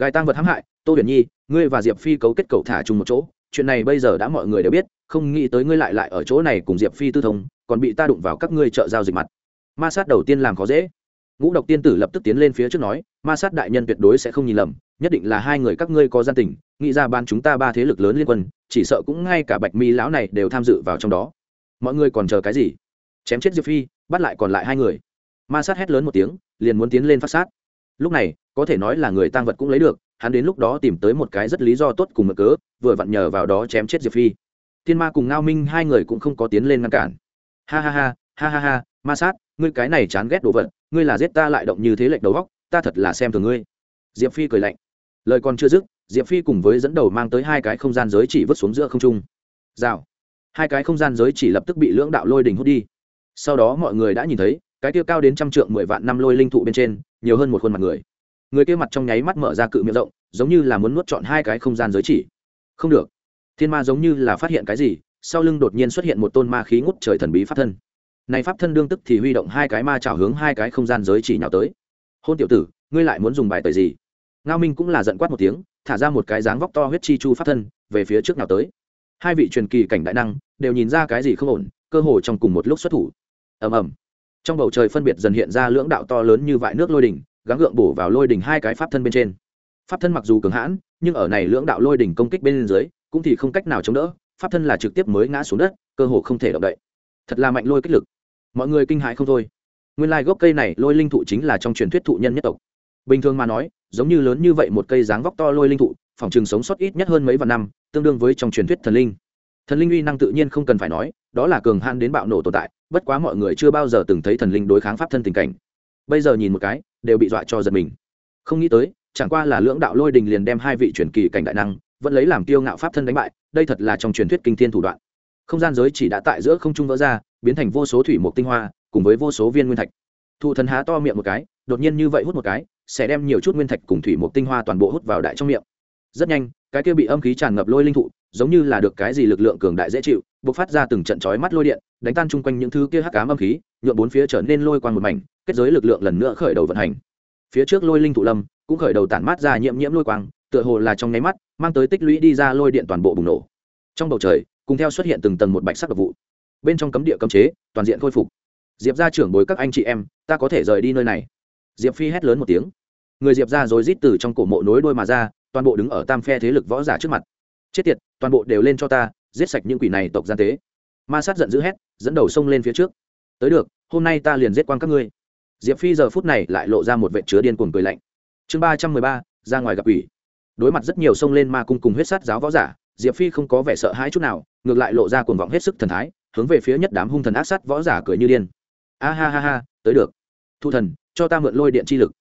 gài tăng vật hãm hại, tô huyền nhi, ngươi và diệp phi cấu kết cầu thả chung một chỗ. Chuyện này bây giờ đã mọi người đều biết, không nghĩ tới ngươi lại lại ở chỗ này cùng diệp phi tư thông, còn bị ta đụng vào các ngươi chợ giao dịch mặt. Ma sát đầu tiên làm khó dễ. Ngũ độc tiên tử lập tức tiến lên phía trước nói, ma sát đại nhân tuyệt đối sẽ không nhìn lầm, nhất định là hai người các ngươi có gian tình, nghĩ ra ban chúng ta ba thế lực lớn liên quân, chỉ sợ cũng ngay cả bạch mi lão này đều tham dự vào trong đó. Mọi người còn chờ cái gì? Chém chết diệp phi, bắt lại còn lại hai người. Ma sát hét lớn một tiếng, liền muốn tiến lên phát sát. Lúc này có thể nói là người tăng vật cũng lấy được, hắn đến lúc đó tìm tới một cái rất lý do tốt cùng mở cớ, vừa vặn nhờ vào đó chém chết diệp phi. Thiên ma cùng ngao minh hai người cũng không có tiến lên ngăn cản. Ha ha ha ha ha ha, ma sát, ngươi cái này chán ghét đồ vật, ngươi là giết ta lại động như thế lệch đầu góc, ta thật là xem thường ngươi. Diệp phi cười lạnh. Lời còn chưa dứt, diệp phi cùng với dẫn đầu mang tới hai cái không gian giới chỉ vứt xuống giữa không trung. Rào. Hai cái không gian giới chỉ lập tức bị lưỡng đạo lôi đình hút đi. Sau đó mọi người đã nhìn thấy, cái kia cao đến trăm trượng mười vạn năm lôi linh thụ bên trên, nhiều hơn một khuôn mặt người người kia mặt trong nháy mắt mở ra cự miệng rộng, giống như là muốn nuốt chọn hai cái không gian giới chỉ. Không được. Thiên ma giống như là phát hiện cái gì, sau lưng đột nhiên xuất hiện một tôn ma khí ngút trời thần bí pháp thân. Này pháp thân đương tức thì huy động hai cái ma trào hướng hai cái không gian giới chỉ nhào tới. Hôn tiểu tử, ngươi lại muốn dùng bài tời gì? Ngao minh cũng là giận quát một tiếng, thả ra một cái dáng vóc to huyết chi chu pháp thân, về phía trước nào tới. Hai vị truyền kỳ cảnh đại năng đều nhìn ra cái gì không ổn, cơ hồ trong cùng một lúc xuất thủ. Ầm ầm. Trong bầu trời phân biệt dần hiện ra lưỡng đạo to lớn như vại nước lôi đỉnh gắng gượng bổ vào lôi đỉnh hai cái pháp thân bên trên. Pháp thân mặc dù cường hãn, nhưng ở này lưỡng đạo lôi đỉnh công kích bên dưới, cũng thì không cách nào chống đỡ, pháp thân là trực tiếp mới ngã xuống đất, cơ hồ không thể động đậy. Thật là mạnh lôi kích lực. Mọi người kinh hãi không thôi. Nguyên lai gốc cây này lôi linh thụ chính là trong truyền thuyết thụ nhân nhất tộc. Bình thường mà nói, giống như lớn như vậy một cây dáng vóc to lôi linh thụ, phòng trường sống sót ít nhất hơn mấy vạn năm, tương đương với trong truyền thuyết thần linh. Thần linh uy năng tự nhiên không cần phải nói, đó là cường hãn đến bạo nổ tồn tại, bất quá mọi người chưa bao giờ từng thấy thần linh đối kháng pháp thân tình cảnh. Bây giờ nhìn một cái đều bị dọa cho giật mình. Không nghĩ tới, chẳng qua là lưỡng đạo lôi đình liền đem hai vị truyền kỳ cảnh đại năng, vẫn lấy làm tiêu ngạo pháp thân đánh bại, đây thật là trong truyền thuyết kinh thiên thủ đoạn. Không gian giới chỉ đã tại giữa không trung vỡ ra, biến thành vô số thủy mục tinh hoa, cùng với vô số viên nguyên thạch. Thụ thần há to miệng một cái, đột nhiên như vậy hút một cái, sẽ đem nhiều chút nguyên thạch cùng thủy mục tinh hoa toàn bộ hút vào đại trong miệng. Rất nhanh, cái kia bị âm khí tràn ngập lôi linh thụ, giống như là được cái gì lực lượng cường đại dễ chịu, bộc phát ra từng trận chói mắt lôi điện, đánh tan chung quanh những thứ kia hắc ám âm khí nhuộm bốn phía trở nên lôi quang một mảnh, kết giới lực lượng lần nữa khởi đầu vận hành. Phía trước lôi linh thụ lâm, cũng khởi đầu tản mát ra nhiễm nhiễm lôi quang, tựa hồ là trong nháy mắt, mang tới tích lũy đi ra lôi điện toàn bộ bùng nổ. Trong bầu trời, cùng theo xuất hiện từng tầng một bạch sắc độc vụ. Bên trong cấm địa cấm chế, toàn diện khôi phục. Diệp ra trưởng bối các anh chị em, ta có thể rời đi nơi này. Diệp phi hét lớn một tiếng. Người diệp ra rồi rít từ trong cổ mộ nối đôi mà ra, toàn bộ đứng ở tam phe thế lực võ giả trước mặt. Chết tiệt, toàn bộ đều lên cho ta, giết sạch những quỷ này tộc gian tế. Ma sát giận dữ hét, dẫn đầu sông lên phía trước tới được, hôm nay ta liền giết quan các ngươi. Diệp phi giờ phút này lại lộ ra một vệ chứa điên cuồng cười lạnh. Chương ba trăm mười ba, ra ngoài gặp ủy đối mặt rất nhiều sông lên ma cung cùng huyết sát giáo võ giả, diệp phi không có vẻ sợ hãi chút nào, ngược lại lộ ra cuồng vọng hết sức thần thái, hướng về phía nhất đám hung thần ác sát võ giả cười như điên. A ha ha ha, tới được. Thu thần, cho ta mượn lôi điện chi lực.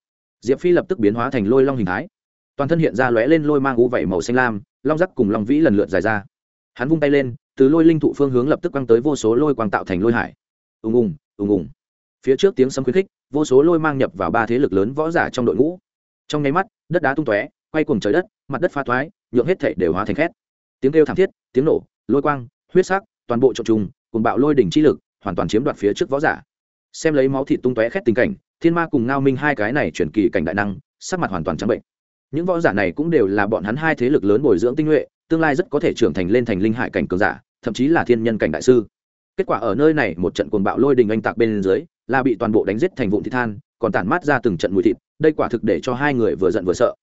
Diệp phi lập tức biến hóa thành lôi long hình thái. Toàn thân hiện ra lóe lên lôi mang u vẩy màu xanh lam, long rắc cùng long vĩ lần lượt dài ra. Hắn vung tay lên, từ lôi linh thụ phương hướng lập tức quăng tới vô số lôi quang tạo thành lôi hải ùng ùng ùng ùng. Phía trước tiếng sấm khuyến khích, vô số lôi mang nhập vào ba thế lực lớn võ giả trong đội ngũ. Trong nháy mắt, đất đá tung tóe, quay cùng trời đất, mặt đất pha thoái, nhượng hết thể đều hóa thành khét. Tiếng kêu thảm thiết, tiếng nổ, lôi quang, huyết sắc, toàn bộ trộn trùng, cùng bạo lôi đỉnh chi lực, hoàn toàn chiếm đoạt phía trước võ giả. Xem lấy máu thịt tung tóe khét tình cảnh, thiên ma cùng ngao minh hai cái này chuyển kỳ cảnh đại năng, sắc mặt hoàn toàn trắng bệnh. Những võ giả này cũng đều là bọn hắn hai thế lực lớn bồi dưỡng tinh nhuệ, tương lai rất có thể trưởng thành lên thành linh hải cảnh cường giả, thậm chí là thiên nhân cảnh đại sư kết quả ở nơi này một trận cuồng bạo lôi đình anh tạc bên dưới, là bị toàn bộ đánh giết thành vụn thịt than, còn tản mát ra từng trận mùi thịt, đây quả thực để cho hai người vừa giận vừa sợ.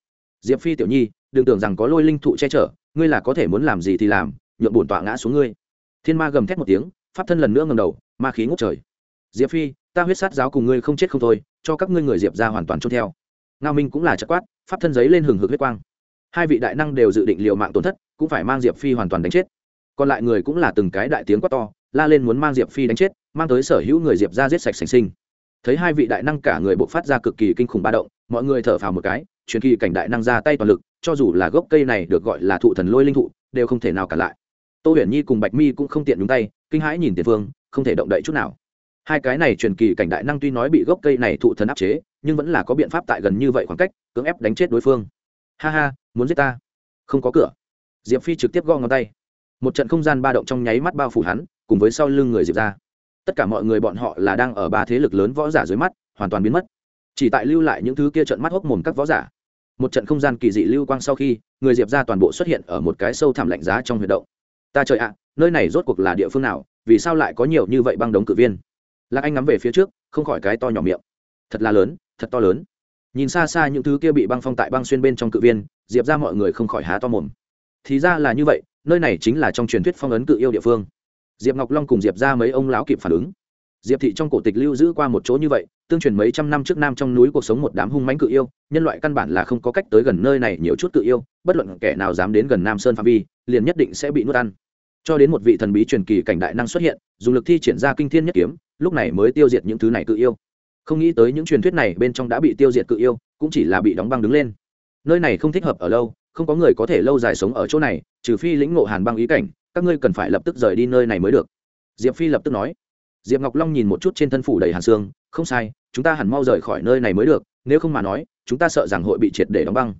Diệp phi tiểu nhi, đừng tưởng rằng có lôi linh thụ che chở, ngươi là có thể muốn làm gì thì làm, nhượng bổn tọa ngã xuống ngươi. Thiên ma gầm thét một tiếng, pháp thân lần nữa ngầm đầu, ma khí ngút trời. Diệp phi, ta huyết sát giáo cùng ngươi không chết không thôi, cho các ngươi người diệp ra hoàn toàn trôn theo. Ngao minh cũng là chất quát, pháp thân giấy lên hừng hực huyết quang. Hai vị đại năng đều dự định liều mạng tổn thất, cũng phải mang diệp phi hoàn toàn đánh chết. Còn lại người cũng là từng cái đại tiếng quát to la lên muốn mang diệp phi đánh chết, mang tới sở hữu người diệp ra giết sạch sành sinh. Thấy hai vị đại năng cả người bộc phát ra cực kỳ kinh khủng ba động, mọi người thở phào một cái, truyền kỳ cảnh đại năng ra tay toàn lực, cho dù là gốc cây này được gọi là thụ thần lôi linh thụ, đều không thể nào cản lại. Tô huyền nhi cùng bạch mi cũng không tiện nhúng tay, kinh hãi nhìn tiền phương không thể động đậy chút nào. Hai cái này truyền kỳ cảnh đại năng tuy nói bị gốc cây này thụ thần áp chế, nhưng vẫn là có biện pháp tại gần như vậy khoảng cách, cưỡng ép đánh chết đối phương. Ha ha, muốn giết ta? Không có cửa. Diệp phi trực tiếp gõ ngón tay. Một trận không gian ba động trong nháy mắt bao phủ hắn cùng với sau lưng người diệp ra. Tất cả mọi người bọn họ là đang ở ba thế lực lớn võ giả dưới mắt, hoàn toàn biến mất. Chỉ tại lưu lại những thứ kia trận mắt hốc mồm các võ giả. Một trận không gian kỳ dị lưu quang sau khi, người diệp ra toàn bộ xuất hiện ở một cái sâu thẳm lạnh giá trong huyệt động. Ta trời ạ à, nơi này rốt cuộc là địa phương nào, vì sao lại có nhiều như vậy băng đống cự viên? Lạc anh ngắm về phía trước, không khỏi cái to nhỏ miệng. Thật là lớn, thật to lớn. Nhìn xa xa những thứ kia bị băng phong tại băng xuyên bên trong cự viên diệp ra mọi người không khỏi há to mồm. Thì ra là như vậy, nơi này chính là trong truyền thuyết phong ấn cự yêu địa phương diệp ngọc long cùng diệp ra mấy ông lão kịp phản ứng diệp thị trong cổ tịch lưu giữ qua một chỗ như vậy tương truyền mấy trăm năm trước nam trong núi cuộc sống một đám hung mánh cự yêu nhân loại căn bản là không có cách tới gần nơi này nhiều chút cự yêu bất luận kẻ nào dám đến gần nam sơn phạm vi liền nhất định sẽ bị nuốt ăn cho đến một vị thần bí truyền kỳ cảnh đại năng xuất hiện dùng lực thi triển ra kinh thiên nhất kiếm lúc này mới tiêu diệt những thứ này cự yêu không nghĩ tới những truyền thuyết này bên trong đã bị tiêu diệt cự yêu cũng chỉ là bị đóng băng đứng lên nơi này không thích hợp ở lâu không có người có thể lâu dài sống ở chỗ này trừ phi lĩnh ngộ hàn băng ý cảnh các ngươi cần phải lập tức rời đi nơi này mới được. Diệp phi lập tức nói. Diệp ngọc long nhìn một chút trên thân phủ đầy hàn xương, không sai, chúng ta hẳn mau rời khỏi nơi này mới được, nếu không mà nói, chúng ta sợ rằng hội bị triệt để đóng băng.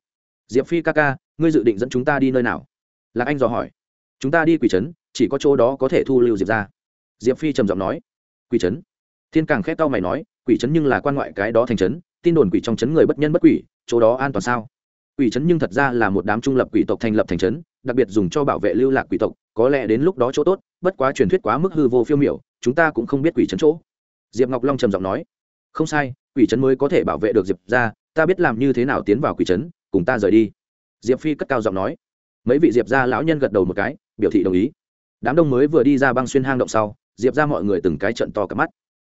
Diệp phi ca ca, ngươi dự định dẫn chúng ta đi nơi nào? Lạc anh dò hỏi. Chúng ta đi quỷ trấn, chỉ có chỗ đó có thể thu lưu diệp ra. Diệp phi trầm giọng nói. Quỷ trấn? Thiên càng khét tao mày nói, quỷ trấn nhưng là quan ngoại cái đó thành trấn, tin đồn quỷ trong trấn người bất nhân bất quỷ, chỗ đó an toàn sao? Quỷ trấn nhưng thật ra là một đám trung lập quỷ tộc thành lập thành trấn, đặc biệt dùng cho bảo vệ lưu lạc quỷ tộc có lẽ đến lúc đó chỗ tốt, bất quá truyền thuyết quá mức hư vô phiêu miểu, chúng ta cũng không biết quỷ trấn chỗ. Diệp ngọc long trầm giọng nói, không sai, quỷ trấn mới có thể bảo vệ được diệp ra ta biết làm như thế nào tiến vào quỷ trấn cùng ta rời đi. Diệp phi cất cao giọng nói. Mấy vị diệp ra lão nhân gật đầu một cái, biểu thị đồng ý. Đám đông mới vừa đi ra băng xuyên hang động sau, diệp ra mọi người từng cái trận to cả mắt.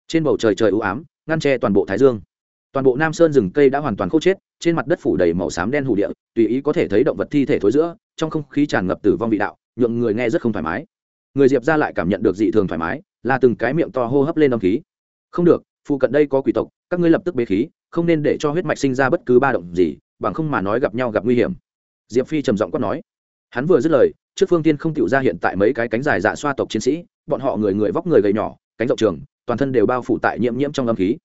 Trên bầu trời trời ưu ám, ngăn che toàn bộ thái dương. Toàn bộ nam sơn rừng cây đã hoàn toàn khô chết, trên mặt đất phủ đầy màu xám đen hủ địa, tùy ý có thể thấy động vật thi thể thối giữa, trong không khí tràn ngập tử vong vị đạo nhượng người nghe rất không thoải mái. Người diệp ra lại cảm nhận được dị thường thoải mái, là từng cái miệng to hô hấp lên âm khí. Không được, phụ cận đây có quỷ tộc, các ngươi lập tức bế khí, không nên để cho huyết mạch sinh ra bất cứ ba động gì, bằng không mà nói gặp nhau gặp nguy hiểm. Diệp phi trầm giọng quát nói. Hắn vừa dứt lời, trước phương tiên không tiểu ra hiện tại mấy cái cánh dài dạ xoa tộc chiến sĩ, bọn họ người người vóc người gầy nhỏ, cánh rộng trường, toàn thân đều bao phủ tại nhiễm nhiễm trong âm khí.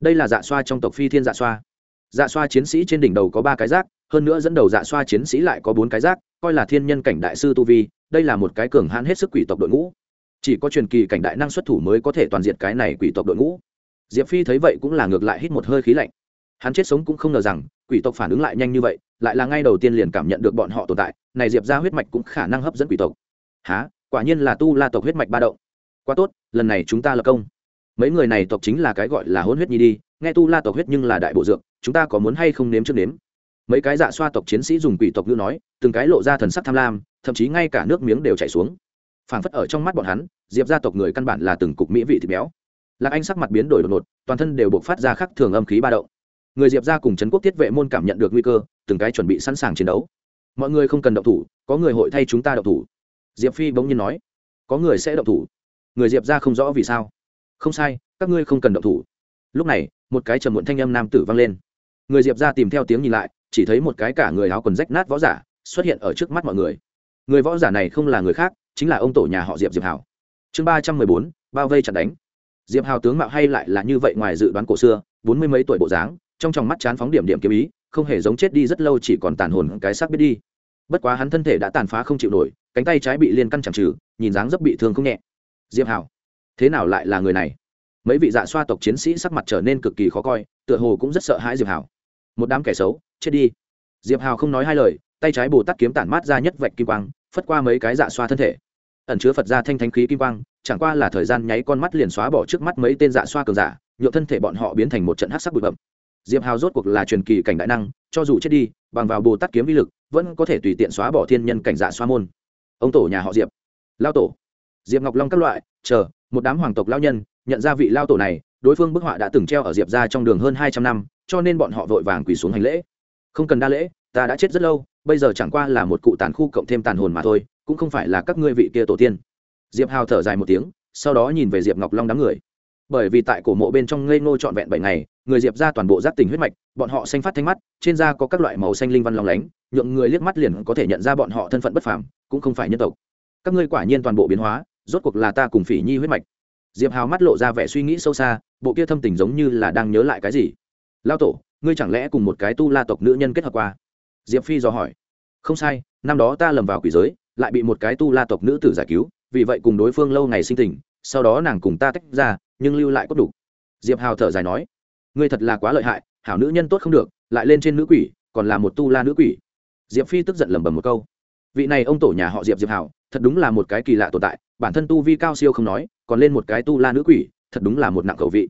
Đây là dạ xoa trong tộc phi thiên dạ xoa. Dạ xoa chiến sĩ trên đỉnh đầu có ba cái rác hơn nữa dẫn đầu dạ xoa chiến sĩ lại có bốn cái rác coi là thiên nhân cảnh đại sư tu vi, đây là một cái cường hãn hết sức quỷ tộc đội ngũ. Chỉ có truyền kỳ cảnh đại năng xuất thủ mới có thể toàn diện cái này quỷ tộc đội ngũ. Diệp phi thấy vậy cũng là ngược lại hít một hơi khí lạnh. Hắn chết sống cũng không ngờ rằng, quỷ tộc phản ứng lại nhanh như vậy, lại là ngay đầu tiên liền cảm nhận được bọn họ tồn tại, này diệp ra huyết mạch cũng khả năng hấp dẫn quỷ tộc. Há quả nhiên là tu la tộc huyết mạch ba động. Quá tốt, lần này chúng ta lập công. Mấy người này tộc chính là cái gọi là hôn huyết nhi đi, nghe tu la tộc huyết nhưng là đại bộ dược, chúng ta có muốn hay không nếm trước nếm? Mấy cái dạ xoa tộc chiến sĩ dùng quỷ tộc ngữ nói, từng cái lộ ra thần sắc tham lam, thậm chí ngay cả nước miếng đều chảy xuống. Phảng phất ở trong mắt bọn hắn, diệp gia tộc người căn bản là từng cục mỹ vị thịt béo. Lạc anh sắc mặt biến đổi đột ngột, toàn thân đều buộc phát ra khắc thường âm khí ba động. Người diệp gia cùng trấn quốc thiết vệ môn cảm nhận được nguy cơ, từng cái chuẩn bị sẵn sàng chiến đấu. Mọi người không cần động thủ, có người hội thay chúng ta động thủ. Diệp phi bỗng nhiên nói, có người sẽ động thủ. Người diệp ra không rõ vì sao. Không sai, các ngươi không cần động thủ. Lúc này, một cái trầm muộn thanh âm nam tử vang lên. Người diệp ra tìm theo tiếng nhìn lại chỉ thấy một cái cả người áo quần rách nát võ giả xuất hiện ở trước mắt mọi người. Người võ giả này không là người khác, chính là ông tổ nhà họ diệp diệp hảo chương ba trăm mười bốn, bao vây chặt đánh. Diệp hào tướng mạo hay lại là như vậy ngoài dự đoán cổ xưa, bốn mươi mấy tuổi bộ dáng, trong tròng mắt chán phóng điểm điểm kiếm ý, không hề giống chết đi rất lâu chỉ còn tàn hồn cái xác biết đi. Bất quá hắn thân thể đã tàn phá không chịu nổi, cánh tay trái bị liên căn chẳng trừ, nhìn dáng dấp bị thương không nhẹ. Diệp hào, thế nào lại là người này? Mấy vị dạ xoa tộc chiến sĩ sắc mặt trở nên cực kỳ khó coi, tựa hồ cũng rất sợ hãi diệp hào. Một đám kẻ xấu chết đi. Diệp hào không nói hai lời, tay trái bồ tát kiếm tản mát ra nhất vạch kim quang, phất qua mấy cái dạ xoa thân thể. Ẩn chứa phật ra thanh thanh khí kim quang, chẳng qua là thời gian nháy con mắt liền xóa bỏ trước mắt mấy tên dạ xoa cường giả nhộn thân thể bọn họ biến thành một trận hát sắc bụi bậm diệp hào rốt cuộc là truyền kỳ cảnh đại năng, cho dù chết đi, bằng vào bồ tát kiếm vi lực, vẫn có thể tùy tiện xóa bỏ thiên nhân cảnh dạ xoa môn. Ông tổ nhà họ diệp. Lao tổ. Diệp ngọc long các loại, chờ, một đám hoàng tộc lao nhân, nhận ra vị lao tổ này, đối phương bức họa đã từng treo ở diệp ra trong đường hơn hai trăm năm, cho nên bọn họ vội vàng quỳ xuống hành lễ không cần đa lễ, ta đã chết rất lâu, bây giờ chẳng qua là một cụ tàn khu cộng thêm tàn hồn mà thôi, cũng không phải là các ngươi vị kia tổ tiên. Diệp hào thở dài một tiếng, sau đó nhìn về diệp ngọc long đám người. Bởi vì tại cổ mộ bên trong ngây ngô trọn vẹn bảy ngày, người diệp ra toàn bộ giáp tình huyết mạch, bọn họ xanh phát thanh mắt, trên da có các loại màu xanh linh văn lòng lánh, nhượng người liếc mắt liền có thể nhận ra bọn họ thân phận bất phàm, cũng không phải nhân tộc. Các ngươi quả nhiên toàn bộ biến hóa, rốt cuộc là ta cùng phỉ nhi huyết mạch. Diệp hào mắt lộ ra vẻ suy nghĩ sâu xa, bộ kia thâm tình giống như là đang nhớ lại cái gì. Lao tổ ngươi chẳng lẽ cùng một cái tu la tộc nữ nhân kết hợp qua? Diệp phi dò hỏi. Không sai, năm đó ta lầm vào quỷ giới, lại bị một cái tu la tộc nữ tử giải cứu, vì vậy cùng đối phương lâu ngày sinh tình, sau đó nàng cùng ta tách ra, nhưng lưu lại cốt đủ. Diệp hào thở dài nói. Ngươi thật là quá lợi hại, hảo nữ nhân tốt không được, lại lên trên nữ quỷ, còn là một tu la nữ quỷ. Diệp phi tức giận lẩm bẩm một câu. Vị này ông tổ nhà họ diệp diệp hảo thật đúng là một cái kỳ lạ tồn tại, bản thân tu vi cao siêu không nói, còn lên một cái tu la nữ quỷ, thật đúng là một nặng cầu vị.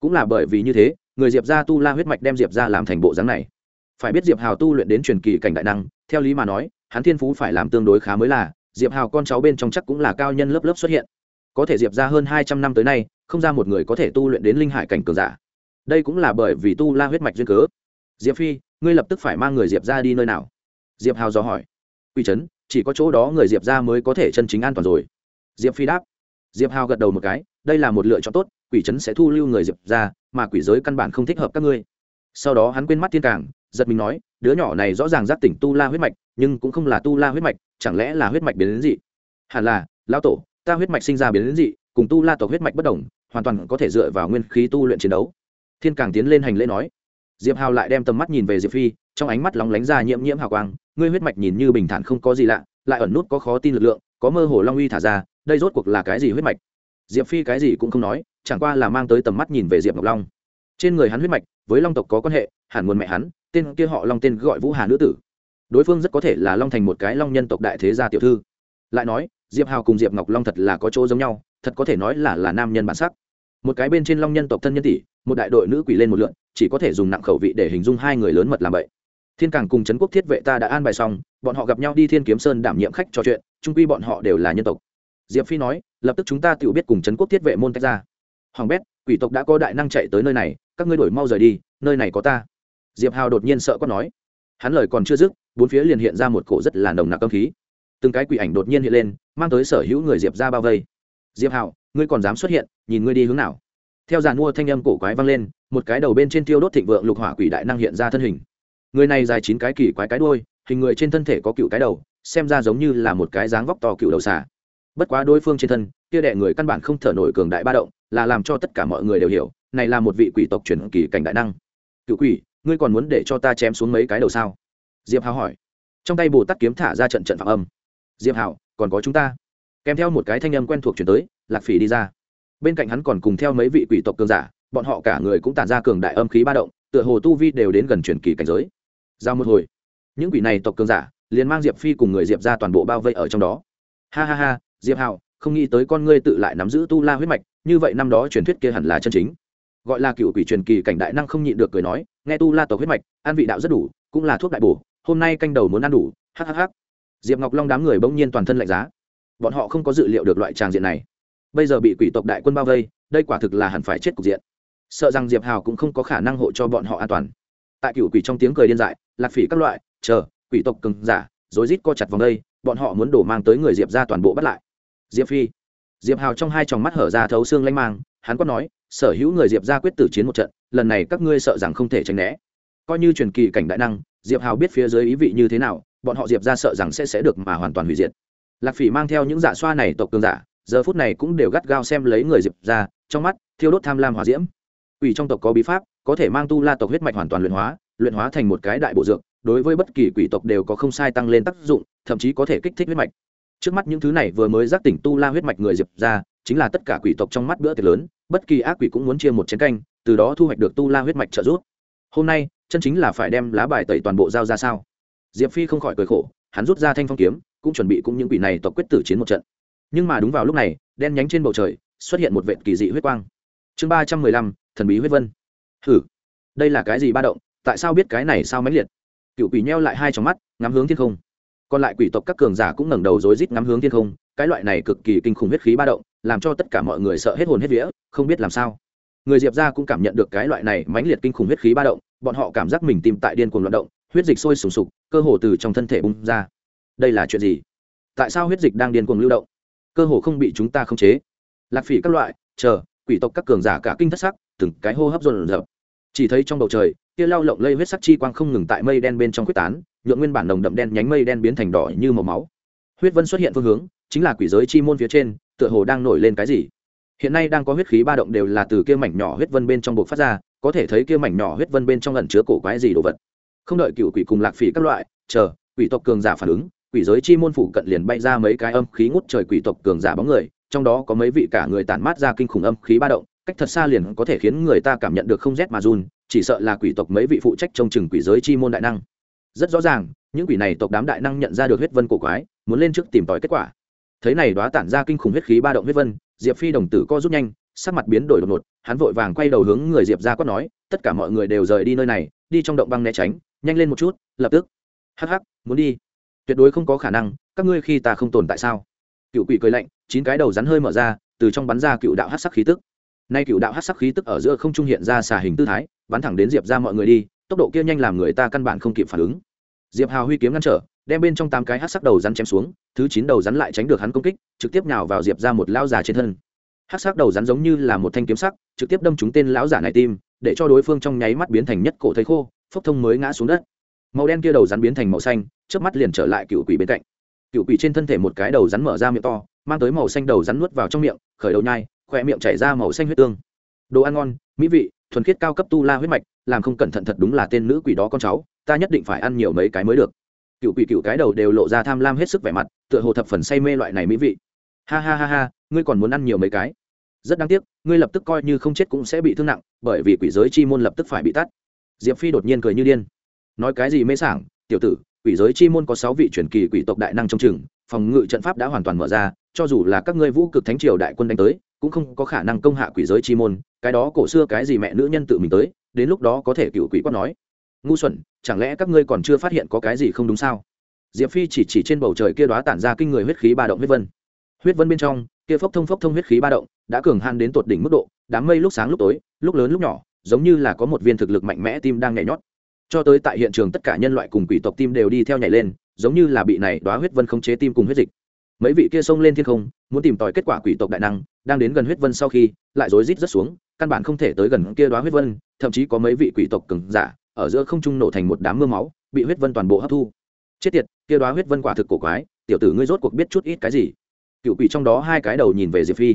Cũng là bởi vì như thế người diệp ra tu la huyết mạch đem diệp ra làm thành bộ dáng này. Phải biết diệp hào tu luyện đến truyền kỳ cảnh đại năng, theo lý mà nói, hắn thiên phú phải làm tương đối khá mới là, diệp hào con cháu bên trong chắc cũng là cao nhân lớp lớp xuất hiện. Có thể diệp ra hơn hai trăm năm tới nay, không ra một người có thể tu luyện đến linh hải cảnh cường giả. Đây cũng là bởi vì tu la huyết mạch duyên cớ. Diệp phi, ngươi lập tức phải mang người diệp ra đi nơi nào? Diệp hào dò hỏi. Quy trấn, chỉ có chỗ đó người diệp ra mới có thể chân chính an toàn rồi. Diệp phi đáp. Diệp hào gật đầu một cái, đây là một lựa chọn tốt, quỷ trấn sẽ thu lưu người diệp ra mà quỷ giới căn bản không thích hợp các ngươi. Sau đó hắn quên mắt thiên Càng, giật mình nói đứa nhỏ này rõ ràng giác tỉnh tu la huyết mạch nhưng cũng không là tu la huyết mạch chẳng lẽ là huyết mạch biến đến dị? Hẳn là lão tổ ta huyết mạch sinh ra biến đến dị cùng tu la tộc huyết mạch bất đồng hoàn toàn có thể dựa vào nguyên khí tu luyện chiến đấu. Thiên càng tiến lên hành lễ nói. Diệp hào lại đem tầm mắt nhìn về diệp phi trong ánh mắt lóng lánh ra nhiễm nhiễm hào quang ngươi huyết mạch nhìn như bình thản không có gì lạ lại ẩn nút có khó tin lực lượng có mơ hồ long uy thả ra đây rốt cuộc là cái gì huyết mạch? Diệp phi cái gì cũng không nói, chẳng qua là mang tới tầm mắt nhìn về diệp ngọc long. Trên người hắn huyết mạch, với long tộc có quan hệ, hẳn nguồn mẹ hắn, tên kia họ long tên gọi vũ hà nữ tử. Đối phương rất có thể là long thành một cái long nhân tộc đại thế gia tiểu thư. Lại nói, diệp hào cùng diệp ngọc long thật là có chỗ giống nhau, thật có thể nói là là nam nhân bản sắc. Một cái bên trên long nhân tộc thân nhân tỷ, một đại đội nữ quỷ lên một lượn, chỉ có thể dùng nặng khẩu vị để hình dung hai người lớn mật làm vậy. Thiên càng cùng trấn quốc thiết vệ ta đã an bài xong, bọn họ gặp nhau đi thiên kiếm sơn đảm nhiệm khách trò chuyện trung quy bọn họ đều là nhân tộc diệp phi nói, lập tức chúng ta tự biết cùng trấn quốc thiết vệ môn tách ra. Hoàng bét, quỷ tộc đã có đại năng chạy tới nơi này, các ngươi đổi mau rời đi, nơi này có ta. Diệp hào đột nhiên sợ quá nói. Hắn lời còn chưa dứt, bốn phía liền hiện ra một cổ rất là nồng nặc âm khí. Từng cái quỷ ảnh đột nhiên hiện lên, mang tới sở hữu người diệp ra bao vây. Diệp hào, ngươi còn dám xuất hiện, nhìn ngươi đi hướng nào? Theo giàn mua thanh âm cổ quái vang lên, một cái đầu bên trên tiêu đốt thịnh vượng lục hỏa quỷ đại năng hiện ra thân hình. Người này dài chín cái kỳ quái cái đuôi, hình người trên thân thể có cựu cái đầu, xem ra giống như là một cái dáng vóc to cựu đầu xà bất quá đối phương trên thân, kia đệ người căn bản không thở nổi cường đại ba động, là làm cho tất cả mọi người đều hiểu, này là một vị quỷ tộc truyền kỳ cảnh đại năng. Cựu quỷ, ngươi còn muốn để cho ta chém xuống mấy cái đầu sao? Diệp hào hỏi. Trong tay bồ tát kiếm thả ra trận trận phạm âm. Diệp hào, còn có chúng ta. Kèm theo một cái thanh âm quen thuộc chuyển tới, lạc phỉ đi ra. Bên cạnh hắn còn cùng theo mấy vị quỷ tộc cường giả, bọn họ cả người cũng tản ra cường đại âm khí ba động, tựa hồ tu vi đều đến gần truyền kỳ cảnh giới. Giao một hồi, những quỷ này tộc cường giả liền mang diệp phi cùng người diệp ra toàn bộ bao vây ở trong đó. Ha ha ha diệp hào, không nghĩ tới con ngươi tự lại nắm giữ tu la huyết mạch, như vậy năm đó truyền thuyết kia hẳn là chân chính. Gọi là cựu quỷ truyền kỳ cảnh đại năng không nhịn được cười nói, nghe tu la tộc huyết mạch ăn vị đạo rất đủ, cũng là thuốc đại bổ, hôm nay canh đầu muốn ăn đủ hhh diệp ngọc long đám người bỗng nhiên toàn thân lạnh giá. Bọn họ không có dự liệu được loại tràng diện này. Bây giờ bị quỷ tộc đại quân bao vây, đây quả thực là hẳn phải chết cục diện. Sợ rằng diệp hào cũng không có khả năng hộ cho bọn họ an toàn. Tại cựu quỷ trong tiếng cười điên dại, lạc phỉ các loại, chờ, quỷ tộc cứng giả, rối rít co chặt vòng đây, bọn họ muốn đổ mang tới người diệp ra toàn bộ bắt lại diệp phi. Diệp hào trong hai tròng mắt hở ra thấu xương lanh mang, hắn quát nói, sở hữu người diệp ra quyết tử chiến một trận, lần này các ngươi sợ rằng không thể tránh né. Coi như truyền kỳ cảnh đại năng, diệp hào biết phía dưới ý vị như thế nào, bọn họ diệp ra sợ rằng sẽ sẽ được mà hoàn toàn hủy diệt. Lạc phỉ mang theo những giả xoa này tộc cường giả, giờ phút này cũng đều gắt gao xem lấy người diệp ra trong mắt, thiêu đốt tham lam hòa diễm. Ủy trong tộc có bí pháp, có thể mang tu la tộc huyết mạch hoàn toàn luyện hóa luyện hóa thành một cái đại bộ dược, đối với bất kỳ quỷ tộc đều có không sai tăng lên tác dụng, thậm chí có thể kích thích huyết mạch trước mắt những thứ này vừa mới giác tỉnh tu la huyết mạch người diệp ra, chính là tất cả quỷ tộc trong mắt bữa tiệc lớn, bất kỳ ác quỷ cũng muốn chia một chén canh, từ đó thu hoạch được tu la huyết mạch trợ giúp. Hôm nay, chân chính là phải đem lá bài tẩy toàn bộ giao ra sao? Diệp phi không khỏi cười khổ, hắn rút ra thanh phong kiếm, cũng chuẩn bị cũng những quỷ này tộc quyết tử chiến một trận. Nhưng mà đúng vào lúc này, đen nhánh trên bầu trời, xuất hiện một vệ kỳ dị huyết quang. Chương ba trăm mười lăm, thần bí huyết vân. Hử đây là cái gì ba động? Tại sao biết cái này sao mãnh liệt? Cựu quỷ nheo lại hai trong mắt, ngắm hướng thiên không còn lại quỷ tộc các cường giả cũng ngẩng đầu rối rít ngắm hướng thiên không, cái loại này cực kỳ kinh khủng huyết khí ba động, làm cho tất cả mọi người sợ hết hồn hết vía, không biết làm sao. Người diệp ra cũng cảm nhận được cái loại này mãnh liệt kinh khủng huyết khí ba động, bọn họ cảm giác mình tìm tại điên cuồng loạn động, huyết dịch sôi sùng sục, cơ hồ từ trong thân thể bung ra. Đây là chuyện gì? Tại sao huyết dịch đang điên cuồng lưu động? Cơ hồ không bị chúng ta khống chế. Lạc phỉ các loại, chờ, quỷ tộc các cường giả cả kinh thất sắc, từng cái hô hấp dồn dập chỉ thấy trong bầu trời kia lao lộng lây huyết sắc chi quang không ngừng tại mây đen bên trong quyết tán nhuộm nguyên bản nồng đậm đen nhánh mây đen biến thành đỏ như màu máu. Huyết vân xuất hiện phương hướng, chính là quỷ giới chi môn phía trên, tựa hồ đang nổi lên cái gì. Hiện nay đang có huyết khí ba động đều là từ kia mảnh nhỏ huyết vân bên trong buộc phát ra, có thể thấy kia mảnh nhỏ huyết vân bên trong ẩn chứa cổ quái gì đồ vật. Không đợi cựu quỷ cùng lạc phỉ các loại, chờ, quỷ tộc cường giả phản ứng, quỷ giới chi môn phủ cận liền bay ra mấy cái âm khí ngút trời quỷ tộc cường giả bóng người, trong đó có mấy vị cả người tản mát ra kinh khủng âm khí ba động, cách thật xa liền có thể khiến người ta cảm nhận được không rét mà run chỉ sợ là quỷ tộc mấy vị phụ trách trông chừng quỷ giới chi môn đại năng. Rất rõ ràng, những quỷ này tộc đám đại năng nhận ra được huyết vân cổ quái, muốn lên trước tìm tòi kết quả. Thấy này đoá tản ra kinh khủng huyết khí ba động huyết vân, diệp phi đồng tử co rút nhanh, sắc mặt biến đổi đột ngột, hắn vội vàng quay đầu hướng người diệp ra quát nói, tất cả mọi người đều rời đi nơi này, đi trong động băng né tránh, nhanh lên một chút, lập tức. Hắc hắc, muốn đi. Tuyệt đối không có khả năng, các ngươi khi ta không tồn tại sao? Cựu quỷ cười lạnh, chín cái đầu rắn hơi mở ra, từ trong bắn ra cựu đạo hát sắc khí tức nay cựu đạo hát sắc khí tức ở giữa không trung hiện ra xà hình tư thái, bắn thẳng đến diệp ra mọi người đi, tốc độ kia nhanh làm người ta căn bản không kịp phản ứng. Diệp hào huy kiếm ngăn trở, đem bên trong tám cái hát sắc đầu rắn chém xuống, thứ chín đầu rắn lại tránh được hắn công kích, trực tiếp nhào vào diệp ra một lao già trên thân. Hát sắc đầu rắn giống như là một thanh kiếm sắc, trực tiếp đâm trúng tên lão giả này tim, để cho đối phương trong nháy mắt biến thành nhất cổ thấy khô, phốc thông mới ngã xuống đất. Màu đen kia đầu rắn biến thành màu xanh trước mắt liền trở lại cựu quỷ bên cạnh. Cựu quỷ trên thân thể một cái đầu rắn mở ra miệng to, mang tới màu xanh đầu rắn nuốt vào trong miệng, khởi đầu nhai khỏe miệng chảy ra màu xanh huyết tương. Đồ ăn ngon, mỹ vị, thuần khiết cao cấp tu la huyết mạch, làm không cẩn thận thật đúng là tên nữ quỷ đó con cháu, ta nhất định phải ăn nhiều mấy cái mới được. Cựu quỷ cựu cái đầu đều lộ ra tham lam hết sức vẻ mặt, tựa hồ thập phần say mê loại này mỹ vị. Ha ha ha ha, ngươi còn muốn ăn nhiều mấy cái? Rất đáng tiếc, ngươi lập tức coi như không chết cũng sẽ bị thương nặng, bởi vì quỷ giới chi môn lập tức phải bị tắt. Diệp phi đột nhiên cười như điên. Nói cái gì mê sảng, tiểu tử, quỷ giới chi môn có sáu vị truyền kỳ quỷ tộc đại năng trong chừng, phòng ngự trận pháp đã hoàn toàn mở ra, cho dù là các ngươi vũ cực thánh triều đại quân đánh tới cũng không có khả năng công hạ quỷ giới chi môn, cái đó cổ xưa cái gì mẹ nữ nhân tự mình tới, đến lúc đó có thể cựu quỷ quát nói. Ngu xuẩn, chẳng lẽ các ngươi còn chưa phát hiện có cái gì không đúng sao? Diệp phi chỉ chỉ trên bầu trời kia đó tản ra kinh người huyết khí ba động huyết vân. Huyết vân bên trong, kia phốc thông phốc thông huyết khí ba động, đã cường han đến tột đỉnh mức độ, đám mây lúc sáng lúc tối, lúc lớn lúc nhỏ, giống như là có một viên thực lực mạnh mẽ tim đang nhảy nhót. Cho tới tại hiện trường tất cả nhân loại cùng quỷ tộc tim đều đi theo nhảy lên, giống như là bị này đoá huyết vân không chế tim cùng huyết dịch mấy vị kia xông lên thiên không, muốn tìm tòi kết quả quỷ tộc đại năng, đang đến gần huyết vân sau khi, lại rối rít rất xuống, căn bản không thể tới gần kia đoá huyết vân, thậm chí có mấy vị quỷ tộc cứng giả, ở giữa không trung nổ thành một đám mưa máu, bị huyết vân toàn bộ hấp thu. Chết tiệt, kia đoá huyết vân quả thực cổ quái, tiểu tử ngươi rốt cuộc biết chút ít cái gì? Cựu quỷ trong đó hai cái đầu nhìn về diệp phi.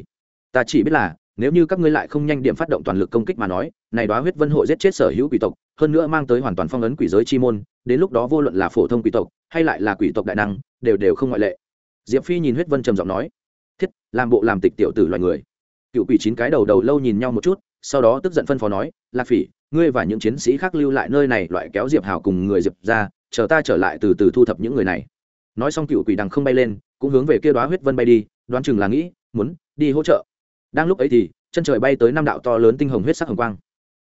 Ta chỉ biết là, nếu như các ngươi lại không nhanh điểm phát động toàn lực công kích mà nói, này đoá huyết vân hội giết chết sở hữu quỷ tộc, hơn nữa mang tới hoàn toàn phong ấn quỷ giới chi môn, đến lúc đó vô luận là phổ thông quỷ tộc, hay lại là quỷ tộc đại năng, đều đều không ngoại lệ diệp phi nhìn huyết vân trầm giọng nói, thiết, làm bộ làm tịch tiểu tử loài người. Cựu quỷ chín cái đầu đầu lâu nhìn nhau một chút, sau đó tức giận phân phó nói, lạc phỉ, ngươi và những chiến sĩ khác lưu lại nơi này loại kéo diệp hào cùng người diệp ra, chờ ta trở lại từ từ thu thập những người này. Nói xong cựu quỷ đằng không bay lên, cũng hướng về kia đoá huyết vân bay đi, đoán chừng là nghĩ, muốn đi hỗ trợ. Đang lúc ấy thì, chân trời bay tới năm đạo to lớn tinh hồng huyết sắc hồng quang.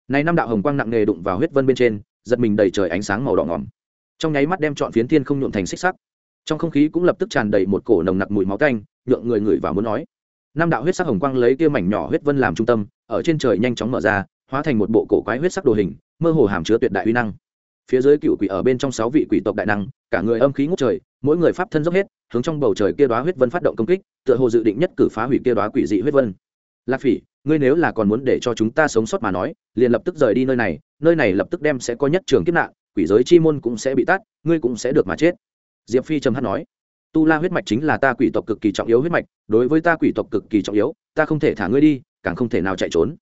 Này năm đạo hồng quang nặng nề đụng vào huyết vân bên trên, giật mình đầy trời ánh sáng màu đỏ ngỏm trong nháy mắt đem trọn phiến thiên không nhuộm thành xích sắc trong không khí cũng lập tức tràn đầy một cổ nồng nặc mùi máu canh nhượng người ngửi và muốn nói. Năm đạo huyết sắc hồng quang lấy kia mảnh nhỏ huyết vân làm trung tâm, ở trên trời nhanh chóng mở ra, hóa thành một bộ cổ quái huyết sắc đồ hình, mơ hồ hàm chứa tuyệt đại uy năng. Phía dưới cựu quỷ ở bên trong sáu vị quỷ tộc đại năng, cả người âm khí ngút trời, mỗi người pháp thân dốc hết, hướng trong bầu trời kia đoá huyết vân phát động công kích, tựa hồ dự định nhất cử phá hủy kia đoá quỷ dị huyết vân. Lạc phỉ, ngươi nếu là còn muốn để cho chúng ta sống sót mà nói, liền lập tức rời đi nơi này nơi này lập tức đem sẽ có nhất trường kiếp nạn, quỷ giới chi môn cũng sẽ bị tắt, ngươi cũng sẽ được mà chết diệp phi trầm hát nói, tu la huyết mạch chính là ta quỷ tộc cực kỳ trọng yếu huyết mạch, đối với ta quỷ tộc cực kỳ trọng yếu, ta không thể thả ngươi đi, càng không thể nào chạy trốn.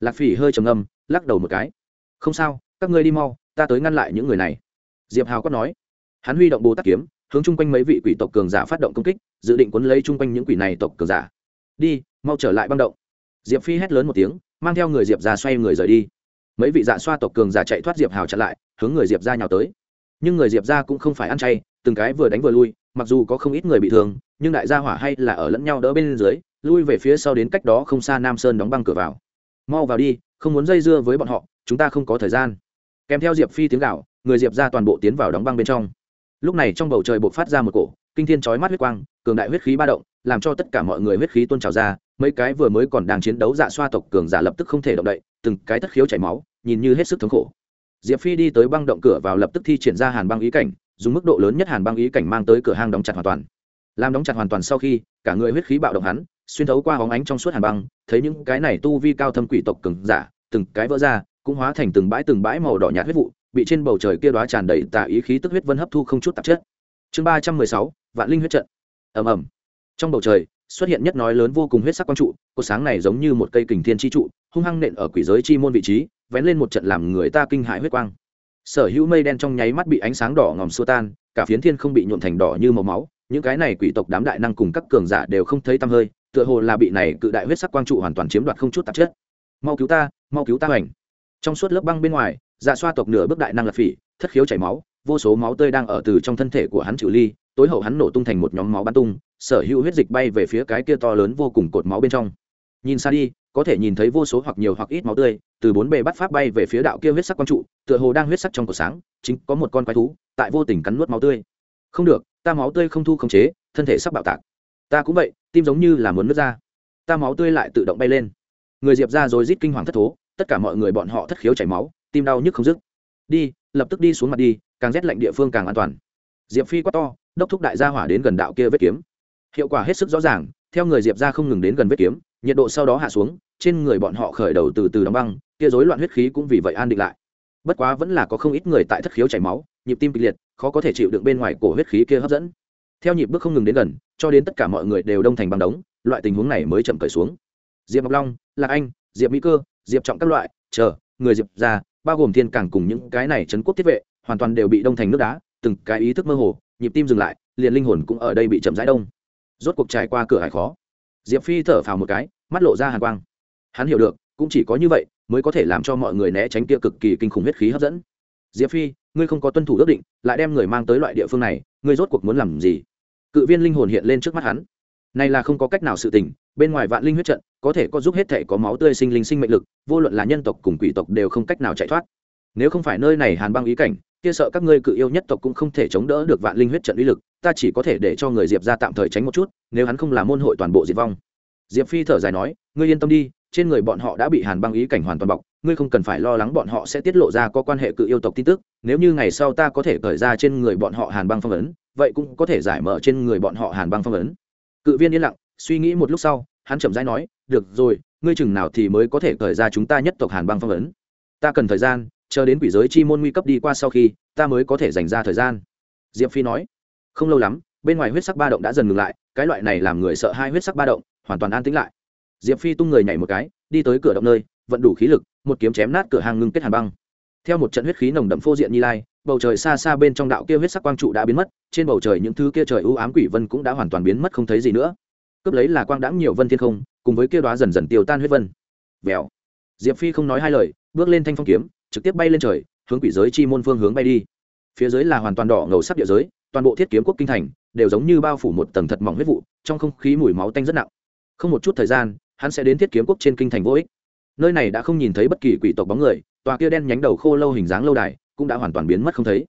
Lạc phỉ hơi trầm ngâm, lắc đầu một cái, không sao, các ngươi đi mau, ta tới ngăn lại những người này. Diệp hào có nói, hắn huy động bồ tát kiếm, hướng chung quanh mấy vị quỷ tộc cường giả phát động công kích, dự định quấn lấy chung quanh những quỷ này tộc cường giả. Đi, mau trở lại băng động. Diệp phi hét lớn một tiếng, mang theo người diệp ra xoay người rời đi. Mấy vị dạ xoa tộc cường giả chạy thoát diệp hào chặn lại, hướng người diệp ra nhào tới. Nhưng người diệp ra cũng không phải ăn chay từng cái vừa đánh vừa lui, mặc dù có không ít người bị thương, nhưng đại gia hỏa hay là ở lẫn nhau đỡ bên dưới, lui về phía sau đến cách đó không xa nam sơn đóng băng cửa vào. Mau vào đi, không muốn dây dưa với bọn họ, chúng ta không có thời gian. Kèm theo diệp phi tiếng gạo người diệp ra toàn bộ tiến vào đóng băng bên trong. Lúc này trong bầu trời buộc phát ra một cổ kinh thiên chói mắt huyết quang, cường đại huyết khí ba động, làm cho tất cả mọi người huyết khí tuôn trào ra, mấy cái vừa mới còn đang chiến đấu dạ xoa tộc cường giả lập tức không thể động đậy, từng cái tất khiếu chảy máu, nhìn như hết sức thống khổ. Diệp phi đi tới băng động cửa vào lập tức thi triển ra hàn băng ý cảnh dùng mức độ lớn nhất hàn băng ý cảnh mang tới cửa hang đóng chặt hoàn toàn. Làm đóng chặt hoàn toàn sau khi, cả người huyết khí bạo động hắn, xuyên thấu qua hóng ánh trong suốt hàn băng, thấy những cái này tu vi cao thâm quỷ tộc cường giả, từng cái vỡ ra, cũng hóa thành từng bãi từng bãi màu đỏ nhạt huyết vụ, bị trên bầu trời kia đoá tràn đầy tà ý khí tức huyết vân hấp thu không chút tạp chất. Chương ba trăm mười sáu, vạn linh huyết trận. Ầm ầm. Trong bầu trời, xuất hiện nhất nói lớn vô cùng huyết sắc quang trụ cột sáng này giống như một cây kình thiên chi trụ, hung hăng nện ở quỷ giới chi môn vị trí, vén lên một trận làm người ta kinh hãi huyết quang sở hữu mây đen trong nháy mắt bị ánh sáng đỏ ngòm xua tan, cả phiến thiên không bị nhuộm thành đỏ như màu máu, những cái này quỷ tộc đám đại năng cùng các cường giả đều không thấy tăm hơi, tựa hồ là bị này cự đại huyết sắc quang trụ hoàn toàn chiếm đoạt không chút tạp chất. Mau cứu ta, mau cứu ta hoành. Trong suốt lớp băng bên ngoài dạ xoa tộc nửa bước đại năng lật phỉ, thất khiếu chảy máu, vô số máu tươi đang ở từ trong thân thể của hắn chịu ly, tối hậu hắn nổ tung thành một nhóm máu bắn tung, sở hữu huyết dịch bay về phía cái kia to lớn vô cùng cột máu bên trong. Nhìn xa đi có thể nhìn thấy vô số hoặc nhiều hoặc ít máu tươi, từ bốn bề bắt pháp bay về phía đạo kia huyết sắc quang trụ, tựa hồ đang huyết sắc trong cổ sáng, chính có một con quái thú, tại vô tình cắn nuốt máu tươi. Không được, ta máu tươi không thu không chế, thân thể sắp bạo tạc. Ta cũng vậy, tim giống như là muốn nứt ra. Ta máu tươi lại tự động bay lên. Người diệp ra rồi rít kinh hoàng thất thố, tất cả mọi người bọn họ thất khiếu chảy máu, tim đau nhức không dứt. Đi, lập tức đi xuống mặt đi, càng rét lạnh địa phương càng an toàn. Diệp phi quá to, đốc thúc đại gia hỏa đến gần đạo kia vết kiếm. Hiệu quả hết sức rõ ràng theo người diệp ra không ngừng đến gần vết kiếm, nhiệt độ sau đó hạ xuống, trên người bọn họ khởi đầu từ từ đóng băng kia rối loạn huyết khí cũng vì vậy an định lại. Bất quá vẫn là có không ít người tại thất khiếu chảy máu, nhịp tim kịch liệt, khó có thể chịu đựng bên ngoài cổ huyết khí kia hấp dẫn. Theo nhịp bước không ngừng đến gần, cho đến tất cả mọi người đều đông thành băng đống, loại tình huống này mới chậm cởi xuống. Diệp ngọc long, lạc anh, diệp mỹ cơ, diệp trọng các loại, chờ, người diệp ra bao gồm thiên Cảng cùng những cái này trấn quốc thiết vệ, hoàn toàn đều bị đông thành nước đá, từng cái ý thức mơ hồ, nhịp tim dừng lại, liền linh hồn cũng ở đây bị chậm rãi đông rốt cuộc trải qua cửa hải khó. Diệp phi thở phào một cái, mắt lộ ra hàn quang. Hắn hiểu được, cũng chỉ có như vậy mới có thể làm cho mọi người né tránh kia cực kỳ kinh khủng huyết khí hấp dẫn. Diệp phi, ngươi không có tuân thủ ước định, lại đem người mang tới loại địa phương này, ngươi rốt cuộc muốn làm gì? Cự viên linh hồn hiện lên trước mắt hắn. Này là không có cách nào sự tình, bên ngoài vạn linh huyết trận, có thể có giúp hết thể có máu tươi sinh linh sinh mệnh lực, vô luận là nhân tộc cùng quỷ tộc đều không cách nào chạy thoát. Nếu không phải nơi này hàn băng ý cảnh kia sợ các ngươi cự yêu nhất tộc cũng không thể chống đỡ được vạn linh huyết trận uy lực, ta chỉ có thể để cho người diệp ra tạm thời tránh một chút, nếu hắn không là môn hội toàn bộ diệt vong. Diệp phi thở dài nói, ngươi yên tâm đi, trên người bọn họ đã bị hàn băng ý cảnh hoàn toàn bọc, ngươi không cần phải lo lắng bọn họ sẽ tiết lộ ra có quan hệ cự yêu tộc tin tức, nếu như ngày sau ta có thể cởi ra trên người bọn họ hàn băng phong ấn, vậy cũng có thể giải mở trên người bọn họ hàn băng phong ấn. Cự viên yên lặng, suy nghĩ một lúc sau, hắn chậm rãi nói, được rồi, ngươi chừng nào thì mới có thể cởi ra chúng ta nhất tộc hàn băng phong ấn? Ta cần thời gian chờ đến quỷ giới chi môn nguy cấp đi qua sau khi, ta mới có thể dành ra thời gian. Diệp phi nói. Không lâu lắm, bên ngoài huyết sắc ba động đã dần ngừng lại, cái loại này làm người sợ hai huyết sắc ba động, hoàn toàn an tĩnh lại. Diệp phi tung người nhảy một cái, đi tới cửa động nơi, vận đủ khí lực, một kiếm chém nát cửa hàng ngưng kết hàn băng. Theo một trận huyết khí nồng đậm phô diện như lai, bầu trời xa xa bên trong đạo kia huyết sắc quang trụ đã biến mất, trên bầu trời những thứ kia trời ưu ám quỷ vân cũng đã hoàn toàn biến mất không thấy gì nữa. Cướp lấy là quang đãng nhiều vân thiên không, cùng với kia đoá dần dần tiêu tan huyết vân. Vèo. Diệp phi không nói hai lời, bước lên thanh phong kiếm trực tiếp bay lên trời, hướng quỷ giới chi môn phương hướng bay đi. Phía dưới là hoàn toàn đỏ ngầu sắc địa giới, toàn bộ thiết kiếm quốc kinh thành đều giống như bao phủ một tầng thật mỏng huyết vụ, trong không khí mùi máu tanh rất nặng. Không một chút thời gian, hắn sẽ đến thiết kiếm quốc trên kinh thành vô ích. Nơi này đã không nhìn thấy bất kỳ quỷ tộc bóng người, tòa kia đen nhánh đầu khô lâu hình dáng lâu đài cũng đã hoàn toàn biến mất không thấy.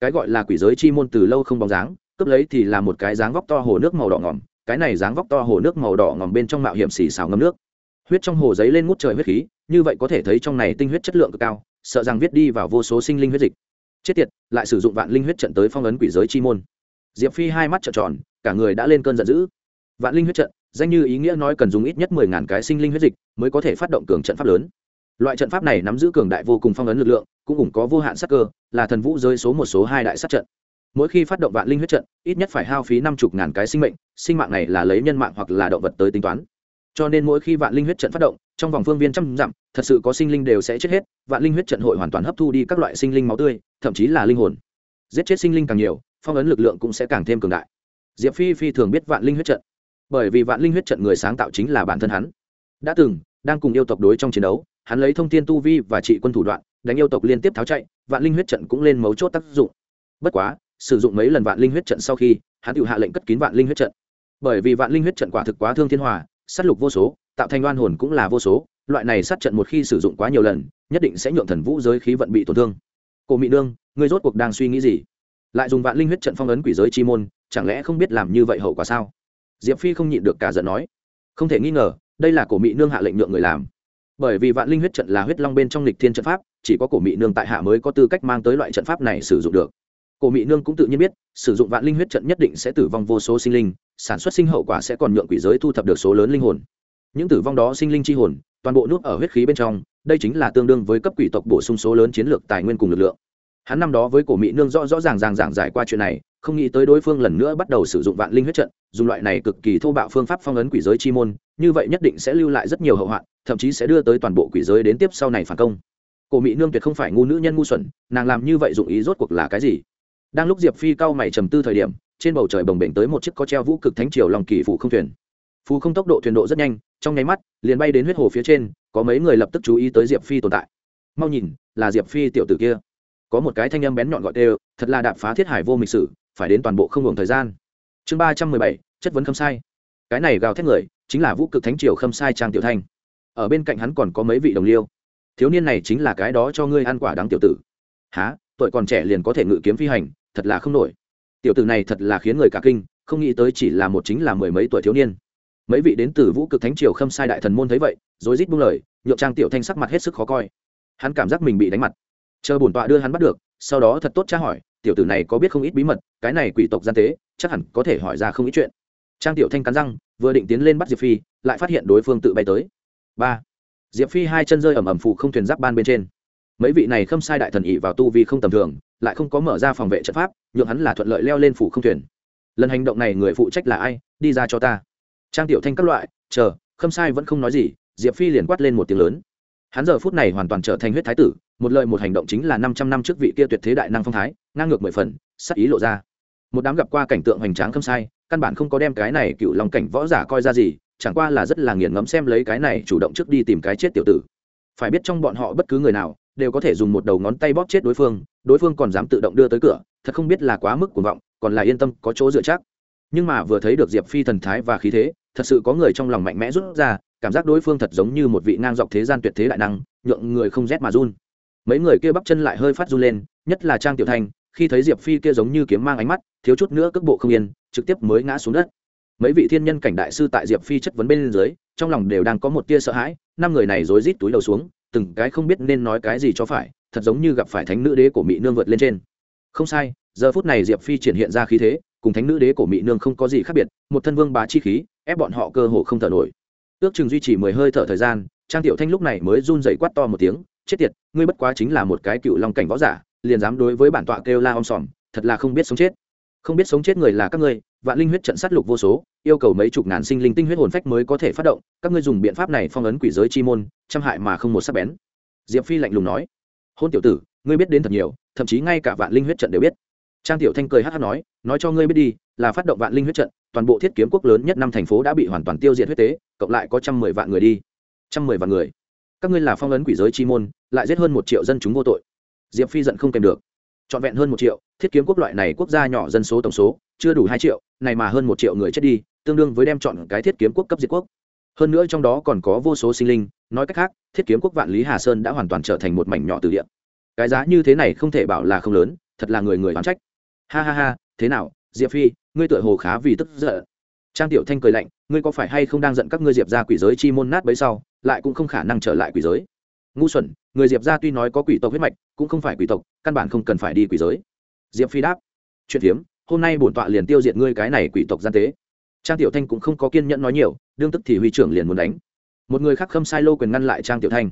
Cái gọi là quỷ giới chi môn từ lâu không bóng dáng, cướp lấy thì là một cái dáng vóc to hồ nước màu đỏ ngỏm, cái này dáng vóc to hồ nước màu đỏ ngỏm bên trong mạo hiểm xì xào ngâm nước. Huyết trong hồ giấy lên ngút trời huyết khí, như vậy có thể thấy trong này tinh huyết chất lượng cực cao sợ rằng viết đi vào vô số sinh linh huyết dịch. Chết tiệt, lại sử dụng vạn linh huyết trận tới phong ấn quỷ giới chi môn. Diệp phi hai mắt trợn tròn, cả người đã lên cơn giận dữ. Vạn linh huyết trận, danh như ý nghĩa nói cần dùng ít nhất mười ngàn cái sinh linh huyết dịch mới có thể phát động cường trận pháp lớn. Loại trận pháp này nắm giữ cường đại vô cùng phong ấn lực lượng, cũng ủng có vô hạn sắc cơ, là thần vũ giới số một số hai đại sát trận. Mỗi khi phát động vạn linh huyết trận, ít nhất phải hao phí năm chục ngàn cái sinh mệnh, sinh mạng này là lấy nhân mạng hoặc là động vật tới tính toán cho nên mỗi khi vạn linh huyết trận phát động, trong vòng phương viên trăm dặm, thật sự có sinh linh đều sẽ chết hết, vạn linh huyết trận hội hoàn toàn hấp thu đi các loại sinh linh máu tươi, thậm chí là linh hồn. Giết chết sinh linh càng nhiều, phong ấn lực lượng cũng sẽ càng thêm cường đại. Diệp phi phi thường biết vạn linh huyết trận, bởi vì vạn linh huyết trận người sáng tạo chính là bản thân hắn. Đã từng, đang cùng yêu tộc đối trong chiến đấu, hắn lấy thông tin tu vi và trị quân thủ đoạn, đánh yêu tộc liên tiếp tháo chạy, vạn linh huyết trận cũng lên mấu chốt tác dụng. Bất quá, sử dụng mấy lần vạn linh huyết trận sau khi, hắn tự hạ lệnh cất kín vạn linh huyết trận. Bởi vì vạn linh huyết trận quả thực quá thương thiên hòa sát lục vô số, tạo thành oan hồn cũng là vô số, loại này sát trận một khi sử dụng quá nhiều lần, nhất định sẽ nhượng thần vũ giới khí vận bị tổn thương. Cổ mỹ nương người rốt cuộc đang suy nghĩ gì? Lại dùng vạn linh huyết trận phong ấn quỷ giới chi môn, chẳng lẽ không biết làm như vậy hậu quả sao? Diệp phi không nhịn được cả giận nói. Không thể nghi ngờ, đây là cổ mỹ nương hạ lệnh nhượng người làm. Bởi vì vạn linh huyết trận là huyết long bên trong lịch thiên trận pháp, chỉ có cổ mỹ nương tại hạ mới có tư cách mang tới loại trận pháp này sử dụng được cổ mỹ nương cũng tự nhiên biết, sử dụng vạn linh huyết trận nhất định sẽ tử vong vô số sinh linh, sản xuất sinh hậu quả sẽ còn nhượng quỷ giới thu thập được số lớn linh hồn. Những tử vong đó sinh linh chi hồn, toàn bộ nút ở huyết khí bên trong, đây chính là tương đương với cấp quỷ tộc bổ sung số lớn chiến lược tài nguyên cùng lực lượng. Hắn năm đó với cổ mỹ nương rõ rõ ràng ràng giảng giải qua chuyện này, không nghĩ tới đối phương lần nữa bắt đầu sử dụng vạn linh huyết trận, dùng loại này cực kỳ thô bạo phương pháp phong ấn quỷ giới chi môn, như vậy nhất định sẽ lưu lại rất nhiều hậu hoạn, thậm chí sẽ đưa tới toàn bộ quỷ giới đến tiếp sau này phản công. Cổ mỹ nương tuyệt không phải ngu nữ nhân ngu xuẩn, nàng làm như vậy dụng ý rốt cuộc là cái gì? Đang lúc diệp phi cao mày trầm tư thời điểm, trên bầu trời bồng bềnh tới một chiếc có treo vũ cực thánh triều lòng kỳ phủ không thuyền. Phù không tốc độ thuyền độ rất nhanh, trong nháy mắt, liền bay đến huyết hồ phía trên, có mấy người lập tức chú ý tới diệp phi tồn tại. Mau nhìn, là diệp phi tiểu tử kia. Có một cái thanh âm bén nhọn gọi đều thật là đạp phá thiết hải vô mịch sử, phải đến toàn bộ không hưởng thời gian. Chương ba trăm mười bảy, chất vấn khâm sai. Cái này gào thét người, chính là vũ cực thánh triều khâm sai trang tiểu thanh. Ở bên cạnh hắn còn có mấy vị đồng liêu. Thiếu niên này chính là cái đó cho ngươi ăn quả đáng tiểu tử. Há tuổi còn trẻ liền có thể ngự kiếm phi hành thật là không nổi. Tiểu tử này thật là khiến người cả kinh, không nghĩ tới chỉ là một chính là mười mấy tuổi thiếu niên. Mấy vị đến từ vũ cực thánh triều khâm sai đại thần môn thấy vậy rồi rít buông lời, nhượng trang tiểu thanh sắc mặt hết sức khó coi. Hắn cảm giác mình bị đánh mặt. Chờ bổn tọa đưa hắn bắt được, sau đó thật tốt tra hỏi, tiểu tử này có biết không ít bí mật, cái này quỷ tộc gian tế, chắc hẳn có thể hỏi ra không ít chuyện. Trang tiểu thanh cắn răng, vừa định tiến lên bắt diệp phi, lại phát hiện đối phương tự bay tới. Ba. Diệp phi hai chân rơi ẩm ẩm phụ không thuyền giáp ban bên trên. Mấy vị này khâm sai đại thần ỉ vào tu vi không tầm thường lại không có mở ra phòng vệ trận pháp, nhượng hắn là thuận lợi leo lên phủ không thuyền. Lần hành động này người phụ trách là ai? Đi ra cho ta. Trang tiểu thanh các loại, chờ, khâm sai vẫn không nói gì, diệp phi liền quát lên một tiếng lớn. Hắn giờ phút này hoàn toàn trở thành huyết thái tử, một lời một hành động chính là năm trăm năm trước vị kia tuyệt thế đại năng phong thái, ngang ngược mười phần, sắc ý lộ ra. Một đám gặp qua cảnh tượng hoành tráng khâm sai, căn bản không có đem cái này cựu lòng cảnh võ giả coi ra gì, chẳng qua là rất là nghiền ngẫm xem lấy cái này chủ động trước đi tìm cái chết tiểu tử. Phải biết trong bọn họ bất cứ người nào đều có thể dùng một đầu ngón tay bóp chết đối phương đối phương còn dám tự động đưa tới cửa, thật không biết là quá mức cuồng vọng, còn là yên tâm, có chỗ dựa chắc. Nhưng mà vừa thấy được diệp phi thần thái và khí thế, thật sự có người trong lòng mạnh mẽ rút ra, cảm giác đối phương thật giống như một vị ngang dọc thế gian tuyệt thế đại năng, nhượng người không rét mà run. Mấy người kia bắp chân lại hơi phát run lên, nhất là trang tiểu thanh khi thấy diệp phi kia giống như kiếm mang ánh mắt, thiếu chút nữa cước bộ không yên, trực tiếp mới ngã xuống đất. Mấy vị thiên nhân cảnh đại sư tại diệp phi chất vấn bên dưới, trong lòng đều đang có một tia sợ hãi, năm người này rối rít túi đầu xuống từng cái không biết nên nói cái gì cho phải, thật giống như gặp phải thánh nữ đế của mỹ nương vượt lên trên. Không sai, giờ phút này diệp phi triển hiện ra khí thế, cùng thánh nữ đế của mỹ nương không có gì khác biệt, một thân vương bá chi khí, ép bọn họ cơ hồ không thở nổi. Ước chừng duy trì mười hơi thở thời gian, trang tiểu thanh lúc này mới run dậy quát to một tiếng, chết tiệt, ngươi bất quá chính là một cái cựu long cảnh võ giả, liền dám đối với bản tọa kêu la om sòm, thật là không biết sống chết. Không biết sống chết người là các ngươi vạn linh huyết trận sát lục vô số, yêu cầu mấy chục ngàn sinh linh tinh huyết hồn phách mới có thể phát động, các ngươi dùng biện pháp này phong ấn quỷ giới chi môn trăm hại mà không một sắc bén. Diệp phi lạnh lùng nói. Hôn tiểu tử, ngươi biết đến thật nhiều, thậm chí ngay cả vạn linh huyết trận đều biết. Trang tiểu thanh cười hát hát nói nói cho ngươi biết đi, là phát động vạn linh huyết trận, toàn bộ thiết kiếm quốc lớn nhất năm thành phố đã bị hoàn toàn tiêu diệt huyết tế, cộng lại có trăm mười vạn người đi. Trăm mười vạn người? Các ngươi là phong ấn quỷ giới chi môn, lại giết hơn một triệu dân chúng vô tội. Diệp phi giận không kèm được trọn vẹn hơn một triệu, thiết kiếm quốc loại này quốc gia nhỏ dân số tổng số, chưa đủ hai triệu, này mà hơn một triệu người chết đi, tương đương với đem chọn cái thiết kiếm quốc cấp diệt quốc. Hơn nữa trong đó còn có vô số sinh linh, nói cách khác, thiết kiếm quốc vạn lý hà sơn đã hoàn toàn trở thành một mảnh nhỏ từ địa. Cái giá như thế này không thể bảo là không lớn, thật là người người đoán trách. Ha ha ha, thế nào, diệp phi, ngươi tựa hồ khá vì tức giận. Trang tiểu thanh cười lạnh, ngươi có phải hay không đang giận các ngươi diệp ra quỷ giới chi môn nát bấy sau, lại cũng không khả năng trở lại quỷ giới ngu xuẩn, người diệp ra tuy nói có quỷ tộc huyết mạch, cũng không phải quỷ tộc, căn bản không cần phải đi quỷ giới. Diệp phi đáp, chuyện phiếm hôm nay bổn tọa liền tiêu diệt ngươi cái này quỷ tộc gian tế. Trang tiểu thanh cũng không có kiên nhẫn nói nhiều, đương tức thì huy trưởng liền muốn đánh. Một người khác khâm sai lô quyền ngăn lại trang tiểu thanh.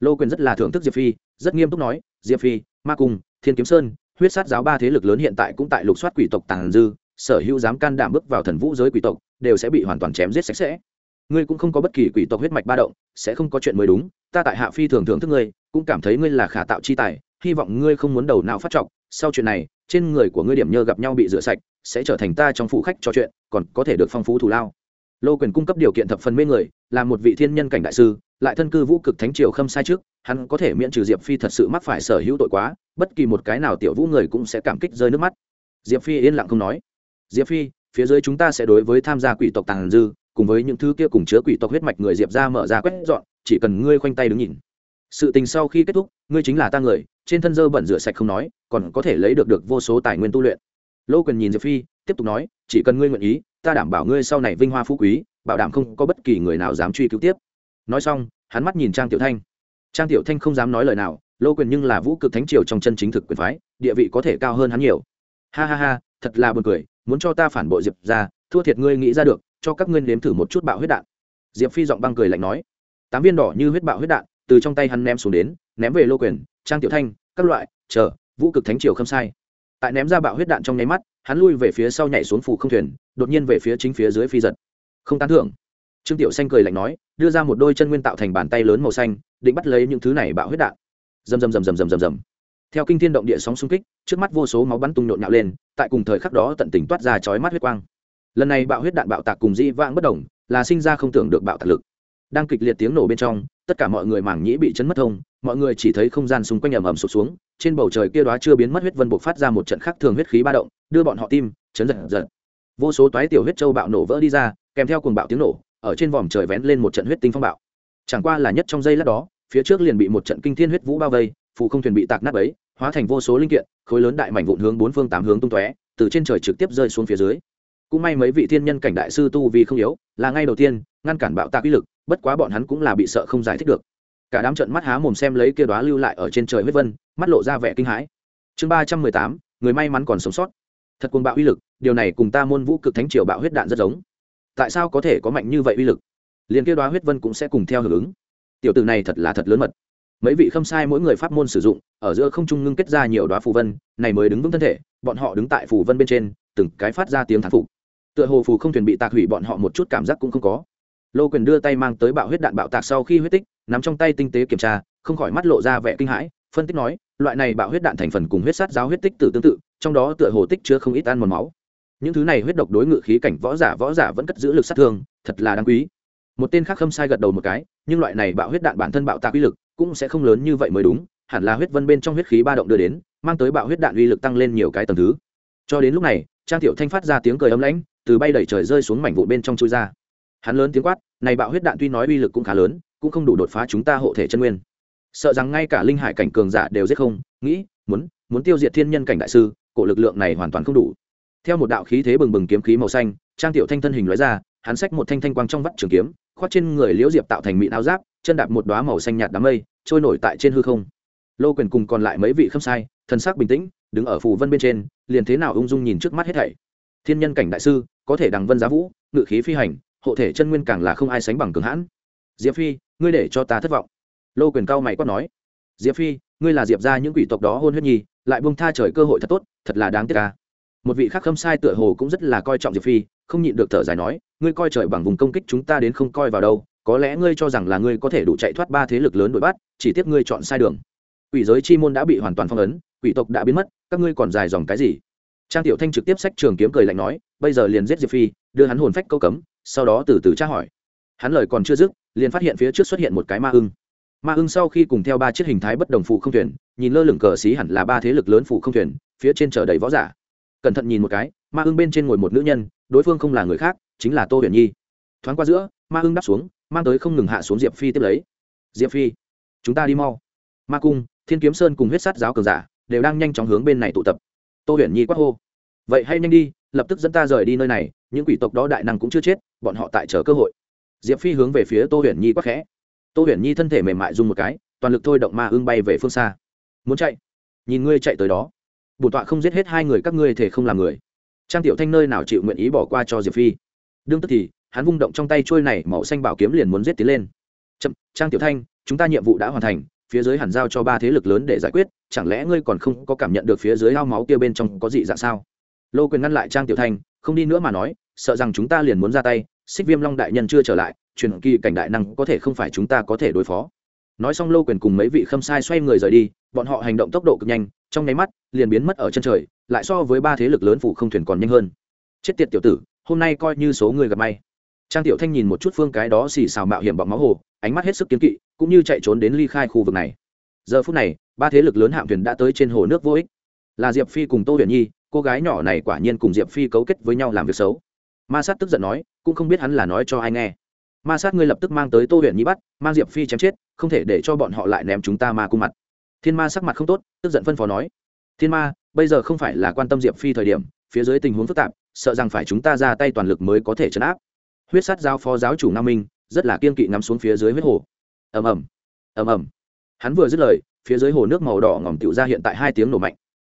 Lô quyền rất là thưởng thức diệp phi, rất nghiêm túc nói, diệp phi, ma cung, thiên kiếm sơn, huyết sát giáo ba thế lực lớn hiện tại cũng tại lục soát quỷ tộc tàn dư, sở hữu dám can đảm bước vào thần vũ giới quỷ tộc, đều sẽ bị hoàn toàn chém giết sạch sẽ. Ngươi cũng không có bất kỳ quỷ tộc huyết mạch ba động, sẽ không có chuyện mới đúng ta tại hạ phi thường thưởng thức ngươi, cũng cảm thấy ngươi là khả tạo chi tài, hy vọng ngươi không muốn đầu nào phát trọng sau chuyện này, trên người của ngươi điểm nhơ gặp nhau bị rửa sạch, sẽ trở thành ta trong phụ khách trò chuyện, còn có thể được phong phú thù lao. Lô quyền cung cấp điều kiện thập phần mê người, là một vị thiên nhân cảnh đại sư, lại thân cư vũ cực thánh triều khâm sai trước, hắn có thể miễn trừ diệp phi thật sự mắc phải sở hữu tội quá, bất kỳ một cái nào tiểu vũ người cũng sẽ cảm kích rơi nước mắt. Diệp phi yên lặng không nói. Diệp phi, phía dưới chúng ta sẽ đối với tham gia quỷ tộc tàng dư, cùng với những thứ kia cùng chứa quỷ tộc huyết mạch người diệp ra mở ra quét dọn chỉ cần ngươi khoanh tay đứng nhìn. Sự tình sau khi kết thúc, ngươi chính là ta người, trên thân dơ bẩn rửa sạch không nói, còn có thể lấy được được vô số tài nguyên tu luyện. Lô quyền nhìn diệp phi, tiếp tục nói, chỉ cần ngươi nguyện ý, ta đảm bảo ngươi sau này vinh hoa phú quý, bảo đảm không có bất kỳ người nào dám truy cứu tiếp. Nói xong, hắn mắt nhìn trang tiểu thanh. Trang tiểu thanh không dám nói lời nào, lô quyền nhưng là vũ cực thánh triều trong chân chính thực quyền phái, địa vị có thể cao hơn hắn nhiều. Ha ha ha, thật là buồn cười, muốn cho ta phản bội diệp ra, thua thiệt ngươi nghĩ ra được, cho các ngươi nếm thử một chút bạo huyết đạn. Diệp phi giọng băng cười lạnh nói tám viên đỏ như huyết bạo huyết đạn, từ trong tay hắn ném xuống đến, ném về lô quyền, trang tiểu thanh, các loại, chờ, vũ cực thánh triều không sai. Tại ném ra bạo huyết đạn trong nháy mắt, hắn lui về phía sau nhảy xuống phủ không thuyền, đột nhiên về phía chính phía dưới phi giật. Không tán thưởng. Trương tiểu xanh cười lạnh nói, đưa ra một đôi chân nguyên tạo thành bàn tay lớn màu xanh, định bắt lấy những thứ này bạo huyết đạn. Rầm rầm rầm rầm rầm rầm rầm. Theo kinh thiên động địa sóng xung kích, trước mắt vô số máu bắn tung nhộn nhạo lên, tại cùng thời khắc đó tận tình toát ra chói mắt huyết quang. Lần này bạo huyết đạn bạo tạc cùng di vãng bất đồng, là sinh ra không tưởng được bạo tạc lực đang kịch liệt tiếng nổ bên trong, tất cả mọi người mảng nhĩ bị chấn mất thông, mọi người chỉ thấy không gian xung quanh ầm ầm sụp xuống, trên bầu trời kia đó chưa biến mất huyết vân bộc phát ra một trận khác thường huyết khí ba động, đưa bọn họ tim, chấn giật giật. Vô số toái tiểu huyết châu bạo nổ vỡ đi ra, kèm theo cuồng bạo tiếng nổ, ở trên vòm trời vén lên một trận huyết tinh phong bạo. Chẳng qua là nhất trong giây lát đó, phía trước liền bị một trận kinh thiên huyết vũ bao vây phụ không thuyền bị tạc nát ấy hóa thành vô số linh kiện, khối lớn đại mảnh vụn hướng bốn phương tám hướng tung tóe, từ trên trời trực tiếp rơi xuống phía dưới. Cũng may mấy vị thiên nhân cảnh đại sư tu vì không yếu, là ngay đầu tiên ngăn cản bạo tạc uy lực, bất quá bọn hắn cũng là bị sợ không giải thích được. Cả đám trận mắt há mồm xem lấy kia đoá lưu lại ở trên trời huyết vân, mắt lộ ra vẻ kinh hãi. Chương ba trăm mười tám, người may mắn còn sống sót. Thật cuồng bạo uy lực, điều này cùng ta môn vũ cực thánh triều bạo huyết đạn rất giống. Tại sao có thể có mạnh như vậy uy lực? Liền kia đoá huyết vân cũng sẽ cùng theo hưởng ứng. Tiểu tử này thật là thật lớn mật. Mấy vị khâm sai mỗi người pháp môn sử dụng, ở giữa không trung ngưng kết ra nhiều đoá phù vân, này mới đứng vững thân thể, bọn họ đứng tại phù vân bên trên, từng cái phát ra tiếng thán phục. Tựa hồ phù không thuyền bị tạc hủy bọn họ một chút cảm giác cũng không có lô quyền đưa tay mang tới bạo huyết đạn bạo tạc sau khi huyết tích, nắm trong tay tinh tế kiểm tra, không khỏi mắt lộ ra vẻ kinh hãi, phân tích nói, loại này bạo huyết đạn thành phần cùng huyết sát giáo huyết tích tử tương tự, trong đó tựa hồ tích chứa không ít ăn mòn máu. Những thứ này huyết độc đối ngự khí cảnh võ giả võ giả vẫn cất giữ lực sát thương, thật là đáng quý. Một tên khác khâm sai gật đầu một cái, nhưng loại này bạo huyết đạn bản thân bạo tạc uy lực cũng sẽ không lớn như vậy mới đúng, hẳn là huyết vân bên trong huyết khí ba động đưa đến, mang tới bạo huyết đạn uy lực tăng lên nhiều cái tầng thứ. Cho đến lúc này, trang tiểu thanh phát ra tiếng cười ấm lãnh, từ bay đẩy trời rơi xuống mảnh vụ bên trong chui ra hắn lớn tiếng quát, này bạo huyết đạn tuy nói uy lực cũng khá lớn, cũng không đủ đột phá chúng ta hộ thể chân nguyên. Sợ rằng ngay cả linh hải cảnh cường giả đều giết không, nghĩ, muốn muốn tiêu diệt thiên nhân cảnh đại sư, cổ lực lượng này hoàn toàn không đủ. Theo một đạo khí thế bừng bừng kiếm khí màu xanh, trang tiểu thanh thân hình lóe ra, hắn xách một thanh thanh quang trong vắt trường kiếm, khoác trên người liễu diệp tạo thành mịn áo giáp, chân đạp một đoá màu xanh nhạt đám mây, trôi nổi tại trên hư không. Lô quyền cùng còn lại mấy vị khâm sai thân xác bình tĩnh, đứng ở phù vân bên trên, liền thế nào ung dung nhìn trước mắt hết thảy. Thiên nhân cảnh đại sư, có thể đằng vân giá vũ, ngự khí phi hành hộ thể chân nguyên càng là không ai sánh bằng cường hãn. Diệp phi, ngươi để cho ta thất vọng. Lô quyền cao mày quát nói. Diệp phi, ngươi là diệp ra những quỷ tộc đó hôn huyết nhi, lại buông tha trời cơ hội thật tốt, thật là đáng tiếc ca một vị khác khâm sai tựa hồ cũng rất là coi trọng diệp phi, không nhịn được thở dài nói, ngươi coi trời bằng vùng công kích chúng ta đến không coi vào đâu, có lẽ ngươi cho rằng là ngươi có thể đủ chạy thoát ba thế lực lớn đuổi bắt, chỉ tiếc ngươi chọn sai đường. Quỷ giới chi môn đã bị hoàn toàn phong ấn, quỷ tộc đã biến mất, các ngươi còn dài dòng cái gì? Trang tiểu thanh trực tiếp sách trường kiếm cười lạnh nói, bây giờ liền giết diệp phi, đưa hắn hồn phách câu cấm sau đó từ từ tra hỏi. Hắn lời còn chưa dứt, liền phát hiện phía trước xuất hiện một cái ma ưng. Ma ưng sau khi cùng theo ba chiếc hình thái bất đồng phụ không thuyền, nhìn lơ lửng cờ xí hẳn là ba thế lực lớn phụ không thuyền, phía trên chở đầy võ giả. Cẩn thận nhìn một cái, ma ưng bên trên ngồi một nữ nhân, đối phương không là người khác, chính là tô huyền nhi. Thoáng qua giữa, ma ưng đáp xuống, mang tới không ngừng hạ xuống diệp phi tiếp lấy. Diệp phi, chúng ta đi mau. Ma cung, thiên kiếm sơn cùng huyết sát giáo cường giả, đều đang nhanh chóng hướng bên này tụ tập. Tô huyền nhi quát hô, vậy hay nhanh đi lập tức dẫn ta rời đi nơi này, những quỷ tộc đó đại năng cũng chưa chết, bọn họ tại chờ cơ hội. Diệp phi hướng về phía tô huyền nhi quắc khẽ. Tô huyền nhi thân thể mềm mại dùng một cái, toàn lực thôi động ma ưng bay về phương xa. Muốn chạy? Nhìn ngươi chạy tới đó. Bổn tọa không giết hết hai người các ngươi thể không làm người. Trang tiểu thanh nơi nào chịu nguyện ý bỏ qua cho diệp phi? Đương tức thì, hắn vung động trong tay trôi này màu xanh bảo kiếm liền muốn giết tiến lên. Chậm, trang tiểu thanh, chúng ta nhiệm vụ đã hoàn thành, phía dưới hẳn giao cho ba thế lực lớn để giải quyết, chẳng lẽ ngươi còn không có cảm nhận được phía dưới lao máu kia bên trong có gì dạng sao? Lô quyền ngăn lại trang tiểu thanh, không đi nữa mà nói, sợ rằng chúng ta liền muốn ra tay, xích viêm long đại nhân chưa trở lại, truyền kỳ cảnh đại năng có thể không phải chúng ta có thể đối phó. Nói xong lô quyền cùng mấy vị khâm sai xoay người rời đi, bọn họ hành động tốc độ cực nhanh, trong nháy mắt, liền biến mất ở chân trời, lại so với ba thế lực lớn phủ không thuyền còn nhanh hơn. Chết tiệt tiểu tử, hôm nay coi như số người gặp may. Trang tiểu thanh nhìn một chút phương cái đó xì xào mạo hiểm bọc máu hồ, ánh mắt hết sức kiếm kỵ, cũng như chạy trốn đến ly khai khu vực này. Giờ phút này, ba thế lực lớn hạm thuyền đã tới trên hồ nước vô ích. Là diệp phi cùng tô huyền nhi cô gái nhỏ này quả nhiên cùng diệp phi cấu kết với nhau làm việc xấu. Ma sát tức giận nói, cũng không biết hắn là nói cho ai nghe. Ma sát ngươi lập tức mang tới tô huyện nhi bắt, mang diệp phi chém chết, không thể để cho bọn họ lại ném chúng ta ma cung mặt. Thiên ma sắc mặt không tốt, tức giận phân phó nói, thiên ma, bây giờ không phải là quan tâm diệp phi thời điểm, phía dưới tình huống phức tạp, sợ rằng phải chúng ta ra tay toàn lực mới có thể chấn áp. Huyết sát giao phó giáo chủ nam minh, rất là kiên kỵ ngắm xuống phía dưới huyết hồ. Ầm ầm ầm ầm. Hắn vừa dứt lời, phía dưới hồ nước màu đỏ ngỏm tựu ra hiện tại hai tiếng nổ mạnh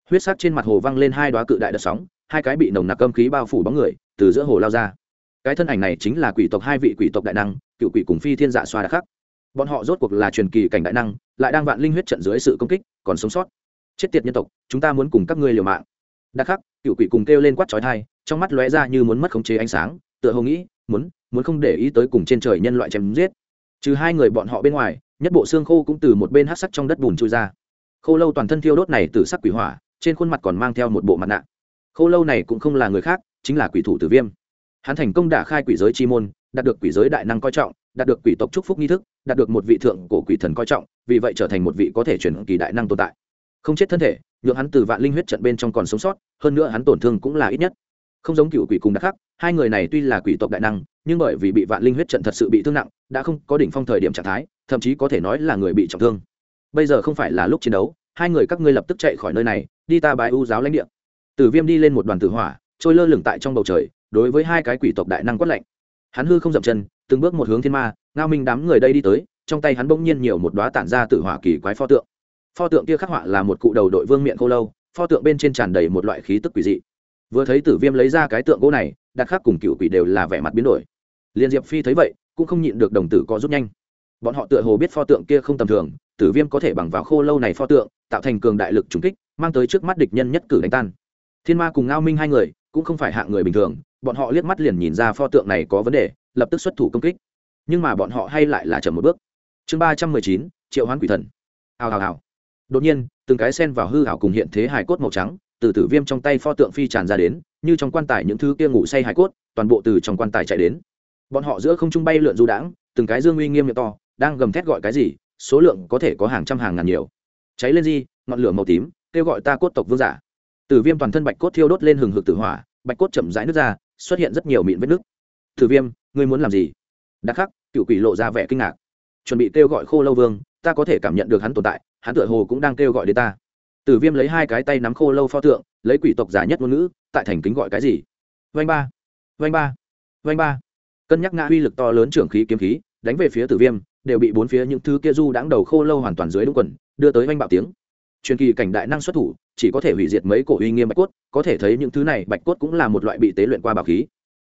huyết sắc trên mặt hồ văng lên hai đoá cự đại đợt sóng, hai cái bị nồng nặc âm khí bao phủ bóng người, từ giữa hồ lao ra. Cái thân ảnh này chính là quỷ tộc hai vị quỷ tộc đại năng, cựu quỷ cùng phi thiên dạ xoa đã khắc. Bọn họ rốt cuộc là truyền kỳ cảnh đại năng, lại đang vạn linh huyết trận dưới sự công kích, còn sống sót. Chết tiệt nhân tộc, chúng ta muốn cùng các ngươi liều mạng. Đặc khắc, cựu quỷ cùng kêu lên quát trói thai trong mắt lóe ra như muốn mất khống chế ánh sáng, tựa hồ nghĩ, muốn muốn không để ý tới cùng trên trời nhân loại chém giết. Trừ hai người bọn họ bên ngoài, nhất bộ xương khô cũng từ một bên hát sắc trong đất bùn trôi ra. Khô lâu toàn thân thiêu đốt này từ sắc quỷ hỏa trên khuôn mặt còn mang theo một bộ mặt nạ. Khô lâu này cũng không là người khác, chính là quỷ thủ tử viêm. Hắn thành công đả khai quỷ giới chi môn, đạt được quỷ giới đại năng coi trọng, đạt được quỷ tộc chúc phúc nghi thức, đạt được một vị thượng cổ quỷ thần coi trọng, vì vậy trở thành một vị có thể chuyển kỳ đại năng tồn tại. Không chết thân thể, nhượng hắn từ vạn linh huyết trận bên trong còn sống sót, hơn nữa hắn tổn thương cũng là ít nhất. Không giống cựu quỷ cùng đặc khắc, hai người này tuy là quỷ tộc đại năng, nhưng bởi vì bị vạn linh huyết trận thật sự bị thương nặng, đã không có đỉnh phong thời điểm trạng thái, thậm chí có thể nói là người bị trọng thương. Bây giờ không phải là lúc chiến đấu hai người các ngươi lập tức chạy khỏi nơi này, đi ta bái u giáo lãnh địa. Tử viêm đi lên một đoàn tử hỏa, trôi lơ lửng tại trong bầu trời, đối với hai cái quỷ tộc đại năng quát lạnh. Hắn hư không dậm chân, từng bước một hướng thiên ma, ngao minh đám người đây đi tới, trong tay hắn bỗng nhiên nhiều một đoá tản ra tử hỏa kỳ quái pho tượng. Pho tượng kia khắc họa là một cụ đầu đội vương miệng khô lâu, pho tượng bên trên tràn đầy một loại khí tức quỷ dị. Vừa thấy tử viêm lấy ra cái tượng gỗ này đặt khác cùng cựu quỷ đều là vẻ mặt biến đổi. Liên diệp phi thấy vậy, cũng không nhịn được đồng tử có rút nhanh. Bọn họ tựa hồ biết pho tượng kia không tầm thường tử viêm có thể bằng vào khô lâu này pho tượng, tạo thành cường đại lực trùng kích, mang tới trước mắt địch nhân nhất cử đánh tan. Thiên ma cùng ngao minh hai người, cũng không phải hạng người bình thường, bọn họ liếc mắt liền nhìn ra pho tượng này có vấn đề, lập tức xuất thủ công kích. Nhưng mà bọn họ hay lại là chậm một bước. Chương ba trăm mười chín, triệu hoán quỷ thần. Hào hào hào. Đột nhiên, từng cái sen vào hư hảo cùng hiện thế hài cốt màu trắng, từ tử viêm trong tay pho tượng phi tràn ra đến, như trong quan tài những thứ kia ngủ say hài cốt, toàn bộ từ trong quan tài chạy đến. Bọn họ giữa không trung bay lượn du đãng, từng cái dương uy nghiêm miệng to, đang gầm thét gọi cái gì số lượng có thể có hàng trăm hàng ngàn nhiều. Cháy lên di ngọn lửa màu tím, kêu gọi ta cốt tộc vương giả. Tử viêm toàn thân bạch cốt thiêu đốt lên hừng hực tử hỏa, bạch cốt chậm rãi nước ra, xuất hiện rất nhiều mịn vết nước tử viêm, ngươi muốn làm gì? Đặc khắc, cựu quỷ lộ ra vẻ kinh ngạc. Chuẩn bị kêu gọi khô lâu vương, ta có thể cảm nhận được hắn tồn tại, hắn tựa hồ cũng đang kêu gọi đến ta. Tử viêm lấy hai cái tay nắm khô lâu pho tượng, lấy quỷ tộc giả nhất ngôn ngữ, tại thành kính gọi cái gì? Vanh ba vanh ba vanh ba. Cân nhắc ngã uy lực to lớn trưởng khí kiếm khí, đánh về phía tử viêm đều bị bốn phía những thứ kia du đãng đầu khô lâu hoàn toàn dưới đúng quần, đưa tới oanh bạo tiếng. Truyền kỳ cảnh đại năng xuất thủ, chỉ có thể hủy diệt mấy cổ uy nghiêm bạch cốt, có thể thấy những thứ này bạch cốt cũng là một loại bị tế luyện qua bảo khí.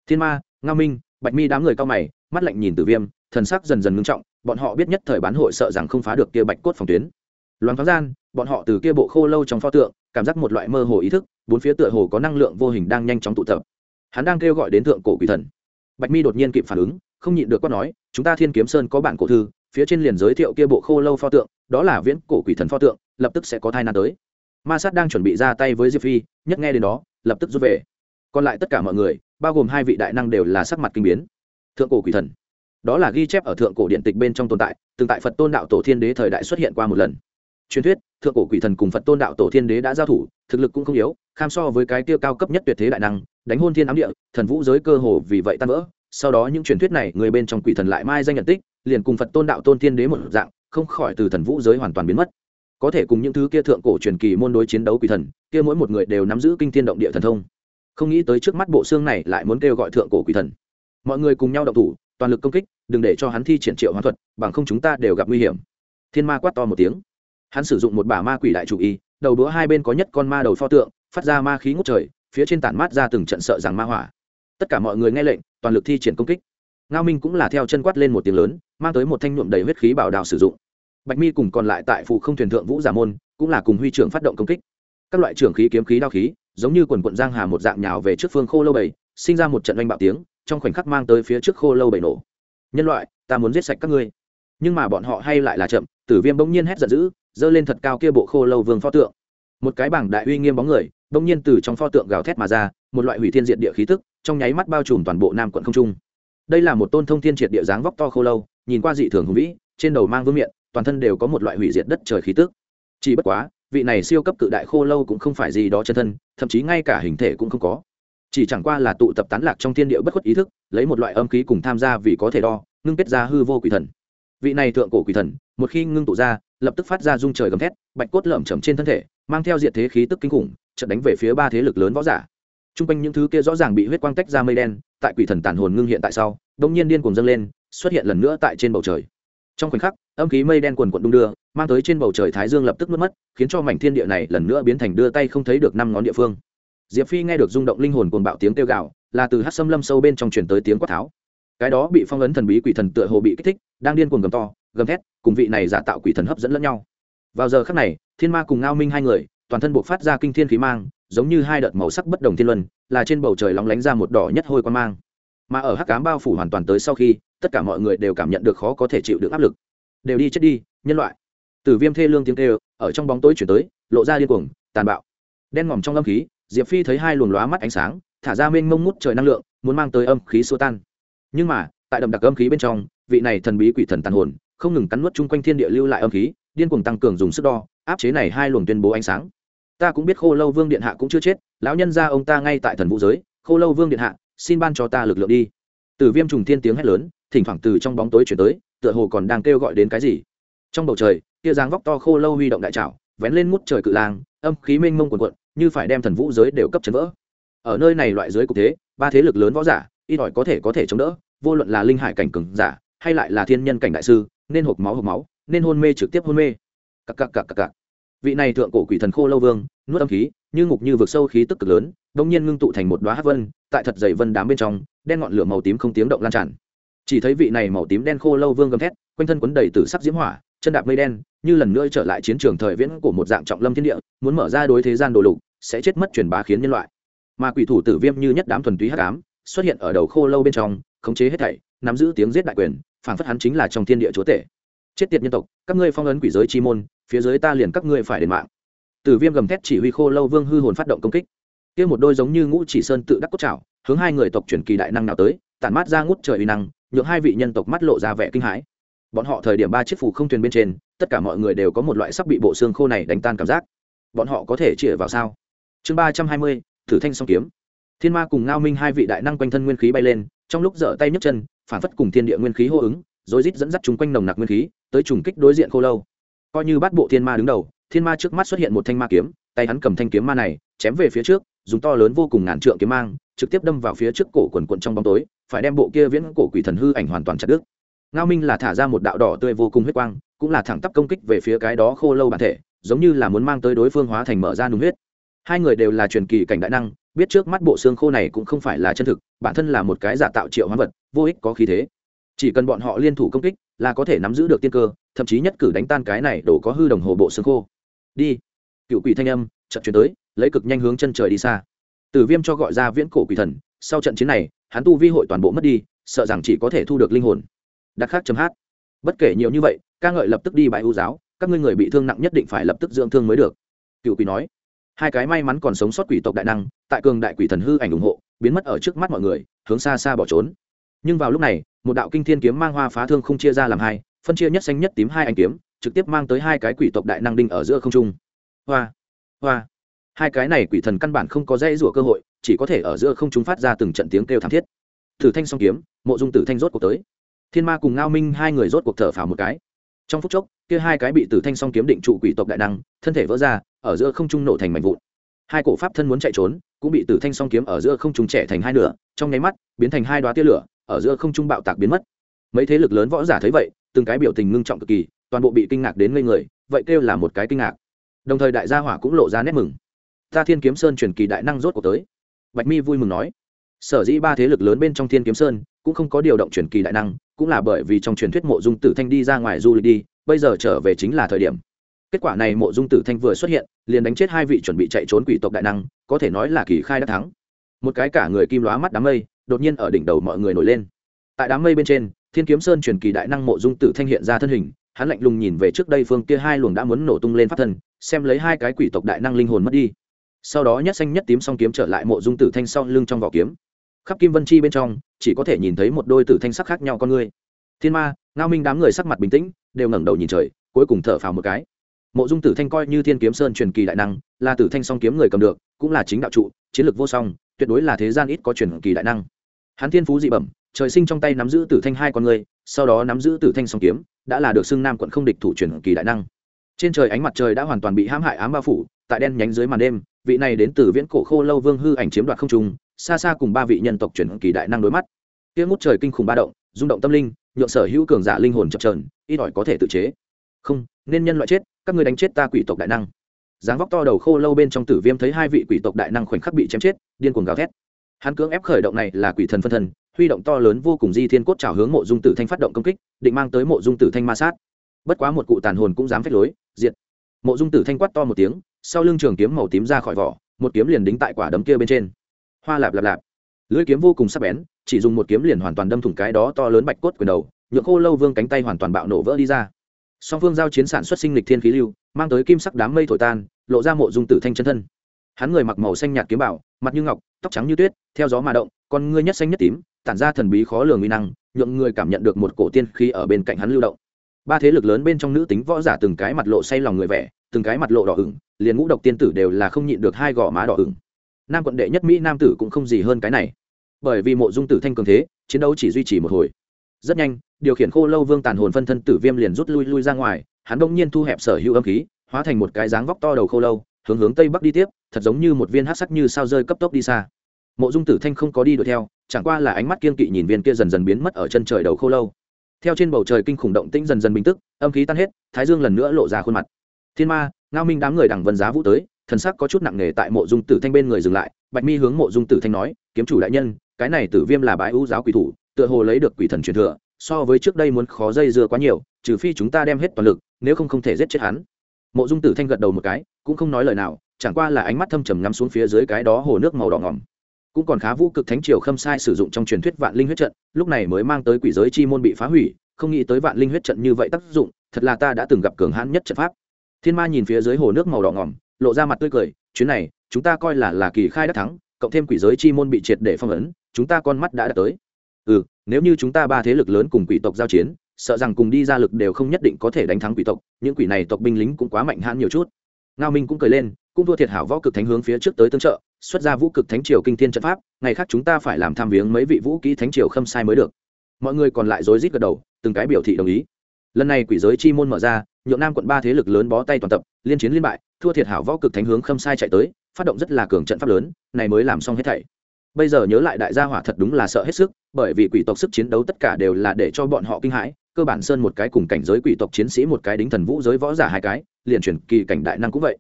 Thiên ma nga minh, bạch mi đám người cao mày, mắt lạnh nhìn tử viêm, thần sắc dần dần ngưng trọng, bọn họ biết nhất thời bán hội sợ rằng không phá được kia bạch cốt phòng tuyến. Loáng thoáng gian, bọn họ từ kia bộ khô lâu trong pho tượng, cảm giác một loại mơ hồ ý thức, bốn phía tựa hồ có năng lượng vô hình đang nhanh chóng tụ tập. Hắn đang kêu gọi đến thượng cổ quỷ thần. Bạch mi đột nhiên kịp phản ứng không nhịn được quát nói, chúng ta thiên kiếm sơn có bản cổ thư, phía trên liền giới thiệu kia bộ khô lâu pho tượng, đó là viễn cổ quỷ thần pho tượng, lập tức sẽ có thai nạn tới. Ma sát đang chuẩn bị ra tay với diệp phi, nhất nghe đến đó, lập tức rút về. Còn lại tất cả mọi người, bao gồm hai vị đại năng đều là sắc mặt kinh biến. Thượng cổ quỷ thần. Đó là ghi chép ở thượng cổ điện tịch bên trong tồn tại, từng tại phật tôn đạo tổ thiên đế thời đại xuất hiện qua một lần. Truyền thuyết, thượng cổ quỷ thần cùng phật tôn đạo tổ thiên đế đã giao thủ, thực lực cũng không yếu, kham so với cái tiêu cao cấp nhất tuyệt thế đại năng, đánh hôn thiên ám địa, thần vũ giới cơ hồ vì vậy tan vỡ sau đó những truyền thuyết này người bên trong quỷ thần lại mai danh nhận tích, liền cùng phật tôn đạo tôn thiên đế một dạng, không khỏi từ thần vũ giới hoàn toàn biến mất. Có thể cùng những thứ kia thượng cổ truyền kỳ môn đối chiến đấu quỷ thần, kia mỗi một người đều nắm giữ kinh thiên động địa thần thông. Không nghĩ tới trước mắt bộ xương này lại muốn kêu gọi thượng cổ quỷ thần. Mọi người cùng nhau động thủ, toàn lực công kích, đừng để cho hắn thi triển triệu hóa thuật, bằng không chúng ta đều gặp nguy hiểm. Thiên ma quát to một tiếng. Hắn sử dụng một bả ma quỷ đại chủ y, đầu đũa hai bên có nhất con ma đầu pho tượng, phát ra ma khí ngút trời, phía trên tản mát ra từng trận sợ rằng ma hỏa. Tất cả mọi người nghe lệnh toàn lực thi triển công kích. Ngao minh cũng là theo chân quát lên một tiếng lớn mang tới một thanh nhuộm đầy huyết khí bảo đào sử dụng. Bạch mi cùng còn lại tại phụ không thuyền thượng vũ giả môn cũng là cùng huy trưởng phát động công kích. Các loại trưởng khí kiếm khí đao khí giống như quần quận giang hà một dạng nhào về trước phương khô lâu Bảy, sinh ra một trận oanh bạo tiếng trong khoảnh khắc mang tới phía trước khô lâu Bảy nổ. Nhân loại ta muốn giết sạch các ngươi. Nhưng mà bọn họ hay lại là chậm tử viêm bỗng nhiên hét giận dữ giơ lên thật cao kia bộ khô lâu vương pho tượng. Một cái bảng đại uy nghiêm bóng người bỗng nhiên từ trong pho tượng gào thét mà ra một loại hủy thiên diện địa khí tức trong nháy mắt bao trùm toàn bộ nam quận không trung. Đây là một tôn thông thiên triệt địa dáng vóc to khô lâu, nhìn qua dị thường hùng vĩ, trên đầu mang vương miệng toàn thân đều có một loại hủy diệt đất trời khí tức. Chỉ bất quá, vị này siêu cấp cự đại khô lâu cũng không phải gì đó chân thân, thậm chí ngay cả hình thể cũng không có. Chỉ chẳng qua là tụ tập tán lạc trong thiên địa bất khuất ý thức, lấy một loại âm khí cùng tham gia vì có thể đo, ngưng kết ra hư vô quỷ thần. Vị này thượng cổ quỷ thần, một khi ngưng tụ ra, lập tức phát ra rung trời gầm thét, bạch cốt lởm chầm trên thân thể, mang theo diện thế khí tức kinh khủng trận đánh về phía ba thế lực lớn võ giả t r u n g quanh những thứ kia rõ ràng bị huyết quang tách ra mây đen, tại quỷ thần tàn hồn ngưng hiện tại sau đ ỗ n g nhiên điên cuồng dâng lên, xuất hiện lần nữa tại trên bầu trời. Trong khoảnh khắc, âm khí mây đen quần quận đung đưa, mang tới trên bầu trời thái dương lập tức mất mất, khiến cho mảnh thiên địa này lần nữa biến thành đưa tay không thấy được năm ngón địa phương. Diệp phi nghe được rung động linh hồn cuồng bạo tiếng kêu gạo là từ hát xâm lâm sâu bên trong truyền tới tiếng quát tháo. Cái đó bị phong ấn thần bí quỷ thần tựa hồ bị kích thích, đang điên cuồng gầm to, gầm thét, cùng vị này giả tạo quỷ thần hấp dẫn lẫn nhau. Vào giờ khắc này, thiên ma cùng ngao minh hai người, toàn thân buộc phát ra kinh thiên khí mang giống như hai đợt màu sắc bất đồng thiên luân, là trên bầu trời lóng lánh ra một đỏ nhất hôi quan mang. Mà ở hắc cám bao phủ hoàn toàn tới sau khi, tất cả mọi người đều cảm nhận được khó có thể chịu được áp lực. Đều đi chết đi, nhân loại. Từ viêm thê lương tiếng kêu, ở trong bóng tối chuyển tới, lộ ra điên cuồng, tàn bạo. Đen ngòm trong âm khí, diệp phi thấy hai luồng lóa mắt ánh sáng, thả ra mênh mông mút trời năng lượng, muốn mang tới âm khí xua tan. Nhưng mà, tại đậm đặc âm khí bên trong, vị này thần bí quỷ thần tàn hồn, không ngừng cắn nuốt chung quanh thiên địa lưu lại âm khí, điên cuồng tăng cường dùng sức đo, áp chế này hai luồng tuyên bố ánh sáng ta cũng biết khô lâu vương điện hạ cũng chưa chết, lão nhân ra ông ta ngay tại thần vũ giới, khô lâu vương điện hạ, xin ban cho ta lực lượng đi. Từ viêm trùng thiên tiếng hét lớn, thỉnh thoảng từ trong bóng tối chuyển tới, tựa hồ còn đang kêu gọi đến cái gì. Trong bầu trời, kia dáng vóc to khô lâu huy động đại trảo, vén lên mút trời cự lang, âm khí mênh mông quần quận như phải đem thần vũ giới đều cấp chấn vỡ. Ở nơi này loại giới cục thế, ba thế lực lớn võ giả, ít ỏi có thể có thể chống đỡ, vô luận là linh hải cảnh cường giả, hay lại là thiên nhân cảnh đại sư, nên hộp máu hộp máu, nên hôn mê trực tiếp hôn mê. Cặc cặc cặc cặc cặc vị này thượng cổ quỷ thần khô lâu vương, nuốt âm khí, như ngục như vực sâu khí tức cực lớn, đông nhiên ngưng tụ thành một đoá hát vân, tại thật dày vân đám bên trong, đen ngọn lửa màu tím không tiếng động lan tràn. Chỉ thấy vị này màu tím đen khô lâu vương gầm thét, quanh thân quấn đầy từ sắc diễm hỏa, chân đạp mây đen, như lần nữa trở lại chiến trường thời viễn của một dạng trọng lâm thiên địa, muốn mở ra đối thế gian đồ lục, sẽ chết mất truyền bá khiến nhân loại. Mà quỷ thủ tử viêm như nhất đám thuần túy hắc ám, xuất hiện ở đầu khô lâu bên trong, khống chế hết thảy, nắm giữ tiếng giết đại quyền phản phất hắn chính là trong thiên địa chúa tể. Chết tiệt nhân tộc, các ngươi phong ấn quỷ giới chi môn phía dưới ta liền các ngươi phải đền mạng. Tử viêm gầm thét chỉ huy khô lâu vương hư hồn phát động công kích. Kia một đôi giống như ngũ chỉ sơn tự đắc cốt chảo, hướng hai người tộc truyền kỳ đại năng nào tới tản mát ra ngút trời uy năng nhượng hai vị nhân tộc mắt lộ ra vẻ kinh hãi. Bọn họ thời điểm ba chiếc phù không thuyền bên trên tất cả mọi người đều có một loại sắp bị bộ xương khô này đánh tan cảm giác. Bọn họ có thể chĩa vào sao? Chương ba trăm hai mươi thử thanh song kiếm. Thiên ma cùng ngao minh hai vị đại năng quanh thân nguyên khí bay lên trong lúc dở tay nhấc chân phản phất cùng thiên địa nguyên khí hô ứng rồi rít dẫn dắt chúng quanh nồng nặc nguyên khí tới trùng kích đối diện khô lâu coi như bắt bộ thiên ma đứng đầu, thiên ma trước mắt xuất hiện một thanh ma kiếm, tay hắn cầm thanh kiếm ma này, chém về phía trước, dùng to lớn vô cùng ngàn trượng kiếm mang, trực tiếp đâm vào phía trước cổ quần quận trong bóng tối, phải đem bộ kia viễn cổ quỷ thần hư ảnh hoàn toàn chặt đứt. Ngao minh là thả ra một đạo đỏ tươi vô cùng huyết quang, cũng là thẳng tắp công kích về phía cái đó khô lâu bản thể, giống như là muốn mang tới đối phương hóa thành mở ra nung huyết. Hai người đều là truyền kỳ cảnh đại năng, biết trước mắt bộ xương khô này cũng không phải là chân thực, bản thân là một cái giả tạo triệu hóa vật, vô ích có khí thế. Chỉ cần bọn họ liên thủ công kích là có thể nắm giữ được tiên cơ, thậm chí nhất cử đánh tan cái này đổ có hư đồng hồ bộ xương khô. Đi. Cựu quỷ thanh âm trận chuyển tới, lấy cực nhanh hướng chân trời đi xa. Tử viêm cho gọi ra viễn cổ quỷ thần, sau trận chiến này, hắn tu vi hội toàn bộ mất đi, sợ rằng chỉ có thể thu được linh hồn. Đặc khác chấm hát. Bất kể nhiều như vậy, ca ngợi lập tức đi bãi ưu giáo, các ngươi người bị thương nặng nhất định phải lập tức dưỡng thương mới được. Cựu quỷ nói. Hai cái may mắn còn sống sót quỷ tộc đại năng, tại cường đại quỷ thần hư ảnh ủng hộ, biến mất ở trước mắt mọi người, hướng xa xa bỏ trốn nhưng vào lúc này, một đạo kinh thiên kiếm mang hoa phá thương không chia ra làm hai, phân chia nhất xanh nhất tím hai anh kiếm, trực tiếp mang tới hai cái quỷ tộc đại năng đinh ở giữa không trung. Hoa hoa. Hai cái này quỷ thần căn bản không có dễ rủa cơ hội, chỉ có thể ở giữa không trung phát ra từng trận tiếng kêu thảm thiết. Thử thanh song kiếm, mộ dung tử thanh rốt cuộc tới. Thiên ma cùng ngao minh hai người rốt cuộc thở phào một cái. Trong phút chốc, kia hai cái bị tử thanh song kiếm định trụ quỷ tộc đại năng, thân thể vỡ ra, ở giữa không trung nổ thành mảnh vụn. Hai cổ pháp thân muốn chạy trốn, cũng bị tử thanh song kiếm ở giữa không trung trẻ thành hai nửa, trong nháy mắt, biến thành hai đoá tia lửa ở giữa không trung bạo tạc biến mất. Mấy thế lực lớn võ giả thấy vậy, từng cái biểu tình ngưng trọng cực kỳ, toàn bộ bị kinh ngạc đến ngây người, vậy kêu là một cái kinh ngạc. Đồng thời đại gia hỏa cũng lộ ra nét mừng. Ta thiên kiếm sơn truyền kỳ đại năng rốt cuộc tới. Bạch mi vui mừng nói. Sở dĩ ba thế lực lớn bên trong thiên kiếm sơn cũng không có điều động truyền kỳ đại năng, cũng là bởi vì trong truyền thuyết mộ dung tử thanh đi ra ngoài du lịch đi, bây giờ trở về chính là thời điểm. Kết quả này mộ dung tử thanh vừa xuất hiện, liền đánh chết hai vị chuẩn bị chạy trốn quỷ tộc đại năng, có thể nói là kỳ khai đã thắng. Một cái cả người kim lóa mắt đám mây đột nhiên ở đỉnh đầu mọi người nổi lên. Tại đám mây bên trên, thiên kiếm sơn truyền kỳ đại năng mộ dung tử thanh hiện ra thân hình, hắn lạnh lùng nhìn về trước đây phương kia hai luồng đã muốn nổ tung lên phát thân, xem lấy hai cái quỷ tộc đại năng linh hồn mất đi. Sau đó nhất xanh nhất tím song kiếm trở lại mộ dung tử thanh sau lưng trong vỏ kiếm. Khắp kim vân chi bên trong, chỉ có thể nhìn thấy một đôi tử thanh sắc khác nhau con người. Thiên ma, ngao minh đám người sắc mặt bình tĩnh, đều ngẩng đầu nhìn trời, cuối cùng thở phào một cái. Mộ dung tử thanh coi như thiên kiếm sơn truyền kỳ đại năng, là tử thanh song kiếm người cầm được, cũng là chính đạo trụ, chiến lược vô song, tuyệt đối là thế gian ít có truyền kỳ đại năng hắn thiên phú dị bẩm, trời sinh trong tay nắm giữ tử thanh hai con người, sau đó nắm giữ tử thanh song kiếm, đã là được xưng nam quận không địch thủ truyền kỳ đại năng. Trên trời ánh mặt trời đã hoàn toàn bị hãm hại ám bao phủ, tại đen nhánh dưới màn đêm, vị này đến từ viễn cổ khô lâu vương hư ảnh chiếm đoạt không trùng xa xa cùng ba vị nhân tộc Truyền kỳ đại năng đối mắt. Kia ngút trời kinh khủng ba động, rung động tâm linh, nhượng sở hữu cường giả linh hồn chập trờn ít ỏi có thể tự chế. Không, nên nhân loại chết, các người đánh chết ta quỷ tộc đại năng. Dáng vóc to đầu khô lâu bên trong tử viêm thấy hai vị quỷ tộc đại năng khoảnh khắc bị chém chết, điên cuồng gào thét hắn cưỡng ép khởi động này là quỷ thần phân thần huy động to lớn vô cùng di thiên cốt trào hướng mộ dung tử thanh phát động công kích, định mang tới mộ dung tử thanh ma sát. Bất quá một cụ tàn hồn cũng dám phép lối, diệt. Mộ dung tử thanh quát to một tiếng, sau lưng trường kiếm màu tím ra khỏi vỏ, một kiếm liền đính tại quả đấm kia bên trên. Hoa lạp lạp lạp. Lưỡi kiếm vô cùng sắc bén, chỉ dùng một kiếm liền hoàn toàn đâm thủng cái đó to lớn bạch cốt quyền đầu nhựa khô lâu vương cánh tay hoàn toàn bạo nổ vỡ đi ra. Song phương giao chiến sản xuất sinh lịch thiên khí lưu, mang tới kim sắc đám mây thổi tan, lộ ra mộ dung tử thanh chân thân. Hắn người mặc màu xanh nhạt kiếm bảo mặt như ngọc, tóc trắng như tuyết, theo gió mà động, con ngươi nhất xanh nhất tím, tản ra thần bí khó lường uy năng, nhượng người cảm nhận được một cổ tiên khí ở bên cạnh hắn lưu động. Ba thế lực lớn bên trong nữ tính võ giả từng cái mặt lộ say lòng người vẻ, từng cái mặt lộ đỏ ửng, liền ngũ độc tiên tử đều là không nhịn được hai gò má đỏ ửng. Nam quận đệ nhất mỹ nam tử cũng không gì hơn cái này. Bởi vì mộ dung tử thanh cường thế, chiến đấu chỉ duy trì một hồi. Rất nhanh, điều khiển khô lâu vương tàn hồn phân thân tử viêm liền rút lui lui ra ngoài, hắn đông nhiên thu hẹp sở hữu âm khí, hóa thành một cái dáng vóc to đầu khô lâu hướng hướng tây bắc đi tiếp, thật giống như một viên hát sắc như sao rơi cấp tốc đi xa. Mộ dung tử thanh không có đi đuổi theo, chẳng qua là ánh mắt kiên kỵ nhìn viên kia dần dần biến mất ở chân trời đầu khô lâu. Theo trên bầu trời kinh khủng động tĩnh dần dần bình tức, âm khí tan hết, thái dương lần nữa lộ ra khuôn mặt. Thiên ma, ngao minh đám người đằng vân giá vũ tới, thần sắc có chút nặng nề tại mộ dung tử thanh bên người dừng lại, bạch mi hướng mộ dung tử thanh nói, kiếm chủ đại nhân, cái này tử viêm là bái ưu giáo quỷ thủ, tựa hồ lấy được quỷ thần truyền thừa, so với trước đây muốn khó dây dưa quá nhiều, trừ phi chúng ta đem hết toàn lực, nếu không không thể giết chết hắn mộ dung tử thanh gật đầu một cái, cũng không nói lời nào, chẳng qua là ánh mắt thâm trầm ngắm xuống phía dưới cái đó hồ nước màu đỏ ngỏm. Cũng còn khá vũ cực thánh triều khâm sai sử dụng trong truyền thuyết vạn linh huyết trận, lúc này mới mang tới quỷ giới chi môn bị phá hủy, không nghĩ tới vạn linh huyết trận như vậy tác dụng, thật là ta đã từng gặp cường hãn nhất trận pháp. Thiên ma nhìn phía dưới hồ nước màu đỏ ngỏm, lộ ra mặt tươi cười, chuyến này, chúng ta coi là là kỳ khai đắc thắng, cộng thêm quỷ giới chi môn bị triệt để phong ấn, chúng ta con mắt đã đạt tới. Ừ nếu như chúng ta ba thế lực lớn cùng quỷ tộc giao chiến sợ rằng cùng đi ra lực đều không nhất định có thể đánh thắng quỷ tộc, những quỷ này tộc binh lính cũng quá mạnh hãn nhiều chút. Ngao minh cũng cười lên, cũng thua thiệt hảo võ cực thánh hướng phía trước tới tương trợ, xuất ra vũ cực thánh triều kinh thiên trận pháp, ngày khác chúng ta phải làm tham viếng mấy vị vũ kỹ thánh triều khâm sai mới được. Mọi người còn lại rối rít gật đầu, từng cái biểu thị đồng ý. Lần này quỷ giới chi môn mở ra, nhượng nam quận ba thế lực lớn bó tay toàn tập, liên chiến liên bại, thua thiệt hảo võ cực thánh hướng khâm sai chạy tới, phát động rất là cường trận pháp lớn, này mới làm xong hết thảy bây giờ nhớ lại đại gia hỏa thật đúng là sợ hết sức, bởi vì quỷ tộc sức chiến đấu tất cả đều là để cho bọn họ kinh hãi, cơ bản sơn một cái cùng cảnh giới quỷ tộc chiến sĩ một cái đính thần vũ giới võ giả hai cái, liền chuyển kỳ cảnh đại năng cũng vậy.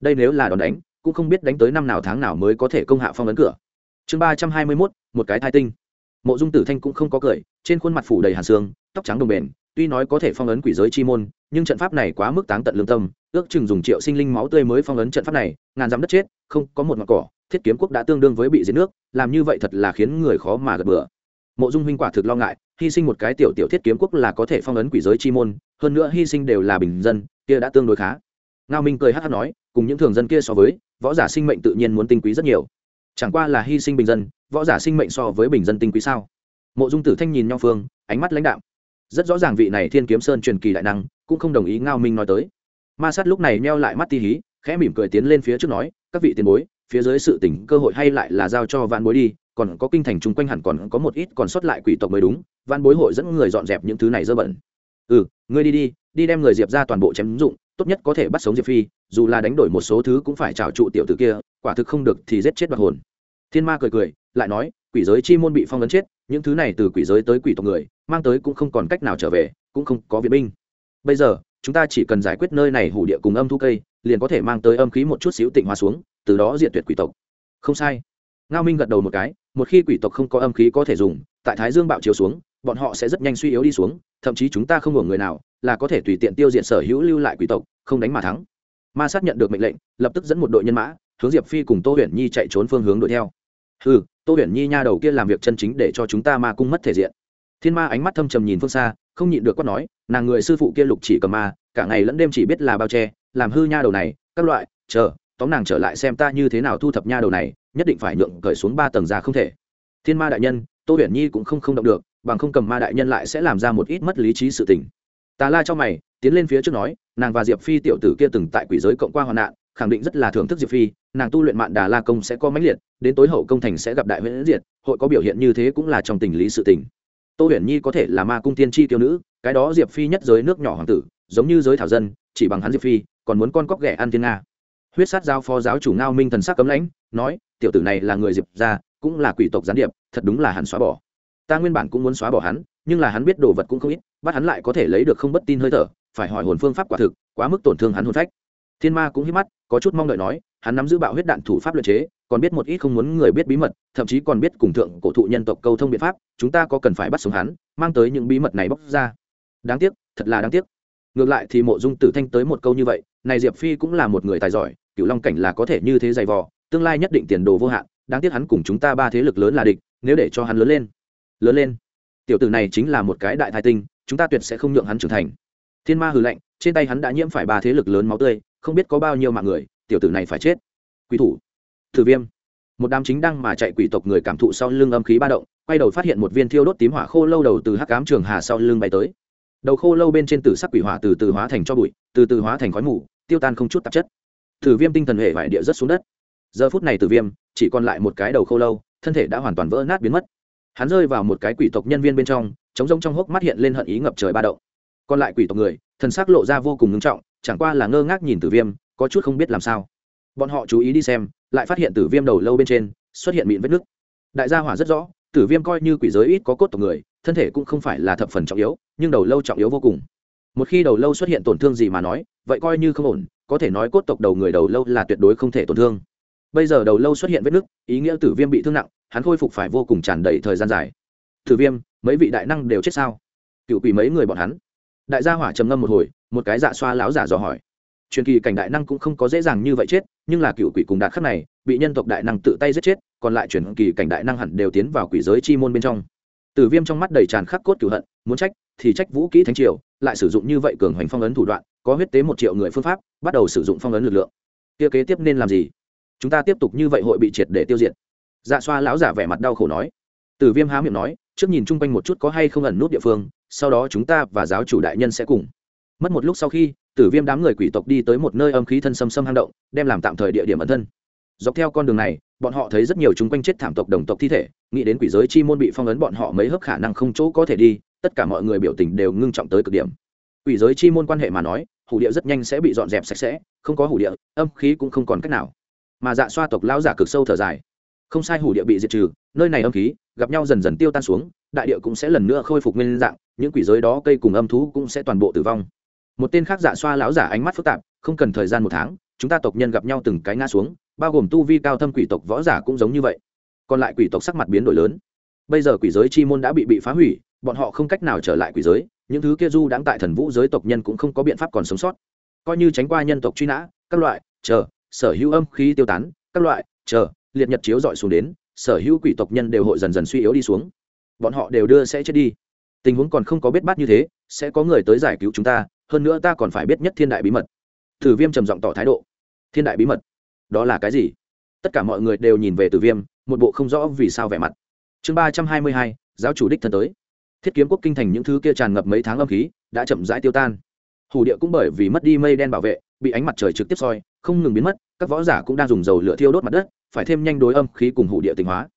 Đây nếu là đòn đánh, cũng không biết đánh tới năm nào tháng nào mới có thể công hạ phong ấn cửa. Chương ba trăm hai mươi mốt, một cái thai tinh. Mộ dung tử thanh cũng không có cười, trên khuôn mặt phủ đầy hàn xương, tóc trắng đồng bền, tuy nói có thể phong ấn quỷ giới chi môn, nhưng trận pháp này quá mức táng tận lương tâm, ước chừng dùng triệu sinh linh máu tươi mới phong ấn trận pháp này, ngàn dám đất chết, không có một mặt cỏ thiết kiếm quốc đã tương đương với bị diệt nước, làm như vậy thật là khiến người khó mà gật bừa. Mộ dung huynh quả thực lo ngại, hy sinh một cái tiểu tiểu thiết kiếm quốc là có thể phong ấn quỷ giới chi môn, hơn nữa hy sinh đều là bình dân, kia đã tương đối khá. Ngao minh cười hát hát nói, cùng những thường dân kia so với, võ giả sinh mệnh tự nhiên muốn tinh quý rất nhiều. Chẳng qua là hy sinh bình dân, võ giả sinh mệnh so với bình dân tinh quý sao? Mộ dung tử thanh nhìn nhau phương, ánh mắt lãnh đạo rất rõ ràng vị này thiên kiếm sơn truyền kỳ đại năng, cũng không đồng ý ngao minh nói tới. Ma sát lúc này meo lại mắt ti hí, khẽ mỉm cười tiến lên phía trước nói, các vị tiền bối phía dưới sự tỉnh cơ hội hay lại là giao cho vạn bối đi, còn có kinh thành chung quanh hẳn còn có một ít còn sót lại quỷ tộc mới đúng, vạn bối hội dẫn người dọn dẹp những thứ này dơ bẩn. Ừ ngươi đi đi đi đem người diệp ra toàn bộ chém dụng, tốt nhất có thể bắt sống diệp phi, dù là đánh đổi một số thứ cũng phải trào trụ tiểu tử kia, quả thực không được thì giết chết đoạt hồn. Thiên ma cười cười, lại nói, quỷ giới chi môn bị phong ấn chết, những thứ này từ quỷ giới tới quỷ tộc người, mang tới cũng không còn cách nào trở về, cũng không có viện binh. Bây giờ, chúng ta chỉ cần giải quyết nơi này hủ địa cùng âm thu cây, liền có thể mang tới âm khí một chút xíu tịnh hóa xuống từ đó diệt tuyệt quỷ tộc. Không sai. Ngao minh gật đầu một cái, một khi quỷ tộc không có âm khí có thể dùng, tại thái dương bạo chiếu xuống, bọn họ sẽ rất nhanh suy yếu đi xuống, thậm chí chúng ta không hưởng người nào là có thể tùy tiện tiêu diệt sở hữu lưu lại quỷ tộc, không đánh mà thắng. Ma sát nhận được mệnh lệnh, lập tức dẫn một đội nhân mã, hướng diệp phi cùng tô huyền nhi chạy trốn phương hướng đuổi theo. Ừ tô huyền nhi nha đầu kia làm việc chân chính để cho chúng ta ma cung mất thể diện. Thiên ma ánh mắt thâm trầm nhìn phương xa, không nhịn được quát nói, nàng người sư phụ kia lục chỉ cầm ma, cả ngày lẫn đêm chỉ biết là bao che, làm hư nha đầu này, các loại, chờ tóm nàng trở lại xem ta như thế nào thu thập nha đầu này, nhất định phải nhượng cởi xuống ba tầng ra không thể. Thiên ma đại nhân, tô huyền nhi cũng không không động được, bằng không cầm ma đại nhân lại sẽ làm ra một ít mất lý trí sự tình. Tà la cho mày, tiến lên phía trước nói, nàng và diệp phi tiểu tử kia từng tại quỷ giới cộng qua hoạn nạn, khẳng định rất là thưởng thức diệp phi, nàng tu luyện mạn đà la công sẽ có mãnh liệt, đến tối hậu công thành sẽ gặp đại huyễn diệt, hội có biểu hiện như thế cũng là trong tình lý sự tình. Tô huyền nhi có thể là ma cung tiên tri tiêu nữ, cái đó diệp phi nhất giới nước nhỏ hoàng tử, giống như giới thảo dân, chỉ bằng hắn diệp phi, còn muốn con cóc ghẻ ăn thiên nga huyết sát giao phó giáo chủ ngao minh thần sắc cấm lãnh, nói, tiểu tử này là người diệp ra cũng là quỷ tộc gián điệp, thật đúng là hắn xóa bỏ. Ta nguyên bản cũng muốn xóa bỏ hắn, nhưng là hắn biết đồ vật cũng không ít, bắt hắn lại có thể lấy được không bất tin hơi thở, phải hỏi hồn phương pháp quả thực, quá mức tổn thương hắn hồn phách. Thiên ma cũng hít mắt, có chút mong đợi nói, hắn nắm giữ bạo huyết đạn thủ pháp luật chế, còn biết một ít không muốn người biết bí mật, thậm chí còn biết cùng thượng cổ thụ nhân tộc câu thông biện pháp, chúng ta có cần phải bắt sống hắn, mang tới những bí mật này bóc ra. Đáng tiếc, thật là đáng tiếc. Ngược lại thì mộ dung tử thanh tới một câu như vậy, này diệp phi cũng là một người tài giỏi cựu long cảnh là có thể như thế dày vò, tương lai nhất định tiền đồ vô hạn, đáng tiếc hắn cùng chúng ta ba thế lực lớn là địch, nếu để cho hắn lớn lên lớn lên. Tiểu tử này chính là một cái đại thái tinh, chúng ta tuyệt sẽ không nhượng hắn trưởng thành. Thiên ma hừ lạnh, trên tay hắn đã nhiễm phải ba thế lực lớn máu tươi, không biết có bao nhiêu mạng người, tiểu tử này phải chết. Quỷ thủ. Thử viêm. Một đám chính đang mà chạy quỷ tộc người cảm thụ sau lưng âm khí ba động, quay đầu phát hiện một viên thiêu đốt tím hỏa khô lâu đầu từ hắc cám trường hà sau lưng bay tới. Đầu khô lâu bên trên tử sắc quỷ hỏa từ từ hóa thành cho bụi, từ từ hóa thành khói mù, tiêu tan không chút tạp chất. Tử viêm tinh thần hệ vải địa rất xuống đất. Giờ phút này tử viêm, chỉ còn lại một cái đầu khô lâu, thân thể đã hoàn toàn vỡ nát biến mất. Hắn rơi vào một cái quỷ tộc nhân viên bên trong chống rông trong hốc mắt hiện lên hận ý ngập trời ba động. Còn lại quỷ tộc người thân xác lộ ra vô cùng ngưng trọng, chẳng qua là ngơ ngác nhìn tử viêm, có chút không biết làm sao. Bọn họ chú ý đi xem, lại phát hiện tử viêm đầu lâu bên trên, xuất hiện mịn vết nước. đại gia hỏa rất rõ, tử viêm coi như quỷ giới ít có cốt tộc người, thân thể cũng không phải là thập phần trọng yếu, nhưng đầu lâu trọng yếu vô cùng một khi đầu lâu xuất hiện tổn thương gì mà nói, vậy coi như không ổn, có thể nói cốt tộc đầu người đầu lâu là tuyệt đối không thể tổn thương. Bây giờ đầu lâu xuất hiện vết nứt, ý nghĩa tử viêm bị thương nặng, hắn khôi phục phải vô cùng tràn đầy thời gian dài. Tử viêm, mấy vị đại năng đều chết sao? Cựu quỷ mấy người bọn hắn? Đại gia hỏa trầm ngâm một hồi, một cái dạ xoa láo giả dò hỏi. Truyền kỳ cảnh đại năng cũng không có dễ dàng như vậy chết, nhưng là cựu quỷ cùng đạt khắc này, bị nhân tộc đại năng tự tay giết chết, còn lại truyền kỳ cảnh đại năng hẳn đều tiến vào quỷ giới chi môn bên trong. Tử viêm trong mắt đầy tràn khắc cốt cửu hận, muốn trách thì trách vũ kỹ thánh triều, lại sử dụng như vậy cường hoành phong ấn thủ đoạn, có huyết tế một triệu người phương pháp, bắt đầu sử dụng phong ấn lực lượng. Kia kế tiếp nên làm gì? Chúng ta tiếp tục như vậy hội bị triệt để tiêu diệt. Dạ xoa lão giả vẻ mặt đau khổ nói. Tử viêm há miệng nói, trước nhìn chung quanh một chút có hay không ẩn nút địa phương, sau đó chúng ta và giáo chủ đại nhân sẽ cùng. Mất một lúc sau khi tử viêm đám người quỷ tộc đi tới một nơi âm khí thân xâm xâm hang động, đem làm tạm thời địa điểm ẩn thân. Dọc theo con đường này, bọn họ thấy rất nhiều chúng quanh chết thảm tộc đồng tộc thi thể, nghĩ đến quỷ giới chi môn bị phong ấn bọn họ mấy hấp khả năng không chỗ có thể đi tất cả mọi người biểu tình đều ngưng trọng tới cực điểm. Quỷ giới chi môn quan hệ mà nói, hủ địa rất nhanh sẽ bị dọn dẹp sạch sẽ, không có hủ địa, âm khí cũng không còn cách nào. Mà dạ xoa tộc lão giả cực sâu thở dài. Không sai, hủ địa bị diệt trừ, nơi này âm khí, gặp nhau dần dần tiêu tan xuống, đại địa cũng sẽ lần nữa khôi phục nguyên dạng, những quỷ giới đó cây cùng âm thú cũng sẽ toàn bộ tử vong. Một tên khác dạ xoa lão giả ánh mắt phức tạp, không cần thời gian một tháng, chúng ta tộc nhân gặp nhau từng cái ngã xuống, bao gồm tu vi cao thâm quỷ tộc võ giả cũng giống như vậy. Còn lại quỷ tộc sắc mặt biến đổi lớn. Bây giờ quỷ giới chi môn đã bị bị phá hủy bọn họ không cách nào trở lại quỷ giới, những thứ kia du đáng tại thần vũ giới tộc nhân cũng không có biện pháp còn sống sót. Coi như tránh qua nhân tộc truy nã, các loại, chờ, sở hữu âm khí tiêu tán, các loại, chờ, liệt nhật chiếu dọi xuống đến, sở hữu quỷ tộc nhân đều hội dần dần suy yếu đi xuống. Bọn họ đều đưa sẽ chết đi. Tình huống còn không có biết bát như thế, sẽ có người tới giải cứu chúng ta, hơn nữa ta còn phải biết nhất thiên đại bí mật. Tử viêm trầm giọng tỏ thái độ. Thiên đại bí mật? Đó là cái gì? Tất cả mọi người đều nhìn về tử viêm, một bộ không rõ vì sao vẻ mặt. Chương ba trăm hai mươi hai, giáo chủ đích thân tới thiết kiếm quốc kinh thành những thứ kia tràn ngập mấy tháng âm khí, đã chậm rãi tiêu tan. Hủ địa cũng bởi vì mất đi mây đen bảo vệ, bị ánh mặt trời trực tiếp soi, không ngừng biến mất, các võ giả cũng đang dùng dầu lửa thiêu đốt mặt đất, phải thêm nhanh đối âm khí cùng hủ địa tinh hóa.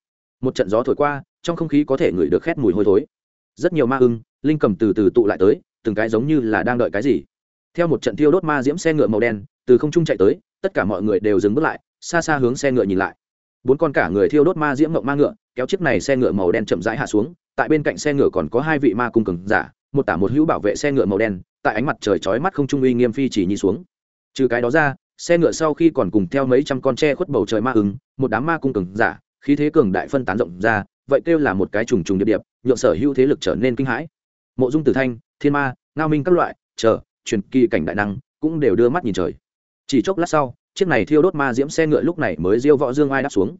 Một trận gió thổi qua, trong không khí có thể ngửi được khét mùi hôi thối. Rất nhiều ma ưng, linh cầm từ từ tụ lại tới, từng cái giống như là đang đợi cái gì. Theo một trận thiêu đốt ma diễm xe ngựa màu đen, từ không trung chạy tới, tất cả mọi người đều dừng bước lại, xa xa hướng xe ngựa nhìn lại. Bốn con cả người thiêu đốt ma diễm ngậm ma ngựa kéo chiếc này xe ngựa màu đen chậm rãi hạ xuống, tại bên cạnh xe ngựa còn có hai vị ma cung cường giả, một tả một hữu bảo vệ xe ngựa màu đen, tại ánh mặt trời chói mắt không trung uy nghiêm phi chỉ nhi xuống. Trừ cái đó ra, xe ngựa sau khi còn cùng theo mấy trăm con tre khuất bầu trời ma ứng một đám ma cung cường giả, khí thế cường đại phân tán rộng ra, vậy kêu là một cái trùng trùng điệp điệp, nhượng sở hữu thế lực trở nên kinh hãi. Mộ dung tử thanh, thiên ma, ngao minh các loại, chờ, truyền kỳ cảnh đại năng, cũng đều đưa mắt nhìn trời. Chỉ chốc lát sau, chiếc này thiêu đốt ma diễm xe ngựa lúc này mới diêu võ dương ai đáp xuống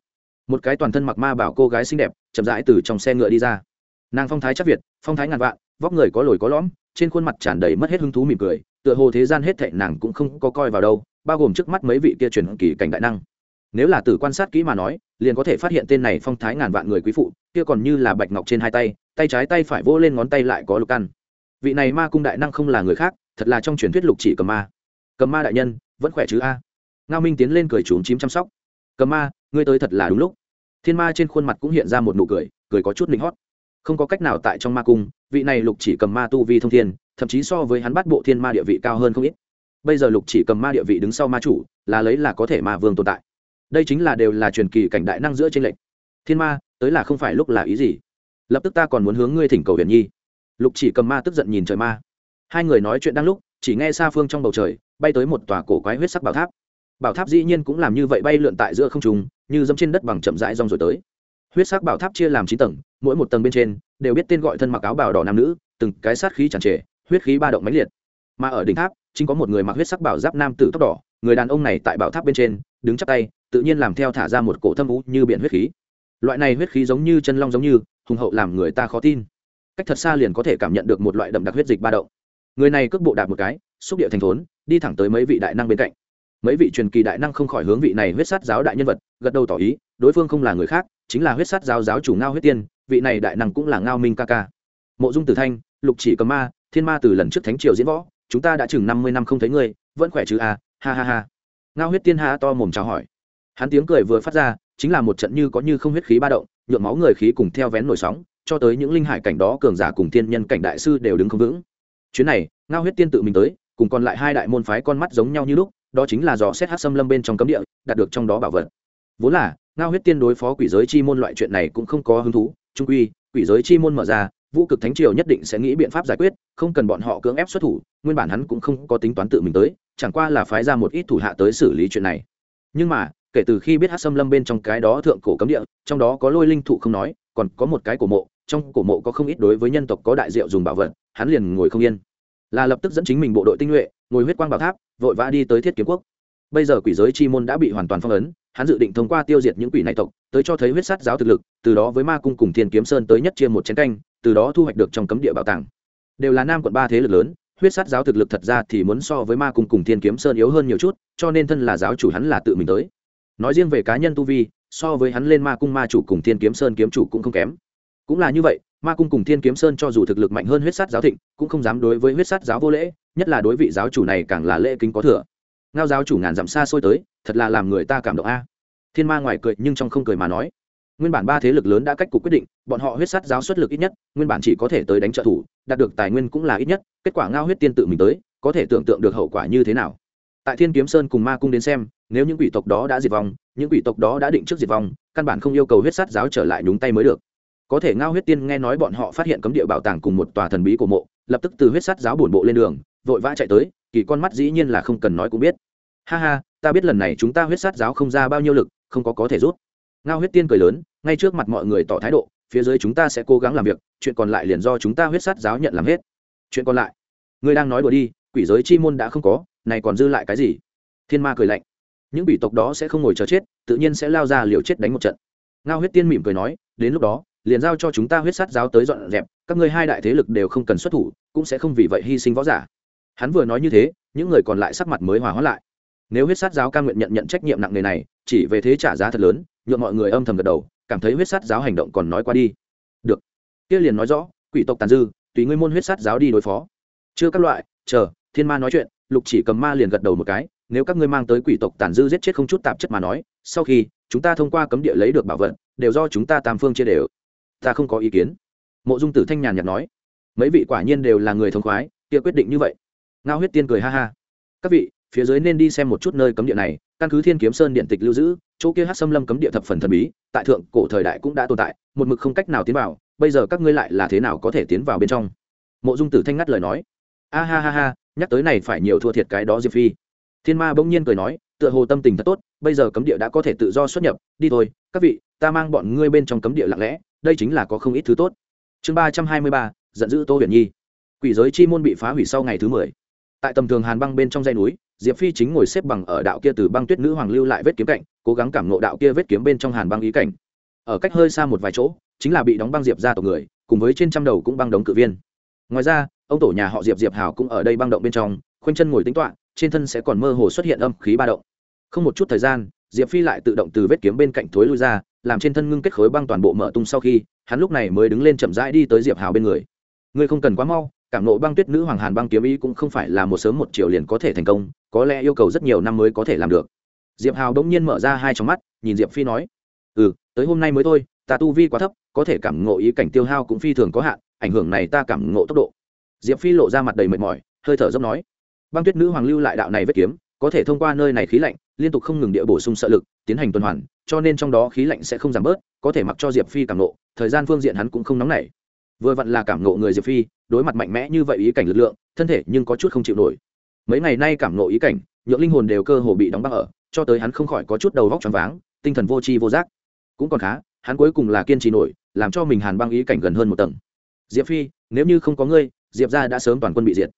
một cái toàn thân mặc ma bảo cô gái xinh đẹp, chậm rãi từ trong xe ngựa đi ra. Nàng phong thái chắc việt, phong thái ngàn vạn, vóc người có lồi có lõm, trên khuôn mặt tràn đầy mất hết hứng thú mỉm cười, tựa hồ thế gian hết thệ nàng cũng không có coi vào đâu, bao gồm trước mắt mấy vị kia truyền kỳ cảnh đại năng. Nếu là từ quan sát kỹ mà nói, liền có thể phát hiện tên này phong thái ngàn vạn người quý phụ, kia còn như là bạch ngọc trên hai tay tay trái tay phải vỗ lên ngón tay lại có lục căn. Vị này ma cung đại năng không là người khác, thật là trong truyền thuyết lục chỉ cầm ma. Cầm ma đại nhân, vẫn khỏe chứ a? Ngao minh tiến lên cười trốn chím chăm sóc. Cầm ma ngươi tới thật là đúng lúc. Thiên ma trên khuôn mặt cũng hiện ra một nụ cười cười có chút linh hót. Không có cách nào tại trong ma cung, vị này lục chỉ cầm ma tu vi thông thiên, thậm chí so với hắn bắt bộ thiên ma địa vị cao hơn không ít. Bây giờ lục chỉ cầm ma địa vị đứng sau ma chủ, là lấy là có thể ma vương tồn tại. Đây chính là đều là truyền kỳ cảnh đại năng giữa trên lệnh thiên ma, tới là không phải lúc là ý gì? Lập tức ta còn muốn hướng ngươi thỉnh cầu huyền nhi. Lục chỉ cầm ma tức giận nhìn trời ma. Hai người nói chuyện đang lúc, chỉ nghe xa phương trong bầu trời, bay tới một tòa cổ quái huyết sắc bảo tháp. Bảo tháp dĩ nhiên cũng làm như vậy bay lượn tại giữa không trung như dẫm trên đất bằng chậm rãi rong rồi tới. Huyết sắc bảo tháp chia làm chín tầng, mỗi một tầng bên trên đều biết tên gọi thân mặc áo bào đỏ nam nữ, từng cái sát khí tràn trề, huyết khí ba động mãnh liệt. Mà ở đỉnh tháp, chính có một người mặc huyết sắc bảo giáp nam tử tóc đỏ, người đàn ông này tại bảo tháp bên trên, đứng chắp tay, tự nhiên làm theo thả ra một cổ thâm vũ như biển huyết khí. Loại này huyết khí giống như chân long giống như, hùng hậu làm người ta khó tin. Cách thật xa liền có thể cảm nhận được một loại đậm đặc huyết dịch ba động. Người này cước bộ đạp một cái, xúc địa thành thốn, đi thẳng tới mấy vị đại năng bên cạnh mấy vị truyền kỳ đại năng không khỏi hướng vị này huyết sát giáo đại nhân vật, gật đầu tỏ ý, đối phương không là người khác, chính là huyết sát giáo giáo chủ ngao huyết tiên, vị này đại năng cũng là ngao minh ca ca. Mộ dung tử thanh, lục chỉ cầm ma, thiên ma từ lần trước thánh triều diễn võ, chúng ta đã chừng năm mươi năm không thấy ngươi, vẫn khỏe chứ à ha ha ha. Ngao huyết tiên ha to mồm chào hỏi. Hắn tiếng cười vừa phát ra, chính là một trận như có như không huyết khí ba động, nhuộm máu người khí cùng theo vén nổi sóng, cho tới những linh hải cảnh đó cường giả cùng thiên nhân cảnh đại sư đều đứng không vững. Chuyến này, ngao huyết tiên tự mình tới, cùng còn lại hai đại môn phái con mắt giống nhau như lúc đó chính là dò xét hát xâm lâm bên trong cấm địa, đạt được trong đó bảo vật. Vốn là, ngao huyết tiên đối phó quỷ giới chi môn loại chuyện này cũng không có hứng thú, trung quy, quỷ giới chi môn mở ra, vũ cực thánh triều nhất định sẽ nghĩ biện pháp giải quyết, không cần bọn họ cưỡng ép xuất thủ, nguyên bản hắn cũng không có tính toán tự mình tới, chẳng qua là phái ra một ít thủ hạ tới xử lý chuyện này. Nhưng mà, kể từ khi biết hát xâm lâm bên trong cái đó thượng cổ cấm địa, trong đó có lôi linh thụ không nói, còn có một cái cổ mộ, trong cổ mộ có không ít đối với nhân tộc có đại diệu dùng bảo vật, hắn liền ngồi không yên là lập tức dẫn chính mình bộ đội tinh nhuệ, ngồi huyết quang bảo tháp, vội vã đi tới thiết kiếm quốc. Bây giờ quỷ giới chi môn đã bị hoàn toàn phong ấn, hắn dự định thông qua tiêu diệt những quỷ này tộc, tới cho thấy huyết sát giáo thực lực, từ đó với ma cung cùng thiên kiếm sơn tới nhất chia một chén canh, từ đó thu hoạch được trong cấm địa bảo tàng. Đều là nam quận ba thế lực lớn, huyết sát giáo thực lực thật ra thì muốn so với ma cung cùng thiên kiếm sơn yếu hơn nhiều chút, cho nên thân là giáo chủ hắn là tự mình tới. Nói riêng về cá nhân tu vi, so với hắn lên ma cung ma chủ cùng thiên kiếm sơn kiếm chủ cũng không kém. Cũng là như vậy ma cung cùng thiên kiếm sơn cho dù thực lực mạnh hơn huyết sát giáo thịnh, cũng không dám đối với huyết sát giáo vô lễ, nhất là đối vị giáo chủ này càng là lễ kính có thừa. Ngao giáo chủ ngàn dặm xa xôi tới, thật là làm người ta cảm động a. Thiên ma ngoài cười, nhưng trong không cười mà nói. Nguyên bản ba thế lực lớn đã cách cục quyết định, bọn họ huyết sát giáo xuất lực ít nhất, nguyên bản chỉ có thể tới đánh trợ thủ, đạt được tài nguyên cũng là ít nhất, kết quả ngao huyết tiên tự mình tới, có thể tưởng tượng được hậu quả như thế nào. Tại thiên kiếm sơn cùng ma cung đến xem, nếu những quỷ tộc đó đã diệt vong, những quỷ tộc đó đã định trước diệt vong, căn bản không yêu cầu huyết sát giáo trở lại nhúng tay mới được có thể ngao huyết tiên nghe nói bọn họ phát hiện cấm địa bảo tàng cùng một tòa thần bí của mộ, lập tức từ huyết sát giáo bổn bộ lên đường, vội vã chạy tới, kỳ con mắt dĩ nhiên là không cần nói cũng biết. Ha ha, ta biết lần này chúng ta huyết sát giáo không ra bao nhiêu lực, không có có thể rút. Ngao huyết tiên cười lớn, ngay trước mặt mọi người tỏ thái độ, phía dưới chúng ta sẽ cố gắng làm việc, chuyện còn lại liền do chúng ta huyết sát giáo nhận làm hết. Chuyện còn lại. Ngươi đang nói đùa đi, quỷ giới chi môn đã không có, này còn dư lại cái gì? Thiên ma cười lạnh. Những bị tộc đó sẽ không ngồi chờ chết, tự nhiên sẽ lao ra liều chết đánh một trận. Ngao huyết tiên mỉm cười nói, đến lúc đó liền giao cho chúng ta huyết sát giáo tới dọn dẹp, các ngươi hai đại thế lực đều không cần xuất thủ, cũng sẽ không vì vậy hy sinh võ giả. Hắn vừa nói như thế, những người còn lại sắc mặt mới hòa hóa lại. Nếu huyết sát giáo ca nguyện nhận nhận trách nhiệm nặng nề này, chỉ về thế trả giá thật lớn nhuộm mọi người âm thầm gật đầu, cảm thấy huyết sát giáo hành động còn nói qua đi. Được. Kia liền nói rõ, quỷ tộc tàn dư, tùy ngươi môn huyết sát giáo đi đối phó. Chưa các loại, chờ, thiên ma nói chuyện. Lục chỉ cầm ma liền gật đầu một cái, nếu các ngươi mang tới quỷ tộc tàn dư giết chết không chút tạp chất mà nói, sau khi chúng ta thông qua cấm địa lấy được bảo vật, đều do chúng ta tam phương chia đều ta không có ý kiến. Mộ dung tử thanh nhàn nhạt nói, mấy vị quả nhiên đều là người thông khoái, kia quyết định như vậy. Ngao huyết tiên cười ha ha. Các vị, phía dưới nên đi xem một chút nơi cấm địa này, căn cứ thiên kiếm sơn điện tịch lưu giữ, chỗ kia hát xâm lâm cấm địa thập phần thần bí, tại thượng cổ thời đại cũng đã tồn tại, một mực không cách nào tiến vào, bây giờ các ngươi lại là thế nào có thể tiến vào bên trong? Mộ dung tử thanh ngắt lời nói, a ha ha ha, nhắc tới này phải nhiều thua thiệt cái đó diệp phi. Thiên ma bỗng nhiên cười nói, tựa hồ tâm tình thật tốt, bây giờ cấm địa đã có thể tự do xuất nhập, đi thôi, các vị, ta mang bọn ngươi bên trong cấm địa lặng lẽ đây chính là có không ít thứ tốt. Chương ba trăm hai mươi ba, giận dữ tô huyền nhi. Quỷ giới chi môn bị phá hủy sau ngày thứ mười. Tại tầm thường hàn băng bên trong dây núi, diệp phi chính ngồi xếp bằng ở đạo kia từ băng tuyết nữ hoàng lưu lại vết kiếm cạnh, cố gắng cảm nộ đạo kia vết kiếm bên trong hàn băng ý cảnh. Ở cách hơi xa một vài chỗ, chính là bị đóng băng diệp ra tộc người, cùng với trên trăm đầu cũng băng đóng cự viên. Ngoài ra, ông tổ nhà họ diệp diệp hào cũng ở đây băng động bên trong, khoanh chân ngồi tính toạ trên thân sẽ còn mơ hồ xuất hiện âm khí ba động. Không một chút thời gian, diệp phi lại tự động từ vết kiếm bên cạnh thối lui ra làm trên thân ngưng kết khối băng toàn bộ mở tung sau khi, hắn lúc này mới đứng lên chậm rãi đi tới diệp hào bên người. Ngươi không cần quá mau, cảm nộ băng tuyết nữ hoàng hàn băng kiếm ý cũng không phải là một sớm một chiều liền có thể thành công, có lẽ yêu cầu rất nhiều năm mới có thể làm được. Diệp hào đông nhiên mở ra hai trong mắt, nhìn diệp phi nói ừ tới hôm nay mới thôi, ta tu vi quá thấp, có thể cảm ngộ ý cảnh tiêu hao cũng phi thường có hạn, ảnh hưởng này ta cảm ngộ tốc độ. Diệp phi lộ ra mặt đầy mệt mỏi, hơi thở dốc nói, băng tuyết nữ hoàng lưu lại đạo này vết kiếm có thể thông qua nơi này khí lạnh, liên tục không ngừng địa bổ sung sợ lực, tiến hành tuần hoàn, cho nên trong đó khí lạnh sẽ không giảm bớt, có thể mặc cho diệp phi cảm nộ thời gian phương diện hắn cũng không nóng nảy. Vừa vặn là cảm nộ người diệp phi, đối mặt mạnh mẽ như vậy ý cảnh lực lượng, thân thể nhưng có chút không chịu nổi. Mấy ngày nay cảm nộ ý cảnh, nhượng linh hồn đều cơ hồ bị đóng băng ở, cho tới hắn không khỏi có chút đầu vóc choáng váng, tinh thần vô tri vô giác. Cũng còn khá, hắn cuối cùng là kiên trì nổi, làm cho mình hàn băng ý cảnh gần hơn một tầng. Diệp phi, nếu như không có ngươi, diệp ra đã sớm toàn quân bị diệt.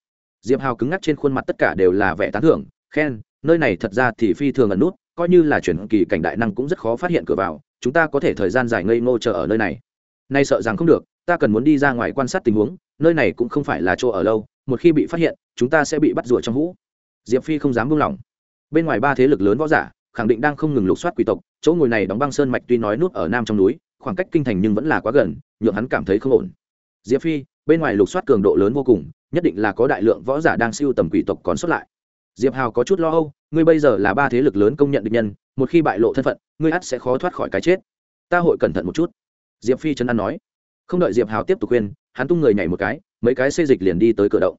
Diệp hào cứng ngắc trên khuôn mặt tất cả đều là vẻ tán thưởng khen, nơi này thật ra thì phi thường ẩn nút, coi như là chuyển kỳ cảnh đại năng cũng rất khó phát hiện cửa vào, chúng ta có thể thời gian dài ngây ngô chờ ở nơi này. Nay sợ rằng không được, ta cần muốn đi ra ngoài quan sát tình huống, nơi này cũng không phải là chỗ ở lâu, một khi bị phát hiện, chúng ta sẽ bị bắt rủa trong hũ. Diệp phi không dám buông lỏng. Bên ngoài ba thế lực lớn võ giả, khẳng định đang không ngừng lục soát quỷ tộc, chỗ ngồi này đóng băng sơn mạch tuy nói nút ở nam trong núi, khoảng cách kinh thành nhưng vẫn là quá gần, nhượng hắn cảm thấy không ổn. Diệp phi, bên ngoài lục soát cường độ lớn vô cùng, nhất định là có đại lượng võ giả đang siêu tầm quỷ tộc còn xuất lại diệp hào có chút lo âu, ngươi bây giờ là ba thế lực lớn công nhận địch nhân, một khi bại lộ thân phận, ngươi ắt sẽ khó thoát khỏi cái chết. Ta hội cẩn thận một chút. Diệp phi trấn an nói. Không đợi diệp hào tiếp tục khuyên, hắn tung người nhảy một cái, mấy cái xê dịch liền đi tới cửa động.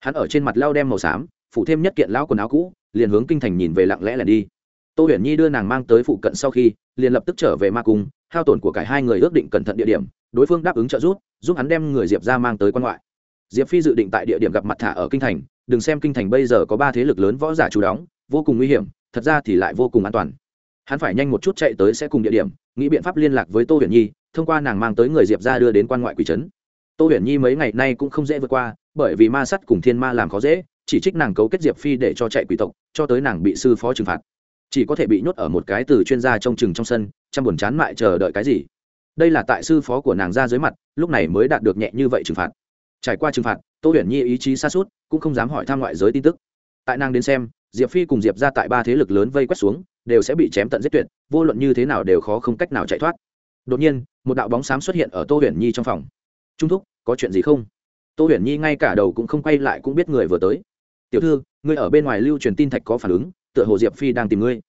Hắn ở trên mặt lao đem màu xám, phủ thêm nhất kiện lão quần áo cũ, liền hướng kinh thành nhìn về lặng lẽ là đi. Tô huyền nhi đưa nàng mang tới phụ cận sau khi, liền lập tức trở về ma cung, hao tổn của cả hai người ước định cẩn thận địa điểm, đối phương đáp ứng trợ giúp giúp hắn đem người diệp ra mang tới quan ngoại. Diệp phi dự định tại địa điểm gặp mặt thả ở kinh thành đừng xem kinh thành bây giờ có ba thế lực lớn võ giả chủ đóng, vô cùng nguy hiểm, thật ra thì lại vô cùng an toàn. Hắn phải nhanh một chút chạy tới sẽ cùng địa điểm, nghĩ biện pháp liên lạc với tô huyền nhi, thông qua nàng mang tới người diệp ra đưa đến quan ngoại quỷ trấn. Tô huyền nhi mấy ngày nay cũng không dễ vượt qua, bởi vì ma sắt cùng thiên ma làm khó dễ, chỉ trích nàng cấu kết diệp phi để cho chạy quỷ tộc, cho tới nàng bị sư phó trừng phạt. Chỉ có thể bị nhốt ở một cái từ chuyên gia trông chừng trong sân, chăm buồn chán mại chờ đợi cái gì. Đây là tại sư phó của nàng ra dưới mặt, lúc này mới đạt được nhẹ như vậy trừng phạt. Trải qua trừng phạt, tô huyền nhi ý chí xa suốt cũng không dám hỏi thăm ngoại giới tin tức. Tại nàng đến xem, diệp phi cùng diệp ra tại ba thế lực lớn vây quét xuống, đều sẽ bị chém tận giết tuyệt, vô luận như thế nào đều khó không cách nào chạy thoát. Đột nhiên, một đạo bóng xám xuất hiện ở tô huyền nhi trong phòng. Trung thúc, có chuyện gì không? Tô huyền nhi ngay cả đầu cũng không quay lại cũng biết người vừa tới. Tiểu thư, ngươi ở bên ngoài lưu truyền tin thạch có phản ứng, tựa hồ diệp phi đang tìm ngươi.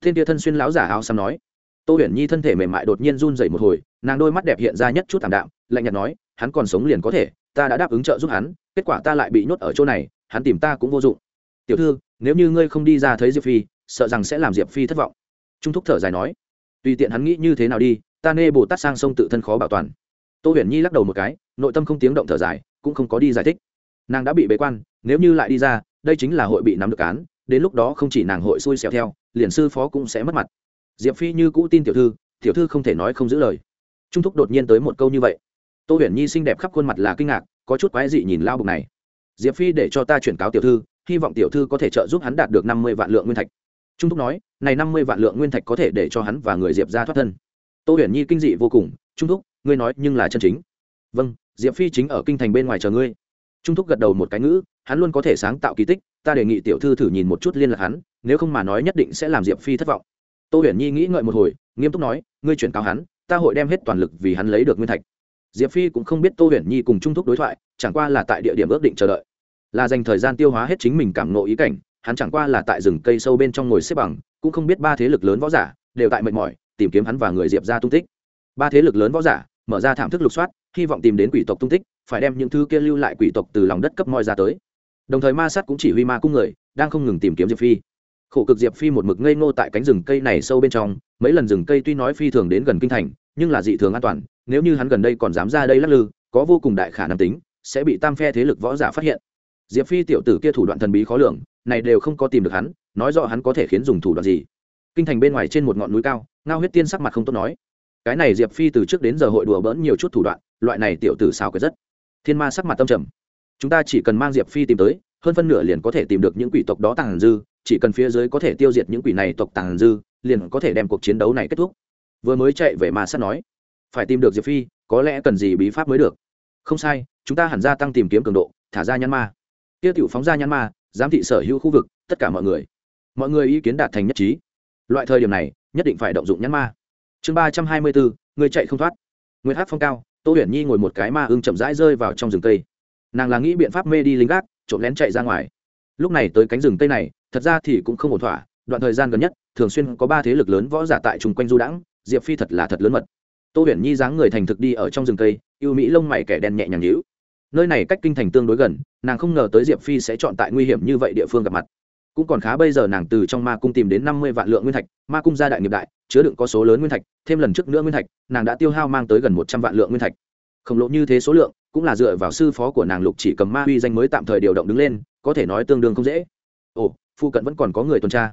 Thiên tia thân xuyên láo giả áo xăm nói. Tô huyền nhi thân thể mềm mại đột nhiên run dậy một hồi, nàng đôi mắt đẹp hiện ra nhất chút thảm đạm, lạnh nhạt nói, hắn còn sống liền có thể ta đã đáp ứng trợ giúp hắn, kết quả ta lại bị nhốt ở chỗ này, hắn tìm ta cũng vô dụng. Tiểu thư, nếu như ngươi không đi ra thấy diệp phi, sợ rằng sẽ làm diệp phi thất vọng. Trung thúc thở dài nói. Tùy tiện hắn nghĩ như thế nào đi, ta nê bồ tát sang sông tự thân khó bảo toàn. Tô huyền nhi lắc đầu một cái, nội tâm không tiếng động thở dài, cũng không có đi giải thích. Nàng đã bị bế quan, nếu như lại đi ra, đây chính là hội bị nắm được án, đến lúc đó không chỉ nàng hội xui xẻo theo, liền sư phó cũng sẽ mất mặt. Diệp phi như cũ tin tiểu thư tiểu thư không thể nói không giữ lời. Trung thúc đột nhiên tới một câu như vậy tô huyền nhi xinh đẹp khắp khuôn mặt là kinh ngạc, có chút quái dị nhìn lao bục này. Diệp phi để cho ta chuyển cáo tiểu thư, hy vọng tiểu thư có thể trợ giúp hắn đạt được năm mươi vạn lượng nguyên thạch. Trung thúc nói, này năm mươi vạn lượng nguyên thạch có thể để cho hắn và người diệp ra thoát thân. Tô huyền nhi kinh dị vô cùng, trung thúc, ngươi nói nhưng là chân chính. Vâng diệp phi chính ở kinh thành bên ngoài chờ ngươi. Trung thúc gật đầu một cái ngữ, hắn luôn có thể sáng tạo kỳ tích, ta đề nghị tiểu thư thử nhìn một chút liên lạc hắn, nếu không mà nói nhất định sẽ làm diệp phi thất vọng. Tô huyền nhi nghĩ ngợi một hồi, nghiêm túc nói, ngươi chuyển cáo hắn, ta hội đem hết toàn lực vì hắn lấy được nguyên thạch diệp phi cũng không biết tô huyền nhi cùng trung thúc đối thoại, chẳng qua là tại địa điểm ước định chờ đợi. Là dành thời gian tiêu hóa hết chính mình cảm nộ ý cảnh, hắn chẳng qua là tại rừng cây sâu bên trong ngồi xếp bằng, cũng không biết ba thế lực lớn võ giả đều tại mệt mỏi, tìm kiếm hắn và người diệp ra tung tích. Ba thế lực lớn võ giả mở ra thảm thức lục soát, hy vọng tìm đến quỷ tộc tung tích, phải đem những thứ kia lưu lại quỷ tộc từ lòng đất cấp moi ra tới. Đồng thời ma sát cũng chỉ huy ma cung người, đang không ngừng tìm kiếm diệp phi. Khổ cực diệp phi một mực ngây ngô tại cánh rừng cây này sâu bên trong, mấy lần rừng cây tuy nói phi thường đến gần kinh thành, nhưng là dị thường an toàn nếu như hắn gần đây còn dám ra đây lắc lư, có vô cùng đại khả năng tính, sẽ bị tam phe thế lực võ giả phát hiện. Diệp phi tiểu tử kia thủ đoạn thần bí khó lường, này đều không có tìm được hắn, nói rõ hắn có thể khiến dùng thủ đoạn gì. Kinh thành bên ngoài trên một ngọn núi cao, ngao huyết tiên sắc mặt không tốt nói. Cái này diệp phi từ trước đến giờ hội đùa bỡn nhiều chút thủ đoạn, loại này tiểu tử xào cái rất. Thiên ma sắc mặt tâm trầm. Chúng ta chỉ cần mang diệp phi tìm tới, hơn phân nửa liền có thể tìm được những quỷ tộc đó tàng dư, chỉ cần phía dưới có thể tiêu diệt những quỷ này tộc tàng dư, liền có thể đem cuộc chiến đấu này kết thúc. Vừa mới chạy về ma sát nói phải tìm được diệp phi, có lẽ cần gì bí pháp mới được. Không sai, chúng ta hẳn ra tăng tìm kiếm cường độ, thả ra nhãn ma. Tiêu tiểu phóng ra nhãn ma, giám thị sở hữu khu vực, tất cả mọi người. Mọi người ý kiến đạt thành nhất trí. Loại thời điểm này, nhất định phải động dụng nhãn ma. Chương ba trăm hai mươi bốn, người chạy không thoát. Người hát phong cao, tô huyền nhi ngồi một cái ma ưng chậm rãi rơi vào trong rừng cây. Nàng là nghĩ biện pháp mê đi lính gác, trộm lén chạy ra ngoài. Lúc này tới cánh rừng cây này, thật ra thì cũng không ổn thỏa, đoạn thời gian gần nhất, thường xuyên có ba thế lực lớn võ giả tại chung quanh du đãng, diệp phi thật là thật lớn mật tô huyền nhi dáng người thành thực đi ở trong rừng cây, yêu mỹ lông mày kẻ đen nhẹ nhàng nhữ nơi này cách kinh thành tương đối gần, nàng không ngờ tới diệp phi sẽ chọn tại nguy hiểm như vậy địa phương gặp mặt. Cũng còn khá bây giờ nàng từ trong ma cung tìm đến năm mươi vạn lượng nguyên thạch, ma cung gia đại nghiệp đại, chứa đựng có số lớn nguyên thạch, thêm lần trước nữa nguyên thạch, nàng đã tiêu hao mang tới gần một trăm vạn lượng nguyên thạch. Khổng lồ như thế số lượng, cũng là dựa vào sư phó của nàng lục chỉ cầm ma uy danh mới tạm thời điều động đứng lên, có thể nói tương đương không dễ. Ồ phụ cận vẫn còn có người tuần tra.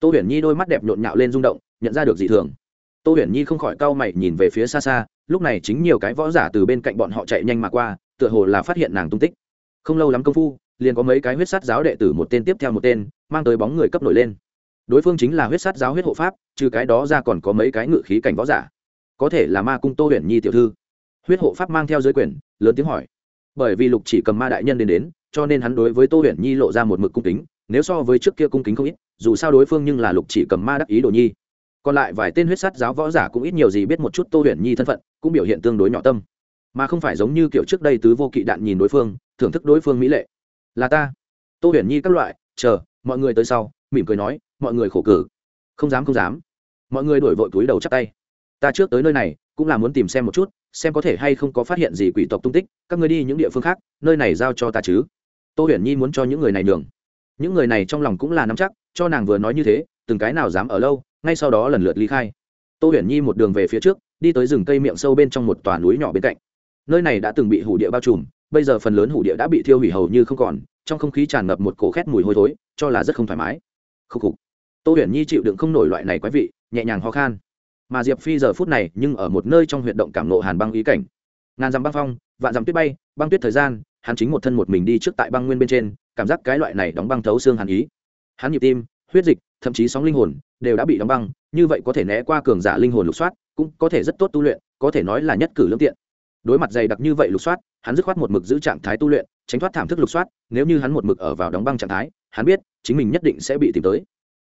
Tô huyền nhi đôi mắt đẹp nhộn nhạo lên rung động, nhận ra được dị thường tô huyền nhi không khỏi cau mày nhìn về phía xa xa, lúc này chính nhiều cái võ giả từ bên cạnh bọn họ chạy nhanh mà qua, tựa hồ là phát hiện nàng tung tích. Không lâu lắm công phu, liền có mấy cái huyết sát giáo đệ tử một tên tiếp theo một tên, mang tới bóng người cấp nổi lên. Đối phương chính là huyết sát giáo huyết hộ pháp, trừ cái đó ra còn có mấy cái ngự khí cảnh võ giả. Có thể là ma cung tô huyền nhi tiểu thư. Huyết hộ pháp mang theo giới quyền, lớn tiếng hỏi. Bởi vì lục chỉ cầm ma đại nhân đến đến, cho nên hắn đối với tô huyền nhi lộ ra một mực cung kính, nếu so với trước kia cung kính không ít, dù sao đối phương nhưng là lục chỉ cầm ma đắc ý đồ nhi còn lại vài tên huyết sát giáo võ giả cũng ít nhiều gì biết một chút tô huyền nhi thân phận, cũng biểu hiện tương đối nhỏ tâm. Mà không phải giống như kiểu trước đây tứ vô kỵ đạn nhìn đối phương, thưởng thức đối phương mỹ lệ. Là ta. Tô huyền nhi các loại, chờ, mọi người tới sau, mỉm cười nói, mọi người khổ cử. Không dám không dám. Mọi người đổi vội túi đầu chắp tay. Ta trước tới nơi này, cũng là muốn tìm xem một chút, xem có thể hay không có phát hiện gì quỷ tộc tung tích, các người đi những địa phương khác, nơi này giao cho ta chứ. Tô huyền nhi muốn cho những người này đường những người này trong lòng cũng là nắm chắc, cho nàng vừa nói như thế từng cái nào dám ở lâu, ngay sau đó lần lượt ly khai. Tô huyền nhi một đường về phía trước, đi tới rừng cây miệng sâu bên trong một tòa núi nhỏ bên cạnh. Nơi này đã từng bị hủ địa bao trùm, bây giờ phần lớn hủ địa đã bị thiêu hủy hầu như không còn, trong không khí tràn ngập một cổ khét mùi hôi thối, cho là rất không thoải mái. Khúc khục. Tô huyền nhi chịu đựng không nổi loại này quái vị, nhẹ nhàng ho khan. Mà diệp phi giờ phút này nhưng ở một nơi trong huyệt động cảm nộ hàn băng ý cảnh. Ngàn dặm băng phong, vạn dặm tuyết bay, băng tuyết thời gian, hắn chính một thân một mình đi trước tại băng nguyên bên trên, cảm giác cái loại này đóng băng thấu xương hàn ý. Hắn nhịp tim huyết dịch, thậm chí sóng linh hồn đều đã bị đóng băng, như vậy có thể né qua cường giả linh hồn lục soát, cũng có thể rất tốt tu luyện, có thể nói là nhất cử lương tiện. Đối mặt dày đặc như vậy lục soát, hắn dứt khoát một mực giữ trạng thái tu luyện, tránh thoát thảm thức lục soát, nếu như hắn một mực ở vào đóng băng trạng thái, hắn biết chính mình nhất định sẽ bị tìm tới.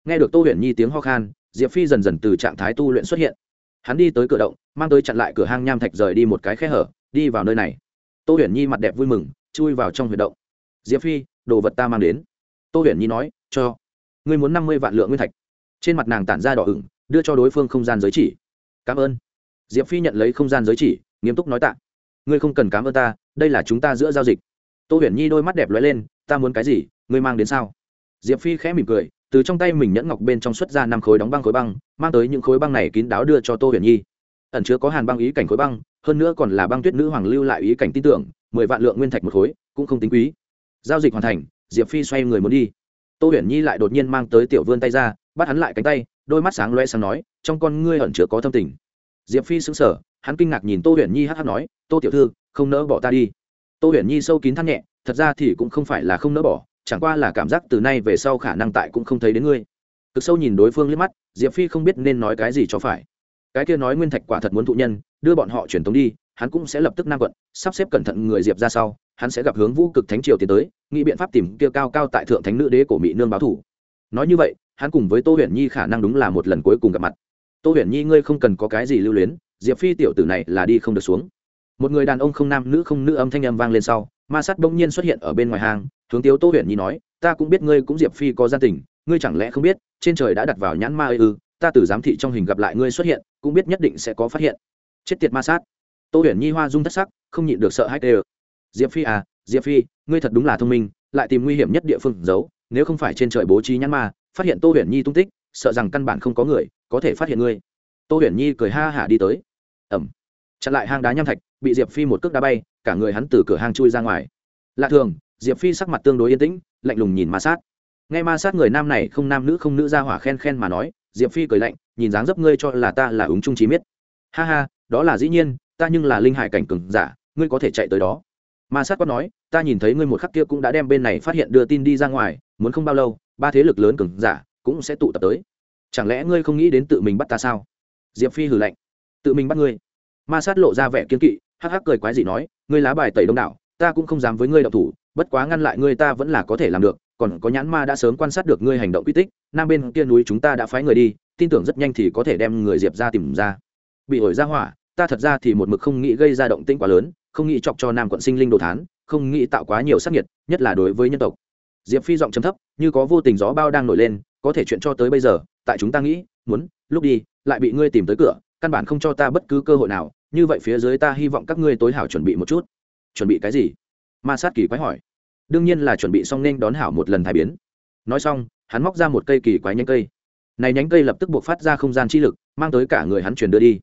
Nghe được tô huyền nhi tiếng ho khan, diệp phi dần dần từ trạng thái tu luyện xuất hiện. Hắn đi tới cửa động, mang tới chặn lại cửa hang nham thạch rời đi một cái khe hở, đi vào nơi này. Tô huyền nhi mặt đẹp vui mừng, chui vào trong huyệt động. Diệp phi, đồ vật ta mang đến. Tô huyền nhi nói, cho ngươi muốn năm mươi vạn lượng nguyên thạch. Trên mặt nàng tản ra đỏ ửng, đưa cho đối phương không gian giới chỉ. Cảm ơn. Diệp phi nhận lấy không gian giới chỉ, nghiêm túc nói tạ. Ngươi không cần cảm ơn ta, đây là chúng ta giữa giao dịch. Tô huyền nhi đôi mắt đẹp lóe lên, ta muốn cái gì, ngươi mang đến sao? Diệp phi khẽ mỉm cười, từ trong tay mình nhẫn ngọc bên trong xuất ra năm khối đóng băng khối băng, mang tới những khối băng này kín đáo đưa cho tô huyền nhi. Ẩn chứa có hàn băng ý cảnh khối băng, hơn nữa còn là băng tuyết nữ hoàng lưu lại ý cảnh tin tưởng, mười vạn lượng nguyên thạch một khối, cũng không tính quý. Giao dịch hoàn thành, diệp phi xoay người muốn đi tô huyền nhi lại đột nhiên mang tới tiểu vươn tay ra, bắt hắn lại cánh tay, đôi mắt sáng loe sáng nói, trong con ngươi ẩn chứa có thâm tình. Diệp phi sững sờ, hắn kinh ngạc nhìn tô huyền nhi hát hát nói, tô tiểu thư, không nỡ bỏ ta đi. Tô huyền nhi sâu kín thắt nhẹ, thật ra thì cũng không phải là không nỡ bỏ, chẳng qua là cảm giác từ nay về sau khả năng tại cũng không thấy đến ngươi. Cực sâu nhìn đối phương liếc mắt, diệp phi không biết nên nói cái gì cho phải. Cái kia nói nguyên thạch quả thật muốn thụ nhân, đưa bọn họ truyền tống đi, hắn cũng sẽ lập tức nam quận, sắp xếp cẩn thận người diệp ra sau hắn sẽ gặp hướng vũ cực thánh triều tiến tới, nghĩ biện pháp tìm kia cao cao tại thượng thánh nữ đế của mỹ nương báo thủ. Nói như vậy, hắn cùng với tô huyền nhi khả năng đúng là một lần cuối cùng gặp mặt. Tô huyền nhi ngươi không cần có cái gì lưu luyến, diệp phi tiểu tử này là đi không được xuống. Một người đàn ông không nam nữ không nữ âm thanh âm vang lên sau, ma sát bỗng nhiên xuất hiện ở bên ngoài hang, hướng tiếu tô huyền nhi nói, ta cũng biết ngươi cũng diệp phi có gia tình, ngươi chẳng lẽ không biết, trên trời đã đặt vào nhãn ma ư, ta từ giám thị trong hình gặp lại ngươi xuất hiện, cũng biết nhất định sẽ có phát hiện. Chết tiệt ma sát. Tô huyền nhi hoa dung thất sắc, không nhịn được sợ hãi tê diệp phi à diệp phi, ngươi thật đúng là thông minh, lại tìm nguy hiểm nhất địa phương giấu, nếu không phải trên trời bố trí nhãn ma, phát hiện tô huyền nhi tung tích, sợ rằng căn bản không có người có thể phát hiện ngươi. Tô huyền nhi cười ha hả đi tới. Ẩm. Chặn lại hang đá nham thạch, bị diệp phi một cước đá bay, cả người hắn từ cửa hang chui ra ngoài. Lạ thường, diệp phi sắc mặt tương đối yên tĩnh, lạnh lùng nhìn ma sát. Ngay ma sát người nam này không nam nữ không nữ ra hỏa khen khen mà nói, diệp phi cười lạnh, nhìn dáng dấp ngươi cho là ta là ứng trung trí miết. Ha ha, đó là dĩ nhiên, ta nhưng là linh hải cảnh cừng giả, ngươi có thể chạy tới đó ma sát quát nói, ta nhìn thấy ngươi một khắc kia cũng đã đem bên này phát hiện đưa tin đi ra ngoài, muốn không bao lâu, ba thế lực lớn cứng giả cũng sẽ tụ tập tới. Chẳng lẽ ngươi không nghĩ đến tự mình bắt ta sao? Diệp phi hử lạnh, tự mình bắt ngươi? Ma sát lộ ra vẻ kiên kỵ, hắc hắc cười quái gì nói, ngươi lá bài tẩy đông đảo, ta cũng không dám với ngươi đậu thủ, bất quá ngăn lại ngươi ta vẫn là có thể làm được, còn có nhãn ma đã sớm quan sát được ngươi hành động quy tích, nam bên kia núi chúng ta đã phái người đi, tin tưởng rất nhanh thì có thể đem người diệp ra tìm ra. Bị ổi ra hỏa, ta thật ra thì một mực không nghĩ gây ra động tĩnh quá lớn không nghĩ chọc cho nam quận sinh linh đồ thán, không nghĩ tạo quá nhiều sắc nhiệt nhất là đối với nhân tộc. Diệp phi giọng chấm thấp, như có vô tình gió bao đang nổi lên, có thể chuyện cho tới bây giờ, tại chúng ta nghĩ, muốn, lúc đi, lại bị ngươi tìm tới cửa, căn bản không cho ta bất cứ cơ hội nào, như vậy phía dưới ta hy vọng các ngươi tối hảo chuẩn bị một chút. Chuẩn bị cái gì? Ma sát kỳ quái hỏi. Đương nhiên là chuẩn bị xong nên đón hảo một lần thái biến. Nói xong, hắn móc ra một cây kỳ quái nhánh cây. Này nhánh cây lập tức buộc phát ra không gian chi lực, mang tới cả người hắn chuyển đưa đi.